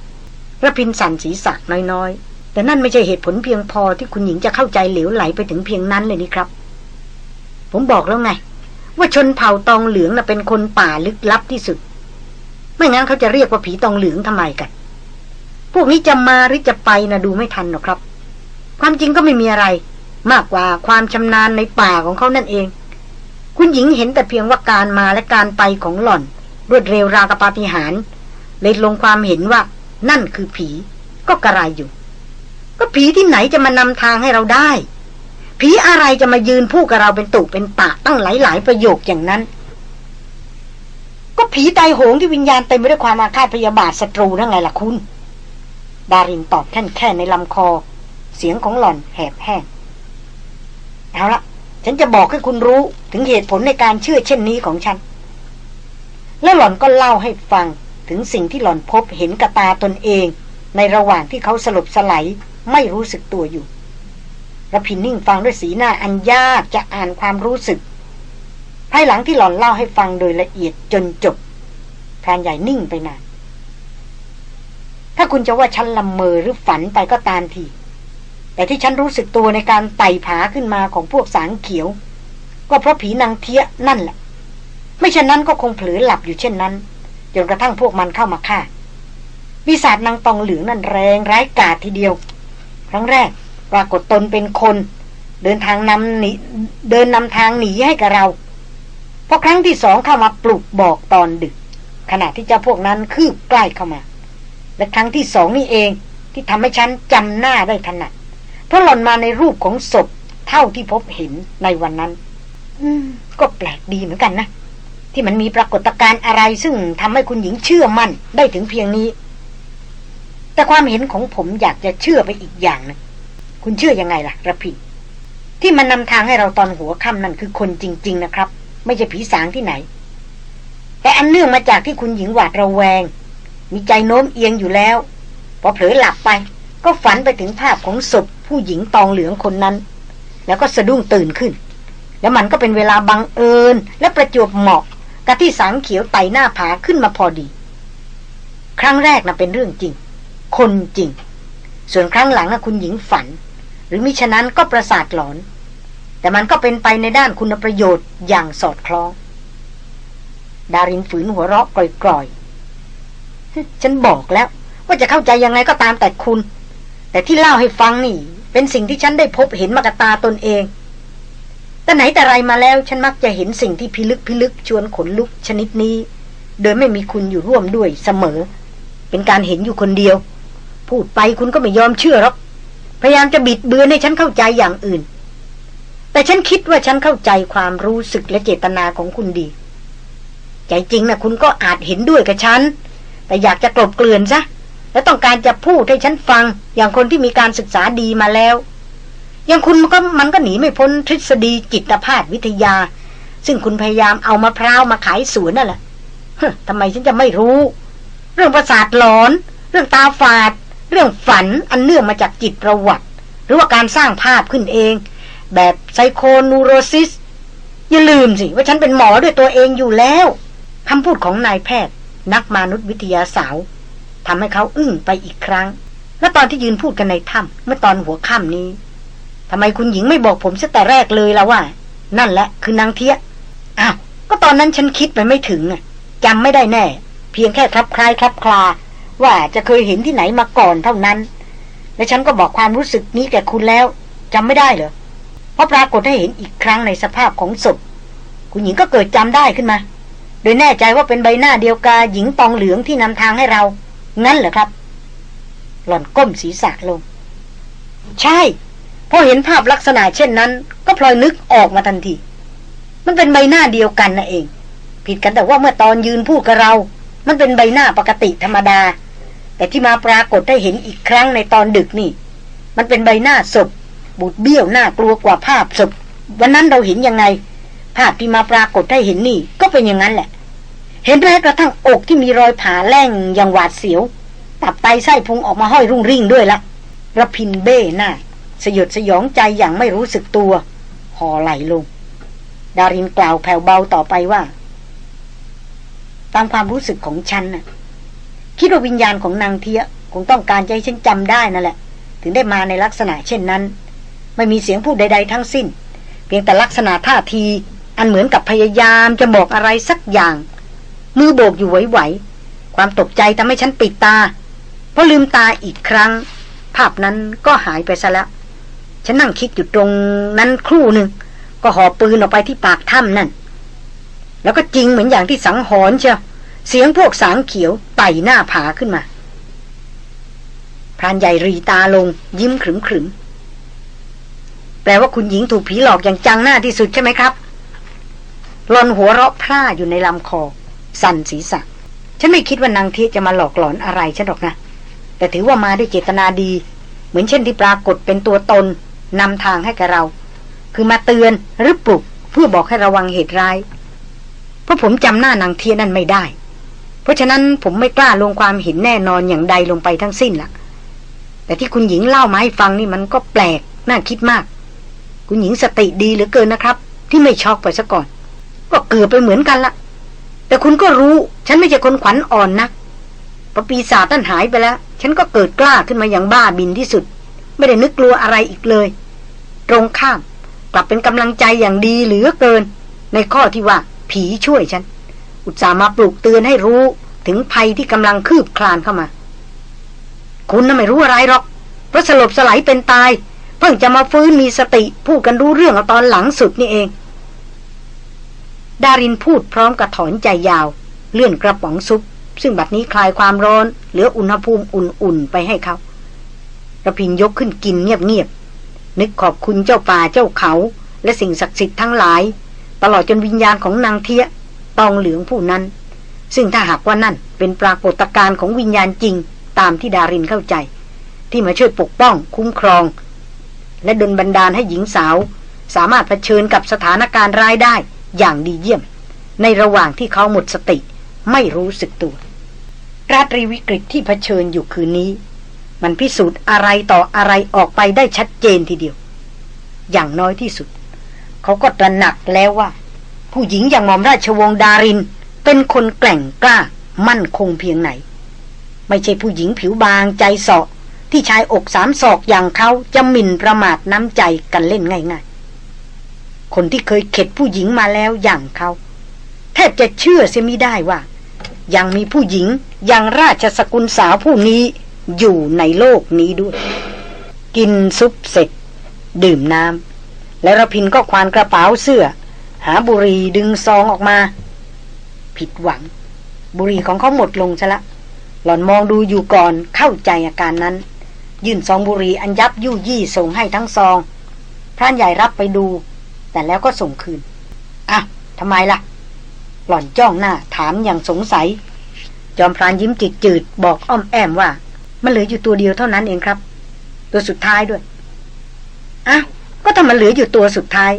ระพินสันศีรษะน้อยๆ แต่นั่นไม่ใช่เหตุผลเพียงพอที่คุณหญิงจะเข้าใจเหลวไหลไปถึงเพียงนั้นเลยนี่ครับ ผมบอกแล้วไง ว่าชนเผ่าตองเหลืองน่ะเป็นคนป่าลึกลับที่สุด ไม่งั้นเขาจะเรียกว่าผีตองเหลืองทำไมกัน พวกนี้จะมาหรือจะไปนะดูไม่ทันหรอกครับ ความจริงก็ไม่มีอะไร มากกว่าความชำนาญในป่าของเขานั่นเอง คุณหญิงเห็นแต่เพียงว่าการมาและการไปของหล่อน รวดเร็วราวกับปาฏิหาริย์เลยลงความเห็นว่า นั่นคือผี ก็กระไรอยู่ ก็ผีที่ไหนจะมานำทางให้เราได้ ผีอะไรจะมายืนพูดกับเราเป็นตุเป็นตะตั้งหลายๆประโยคอย่างนั้นก็ผีตายโหงที่วิญญาณเต็มไปด้วยความอาฆาตพยาบาทศัตรูนั่นไงล่ะคุณ ดารินตอบแค่นแค่ในลำคอ เสียงของหล่อนแหบแห้งเอาละฉันจะบอกให้คุณรู้ถึงเหตุผลในการเชื่อเช่นนี้ของฉัน แล้วหล่อนก็เล่าให้ฟังถึงสิ่งที่หล่อนพบเห็นกระตาตนเอง ในระหว่างที่เขาสลบสลายไม่รู้สึกตัวอยู่ระพินนิ่งฟังด้วยสีหน้าอันยากจะอ่านความรู้สึก ภายหลังที่หล่อนเล่าให้ฟังโดยละเอียดจนจบพรานใหญ่นิ่งไปนาน ถ้าคุณจะว่าฉันละเมอหรือฝันไปก็ตามที แต่ที่ฉันรู้สึกตัวในการไต่ผาขึ้นมาของพวกสางเขียว ก็เพราะผีนางเทียนั่นแหละ ไม่เช่นนั้นก็คงเผลอหลับอยู่เช่นนั้นจนกระทั่งพวกมันเข้ามาฆ่าวิสาดนางตองเหลืองนั่นแรงร้ายกาจทีเดียว ครั้งแรกปรากฏตนเป็นคน เดินทางนำหนีเดินนำทางหนีให้กับเราพอครั้งที่สองเข้ามาปลุกบอกตอนดึก ขณะที่เจ้าพวกนั้นคืบใกล้เข้ามา และครั้งที่สองนี่เอง ที่ทำให้ฉันจำหน้าได้ถนัดเพราะหล่อนมาในรูปของศพเท่าที่พบเห็นในวันนั้น อืม ก็แปลกดีเหมือนกันนะ ที่มันมีปรากฏการณ์อะไรซึ่งทำให้คุณหญิงเชื่อมั่นได้ถึงเพียงนี้ แต่ความเห็นของผมอยากจะเชื่อไปอีกอย่างนึงคุณเชื่อยังไงล่ะระพินที่มันนำทางให้เราตอนหัวค่ำนั่นคือคนจริง ๆ นะครับ ไม่ใช่ผีสางที่ไหน แต่อันเนื่องมาจากที่คุณหญิงหวาดระแวง มีใจโน้มเอียงอยู่แล้ว พอเผลอหลับไป ก็ฝันไปถึงภาพของศพผู้หญิงตองเหลืองคนนั้น แล้วก็สะดุ้งตื่นขึ้น แล้วมันก็เป็นเวลาบังเอิญ และประจวบเหมาะกับที่สางเขียวไต่หน้าผาขึ้นมาพอดี ครั้งแรกนะ่ะเป็นเรื่องจริง คนจริง ส่วนครั้งหลังนะคุณหญิงฝัน หรือมิฉะนั้นก็ประสาทหลอน แต่มันก็เป็นไปในด้านคุณประโยชน์อย่างสอดคล้อง ดารินฝืนหัวเราะกร่อยๆ ฉันบอกแล้ว ว่าจะเข้าใจยังไงก็ตามแต่คุณ แต่ที่เล่าให้ฟังนี่ เป็นสิ่งที่ฉันได้พบเห็นมากบตาตนเอง แต่ไหนแต่ไรมาแล้ว ฉันมักจะเห็นสิ่งที่พิลึกพิลึกชวนขนลุกชนิดนี้ โดยไม่มีคุณอยู่ร่วมด้วยเสมอ เป็นการเห็นอยู่คนเดียว พูดไปคุณก็ไม่ยอมเชื่อหรอกพยายามจะบิดเบือนให้ฉันเข้าใจอย่างอื่น แต่ฉันคิดว่าฉันเข้าใจความรู้สึกและเจตนาของคุณดี ใจจริงนะคุณก็อาจเห็นด้วยกับฉัน แต่อยากจะกลบเกลื่อนซะและต้องการจะพูดให้ฉันฟัง อย่างคนที่มีการศึกษาดีมาแล้ว อย่างคุณมันก็มันก็หนีไม่พ้นทฤษฎีจิตภาพวิทยา ซึ่งคุณพยายามเอามะพร้าวมาขายสวนนั่นแหละทำไมฉันจะไม่รู้ เรื่องประสาทหลอน เรื่องตาฝาด เรื่องฝันอันเนื่องมาจากจิตประวัติ หรือว่าการสร้างภาพขึ้นเอง แบบไซโคนูโรซิสอย่าลืมสิว่าฉันเป็นหมอด้วยตัวเองอยู่แล้วคำพูดของนายแพทย์ นักมนุษยวิทยาสาวทำให้เขาอึ้งไปอีกครั้ง และตอนที่ยืนพูดกันในถ้ำเมื่อตอนหัวค่ำนี้ทำไมคุณหญิงไม่บอกผมซะแต่แรกเลยล่ะว่า นั่นแหละคือนางเทียอ้าวก็ตอนนั้นฉันคิดไปไม่ถึงจำไม่ได้แน่ เพียงแค่คลับคลายคลับคลา ว่าจะเคยเห็นที่ไหนมาก่อนเท่านั้น และฉันก็บอกความรู้สึกนี้แก่คุณแล้วจำไม่ได้เหรอเพราะปรากฏให้เห็นอีกครั้งในสภาพของศพคุณหญิงก็เกิดจำได้ขึ้นมา โดยแน่ใจว่าเป็นใบหน้าเดียวกับหญิงตองเหลืองที่นำทางให้เรา งั้นเหรอครับ หล่อนก้มศีรษะลง ใช่พอเห็นภาพลักษณะเช่นนั้น ก็พลอยนึกออกมาทันที มันเป็นใบหน้าเดียวกันน่ะเอง ผิดกันแต่ว่าเมื่อตอนยืนพูดกับเรา มันเป็นใบหน้าปกติธรรมดา แต่ที่มาปรากฏได้เห็นอีกครั้งในตอนดึกนี่ มันเป็นใบหน้าศพ บูดเบี้ยวหน้ากลัวกว่าภาพศพวันนั้นเราเห็นยังไง ภาพที่มาปรากฏให้เห็นนี่ ก็เป็นอย่างนั้นแหละ เห็นแม้กระทั่งอกที่มีรอยผ่าแล่งอย่างหวาดเสียว ตับไตไส้พุงออกมาห้อยรุ่งริ่งด้วยละระพินเบ้หน้า สยดสยองใจอย่างไม่รู้สึกตัวห่อไหลลง ดารินกล่าวแผ่วเบาต่อไปว่า ตามความรู้สึกของฉันน่ะ คิดว่าวิญญาณของนางเทียคงต้องการใจฉันจำได้นั่นแหละ ถึงได้มาในลักษณะเช่นนั้น ไม่มีเสียงพูดใด ๆ ทั้งสิ้น เพียงแต่ลักษณะท่าที อันเหมือนกับพยายามจะบอกอะไรสักอย่าง มือโบกอยู่ไหวๆความตกใจทำให้ฉันปิดตาพอลืมตาอีกครั้ง ภาพนั้นก็หายไปซะแล้ว ฉันนั่งคิดอยู่ตรงนั้นครู่หนึ่ง ก็หอบปืนออกไปที่ปากถ้ำนั่น แล้วก็จริงเหมือนอย่างที่สังหรณ์เชียวเสียงพวกสางเขียวไต่หน้าผาขึ้นมา พรานใหญ่รีตาลง ยิ้มขรึมขรึมแปลว่าคุณหญิงถูกผีหลอกอย่างจังหน้าที่สุดใช่ไหมครับ หลอนหัวเราะพร่าอยู่ในลำคอ สั่นศีรษะ ฉันไม่คิดว่านางเทียจะมาหลอกหลอนอะไรฉันหรอกนะ แต่ถือว่ามาด้วยเจตนาดี เหมือนเช่นที่ปรากฏเป็นตัวตนนำทางให้กับเรา คือมาเตือนหรือปลุกเพื่อบอกให้ระวังเหตุร้าย เพราะผมจำหน้านางเทียนั่นไม่ได้ เพราะฉะนั้นผมไม่กล้าลงความเห็นแน่นอนอย่างใดลงไปทั้งสิ้นละ่ะ แต่ที่คุณหญิงเล่ามาให้ฟังนี่มันก็แปลกน่าคิดมาก คุณหญิงสติดีเหลือเกินนะครับ ที่ไม่ช็อกไปซะก่อน ก็เกือบไปเหมือนกันละ แต่คุณก็รู้ ฉันไม่ใช่คนขวัญอ่อนนักพอปีศาจนั่นหายไปแล้ว ฉันก็เกิดกล้าขึ้นมาอย่างบ้าบินที่สุด ไม่ได้นึกกลัวอะไรอีกเลย ตรงข้าม กลับเป็นกำลังใจอย่างดีเหลือเกิน ในข้อที่ว่า ผีช่วยฉัน อุตส่าห์มาปลุกเตือนให้รู้ ถึงภัยที่กำลังคืบคลานเข้ามา คุณน่ะไม่รู้อะไรหรอกเพราะสลบสลายเป็นตาย เพิ่งจะมาฟื้นมีสติพูดกันรู้เรื่องตอนหลังสุดนี่เอง ดารินพูดพร้อมกับถอนใจยาว เลื่อนกระป๋องซุป ซึ่งบัดนี้คลายความร้อน เหลืออุณหภูมิอุ่นๆ ไปให้เขาระพินยกขึ้นกินเงียบๆ นึกขอบคุณเจ้าป่าเจ้าเขา และสิ่งศักดิ์สิทธิ์ทั้งหลาย ตลอดจนวิญญาณของนางเทียตองเหลืองผู้นั้น ซึ่งถ้าหากว่านั่นเป็นปรากฏการณ์ของวิญญาณจริง ตามที่ดารินเข้าใจ ที่มาช่วยปกป้องคุ้มครอง และดลบันดาลให้หญิงสาว สามารถเผชิญกับสถานการณ์ร้ายได้ อย่างดีเยี่ยม ในระหว่างที่เขาหมดสติ ไม่รู้สึกตัวราตรีวิกฤตที่เผชิญอยู่คืนนี้ มันพิสูจน์อะไรต่ออะไรออกไปได้ชัดเจนทีเดียว อย่างน้อยที่สุด เขาก็ตระหนักแล้วว่า ผู้หญิงอย่างหม่อมราชวงศ์ดาริน เป็นคนแกล่งกล้า มั่นคงเพียงไหน ไม่ใช่ผู้หญิงผิวบางใจเสาะที่ชายอกสามศอกอย่างเขาจะหมิ่นประมาทน้ำใจกันเล่นง่ายๆ คนที่เคยเข็ดผู้หญิงมาแล้วอย่างเขาแทบจะเชื่อเสียไม่ได้ว่า ยังมีผู้หญิงย่างราชสกุลสาวผู้นี้อยู่ในโลกนี้ด้วย กินซุปเสร็จ ดื่มน้ำและรพินก็ควานกระเป๋าเสื้อ หาบุรีดึงซองออกมา ผิดหวัง บุรีของเขาหมดลงซะละ หล่อนมองดูอยู่ก่อนเข้าใจอาการนั้น ยื่นซองบุรีอันยับยู่ยี่ส่งให้ทั้งซองพรานใหญ่รับไปดู แต่แล้วก็ส่งคืนอะทำไมล่ะ หล่อนจ้องหน้าถามอย่างสงสัย จอมพรานยิ้มจิตจืดบอกอ้อมแอมว่า มันเหลืออยู่ตัวเดียวเท่านั้นเองครับ ตัวสุดท้ายด้วยอ้าวก็ถ้ามันเหลืออยู่ตัวสุดท้าย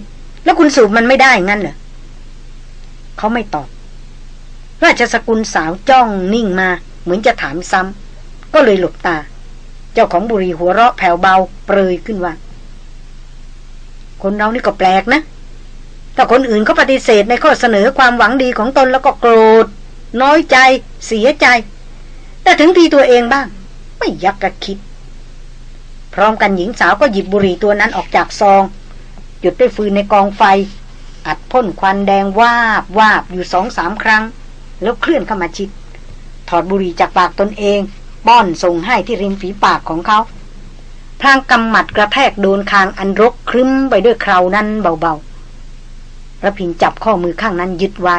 แล้วคุณสูบมันไม่ได้งั้นเหรอเขาไม่ตอบราชสกุลสาวจ้องนิ่งมา เหมือนจะถามซ้ำก็เลยหลบตา เจ้าของบุรีหัวเราะแผ่วเบาเปรยขึ้นว่า คนเรานี่ก็แปลกนะ ถ้าคนอื่นเขาปฏิเสธในข้อเสนอความหวังดีของตนแล้วก็โกรธ น้อยใจ เสียใจ แต่ถึงทีตัวเองบ้าง ไม่ยักกะคิด พร้อมกันหญิงสาวก็หยิบบุหรี่ตัวนั้นออกจากซองจุดด้วยฟืนในกองไฟ อัดพ่นควันแดงวาบวาบอยู่สองสามครั้ง แล้วเคลื่อนเข้ามาชิด ถอดบุหรี่จากปากตนเองป้อนส่งให้ที่ริมฝีปากของเขา พลางกำหมัดกระแทกโดนคางอันรกครึ้มไปด้วยคราวนั้นเบาๆระพินจับข้อมือข้างนั้นยึดไว้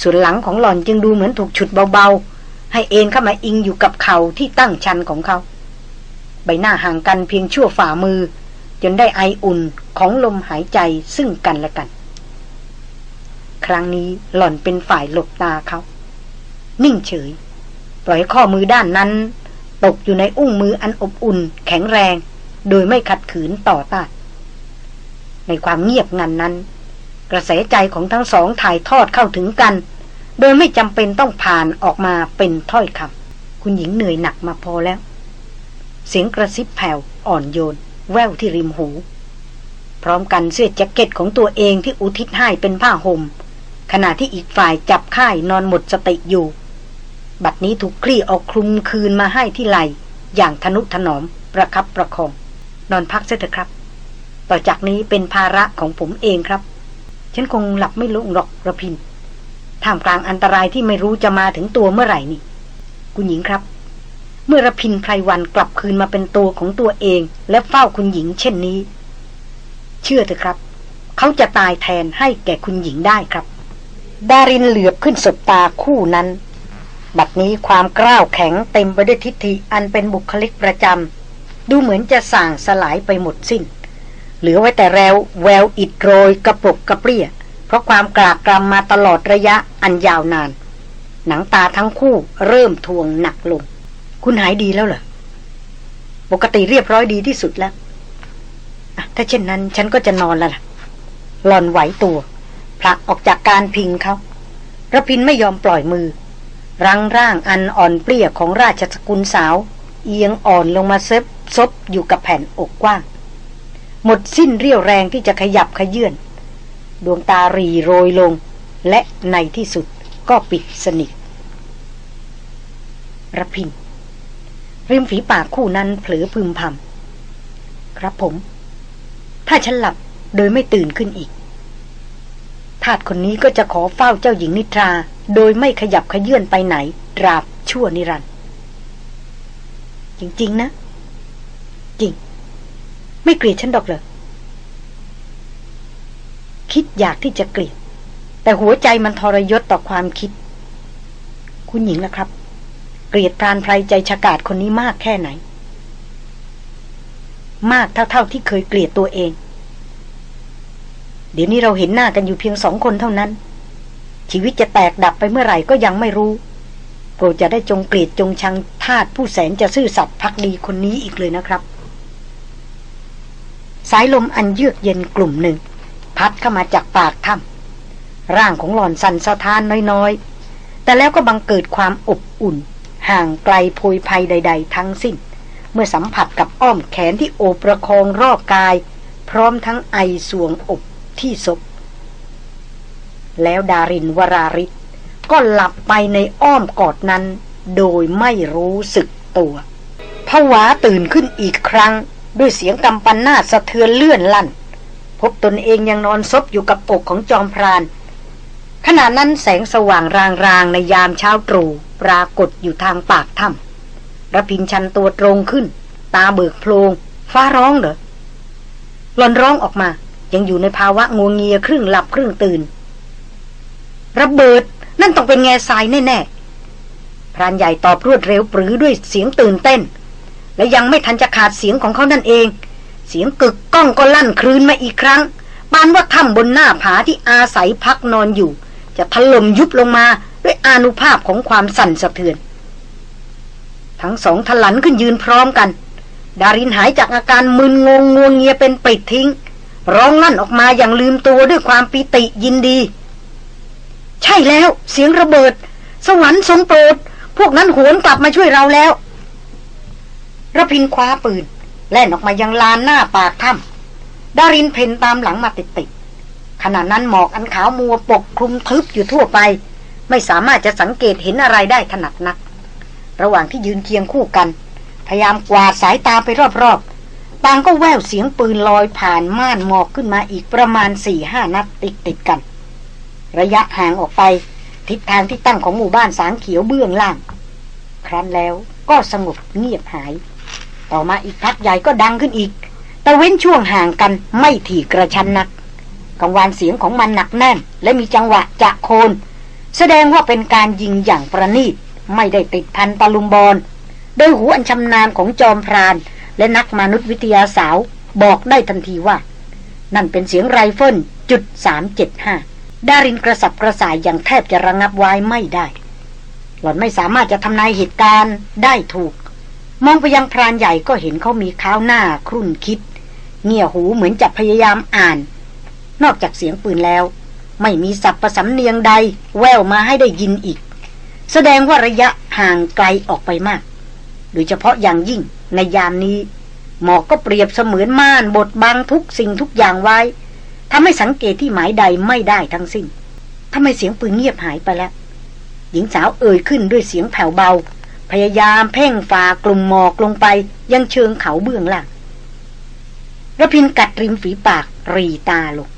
ส่วนหลังของหล่อนจึงดูเหมือนถูกฉุดเบาๆ ให้เอ็นเข้ามาอิงอยู่กับเข่าที่ตั้งชันของเขา ใบหน้าห่างกันเพียงชั่วฝ่ามือ จนได้ไออุ่นของลมหายใจซึ่งกันและกัน ครั้งนี้หล่อนเป็นฝ่ายหลบตาเขา นิ่งเฉย ปล่อยข้อมือด้านนั้น ตกอยู่ในอุ้งมืออันอบอุ่น แข็งแรง โดยไม่ขัดขืนต่อต้านในความเงียบงันนั้น กระแสใจของทั้งสองถ่ายทอดเข้าถึงกัน โดยไม่จำเป็นต้องผ่านออกมาเป็นถ้อยคำคุณหญิงเหนื่อยหนักมาพอแล้ว เสียงกระซิบแผ่วอ่อนโยน แววที่ริมหู พร้อมกันเสื้อแจ็คเก็ตของตัวเองที่อุทิศให้เป็นผ้าหม่มขณะที่อีกฝ่ายจับค่ายนอนหมดสติอยู่ บัดนี้ถูกคลี่ออกคลุมคืนมาให้ที่ไหลอย่างทนุถนอมประคับประคอง นอนพักเสียเถอะครับ ต่อจากนี้เป็นภาระของผมเองครับ ฉันคงหลับไม่ลงหรอกระพินท่ามกลางอันตรายที่ไม่รู้จะมาถึงตัวเมื่อไหร่นี่ คุณหญิงครับ เมื่อระพินไพรวันกลับคืนมาเป็นตัวของตัวเอง และเฝ้าคุณหญิง เช่นนี้ เชื่อเถอะครับ เขาจะตายแทนให้แก่คุณหญิงได้ครับ ดารินเหลือบขึ้นสบตาคู่นั้น บัดนี้ความกล้าวแข็งเต็มไปด้วยทิฏฐิอันเป็นบุคลิกประจำดูเหมือนจะสั่งสลายไปหมดสิ้น เหลือไว้แต่แววแววอิดโรยกระปรกกระเปรี้ย เพราะความกรากกรำมาตลอดระยะอันยาวนาน หนังตาทั้งคู่เริ่มทวงหนักลง คุณหายดีแล้วเหรอ ปกติเรียบร้อยดีที่สุดแล้วถ้าเช่นนั้นฉันก็จะนอนแล้วล่ะหลอนไหวตัวผลักออกจากการพิงเขาระพินไม่ยอมปล่อยมือ รังร่างอันอ่อนเปรี้ยของราชสกุลสาว เอียงอ่อนลงมาเซบซบอยู่กับแผ่นอกกว้าง หมดสิ้นเรี่ยวแรงที่จะขยับขยื่นดวงตารีโรยลง และในที่สุดก็ปิดสนิทระพิน ริมฝีปากคู่นั้นเผลอพึมพำครับผม ถ้าฉันหลับโดยไม่ตื่นขึ้นอีกทาสคนนี้ก็จะขอเฝ้าเจ้าหญิงนิทรา โดยไม่ขยับขยื่นไปไหนราบชั่วนิรันดร์จริงๆนะ จริง ไม่เกลียดฉันดอกเหรอคิดอยากที่จะเกลียด แต่หัวใจมันทรยศต่อความคิด คุณหญิงล่ะครับ เกลียดพรานไพรใจฉกาจคนนี้มากแค่ไหน มากเท่าๆที่เคยเกลียดตัวเอง เดี๋ยวนี้เราเห็นหน้ากันอยู่เพียงสองคนเท่านั้น ชีวิตจะแตกดับไปเมื่อไหร่ก็ยังไม่รู้โปรดจะได้จงเกลียดจงชังทาสผู้แสนจะซื่อสัตย์พักดีคนนี้อีกเลยนะครับ สายลมอันเยือกเย็นกลุ่มหนึ่ง พัดเข้ามาจากปากถ้ำร่างของหล่อนสั่นสะท้านน้อยๆ แต่แล้วก็บังเกิดความอบอุ่น ห่างไกลโพยภัยใด ๆ ทั้งสิ้น เมื่อสัมผัสกับอ้อมแขนที่โอบประคองรอบกาย พร้อมทั้งไอสวงอบที่ศพ แล้วดารินวราริศก็หลับไปในอ้อมกอดนั้น โดยไม่รู้สึกตัวผวาตื่นขึ้นอีกครั้ง ด้วยเสียงกำปันหน้าสะเทือนเลื่อนลั่น พบตนเองยังนอนซบอยู่กับอกของจอมพราน ขณะนั้นแสงสว่างรางๆในยามเช้าตรู่ปรากฏอยู่ทางปากถ้ำระพินชันตัวตรงขึ้น ตาเบิกโพลงฟ้าร้องเหรอหลอนร้องออกมา ยังอยู่ในภาวะงวงเงียครึ่งหลับครึ่งตื่น ระเบิด นั่นต้องเป็นแง่ทรายแน่ๆพรานใหญ่ตอบรวดเร็วปรือด้วยเสียงตื่นเต้น และยังไม่ทันจะขาดเสียงของเขานั่นเอง เสียงกึกก้องก็ลั่นคลืนมาอีกครั้งปานว่าถ้ำบนหน้าผาที่อาศัยพักนอนอยู่ จะถล่มยุบลงมาด้วยอานุภาพของความสั่นสะเทือน ทั้งสองทลันขึ้นยืนพร้อมกัน ดารินหายจากอาการมึนงงงวงเงียเป็นปิดทิ้ง ร้องลั่นออกมาอย่างลืมตัวด้วยความปิติยินดี ใช่แล้ว เสียงระเบิด สวรรค์ทรงโปรด พวกนั้นโหนกลับมาช่วยเราแล้วระพินคว้าปืน แล่นออกมายังลานหน้าปากถ้ำดารินเพนตามหลังมาติดๆขณะนั้นหมอกอันขาวมัวปกคลุมทึบอยู่ทั่วไป ไม่สามารถจะสังเกตเห็นอะไรได้ถนัดนัก ระหว่างที่ยืนเคียงคู่กัน พยายามกวาดสายตาไปรอบๆต่างก็แววเสียงปืนลอยผ่านม่านหมอกขึ้นมาอีกประมาณสี่ห้านัดติดติดๆกัน ระยะห่างออกไป ทิศทางที่ตั้งของหมู่บ้านสางเขียวเบื้องล่าง ครั้นแล้วก็สงบเงียบหาย ต่อมาอีกพักใหญ่ก็ดังขึ้นอีก แต่เว้นช่วงห่างกันไม่ถี่กระชันนักกังวานเสียงของมันหนักแน่น และมีจังหวะจะโคน แสดงว่าเป็นการยิงอย่างประณีตไม่ได้ติดพันตะลุมบอลโดยหูอันชำนาญของจอมพราน และนักมนุษยวิทยาสาวบอกได้ทันทีว่า นั่นเป็นเสียงไรเฟิลจุดสามเจ็ดห้า ดารินกระสับกระส่ายอย่างแทบจะระงับไว้ไม่ได้ หล่อนไม่สามารถจะทำนายเหตุการณ์ได้ถูก มองไปยังพรานใหญ่ก็เห็นเขามีข้าวหน้าครุ่นคิด เงี่ยหูเหมือนจะพยายามอ่าน นอกจากเสียงปืนแล้ว ไม่มีสับประสำเนียงใด แววมาให้ได้ยินอีก แสดงว่าระยะห่างไกลออกไปมาก โดยเฉพาะอย่างยิ่งในยามนี้หมอกก็เปรียบเสมือนม่านบดบังทุกสิ่งทุกอย่างไว้ ทำให้สังเกตที่หมายใดไม่ได้ทั้งสิ้นทำไมเสียงปืนเงียบหายไปแล้ว หญิงสาวเอ่ยขึ้นด้วยเสียงแผ่วเบา พยายามเพ่งฝ่ากลุ่มหมอกลงไป ยังเชิงเขาเบื้องล่างระพินกัดริมฝีปากรีตาลง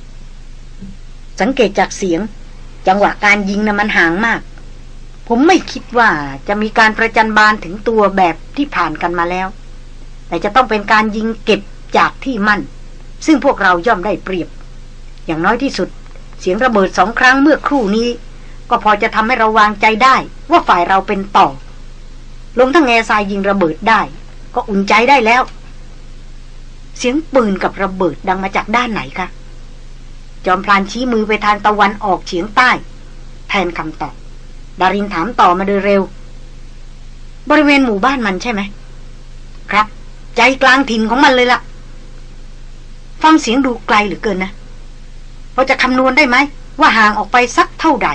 สังเกตจากเสียง จังหวะการยิงนะ่ะมันห่างมาก ผมไม่คิดว่าจะมีการประจันบานถึงตัวแบบที่ผ่านกันมาแล้ว แต่จะต้องเป็นการยิงเก็บจากที่มั่น ซึ่งพวกเราย่อมได้เปรียบ อย่างน้อยที่สุด เสียงระเบิดสองครั้งเมื่อครู่นี้ ก็พอจะทำให้เราวางใจได้ ว่าฝ่ายเราเป็นต่อ ลงทั้งแง่ทรายยิงระเบิดได้ ก็อุ่นใจได้แล้ว เสียงปืนกับระเบิดดังมาจากด้านไหนคะจอมพลานชี้มือไปทางตะวันออกเฉียงใต้ แทนคำตอบ ดารินถามต่อมาโดยเร็ว บริเวณหมู่บ้านมันใช่ไหม ครับ ใจกลางถิ่นของมันเลยล่ะ ฟังเสียงดูไกลเหลือเกินนะ อจะคำนวณได้ไหม ว่าห่างออกไปสักเท่าใด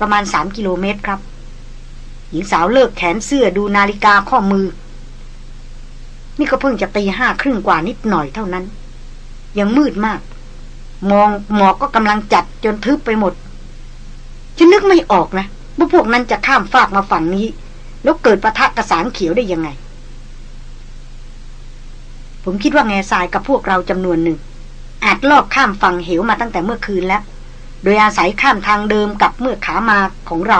ประมาณสามกิโลเมตรครับ หญิงสาวเลิกแขนเสื้อดูนาฬิกาข้อมือ นี่ก็เพิ่งจะตีห้าครึ่งกว่านิดหน่อยเท่านั้น ยังมืดมาก มองหมอกก็กำลังจัดจนทึบไปหมด ฉันนึกไม่ออกนะว่าพวกนั้นจะข้ามฟากมาฝั่งนี้ แล้วเกิดประทะกระสางเขียวได้ยังไง ผมคิดว่าแง่ทรายกับพวกเราจำนวนหนึ่ง อาจลอบข้ามฝั่งเหวมาตั้งแต่เมื่อคืนแล้ว โดยอาศัยข้ามทางเดิมกับเมื่อขามาของเรา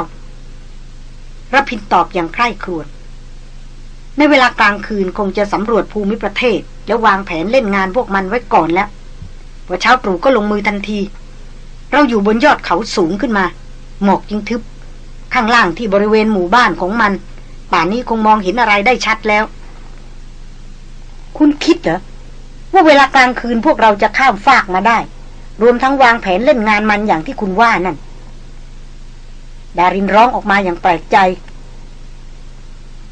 รพินตอบอย่างใคร่ครวญในเวลากลางคืนคงจะสำรวจภูมิประเทศ แล้ววางแผนเล่นงานพวกมันไว้ก่อนแล้วพอเช้าตรู่ก็ลงมือทันที เราอยู่บนยอดเขาสูงขึ้นมา หมอกยิ่งทึบ ข้างล่างที่บริเวณหมู่บ้านของมัน ป่านนี้คงมองเห็นอะไรได้ชัดแล้ว คุณคิดเหรอ ว่าเวลากลางคืนพวกเราจะข้ามฟากมาได้ รวมทั้งวางแผนเล่นงานมันอย่างที่คุณว่านั่น ดารินร้องออกมาอย่างแปลกใจ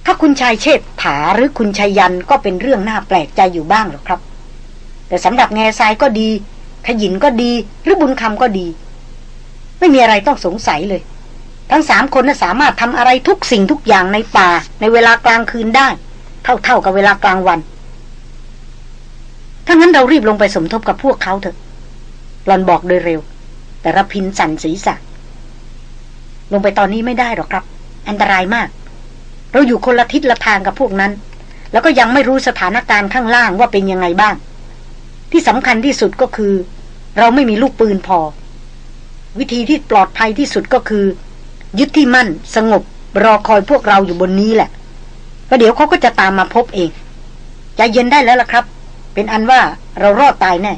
ถ้าคุณชายเชษฐาหรือคุณชายยันก็เป็นเรื่องน่าแปลกใจอยู่บ้างหรอกครับ แต่สำหรับแง่ทรายก็ดี ขยินก็ดี หรือบุญคำก็ดี ไม่มีอะไรต้องสงสัยเลย ทั้งสามคนน่ะสามารถทำอะไรทุกสิ่งทุกอย่างในป่า ในเวลากลางคืนได้ เท่าๆกับเวลากลางวัน ถ้างั้นเรารีบลงไปสมทบกับพวกเขาเถอะหลอนบอกโดยเร็ว แต่ระพินสั่นศีรษะลงไปตอนนี้ไม่ได้หรอกครับ อันตรายมาก เราอยู่คนละทิศละทางกับพวกนั้น แล้วก็ยังไม่รู้สถานการณ์ข้างล่างว่าเป็นยังไงบ้าง ที่สำคัญที่สุดก็คือ เราไม่มีลูกปืนพอ วิธีที่ปลอดภัยที่สุดก็คือ ยึดที่มั่น สงบ รอคอยพวกเราอยู่บนนี้แหละแล้วเดี๋ยวเขาก็จะตามมาพบเองใจเย็นได้แล้วล่ะครับ เป็นอันว่าเรารอดตายแน่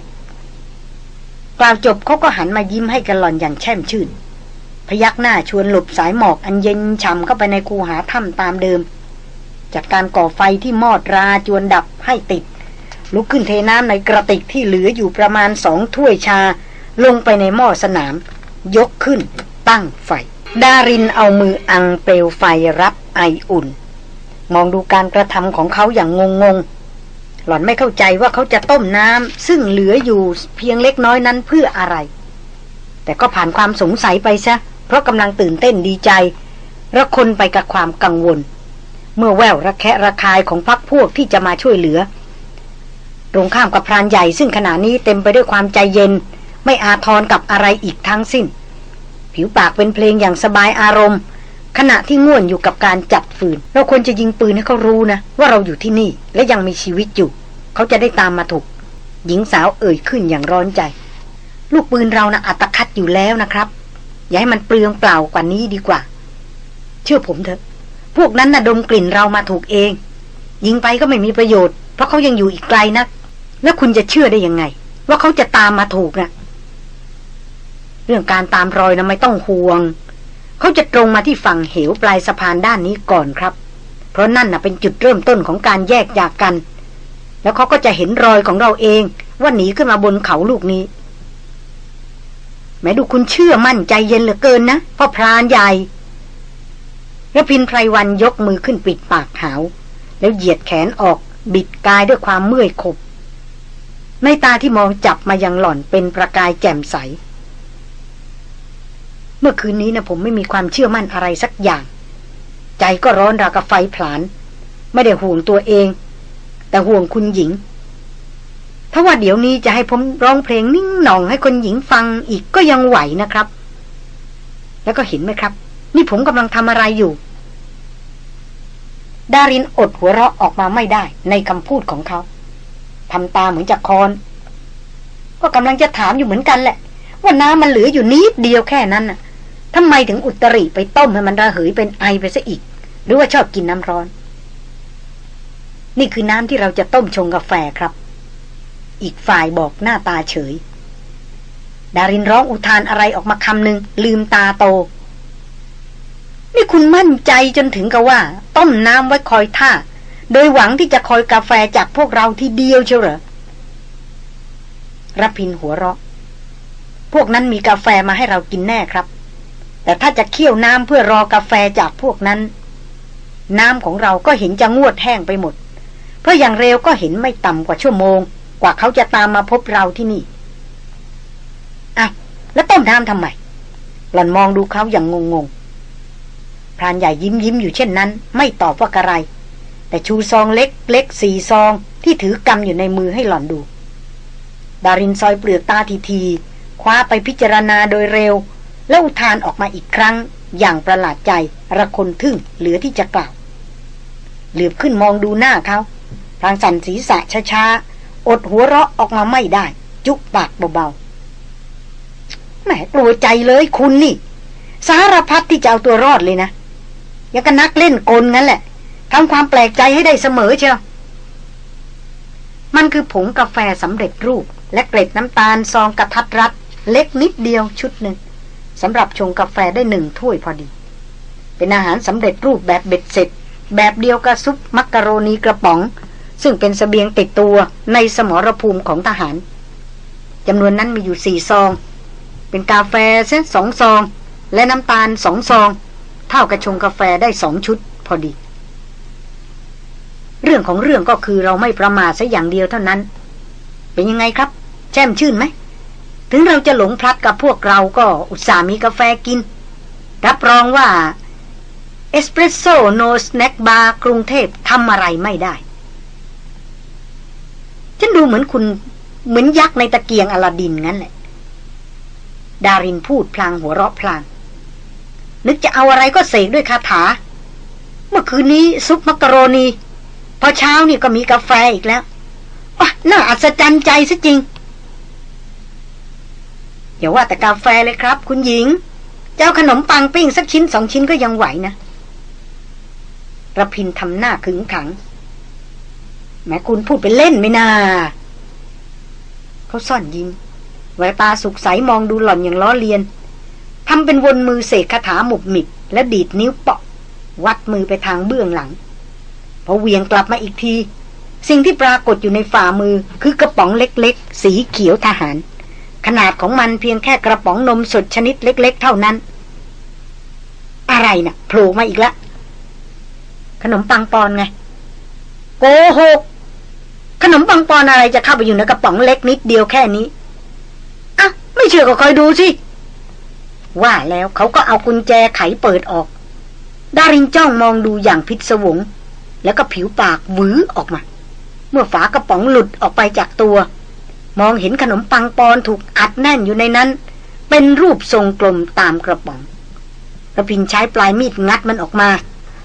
กล่าวจบเขาก็หันมายิ้มให้กันหล่อนอย่างแช่มชื่น พยักหน้าชวนหลบสายหมอกอันเย็นช่ำเข้าไปในคูหาถ้ำตามเดิม จัดการก่อไฟที่มอดราจวนดับให้ติด ลุกขึ้นเทน้ำในกระติกที่เหลืออยู่ประมาณสองถ้วยชา ลงไปในหม้อสนาม ยกขึ้น ตั้งไฟ ดารินเอามืออังเปลวไฟรับไออุ่น มองดูการกระทำของเขาอย่างงงๆ หล่อนไม่เข้าใจว่าเขาจะต้มน้ำซึ่งเหลืออยู่เพียงเล็กน้อยนั้นเพื่ออะไร แต่ก็ผ่านความสงสัยไปซะ เพราะกำลังตื่นเต้นดีใจ ระคนไปกับความกังวล เมื่อแววระแคะระคายของพักพวกที่จะมาช่วยเหลือ ตรงข้ามกับพรานใหญ่ซึ่งขณะนี้เต็มไปด้วยความใจเย็น ไม่อาทรกับอะไรอีกทั้งสิ้น ผิวปากเป็นเพลงอย่างสบายอารมณ์ ขณะที่ง่วนอยู่กับการจัดฟืน เราควรจะยิงปืนให้เขารู้นะ ว่าเราอยู่ที่นี่และยังมีชีวิตอยู่ เขาจะได้ตามมาถูก หญิงสาวเอ่ยขึ้นอย่างร้อนใจ ลูกปืนเรานะ่ะอัตคัดอยู่แล้วนะครับ อย่าให้มันเปลืองเปล่ากว่านี้ดีกว่า เชื่อผมเถอะ พวกนั้นนะ่ะดมกลิ่นเรามาถูกเอง ยิงไปก็ไม่มีประโยชน์เพราะเขายังอยู่อีกไกลนะัก แล้วคุณจะเชื่อได้ยังไง ว่าเขาจะตามมาถูกนะ่ะเรื่องการตามรอยนะไม่ต้องห่วง เขาจะตรงมาที่ฝั่งเหวปลายสะพานด้านนี้ก่อนครับ เพราะนั่นนะ่ะเป็นจุดเริ่มต้นของการแยกจากกัน แล้วเขาก็จะเห็นรอยของเราเองว่าหนีขึ้นมาบนเขาลูกนี้ แม้ดูคุณเชื่อมั่นใจเย็นเหลือเกินนะพ่อพรานใหญ่ระพินไพรวันยกมือขึ้นปิดปากหาว แล้วเหยียดแขนออกบิดกายด้วยความเมื่อยขบ ในตาที่มองจับมายังหล่อนเป็นประกายแจ่มใส เมื่อคืนนี้นะผมไม่มีความเชื่อมั่นอะไรสักอย่าง ใจก็ร้อนราวกับไฟผลาญไม่ได้ห่วงตัวเอง แต่ห่วงคุณหญิง ถ้าว่าเดี๋ยวนี้จะให้ผมร้องเพลงนิ่งหน่องให้คนหญิงฟังอีกก็ยังไหวนะครับ แล้วก็เห็นไหมครับ นี่ผมกำลังทำอะไรอยู่ ดารินอดหัวเราะออกมาไม่ได้ ในคำพูดของเขาทำตาเหมือนจะคอน ก็กำลังจะถามอยู่เหมือนกันแหละว่าน้ำมันเหลืออยู่นิดเดียวแค่นั้นน่ะ ทำไมถึงอุตริไปต้มให้มันระเหยเป็นไอไปซะอีก หรือว่าชอบกินน้ำร้อน นี่คือน้ำที่เราจะต้มชงกาแฟครับ อีกฝ่ายบอกหน้าตาเฉย ดารินร้องอุทานอะไรออกมาคำหนึ่งลืมตาโต นี่คุณมั่นใจจนถึงกับว่า ต้มน้ำไว้คอยท่า โดยหวังที่จะคอยกาแฟจากพวกเราที่เดียวเชียวเหรอรพินหัวเราะ พวกนั้นมีกาแฟมาให้เรากินแน่ครับ แต่ถ้าจะเคี่ยวน้ำเพื่อรอกาแฟจากพวกนั้น น้ำของเราก็เห็นจะงวดแห้งไปหมด เพราะอย่างเร็วก็เห็นไม่ต่ำกว่าชั่วโมง กว่าเขาจะตามมาพบเราที่นี่อ้าวแล้วต้มน้ำทำไมหล่อนมองดูเขาอย่างงงๆพรานใหญ่ยิ้มยิ้มอยู่เช่นนั้น ไม่ตอบว่ากระไร แต่ชูซองเล็กเล็กสี่ซองที่ถือกำอยู่ในมือให้หล่อนดู ดารินซอยเปลือกตาทีทีคว้าไปพิจารณาโดยเร็ว แล้วอุทานออกมาอีกครั้ง อย่างประหลาดใจระคนทึ่งเหลือที่จะกล่าว เหลือบขึ้นมองดูหน้าเขาทางสันศีรษะช้าๆ อดหัวเราะออกมาไม่ได้ จุกปากเบาๆแหมกลัวใจเลยคุณนี่ สารพัดที่จะเอาตัวรอดเลยนะยังกับนักเล่นกลงั้นแหละทำความแปลกใจให้ได้เสมอเชียวมันคือผงกาแฟสำเร็จรูป และเกล็ดน้ำตาลซองกระทัดรัด เล็กนิดเดียวชุดหนึ่ง สำหรับชงกาแฟได้หนึ่งถ้วยพอดี เป็นอาหารสำเร็จรูปแบบเบ็ดเสร็จ แบบเดียวกับซุปมักกะโรนีกระป๋อง ซึ่งเป็นสเสบียงติดตัวในสมรภูมิของทหารจำนวนนั้นมีอยู่สี่ซอง เป็นกาแฟเส้นสองซอง และน้ำตาลสองซอง เท่ากับชงกาแฟได้สองชุดพอดี เรื่องของเรื่องก็คือเราไม่ประมาทซะอย่างเดียวเท่านั้น เป็นยังไงครับ แช่มชื่นไหม ถึงเราจะหลงพลัดกับพวกเราก็อุตส่ามีกาแฟกิน รับรองว่าเอสเปรสโซ่ใน snack bar กรุงเทพทำอะไรไม่ได้ ฉันดูเหมือนคุณเหมือนยักษ์ในตะเกียงอลาดินงั้นแหละ ดารินพูดพลางหัวเราะพลาง นึกจะเอาอะไรก็เสกด้วยคาถา เมื่อคืนนี้ซุปมักกะโรนี พอเช้านี่ก็มีกาแฟอีกแล้วว้าน่าอัศจรรย์ใจซะจริง อย่าว่าแต่กาแฟเลยครับ คุณหญิง เจ้าขนมปังปิ้งสักชิ้นสองชิ้นก็ยังไหวนะระพินทำหน้าขึงขัง แม้คุณพูดไปเล่นไม่นาเขาซ่อนยิ้มแววตาสุกใสมองดูหล่อนอย่างล้อเลียนทำเป็นวนมือเสกคาถาหมุบหมิดและดีดนิ้วเปาะ วัดมือไปทางเบื้องหลังพอเวียงกลับมาอีกที สิ่งที่ปรากฏอยู่ในฝ่ามือคือกระป๋องเล็กๆ สีเขียวทหาร ขนาดของมันเพียงแค่กระป๋องนมสดชนิดเล็ก ๆ เท่านั้น อะไรนะ่ะโผล่มาอีกแล้วขนมปังปอนไง โกหก ขนมปังปอนอะไรจะเข้าไปอยู่ในกระป๋องเล็กนิดเดียวแค่นี้อะไม่เชื่อก็คอยดูสิว่าแล้วเขาก็เอากุญแจไขเปิดออก ดารินจ้องมองดูอย่างพิศวง แล้วก็ผิวปากหวือออกมา เมื่อฝากระป๋องหลุดออกไปจากตัว มองเห็นขนมปังปอนถูกอัดแน่นอยู่ในนั้น เป็นรูปทรงกลมตามกระป๋องระพินใช้ปลายมีดงัดมันออกมา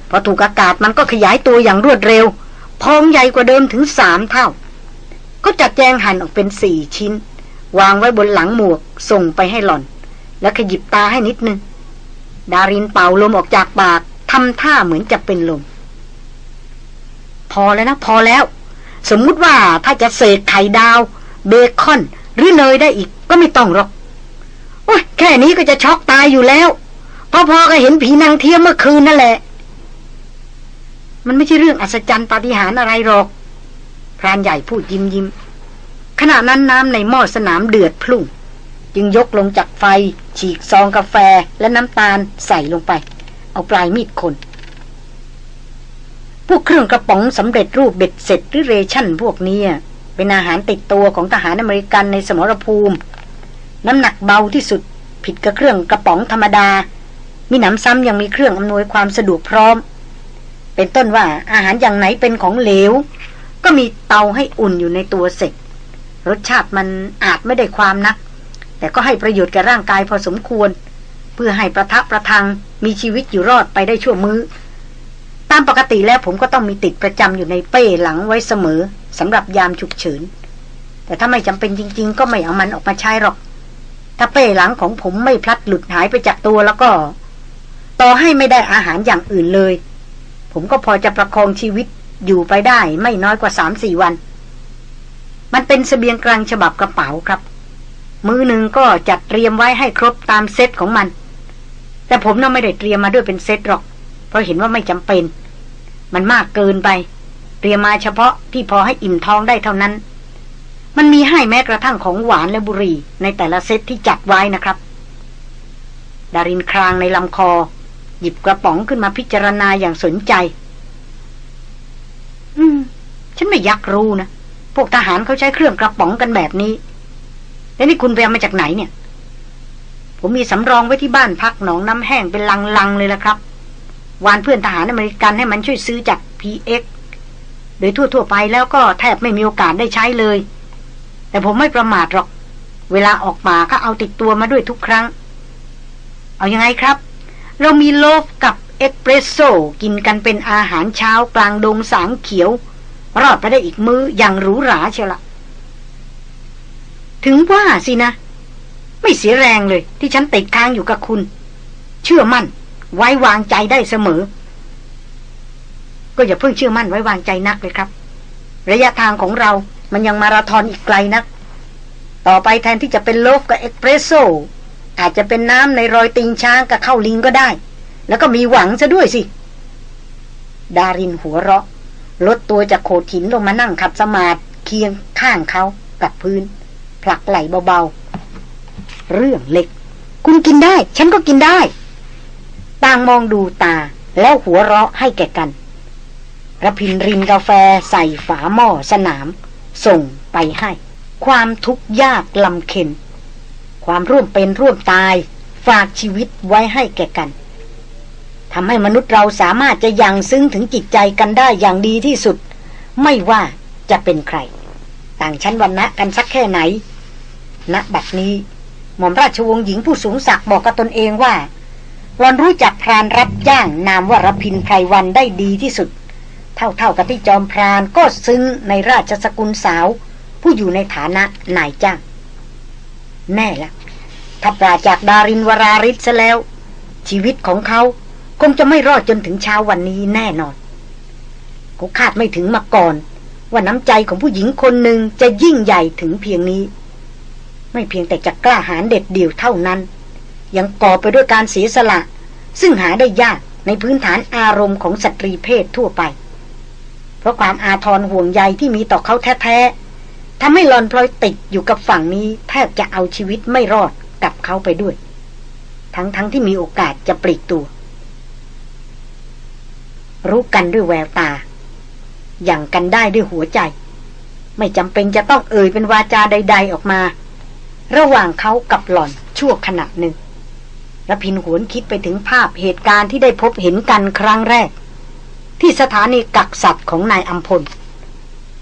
พอถูกอากาศมันก็ขยายตัวอย่างรวดเร็ว พองใหญ่กว่าเดิมถึงสามเท่า ก็จัดแจงหั่นออกเป็นสี่ชิ้น วางไว้บนหลังหมวกส่งไปให้หล่อน แล้วขยิบตาให้นิดนึง ดารินเป่าลมออกจากปากทำท่าเหมือนจะเป็นลม พอแล้วนะ พอแล้ว สมมุติว่าถ้าจะเศษไข่ดาว เบคอน หรือเนยได้อีกก็ไม่ต้องหรอก โอ้ยแค่นี้ก็จะช็อกตายอยู่แล้ว พอๆก็เห็นผีนางเทียมเมื่อคืนนั่นแหละ มันไม่ใช่เรื่องอัศจรรย์ปาฏิหาริย์อะไรหรอกพรานใหญ่พูดยิ้มยิ้มขณะนั้นน้ำในหม้อสนามเดือดพลุ่ง จึงยกลงจากไฟ ฉีกซองกาแฟและน้ำตาลใส่ลงไป เอาปลายมีดคนพวกเครื่องกระป๋องสำเร็จรูปเบ็ดเสร็จหรือเรชั่นพวกนี้ เป็นอาหารติดตัวของทหารอเมริกันในสมรภูมิ น้ำหนักเบาที่สุด ผิดกับเครื่องกระป๋องธรรมดา มีหนำซ้ำยังมีเครื่องอำนวยความสะดวกพร้อม เป็นต้นว่าอาหารอย่างไหนเป็นของเหลว ก็มีเตาให้อุ่นอยู่ในตัวเสร็จ รสชาติมันอาจไม่ได้ความนัก แต่ก็ให้ประโยชน์แก่ร่างกายพอสมควร เพื่อให้ประทับประทังมีชีวิตอยู่รอดไปได้ชั่วมือ้อ ตามปกติแล้วผมก็ต้องมีติดประจำอยู่ในเป้หลังไว้เสมอ สำหรับยามฉุกเฉิน แต่ถ้าไม่จำเป็นจริง ๆ ก็ไม่เอามันออกมาใช้หรอก ถ้าเป้หลังของผมไม่พลัดหลุดหายไปจากตัวแล้วก็ ต่อให้ไม่ได้อาหารอย่างอื่นเลย ผมก็พอจะประคองชีวิตอยู่ไปได้ไม่น้อยกว่าสามสี่วัน มันเป็นสเสบียงกลางฉบับกระเป๋าครับ มือหนึ่งก็จัดเตรียมไว้ให้ครบตามเซตของมัน แต่ผมน่าไม่ได้เตรียมมาด้วยเป็นเซตหรอก เพราะเห็นว่าไม่จำเป็น มันมากเกินไป เตรียมมาเฉพาะที่พอให้อิ่มท้องได้เท่านั้น มันมีให้แม้กระทั่งของหวานและบุหรี่ในแต่ละเซตที่จัดไว้นะครับ ดารินครางในลำคอ หยิบกระป๋องขึ้นมาพิจารณาอย่างสนใจ อืม ฉันไม่ยักรู้นะ พวกทหารเขาใช้เครื่องกระป๋องกันแบบนี้ แล้วนี่คุณไปเอามาจากไหนเนี่ย ผมมีสำรองไว้ที่บ้านพักหนองน้ำแห้งเป็นลังๆเลยละครับ วานเพื่อนทหารอเมริกันให้มันช่วยซื้อจาก PX โดยทั่วๆไปแล้วก็แทบไม่มีโอกาสได้ใช้เลย แต่ผมไม่ประมาทหรอก เวลาออกมาก็เอาติดตัวมาด้วยทุกครั้ง เอาอยัางไงครับ เรามีโลฟกับเอสเปรสโซกินกันเป็นอาหารเช้ากลางดงสางเขียว รอดไปได้อีกมื้ออย่างหรูหราเชียวละถึงว่าสินะ ไม่เสียแรงเลยที่ฉันติดค้างอยู่กับคุณ เชื่อมั่น ไว้วางใจได้เสมอ ก็อย่าเพิ่งเชื่อมั่นไว้วางใจนักเลยครับ ระยะทางของเรามันยังมาราธอนอีกไกลนัก ต่อไปแทนที่จะเป็นโลฟกับเอ็กเพรสโซอาจจะเป็นน้ำในรอยตีนช้างกับข้าวลิงก็ได้ แล้วก็มีหวังซะด้วยสิ ดารินหัวเราะ ลดตัวจากโขดหินลงมานั่งขัดสมาธิเคียงข้างเขากับพื้น ผลักไหลเบาๆ เรื่องเล็ก คุณกินได้ ฉันก็กินได้ ต่างมองดูตาแล้วหัวเราะให้แก่กัน ระพินรินกาแฟใส่ฝาหม้อสนาม ส่งไปให้ ความทุกข์ยากลำเค็น ความร่วมเป็นร่วมตาย ฝากชีวิตไว้ให้แก่กันทำให้มนุษย์เราสามารถจะยังซึ้งถึงจิตใจกันได้อย่างดีที่สุด ไม่ว่าจะเป็นใคร ต่างชั้นวันณะกันสักแค่ไหนณบัดนี้ หม่อมราชวงศ์หญิงผู้สูงศักดิ์บอกกับตนเองว่าหลอนรู้จักพรานรับจ้างนามว่ารพินไพรวันได้ดีที่สุด เท่าๆกับที่จอมพรานก็ซึ้งในราชสกุลสาว ผู้อยู่ในฐานะนายจ้าง แน่ละถ้าปราจากดารินวราริศซะแล้ว ชีวิตของเขาคงจะไม่รอดจนถึงเช้าวันนี้แน่นอนเขาคาดไม่ถึงมาก่อน ว่าน้ำใจของผู้หญิงคนหนึ่งจะยิ่งใหญ่ถึงเพียงนี้ ไม่เพียงแต่จะกล้าหาญเด็ดเดี่ยวเท่านั้น ยังก่อไปด้วยการเสียสละ ซึ่งหาได้ยากในพื้นฐานอารมณ์ของสตรีเพศทั่วไป เพราะความอาทรห่วงใยที่มีต่อเขาแท้ๆทำให้หลอนพลอยติดอยู่กับฝั่งนี้ แทบจะเอาชีวิตไม่รอดกับเขาไปด้วย ทั้งๆทที่มีโอกาสจะปลีกตัว รู้กันด้วยแววตา อย่างกันได้ด้วยหัวใจ ไม่จำเป็นจะต้องเอ่ยเป็นวาจาใด ๆออกมา ระหว่างเขากับหล่อนชั่วขณะหนึ่งระพินหวนคิดไปถึงภาพเหตุการณ์ที่ได้พบเห็นกันครั้งแรก ที่สถานีกักสัตว์ของนายอัมพล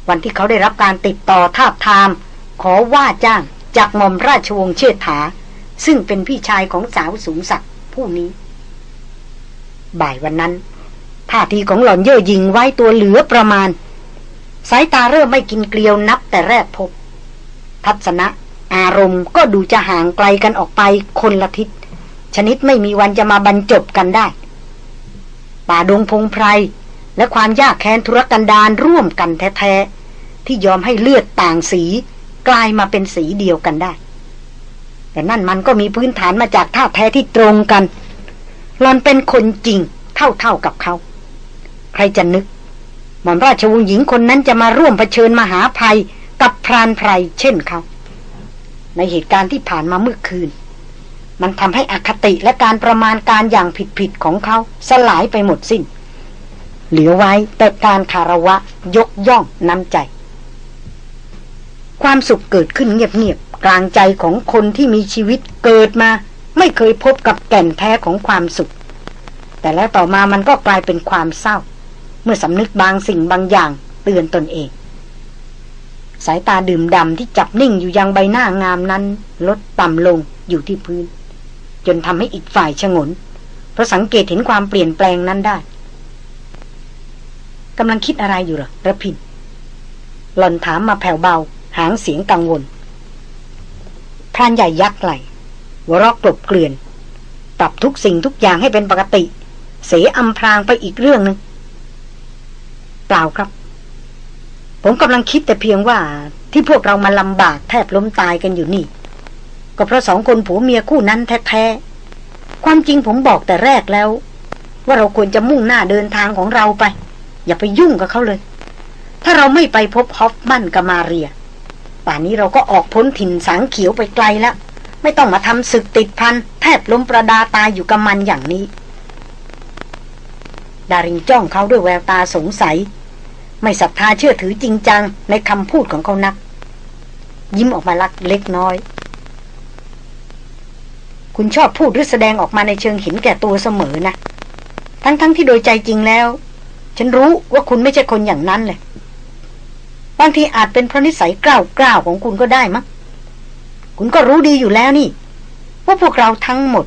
วันที่เขาได้รับการติดต่อทาบทาม ขอว่าจ้างจากหม่อมราชวงศ์เชิดถาซึ่งเป็นพี่ชายของสาวสูงศักดิ์ผู้นี้ บ่ายวันนั้นท่าทีของหล่อนเย่อหยิงไว้ตัวเหลือประมาณ สายตาเริ่มไม่กินเกลียวนับแต่แรกพบ ทัศนะ อารมณ์ก็ดูจะห่างไกลกันออกไปคนละทิศ ชนิดไม่มีวันจะมาบรรจบกันได้ ป่าดงพงไพร และความยากแค้นธุรกันดารร่วมกันแท้ๆ ที่ยอมให้เลือดต่างสี กลายมาเป็นสีเดียวกันได้ แต่นั่นมันก็มีพื้นฐานมาจากท่าแท้ที่ตรงกันหลอนเป็นคนจริงเท่าๆกับเขา ใครจะนึก หม่อมราชวงศ์หญิงคนนั้นจะมาร่วมเผชิญมหาภัยกับพรานไพรเช่นเขา ในเหตุการณ์ที่ผ่านมาเมื่อคืน มันทำให้อคติและการประมาณการอย่างผิดๆของเขาสลายไปหมดสิน้น เหลือไว้แต่การคาระวะยกย่องน้ำใจ ความสุขเกิดขึ้นเงียบๆกลางใจของคนที่มีชีวิตเกิดมา ไม่เคยพบกับแก่นแท้ของความสุข แต่แล้วต่อมามันก็กลายเป็นความเศร้า เมื่อสำนึกบางสิ่งบางอย่างเตือนตนเอง สายตาดื่มดำที่จับนิ่งอยู่ยังใบหน้างามนั้น ลดต่ำลงอยู่ที่พื้น จนทำให้อีกฝ่ายชงนเพราะสังเกตเห็นความเปลี่ยนแปลงนั้นได้ กำลังคิดอะไรอยู่หรอระพินหล่อนถามมาแผ่วเบา หางเสียงกังวลพรานใหญ่ยักไหลวรอกกลบเกลื่อน ปรับทุกสิ่งทุกอย่างให้เป็นปกติ เสียอำพรางไปอีกเรื่องหนึ่งเปล่าครับ ผมกำลังคิดแต่เพียงว่าที่พวกเรามาลำบากแทบล้มตายกันอยู่นี่ ก็เพราะสองคนผัวเมียคู่นั้นแท้ๆ ความจริงผมบอกแต่แรกแล้ว ว่าเราควรจะมุ่งหน้าเดินทางของเราไป อย่าไปยุ่งกับเขาเลย ถ้าเราไม่ไปพบฮอฟมันกับมาเรีย ป่านนี้เราก็ออกพ้นถิ่นสางเขียวไปไกลแล้ว ไม่ต้องมาทำศึกติดพัน แทบล้มประดาตายอยู่กับมันอย่างนี้ ดารินจ้องเขาด้วยแววตาสงสัย ไม่ศรัทธาเชื่อถือจริงจังในคำพูดของเขานัก ยิ้มออกมาลักเล็กน้อย คุณชอบพูดหรือแสดงออกมาในเชิงเห็นแก่ตัวเสมอนะ ทั้งๆทที่โดยใจจริงแล้ว ฉันรู้ว่าคุณไม่ใช่คนอย่างนั้นเลย บางทีอาจเป็นเพราะนิสัยกล้าวกล้าวของคุณก็ได้มั้งคุณก็รู้ดีอยู่แล้วนี่ ว่าพวกเราทั้งหมด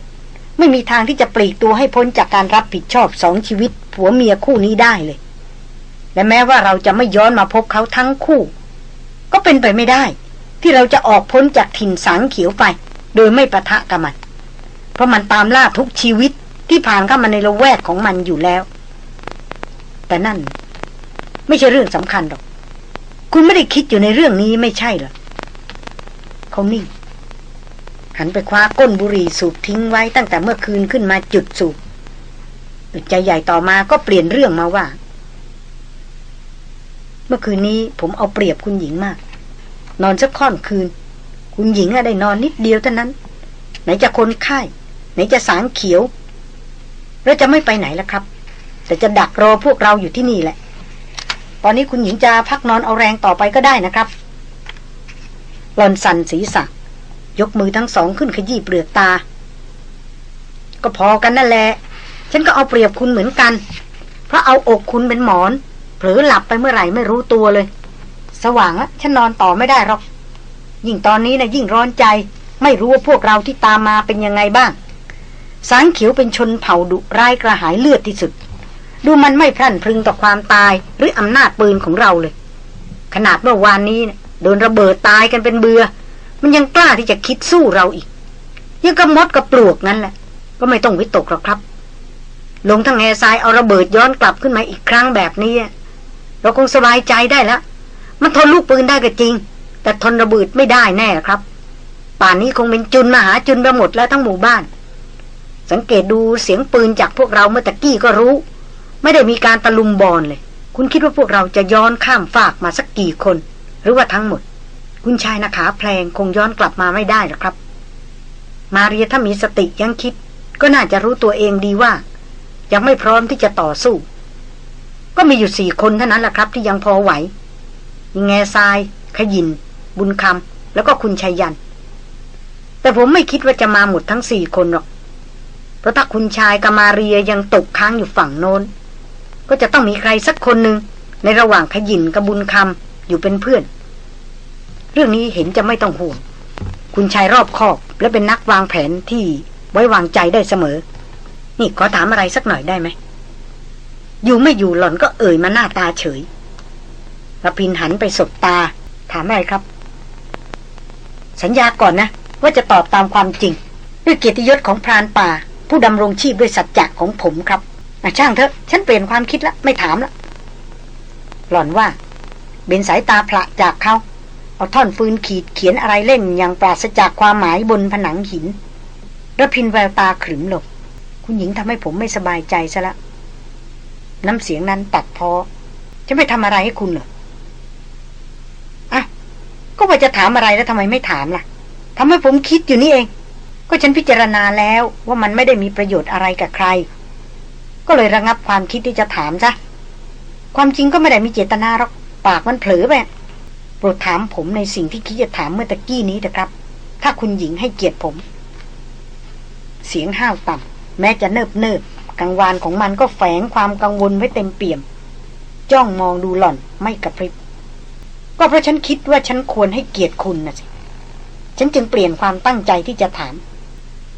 ไม่มีทางที่จะปลีกตัวให้พ้นจากการรับผิดชอบสองชีวิต ผัวเมียคู่นี้ได้เลย และแม้ว่าเราจะไม่ย้อนมาพบเขาทั้งคู่ ก็เป็นไปไม่ได้ ที่เราจะออกพ้นจากถิ่นสังเขียวไป โดยไม่ประทะกับมัน เพราะมันตามล่าทุกชีวิตที่ผ่านเข้ามาในละแวกของมันอยู่แล้ว แต่นั่น ไม่ใช่เรื่องสำคัญหรอก คุณไม่ได้คิดอยู่ในเรื่องนี้ไม่ใช่หรอเขานิ่งหันไปคว้าก้นบุหรี่สูบทิ้งไว้ตั้งแต่เมื่อคืนขึ้นมาจุดสูบใจใหญ่ต่อมาก็เปลี่ยนเรื่องมาว่า เมื่อคืนนี้ผมเอาเปรียบคุณหญิงมาก นอนสักค่อนคืน คุณหญิงอะได้นอนนิดเดียวเท่านั้น ไหนจะคนไข้ไหนจะสางเขียว แล้วจะไม่ไปไหนแล้วครับ แต่จะดักรอพวกเราอยู่ที่นี่แหละ ตอนนี้คุณหญิงจะพักนอนเอาแรงต่อไปก็ได้นะครับหลอนสันศีรษะ ยกมือทั้งสองขึ้นขยี้เปลือกตา ก็พอกันนั่นแหละ ฉันก็เอาเปรียบคุณเหมือนกัน เพราะเอาอกคุณเป็นหมอน เผลอหลับไปเมื่อไหร่ไม่รู้ตัวเลย สว่างแล้วฉันนอนต่อไม่ได้หรอก ยิ่งตอนนี้นะยิ่งร้อนใจ ไม่รู้ว่าพวกเราที่ตามมาเป็นยังไงบ้าง สางเขียวเป็นชนเผ่าดุร้ายกระหายเลือดที่สุด ดูมันไม่พรั่นพรึงต่อความตายหรืออำนาจปืนของเราเลย ขนาดเมื่อวานนี้นะโดนระเบิดตายกันเป็นเบือ มันยังกล้าที่จะคิดสู้เราอีก ยังกับมดกับปลวกนั่นแหละ ก็ไม่ต้องวิตกหรอกครับ ลงทางแง่ทรายเอาระเบิดย้อนกลับขึ้นมาอีกครั้งแบบนี้เราคงสบายใจได้แล้วมันทนลูกปืนได้ก็จริง แต่ทนระเบิดไม่ได้แน่ครับ ป่านนี้คงเป็นจุนมหาจุนไปหมดแล้วทั้งหมู่บ้าน สังเกตดูเสียงปืนจากพวกเราเมื่อตะกี้ก็รู้ ไม่ได้มีการตะลุมบอลเลย คุณคิดว่าพวกเราจะย้อนข้ามฝากมาสักกี่คน หรือว่าทั้งหมด คุณชายนาขาแพลงคงย้อนกลับมาไม่ได้หรอกครับ มาเรียถ้ามีสติยังคิด ก็น่าจะรู้ตัวเองดีว่า ยังไม่พร้อมที่จะต่อสู้ ก็มีอยู่สี่คนเท่านั้นแหละครับ ที่ยังพอไหวมีแง่ทราย ขยิน บุญคำแล้วก็คุณชัยยัน แต่ผมไม่คิดว่าจะมาหมดทั้งสี่คนหรอกเพราะถ้าคุณชายกับมาเรียยังตกค้างอยู่ฝั่งโน้น ก็จะต้องมีใครสักคนหนึ่งในระหว่างขยินกับบุญคำอยู่เป็นเพื่อน เรื่องนี้เห็นจะไม่ต้องห่วง คุณชายรอบคอบและเป็นนักวางแผนที่ไว้วางใจได้เสมอ นี่ขอถามอะไรสักหน่อยได้ไหม อยู่ไม่อยู่หล่อนก็เอ่ยมาหน้าตาเฉยระพินหันไปสบตา ถามอะไรครับ สัญญาก่อนนะ ว่าจะตอบตามความจริง ด้วยเกียรติยศของพรานป่า ผู้ดำรงชีพด้วยสัจจะของผมครับ นะช่างเถอะ ฉันเปลี่ยนความคิดละไม่ถามละหล่อนว่า เบนสายตาพระจากเขา เอาท่อนฟืนขีดเขียนอะไรเล่นอย่างปราศจากความหมายบนผนังหินระพินแววตาขรึมลงคุณหญิงทำให้ผมไม่สบายใจซะละ น้ำเสียงนั้นตัดพอจะไม่ทำอะไรให้คุณเหรออะก็ว่าจะถามอะไรแล้วทำไมไม่ถามล่ะทำให้ผมคิดอยู่นี่เอง ก็ฉันพิจารณาแล้วว่ามันไม่ได้มีประโยชน์อะไรกับใคร ก็เลยระงับความคิดที่จะถามซะความจริงก็ไม่ได้มีเจตนาหรอกปากมันเผลอไปโปรดถามผมในสิ่งที่คิดจะถามเมื่อตะกี้นี้นะครับ ถ้าคุณหญิงให้เกียรติผม เสียงห้าวต่ำแม้จะเนิบเนิบกังวานของมันก็แฝงความกังวลไว้เต็มเปี่ยม จ้องมองดูหล่อนไม่กระพริบ ก็เพราะฉันคิดว่าฉันควรให้เกียรติคุณนะสิฉันจึงเปลี่ยนความตั้งใจที่จะถาม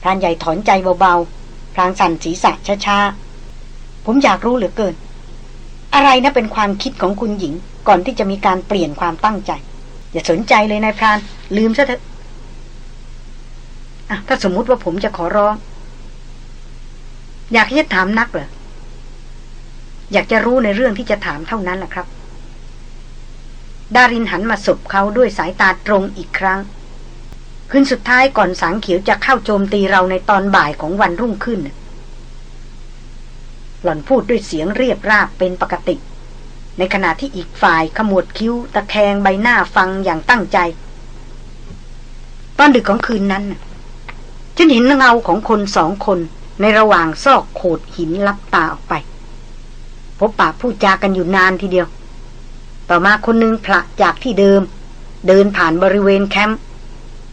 พรานใหญ่ถอนใจเบาๆพลางสั่นศีรษะช้าๆ ผมอยากรู้เหลือเกิน อะไรนะเป็นความคิดของคุณหญิง ก่อนที่จะมีการเปลี่ยนความตั้งใจ อย่าสนใจเลยนายพราน ลืมซะเถอะอะถ้าสมมุติว่าผมจะขอร้อง อยากที่จะถามนักเหรออยากจะรู้ในเรื่องที่จะถามเท่านั้นแหละครับ ดารินหันมาสบเขาด้วยสายตาตรงอีกครั้ง คืนสุดท้ายก่อนสางเขียวจะเข้าโจมตีเราในตอนบ่ายของวันรุ่งขึ้น หล่อนพูดด้วยเสียงเรียบราบเป็นปกติ ในขณะที่อีกฝ่ายขมวดคิ้ว ตะแคงใบหน้าฟังอย่างตั้งใจ ตอนดึกของคืนนั้นฉันเห็นเงาของคนสองคนในระหว่างซอกโขดหินลับตาออกไป พบปะพูดจากันอยู่นานทีเดียว ต่อมาคนหนึ่งพละจากที่เดิม เดินผ่านบริเวณแคมป์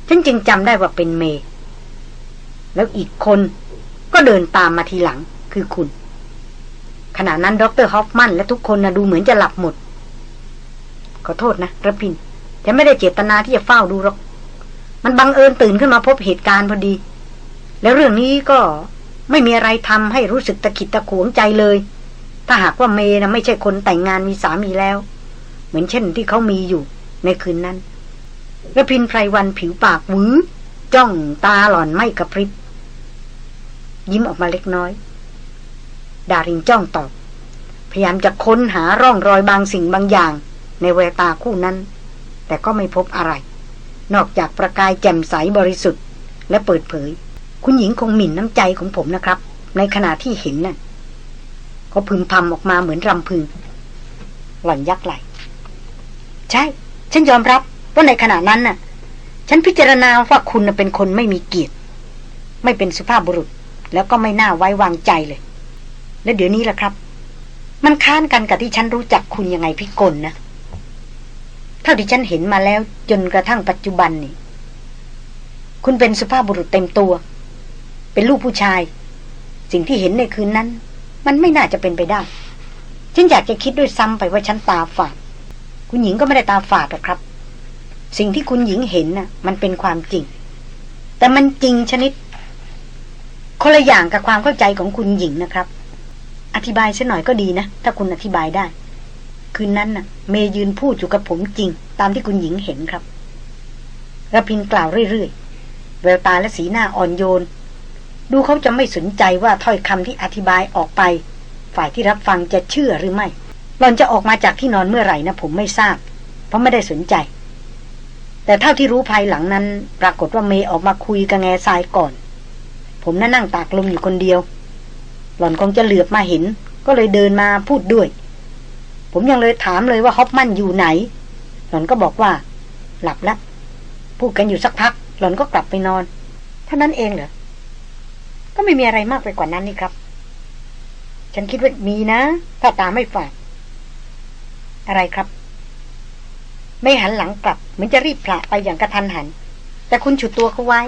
ฉันจึงจำได้ว่าเป็นเม แล้วอีกคนก็เดินตามมาทีหลังคือคุณ ขณะนั้นดรฮอฟมันและทุกคนนะดูเหมือนจะหลับหมด ขอโทษนะระพินฉันไม่ได้เจตนาที่จะเฝ้าดูหรอก มันบังเอิญตื่นขึ้นมาพบเหตุการณ์พอดี แล้วเรื่องนี้ก็ไม่มีอะไรทำให้รู้สึกตะขิดตะขวงใจเลย ถ้าหากว่าเมนะไม่ใช่คนแต่งงานมีสามีแล้ว เหมือนเช่นที่เขามีอยู่ในคืนนั้นระพินไพรวันผิวปากวื้อจ้องตาหล่อนไม่กระพริบ ยิ้มออกมาเล็กน้อย ดารินจ้องตอบ พยายามจะค้นหาร่องรอยบางสิ่งบางอย่าง ในแววตาคู่นั้น แต่ก็ไม่พบอะไร นอกจากประกายแจ่มใสบริสุทธิ์ และเปิดเผย คุณหญิงคงหมิ่นน้ำใจของผมนะครับ ในขณะที่เห็นน่ะเขาพึมพำออกมาเหมือนรำพึง หล่อนยักไหลใช่ ฉันยอมรับว่าในขณะนั้นน่ะ ฉันพิจารณาว่าคุณเป็นคนไม่มีเกียรติ ไม่เป็นสุภาพบุรุษ แล้วก็ไม่น่าไว้วางใจเลย และเดี๋ยวนี้ล่ะครับ มันค้านกันกับที่ฉันรู้จักคุณยังไงพิกลนะ เท่าที่ฉันเห็นมาแล้วจนกระทั่งปัจจุบันนี่ คุณเป็นสุภาพบุรุษเต็มตัว เป็นลูกผู้ชาย สิ่งที่เห็นในคืนนั้น มันไม่น่าจะเป็นไปได้ ฉันอยากจะคิดด้วยซ้ำไปว่าฉันตาฝาด คุณหญิงก็ไม่ได้ตาฝาดหรอกครับ สิ่งที่คุณหญิงเห็นน่ะ มันเป็นความจริง แต่มันจริงชนิดคนละอย่างกับความเข้าใจของคุณหญิงนะครับ อธิบายสัหน่อยก็ดีนะ ถ้าคุณอธิบายได้ คืนนั้นน่ะ เมยืนพูดอยู่กับผมจริง ตามที่คุณหญิงเห็นครับระพินกล่าวเรื่อยๆแววตาและสีหน้าอ่อนโยน ดูเขาจะไม่สนใจว่าถ้อยคำที่อธิบายออกไป ฝ่ายที่รับฟังจะเชื่อหรือไม่หล่อนจะออกมาจากที่นอนเมื่อไหร่นะผมไม่ทราบ เพราะไม่ได้สนใจ แต่เท่าที่รู้ภายหลังนั้น ปรากฏว่าเมย์ออกมาคุยกับแง่ทรายก่อน ผมนั่งนั่งตากลมอยู่คนเดียว หล่อนคงจะเหลือบมาเห็น ก็เลยเดินมาพูดด้วย ผมยังเลยถามเลยว่าฮอปมันอยู่ไหน หล่อนก็บอกว่า หลับแล้วพูดกันอยู่สักพัก หล่อนก็กลับไปนอนเท่านั้นเองเหรอก็ไม่มีอะไรมากไปกว่านั้นนี่ครับ ฉันคิดว่ามีนะ ถ้าตาไม่ฝาดอะไรครับ ไม่หันหลังกลับเหมือนจะรีบพละไปอย่างกระทันหัน แต่คุณฉุดตัวเขาไว้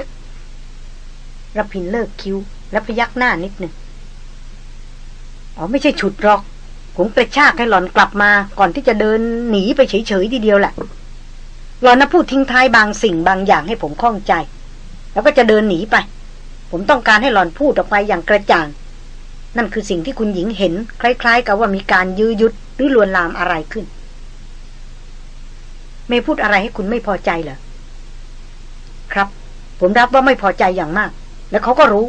ระพินเลิกคิ้ว และพยักหน้านิดหนึ่ง อ๋อไม่ใช่ฉุดหรอกผมกระชากให้หลอนกลับมาก่อนที่จะเดินหนีไปเฉยๆทีเดียวแหละหลอนนะพูดทิ้งท้ายบางสิ่งบางอย่างให้ผมข้องใจ แล้วก็จะเดินหนีไป ผมต้องการให้หลอนพูดออกไปอย่างกระจ่าง นั่นคือสิ่งที่คุณหญิงเห็น คล้ายๆ กับว่ามีการยื้อยุดหรือลวนลามอะไรขึ้น เมย์พูดอะไรให้คุณไม่พอใจเหรอครับ ผมรับว่าไม่พอใจอย่างมาก และเขาก็รู้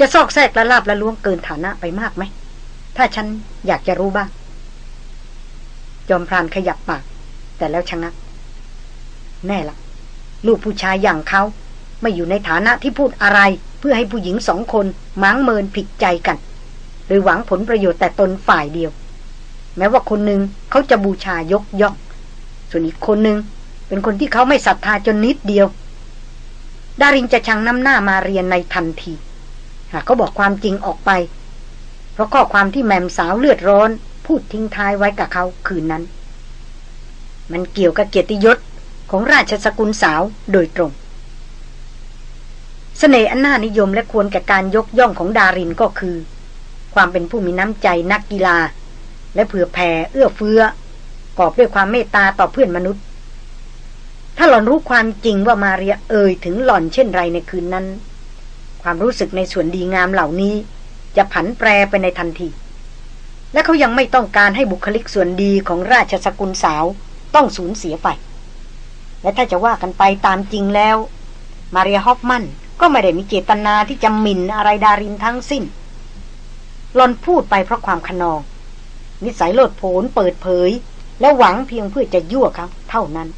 จะซอกแซกละลาบละล้วงเกินฐานะไปมากไหม ถ้าฉันอยากจะรู้บ้าง จอมพรานขยับปาก แต่แล้วชะงัก แน่ละลูกผู้ชายอย่างเขาไม่อยู่ในฐานะที่พูดอะไรเพื่อให้ผู้หญิงสองคนมังเมินผิดใจกันโดยหวังผลประโยชน์แต่ตนฝ่ายเดียว แม้ว่าคนหนึ่งเขาจะบูชายกย่อง ส่วนอีกคนหนึ่งเป็นคนที่เขาไม่ศรัทธาจนนิดเดียว ดารินจะชังน้ำหน้ามาเรียนในทันที หากเขาบอกความจริงออกไป เพราะข้อความที่แมมสาวเลือดร้อน พูดทิ้งท้ายไว้กับเขาคืนนั้น มันเกี่ยวกับเกียรติยศของราชสกุลสาวโดยตรงสเสน่ห์อันน่านิยมและควรแก่การยกย่องของดารินก็คือ ความเป็นผู้มีน้ำใจนักกีฬา และเผื่อแผ่เอื้อเฟื้อกอบด้วยความเมตตาต่อเพื่อนมนุษย์ ถ้าหล่อนรู้ความจริงว่ามาเรียเอ่ยถึงหล่อนเช่นไรในคืนนั้น ความรู้สึกในส่วนดีงามเหล่านี้ จะผันแปรไปในทันที และเขายังไม่ต้องการให้บุคลิกส่วนดีของราชสกุลสาวต้องสูญเสียไป และถ้าจะว่ากันไปตามจริงแล้ว มาเรียฮอฟมันก็ไม่ได้มีเจตนาที่จะหมิ่นอะไรดารินทั้งสิ้นหลอนพูดไปเพราะความขนอง นิสัยโลดโผนเปิดเผย และหวังเพียงเพื่อจะยั่วเขาเท่านั้น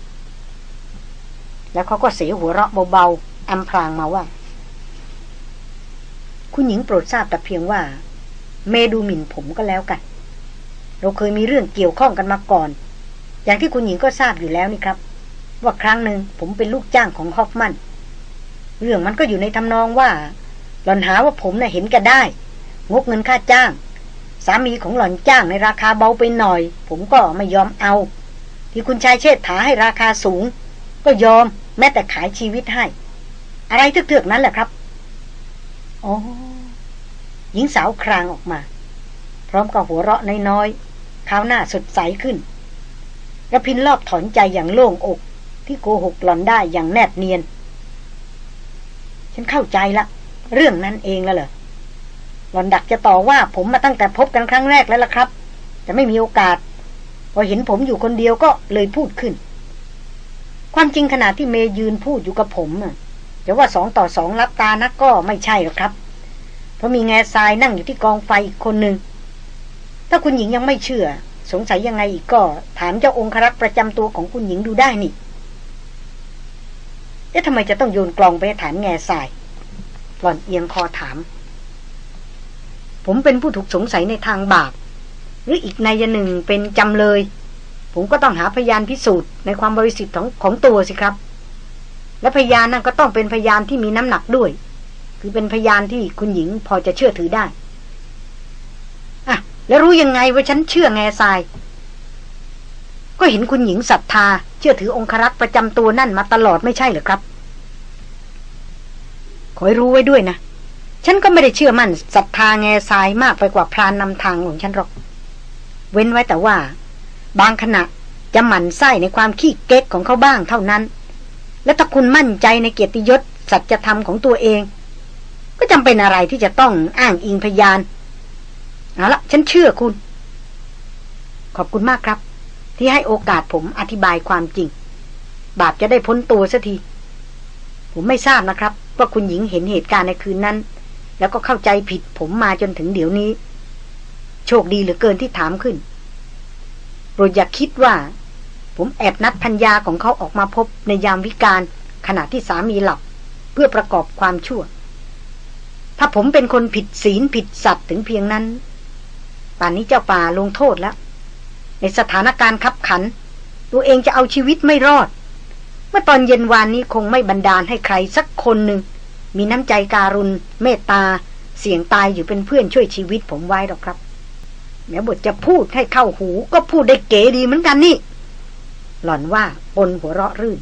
แล้วเขาก็เสียหัวเราะเบาๆอำพรางมาว่า คุณหญิงโปรดทราบแต่เพียงว่า เมดูหมิ่นผมก็แล้วกัน เราเคยมีเรื่องเกี่ยวข้องกันมาก่อน อย่างที่คุณหญิงก็ทราบอยู่แล้วนี่ครับ ว่าครั้งหนึ่งผมเป็นลูกจ้างของฮอฟมันเรื่องมันก็อยู่ในทำนองว่า หล่อนหาว่าผมนะ่ะเห็นแกได้ งกเงินค่าจ้าง สามีของหล่อนจ้างในราคาเบาไปหน่อย ผมก็ไม่ยอมเอา ที่คุณชายเชษฐาให้ราคาสูง ก็ยอมแม้แต่ขายชีวิตให้ อะไรเถือกๆนั้นแหละครับ อ๋อหญิงสาวครางออกมา พร้อมกับหัวเราะน้อยๆข้าวหน้าสดใสขึ้นกระพินรอบถอนใจอย่างโล่งอก ที่โกหกหลอนได้อย่างแนบเนียน ฉันเข้าใจละ เรื่องนั้นเองแล้วเหรอหลอนดักจะต่อว่าผมมาตั้งแต่พบกันครั้งแรกแล้วล่ะครับ แต่ไม่มีโอกาส พอเห็นผมอยู่คนเดียวก็เลยพูดขึ้น ความจริงขณะที่เมยืนพูดอยู่กับผมอะ จะว่าสองต่อสองรับตานักก็ไม่ใช่หรอกครับ เพราะมีแง่ทรายนั่งอยู่ที่กองไฟอีกคนหนึ่งถ้าคุณหญิงยังไม่เชื่อ สงสัยยังไงอีกก็ ถามเจ้าองครักษ์ประจำตัวของคุณหญิงดูได้นี่เอ๊ะทำไมจะต้องโยนกลองไปถามแง่ทรายหล่อนเอียงคอถาม ผมเป็นผู้ถูกสงสัยในทางบาป หรืออีกนายหนึ่งเป็นจำเลย ผมก็ต้องหาพยานพิสูจน์ในความบริสุทธิ์ของของตัวสิครับ และพยานนั่นก็ต้องเป็นพยานที่มีน้ำหนักด้วย คือเป็นพยานที่คุณหญิงพอจะเชื่อถือได้อะแล้วรู้ยังไงว่าฉันเชื่อแง่ทราย ก็เห็นคุณหญิงศรัทธา เชื่อถือองครักษ์ประจำตัวนั่นมาตลอดไม่ใช่เหรอครับ ขอให้รู้ไว้ด้วยนะ ฉันก็ไม่ได้เชื่อมั่นศรัทธาแง่ทรายมากไปกว่าพรานนำทางของฉันหรอก เว้นไว้แต่ว่า บางขณะจะหมั่นไส้ในความขี้เก๊กของเขาบ้างเท่านั้น และถ้าคุณมั่นใจในเกียรติยศสัจธรรมของตัวเอง ก็จำเป็นอะไรที่จะต้องอ้างอิงพยานเอาละฉันเชื่อคุณ ขอบคุณมากครับ ที่ให้โอกาสผมอธิบายความจริง บาปจะได้พ้นตัวสัที ผมไม่ทราบนะครับ ว่าคุณหญิงเห็นเหตุการณ์ในคืนนั้น แล้วก็เข้าใจผิดผมมาจนถึงเดี๋ยวนี้ โชคดีเหลือเกินที่ถามขึ้นโปรดอย่าคิดว่า ผมแอบนัดพัญญาของเขาออกมาพบในยามวิกาลขณะที่สามีหลับ เพื่อประกอบความชั่ว ถ้าผมเป็นคนผิดศีลผิดสัตว์ถึงเพียงนั้น ป่านนี้เจ้าป่าลงโทษแล้ว ในสถานการณ์ขับขัน ตัวเองจะเอาชีวิตไม่รอด เมื่อตอนเย็นวานนี้คงไม่บันดาลให้ใครสักคนหนึ่ง มีน้ำใจการุณ เมตตา เสียงตายอยู่เป็นเพื่อนช่วยชีวิตผมไว้หรอกครับแม้บทจะพูดให้เข้าหูก็พูดได้เก๋ดีเหมือนกันนี่ หล่อนว่าปนหัวเราะรื่น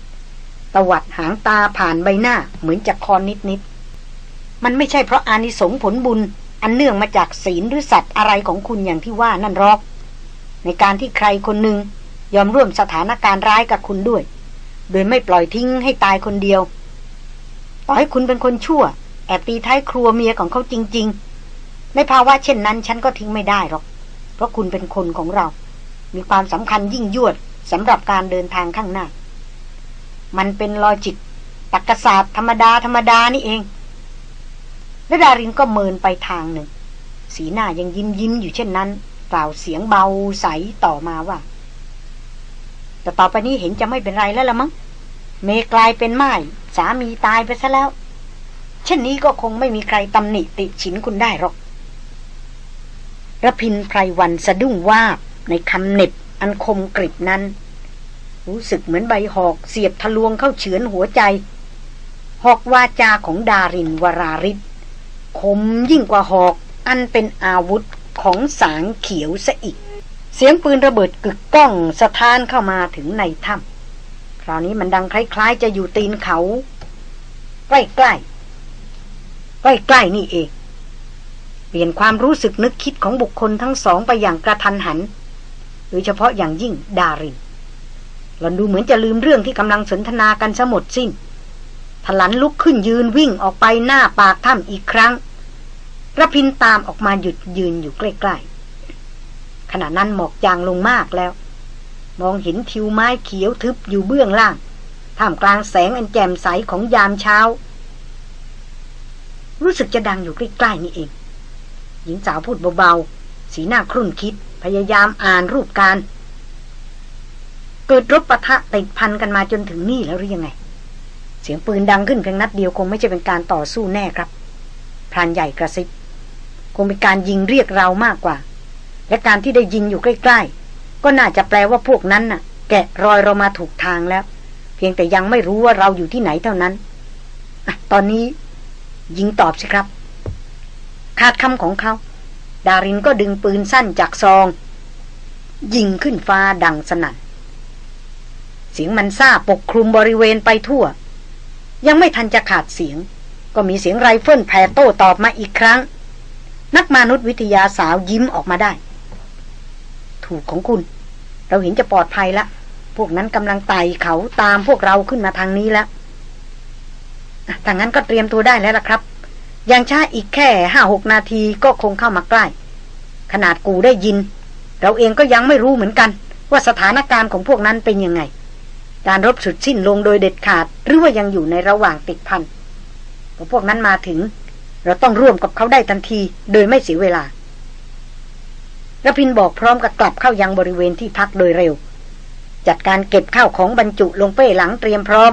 ตวัดหางตาผ่านใบหน้าเหมือนจะคอนนิดนิดมันไม่ใช่เพราะอานิสงผลบุญ อันเนื่องมาจากศีลหรือสัตว์อะไรของคุณอย่างที่ว่านั่นหรอก ในการที่ใครคนหนึ่งยอมร่วมสถานการณ์ร้ายกับคุณด้วย โดยไม่ปล่อยทิ้งให้ตายคนเดียว ต่อให้คุณเป็นคนชั่ว แอบตีท้ายครัวเมียของเขาจริง ๆ ในภาวะเช่นนั้น ฉันก็ทิ้งไม่ได้หรอก เพราะคุณเป็นคนของเรา มีความสำคัญยิ่งยวด สำหรับการเดินทางข้างหน้า มันเป็นลอจิกตรรกศาสตร์ธรรมดาธรรมดานี่เองและดารินก็เมินไปทางหนึ่ง สีหน้ายังยิ้มยิ้มอยู่เช่นนั้น กล่าวเสียงเบาใสต่อมาว่า แต่ต่อไปนี้เห็นจะไม่เป็นไรแล้วละมั้งเมกลายเป็นไม้สามีตายไปซะแล้ว เช่นนี้ก็คงไม่มีใครตำหนิติฉินคุณได้หรอกระพินไพรวันสะดุ้งว่าในคำเน็บอันคมกริบนั้น รู้สึกเหมือนใบหอกเสียบทะลวงเข้าเฉือนหัวใจ หอกวาจาของดารินวราริศคมยิ่งกว่าหอกอันเป็นอาวุธของสางเขียวซะอีก เสียงปืนระเบิดกึกก้องสะท้านเข้ามาถึงในถ้ำคราวนี้มันดังคล้ายๆ จะอยู่ตีนเขา ใกล้ๆใกล้ๆนี่เอง เปลี่ยนความรู้สึกนึกคิดของบุคคลทั้งสองไปอย่างกระทันหันโดยเฉพาะอย่างยิ่งดาริน หลอนดูเหมือนจะลืมเรื่องที่กำลังสนทนากันสมดสิ้นถลันลุกขึ้นยืนวิ่งออกไปหน้าปากถ้ำอีกครั้งระพินตามออกมาหยุดยืนอยู่ใกล้ๆขณะนั้นหมอกจางลงมากแล้ว มองเห็นทิวไม้เขียวทึบอยู่เบื้องล่าง ท่ามกลางแสงอันแจ่มใสของยามเช้า รู้สึกจะดังอยู่ใกล้ๆนี่เอง หญิงสาวพูดเบาๆ สีหน้าครุ่นคิดพยายามอ่านรูปการ เกิดรบปะทะติดพันกันมาจนถึงนี่แล้วหรือยังไง เสียงปืนดังขึ้นเพียงนัดเดียวคงไม่ใช่เป็นการต่อสู้แน่ครับพรานใหญ่กระซิบคงเป็นการยิงเรียกเรามากกว่า และการที่ได้ยิงอยู่ใกล้ ๆ ก็น่าจะแปลว่าพวกนั้นน่ะ แกะรอยเรามาถูกทางแล้ว เพียงแต่ยังไม่รู้ว่าเราอยู่ที่ไหนเท่านั้นอะตอนนี้ ยิงตอบสิครับ ขาดคำของเขา ดารินก็ดึงปืนสั้นจากซอง ยิงขึ้นฟ้าดังสนั่น เสียงมันซาปกคลุมบริเวณไปทั่ว ยังไม่ทันจะขาดเสียง ก็มีเสียงไรเฟิลแผ่โต้ตอบมาอีกครั้ง นักมนุษยวิทยาสาวยิ้มออกมาได้ ถูกของคุณ เราเห็นจะปลอดภัยละ พวกนั้นกำลังไต่เขาตามพวกเราขึ้นมาทางนี้แล้วถ้างั้นก็เตรียมตัวได้แล้วล่ะครับยังช้าอีกแค่ห้าหกนาทีก็คงเข้ามาใกล้ ขนาดกูได้ยิน เราเองก็ยังไม่รู้เหมือนกัน ว่าสถานการณ์ของพวกนั้นเป็นยังไง การรบสุดสิ้นลงโดยเด็ดขาด หรือว่ายังอยู่ในระหว่างติดพันพอพวกนั้นมาถึง เราต้องร่วมกับเขาได้ทันที โดยไม่เสียเวลาระพินบอกพร้อมกับกลับเข้ายังบริเวณที่พักโดยเร็ว จัดการเก็บข้าวของบรรจุลงเป้หลังเตรียมพร้อม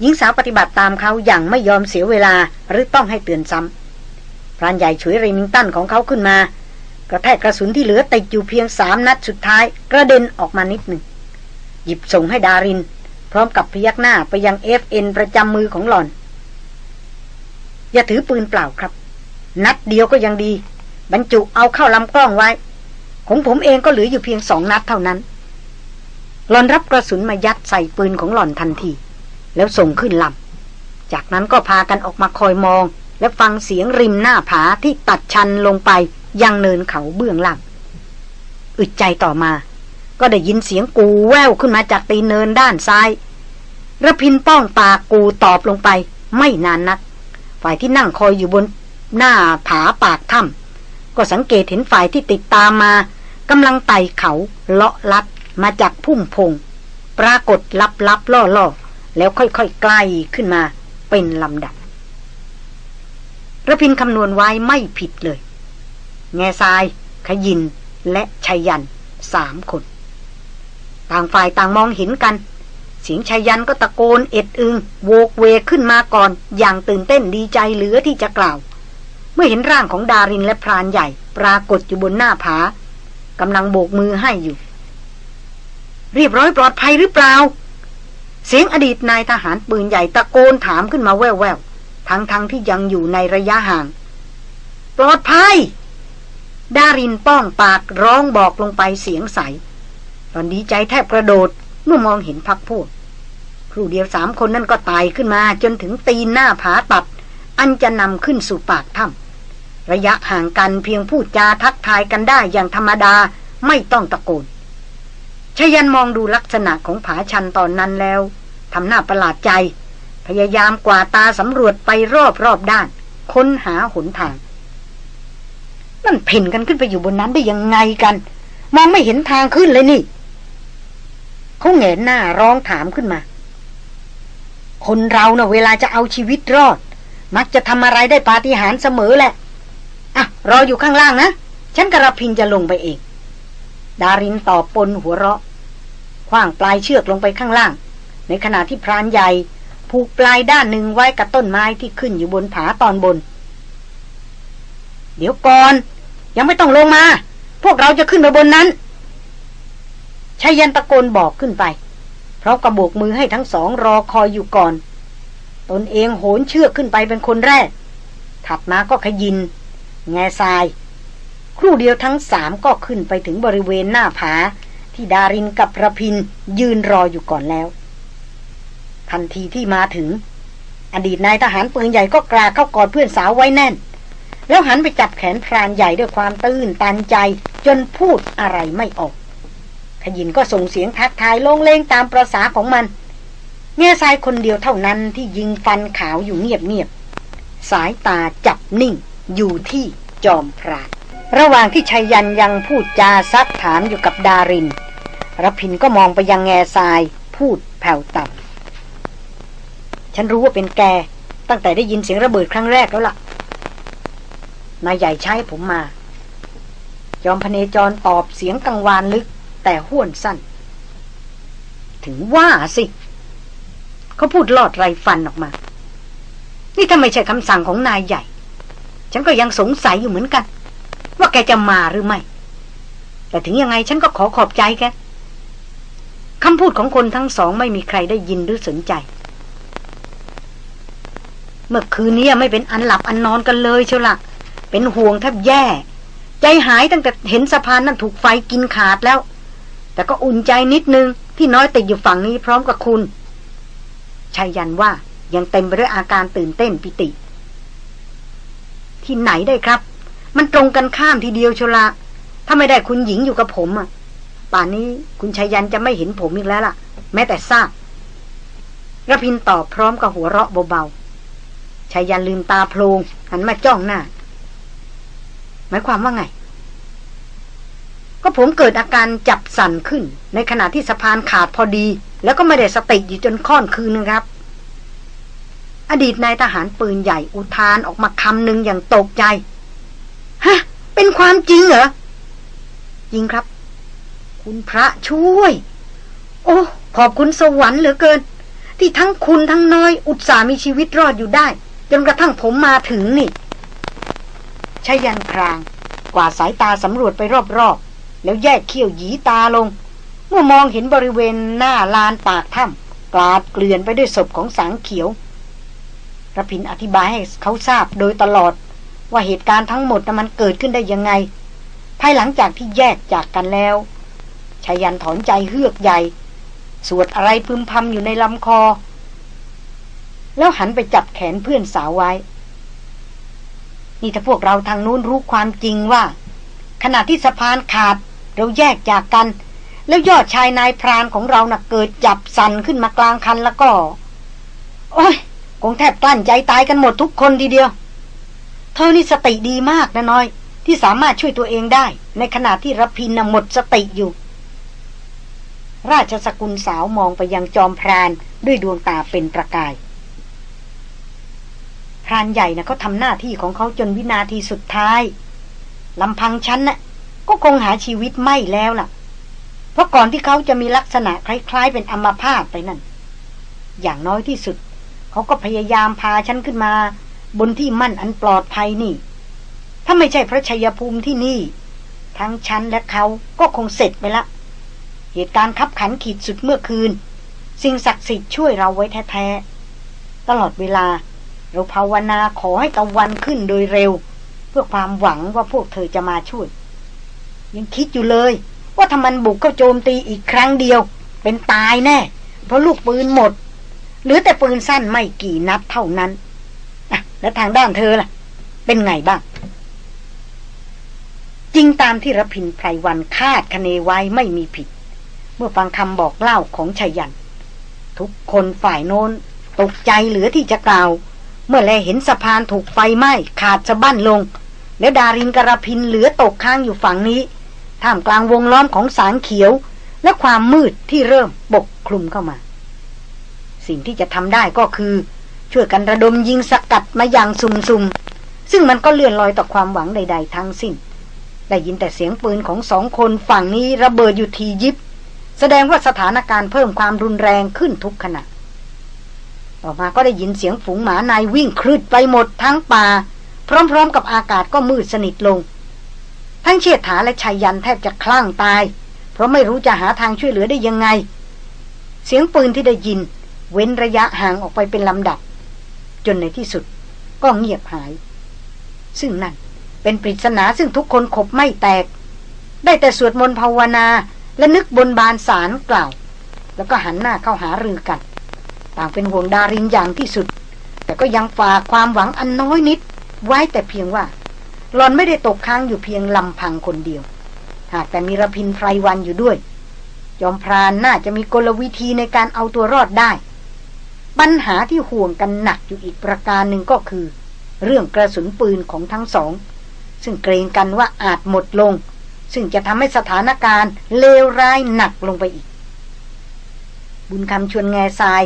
หญิงสาวปฏิบัติตามเขาอย่างไม่ยอมเสียเวลาหรือต้องให้เตือนซ้ำพรานใหญ่ช่วยเรมิงตันของเขาขึ้นมากระแทกกระสุนที่เหลือติดอยู่เพียงสามนัดสุดท้าย กระเด็นออกมานิดหนึ่ง ยิบส่งให้ดาริน พร้อมกับพยักหน้าไปยังเอฟเอ็นประจำมือของหล่อน อย่าถือปืนเปล่าครับ นัดเดียวก็ยังดี บรรจุเอาเข้าลำกล้องไว้ ของผมเองก็เหลืออยู่เพียงสองนัดเท่านั้น หล่อนรับกระสุนมายัดใส่ปืนของหล่อนทันที แล้วส่งขึ้นลำจากนั้นก็พากันออกมาคอยมอง และฟังเสียงริมหน้าผาที่ตัดชันลงไปยังเนินเขาเบื้องล่างอึดใจต่อมา ก็ได้ยินเสียงกูแววขึ้นมาจากตีนเนินด้านซ้ายระพินป้องปากกูตอบลงไป ไม่นานนัก ฝ่ายที่นั่งคอยอยู่บนหน้าผาปากถ้ำก็สังเกตเห็นฝ่ายที่ติดตามมากำลังไต่เขาเลาะลัดมาจากพุ่มพง ปรากฏลับลับล่อล่อแล้วค่อยๆใกล้ขึ้นมาเป็นลำดับระพินคำนวณไว้ไม่ผิดเลย แง่ทราย ขยินและชัยยันสามคน ต่างฝ่ายต่างมองเห็นกันเสียงชัยยันก็ตะโกนเอ็ดอึงโวกเวขึ้นมาก่อน อย่างตื่นเต้นดีใจเหลือที่จะกล่าว เมื่อเห็นร่างของดารินและพรานใหญ่ ปรากฏอยู่บนหน้าผากำลังโบกมือให้อยู่ เรียบร้อยปลอดภัยหรือเปล่า เสียงอดีตนายทหารปืนใหญ่ตะโกนถามขึ้นมาแว่วๆทั้งๆทที่ยังอยู่ในระยะห่าง ปลอดภัยดารินป้องปากร้องบอกลงไปเสียงใส ตอนดีใจแทบกระโดดเมื่อมองเห็นพักพวกครูเดียวสามคนนั่นก็ตายขึ้นมาจนถึงตีนหน้าผาตัด อันจะนำขึ้นสู่ปากถ้ำระยะห่างกันเพียงพูดจาทักทายกันได้อย่างธรรมดาไม่ต้องตะโกนชยันมองดูลักษณะของผาชันตอนนั้นแล้วทำหน้าประหลาดใจ พยายามกวาตาสำรวจไปรอบรอบด้าน ค้นหาหนทางนั่นเพ่นกันขึ้นไปอยู่บนนั้นได้ยังไงกัน มองไม่เห็นทางขึ้นเลยนี่ เขาเหงนหน้าร้องถามขึ้นมา คนเราเนะ่ะเวลาจะเอาชีวิตรอด มักจะทำอะไรได้ปาฏิหาริย์เสมอแหละ อะ รออยู่ข้างล่างนะ ฉันกระพินจะลงไปเอง ดารินตอบปนหัวเราะคว้างปลายเชือกลงไปข้างล่าง ในขณะที่พรานใหญ่ผูกปลายด้านหนึ่งไว้กับต้นไม้ที่ขึ้นอยู่บนผาตอนบน เดี๋ยวก่อน ยังไม่ต้องลงมา พวกเราจะขึ้นไปบนนั้น ชายันตะโกนบอกขึ้นไป เพราะกระโบกมือให้ทั้งสองรอคอยอยู่ก่อน ตนเองโหนเชือกขึ้นไปเป็นคนแรก ถัดมาก็ขยิน แง่ทราย ครู่เดียวทั้งสามก็ขึ้นไปถึงบริเวณหน้าผา ที่ดารินกับระพินยืนรออยู่ก่อนแล้ว ทันทีที่มาถึง อดีตนายทหารปืนใหญ่ก็กราเข้ากอดเพื่อนสาวไว้แน่น แล้วหันไปจับแขนพรานใหญ่ด้วยความตื้นตันใจจนพูดอะไรไม่ออก ขยินก็ส่งเสียงทักทายลงเลงตามประษาของมันเมียชายคนเดียวเท่านั้นที่ยิงฟันขาวอยู่เงียบๆสายตาจับนิ่งอยู่ที่จอมพรานระหว่างที่ชัยยันยังพูดจาซักถามอยู่กับดารินรพินก็มองไปยังแง่ทรายพูดแผ่วต่ำฉันรู้ว่าเป็นแก ตั้งแต่ได้ยินเสียงระเบิดครั้งแรกแล้วล่ะนายใหญ่ใช้ผมมาจอมพเนจรตอบเสียงกังวานลึก แต่ห้วนสั้น ถึงว่าสิ เขาพูดลอดไรฟันออกมา นี่ถ้าไม่ใช่คำสั่งของนายใหญ่ ฉันก็ยังสงสัยอยู่เหมือนกัน ว่าแกจะมาหรือไม่ แต่ถึงยังไงฉันก็ขอขอบใจแกคำพูดของคนทั้งสองไม่มีใครได้ยินหรือสนใจ เมื่อคืนนี้ไม่เป็นอันหลับอันนอนกันเลยเชียวละเป็นห่วงแทบแย่ ใจหายตั้งแต่เห็นสะพานนั้นถูกไฟกินขาดแล้ว แต่ก็อุ่นใจนิดนึงที่น้อยติดอยู่ฝั่งนี้พร้อมกับคุณชายยันว่ายังเต็มไปด้วยอาการตื่นเต้นปิติ ที่ไหนได้ครับ มันตรงกันข้ามทีเดียวชละถ้าไม่ได้คุณหญิงอยู่กับผมอะ ป่านนี้คุณชายยันจะไม่เห็นผมอีกแล้วล่ะ แม้แต่ทราบระพินตอบพร้อมกับหัวเราะเบาๆชายันลืมตาโพลงหันมาจ้องหน้าหมายความว่าไง ก็ผมเกิดอาการจับสั่นขึ้น ในขณะที่สะพานขาดพอดี แล้วก็ไม่ได้สติอยู่จนค่อนคืนนะครับ อดีตนายทหารปืนใหญ่อุทานออกมาคำหนึ่งอย่างตกใจ ฮะ เป็นความจริงเหรอ จริงครับ คุณพระช่วย โอ้ ขอบคุณสวรรค์เหลือเกิน ที่ทั้งคุณทั้งน้อยอุตส่ามีชีวิตรอดอยู่ได้ จนกระทั่งผมมาถึงนี่ชายันคราง กว่าสายตาสำรวจไปรอบๆ แล้วแยกเขี้ยวหยีตาลง เมื่อมองเห็นบริเวณหน้าลานปากถ้ำกลาดเกลื่อนไปด้วยศพของสางเขียวระพินอธิบายให้เขาทราบโดยตลอด ว่าเหตุการณ์ทั้งหมดมันเกิดขึ้นได้ยังไง ภายหลังจากที่แยกจากกันแล้วชายันถอนใจเฮือกใหญ่ สวดอะไรพึมพำอยู่ในลำคอ แล้วหันไปจับแขนเพื่อนสาวไว้ นี่ถ้าพวกเราทางนู้นรู้ความจริงว่า ขณะที่สะพานขาด เราแยกจากกัน แล้วยอดชายนายพรานของเรานะ่ะเกิดจับสันขึ้นมากลางคันแล้วก็ โอ้ยคงแทบกลั้นใจตายกันหมดทุกคนทีเดียว เธอนี่สติดีมากนะน้อย ที่สามารถช่วยตัวเองได้ ในขณะที่รพินหมดสติอยู่ ราชสกุลสาวมองไปยังจอมพรานด้วยดวงตาเป็นประกายพรานใหญ่นะเขาทำหน้าที่ของเขาจนวินาทีสุดท้ายลำพังฉันนะ่ะ ก็คงหาชีวิตไม่แล้วล่ะ เพราะก่อนที่เขาจะมีลักษณะคล้าย ๆ เป็นอัมาพาตไปนั่น อย่างน้อยที่สุด เขาก็พยายามพาฉันขึ้นมา บนที่มั่นอันปลอดภัยนี่ ถ้าไม่ใช่พระชัยภูมิที่นี่ ทั้งฉันและเขาก็คงเสร็จไปละ เหตุการณ์ขับขันขีดสุดเมื่อคืน สิ่งศักดิ์สิทธิ์ช่วยเราไว้แท้ๆ ตลอดเวลา เราภาวนาขอให้ตะวันขึ้นโดยเร็ว เพื่อความหวังว่าพวกเธอจะมาช่วย ยังคิดอยู่เลย ว่าถ้ามันบุกเข้าโจมตีอีกครั้งเดียว เป็นตายแน่ เพราะลูกปืนหมด หรือแต่ปืนสั้นไม่กี่นัดเท่านั้นอะแล้วทางด้านเธอล่ะ เป็นไงบ้าง จริงตามที่รพินไพรวันคาดคะเนไว้ไม่มีผิด เมื่อฟังคำบอกเล่าของชายัน ทุกคนฝ่ายโน้นตกใจเหลือที่จะกล่าว เมื่อแลเห็นสะพานถูกไฟไหม้ขาดสะบั้นลงแล้วดารินกระพินเหลือตกค้างอยู่ฝั่งนี้ ท่ามกลางวงล้อมของสางเขียว และความมืดที่เริ่มปกคลุมเข้ามา สิ่งที่จะทำได้ก็คือ ช่วยกันระดมยิงสกัดมาอย่างซุ่มๆ ซึ่งมันก็เลื่อนลอยต่อความหวังใด ๆ ทั้งสิ้น ได้ยินแต่เสียงปืนของสองคนฝั่งนี้ระเบิดอยู่ทียิบ แสดงว่าสถานการณ์เพิ่มความรุนแรงขึ้นทุกขณะต่อมาก็ได้ยินเสียงฝูงหมานายวิ่งคลืดไปหมดทั้งป่า พร้อมๆ กับอากาศก็มืดสนิทลง ทั้งเชียดถาและชายยันแทบจะคลั่งตาย เพราะไม่รู้จะหาทางช่วยเหลือได้ยังไง เสียงปืนที่ได้ยิน เว้นระยะห่างออกไปเป็นลำดับ จนในที่สุดก็เงียบหาย ซึ่งนั่นเป็นปริศนาซึ่งทุกคนขบไม่แตก ได้แต่สวดมนต์ภาวนาและนึกบนบานสารกล่าว แล้วก็หันหน้าเข้าหารือกัน ต่างเป็นห่วงดารินอย่างที่สุด แต่ก็ยังฝากความหวังอันน้อยนิด ไว้แต่เพียงว่า หลอนไม่ได้ตกค้างอยู่เพียงลำพังคนเดียว หากแต่มีระพินไพรวันอยู่ด้วย ยอมพรานน่าจะมีกลวิธีในการเอาตัวรอดได้ ปัญหาที่ห่วงกันหนักอยู่อีกประการหนึ่งก็คือ เรื่องกระสุนปืนของทั้งสอง ซึ่งเกรงกันว่าอาจหมดลง ซึ่งจะทำให้สถานการณ์เลวร้ายหนักลงไปอีก บุญคำชวนแง่ทราย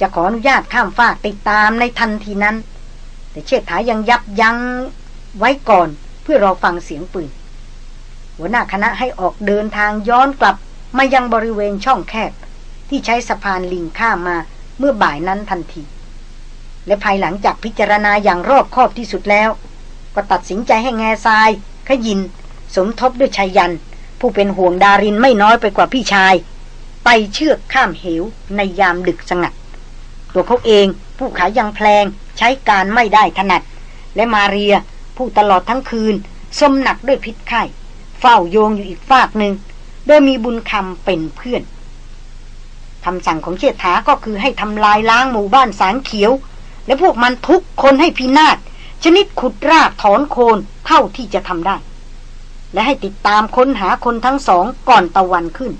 จะขออนุญาตข้ามฟากติดตามในทันทีนั้น แต่เชษฐายังยับยั้ง ไว้ก่อนเพื่อรอฟังเสียงปืน หัวหน้าคณะให้ออกเดินทางย้อนกลับมายังบริเวณช่องแคบ ที่ใช้สะพานลิงข้ามมาเมื่อบ่ายนั้นทันที และภายหลังจากพิจารณาอย่างรอบคอบที่สุดแล้ว ก็ตัดสินใจให้แง่ทราย ขยิน สมทบด้วยชายยัน ผู้เป็นห่วงดารินไม่น้อยไปกว่าพี่ชาย ไปเชือกข้ามเหวในยามดึกสงัด ตัวเขาเองผู้ขายังแพลงใช้การไม่ได้ถนัด และมาเรีย ผู้ตลอดทั้งคืนสมหนักด้วยพิษไข้เฝ้าโยงอยู่อีกฝากหนึ่ง โดยมีบุญคำเป็นเพื่อนคำสั่งของเชษฐาก็คือให้ทำลายล้างหมู่บ้านสางเขียว และพวกมันทุกคนให้พินาศชนิดขุดรากถอนโคนเท่าที่จะทำได้ และให้ติดตามค้นหาคนทั้งสองก่อนตะวันขึ้น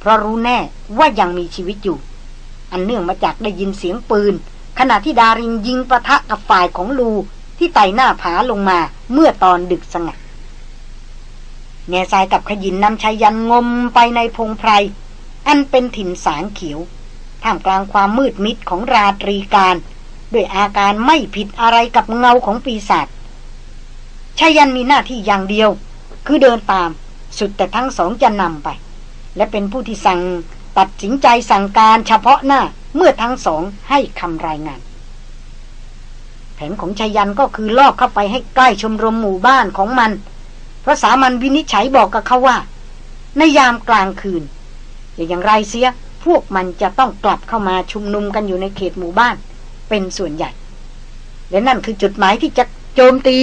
เพราะรู้แน่ว่ายังมีชีวิตอยู่ อันเนื่องมาจากได้ยินเสียงปืน ขณะที่ดารินยิงประทะกับฝ่ายของลู ที่ไต่หน้าผาลงมาเมื่อตอนดึกสงัดแง่ทรายกับขยินนำชายันงมไปในพงไพร อันเป็นถิ่นสางเขียว ท่ามกลางความมืดมิดของราตรีการ ด้วยอาการไม่ผิดอะไรกับเงาของปีศาจชายันมีหน้าที่อย่างเดียว คือเดินตามสุดแต่ทั้งสองจะนำไป และเป็นผู้ที่สั่งตัดสินใจสั่งการเฉพาะหน้าเมื่อทั้งสองให้คำรายงาน แผนของชายันก็คือลอบเข้าไปให้ใกล้ชมรมหมู่บ้านของมัน เพราะสามัญวินิจฉัยบอกกับเขาว่า ในยามกลางคืน อย่างไรเสีย พวกมันจะต้องกลับเข้ามาชุมนุมกันอยู่ในเขตหมู่บ้าน เป็นส่วนใหญ่ และนั่นคือจุดหมายที่จะโจมตี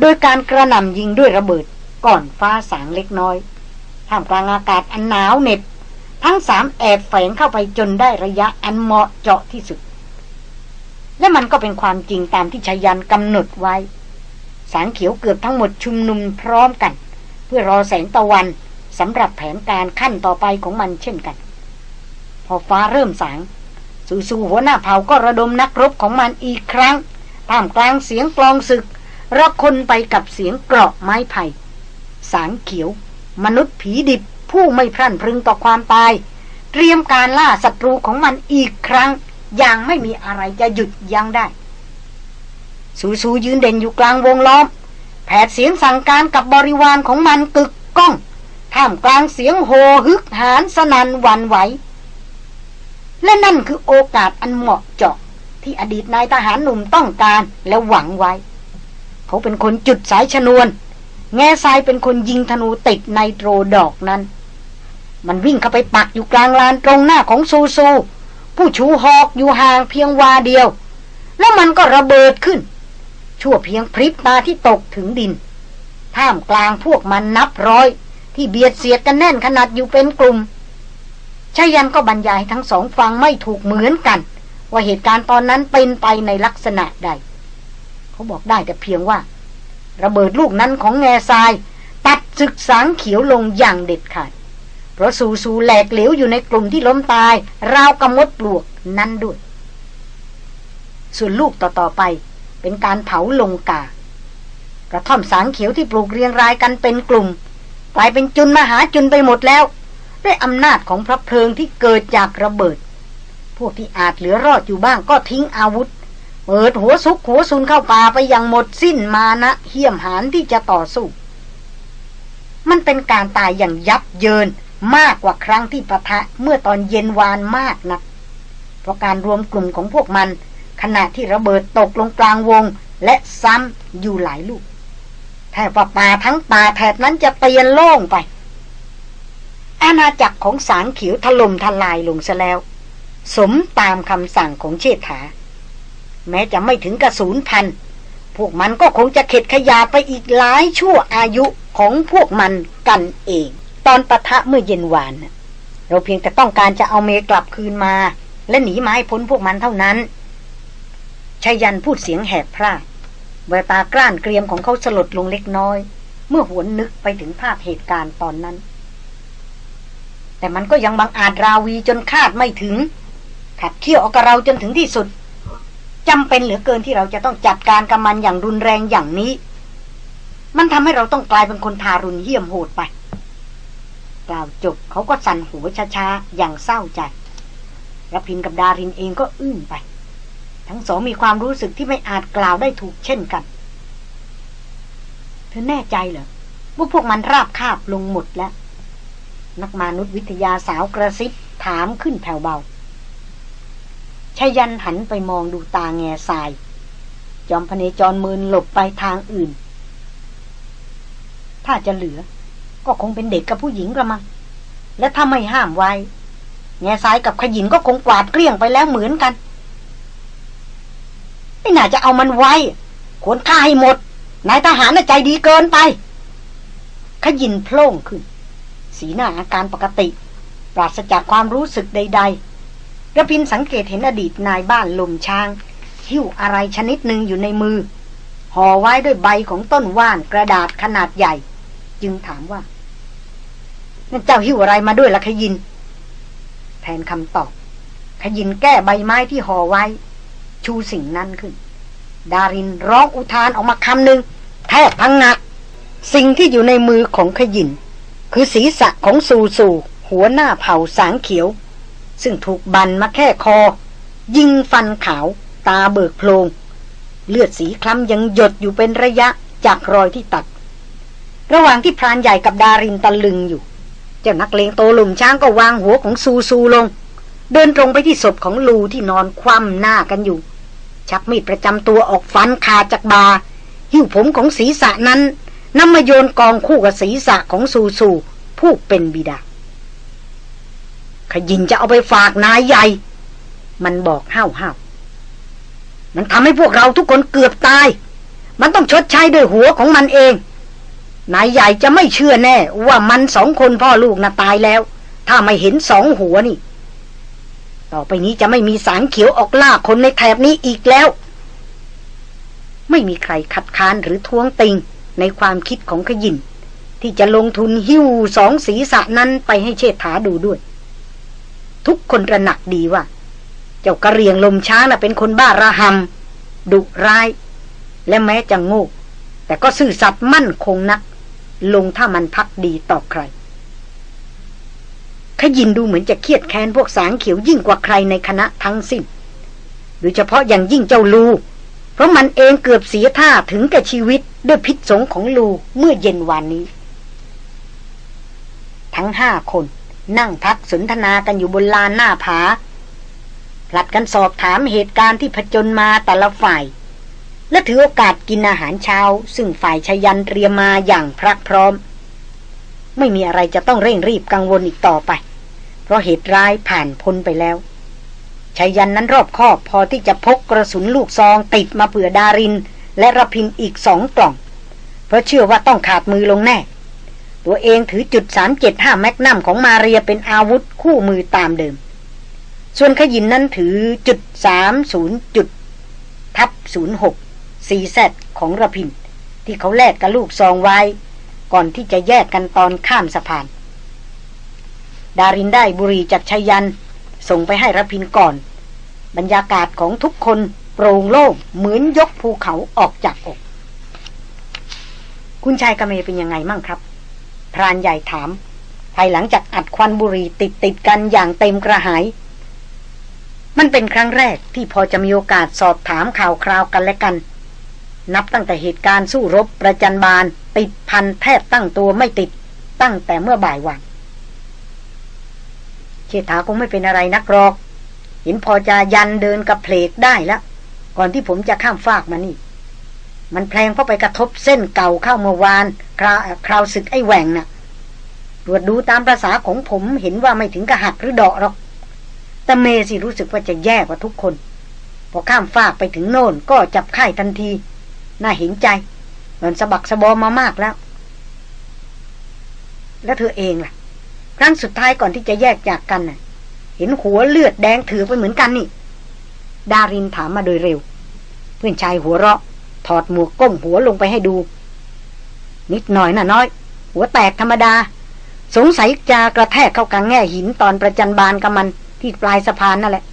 โดยการกระหน่ำยิงด้วยระเบิดก่อนฟ้าสางเล็กน้อยท่ามกลางอากาศอันหนาวเหน็บทั้งสามแอบแฝงเข้าไปจนได้ระยะอันเหมาะเจาะที่สุด และมันก็เป็นความจริงตามที่ชายันกำหนดไว้ สางเขียวเกือบทั้งหมดชุมนุมพร้อมกัน เพื่อรอแสงตะวันสำหรับแผนการขั้นต่อไปของมันเช่นกัน พอฟ้าเริ่มสางสูสูหัวหน้าเผ่าก็ระดมนักรบของมันอีกครั้งท่ามกลางเสียงกลองศึกระคนไปกับเสียงเกราะไม้ไผ่ สางเขียว มนุษย์ผีดิบผู้ไม่พรั่นพรึงต่อความตาย เตรียมการล่าศัตรูของมันอีกครั้ง อย่างไม่มีอะไรจะหยุดยั้งได้ สูสูยืนเด่นอยู่กลางวงล้อม แผดเสียงสั่งการกับบริวารของมันกึกก้อง ท่ามกลางเสียงโหฮึกหานสนันวันไหว และนั่นคือโอกาสอันเหมาะเจาะที่อดีตนายทหารหนุ่มต้องการและหวังไว้ เขาเป็นคนจุดสายชนวน แง่ทรายเป็นคนยิงธนูติดในโตรดอกนั้น มันวิ่งเข้าไปปักอยู่กลางลานตรงหน้าของซูซู ผู้ชูหอกอยู่ห่างเพียงวาเดียว แล้วมันก็ระเบิดขึ้น ชั่วเพียงพริบตาที่ตกถึงดิน ท่ามกลางพวกมันนับร้อย ที่เบียดเสียดกันแน่นขนาดอยู่เป็นกลุ่มชายันก็บรรยายทั้งสองฟังไม่ถูกเหมือนกัน ว่าเหตุการณ์ตอนนั้นเป็นไปในลักษณะใด เขาบอกได้แต่เพียงว่า ระเบิดลูกนั้นของแง่ทราย ตัดศึกสางเขียวลงอย่างเด็ดขาด เพราะสูสูแหลกเหลวอยู่ในกลุ่มที่ล้มตาย ราวกระมดปลวกนั้นด้วย ส่วนลูกต่อๆไป เป็นการเผาลงกากระท่อมสางเขียวที่ปลูกเรียงรายกันเป็นกลุ่ม กลายเป็นจุนมหาจุนไปหมดแล้ว ด้วยอำนาจของพระเพลิงที่เกิดจากระเบิด พวกที่อาจเหลือรอดอยู่บ้างก็ทิ้งอาวุธ เปิดหัวซุกหัวซุนเข้าป่าไปอย่างหมดสิ้นมานะเหี้ยมหานที่จะต่อสู้ มันเป็นการตายอย่างยับเยิน มากกว่าครั้งที่ประทะเมื่อตอนเย็นวานมากนะเพราะการรวมกลุ่มของพวกมัน ขณะที่ระเบิดตกลงกลางวง และซ้ำอยู่หลายลูกแทบว่าป่าทั้งป่าแถบนั้นจะเตียนโล่งไป อาณาจักรของสารเขียวถล่มทลายลงซะแล้ว สมตามคำสั่งของเชษฐา แม้จะไม่ถึงกระสูนพัน พวกมันก็คงจะเข็ดขยาไปอีกหลายชั่วอายุของพวกมันกันเอง ตอนปะทะเมื่อเย็นวาน เราเพียงแต่ต้องการจะเอาเมกลับคืนมา และหนีไม้พ้นพวกมันเท่านั้นชายันพูดเสียงแหบพร่าเวตากล้านเกรียมของเขาสลดลงเล็กน้อย เมื่อหวนนึกไปถึงภาพเหตุการณ์ตอนนั้น แต่มันก็ยังบังอาจราวีจนคาดไม่ถึง ขัดเคี่ยวเอากับเราจนถึงที่สุดจำเป็นเหลือเกินที่เราจะต้องจัดการกับมันอย่างรุนแรงอย่างนี้ มันทำให้เราต้องกลายเป็นคนทารุณเหี้ยมโหดไป กล่าวจบเขาก็สั่นหัวช้าๆ อย่างเศร้าใจรพินกับดารินเองก็อื้นไป ทั้งสองมีความรู้สึกที่ไม่อาจกล่าวได้ถูกเช่นกัน เธอแน่ใจเหรอว่าพวกมันราบคาบลงหมดแล้ว นักมนุษยวิทยาสาวกระซิบถามขึ้นแผ่วเบาชายันหันไปมองดูตาแง่ทราย จอมพเนจรมืนหลบไปทางอื่น ถ้าจะเหลือ ก็คงเป็นเด็กกับผู้หญิงกระมัง และถ้าไม่ห้ามไว้ แง่ทรายกับขยินก็คงกวาดเกลี้ยงไปแล้วเหมือนกัน ไม่น่าจะเอามันไว้ควรฆ่าให้หมด นายทหารน่ะใจดีเกินไป ขยินโพล่งขึ้น สีหน้าอาการปกติ ปราศจากความรู้สึกใด ๆ ระพินสังเกตเห็นอดีตนายบ้านลมช้าง หิ้วอะไรชนิดหนึ่งอยู่ในมือห่อไว้ด้วยใบของต้นว่านกระดาษขนาดใหญ่ จึงถามว่า นั่นเจ้าหิวอะไรมาด้วยล่ะขยิน แทนคำตอบขยินแก้ใบไม้ที่ห่อไว้ ชูสิ่งนั้นขึ้น ดารินร้องอุทานออกมาคำหนึ่งแทบพังงัก สิ่งที่อยู่ในมือของขยิน คือศีรษะของสูสูหัวหน้าเผ่าสางเขียว ซึ่งถูกบันมาแค่คอ ยิงฟันขาว ตาเบิกโพลง เลือดสีคล้ำยังหยดอยู่เป็นระยะจากรอยที่ตัด ระหว่างที่พรานใหญ่กับดารินตะลึงอยู่ จ้านักเลงโตหลุมช้างก็วางหัวของซูซูลง เดินตรงไปที่ศพของลูที่นอนคว่ำหน้ากันอยู่ ชักมีดประจำตัวออกฟันขาดจากบา หิ้วผมของศีรษะนั้นนำมาโยนกองคู่กับศีรษะของซูซูผู้เป็นบิดา ขยินจะเอาไปฝากนายใหญ่ มันบอกห้าวห้าวมันทำให้พวกเราทุกคนเกือบตาย มันต้องชดใช้ด้วยหัวของมันเอง นายใหญ่จะไม่เชื่อแน่ ว่ามันสองคนพ่อลูกน่ะตายแล้ว ถ้าไม่เห็นสองหัวนี่ ต่อไปนี้จะไม่มีสางเขียวออกล่าคนในแถบนี้อีกแล้ว ไม่มีใครคัดค้านหรือท้วงติงในความคิดของขยิน ที่จะลงทุนหิ้วสองศีรษะนั้นไปให้เชษฐาดูด้วย ทุกคนระหนักดีว่า เจ้ากระเรียงลมช้างน่ะเป็นคนบ้าระหำดุร้าย และแม้จะโง่แต่ก็ซื่อสัตย์มั่นคงนัก ลงถ้ามันพักดีต่อใคร ขยินดูเหมือนจะเครียดแค้นพวกสางเขียวยิ่งกว่าใครในคณะทั้งสิ้น โดยเฉพาะอย่างยิ่งเจ้าลู เพราะมันเองเกือบเสียท่าถึงกับชีวิตด้วยพิษสงของลูเมื่อเย็นวานนี้ ทั้งห้าคนนั่งพักสนทนากันอยู่บนลานหน้าผาผลัดกันสอบถามเหตุการณ์ที่ผจญมาแต่ละฝ่าย และถือโอกาสกินอาหารเช้า ซึ่งฝ่ายชยันเตรียมมาอย่างพรักพร้อม ไม่มีอะไรจะต้องเร่งรีบกังวลอีกต่อไป เพราะเหตุร้ายผ่านพ้นไปแล้วชายันนั้นรอบคอบพอที่จะพกกระสุนลูกซองติดมาเผื่อดาริน และรพินอีกสองกล่อง เพราะเชื่อว่าต้องขาดมือลงแน่ ตัวเองถือจุดสามเจ็ดห้าแมกนัมของมาเรียเป็นอาวุธคู่มือตามเดิม ส่วนขยินนั้นถือจุดสามศูนย์จุดทับศูนย์หก ซีแซดของระพิน ที่เขาแลกกับลูกซองไว้ ก่อนที่จะแยกกันตอนข้ามสะพาน ดารินได้บุรีจากชยัน ส่งไปให้ระพินก่อน บรรยากาศของทุกคนโปร่งโล่งเหมือนยกภูเขาออกจากอก คุณชายกเมเป็นยังไงมั่งครับ พรานใหญ่ถาม ภายหลังจากอัดควันบุหรี่ติดติดกันอย่างเต็มกระหายมันเป็นครั้งแรกที่พอจะมีโอกาสสอบถามข่าวคราวกันและกัน นับตั้งแต่เหตุการณ์สู้รบประจันบาล ติดพันแทบตั้งตัวไม่ติดตั้งแต่เมื่อบ่ายวันเชษฐาคงไม่เป็นอะไรนักหรอก เห็นพอจะยันเดินกับเพลกได้แล้ว ก่อนที่ผมจะข้ามฟากมานี่ มันแพลงเข้าะไปกระทบเส้นเก่าเข้าเมื่อวานคราวคราวศึกไอ้แหว่งนะ่ะตรวจดูตามประษาของผมเห็นว่าไม่ถึงกระหักหรือดอกหรอก แต่เมสิรู้สึกว่าจะแย่กว่าทุกคน พอข้ามฟากไปถึงโน่นก็จับไข้ทันที น่าเห็นใจหล่อนสะบักสะบอมมามากแล้ว แล้วเธอเองล่ะ ครั้งสุดท้ายก่อนที่จะแยกจากกันน่ะ เห็นหัวเลือดแดงถือไปเหมือนกันนี่ ดารินถามมาโดยเร็ว เพื่อนชายหัวเราะ ถอดหมวกก้มหัวลงไปให้ดู นิดหน่อยน่ะน้อย หัวแตกธรรมดา สงสัยจะกระแทกเข้ากลางแง่หินตอนประจันบานกับมันที่ปลายสะพานนั่นแหละ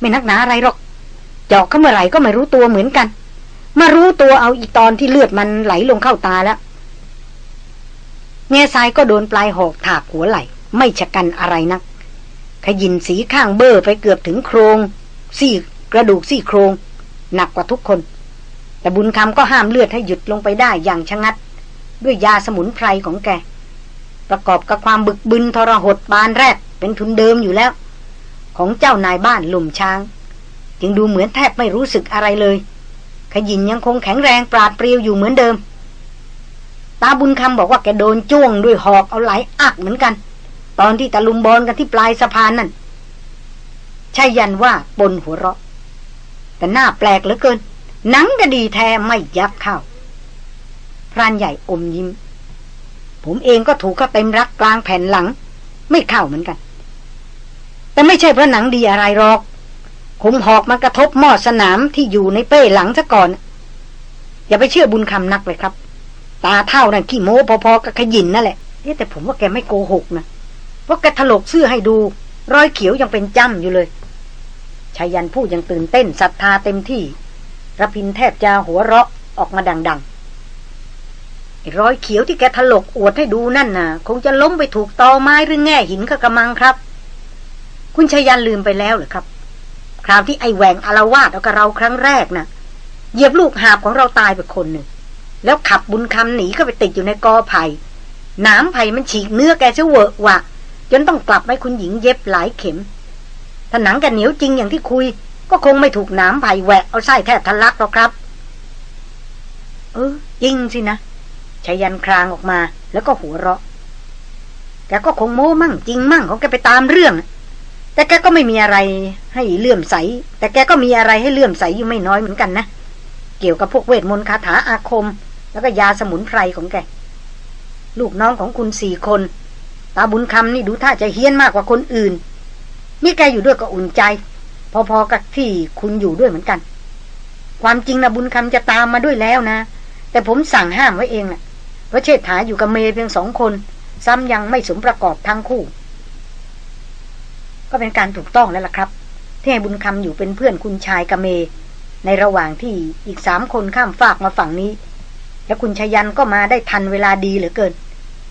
ไม่นักหนาอะไรหรอก เจาะเข้าเมื่อไหร่ก็ไม่รู้ตัวเหมือนกัน มารู้ตัวเอาอีตอนที่เลือดมันไหลลงเข้าตาแล้วแง่ทรายก็โดนปลายหอกถากหัวไหล ไม่ชะกันอะไรนัก ขยินสีข้างเบอร์ไปเกือบถึงโครงซี่กระดูกซี่โครง หนักกว่าทุกคน แต่บุญคำก็ห้ามเลือดให้หยุดลงไปได้อย่างชะงัด ด้วยยาสมุนไพรของแก ประกอบกับความบึกบึนทรหดบานแรกเป็นทุนเดิมอยู่แล้ว ของเจ้านายบ้านหลุมช้าง จึงดูเหมือนแทบไม่รู้สึกอะไรเลย ขยินยังคงแข็งแรงปราดเปรียวอยู่เหมือนเดิม ตาบุญคำบอกว่าแกโดนจ้วงด้วยหอกเอาไหลอักเหมือนกัน ตอนที่ตะลุมบอลกันที่ปลายสะพานนั่นชายันว่าปนหัวเราะ แต่หน้าแปลกเหลือเกิน หนังก็ดีแท้ไม่ยับเข้าพรานใหญ่อมยิ้ม ผมเองก็ถูกเขาเต็มรักกลางแผ่นหลัง ไม่เข้าเหมือนกัน แต่ไม่ใช่เพราะหนังดีอะไรหรอก คมหอกมันกระทบหม้อสนามที่อยู่ในเป้หลังซะก่อน อย่าไปเชื่อบุญคำนักเลยครับ ตาเท่านั่นขี้โม้พอๆกับขยินนั่นแหละเอ๊ะแต่ผมว่าแกไม่โกหกนะเพราะแกถลกเสื้อให้ดู รอยเขียวยังเป็นจ้ำอยู่เลยชายันพูดยังตื่นเต้นศรัทธาเต็มที่ระพินแทบจะหัวเราะออกมาดังๆรอยเขียวที่แกถลกอวดให้ดูนั่นน่ะ คงจะล้มไปถูกตอไม้หรือแง่หินก็กระมังครับ คุณชายันลืมไปแล้วหรือครับ คราวที่ไอแหวงอารวาสเอากับเราครั้งแรกนะ่ะเหยียบลูกหาบของเราตายไปคนหนึ่ง แล้วขับบุญคำหนีก็ไปติดอยู่ในกอไผ่น้ำไผ่มันฉีกเนื้อแกเชเวอะวะจนต้องกลับให้คุณหญิงเย็บหลายเข็มถ้าหนังแกเหนียวจริงอย่างที่คุย ก็คงไม่ถูกน้ำไผ่แหวะเอาไส้แทบทะลักหรอกครับ เออจริงสินะชายันครางออกมา แล้วก็หัวเราะแกก็คงโม้มั่งจริงมั่งของแกไปตามเรื่อง แต่แกก็ไม่มีอะไรให้เลื่อมใส แต่แกก็มีอะไรให้เลื่อมใสอยู่ไม่น้อยเหมือนกันนะ เกี่ยวกับพวกเวทมนต์คาถาอาคม แล้วก็ยาสมุนไพรของแก ลูกน้องของคุณสี่คน ตาบุญคำนี่ดูท่าจะเฮี้ยนมากกว่าคนอื่นนี่แกอยู่ด้วยก็อุ่นใจ พอๆกับที่คุณอยู่ด้วยเหมือนกัน ความจริงนะบุญคำจะตามมาด้วยแล้วนะ แต่ผมสั่งห้ามไว้เองแหละเพราะเชษฐาอยู่กับเมย์เพียงสองคน ซ้ำยังไม่สมประกอบทั้งคู่ ก็เป็นการถูกต้องแล้วล่ะครับที่ให้บุญคำอยู่เป็นเพื่อนคุณชายกเม ในระหว่างที่อีกสามคนข้ามฝากมาฝั่งนี้ แล้วคุณชยันก็มาได้ทันเวลาดีเหลือเกิน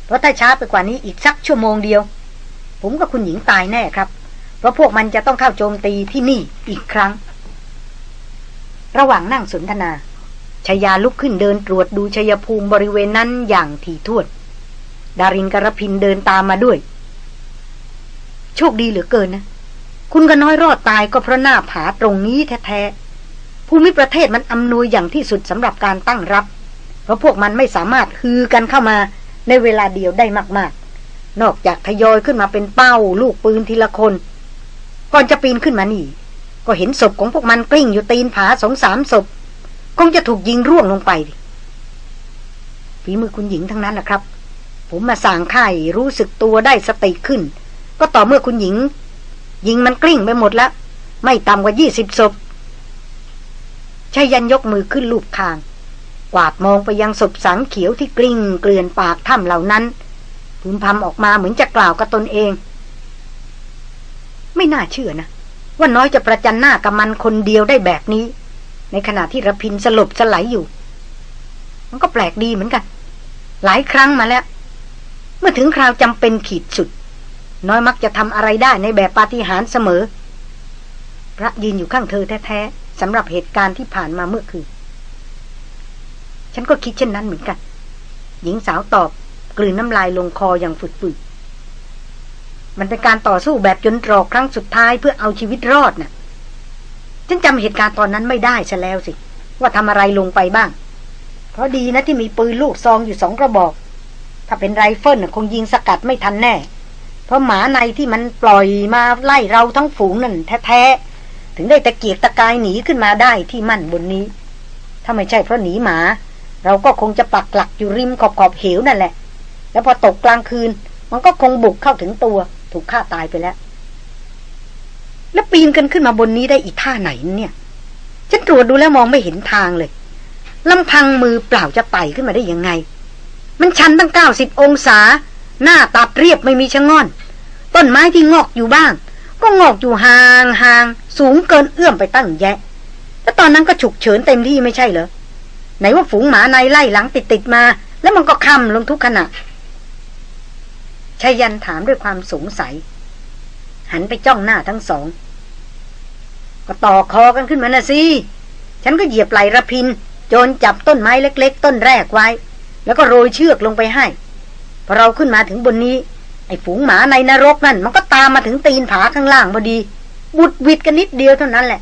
เพราะถ้าช้าไปกว่านี้อีกสักชั่วโมงเดียว ผมกับคุณหญิงตายแน่ครับ เพราะพวกมันจะต้องเข้าโจมตีที่นี่อีกครั้ง ระหว่างนั่งสนทนาชายาลุกขึ้นเดินตรวจดูชยภูมิบริเวณนั้นอย่างถี่ถ้วน ดารินกระพินเดินตามมาด้วย โชคดีเหลือเกินนะ คุณก็น้อยรอดตายก็เพราะหน้าผาตรงนี้แท้ๆ ภูมิประเทศมันอำนวยอย่างที่สุดสำหรับการตั้งรับ เพราะพวกมันไม่สามารถฮือกันเข้ามาในเวลาเดียวได้มาก ๆ นอกจากทยอยขึ้นมาเป็นเป้า ลูกปืนทีละคน ก่อนจะปีนขึ้นมานี่ ก็เห็นศพของพวกมันกลิ้งอยู่ตีนผาสองสามศพ คงจะถูกยิงร่วงลงไปฝีมือคุณหญิงทั้งนั้นแหละครับ ผมมาสั่งข่รู้สึกตัวได้สติขึ้น ก็ต่อเมื่อคุณหญิง ยิงมันกลิ้งไปหมดแล้ว ไม่ต่ำกว่ายี่สิบศพชายันยกมือขึ้นลูบคาง กวาดมองไปยังศพสังเขียวที่กลิ้งเกลื่อนปากถ้ำเหล่านั้นพึมพำออกมาเหมือนจะกล่าวกับตนเอง ไม่น่าเชื่อนะ ว่าน้อยจะประจันหน้ากับมันคนเดียวได้แบบนี้ ในขณะที่ระพินสลบสลายอยู่ มันก็แปลกดีเหมือนกัน หลายครั้งมาแล้ว เมื่อถึงคราวจำเป็นขีดสุด น้อยมักจะทำอะไรได้ในแบบปาฏิหาริย์เสมอ พระยืนอยู่ข้างเธอแท้ๆสำหรับเหตุการณ์ที่ผ่านมาเมื่อคืน ฉันก็คิดเช่นนั้นเหมือนกัน หญิงสาวตอบกลืนน้ำลายลงคออย่างฝืดๆมันเป็นการต่อสู้แบบจนตรอกครั้งสุดท้ายเพื่อเอาชีวิตรอดนะ่ะ ฉันจำเหตุการณ์ตอนนั้นไม่ได้ซะแล้วสิ ว่าทำอะไรลงไปบ้าง เพราะดีนะที่มีปืนลูกซองอยู่สองกระบอก ถ้าเป็นไรเฟิลคงยิงสกัดไม่ทันแน่ เพราะหมาในที่มันปล่อยมาไล่เราทั้งฝูงนั่นแท้ๆ ถึงได้ตะเกียกตะกายหนีขึ้นมาได้ที่มั่นบนนี้ ถ้าไม่ใช่เพราะหนีหมา เราก็คงจะปักหลักอยู่ริมขอบขอบเหวนั่นแหละ แล้วพอตกกลางคืน มันก็คงบุกเข้าถึงตัว ถูกฆ่าตายไปแล้ว แล้วปีนกันขึ้นมาบนนี้ได้อีกท่าไหนเนี่ย ฉันตรวจดูแล้วมองไม่เห็นทางเลยลำพังมือเปล่าจะไต่ขึ้นมาได้ยังไง มันชันตั้งเก้าสิบองศา หน้าตัดเรียบไม่มีชะง่อน ต้นไม้ที่งอกอยู่บ้าง ก็งอกอยู่ห่างห่างสูงเกินเอื้อมไปตั้งแยะ แล้วตอนนั้นก็ฉุกเฉินเต็มที่ไม่ใช่เหรอ ไหนว่าฝูงหมาในไล่หลังติดติดมา แล้วมันก็คำลงทุกขณะชายันถามด้วยความสงสัย หันไปจ้องหน้าทั้งสอง ก็ต่อคอกันขึ้นมานะสิฉันก็เหยียบไหลระพิน โจนจับต้นไม้เล็ก ๆ ต้นแรกไว้ แล้วก็โรยเชือกลงไปให้ เราขึ้นมาถึงบนนี้ ไอ้ฝูงหมาในนรกนั่น มันก็ตามมาถึงตีนผาข้างล่างพอดี บุดวิดกันนิดเดียวเท่านั้นแหละ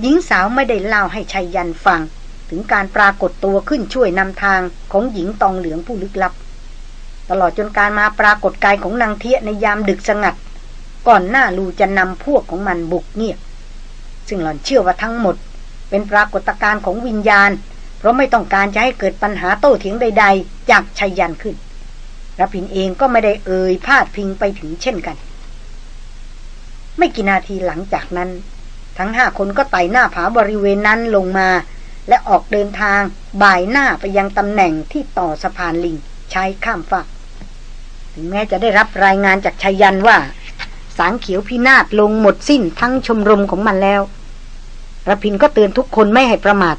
หญิงสาวไม่ได้เล่าให้ชัยยันฟัง ถึงการปรากฏตัวขึ้นช่วยนำทางของหญิงตองเหลืองผู้ลึกลับ ตลอดจนการมาปรากฏกายของนางเทียในยามดึกสงัด ก่อนหน้าลูจะนำพวกของมันบุกเงียบซึ่งหล่อนเชื่อว่าทั้งหมด เป็นปรากฏการณ์ของวิญญาณ เพราะไม่ต้องการจะให้เกิดปัญหาโต้เถียงใด ๆ จากชัยยันขึ้นรพินเองก็ไม่ได้เอ่ยพาดพิงไปถึงเช่นกัน ไม่กี่นาทีหลังจากนั้น ทั้งห้าคนก็ไต่หน้าผาบริเวณนั้นลงมา และออกเดินทางบ่ายหน้าไปยังตำแหน่งที่ต่อสะพานลิงใช้ข้ามฝั่งถึงแม้จะได้รับรายงานจากชัยยันว่า สางเขียวพินาศลงหมดสิ้นทั้งชมรมของมันแล้วระพินก็เตือนทุกคนไม่ให้ประมาท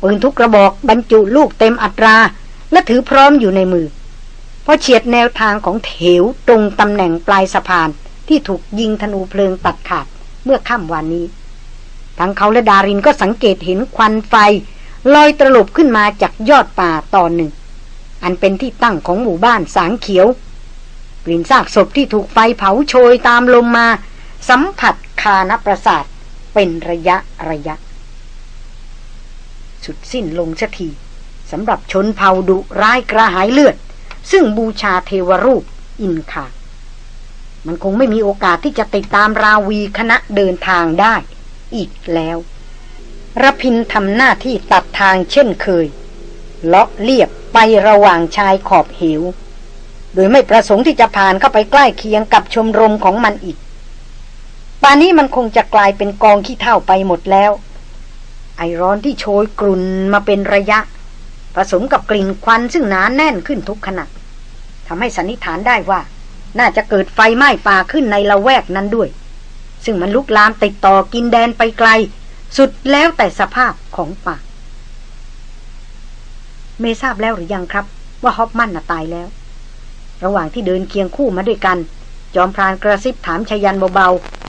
ปืนทุกกระบอกบรรจุลูกเต็มอัตรา และถือพร้อมอยู่ในมือพอเฉียดแนวทางของเถวตรงตำแหน่งปลายสะพานที่ถูกยิงธนูเพลิงตัดขาดเมื่อค่ำวันนี้ ทั้งเขาและดารินก็สังเกตเห็นควันไฟ ลอยตลบขึ้นมาจากยอดป่าตอนหนึ่ง อันเป็นที่ตั้งของหมู่บ้านสางเขียว กลิ่นซากศพที่ถูกไฟเผาโชยตามลมมา สัมผัสคานประสาทเป็นระยะระยะ สุดสิ้นลงสักทีสำหรับชนเผ่าดุร้ายกระหายเลือด ซึ่งบูชาเทวรูปอินคา มันคงไม่มีโอกาสที่จะติดตามราวีคณะเดินทางได้ อีกแล้วรพินทำหน้าที่ตัดทางเช่นเคยเลาะเลียบไประหว่างชายขอบเหว โดยไม่ประสงค์ที่จะผ่านเข้าไปใกล้เคียงกับชมรมของมันอีกป่านนี้มันคงจะกลายเป็นกองขี้เท่าไปหมดแล้ว ไอร้อนที่โชยกลุ่นมาเป็นระยะ ผสมกับกลิ่นควันซึ่งหนานแน่นขึ้นทุกขณะทำให้สันนิษฐานได้ว่า น่าจะเกิดไฟไหม้ป่าขึ้นในละแวกนั้นด้วย ซึ่งมันลุกลามติดต่อกินแดนไปไกล สุดแล้วแต่สภาพของป่า เมทราบแล้วหรือยังครับ ว่าฮอปมันน่ะตายแล้ว ระหว่างที่เดินเคียงคู่มาด้วยกัน จอมพรานกระซิบถามชยันเบา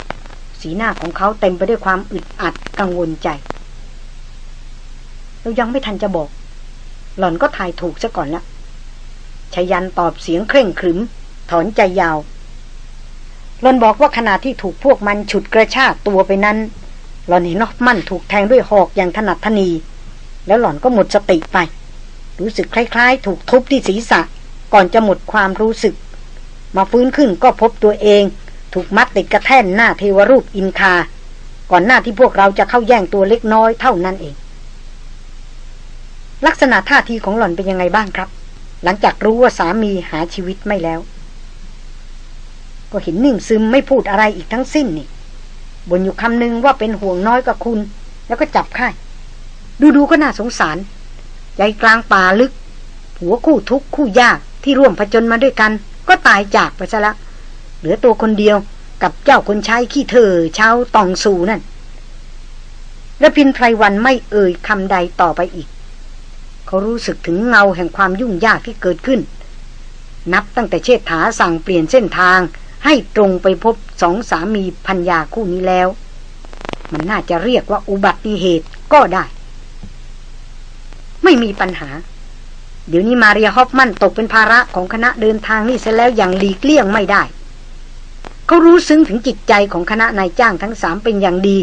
ๆสีหน้าของเขาเต็มไปด้วยความอึดอัดกังวลใจ เรายังไม่ทันจะบอก หล่อนก็ทายถูกซะก่อนละชยันตอบเสียงเคร่งครึม ถอนใจยาวหล่อนบอกว่าขณะที่ถูกพวกมันฉุดกระชากตัวไปนั้น หล่อนเห็นนอกมั่นถูกแทงด้วยหอกอย่างถนัดทนี แล้วหล่อนก็หมดสติไป รู้สึกคล้ายๆ ถูกทุบที่ศีรษะ ก่อนจะหมดความรู้สึก มาฟื้นขึ้นก็พบตัวเอง ถูกมัดติดกระแท่นหน้าเทวรูปอินคา ก่อนหน้าที่พวกเราจะเข้าแย่งตัวเล็กน้อยเท่านั้นเอง ลักษณะท่าทีของหล่อนเป็นยังไงบ้างครับ หลังจากรู้ว่าสามีหาชีวิตไม่แล้วก็เห็นนิ่งซึมไม่พูดอะไรอีกทั้งสิ้นนี่บนอยู่คำนึงว่าเป็นห่วงน้อยกับคุณ แล้วก็จับค่ายดูๆก็น่าสงสาร ใจกลางป่าลึก หัวคู่ทุกคู่ยากที่ร่วมผจญมาด้วยกัน ก็ตายจากไปซะล้วเหลือตัวคนเดียวกับเจ้าคนใช้ขี้เธอเช้าตองสูนั่นระพินไพรวันไม่เอ่ยคำใดต่อไปอีก เขารู้สึกถึงเงาแห่งความยุ่งยากที่เกิดขึ้น นับตั้งแต่เชษฐาสั่งเปลี่ยนเส้นทาง ให้ตรงไปพบสองสามีพัญญาคู่นี้แล้ว มันน่าจะเรียกว่าอุบัติเหตุก็ได้ ไม่มีปัญหา เดี๋ยวนี้มาเรียฮอฟมันตกเป็นภาระของคณะเดินทางนี่เสียแล้วอย่างหลีกเลี่ยงไม่ได้เขารู้ซึ้งถึงจิตใจของคณะนายจ้างทั้งสามเป็นอย่างดี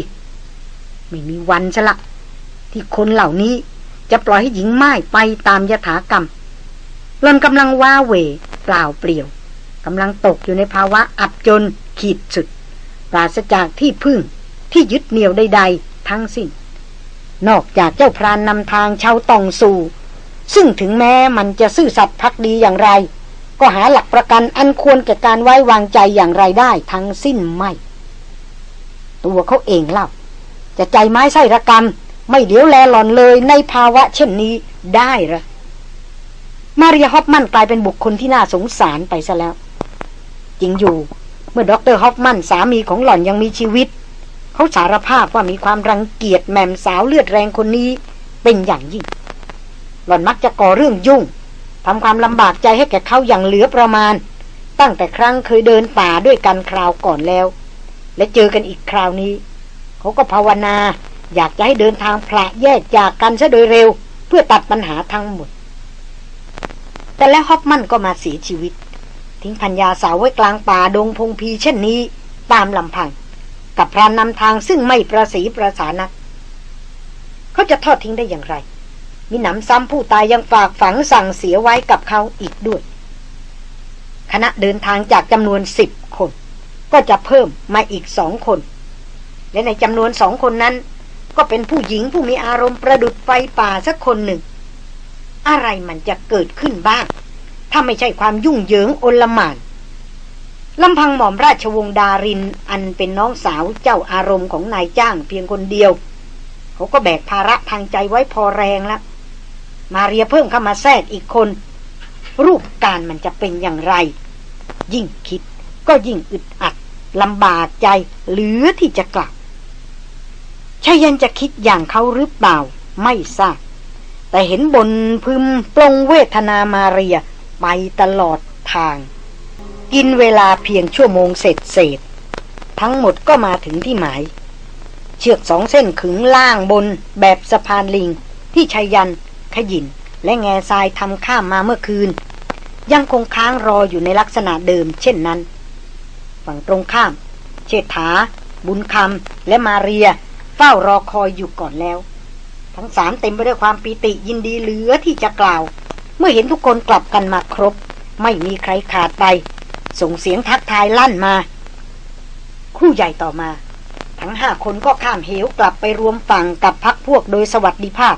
ไม่มีวันชละที่คนเหล่านี้ จะปล่อยให้หญิงไม้ไปตามยถากรรมหลอนกำลังว้าเหวเปล่าเปลี่ยวกำลังตกอยู่ในภาวะอับจนขีดสุด ปราศจากที่พึ่งที่ยึดเหนี่ยวใดๆ ทั้งสิ้น นอกจากเจ้าพรานนำทางชาวตองสู่ ซึ่งถึงแม้มันจะซื่อสัตย์พักดีอย่างไร ก็หาหลักประกันอันควรแก่การไว้วางใจอย่างไรได้ทั้งสิ้นไม่ ตัวเขาเองเล่า จะใจไม้ไส้ระกรรม ไม่เลี้ยวแลหลอนเลยในภาวะเช่นนี้ได้หรอมาริอาฮอฟมันกลายเป็นบุคคลที่น่าสงสารไปซะแล้ว จริงอยู่ เมื่อดออเตร์ฮอฟมันสามีของหล่อนยังมีชีวิต เขาสารภาพว่ามีความรังเกียจแม่มสาวเลือดแรงคนนี้เป็นอย่างยิ่ง หล่อนมักจะก่อเรื่องยุ่งทำความลำบากใจให้แก่เขาอย่างเหลือประมาณ ตั้งแต่ครั้งเคยเดินป่าด้วยกันคราวก่อนแล้ว และเจอกันอีกคราวนี้ เขาก็ภาวนา อยากจะให้เดินทางพระแยกจากกันซะโดยเร็ว เพื่อตัดปัญหาทั้งหมด แต่แล้วฮอปมันก็มาเสียชีวิต ทิ้งพัญญาสาวไว้กลางป่าดงพงพีเช่นนี้ ตามลำพัง กับพรานนำทางซึ่งไม่ประสีประสานัก เขาจะทอดทิ้งได้อย่างไร มีหนำซ้ำผู้ตายยังฝากฝังสั่งเสียไว้กับเขาอีกด้วย คณะเดินทางจากจำนวนสิบคน ก็จะเพิ่มมาอีกสองคน และในจำนวนสองคนนั้น ก็เป็นผู้หญิงผู้มีอารมณ์ประดุดไฟป่าสักคนหนึ่ง อะไรมันจะเกิดขึ้นบ้าง ถ้าไม่ใช่ความยุ่งเหยิงอนลมานลำพังหม่อมราชวงศ์ดาริน อันเป็นน้องสาวเจ้าอารมณ์ของนายจ้างเพียงคนเดียว เขาก็แบกภาระทางใจไว้พอแรงแล้ว มาเรียเพิ่มเข้ามาแทรกอีกคน รูปการมันจะเป็นอย่างไร ยิ่งคิดก็ยิ่งอึดอัดลำบากใจเหลือที่จะกลับ ชายันจะคิดอย่างเขาหรือเปล่า ไม่ทราบ แต่เห็นบนพึมปรงเวทนามาเรียไปตลอดทาง กินเวลาเพียงชั่วโมงเสร็จเสร็จทั้งหมดก็มาถึงที่หมาย เชือกสองเส้นขึงล่างบนแบบสะพานลิง ที่ชายัน ขยิน และแง่ทรายทำข้ามมาเมื่อคืน ยังคงค้างรออยู่ในลักษณะเดิม เช่นนั้น ฝั่งตรงข้าม เชษฐา บุญคำและมาเรีย เฝ้ารอคอยอยู่ก่อนแล้ว ทั้งสามเต็มไปด้วยความปีติยินดีเหลือที่จะกล่าว เมื่อเห็นทุกคนกลับกันมาครบ ไม่มีใครขาดไป ส่งเสียงทักทายลั่นมา คู่ใหญ่ต่อมา ทั้งห้าคนก็ข้ามเหวกลับไปรวมฝั่งกับพักพวกโดยสวัสดิภาพ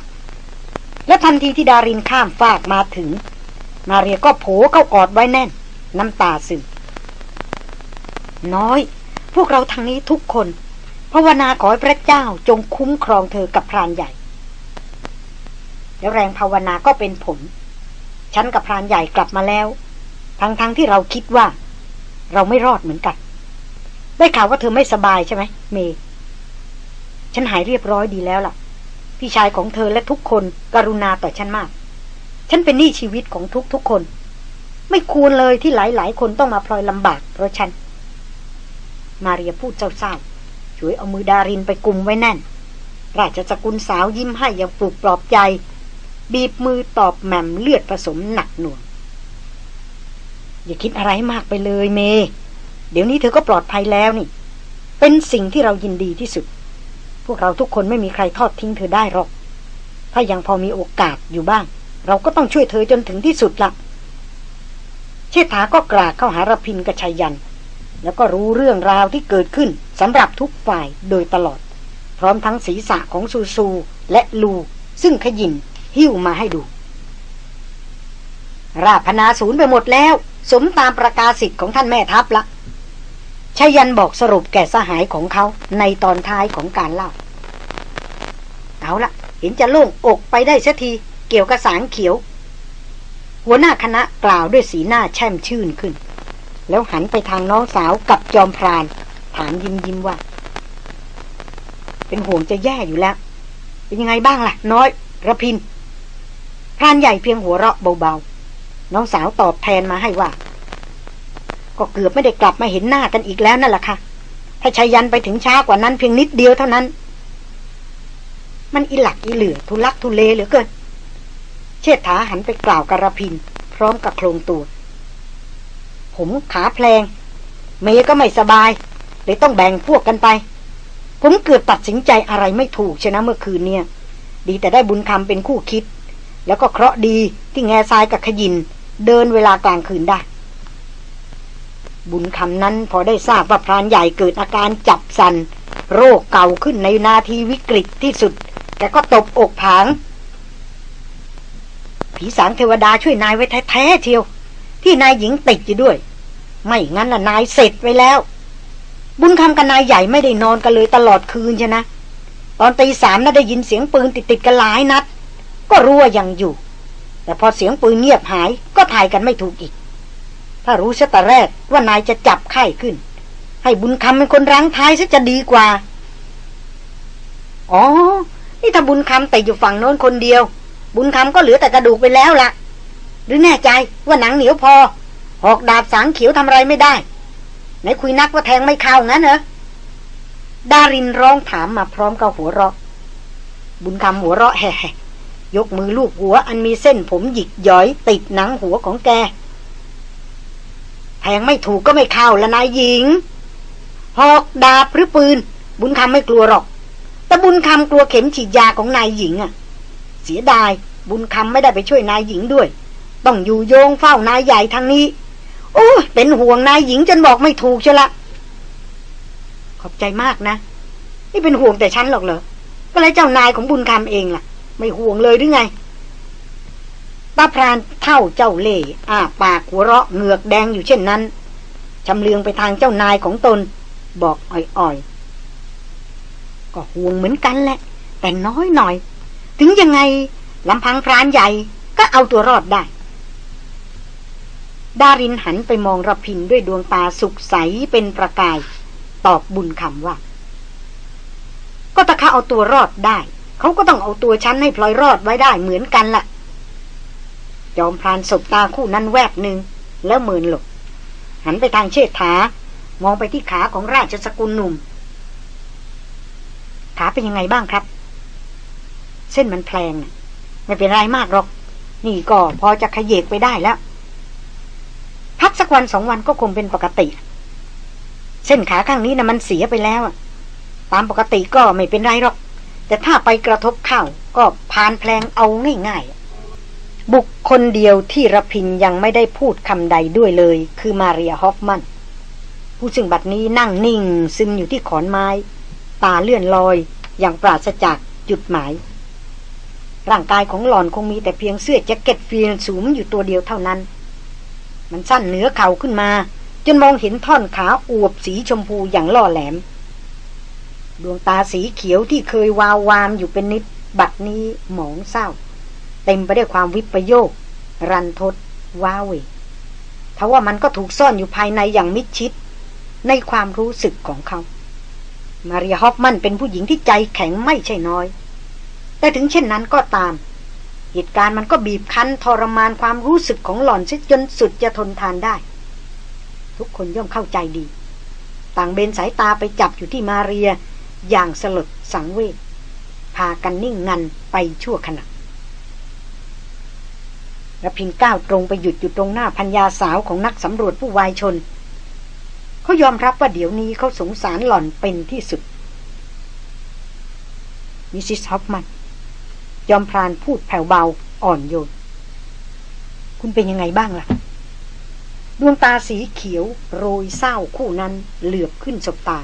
และทันทีที่ดารินข้ามฟากมาถึง มาเรียก็โผเข้ากอดไว้แน่น น้ำตาซึมน้อย พวกเราทางนี้ทุกคน ภาวนาขอให้พระเจ้าจงคุ้มครองเธอกับพรานใหญ่ แล้วแรงภาวนาก็เป็นผล ฉันกับพรานใหญ่กลับมาแล้ว ทั้งๆทที่เราคิดว่า เราไม่รอดเหมือนกัน ได้ข่าวว่าเธอไม่สบายใช่ไหมเมย์ฉันหายเรียบร้อยดีแล้วล่ะ พี่ชายของเธอและทุกคนกรุณาต่อฉันมาก ฉันเป็นหนี้ชีวิตของทุกทุกคน ไม่ควรเลยที่หลายๆ คนต้องมาพลอยลำบากเพราะฉัน มาเรียพูดเศร้าๆ ช่วยเอามือดารินไปกุมไว้แน่น ราชสกุลสาวยิ้มให้อย่างปลุกปลอบใจ บีบมือตอบแหม่มเลือดผสมหนักหน่วง อย่าคิดอะไรมากไปเลยเม เดี๋ยวนี้เธอก็ปลอดภัยแล้วนี่ เป็นสิ่งที่เรายินดีที่สุด พวกเราทุกคนไม่มีใครทอดทิ้งเธอได้หรอก ถ้ายังพอมีโอกาสอยู่บ้าง เราก็ต้องช่วยเธอจนถึงที่สุดละเชษฐาก็กราดเข้าหารพินกับชัยยัน แล้วก็รู้เรื่องราวที่เกิดขึ้นสำหรับทุกฝ่ายโดยตลอด พร้อมทั้งศีรษะของซูซูและลู ซึ่งขยินหิ้วมาให้ดู ราพนาศูนย์ไปหมดแล้ว สมตามประกาศสิทธิ์ของท่านแม่ทัพละชายันบอกสรุปแก่สหายของเขาในตอนท้ายของการเล่า เอาละเห็นจะโล่งอกไปได้สักทีเกี่ยวกับสางเขียว หัวหน้าคณะกล่าวด้วยสีหน้าแช่มชื่นขึ้น แล้วหันไปทางน้องสาวกับจอมพราน ถามยิ้มยิ้มว่า เป็นห่วงจะแย่อยู่แล้ว เป็นยังไงบ้างล่ะ น้อยระพิน พรานใหญ่เพียงหัวเราะเบาๆ น้องสาวตอบแทนมาให้ว่า ก็เกือบไม่ได้กลับมาเห็นหน้ากันอีกแล้วนั่นแหละค่ะ ถ้าชายันไปถึงช้ากว่านั้นเพียงนิดเดียวเท่านั้น มันอีหลักอีเหลือทุลักทุเลเหลือเกิน เชษฐาหันไปกล่าวกระพิน พร้อมกับโครงตัว ผมขาแพลง เมย์ก็ไม่สบายเลยต้องแบ่งพวกกันไป ผมเกือบตัดสินใจอะไรไม่ถูกชนะเมื่อคืนเนี่ย ดีแต่ได้บุญคำเป็นคู่คิด แล้วก็เคราะดีที่แง่ทรายกับขยิน เดินเวลากลางคืนได้ บุญคำนั้นพอได้ทราบว่าพรานใหญ่เกิดอาการจับสัน โรคเก่าขึ้นในนาทีวิกฤตที่สุดแกก็ตบอกผางผีสางเทวดาช่วยนายไว้แท้ๆเชียว ที่นายหญิงติดอยู่ด้วย ไม่งั้นน่ะนายเสร็จไว้แล้ว บุญคำกับนายใหญ่ไม่ได้นอนกันเลยตลอดคืนใช่นะ ตอนตีสามน่ะได้ยินเสียงปืนติดๆกันหลายนัด ก็รู้ว่ายังอยู่ แต่พอเสียงปืนเงียบหายก็ถ่ายกันไม่ถูกอีก ถ้ารู้ซะแต่แรกว่านายจะจับไข้ขึ้น ให้บุญคำเป็นคนรั้งท้ายซะจะดีกว่า อ๋อ นี่ถ้าบุญคำแต่อยู่ฝั่งโน้นคนเดียว บุญคำก็เหลือแต่กระดูกไปแล้วละ่ะ หรือแน่ใจว่าหนังเหนียวพอ หอกดาบสางเขียวทำอะไรไม่ได้ไหนคุยนักว่าแทงไม่เข้างั้นเหรอดารินร้องถามมาพร้อมกับหัวเราะ บุญคำหัวเราะแห่ยกมือลูบหัวอันมีเส้นผมหยิกย้อยติดหนังหัวของแก แทงไม่ถูกก็ไม่เข้าละนายหญิง หอกดาบหรือปืน บุญคำไม่กลัวหรอก แต่บุญคำกลัวเข็มฉีดยาของนายหญิงอะเสียดายบุญคำไม่ได้ไปช่วยนายหญิงด้วย ต้องอยู่โยงเฝ้านายใหญ่ทางนี้ โอ้เป็นห่วงนายหญิงจนบอกไม่ถูกเชละขอบใจมากนะ นี่เป็นห่วงแต่ฉันหรอกเหรอก็เลยเจ้านายของบุญคำเองล่ะ ไม่ห่วงเลยหรือไงตาพรานเท่าเจ้าเล่อ้าปากหัวเราะเหงือกแดงอยู่เช่นนั้นชำเลืองไปทางเจ้านายของตน บอกอ่อยๆ ก็ห่วงเหมือนกันแหละ แต่น้อยหน่อย ถึงยังไงลำพังพรานใหญ่ก็เอาตัวรอดได้ ดารินหันไปมองระพินด้วยดวงตาสุกใสเป็นประกาย ตอบบุญคำว่า ก็ถ้าเขาเอาตัวรอดได้ เขาก็ต้องเอาตัวฉันให้พลอยรอดไว้ได้เหมือนกันละ่ะ จอมพรานสบตาคู่นั้นแวบหนึ่งแล้วเมืนหลบหันไปทางเชษฐามองไปที่ขาของราชสกุลหนุ่ม ขาเป็นยังไงบ้างครับ เส้นมันแพลงน่ะไม่เป็นไรมากหรอก นี่ก็พอจะขยเยกไปได้แล้ว พักสักวันสองวันก็คงเป็นปกติ เส้นขาข้างนี้นะมันเสียไปแล้วตามปกติก็ไม่เป็นไรหรอก แต่ถ้าไปกระทบเข้าก็พานแพลงเอาง่ายๆ บุคคลเดียวที่ระพินยังไม่ได้พูดคำใดด้วยเลย คือมาเรียฮอฟมันผู้ซึ่งบัดนี้นั่งนิ่งซึมอยู่ที่ขอนไม้ ตาเลื่อนลอย อย่างปราศจากจุดหมาย ร่างกายของหล่อนคงมีแต่เพียงเสื้อแจ็คเก็ตฟีลสูงอยู่ตัวเดียวเท่านั้น มันสั้นเหนือเข่าขึ้นมา จนมองเห็นท่อนขาอวบสีชมพูอย่างล่อแหลม ดวงตาสีเขียวที่เคยวาววามอยู่เป็นนิดบัดนี้หมองเศร้า เต็มไปด้วยความวิปโยค รันทดว้าเวทว่ามันก็ถูกซ่อนอยู่ภายในอย่างมิดชิด ในความรู้สึกของเขา มาเรียฮอฟมันเป็นผู้หญิงที่ใจแข็งไม่ใช่น้อย แต่ถึงเช่นนั้นก็ตาม เหตุการณ์มันก็บีบคั้นทรมานความรู้สึกของหล่อนจนสุดจะทนทานได้ ทุกคนย่อมเข้าใจดี ต่างเบนสายตาไปจับอยู่ที่มาเรีย อย่างสลดสังเวชพากันนิ่งงันไปชั่วขณะระพินก้าวตรงไปหยุดอยู่ตรงหน้าพัญญาสาวของนักสำรวจผู้วายชน เขายอมรับว่าเดี๋ยวนี้เขาสงสารหล่อนเป็นที่สุดมิสซิสฮอฟมัน ยอมพรานพูดแผ่วเบาอ่อนโยน คุณเป็นยังไงบ้างล่ะ ดวงตาสีเขียว โรยเศร้าคู่นั้นเหลือบขึ้นสบตา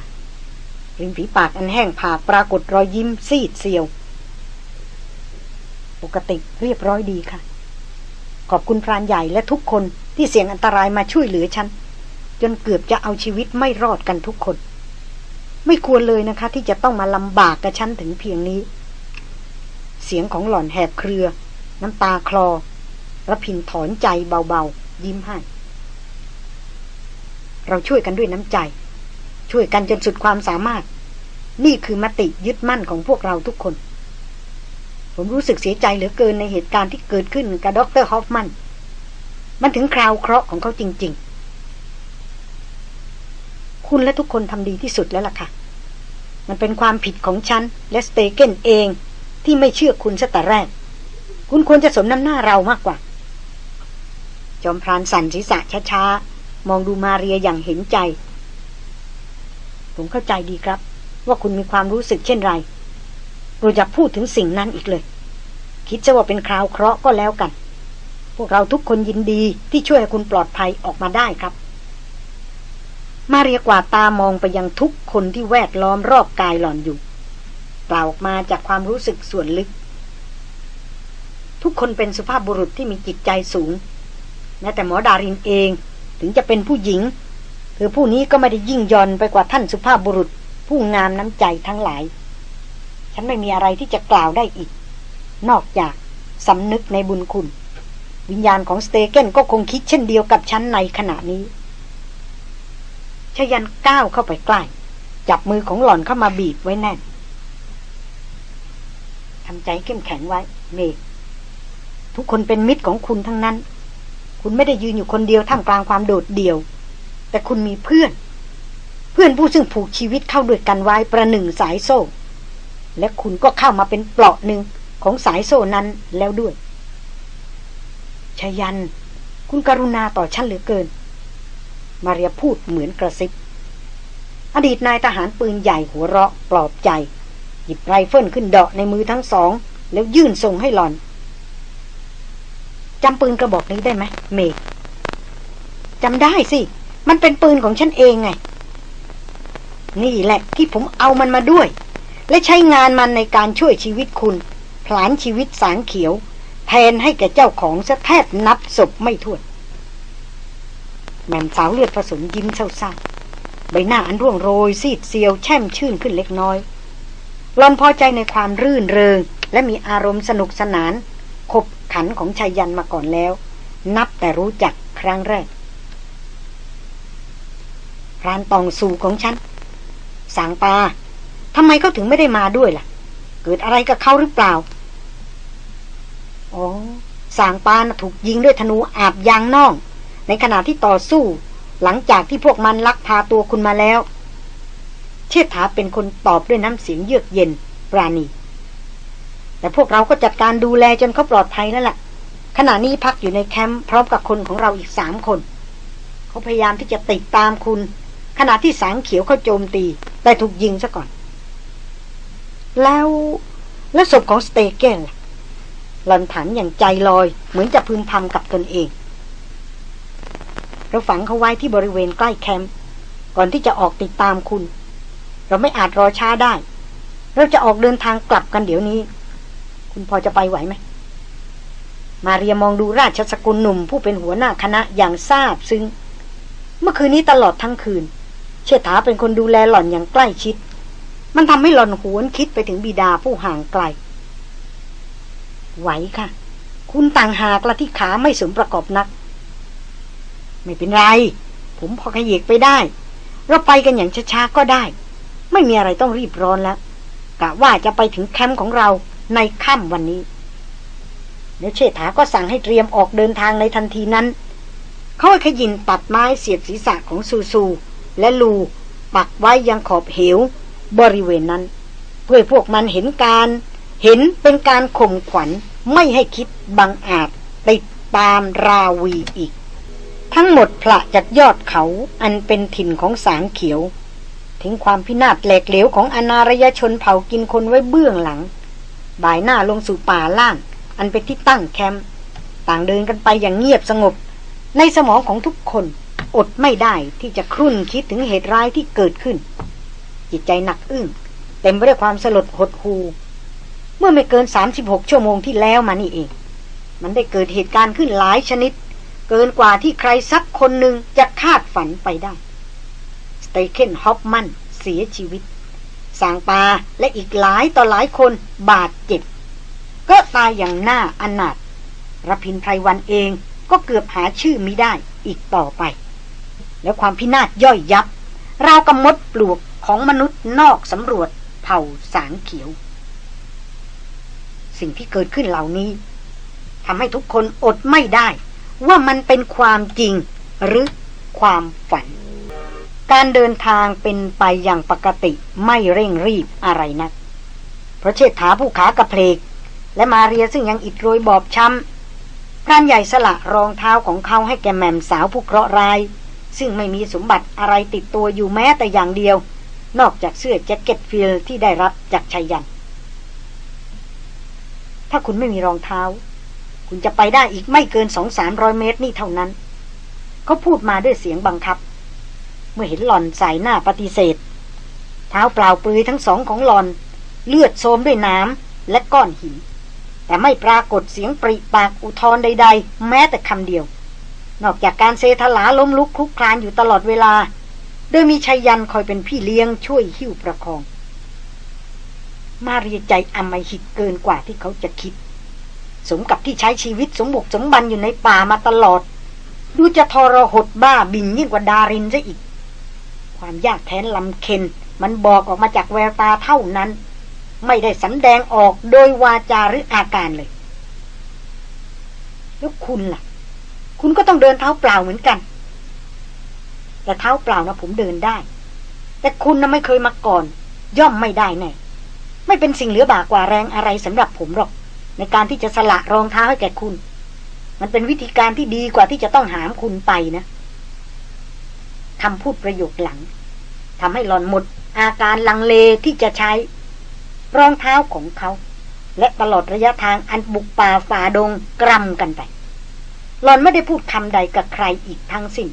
ริมฝีปากอันแห้งผากปรากฏรอยยิ้มซีดเซียว ปกติเรียบร้อยดีค่ะ ขอบคุณพรานใหญ่และทุกคนที่เสี่ยงอันตรายมาช่วยเหลือฉัน จนเกือบจะเอาชีวิตไม่รอดกันทุกคน ไม่ควรเลยนะคะ ที่จะต้องมาลำบากกับฉันถึงเพียงนี้ เสียงของหล่อนแหบเครือ น้ำตาคลอระพินถอนใจเบาๆ ยิ้มให้ เราช่วยกันด้วยน้ำใจ ช่วยกันจนสุดความสามารถ นี่คือมติยึดมั่นของพวกเราทุกคน ผมรู้สึกเสียใจเหลือเกินในเหตุการณ์ที่เกิดขึ้นกับดรฮอฟมัน มันถึงคราวเคราะห์ของเขาจริง ๆ คุณและทุกคนทำดีที่สุดแล้วล่ะค่ะ มันเป็นความผิดของฉันและสเตเกนเอง ที่ไม่เชื่อคุณซะแต่แรก คุณควรจะสมน้ำหน้าเรามากกว่า จอมพรานสั่นศีรษะช้าๆ มองดูมาเรียอย่างเห็นใจ ผมเข้าใจดีครับ ว่าคุณมีความรู้สึกเช่นไรเราจะพูดถึงสิ่งนั้นอีกเลย คิดจะว่าเป็นคราวเคราะห์ก็แล้วกัน พวกเราทุกคนยินดีที่ช่วยให้คุณปลอดภัยออกมาได้ครับ มาเรียกว่าตามองไปยังทุกคนที่แวดล้อมรอบกายหล่อนอยู่ กล่าวออกมาจากความรู้สึกส่วนลึก ทุกคนเป็นสุภาพบุรุษที่มีจิตใจสูงแม้แต่หมอดารินเองถึงจะเป็นผู้หญิงเธอผู้นี้ก็ไม่ได้ยิ่งยอนไปกว่าท่านสุภาพบุรุษ ผู้งามน้ำใจทั้งหลาย ฉันไม่มีอะไรที่จะกล่าวได้อีก นอกจากสำนึกในบุญคุณ วิญญาณของสเตเกนก็คงคิดเช่นเดียวกับฉันในขณะนี้ชยันก้าวเข้าไปใกล้จับมือของหล่อนเข้ามาบีบไว้แน่น ทำใจเข้มแข็งไว้ เมย์ทุกคนเป็นมิตรของคุณทั้งนั้น คุณไม่ได้ยืนอยู่คนเดียวท่ามกลางความโดดเดี่ยว แต่คุณมีเพื่อน เพื่อนผู้ซึ่งผูกชีวิตเข้าด้วยกันไว้ประหนึ่งสายโซ่ และคุณก็เข้ามาเป็นเปลาะหนึ่งของสายโซ่นั้นแล้วด้วยชยัน คุณกรุณาต่อฉันเหลือเกิน มาเรียพูดเหมือนกระซิบ อดีตนายทหารปืนใหญ่หัวเราะปลอบใจ หยิบไรเฟิลขึ้นเดาะในมือทั้งสอง แล้วยื่นส่งให้หลอนจำปืนกระบอกนี้ได้ไหมเมย์จำได้สิ มันเป็นปืนของฉันเองไง นี่แหละที่ผมเอามันมาด้วย และใช้งานมันในการช่วยชีวิตคุณ ผลานชีวิตสางเขียว แทนให้แก่เจ้าของซะแทบนับศพไม่ถ้วนแม่สาวเลือดผสมยิ้มเศร้าๆใบหน้าอันร่วงโรยซีดเซียวแช่มชื่นขึ้นเล็กน้อย รอนพอใจในความรื่นเริง และมีอารมณ์สนุกสนาน ขบขันของชายันมาก่อนแล้ว นับแต่รู้จักครั้งแรกพรานตองสู่ของฉัน สางปาทำไมเขาถึงไม่ได้มาด้วยล่ะ เกิดอะไรกับเขาหรือเปล่าอ๋อสางปานะถูกยิงด้วยธนูอาบยางน่อง ในขณะที่ต่อสู้ หลังจากที่พวกมันลักพาตัวคุณมาแล้ว เชิดถาเป็นคนตอบด้วยน้ำเสียงเยือกเย็น ปราณี แต่พวกเราก็จัดการดูแลจนเขาปลอดภัยแล้วล่ะ ขณะนี้พักอยู่ในแคมป์พร้อมกับคนของเราอีกสามคน เขาพยายามที่จะติดตามคุณ ขณะที่สางเขียวเขาโจมตี แต่ถูกยิงซะก่อน แล้วแล้วศพของสเตเกนล่ะหลอนถามอย่างใจลอย เหมือนจะพึมพำกับตนเองเราฝังเขาไว้ที่บริเวณใกล้แคมป์ก่อนที่จะออกติดตามคุณ เราไม่อาจรอช้าได้ เราจะออกเดินทางกลับกันเดี๋ยวนี้ คุณพอจะไปไหวไหม มาเรียมองดูราชสกุลหนุ่มผู้เป็นหัวหน้าคณะอย่างทราบซึ้ง เมื่อคืนนี้ตลอดทั้งคืน เชษฐาเป็นคนดูแลหล่อนอย่างใกล้ชิด มันทำให้หล่อนหวนคิดไปถึงบิดาผู้ห่างไกล ไหวค่ะ คุณต่างหากละที่ขาไม่สมประกอบนัก ไม่เป็นไร ผมพอขยิกไปได้ เราไปกันอย่างช้าๆก็ได้ ไม่มีอะไรต้องรีบร้อนแล้วกะว่าจะไปถึงแคมป์ของเราในค่ำวันนี้แล้วเชษฐาก็สั่งให้เตรียมออกเดินทางในทันทีนั้นเขาขยินตัดไม้เสียบศีรษะของซูซู และลูปักไว้ยังขอบเหว บริเวณนั้น เพื่อพวกมันเห็นการ เห็นเป็นการข่มขวัญไม่ให้คิดบังอาจติดตามราวีอีก ทั้งหมดพละจากยอดเขาอันเป็นถิ่นของสางเขียว ทิ้งความพินาศแหลกเหลวของอนารยชนเผ่ากินคนไว้เบื้องหลัง บ่ายหน้าลงสู่ป่าล่าง อันเป็นที่ตั้งแคมป์ต่างเดินกันไปอย่างเงียบสงบ ในสมองของทุกคนอดไม่ได้ที่จะครุ่นคิดถึงเหตุร้ายที่เกิดขึ้น จิตใจหนักอึ้งเต็มไปด้วยความสลดหดหูเมื่อไม่เกิน 36 ชั่วโมงที่แล้วมานี่เอง มันได้เกิดเหตุการณ์ขึ้นหลายชนิด เกินกว่าที่ใครสักคนหนึ่งจะคาดฝันไปได้ ตเคนฮอปมันเสียชีวิต สางปาและอีกหลายต่อหลายคนบาดเจ็บ ก็ตายอย่างหน่าอนาถรพินไพรวันเองก็เกือบหาชื่อมิได้อีกต่อไป แล้วความพินาศย่อยยับ ราวกับมดปลวกของมนุษย์นอกสำรวจเผ่าสางเขียว สิ่งที่เกิดขึ้นเหล่านี้ทำให้ทุกคนอดไม่ได้ ว่ามันเป็นความจริงหรือความฝัน การเดินทางเป็นไปอย่างปกติไม่เร่งรีบอะไรนัก เพราะเชษฐาผู้ขากระเพลก และมาเรียซึ่งยังอิดโรยบอบช้ำพรานใหญ่สละรองเท้าของเขาให้แกแม่มสาวผู้เคราะห์ร้าย ซึ่งไม่มีสมบัติอะไรติดตัวอยู่แม้แต่อย่างเดียว นอกจากเสื้อแจ็คเก็ตฟิลที่ได้รับจากชายยัน ถ้าคุณไม่มีรองเท้า คุณจะไปได้อีกไม่เกินสองสามร้อยเมตรนี่เท่านั้น เขาพูดมาด้วยเสียงบังคับ เมื่อเห็นหล่อนสายหน้าปฏิเสธ เท้าเปล่าปลือยทั้งสองของหลอน เลือดโสมด้วยน้ำและก้อนหิน แต่ไม่ปรากฏเสียงปริปากอุทธรใด ๆ แม้แต่คำเดียว นอกจากการเซทลาล้มลุกคลุกคลานอยู่ตลอดเวลา โดยมีชายันคอยเป็นพี่เลี้ยงช่วยหิ้วประคอง มาเรียใจอำมหิตเกินกว่าที่เขาจะคิด สมกับที่ใช้ชีวิตสมบุกสมบันอยู่ในป่ามาตลอดดูจะทรหดบ้าบินยิ่งกว่าดารินซะอีก ความยากแท้นลำเค็น มันบอกออกมาจากแววตาเท่านั้น ไม่ได้สำแดงออกโดยวาจาหรืออาการเลย แล้วคุณล่ะ คุณก็ต้องเดินเท้าเปล่าเหมือนกัน แต่เท้าเปล่านะผมเดินได้ แต่คุณนะไม่เคยมาก่อน ย่อมไม่ได้แน่ไม่เป็นสิ่งเหลือบากว่าแรงอะไรสำหรับผมหรอก ในการที่จะสละรองเท้าให้แก่คุณ มันเป็นวิธีการที่ดีกว่าที่จะต้องหามคุณไปนะ คำพูดประโยคหลังทำให้หลอนหมดอาการลังเลที่จะใช้ รองเท้าของเขา และตลอดระยะทางอันบุกป่าฝ่าดงกรำกันไปหลอนไม่ได้พูดคำใดกับใครอีกทั้งสิ้น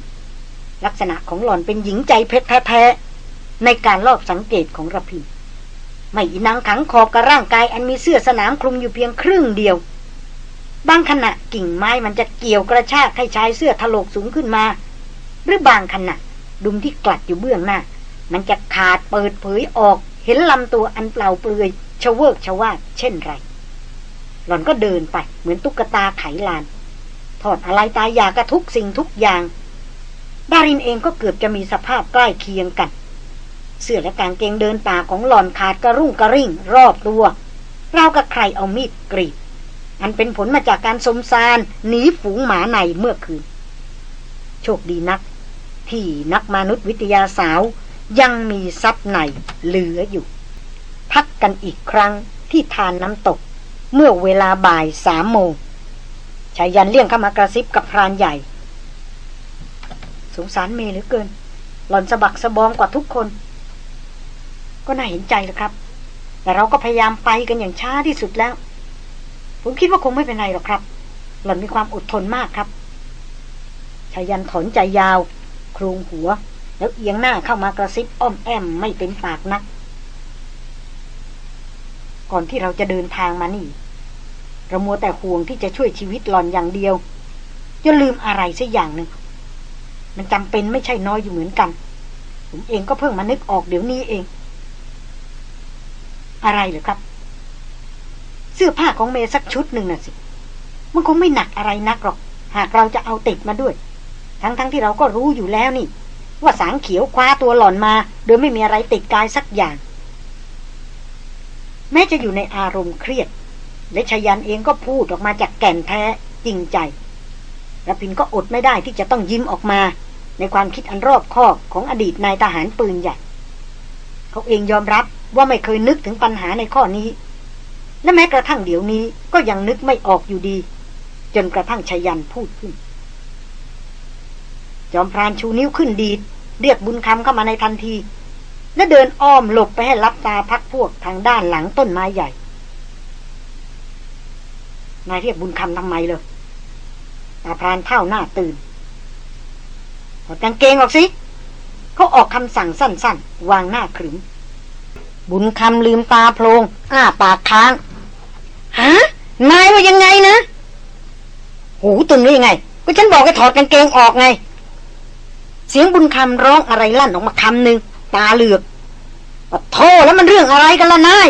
ลักษณะของหลอนเป็นหญิงใจเพชรแท้ๆในการรอบสังเกตของระพินไม่อีนังขังคอบกับร่างกายอันมีเสื้อสนามคลุมอยู่เพียงครึ่งเดียว บางขณะกิ่งไม้มันจะเกี่ยวกระชากให้ชายเสื้อถลกสูงขึ้นมา หรือบางขณะ ดุมที่กลัดอยู่เบื้องหน้า มันจะขาดเปิดเผยออกเห็นลำตัวอันเปล่าเปลือยชเวิกชวาดเช่นไร หล่อนก็เดินไปเหมือนตุ๊กตาไขลาน ถอดอะไรตายอยากกระทุกสิ่งทุกอย่าง ดารินเองก็เกือบจะมีสภาพใกล้เคียงกัน เสื้อและกางเกงเดินป่าของหล่อนขาดกระรุ่งกระริ่ง รอบตัวเรากับใครเอามีดกรีด อันเป็นผลมาจากการสมสารหนีฝูงหมาในเมื่อคืน โชคดีนัก ที่นักมนุษยวิทยาสาวยังมีทรัพย์ในเหลืออยู่ พักกันอีกครั้งที่ทานน้ำตก เมื่อเวลาบ่ายสามโมงชายันเลี่ยงเข้ามากระซิบกับพรานใหญ่ สงสารเมย์เหลือเกิน หล่อนสะบักสะบอมกว่าทุกคน ก็น่าเห็นใจเลยครับ แต่เราก็พยายามไปกันอย่างช้าที่สุดแล้ว ผมคิดว่าคงไม่เป็นไรหรอกครับ หล่อนมีความอดทนมากครับชายันถอนใจยาว โครงหัว แล้วเอียงหน้าเข้ามากระซิบอ้อมแอมไม่เป็นปากนัก ก่อนที่เราจะเดินทางมานี่เรามัวแต่ห่วงที่จะช่วยชีวิตหล่อนอย่างเดียวจะลืมอะไรสักอย่างหนึ่งมันจำเป็นไม่ใช่น้อยอยู่เหมือนกัน ผมเองก็เพิ่งมานึกออกเดี๋ยวนี้เอง อะไรเหรอครับ เสื้อผ้าของเมย์สักชุดหนึ่งน่ะสิ มันคงไม่หนักอะไรนักหรอก หากเราจะเอาติดมาด้วย ทั้งๆทที่เราก็รู้อยู่แล้วนี่ ว่าสางเขียวคว้าตัวหล่อนมา โดยไม่มีอะไรติดกายสักอย่าง แม้จะอยู่ในอารมณ์เครียด และชยันเองก็พูดออกมาจากแก่นแท้จริงใจรพินก็อดไม่ได้ที่จะต้องยิ้มออกมา ในความคิดอันรอบคอบของอดีตนายทหารปืนใหญ่เขาเองยอมรับว่าไม่เคยนึกถึงปัญหาในข้อนี้ และแม้กระทั่งเดี๋ยวนี้ก็ยังนึกไม่ออกอยู่ดี จนกระทั่งชยันพูดขึ้น จอมพรานชูนิ้วขึ้นดีดเรียกบุญคำเข้ามาในทันที และเดินอ้อมหลบไปให้รับตาพักพวกทางด้านหลังต้นไม้ใหญ่ นายเรียกบุญคำทำไมเลยตาพรานเท่าหน้าตื่นถอดกางเกงออกสิ เขาออกคำสั่งสั้นๆ วางหน้าขรึม บุญคำลืมตาโพลงอ้าปากค้าง ฮะ นายว่ายังไงนะ หูตึงหรือยังไง ก็ฉันบอกให้ถอดกางเกงออกไง เสียงบุญคำร้องอะไรลั่นออกมาคำหนึ่งตาเหลือกโทแล้วมันเรื่องอะไรกันล่ะนาย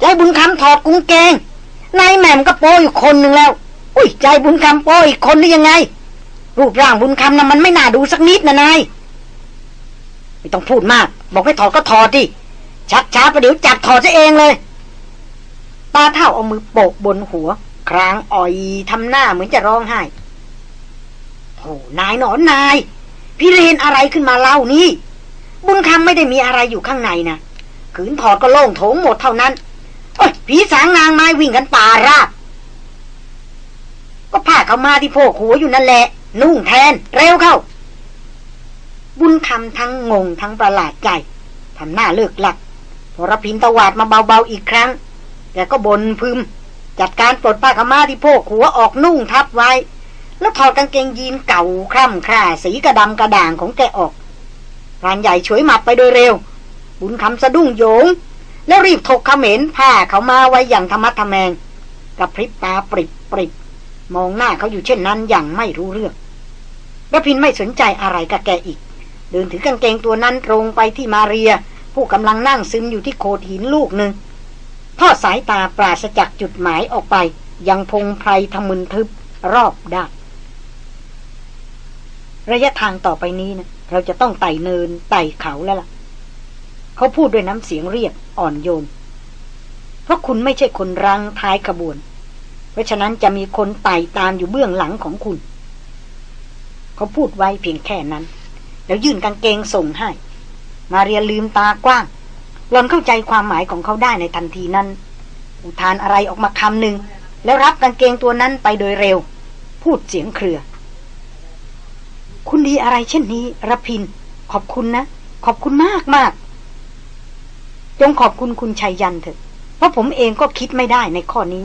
ใจบุญคำถอดกุ้งเกงนายแหม่มก็โป้อยู่คนหนึ่งแล้ว อุ้ยใจบุญคำโป้อีกคนได้ยังไง รูปร่างบุญคำนะ่ะมันไม่น่าดูสักนิดนะนายไม่ต้องพูดมาก บอกให้ถอดก็ถอดดิชักช้าประเดี๋ยวจับถอดซะเองเลยตาเท่าเอามือโปะบนหัว ครางอ่อยทำหน้าเหมือนจะร้องไห้โธ่นายหนอนนาย พี่เรนอะไรขึ้นมาเล่านี่ บุญคำไม่ได้มีอะไรอยู่ข้างในนะขืนถอดก็โล่งโถงหมดเท่านั้นโอ้ยผีสางนางไม้วิ่งกันป่าราบ ก็ผ้าเขามาที่โพกหัวอยู่นั่นแหละ นุ่งแทน เร็วเข้า บุญคำทั้งงงทั้งประหลาดใจทำหน้าเลิกหลักพอรพินตวาดมาเบาๆอีกครั้ง แต่ก็บนพึม จัดการปลดผ้าขม่าที่โพกหัวออกนุ่งทับไว้ แล้วถอดกางเกงยีนเก่าคร่ำคร่าสีกระดำกระด่างของแกออกพรานใหญ่ช่วยหมับไปโดยเร็ว บุญคำสะดุ้งโยง แล้วรีบถกเขมรผ้าเขามาไว้อย่างธรรมะทแมงกับพริบตาปริบปริบมองหน้าเขาอยู่เช่นนั้นอย่างไม่รู้เรื่องระพินไม่สนใจอะไรกับแกอีก เดินถือกางเกงตัวนั้นตรงไปที่มาเรีย ผู้กำลังนั่งซึมอยู่ที่โขดหินลูกหนึ่งทอดสายตาปราศจากจุดหมายออกไป ยังพงไพรทมึนทึบรอบด้าน ระยะทางต่อไปนี้นะเราจะต้องไต่เนินไต่เขาแล้วล่ะ เขาพูดด้วยน้ำเสียงเรียบอ่อนโยน เพราะคุณไม่ใช่คนรังท้ายขบวน เพราะฉะนั้นจะมีคนไต่ตามอยู่เบื้องหลังของคุณ เขาพูดไว้เพียงแค่นั้น แล้วยื่นกางเกงส่งให้ มาเรียลืมตากว้างหลอนเข้าใจความหมายของเขาได้ในทันทีนั้น อุทานอะไรออกมาคำหนึ่งแล้วรับกางเกงตัวนั้นไปโดยเร็ว พูดเสียงเครือ คุณดีอะไรเช่นนี้รพิน ขอบคุณนะ ขอบคุณมากมากจงขอบคุณคุณชัยยันเถอะ เพราะผมเองก็คิดไม่ได้ในข้อนี้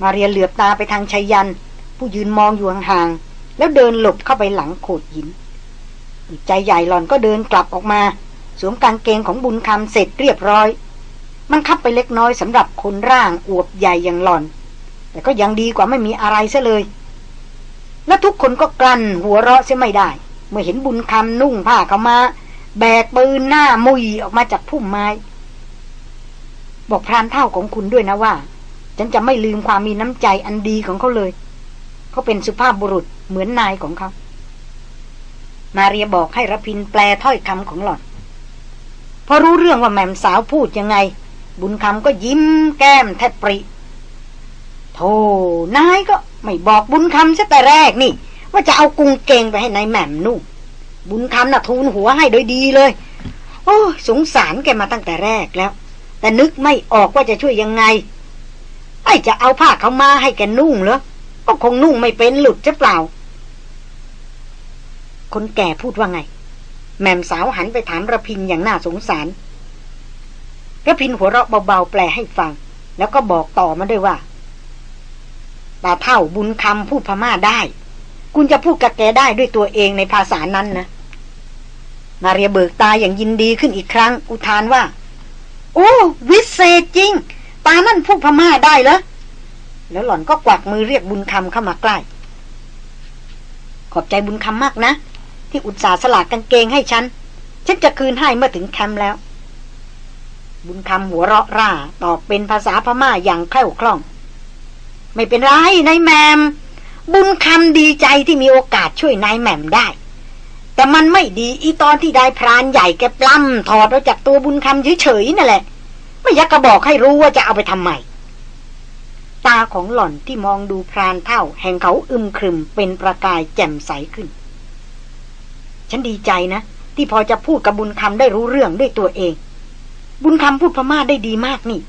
มาเรียเหลือบตาไปทางชัยยัน ผู้ยืนมองอยู่ห่างๆแล้วเดินหลบเข้าไปหลังโขดหินใจใหญ่หล่อนก็เดินกลับออกมา สวมกางเกงของบุญคำเสร็จเรียบร้อย มันคับไปเล็กน้อยสำหรับคนร่างอวบใหญ่อย่างหล่อน แต่ก็ยังดีกว่าไม่มีอะไรซะเลย และทุกคนก็กลั้นหัวเราะเสียไม่ได้ เมื่อเห็นบุญคำนุ่งผ้าเขามา แบกปืนหน้ามุยออกมาจากพุ่มไม้ บอกพรานเท่าของคุณด้วยนะว่า ฉันจะไม่ลืมความมีน้ำใจอันดีของเขาเลย เขาเป็นสุภาพบุรุษเหมือนนายของเขา มาเรียบอกให้รพินแปลถ้อยคำของหล่อน พอรู้เรื่องว่าแม่มสาวพูดยังไง บุญคำก็ยิ้มแก้มแทบปริ โธ่นายก็ไม่บอกบุญคำซะแต่แรกนี่ ว่าจะเอากุงเกงไปให้นายแหม่มนุ่งบุญคำน่ะทูลหัวให้โดยดีเลย โอ้สงสารแกมาตั้งแต่แรกแล้ว แต่นึกไม่ออกว่าจะช่วยยังไง ไอ้จะเอาผ้าเขามาให้แกนุ่งเหรอก็คงนุ่งไม่เป็นหลุดจะเปล่า คนแก่พูดว่าไง แม่มสาวหันไปถามระพินอย่างน่าสงสารระพินหัวเราะเบาๆแปลให้ฟัง แล้วก็บอกต่อมาด้วยว่า ตาเท่าบุญคำพูดพม่าได้ คุณจะพูดกับแกได้ด้วยตัวเองในภาษานั้นนะ มาเรียเบิกตาอย่างยินดีขึ้นอีกครั้ง อุทานว่า โอ้ วิเศษจริง ตานั่นพูดพม่าได้เหรอ แล้วหล่อนก็กวักมือเรียกบุญคำเข้ามาใกล้ ขอบใจบุญคำมากนะ ที่อุตส่าห์สลากกางเกงให้ฉัน ฉันจะคืนให้เมื่อถึงแคมป์แล้ว บุญคำหัวเราะร่าตอบเป็นภาษาพม่าอย่างแคล่วคล่อง ไม่เป็นไรนายแมม บุญคำดีใจที่มีโอกาสช่วยนายแมมได้ แต่มันไม่ดีอีตอนที่ได้พรานใหญ่แกปล้ำถอดออกจากตัวบุญคำเฉยๆนั่นแหละ ไม่ยักกระบอกให้รู้ว่าจะเอาไปทำไมตาของหล่อนที่มองดูพรานเท่า แห่งเขาอึมครึมเป็นประกายแจ่มใสขึ้น ฉันดีใจนะ ที่พอจะพูดกับบุญคำได้รู้เรื่องด้วยตัวเอง บุญคำพูดพม่าได้ดีมากนี่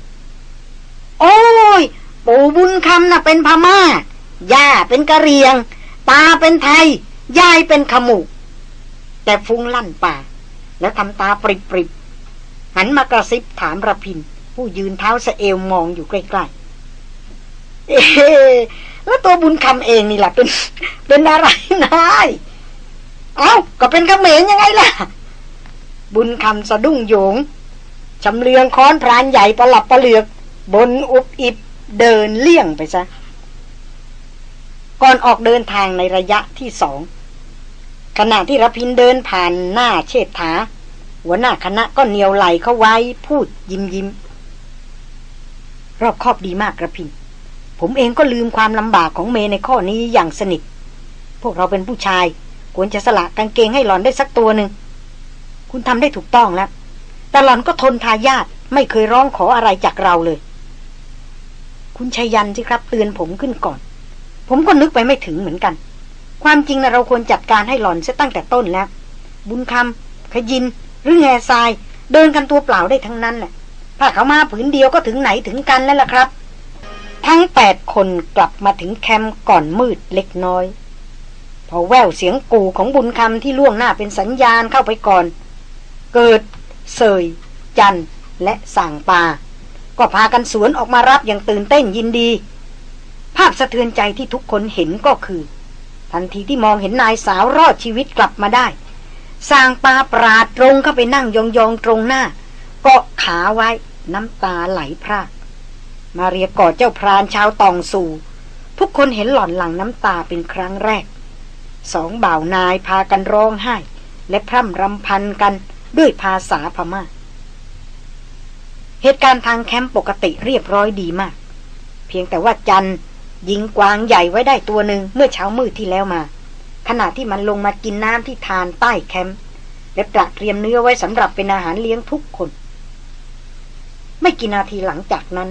โอ้ย ปู่บุญคำน่ะเป็นพม่า ย่าเป็นกะเรียง ตาเป็นไทย ยายเป็นขมุแต่ฟุ้งลั่นป่า แล้วทำตาปริบปริบหันมากระซิบถามระพิน ผู้ยืนเท้าสะเอวมองอยู่ใกล้ๆ เอ๊แล้วตัวบุญคำเองนี่แหละเป็น เป็นอะไรนายเอ้า ก็เป็นกระเหมนยังไงล่ะ บุญคำสะดุ้งโยงชำเลืองค้อนพรานใหญ่ประหลับประเหลือก บนอุบอิบ เดินเลี่ยงไปซะ ก่อนออกเดินทางในระยะที่สองขณะที่รพินเดินผ่านหน้าเชษฐา หัวหน้าคณะก็เหนียวไหลเข้าไว้พูดยิ้มยิ้มรอบคอบดีมากระพิน ผมเองก็ลืมความลำบากของเมในข้อนี้อย่างสนิท พวกเราเป็นผู้ชาย ควรจะสละกางเกงให้หลอนได้สักตัวหนึ่ง คุณทำได้ถูกต้องแล้วแต่หลอนก็ทนทายาทไม่เคยร้องขออะไรจากเราเลย คุณชัยยันสิครับเตือนผมขึ้นก่อน ผมก็นึกไปไม่ถึงเหมือนกัน ความจริงนะเราควรจัดการให้หลอนเสียตั้งแต่ต้นแล้ว บุญคำขยิน หรือแง่ทราย เดินกันตัวเปล่าได้ทั้งนั้นแหละถ้าเขามาผืนเดียวก็ถึงไหนถึงกันแล้วล่ะครับ ทั้งแปดคนกลับมาถึงแคมป์ก่อนมืดเล็กน้อย พอแววเสียงกูของบุญคำที่ล่วงหน้าเป็นสัญญาณเข้าไปก่อน เกิดเสย จันและสั่งปา ก็พากันสวนออกมารับอย่างตื่นเต้นยินดี ภาพสะเทือนใจที่ทุกคนเห็นก็คือ ทันทีที่มองเห็นนายสาวรอดชีวิตกลับมาได้สางปาปราดตรงเข้าไปนั่งยองๆตรงหน้ากเกาะขาไว้น้ำตาไหลพรากมาเรียกอดเจ้าพรานชาวตองสู่ ทุกคนเห็นหล่อนหลังน้ำตาเป็นครั้งแรก สองบ่าวนายพากันร้องไห้ และพร่ำรำพันกันด้วยภาษาพมา่า เหตุการณ์ทางแคมป์ปกติเรียบร้อยดีมาก เพียงแต่ว่าจันยิงกวางใหญ่ไว้ได้ตัวหนึ่งเมื่อเช้ามืดที่แล้วมา ขณะที่มันลงมากินน้ำที่ทานใต้แคมป์และตระเตรียมเนื้อไว้สำหรับเป็นอาหารเลี้ยงทุกคน ไม่กี่นาทีหลังจากนั้น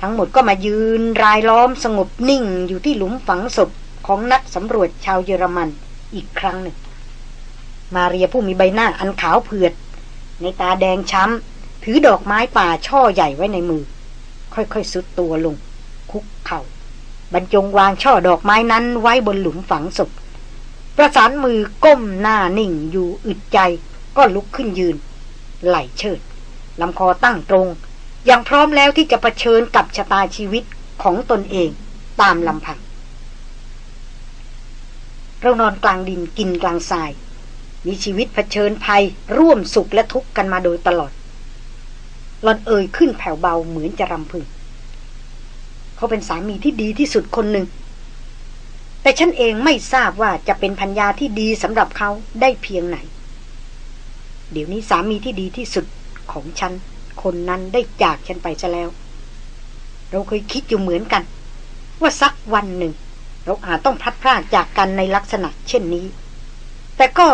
ทั้งหมดก็มายืนรายล้อมสงบนิ่งอยู่ที่หลุมฝังศพของนักสำรวจชาวเยอรมันอีกครั้งหนึ่ง มาเรียผู้มีใบหน้าอันขาวเผือด ในตาแดงช้ำ ถือดอกไม้ป่าช่อใหญ่ไว้ในมือ ค่อยๆสุดตัวลง คุกเขา่าบรรจงวางช่อดอกไม้นั้นไว้บนหลุมฝังศพประสานมือก้มหน้านิ่งอยู่อึดใจ ก็ลุกขึ้นยืน ไหลเชิดลำคอตั้งตรง ยังพร้อมแล้วที่จะะเผชิญกับชะตาชีวิตของตนเองตามลำพังเรานอนกลางดินกินกลางทราย มีชีวิตเผชิญภัยร่วมสุขและทุกข์กันมาโดยตลอด หลอนเอ่ยขึ้นแผ่วเบาเหมือนจะรำพึง เขาเป็นสามีที่ดีที่สุดคนหนึ่ง แต่ฉันเองไม่ทราบว่าจะเป็นพัญญาที่ดีสำหรับเขาได้เพียงไหน เดี๋ยวนี้สามีที่ดีที่สุดของฉัน คนนั้นได้จากฉันไปซะแล้ว เราเคยคิดอยู่เหมือนกัน ว่าสักวันหนึ่ง เราอาจต้องพลัดพรากจากกันในลักษณะเช่นนี้ แต่ก็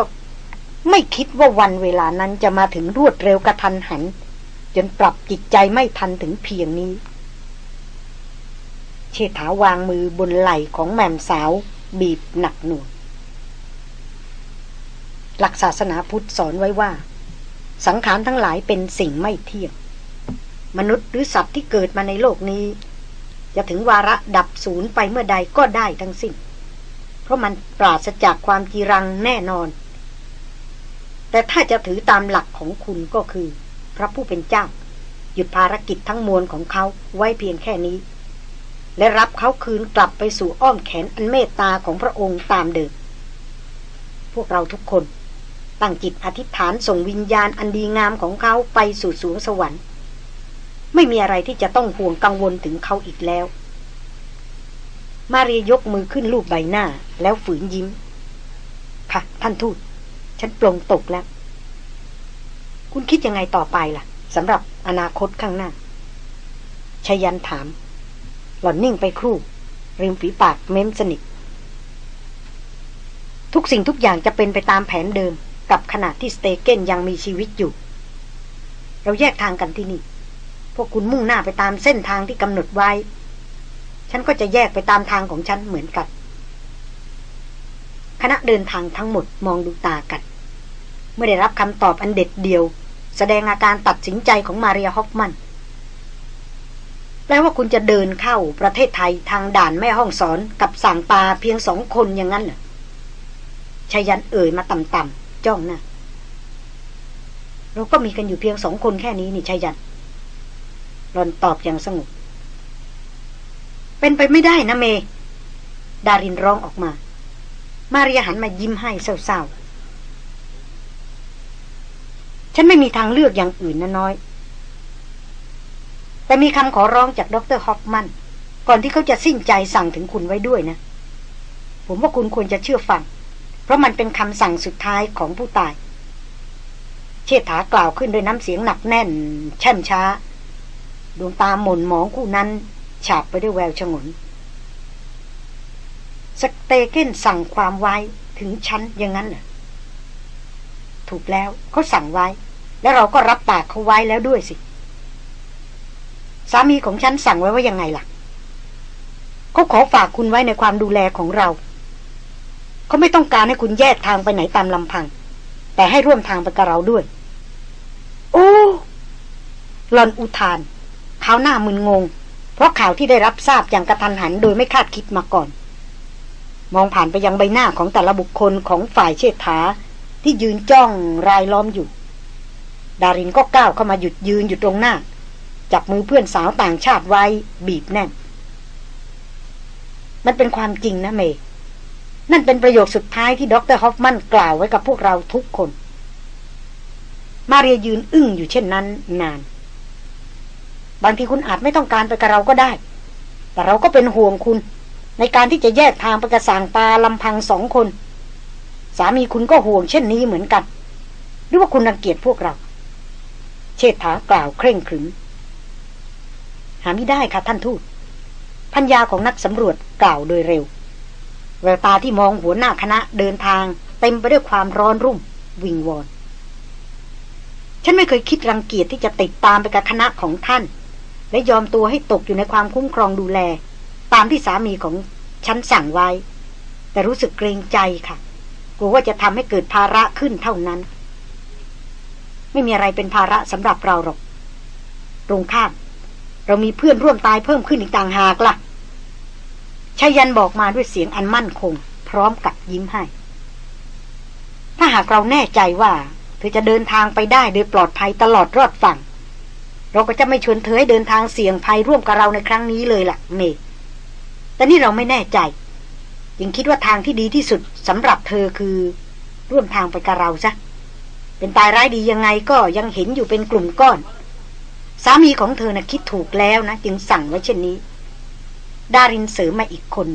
ไม่คิดว่าวันเวลานั้นจะมาถึงรวดเร็วกระทันหัน จนปรับจิตใจไม่ทันถึงเพียงนี้ เชษฐาวางมือบนไหล่ของแม่มสาว บีบหนักหน่วงหลักศาสนาพุทธสอนไว้ว่า สังขารทั้งหลายเป็นสิ่งไม่เที่ยง มนุษย์หรือสัตว์ที่เกิดมาในโลกนี้ จะถึงวาระดับศูนย์ไปเมื่อใดก็ได้ทั้งสิ้น เพราะมันปราศจากความจีรังแน่นอน แต่ถ้าจะถือตามหลักของคุณก็คือ พระผู้เป็นเจ้า หยุดภารกิจทั้งมวลของเขาไว้เพียงแค่นี้ และรับเขาคืนกลับไปสู่อ้อมแขนอันเมตตาของพระองค์ตามเดิมพวกเราทุกคน ตั้งจิตอธิษฐานส่งวิญญาณอันดีงามของเขาไปสู่สวงสวรรค์ ไม่มีอะไรที่จะต้องห่วงกังวลถึงเขาอีกแล้ว มาเรียยกมือขึ้นลูบใบหน้าแล้วฝืนยิ้ม ค่ะ ท่านทูตฉันปลงตกแล้ว คุณคิดยังไงต่อไปล่ะสำหรับอนาคตข้างหน้าชยันถาม หล่อนนิ่งไปครู่ ริมฝีปากเม้มสนิท ทุกสิ่งทุกอย่างจะเป็นไปตามแผนเดิม กับขณะที่สเตเกนยังมีชีวิตอยู่ เราแยกทางกันที่นี่ พวกคุณมุ่งหน้าไปตามเส้นทางที่กำหนดไว้ ฉันก็จะแยกไปตามทางของฉันเหมือนกันคณะเดินทางทั้งหมดมองดูตากัน เมื่อได้รับคำตอบอันเด็ดเดียว แสดงอาการตัดสินใจของมาเรียฮอฟมัน แปลว่าคุณจะเดินเข้าประเทศไทยทางด่านแม่ห้องสอนกับสั่งปาเพียงสองคนอย่างนั้นเหรอชายันเอ่ยมาต่ำๆจ้องหนะาเราก็มีกันอยู่เพียงสองคนแค่นี้นี่ชายันรอนตอบอย่างสงบ เป็นไปไม่ได้นะเม ดารินร้องออกมา มาเรียหันมายิ้มให้เศร้าๆ ฉันไม่มีทางเลือกอย่างอื่นนะน้อย แต่มีคำขอร้องจากดรฮอฟมันก่อนที่เขาจะสิ้นใจสั่งถึงคุณไว้ด้วยนะ ผมว่าคุณควรจะเชื่อฟัง เพราะมันเป็นคำสั่งสุดท้ายของผู้ตาย เชษฐากล่าวขึ้นด้วยน้ำเสียงหนักแน่น แช่มช้า ดวงตาหม่นหมองคู่นั้น ฉาบไปด้วยแววชงนสเตเกนสั่งความไว้ถึงฉันอย่างนั้นเหรอ ถูกแล้วเขาสั่งไว้ แล้วเราก็รับปากเขาไว้แล้วด้วยสิ สามีของฉันสั่งไว้ว่ายังไงล่ะเขาขอฝากคุณไว้ในความดูแลของเรา เขาไม่ต้องการให้คุณแยกทางไปไหนตามลำพัง แต่ให้ร่วมทางไปกับเราด้วย โอ้หลอนอุทานเขาหน้ามึนงง เพราะข่าวที่ได้รับทราบอย่างกระทันหันโดยไม่คาดคิดมาก่อน มองผ่านไปยังใบหน้าของแต่ละบุคคลของฝ่ายเชษฐา ที่ยืนจ้องรายล้อมอยู่ ดารินก็ก้าวเข้ามาหยุดยืนอยู่ตรงหน้า จับมือเพื่อนสาวต่างชาติไว้บีบแน่น มันเป็นความจริงนะเมย์นั่นเป็นประโยคสุดท้ายที่ดรฮอฟมันกล่าวไว้กับพวกเราทุกคน มาเรียยืนอึ้งอยู่เช่นนั้นนาน บางทีคุณอาจไม่ต้องการไปกับเราก็ได้ แต่เราก็เป็นห่วงคุณ ในการที่จะแยกทางไปกระสางปลาลำพังสองคน สามีคุณก็ห่วงเช่นนี้เหมือนกัน หรือว่าคุณรังเกียจพวกเรา เชษฐากล่าวเคร่งขรึม หาไม่ได้ค่ะท่านทูตพัญญาของนักสำรวจกล่าวโดยเร็ว แววตาที่มองหัวหน้าคณะเดินทาง เต็มไปด้วยความร้อนรุ่ม วิงวอน ฉันไม่เคยคิดรังเกียจที่จะติดตามไปกับคณะของท่าน และยอมตัวให้ตกอยู่ในความคุ้มครองดูแล ตามที่สามีของฉันสั่งไว้ แต่รู้สึกเกรงใจค่ะ กลัวว่าจะทำให้เกิดภาระขึ้นเท่านั้น ไม่มีอะไรเป็นภาระสำหรับเราหรอกตรงข้าม เรามีเพื่อนร่วมตายเพิ่มขึ้นอีกต่างหากละ่ะชายันบอกมาด้วยเสียงอันมั่นคง พร้อมกับยิ้มให้ ถ้าหากเราแน่ใจว่า เธอจะเดินทางไปได้โดยปลอดภัยตลอดรอดฝั่ง เราก็จะไม่ชวนเธอให้เดินทางเสี่ยงภัยร่วมกับเราในครั้งนี้เลยละ่ะ เมแต่นี่เราไม่แน่ใจ ยังคิดว่าทางที่ดีที่สุดสำหรับเธอคือ ร่วมทางไปกับเราซะเป็นตายร้ายดียังไงก็ยังเห็นอยู่เป็นกลุ่มก้อน สามีของเธอนะ่ะคิดถูกแล้วนะจึงสั่งไว้เช่นนี้ ดารินเสริมมาอีกคน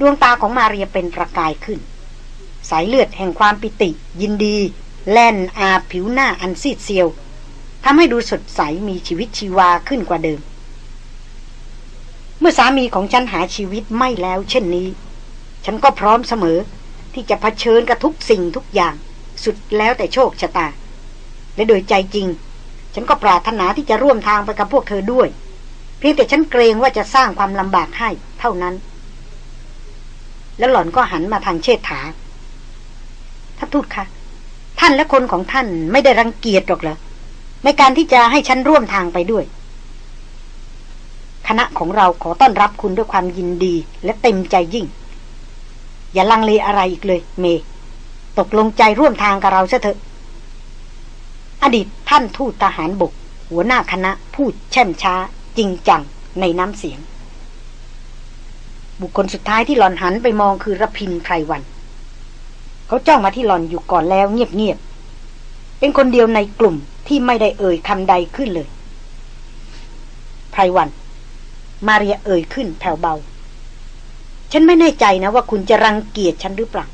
ดวงตาของมาเรียเป็นประกายขึ้น สายเลือดแห่งความปิติ ยินดี แล่นอาผิวหน้าอันซีดเซียวทำให้ดูสดใสมีชีวิตชีวาขึ้นกว่าเดิม เมื่อสามีของฉันหาชีวิตไม่แล้วเช่นนี้ ฉันก็พร้อมเสมอที่จะะเผชิญกับทุกสิ่งทุกอย่าง สุดแล้วแต่โชคชะตา และโดยใจจริง ฉันก็ปรารถนาที่จะร่วมทางไปกับพวกเธอด้วย เพียงแต่ฉันเกรงว่าจะสร้างความลำบากให้เท่านั้น แล้วหล่อนก็หันมาทางเชษฐาท่านทูตคะท่านและคนของท่านไม่ได้รังเกียจหรอกเหรอในการที่จะให้ฉันร่วมทางไปด้วย คณะของเราขอต้อนรับคุณด้วยความยินดีและเต็มใจยิ่ง อย่าลังเลอะไรอีกเลย เม ตกลงใจร่วมทางกับเราเถอะ อดีตท่านทูตทหารบก หัวหน้าคณะพูดแช่มช้า จริงจังในน้ำเสียง บุคคลสุดท้ายที่หลอนหันไปมองคือระพินไพรวัน เขาจ้องมาที่หลอนอยู่ก่อนแล้วเงียบๆเป็นคนเดียวในกลุ่มที่ไม่ได้เอ่ยคำใดขึ้นเลยไพรวัน มาเรียเอ่ยขึ้นแผ่วเบา ฉันไม่แน่ใจนะว่าคุณจะรังเกียจฉันหรือเปล่า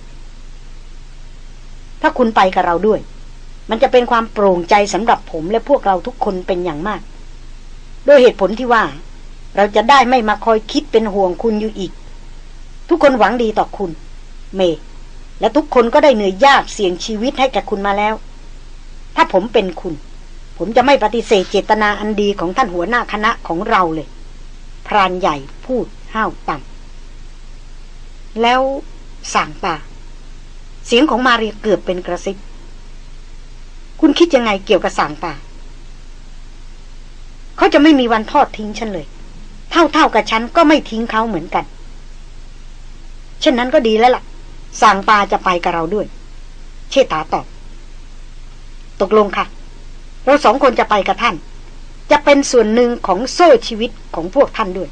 ถ้าคุณไปกับเราด้วย มันจะเป็นความโปร่งใจสำหรับผมและพวกเราทุกคนเป็นอย่างมาก โดยเหตุผลที่ว่า เราจะได้ไม่มาคอยคิดเป็นห่วงคุณอยู่อีก ทุกคนหวังดีต่อคุณ เม และทุกคนก็ได้เหนื่อยยากเสี่ยงชีวิตให้แก่คุณมาแล้ว ถ้าผมเป็นคุณ ผมจะไม่ปฏิเสธเจตนาอันดีของท่านหัวหน้าคณะของเราเลย พรานใหญ่พูดห้าวต่ำแล้วสั่งป่า เสียงของมาเรียเกือบเป็นกระซิบ คุณคิดยังไงเกี่ยวกับสางป่า เขาจะไม่มีวันทอดทิ้งฉันเลย เท่าเท่ากับฉันก็ไม่ทิ้งเขาเหมือนกัน เช่นนั้นก็ดีแล้วละ่ะสางป่าจะไปกับเราด้วย เชษฐาตอบ ตกลงค่ะ เราสองคนจะไปกับท่าน จะเป็นส่วนหนึ่งของโซ่ชีวิตของพวกท่านด้วย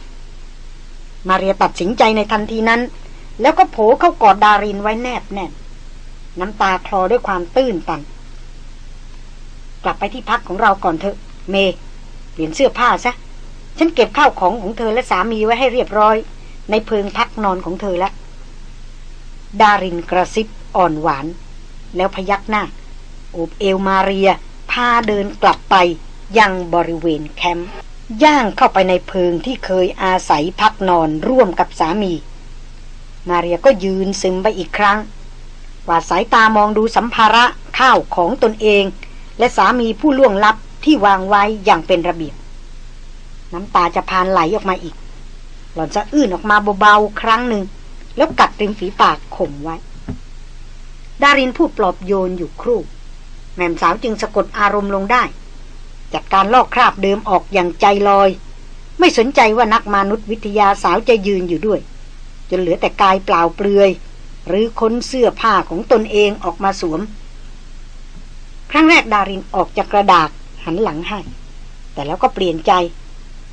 มาเรียตัดสินใจในทันทีนั้น แล้วก็โผเข้ากอดดารินไว้แนบแน่นน้ำตาคลอด้วยความตื้นตัน กลับไปที่พักของเราก่อนเถอะ เม เปลี่ยนเสื้อผ้าซะ ฉันเก็บข้าวของของเธอและสามีไว้ให้เรียบร้อย ในเพิงพักนอนของเธอแล้ว ดารินกระซิบอ่อนหวาน แล้วพยักหน้าโอบเอลมาเรีย พาเดินกลับไป ยังบริเวณแคมป์ย่างเข้าไปในเพิงที่เคยอาศัยพักนอนร่วมกับสามี มาเรียก็ยืนซึมไปอีกครั้งวาดสายตามองดูสัมภาระข้าวของตนเอง และสามีผู้ล่วงลับที่วางไว้อย่างเป็นระเบียบ น้ำตาจะพานไหลออกมาอีก หล่อนจะอื้นออกมาเบาๆครั้งหนึ่ง แล้วกัดริมฝีปากข่มไว้ ดารินพูดปลอบโยนอยู่ครู่ แม่มสาวจึงสะกดอารมณ์ลงได้ จัดการลอกคราบเดิมออกอย่างใจลอย ไม่สนใจว่านักมนุษยวิทยาสาวจะยืนอยู่ด้วย จนเหลือแต่กายเปล่าเปลือย หรือค้นเสื้อผ้าของตนเองออกมาสวม ครั้งแรกดารินออกจากกระดาษหันหลังให้ แต่แล้วก็เปลี่ยนใจ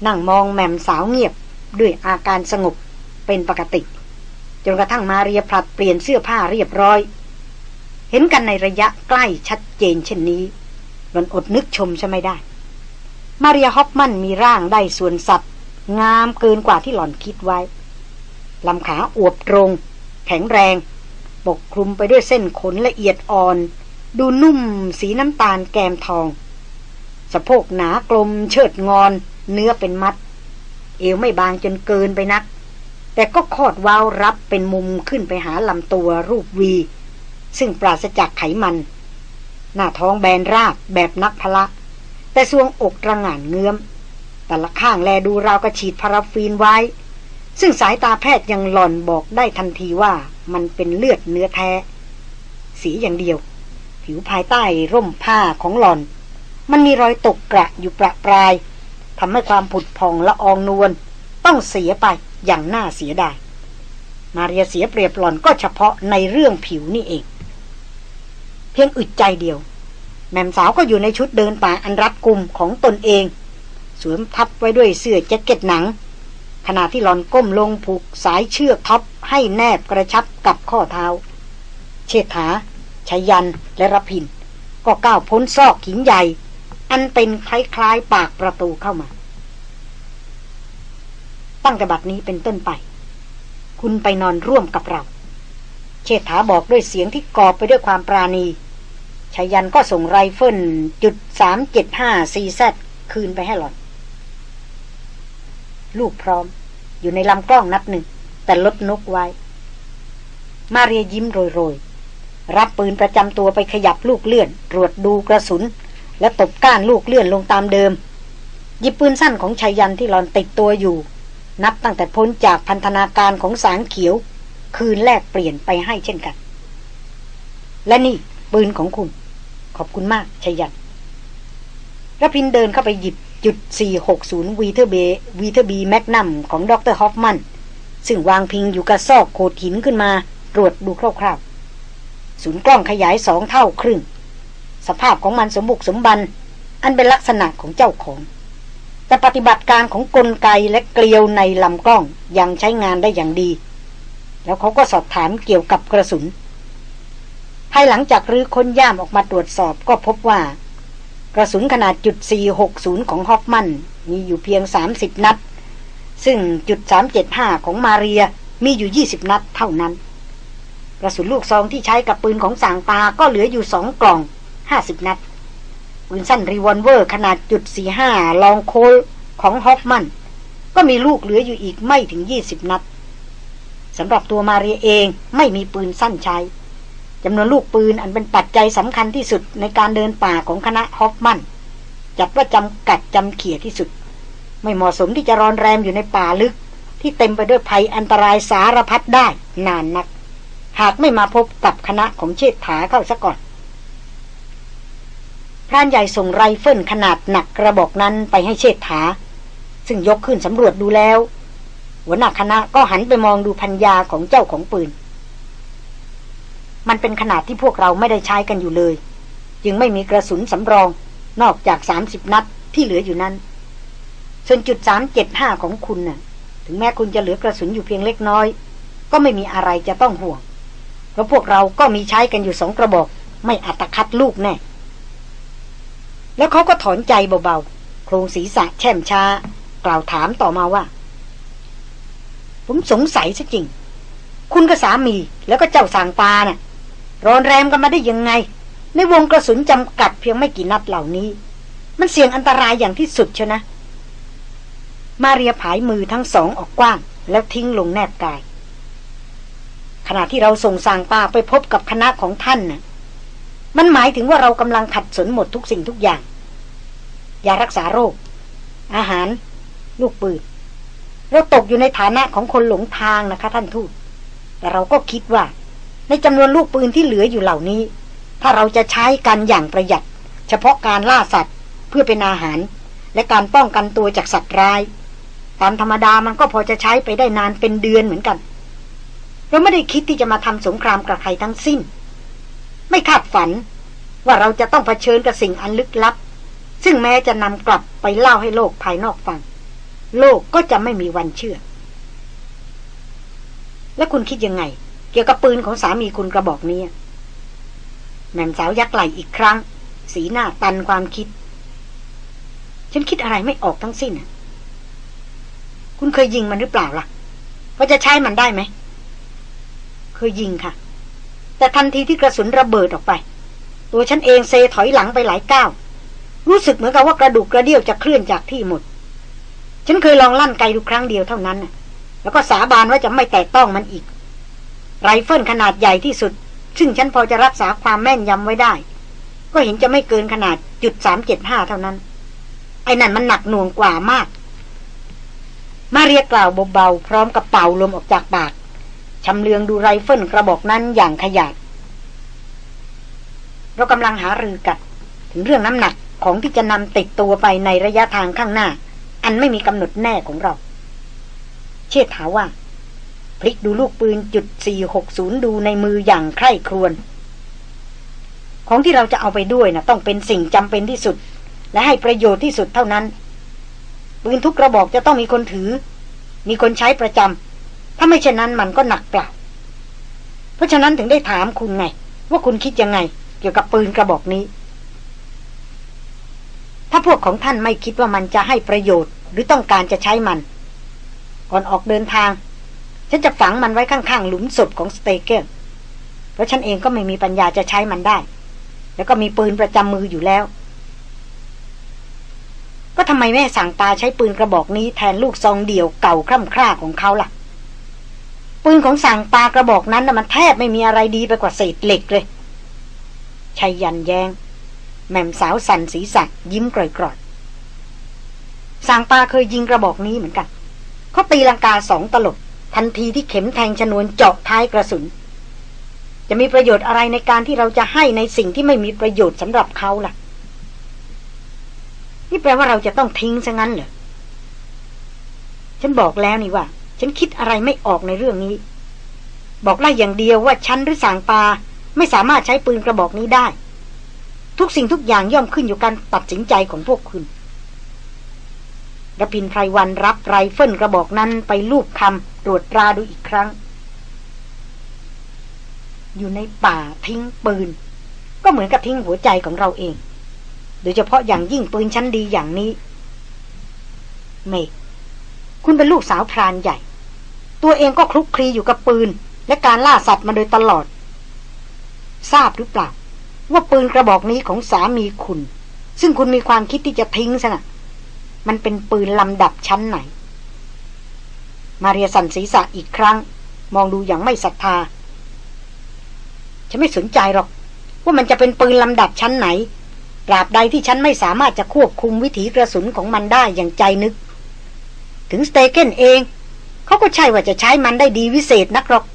นั่งมองแม่มสาวเงียบด้วยอาการสงบเป็นปกติ จนกระทั่งมาเรียผลัดเปลี่ยนเสื้อผ้าเรียบร้อย เห็นกันในระยะใกล้ชัดเจนเช่นนี้หลอนอดนึกชมใช่ไม่ได้ มาริอาฮอปมันมีร่างได้ส่วนสัตว์ งามเกินกว่าที่หล่อนคิดไว้ลำขาอวบตรง แข็งแรง ปกคลุมไปด้วยเส้นขนละเอียดอ่อน ดูนุ่มสีน้ำตาลแกมทอง สะโพกหนากลมเชิดงอน เนื้อเป็นมัด เอวไม่บางจนเกินไปนัก แต่ก็คอดวาวรับเป็นมุมขึ้นไปหาลำตัวรูปวี ซึ่งปราศจากไขมัน หน้าท้องแบนราบแบบนักพละ แต่ทรวงอกระงานเงื้อม แต่ละข้างแลดูราวกระฉีดพาราฟีนไว้ ซึ่งสายตาแพทย์ยังหล่อนบอกได้ทันทีว่ามันเป็นเลือดเนื้อแท้ สีอย่างเดียว ผิวภายใต้ร่มผ้าของหล่อน มันมีรอยตกกระอยู่ประปรายทำให้ความผุดพองละอองนวลต้องเสียไปอย่างน่าเสียดายมาเรียเสียเปรียบหล่อนก็เฉพาะในเรื่องผิวนี่เอง เพียงอึดใจเดียว แม่มสาวก็อยู่ในชุดเดินป่าอันรัดกุมของตนเอง สวมทับไว้ด้วยเสื้อแจ็คเก็ตหนัง ขณะที่หลอนก้มลงผูกสายเชือกท็อปให้แนบกระชับกับข้อเท้า เชษฐาชายันและรพิน ก็ก้าวพ้นซอกหินใหญ่ อันเป็นคล้ายๆปากประตูเข้ามา ตั้งแต่บัดนี้เป็นต้นไป คุณไปนอนร่วมกับเรา เชษฐาบอกด้วยเสียงที่กอบไปด้วยความปราณี ชายันก็ส่งไรเฟิลจุดสามเจ็ดห้าซีแซคืนไปให้หล่อน ลูกพร้อม อยู่ในลำกล้องนัดหนึ่ง แต่ลดนกไว้ มาเรียยิ้มโรยๆ รับปืนประจำตัวไปขยับลูกเลื่อน ตรวจดูกระสุน และตบก้านลูกเลื่อนลงตามเดิม หยิบปืนสั้นของชายันที่หลอนติดตัวอยู่ นับตั้งแต่พ้นจากพันธนาการของสางเขียว คืนแรกเปลี่ยนไปให้เช่นกัน และนี่ ปืนของคุณ ขอบคุณมากชายันรพินเดินเข้าไปหยิบจุด 460 Weatherby Weatherby Magnum ของดรฮอฟมัน ซึ่งวางพิงอยู่กับซอกโขดหินขึ้นมา ตรวจดูคร่าวๆ ศูนย์กล้องขยายสองเท่าครึ่ง สภาพของมันสมบุกสมบัน อันเป็นลักษณะของเจ้าของ แต่ปฏิบัติการของกลไกและเกลียวในลำกล้องยังใช้งานได้อย่างดี แล้วเขาก็สอบถามเกี่ยวกับกระสุน ภายหลังจากรื้อค้นย่ามออกมาตรวจสอบก็พบว่า กระสุนขนาดจุด460 ของฮอฟมัน มีอยู่เพียง 30 นัด ซึ่งจุด375 ของมาเรียมีอยู่ 20 นัดเท่านั้น กระสุนลูกซองที่ใช้กับปืนของสางตาก็เหลืออยู่สองกล่อง 50 นัด ปืนสั้นรีวอลเวอร์ขนาดจุด45 Long Colt ของฮอฟมัน ก็มีลูกเหลืออยู่อีกไม่ถึง 20 นัดสำหรับตัวมาเรียเองไม่มีปืนสั้นใช้ จำนวนลูกปืนอันเป็นปัจจัยสำคัญที่สุดในการเดินป่าของคณะฮอฟมันจัดว่าจำกัดจำเขี่ยที่สุด ไม่เหมาะสมที่จะรอนแรมอยู่ในป่าลึก ที่เต็มไปด้วยภัยอันตรายสารพัดได้นานนัก หากไม่มาพบกับคณะของเชษฐาเข้าซะก่อนพรานใหญ่ส่งไรเฟิลขนาดหนักกระบอกนั้นไปให้เชษฐา ซึ่งยกขึ้นสำรวจดูแล้ว หัวหน้าคณะก็หันไปมองดูพัญญาของเจ้าของปืน มันเป็นขนาดที่พวกเราไม่ได้ใช้กันอยู่เลย จึงไม่มีกระสุนสำรอง นอกจากสามสิบนัดที่เหลืออยู่นั้น ส่วนจุดสามเจ็ดห้าของคุณน่ะ ถึงแม้คุณจะเหลือกระสุนอยู่เพียงเล็กน้อย ก็ไม่มีอะไรจะต้องห่วง เพราะพวกเราก็มีใช้กันอยู่สองกระบอก ไม่อัตคัดลูกแน่ แล้วเขาก็ถอนใจเบาๆ โครงศีรษะแช่มช้า กล่าวถามต่อมาว่า ผมสงสัยซะจริง คุณกับสามีแล้วก็เจ้าสางปาน่ะ รอนแรมกันมาได้ยังไง ในวงกระสุนจำกัดเพียงไม่กี่นัดเหล่านี้ มันเสี่ยงอันตรายอย่างที่สุดเชนะ มาเรียผายมือทั้งสองออกกว้าง แล้วทิ้งลงแนบกาย ขณะที่เราส่งสางปาไปพบกับคณะของท่านน่ะ มันหมายถึงว่าเรากำลังขัดสนหมดทุกสิ่งทุกอย่างยารักษาโรค อาหาร ลูกปืนเราตกอยู่ในฐานะของคนหลงทางนะคะท่านทูตแต่เราก็คิดว่า ในจำนวนลูกปืนที่เหลืออยู่เหล่านี้ ถ้าเราจะใช้กันอย่างประหยัด เฉพาะการล่าสัตว์เพื่อเป็นอาหาร และการป้องกันตัวจากสัตว์ร้าย ตามธรรมดามันก็พอจะใช้ไปได้นานเป็นเดือนเหมือนกัน เราไม่ได้คิดที่จะมาทำสงครามกับใครทั้งสิ้น ไม่คาดฝันว่าเราจะต้องเผชิญกับสิ่งอันลึกลับ ซึ่งแม้จะนำกลับไปเล่าให้โลกภายนอกฟัง โลกก็จะไม่มีวันเชื่อ และคุณคิดยังไง กี่ยวกับปืนของสามีคุณกระบอกนี้แม่มสาวยักไหลอีกครั้ง สีหน้าตันความคิด ฉันคิดอะไรไม่ออกทั้งสิ้นคุณเคยยิงมันหรือเปล่าล่ะว่าจะใช้มันได้ไหมเคยยิงค่ะ แต่ทันทีที่กระสุนระเบิดออกไป ตัวฉันเองเซถอยหลังไปหลายก้าวรู้สึกเหมือนกับว่ากระดูกกระเดี่ยวจะเคลื่อนจากที่หมด ฉันเคยลองลั่นไกดูครั้งเดียวเท่านั้นแล้วก็สาบานว่าจะไม่แตะต้องมันอีก ไรเฟิลขนาดใหญ่ที่สุด ซึ่งฉันพอจะรักษาความแม่นยำไว้ได้ ก็เห็นจะไม่เกินขนาดจุดสามเจ็ดห้าเท่านั้น ไอ้นั่นมันหนักหน่วงกว่ามาก มาเรียกล่าวเบาๆพร้อมกับเป่าลมออกจากปากชำเลืองดูไรเฟิลกระบอกนั้นอย่างขยาดเรากำลังหารือกันถึงเรื่องน้ำหนักของที่จะนำติดตัวไปในระยะทางข้างหน้า อันไม่มีกำหนดแน่ของเรา เชิดถาว่า พลิกดูลูกปืนจุด460 ดูในมืออย่างใคร่ครวญของที่เราจะเอาไปด้วยนะต้องเป็นสิ่งจำเป็นที่สุด และให้ประโยชน์ที่สุดเท่านั้น ปืนทุกกระบอกจะต้องมีคนถือ มีคนใช้ประจำถ้าไม่เช่นนั้นมันก็หนักเปล่า เพราะฉะนั้นถึงได้ถามคุณไง ว่าคุณคิดยังไง เกี่ยวกับปืนกระบอกนี้ ถ้าพวกของท่านไม่คิดว่ามันจะให้ประโยชน์ หรือต้องการจะใช้มัน ก่อนออกเดินทาง ฉันจะฝังมันไว้ข้างๆหลุมศพของสเตเกอร์เพราะฉันเองก็ไม่มีปัญญาจะใช้มันได้ แล้วก็มีปืนประจำมืออยู่แล้ว ก็ทำไมแม่สั่งตาใช้ปืนกระบอกนี้แทนลูกซองเดี่ยวเก่าคร่ำคร่าของเขาล่ะ ปืนของสั่งตากระบอกนั้นนะมันแทบไม่มีอะไรดีไปกว่าเศษเหล็กเลยชัยยันแยงแม่มสาวสันสีสักยิ้มกร่อยๆสางปาเคยยิงกระบอกนี้เหมือนกันเขาตีลังกาสองตลบ ทันทีที่เข็มแทงชนวนเจาะท้ายกระสุน จะมีประโยชน์อะไรในการที่เราจะให้ในสิ่งที่ไม่มีประโยชน์สำหรับเขาล่ะ นี่แปลว่าเราจะต้องทิ้งซะงั้นเหรอฉันบอกแล้วนี่ว่า ฉันคิดอะไรไม่ออกในเรื่องนี้ บอกไล่อย่างเดียวว่าฉันหรือสางปาไม่สามารถใช้ปืนกระบอกนี้ได้ ทุกสิ่งทุกอย่างย่อมขึ้นอยู่การตัดสินใจของพวกคุณ ระพินไพรวันรับไรเฟิลกระบอกนั้นไปลูบคำตรวจตราดูอีกครั้ง อยู่ในป่าทิ้งปืน ก็เหมือนกับทิ้งหัวใจของเราเอง โดยเฉพาะอย่างยิ่งปืนชั้นดีอย่างนี้ เมกคุณเป็นลูกสาวพรานใหญ่ ตัวเองก็คลุกคลีอยู่กับปืน และการล่าสัตว์มาโดยตลอด ทราบหรือเปล่า ว่าปืนกระบอกนี้ของสามีคุณ ซึ่งคุณมีความคิดที่จะทิ้งซะนะ มันเป็นปืนลำดับชั้นไหน มาเรียสันศีรษะอีกครั้ง มองดูอย่างไม่ศรัทธา ฉันไม่สนใจหรอก ว่ามันจะเป็นปืนลำดับชั้นไหนตราบใดที่ฉันไม่สามารถจะควบคุมวิถีกระสุนของมันได้อย่างใจนึก ถึงสเตเกนเอง เขาก็ใช่ว่าจะใช้มันได้ดีวิเศษนักหรอก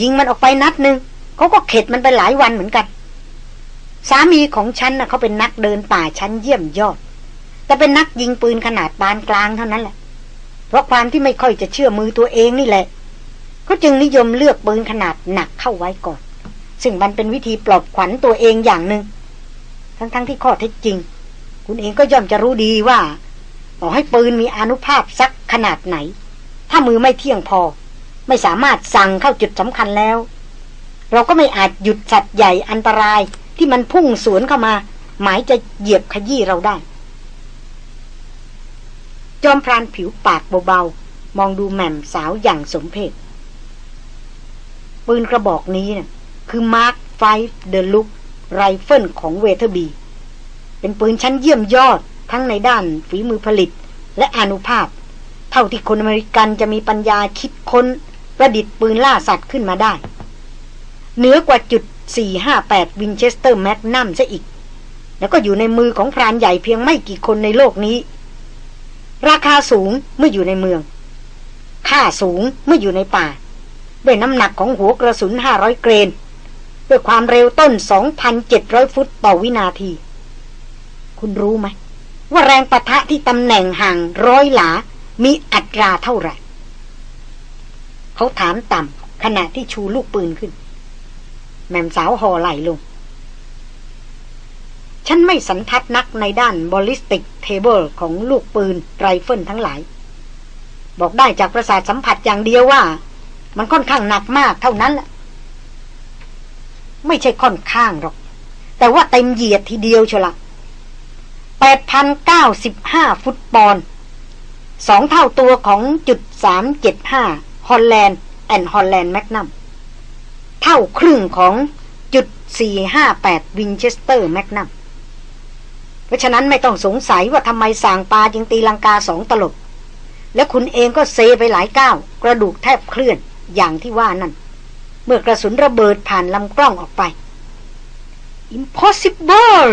ยิงมันออกไปนัดหนึ่งเขาก็เข็ดมันไปหลายวันเหมือนกัน สามีของฉันนะ่ะเขาเป็นนักเดินป่าชั้นเยี่ยมยอด แต่เป็นนักยิงปืนขนาดปานกลางเท่านั้นแหละ เพราะความที่ไม่ค่อยจะเชื่อมือตัวเองนี่แหละเขาจึงนิยมเลือกปืนขนาดหนักเข้าไว้ก่อน ซึ่งมันเป็นวิธีปลอบขวัญตัวเองอย่างหนึง่งทั้งๆทที่ข้อเท็จจริง คุณเองก็ย่อมจะรู้ดีว่าต่อให้ปืนมีอนุภาพสักขนาดไหน ถ้ามือไม่เที่ยงพอ ไม่สามารถสั่งเข้าจุดสำคัญแล้ว เราก็ไม่อาจหยุดสัตว์ใหญ่อันตรายที่มันพุ่งสวนเข้ามา หมายจะเหยียบขยี้เราได้ จอมพรานผิวปากเบาๆ มองดูแหม่มสาวอย่างสมเพชปืนกระบอกนี้นะ่ะคือ Mark Five Deluxe rifle ของ Weatherby เป็นปืนชั้นเยี่ยมยอดทั้งในด้านฝีมือผลิตและอานุภาพ เท่าที่คนอเมริกันจะมีปัญญาคิดค้น ประดิษฐ์ปืนล่าสัตว์ขึ้นมาได้ เหนือกว่าจุด 458 Winchester Magnum ซะอีก แล้วก็อยู่ในมือของพรานใหญ่เพียงไม่กี่คนในโลกนี้ ราคาสูงเมื่ออยู่ในเมือง ค่าสูงเมื่ออยู่ในป่า ด้วยน้ำหนักของหัวกระสุน 500 เกรน ด้วยความเร็วต้น 2,700 ฟุตต่อวินาที คุณรู้ไหม ว่าแรงปะทะที่ตำแหน่งห่างร้อยหลา มีอัตราเท่าไหร่ เขาถามต่ำขณะที่ชูลูกปืนขึ้น แม่มสาวห่อไหล่ลง ฉันไม่สันทัดนักในด้าน ballistic table ของลูกปืนไรเฟิลทั้งหลาย บอกได้จากประสาทสัมผัสอย่างเดียวว่า มันค่อนข้างหนักมากเท่านั้นแหละไม่ใช่ค่อนข้างหรอก แต่ว่าเต็มเหยียดทีเดียวเชียวละ8,095ฟุตปอนด์สองเท่าตัวของจุด375 Holland and Holland Magnum เท่าครึ่งของจุด458 Winchester Magnum เพราะฉะนั้นไม่ต้องสงสัยว่าทำไมสางปาจึงตีลังกาสองตลบ และคุณเองก็เซไปหลายก้าวกระดูกแทบเคลื่อนอย่างที่ว่านั่น เมื่อกระสุนระเบิดผ่านลำกล้องออกไป impossible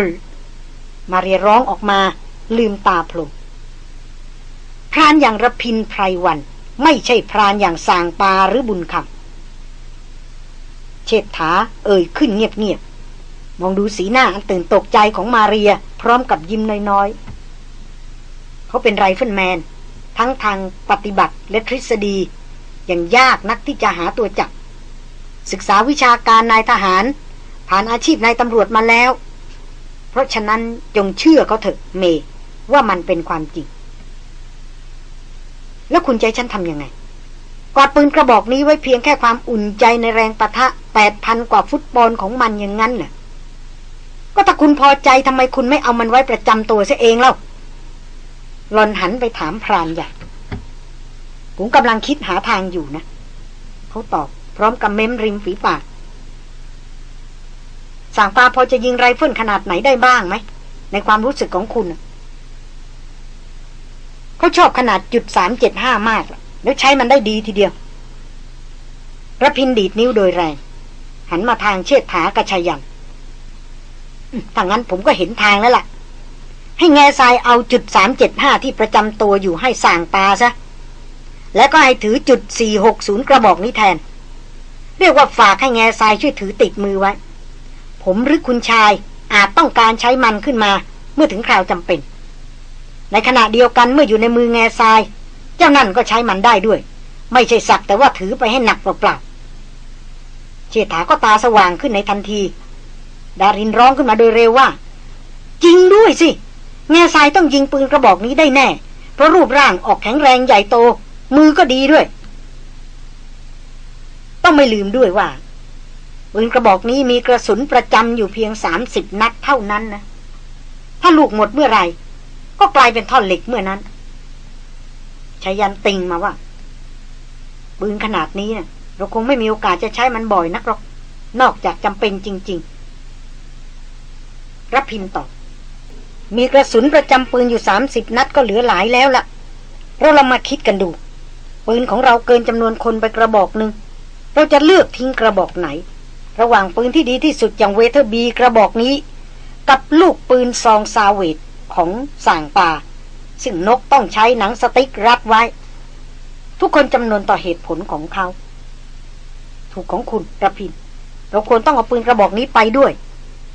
มาเรียร้องออกมาลืมตาโผล่พรานอย่างระพินไพรวัน ไม่ใช่พรานอย่างสางปาหรือบุญคำเชษฐาเอ่ยขึ้นเงียบ มองดูสีหน้าอันตื่นตกใจของมาเรีย พร้อมกับยิ้มน้อยๆ เขาเป็นไรเฟิลแมน ทั้งทางปฏิบัติและทฤษฎี อย่างยากนักที่จะหาตัวจับ ศึกษาวิชาการนายทหาร ผ่านอาชีพนายตำรวจมาแล้ว เพราะฉะนั้นจงเชื่อเขาเถอะเม ว่ามันเป็นความจริง แล้วคุณใจฉันทำยังไงกอดปืนกระบอกนี้ไว้เพียงแค่ความอุ่นใจในแรงประทะแปดพันกว่าฟุตบอลของมันอย่างนั้นน่ะ ก็ถ้าคุณพอใจทำไมคุณไม่เอามันไว้ประจำตัวซะเองเล่าหลอนหันไปถามพรานใหญ่ผมกำลังคิดหาทางอยู่นะ เขาตอบพร้อมกับเม้มริมฝีปากสางปาพอจะยิงไรเฟิลขนาดไหนได้บ้างไหม ในความรู้สึกของคุณ เขาชอบขนาดจุดสามเจ็ดห้ามาก แล้วใช้มันได้ดีทีเดียวระพินดีดนิ้วโดยแรง หันมาทางเชิดถากระชายัน ถ้างั้นผมก็เห็นทางแล้วล่ะ ให้แง่ทรายเอาจุดสามเจ็ดห้าที่ประจำตัวอยู่ให้ส่างตาซะ แล้วก็ให้ถือจุดสี่หกศูนย์กระบอกนี้แทน เรียกว่าฝากให้แง่ทรายช่วยถือติดมือไว้ ผมหรือคุณชายอาจต้องการใช้มันขึ้นมา เมื่อถึงคราวจำเป็น ในขณะเดียวกันเมื่ออยู่ในมือแง่ทราย เจ้านั่นก็ใช้มันได้ด้วย ไม่ใช่สักแต่ว่าถือไปให้หนักเปล่าๆเชษฐาก็ตาสว่างขึ้นในทันที ดารินร้องขึ้นมาโดยเร็วว่า จริงด้วยสิแง่ทรายต้องยิงปืนกระบอกนี้ได้แน่ เพราะรูปร่างออกแข็งแรงใหญ่โต มือก็ดีด้วย ต้องไม่ลืมด้วยว่าปืนกระบอกนี้มีกระสุนประจำอยู่เพียงสามสิบนัดเท่านั้นนะ ถ้าลูกหมดเมื่อไหร่ ก็กลายเป็นท่อนเหล็กเมื่อนั้นชายันติงมาว่าปืนขนาดนี้นะเราคงไม่มีโอกาสจะใช้มันบ่อยนักหรอก นอกจากจำเป็นจริง ๆ รับพินตอบ มีกระสุนประจำปืนอยู่สามสิบนัดก็เหลือหลายแล้วละ่ะ เราเรามาคิดกันดู ปืนของเราเกินจำนวนคนไปกระบอกหนึ่ง เราจะเลือกทิ้งกระบอกไหน ระหว่างปืนที่ดีที่สุดอย่าง Weatherby กระบอกนี้ กับลูกปืนซองซาเวตของส่างป่า ซึ่งนกต้องใช้หนังสติ๊กรัดไว้ ทุกคนจำนนต่อเหตุผลของเขา ถูกของคุณระพิน เราควรต้องเอาปืนกระบอกนี้ไปด้วย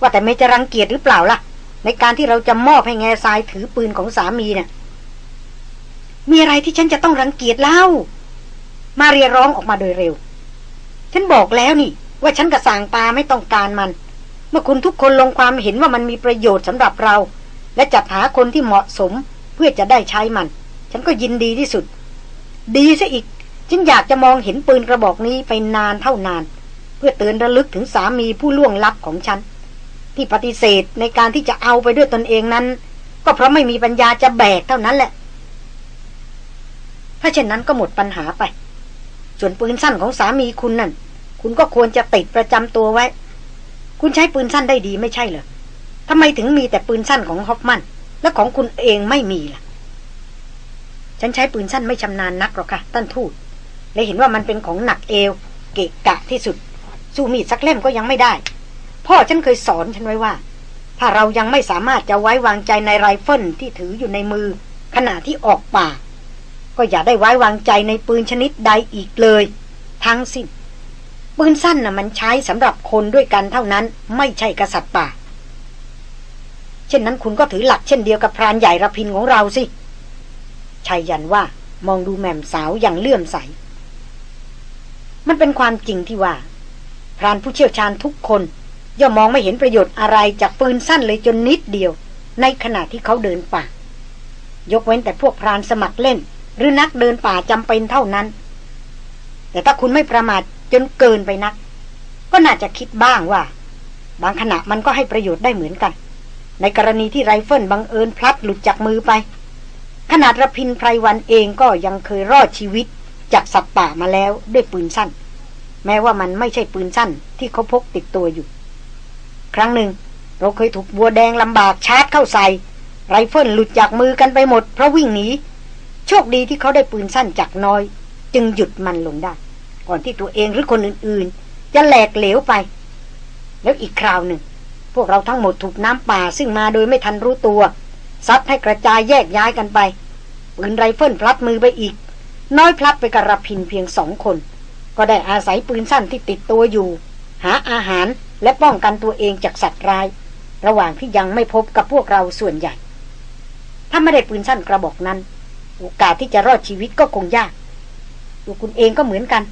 ว่าแต่เมจะรังเกียจหรือเปล่าล่ะ ในการที่เราจะมอบให้แง่ทรายถือปืนของสามีเนี่ยมีอะไรที่ฉันจะต้องรังเกียจเล่า มาเรียร้องออกมาโดยเร็ว ฉันบอกแล้วนี่ ว่าฉันกับสางตาไม่ต้องการมัน เมื่อคุณทุกคนลงความเห็นว่ามันมีประโยชน์สำหรับเรา และจัดหาคนที่เหมาะสมเพื่อจะได้ใช้มัน ฉันก็ยินดีที่สุด ดีซะอีก ฉันอยากจะมองเห็นปืนกระบอกนี้ไปนานเท่านาน เพื่อเตือนระลึกถึงสามีผู้ล่วงลับของฉัน ที่ปฏิเสธในการที่จะเอาไปด้วยตนเองนั้น ก็เพราะไม่มีปัญญาจะแบกเท่านั้นแหละ ถ้าเช่นนั้นก็หมดปัญหาไป ส่วนปืนสั้นของสามีคุณนั่น คุณก็ควรจะติดประจำตัวไว้ คุณใช้ปืนสั้นได้ดีไม่ใช่เหรอทำไมถึงมีแต่ปืนสั้นของฮอฟมัน และของคุณเองไม่มีล่ะ ฉันใช้ปืนสั้นไม่ชำนาญนักหรอกค่ะท่านทูตและเห็นว่ามันเป็นของหนักเอว เกะกะที่สุด สู้มีดสักเล่มก็ยังไม่ได้ พ่อฉันเคยสอนฉันไว้ว่า ถ้าเรายังไม่สามารถจะไว้วางใจในไรเฟิลที่ถืออยู่ในมือ ขณะที่ออกป่า ก็อย่าได้ไว้วางใจในปืนชนิดใดอีกเลย ทั้งสิ้นปืนสั้นน่ะมันใช้สำหรับคนด้วยกันเท่านั้น ไม่ใช่กษัตริย์ป่า เช่นนั้นคุณก็ถือหลักเช่นเดียวกับพรานใหญ่ระพินของเราสิชายยันว่ามองดูแม่มสาวอย่างเลื่อมใส มันเป็นความจริงที่ว่า พรานผู้เชี่ยวชาญทุกคน ย่อมมองไม่เห็นประโยชน์อะไรจากปืนสั้นเลยจนนิดเดียว ในขณะที่เขาเดินป่า ยกเว้นแต่พวกพรานสมัครเล่น หรือนักเดินป่าจำเป็นเท่านั้น แต่ถ้าคุณไม่ประมาทจนเกินไปนัก ก็น่าจะคิดบ้างว่า บางขณะมันก็ให้ประโยชน์ได้เหมือนกัน ในกรณีที่ไรเฟิลบังเอิญพลัดหลุดจากมือไป ขนาดระพินไพรวันเองก็ยังเคยรอดชีวิตจากสัตว์ป่ามาแล้วด้วยปืนสั้น แม้ว่ามันไม่ใช่ปืนสั้นที่เขาพกติดตัวอยู่ ครั้งหนึ่ง เราเคยถูกบัวแดงลำบากชาร์จเข้าใส่ ไรเฟิลหลุดจากมือกันไปหมดเพราะวิ่งหนีโชคดีที่เขาได้ปืนสั้นจากน้อย จึงหยุดมันลงได้ ก่อนที่ตัวเองหรือคนอื่นๆ จะแหลกเหลวไป แล้วอีกคราวหนึ่ง พวกเราทั้งหมดถูกน้ำป่าซึ่งมาโดยไม่ทันรู้ตัว ซัดให้กระจายแยกย้ายกันไปปืนไรเฟิลพลัดมือไปอีก น้อยพลัดไปกระพินเพียงสองคน ก็ได้อาศัยปืนสั้นที่ติดตัวอยู่ หาอาหารและป้องกันตัวเองจากสัตว์ร้าย ระหว่างที่ยังไม่พบกับพวกเราส่วนใหญ่ ถ้าไม่ได้ปืนสั้นกระบอกนั้น โอกาสที่จะรอดชีวิตก็คงยากตัวคุณเองก็เหมือนกัน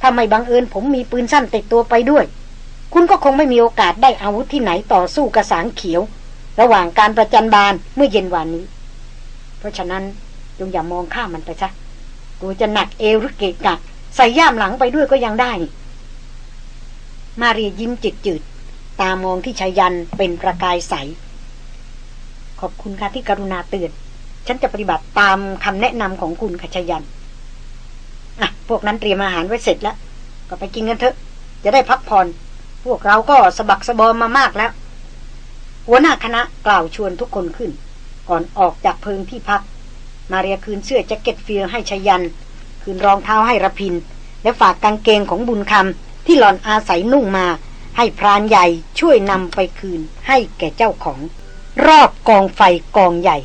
ถ้าไม่บังเอิญผมมีปืนสั้นติดตัวไปด้วย คุณก็คงไม่มีโอกาสได้อาวุธที่ไหนต่อสู้กระสางเขียว ระหว่างการประจันบานเมื่อเย็นวานนี้ เพราะฉะนั้นจงอย่ามองข้ามมันไปซะกลัวจะหนักเอวหรือเกะกะใส่ย่ามหลังไปด้วยก็ยังได้ มาเรียยิ้มจิตจืด ตามองที่ชายันเป็นประกายใส ขอบคุณค่ะที่กรุณาเตือน ฉันจะปฏิบัติตามคำแนะนำของคุณค่ะชายัน อะ พวกนั้นเตรียมอาหารไว้เสร็จแล้ว ก็ไปกินกันเถอะ จะได้พักผ่อน พวกเราก็สะบักสะบอมมามากแล้ว หัวหน้าคณะกล่าวชวนทุกคนขึ้น ก่อนออกจากเพิงที่พัก มาเรียคืนเสื้อแจ็คเก็ตเฟียให้ชายัน คืนรองเท้าให้ระพิน และฝากกางเกงของบุญคำ ที่หลอนอาศัยนุ่งมา ให้พรานใหญ่ช่วยนำไปคืนให้แก่เจ้าของ รอบกองไฟกองใหญ่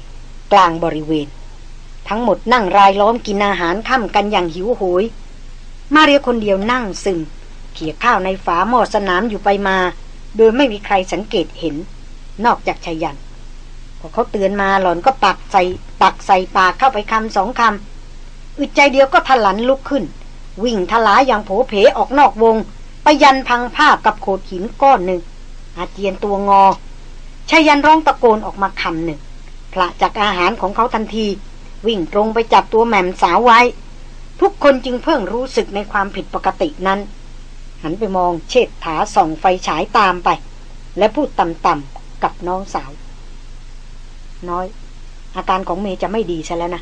กลางบริเวณ ทั้งหมดนั่งรายล้อมกินอาหารค่ำกันอย่างหิวโหย มาเรียคนเดียวนั่งซึมเขี่ยข้าวในฝาหม้อสนามอยู่ไปมา โดยไม่มีใครสังเกตเห็น นอกจากชายันพอเขาเตือนมาหล่อนก็ปักใส่ปักใส่ปากเข้าไปคำสองคำอึดใจเดียวก็ทะลันลุกขึ้น วิ่งทลายอย่างโผเพออกนอกวง ไปยันพังผ้ากับโขดหินก้อนหนึ่ง อาเจียนตัวงอชายันร้องตะโกนออกมาคำหนึ่งพละจากอาหารของเขาทันที วิ่งตรงไปจับตัวแหม่มสาวไว้ ทุกคนจึงเพิ่งรู้สึกในความผิดปกตินั้น หันไปมองเชิดถาส่องไฟฉายตามไป และพูดต่ำๆกับน้องสาว น้อย อาการของเมย์จะไม่ดีใช่แล้วนะ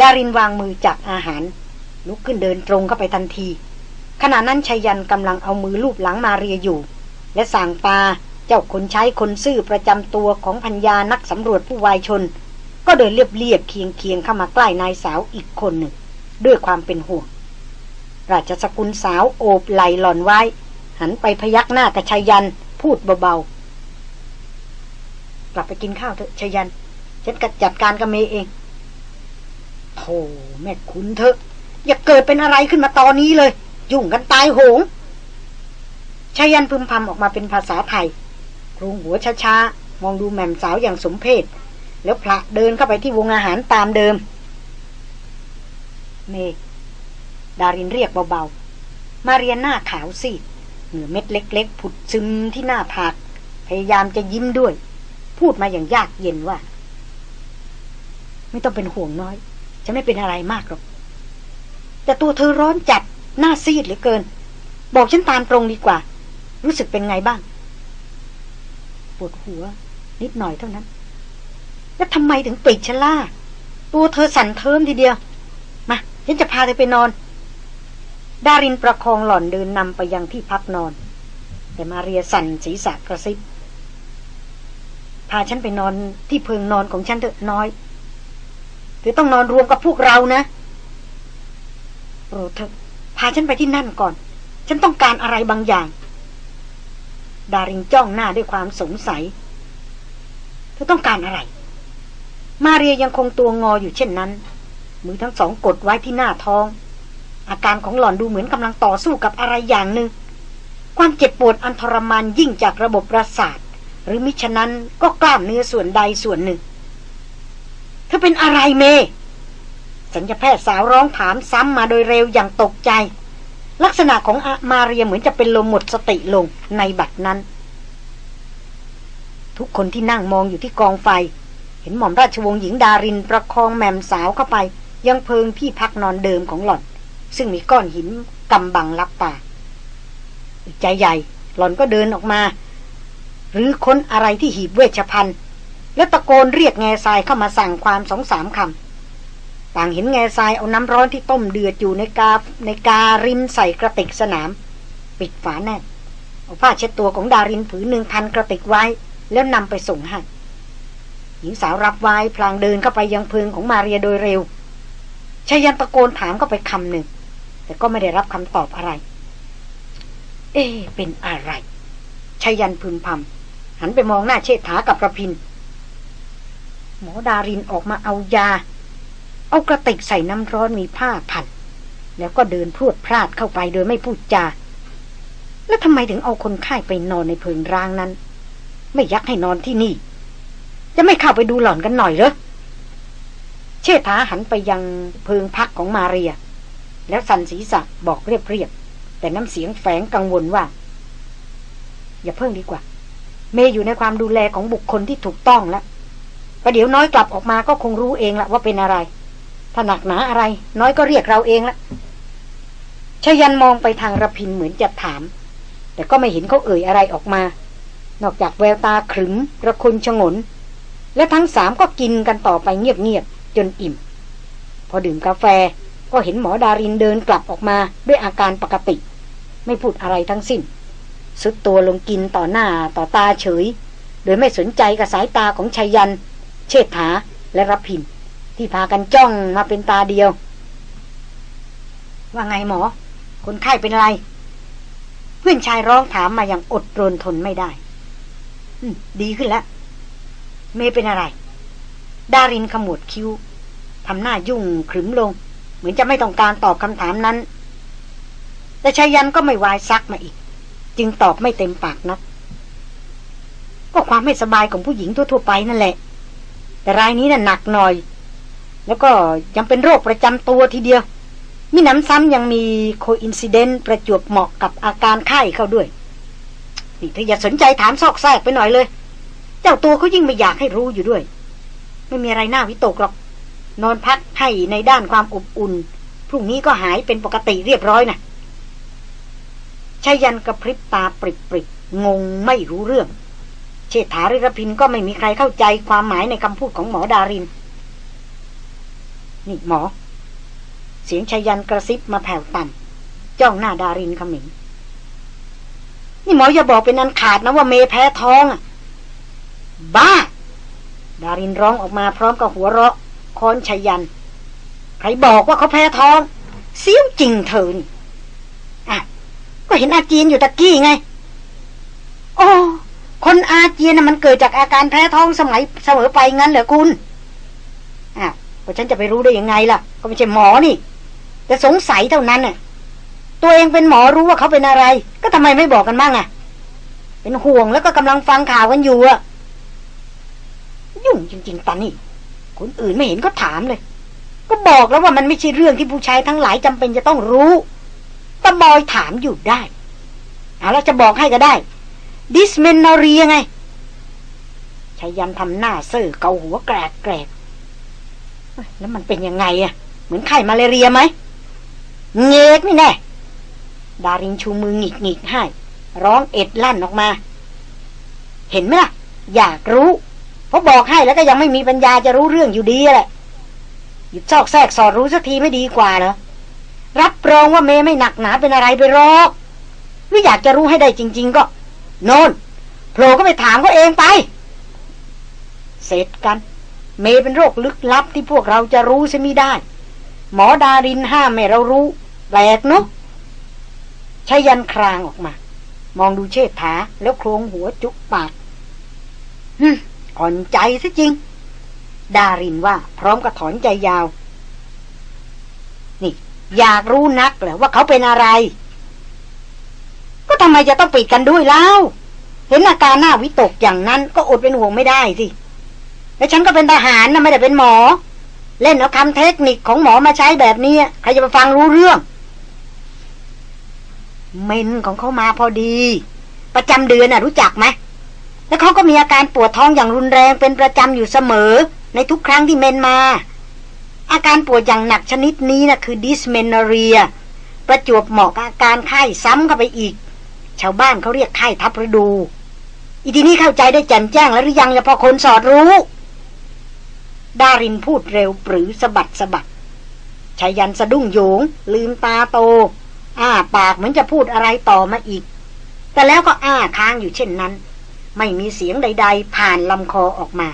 ดารินวางมือจากอาหาร ลุกขึ้นเดินตรงเข้าไปทันที ขณะนั้นชายันกำลังเอามือลูบหลังมาเรียอยู่ และสั่งปาเจ้าคนใช้คนซื่อประจำตัวของพัญญานักสำรวจผู้วายชน ก็เดินเรียบเรียบเคียงเคียงเข้ามาใกล้นายสาวอีกคนหนึ่ง ด้วยความเป็นห่วง ราชสกุลสาวโอบไหลหล่อนไว้ หันไปพยักหน้ากับชายันพูดเบาๆ กลับไปกินข้าวเถอะชายัน ฉันจัดการกับเมย์เองโธ่แม่คุณเถอะ อย่าเกิดเป็นอะไรขึ้นมาตอนนี้เลย ยุ่งกันตายโหงชายันพึมพำออกมาเป็นภาษาไทยครุงหัวช้าๆ มองดูแม่มสาวอย่างสมเพศ แล้วพระเดินเข้าไปที่วงอาหารตามเดิม เมดารินเรียกเบาๆ มาเรียนหน้าขาวซีดเหงื่อเม็ดเล็ก ๆ ผุดซึมที่หน้าผาก พยายามจะยิ้มด้วย พูดมาอย่างยากเย็นว่า ไม่ต้องเป็นห่วงน้อย จะไม่เป็นอะไรมากหรอก แต่ตัวเธอร้อนจัดหน้าซีดเหลือเกิน บอกฉันตามตรงดีกว่า รู้สึกเป็นไงบ้าง ปวดหัว นิดหน่อยเท่านั้น แล้วทำไมถึงปิดชะล่าตัวเธอสั่นเทิมทีเดียว มาฉันจะพาเธอไปนอน ดารินประคองหล่อนเดินนำไปยังที่พักนอน แต่มาเรียสั่นศีรษะกระซิบพาฉันไปนอนที่เพิงนอนของฉันเถอะน้อยเธอต้องนอนรวมกับพวกเรานะ โปรดเถอะพาฉันไปที่นั่นก่อน ฉันต้องการอะไรบางอย่าง ดารินจ้องหน้าด้วยความสงสัย เธอต้องการอะไร มาเรียยังคงตัวงออยู่เช่นนั้น มือทั้งสองกดไว้ที่หน้าท้อง อาการของหล่อนดูเหมือนกำลังต่อสู้กับอะไรอย่างหนึ่งความเจ็บปวดอันทรมานยิ่งจากระบบประสาท หรือมิฉะนั้นก็กล้ามเนื้อส่วนใดส่วนหนึ่ง เธอเป็นอะไรเม สัญญาแพทย์สาวร้องถามซ้ำมาโดยเร็วอย่างตกใจ ลักษณะของอามาเรียเหมือนจะเป็นลมหมดสติลงในบัดนั้น ทุกคนที่นั่งมองอยู่ที่กองไฟ เห็นหม่อมราชวงศ์หญิงดารินประคองแมมสาวเข้าไป ยังเพิงที่พักนอนเดิมของหล่อน ซึ่งมีก้อนหินกำบังรับตาใจใหญ่ หล่อนก็เดินออกมา หรือค้นอะไรที่หีบเวชภัณฑ์แล้วตะโกนเรียกแง่ทรายเข้ามาสั่งความสองสามคำ ต่างเห็นแง่ทรายเอาน้ำร้อนที่ต้มเดือดอยู่ในกาในการิมใส่กระติกสนาม ปิดฝาแน่นเอาผ้าเช็ดตัวของดารินผืนหนึ่งพันกระติกไว้ แล้วนำไปส่งให้หญิงสาวรับไว้พลางเดินเข้าไปยังพึงของมาเรียโดยเร็วชายันตะโกนถามเข้าไปคำหนึ่ง แต่ก็ไม่ได้รับคำตอบอะไร เอ๊เป็นอะไรชายันพึมพำหันไปมองหน้าเชษฐากับระพิน หมอดารินออกมาเอายา เอากระติกใส่น้ำร้อนมีผ้าพัน แล้วก็เดินพรวดพลาดเข้าไปโดยไม่พูดจา แล้วทำไมถึงเอาคนไข้ไปนอนในเพิงร้างนั้น ไม่ยักให้นอนที่นี่ จะไม่เข้าไปดูหล่อนกันหน่อยเหรอ เชษฐาหันไปยังเพิงพักของมาเรีย แล้วสันศีษะบอกเรียบๆแต่น้ำเสียงแฝงกังวลว่า อย่าเพิ่งดีกว่า เมย์อยู่ในความดูแลของบุคคลที่ถูกต้องแล้วประเดี๋ยวน้อยกลับออกมาก็คงรู้เองละว่าเป็นอะไร ถ้าหนักหนาอะไร น้อยก็เรียกเราเองละชยันมองไปทางระพินเหมือนจะถาม แต่ก็ไม่เห็นเขาเอ่ยอะไรออกมา นอกจากแววตาขรึมระคุณชงน และทั้งสามก็กินกันต่อไปเงียบๆจนอิ่ม พอดื่มกาแฟก็เห็นหมอดารินเดินกลับออกมาด้วยอาการปกติ ไม่พูดอะไรทั้งสิ้น สุดตัวลงกินต่อหน้าต่อตาเฉย โดยไม่สนใจกับสายตาของชายัน เชษฐาและรับพิน ที่พากันจ้องมาเป็นตาเดียว ว่าไงหมอ คนไข้เป็นอะไร เพื่อนชายร้องถามมาอย่างอดรนทนไม่ได้ดีขึ้นแล้ว เมเป็นอะไร ดารินขมวดคิ้วทำหน้ายุ่งขรึมลง เหมือนจะไม่ต้องการตอบคำถามนั้น แต่ชายันก็ไม่วายซักมาอีก จึงตอบไม่เต็มปากนัก ก็ความไม่สบายของผู้หญิงทั่วๆไปนั่นแหละ แต่รายนี้น่ะหนักหน่อย แล้วก็ยังเป็นโรคประจำตัวทีเดียวมิหนำซ้ำยังมี coincident ประจวบเหมาะกับอาการไข้เข้าด้วย นี่เธออย่าสนใจถามซอกแซกไปหน่อยเลย เจ้าตัวเขายิ่งไม่อยากให้รู้อยู่ด้วย ไม่มีอะไรน่าวิตกหรอก นอนพักให้ในด้านความอบอุ่น พรุ่งนี้ก็หายเป็นปกติเรียบร้อยนะชายันกระพริบตาปริบปริบงงไม่รู้เรื่อง เชษฐาริรพินก็ไม่มีใครเข้าใจความหมายในคำพูดของหมอดาริน นี่หมอ เสียงชายันกระซิบมาแผ่วต่ำจ้องหน้าดารินขมิงนี่หมออย่าบอกเป็นอันขาดนะว่าเมแพ้ท้องอะบ้า ดารินร้องออกมาพร้อมกับหัวเราะคอนชายัน ใครบอกว่าเขาแพ้ท้องเสี้ยวจริงเธอนี่อะก็เห็นอาเจียนอยู่ตะกี้ไงโอ้คนอาเจียนน่ะมันเกิดจากอาการแพ้ท้องสมัยเสมอไปงั้นเหรอคุณอ้าว ก็ฉันจะไปรู้ได้ยังไงล่ะ ก็ไม่ใช่หมอนี่ แต่สงสัยเท่านั้นน่ะ ตัวเองเป็นหมอรู้ว่าเขาเป็นอะไร ก็ทำไมไม่บอกกันบ้างอะ เป็นห่วงแล้วก็กำลังฟังข่าวกันอยู่อะยุ่งจริง ๆ ตอนนี้คนอื่นไม่เห็นก็ถามเลย ก็บอกแล้วว่ามันไม่ใช่เรื่องที่ผู้ชายทั้งหลายจำเป็นจะต้องรู้ตะบอยถามอยู่ได้เอาแล้วจะบอกให้ก็ได้ ดิสเมนนอรียังไงชายันทำหน้าเซ่อเกาหัวแกรกแกรก แล้วมันเป็นยังไงอะเหมือนไข้มาเลเรียไหม เงกนี่แน่ ดารินชูมือหงิกหงิกให้ ร้องเอ็ดลั่นออกมา เห็นไหมล่ะ อยากรู้เพราะบอกให้แล้วก็ยังไม่มีปัญญาจะรู้เรื่องอยู่ดีแหละหยุดซอกแซกสอดรู้สักทีไม่ดีกว่าเหรอ รับรองว่าเมย์ไม่หนักหนาเป็นอะไรไปหรอกหรืออยากจะรู้ให้ได้จริง ๆ ก็ โนนโผล่ก็ไปถามเขาเองไป เสร็จกัน เมเป็นโรคลึกลับที่พวกเราจะรู้ใช่ไม่ได้ หมอดารินห้ามไม่เรารู้แปลกเนาะชายันครางออกมา มองดูเชษฐาแล้วโครงหัวจุกปากฮึอ่อนใจซะจริง ดารินว่า พร้อมกับถอนใจยาว นี่ อยากรู้นักเหรอว่าเขาเป็นอะไร ก็ทำไมจะต้องปิดกันด้วยเล่า เห็นอาการหน้าวิตกอย่างนั้นก็อดเป็นห่วงไม่ได้สิ แล้วฉันก็เป็นทหารนะไม่ได้เป็นหมอ เล่นเอาคำเทคนิคของหมอมาใช้แบบนี้ใครจะไปฟังรู้เรื่อง เมนของเขามาพอดี ประจำเดือนน่ะ รู้จักไหมแล้วเขาก็มีอาการปวดท้องอย่างรุนแรงเป็นประจำอยู่เสมอ ในทุกครั้งที่เมนมา อาการปวดอย่างหนักชนิดนี้นะคือดิสเมนเรีย ประจวบเหมาะกับอาการไข้ซ้ำเข้าไปอีก ชาวบ้านเขาเรียกไข้ทับฤดู อีทีนี้เข้าใจได้แจ่มแจ้งแล้วหรือยังละพอคนสอดรู้ ดารินพูดเร็วปรือสะบัดสะบัดชายันสะดุ้งโยง ลืมตาโต อ้าปากเหมือนจะพูดอะไรต่อมาอีก แต่แล้วก็อ้าค้างอยู่เช่นนั้น ไม่มีเสียงใด ๆ ผ่านลำคอออกมา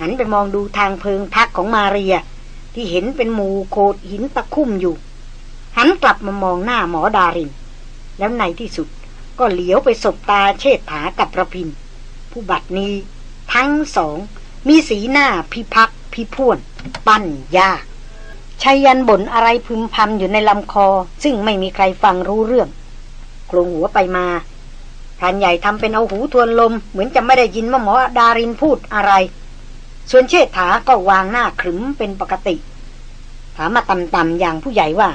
หันไปมองดูทางเพิงพักของมาเรีย ที่เห็นเป็นหมูโคดหินตะคุ่มอยู่ หันกลับมามองหน้าหมอดาริน แล้วในที่สุดก็เหลียวไปสบตาเชษฐากับระพิน ผู้บัดนี้ทั้งสอง มีสีหน้าพิพักพิพ่วน ปั้นยากชายันบ่นอะไรพึมพำอยู่ในลำคอ ซึ่งไม่มีใครฟังรู้เรื่องกลงหัวไปมาพรานใหญ่ทำเป็นเอาหูทวนลม เหมือนจะไม่ได้ยินว่าหมอดารินพูดอะไร ส่วนเชษฐาก็วางหน้าขรึมเป็นปกติ ถามมาต่ำๆอย่างผู้ใหญ่ว่า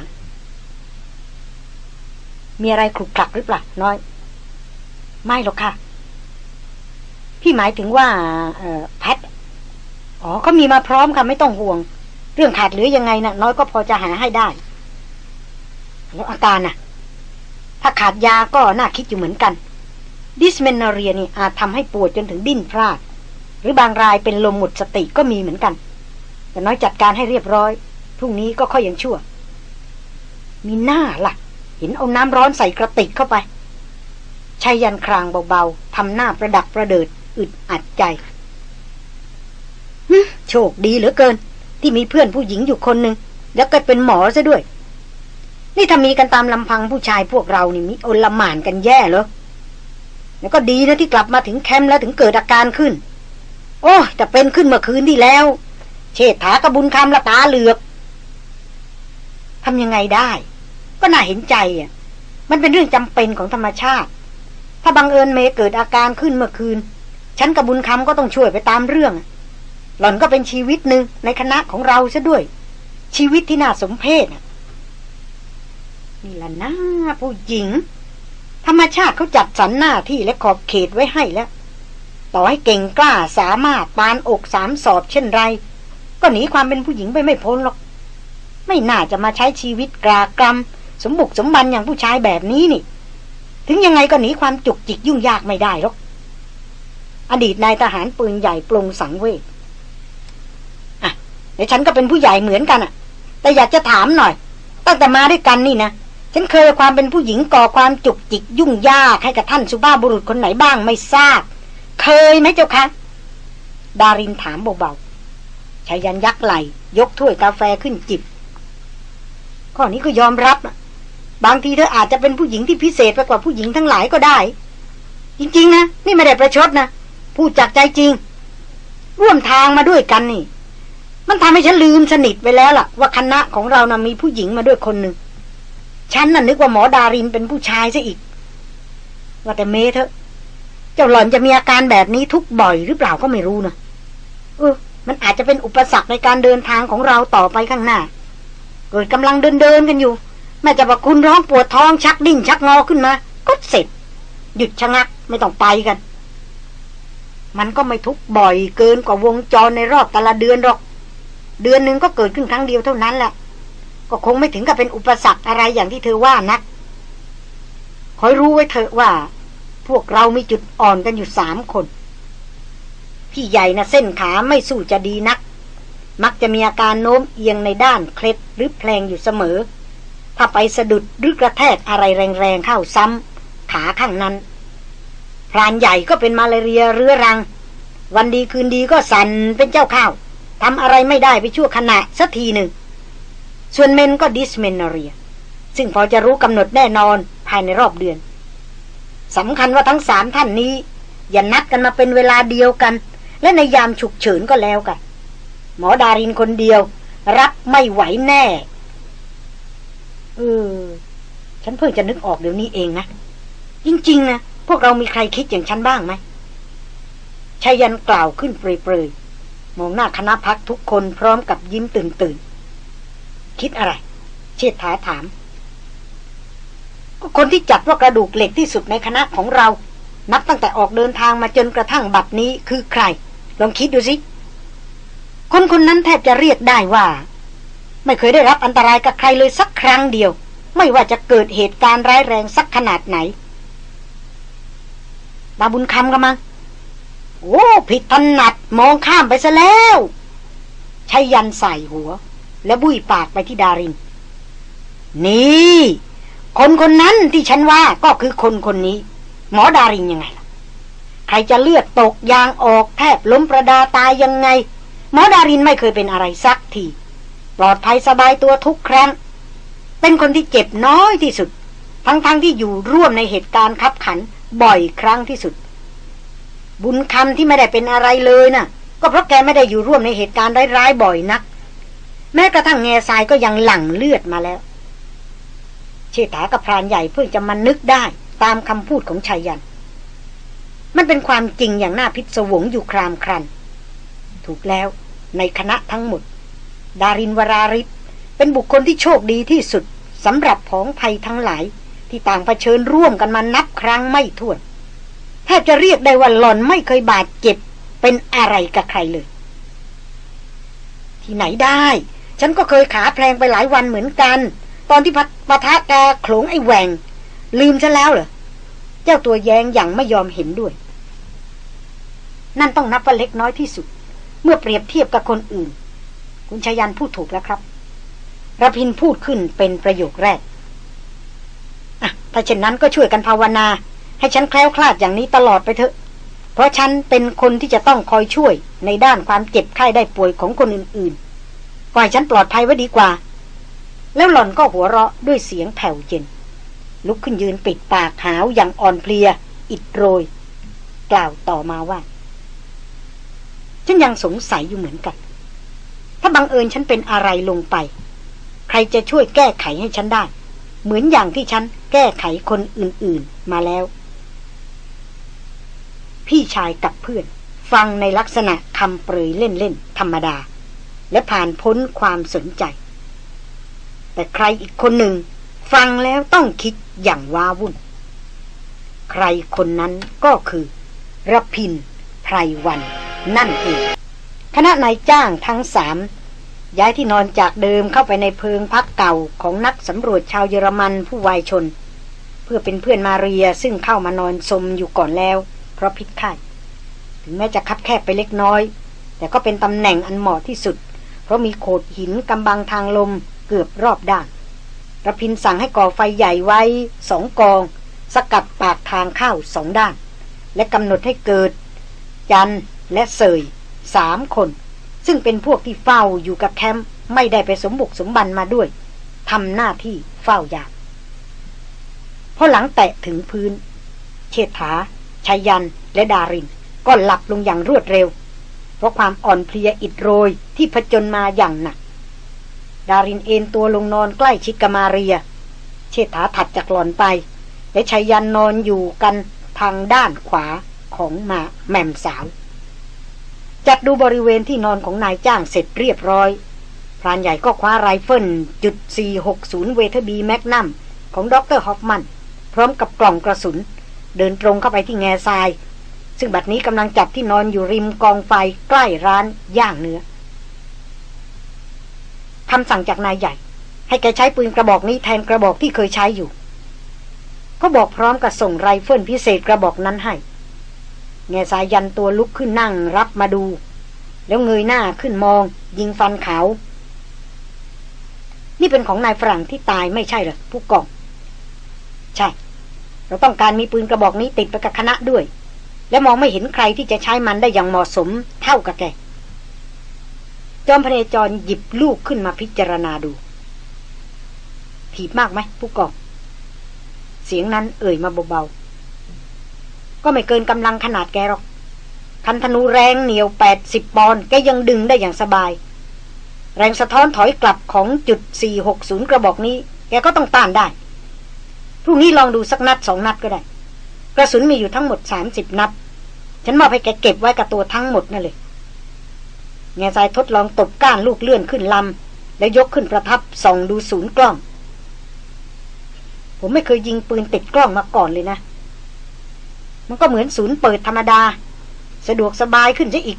มีอะไรคลุกคลักหรือเปล่าน้อย ไม่หรอกค่ะ พี่หมายถึงว่าแพท อ๋อเขามีมาพร้อมค่ะไม่ต้องห่วง เรื่องขาดหลือยังไงนะ่ะ น้อยก็พอจะหาให้ได้ แล้วอาการน่ะ ถ้าขาดยาก็น่าคิดอยู่เหมือนกัน ดิสเมนเรียนี่อาจทำให้ปวดจนถึงดิ้นพลาด หรือบางรายเป็นลมหมดสติก็มีเหมือนกัน แต่น้อยจัดการให้เรียบร้อยพรุ่งนี้ก็ค่อยยังชั่ว มีหน้าละ่ะ เห็นเอาน้ำร้อนใส่กระติกเข้าไปชายันครางเบาๆทำหน้าประดักประเดิดอึดอัดใจ โชคดีเหลือเกิน ที่มีเพื่อนผู้หญิงอยู่คนหนึ่งแล้วก็เป็นหมอซะด้วย นี่ถ้ามีกันตามลำพังผู้ชายพวกเรานี่มีอลหมานกันแย่เหรอแล้วก็ดีนะที่กลับมาถึงแคมป์แล้วถึงเกิดอาการขึ้น โอ้แต่เป็นขึ้นเมื่อคืนที่แล้ว เชษฐากระบุญคำละตาเหลือกทำยังไงได้ ก็น่าเห็นใจอะ มันเป็นเรื่องจำเป็นของธรรมชาติ ถ้าบังเอิญเมเกิดอาการขึ้นเมื่อคืน ฉันกับบุญคำก็ต้องช่วยไปตามเรื่อง หล่อนก็เป็นชีวิตหนึ่งในคณะของเราซะด้วย ชีวิตที่น่าสมเพชนี่ละนะผู้หญิง ธรรมชาติเขาจัดสรรหน้าที่และขอบเขตไว้ให้แล้ว ต่อให้เก่งกล้าสามารถปานอกสามสอบเช่นไร ก็หนีความเป็นผู้หญิงไปไม่พ้นหรอก ไม่น่าจะมาใช้ชีวิตกรากรรมสมบุกสมบันอย่างผู้ชายแบบนี้นี่ ถึงยังไงก็หนีความจุกจิกยุ่งยากไม่ได้หรอก อดีตนายทหารปืนใหญ่ปรงสังเวช อะแต่ฉันก็เป็นผู้ใหญ่เหมือนกันอะแต่อยากจะถามหน่อย ตั้งแต่มาด้วยกันนี่นะ ฉันเคยความเป็นผู้หญิงก่อความจุกจิกยุ่งยากให้กับท่านสุภาพบุรุษคนไหนบ้างไม่ทราบ เคยไหมเจ้าคะ ดารินถามเบาๆชายันยักไหลยกถ้วยกาแฟขึ้นจิบ ข้อนี้ก็ยอมรับนะบางทีเธออาจจะเป็นผู้หญิงที่พิเศษไปกว่าผู้หญิงทั้งหลายก็ได้ จริง ๆ นะ นี่ไม่ได้ประชดนะ พูดจากใจจริง ร่วมทางมาด้วยกันนี่ มันทำให้ฉันลืมสนิทไปแล้วล่ะ ว่าคณะของเรานะ่ะมีผู้หญิงมาด้วยคนหนึ่ง ฉันน่ะนึกว่าหมอดารินเป็นผู้ชายซะอีก ว่าแต่เมเถอะ เจ้าหล่อนจะมีอาการแบบนี้ทุกบ่อยหรือเปล่าก็ไม่รู้นะเออ มันอาจจะเป็นอุปสรรคในการเดินทางของเราต่อไปข้างหน้า เกิดกำลังเดินเดินกันอยู่ แม่จะบอกคุณร้องปวดท้องชักดิ้นชักงอขึ้นมา ก็เสร็จ หยุดชะงักไม่ต้องไปกัน มันก็ไม่ทุกบ่อยเกินกว่าวงจรในรอบแต่ละเดือนหรอก เดือนหนึ่งก็เกิดขึ้นครั้งเดียวเท่านั้นแหละ ก็คงไม่ถึงกับเป็นอุปสรรคอะไรอย่างที่เธอว่านักคอยรู้ไว้เถอะว่า พวกเรามีจุดอ่อนกันอยู่สามคน พี่ใหญ่นะเส้นขาไม่สู้จะดีนัก มักจะมีอาการโน้มเอียงในด้านเคล็ดหรือแพลงอยู่เสมอ ถ้าไปสะดุดหรือกระแทกอะไรแรงๆเข้าซ้ำขาข้างนั้นพรานใหญ่ก็เป็นมาลาเรียเรื้อรัง วันดีคืนดีก็สั่นเป็นเจ้าข้าว ทำอะไรไม่ได้ไปชั่วขณะสักทีหนึ่ง ส่วนเมนก็ดิสเมนเรีย ซึ่งพอจะรู้กำหนดแน่นอนภายในรอบเดือนสำคัญว่าทั้งสามท่านนี้ อย่านัดกันมาเป็นเวลาเดียวกัน และในยามฉุกเฉินก็แล้วกัน หมอดารินคนเดียว รับไม่ไหวแน่เออฉันเพิ่งจะนึกออกเดี๋ยวนี้เองนะ จริง ๆ นะ พวกเรามีใครคิดอย่างฉันบ้างไหมชายันกล่าวขึ้นเปรยๆ มองหน้าคณะพักทุกคนพร้อมกับยิ้มตื่นตื่น คิดอะไร เชิดถาถาม ก็คนที่จัดว่ากระดูกเหล็กที่สุดในคณะของเรา นับตั้งแต่ออกเดินทางมาจนกระทั่งบัดนี้คือใคร ลองคิดดูสิ คนคนนั้นแทบจะเรียกได้ว่า ไม่เคยได้รับอันตรายกับใครเลยสักครั้งเดียว ไม่ว่าจะเกิดเหตุการณ์ร้ายแรงสักขนาดไหนตาบุญคำกันมั้ง โอ้ผิดถนัดมองข้ามไปซะแล้วชายันใส่หัว และบุยปากไปที่ดาริน นี่ คนคนนั้นที่ฉันว่าก็คือคนคนนี้ หมอดารินยังไงล่ะ ใครจะเลือดตกยางออกแทบล้มประดาตายยังไง หมอดารินไม่เคยเป็นอะไรสักที ปลอดภัยสบายตัวทุกครั้ง เป็นคนที่เจ็บน้อยที่สุด ทั้งๆทที่อยู่ร่วมในเหตุการณ์ขับขันบ่อยครั้งที่สุด บุญคำที่ไม่ได้เป็นอะไรเลยนะ่ะ ก็เพราะแกไม่ได้อยู่ร่วมในเหตุการณ์ร้ายๆบ่อยนัก แม้กระทั่งแง่ทรายก็ยังหลั่งเลือดมาแล้ว เชษฐากับพรานใหญ่เพิ่งจะมานึกได้ตามคำพูดของชายยัน มันเป็นความจริงอย่างน่าพิศวงอยู่ครามครัน ถูกแล้วในคณะทั้งหมด ดารินวราริศเป็นบุคคลที่โชคดีที่สุดสำหรับผองภัยทั้งหลายที่ต่างเผชิญร่วมกันมานับครั้งไม่ถ้วน แทบจะเรียกได้ว่าหล่อนไม่เคยบาดเจ็บเป็นอะไรกับใครเลย ที่ไหนได้ ฉันก็เคยขาแพลงไปหลายวันเหมือนกัน ตอนที่ปะทะแกโขลงไอ้แหวง ลืมฉันแล้วเหรอ เจ้าตัวแยงอย่างไม่ยอมเห็นด้วย นั่นต้องนับว่าเล็กน้อยที่สุด เมื่อเปรียบเทียบกับคนอื่น คุณชายันพูดถูกแล้วครับระพินพูดขึ้นเป็นประโยคแรก อะ ถ้าเช่นนั้นก็ช่วยกันภาวนา ให้ฉันแคล้วคลาดอย่างนี้ตลอดไปเถอะ เพราะฉันเป็นคนที่จะต้องคอยช่วยในด้านความเจ็บไข้ได้ป่วยของคนอื่นๆก่อยฉันปลอดภัยไว้ดีกว่า แล้วหล่อนก็หัวเราะด้วยเสียงแผ่วเย็น ลุกขึ้นยืนปิดปากหาวอย่างอ่อนเพลีย อิดโรย กล่าวต่อมาว่า ฉันยังสงสัยอยู่เหมือนกัน ถ้าบังเอิญฉันเป็นอะไรลงไป ใครจะช่วยแก้ไขให้ฉันได้ เหมือนอย่างที่ฉันแก้ไขคนอื่นๆมาแล้ว พี่ชายกับเพื่อน ฟังในลักษณะคำเปรยเล่นๆธรรมดา และผ่านพ้นความสนใจ แต่ใครอีกคนหนึ่ง ฟังแล้วต้องคิดอย่างว้าวุ่น ใครคนนั้นก็คือรพินไพรวัน นั่นเองคณะนายจ้างทั้งสามย้ายที่นอนจากเดิมเข้าไปในเพิงพักเก่าของนักสำรวจชาวเยอรมันผู้วายชน เพื่อเป็นเพื่อนมาเรียซึ่งเข้ามานอนสมอยู่ก่อนแล้ว เพราะพิษไข้ถึงแม้จะคับแคบไปเล็กน้อย แต่ก็เป็นตำแหน่งอันเหมาะที่สุด เพราะมีโขดหินกำบังทางลมเกือบรอบด้านระพินสั่งให้ก่อไฟใหญ่ไว้สองกอง สกัดปากทางเข้าสองด้าน และกำหนดให้เกิดจันและเสยสามคน ซึ่งเป็นพวกที่เฝ้าอยู่กับแคมป์ไม่ได้ไปสมบุกสมบันมาด้วยทำหน้าที่เฝ้ายามพอหลังแตะถึงพื้น เชษฐา ชายันและดาริน ก็หลับลงอย่างรวดเร็ว เพราะความอ่อนเพลียอิดโรยที่ผจญมาอย่างหนัก ดารินเอนตัวลงนอนใกล้ชิดกับมาเรีย เชษฐาถัดจากหล่อนไป และชายันนอนอยู่กันทางด้านขวาของมาแม่มสาว จัดดูบริเวณที่นอนของนายจ้างเสร็จเรียบร้อยพรานใหญ่ก็คว้าไรเฟิลจุด460 Weatherby Magnum ของดรฮอฟมัน พร้อมกับกล่องกระสุน เดินตรงเข้าไปที่แง่ทราย ซึ่งบัดนี้กำลังจับที่นอนอยู่ริมกองไฟใกล้ร้านย่างเนื้อคำสั่งจากนายใหญ่ ให้แกใช้ปืนกระบอกนี้แทนกระบอกที่เคยใช้อยู่ ก็บอกพร้อมกับส่งไรเฟิลพิเศษกระบอกนั้นให้ แงซายยันตัวลุกขึ้นนั่งรับมาดู แล้วเงยหน้าขึ้นมอง ยิงฟันเขา นี่เป็นของนายฝรั่งที่ตายไม่ใช่เหรอผู้กอง ใช่ เราต้องการมีปืนกระบอกนี้ติดไปกับคณะด้วย และมองไม่เห็นใครที่จะใช้มันได้อย่างเหมาะสมเท่ากับแก จอมพเนจรหยิบลูกขึ้นมาพิจารณาดู ถีบมากไหมผู้กองเสียงนั้นเอ่ยมาเบาๆ ก็ไม่เกินกำลังขนาดแกหรอก คันธนูแรงเหนียวแปดสิบปอนด์แกยังดึงได้อย่างสบาย แรงสะท้อนถอยกลับของจุดสี่หกศูนย์กระบอกนี้ แกก็ต้องต้านได้ พรุ่งนี้ลองดูสักนัดสองนัดก็ได้ กระสุนมีอยู่ทั้งหมดสามสิบนัด ฉันมอบให้แกเก็บไว้กับตัวทั้งหมดนั่นเลยแง่ทรายทดลองตบก้านลูกเลื่อนขึ้นลำ แล้วยกขึ้นประทับส่องดูศูนย์กล้อง ผมไม่เคยยิงปืนติดกล้องมาก่อนเลยนะ มันก็เหมือนศูนย์เปิดธรรมดา สะดวกสบายขึ้นซะอีก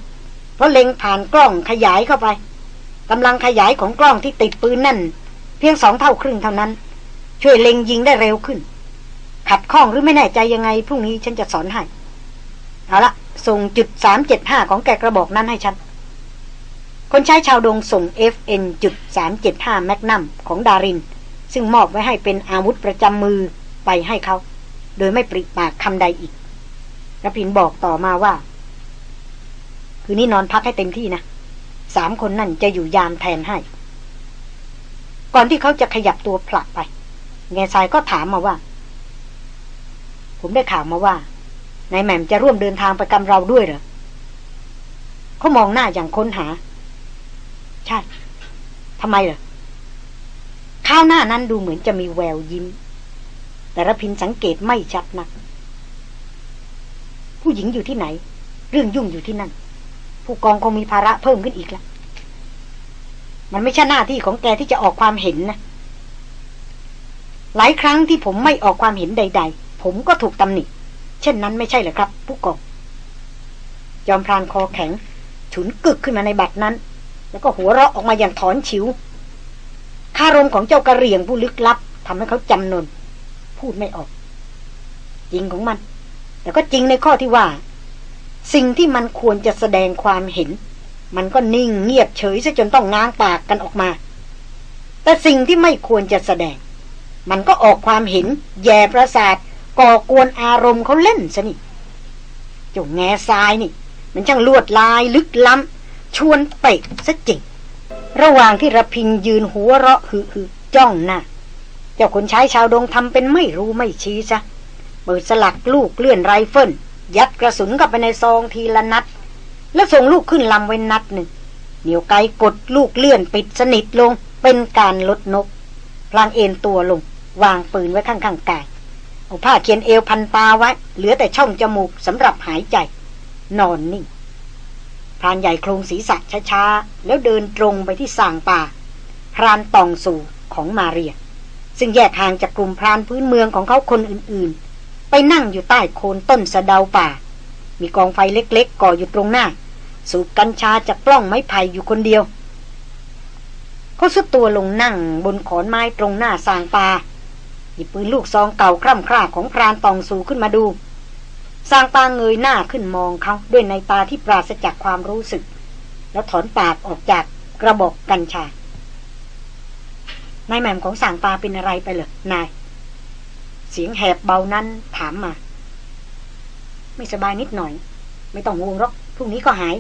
เพราะเล็งผ่านกล้องขยายเข้าไปกำลังขยายของกล้องที่ติดปืนนั่น เพียงสองเท่าครึ่งเท่านั้น ช่วยเล็งยิงได้เร็วขึ้น ขัดข้องหรือไม่แน่ใจยังไงพรุ่งนี้ฉันจะสอนให้ เอาละส่งจุดสามเจ็ดห้าของแกกระบอกนั้นให้ฉัน คนใช้ชาวดงส่ง FN จุดสามเจ็ดห้าแมกนัมของดาริน ซึ่งมอบไว้ให้เป็นอาวุธประจำมือไปให้เขา โดยไม่ปริปากคำใดอีกรพินบอกต่อมาว่า คืนนี้นอนพักให้เต็มที่นะสามคนนั่นจะอยู่ยามแทนให้ ก่อนที่เขาจะขยับตัวผลักไป แง่ทรายก็ถามมาว่า ผมได้ข่าวมาว่านายแหม่มจะร่วมเดินทางไปกับเราด้วยเหรอเขามองหน้าอย่างค้นหา ใช่ทำไมเหรอข้าวหน้านั้นดูเหมือนจะมีแววยิ้ม แต่ระพินสังเกตไม่ชัดนัก ผู้หญิงอยู่ที่ไหน เรื่องยุ่งอยู่ที่นั่น ผู้กองคงมีภาระเพิ่มขึ้นอีกแล้วมันไม่ใช่หน้าที่ของแกที่จะออกความเห็นนะ หลายครั้งที่ผมไม่ออกความเห็นใด ๆ ผมก็ถูกตำหนิ เช่นนั้นไม่ใช่เหรอครับ ผู้กอง จอมพรานคอแข็ง ฉุนกึกขึ้นมาในบัตรนั้น แล้วก็หัวเราะออกมาอย่างถอนฉิวคารมของเจ้ากระเรียงผู้ลึกลับทำให้เขาจำนน พูดไม่ออก จริงของมัน แต่ก็จริงในข้อที่ว่า สิ่งที่มันควรจะแสดงความเห็น มันก็นิ่งเงียบเฉยซะจนต้องง้างปากกันออกมา แต่สิ่งที่ไม่ควรจะแสดง มันก็ออกความเห็น แย่ประสาท ก่อกวนอารมณ์เขาเล่นซะนี่จงแง่ทรายนี่ มันช่างลวดลายลึกล้ำ ชวนเตะซะจริง ระหว่างที่ระพินยืนหัวเราะหือหือจ้องหน้าเจ้าคนใช้ชาวดงทำเป็นไม่รู้ไม่ชี้ซะเปิดสลักลูกเลื่อนไรเฟิลยัดกระสุนเข้าไปในซองทีละนัด แล้วส่งลูกขึ้นลำไว้นัดหนึ่งเหนียวไกกดลูกเลื่อนปิดสนิทลงเป็นการลดนกพลางเอ็นตัวลง วางปืนไว้ข้างๆกาย เอาผ้าเขียนเอวพันตาไว้ เหลือแต่ช่องจมูกสำหรับหายใจ นอนนิ่งพรานใหญ่โครงศีรษะช้าๆ แล้วเดินตรงไปที่สางป่า พรานตองสู่ของมาเรีย ซึ่งแยกห่างจากกลุ่มพรานพื้นเมืองของเขาคนอื่นๆ ไปนั่งอยู่ใต้โคนต้นสะเดาป่า มีกองไฟเล็กๆ ก่ออยู่ตรงหน้า สูบกัญชาจากกล้องไม้ไผ่อยู่คนเดียวเขาสุดตัวลงนั่งบนขอนไม้ตรงหน้าสางป่า หยิบปืนลูกซองเก่าคร่ำคร่าของพรานตองสูขึ้นมาดูสางปาเงยหน้าขึ้นมองเขาด้วยในตาที่ปราศจากความรู้สึก แล้วถอนปากออกจากกระบอกกัญชานายแหม่มของสางปาเป็นอะไรไปเหรอนาย เสียงแหบเบานั้นถามมา ไม่สบายนิดหน่อย ไม่ต้องห่วงหรอกพรุ่งนี้ก็หาย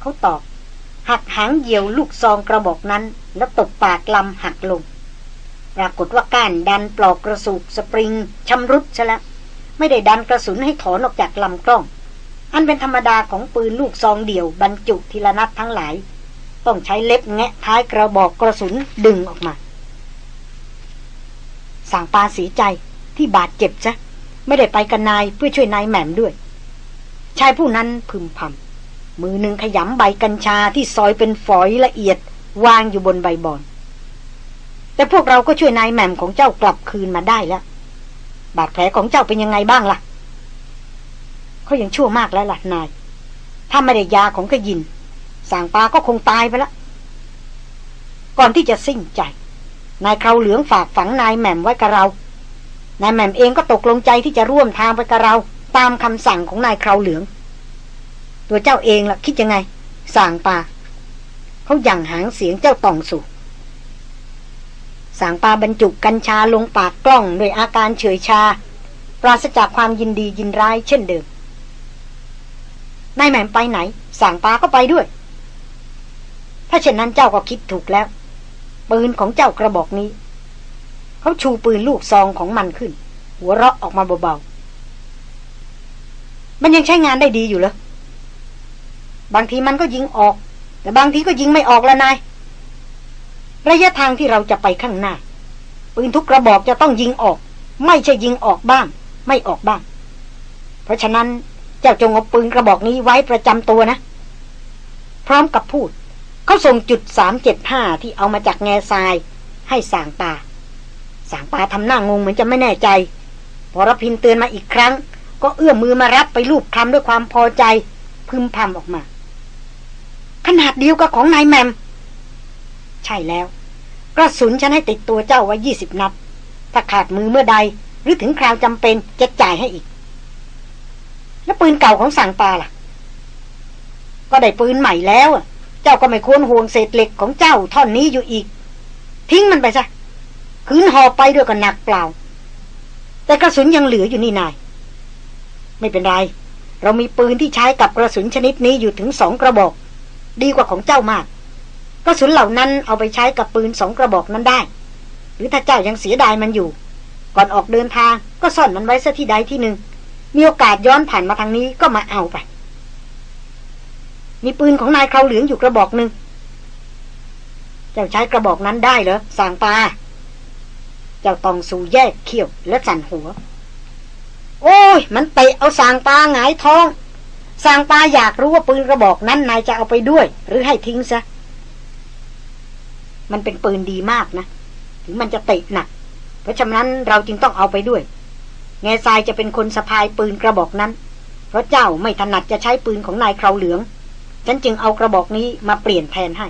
เขาตอบ หักหางเหยี่ยวลูกซองกระบอกนั้น แล้วตบปากลำหักลง ปรากฏว่าก้านดันปลอกกระสุกสปริงชำรุดซะแล้วไม่ได้ดันกระสุนให้ถอนออกจากลำกล้อง อันเป็นธรรมดาของปืนลูกซองเดี่ยวบรรจุทีละนัดทั้งหลาย ต้องใช้เล็บแงะท้ายกระบอกกระสุนดึงออกมา สั่งปาสีใจที่บาดเจ็บซะไม่ได้ไปกันนายเพื่อช่วยนายแหม่มด้วย ชายผู้นั้นพึมพำมือหนึ่งขยำใบกัญชาที่ซอยเป็นฝอยละเอียดวางอยู่บนใบบอน แต่พวกเราก็ช่วยนายแหม่มของเจ้ากลับคืนมาได้แล้ว บาดแผลของเจ้าเป็นยังไงบ้างล่ะเขายังชั่วมากแล้วล่ะนาย ถ้าไม่ได้ยาของขยินสางปาก็คงตายไปแล้วก่อนที่จะสิ้นใจ นายเคราเหลืองฝากฝังนายแหม่มไว้กับเรา นายแหม่มเองก็ตกลงใจที่จะร่วมทางไปกับเรา ตามคำสั่งของนายเคราเหลือง ตัวเจ้าเองล่ะคิดยังไงสางปาเขาหยั่งหางเสียงเจ้าตองสู่ สางปาบรรจุกัญชาลงปากกล้องโดยอาการเฉยชา ปราศจากความยินดียินร้ายเช่นเดิมนายแหม่มไปไหน สางปาก็ไปด้วย ถ้าเช่นนั้นเจ้าก็คิดถูกแล้ว ปืนของเจ้ากระบอกนี้ เขาชูปืนลูกซองของมันขึ้น หัวเราะออกมาเบาๆ มันยังใช้งานได้ดีอยู่เหรอบางทีมันก็ยิงออก แต่บางทีก็ยิงไม่ออกแล้วนาย ระยะทางที่เราจะไปข้างหน้า ปืนทุกกระบอกจะต้องยิงออก ไม่ใช่ยิงออกบ้าง ไม่ออกบ้าง เพราะฉะนั้นเจ้าจงเอาปืนกระบอกนี้ไว้ประจำตัวนะ พร้อมกับพูด เขาส่งจุดสามเจ็ดห้าที่เอามาจากแง่ทราย ให้สางตาสางปาทำหน้างงเหมือนจะไม่แน่ใจ พอรพินเตือนมาอีกครั้ง ก็เอื้อมมือมารับไปรูปคำด้วยความพอใจ พึมพำออกมา ขนาดเดียวกับของนายแมม ใช่แล้ว กระสุนฉันให้ติดตัวเจ้าไว้ยี่สิบนัด ถ้าขาดมือเมื่อใด หรือถึงคราวจำเป็นจะจ่ายให้อีก แล้วปืนเก่าของสั่งปาล่ะ ก็ได้ปืนใหม่แล้ว เจ้าก็ไม่ควรห่วงเศษเหล็กของเจ้าท่อนนี้อยู่อีก ทิ้งมันไปซะคืนหอไปด้วยกันหนักเปล่า แต่กระสุนยังเหลืออยู่นี่นาย ไม่เป็นไร เรามีปืนที่ใช้กับกระสุนชนิดนี้อยู่ถึงสองกระบอก ดีกว่าของเจ้ามาก กระสุนเหล่านั้นเอาไปใช้กับปืนสองกระบอกนั้นได้ หรือถ้าเจ้ายังเสียดายมันอยู่ ก่อนออกเดินทางก็ซ่อนมันไว้สักที่ใดที่หนึ่ง มีโอกาสย้อนผ่านมาทางนี้ก็มาเอาไป มีปืนของนายเคราเหลืองอยู่กระบอกหนึ่ง เจ้าใช้กระบอกนั้นได้เหรอสางปา เจ้าตองสู่แยกเขี้ยวและสั่นหัว โอ้ย มันเตะเอาสางปาหงายท้องสางปาอยากรู้ว่าปืนกระบอกนั้นนายจะเอาไปด้วย หรือให้ทิ้งซะ มันเป็นปืนดีมากนะ ถึงมันจะเตะหนัก เพราะฉะนั้นเราจึงต้องเอาไปด้วย แง่ทรายจะเป็นคนสะพายปืนกระบอกนั้น เพราะเจ้าไม่ถนัดจะใช้ปืนของนายเคราเหลือง ฉันจึงเอากระบอกนี้มาเปลี่ยนแทนให้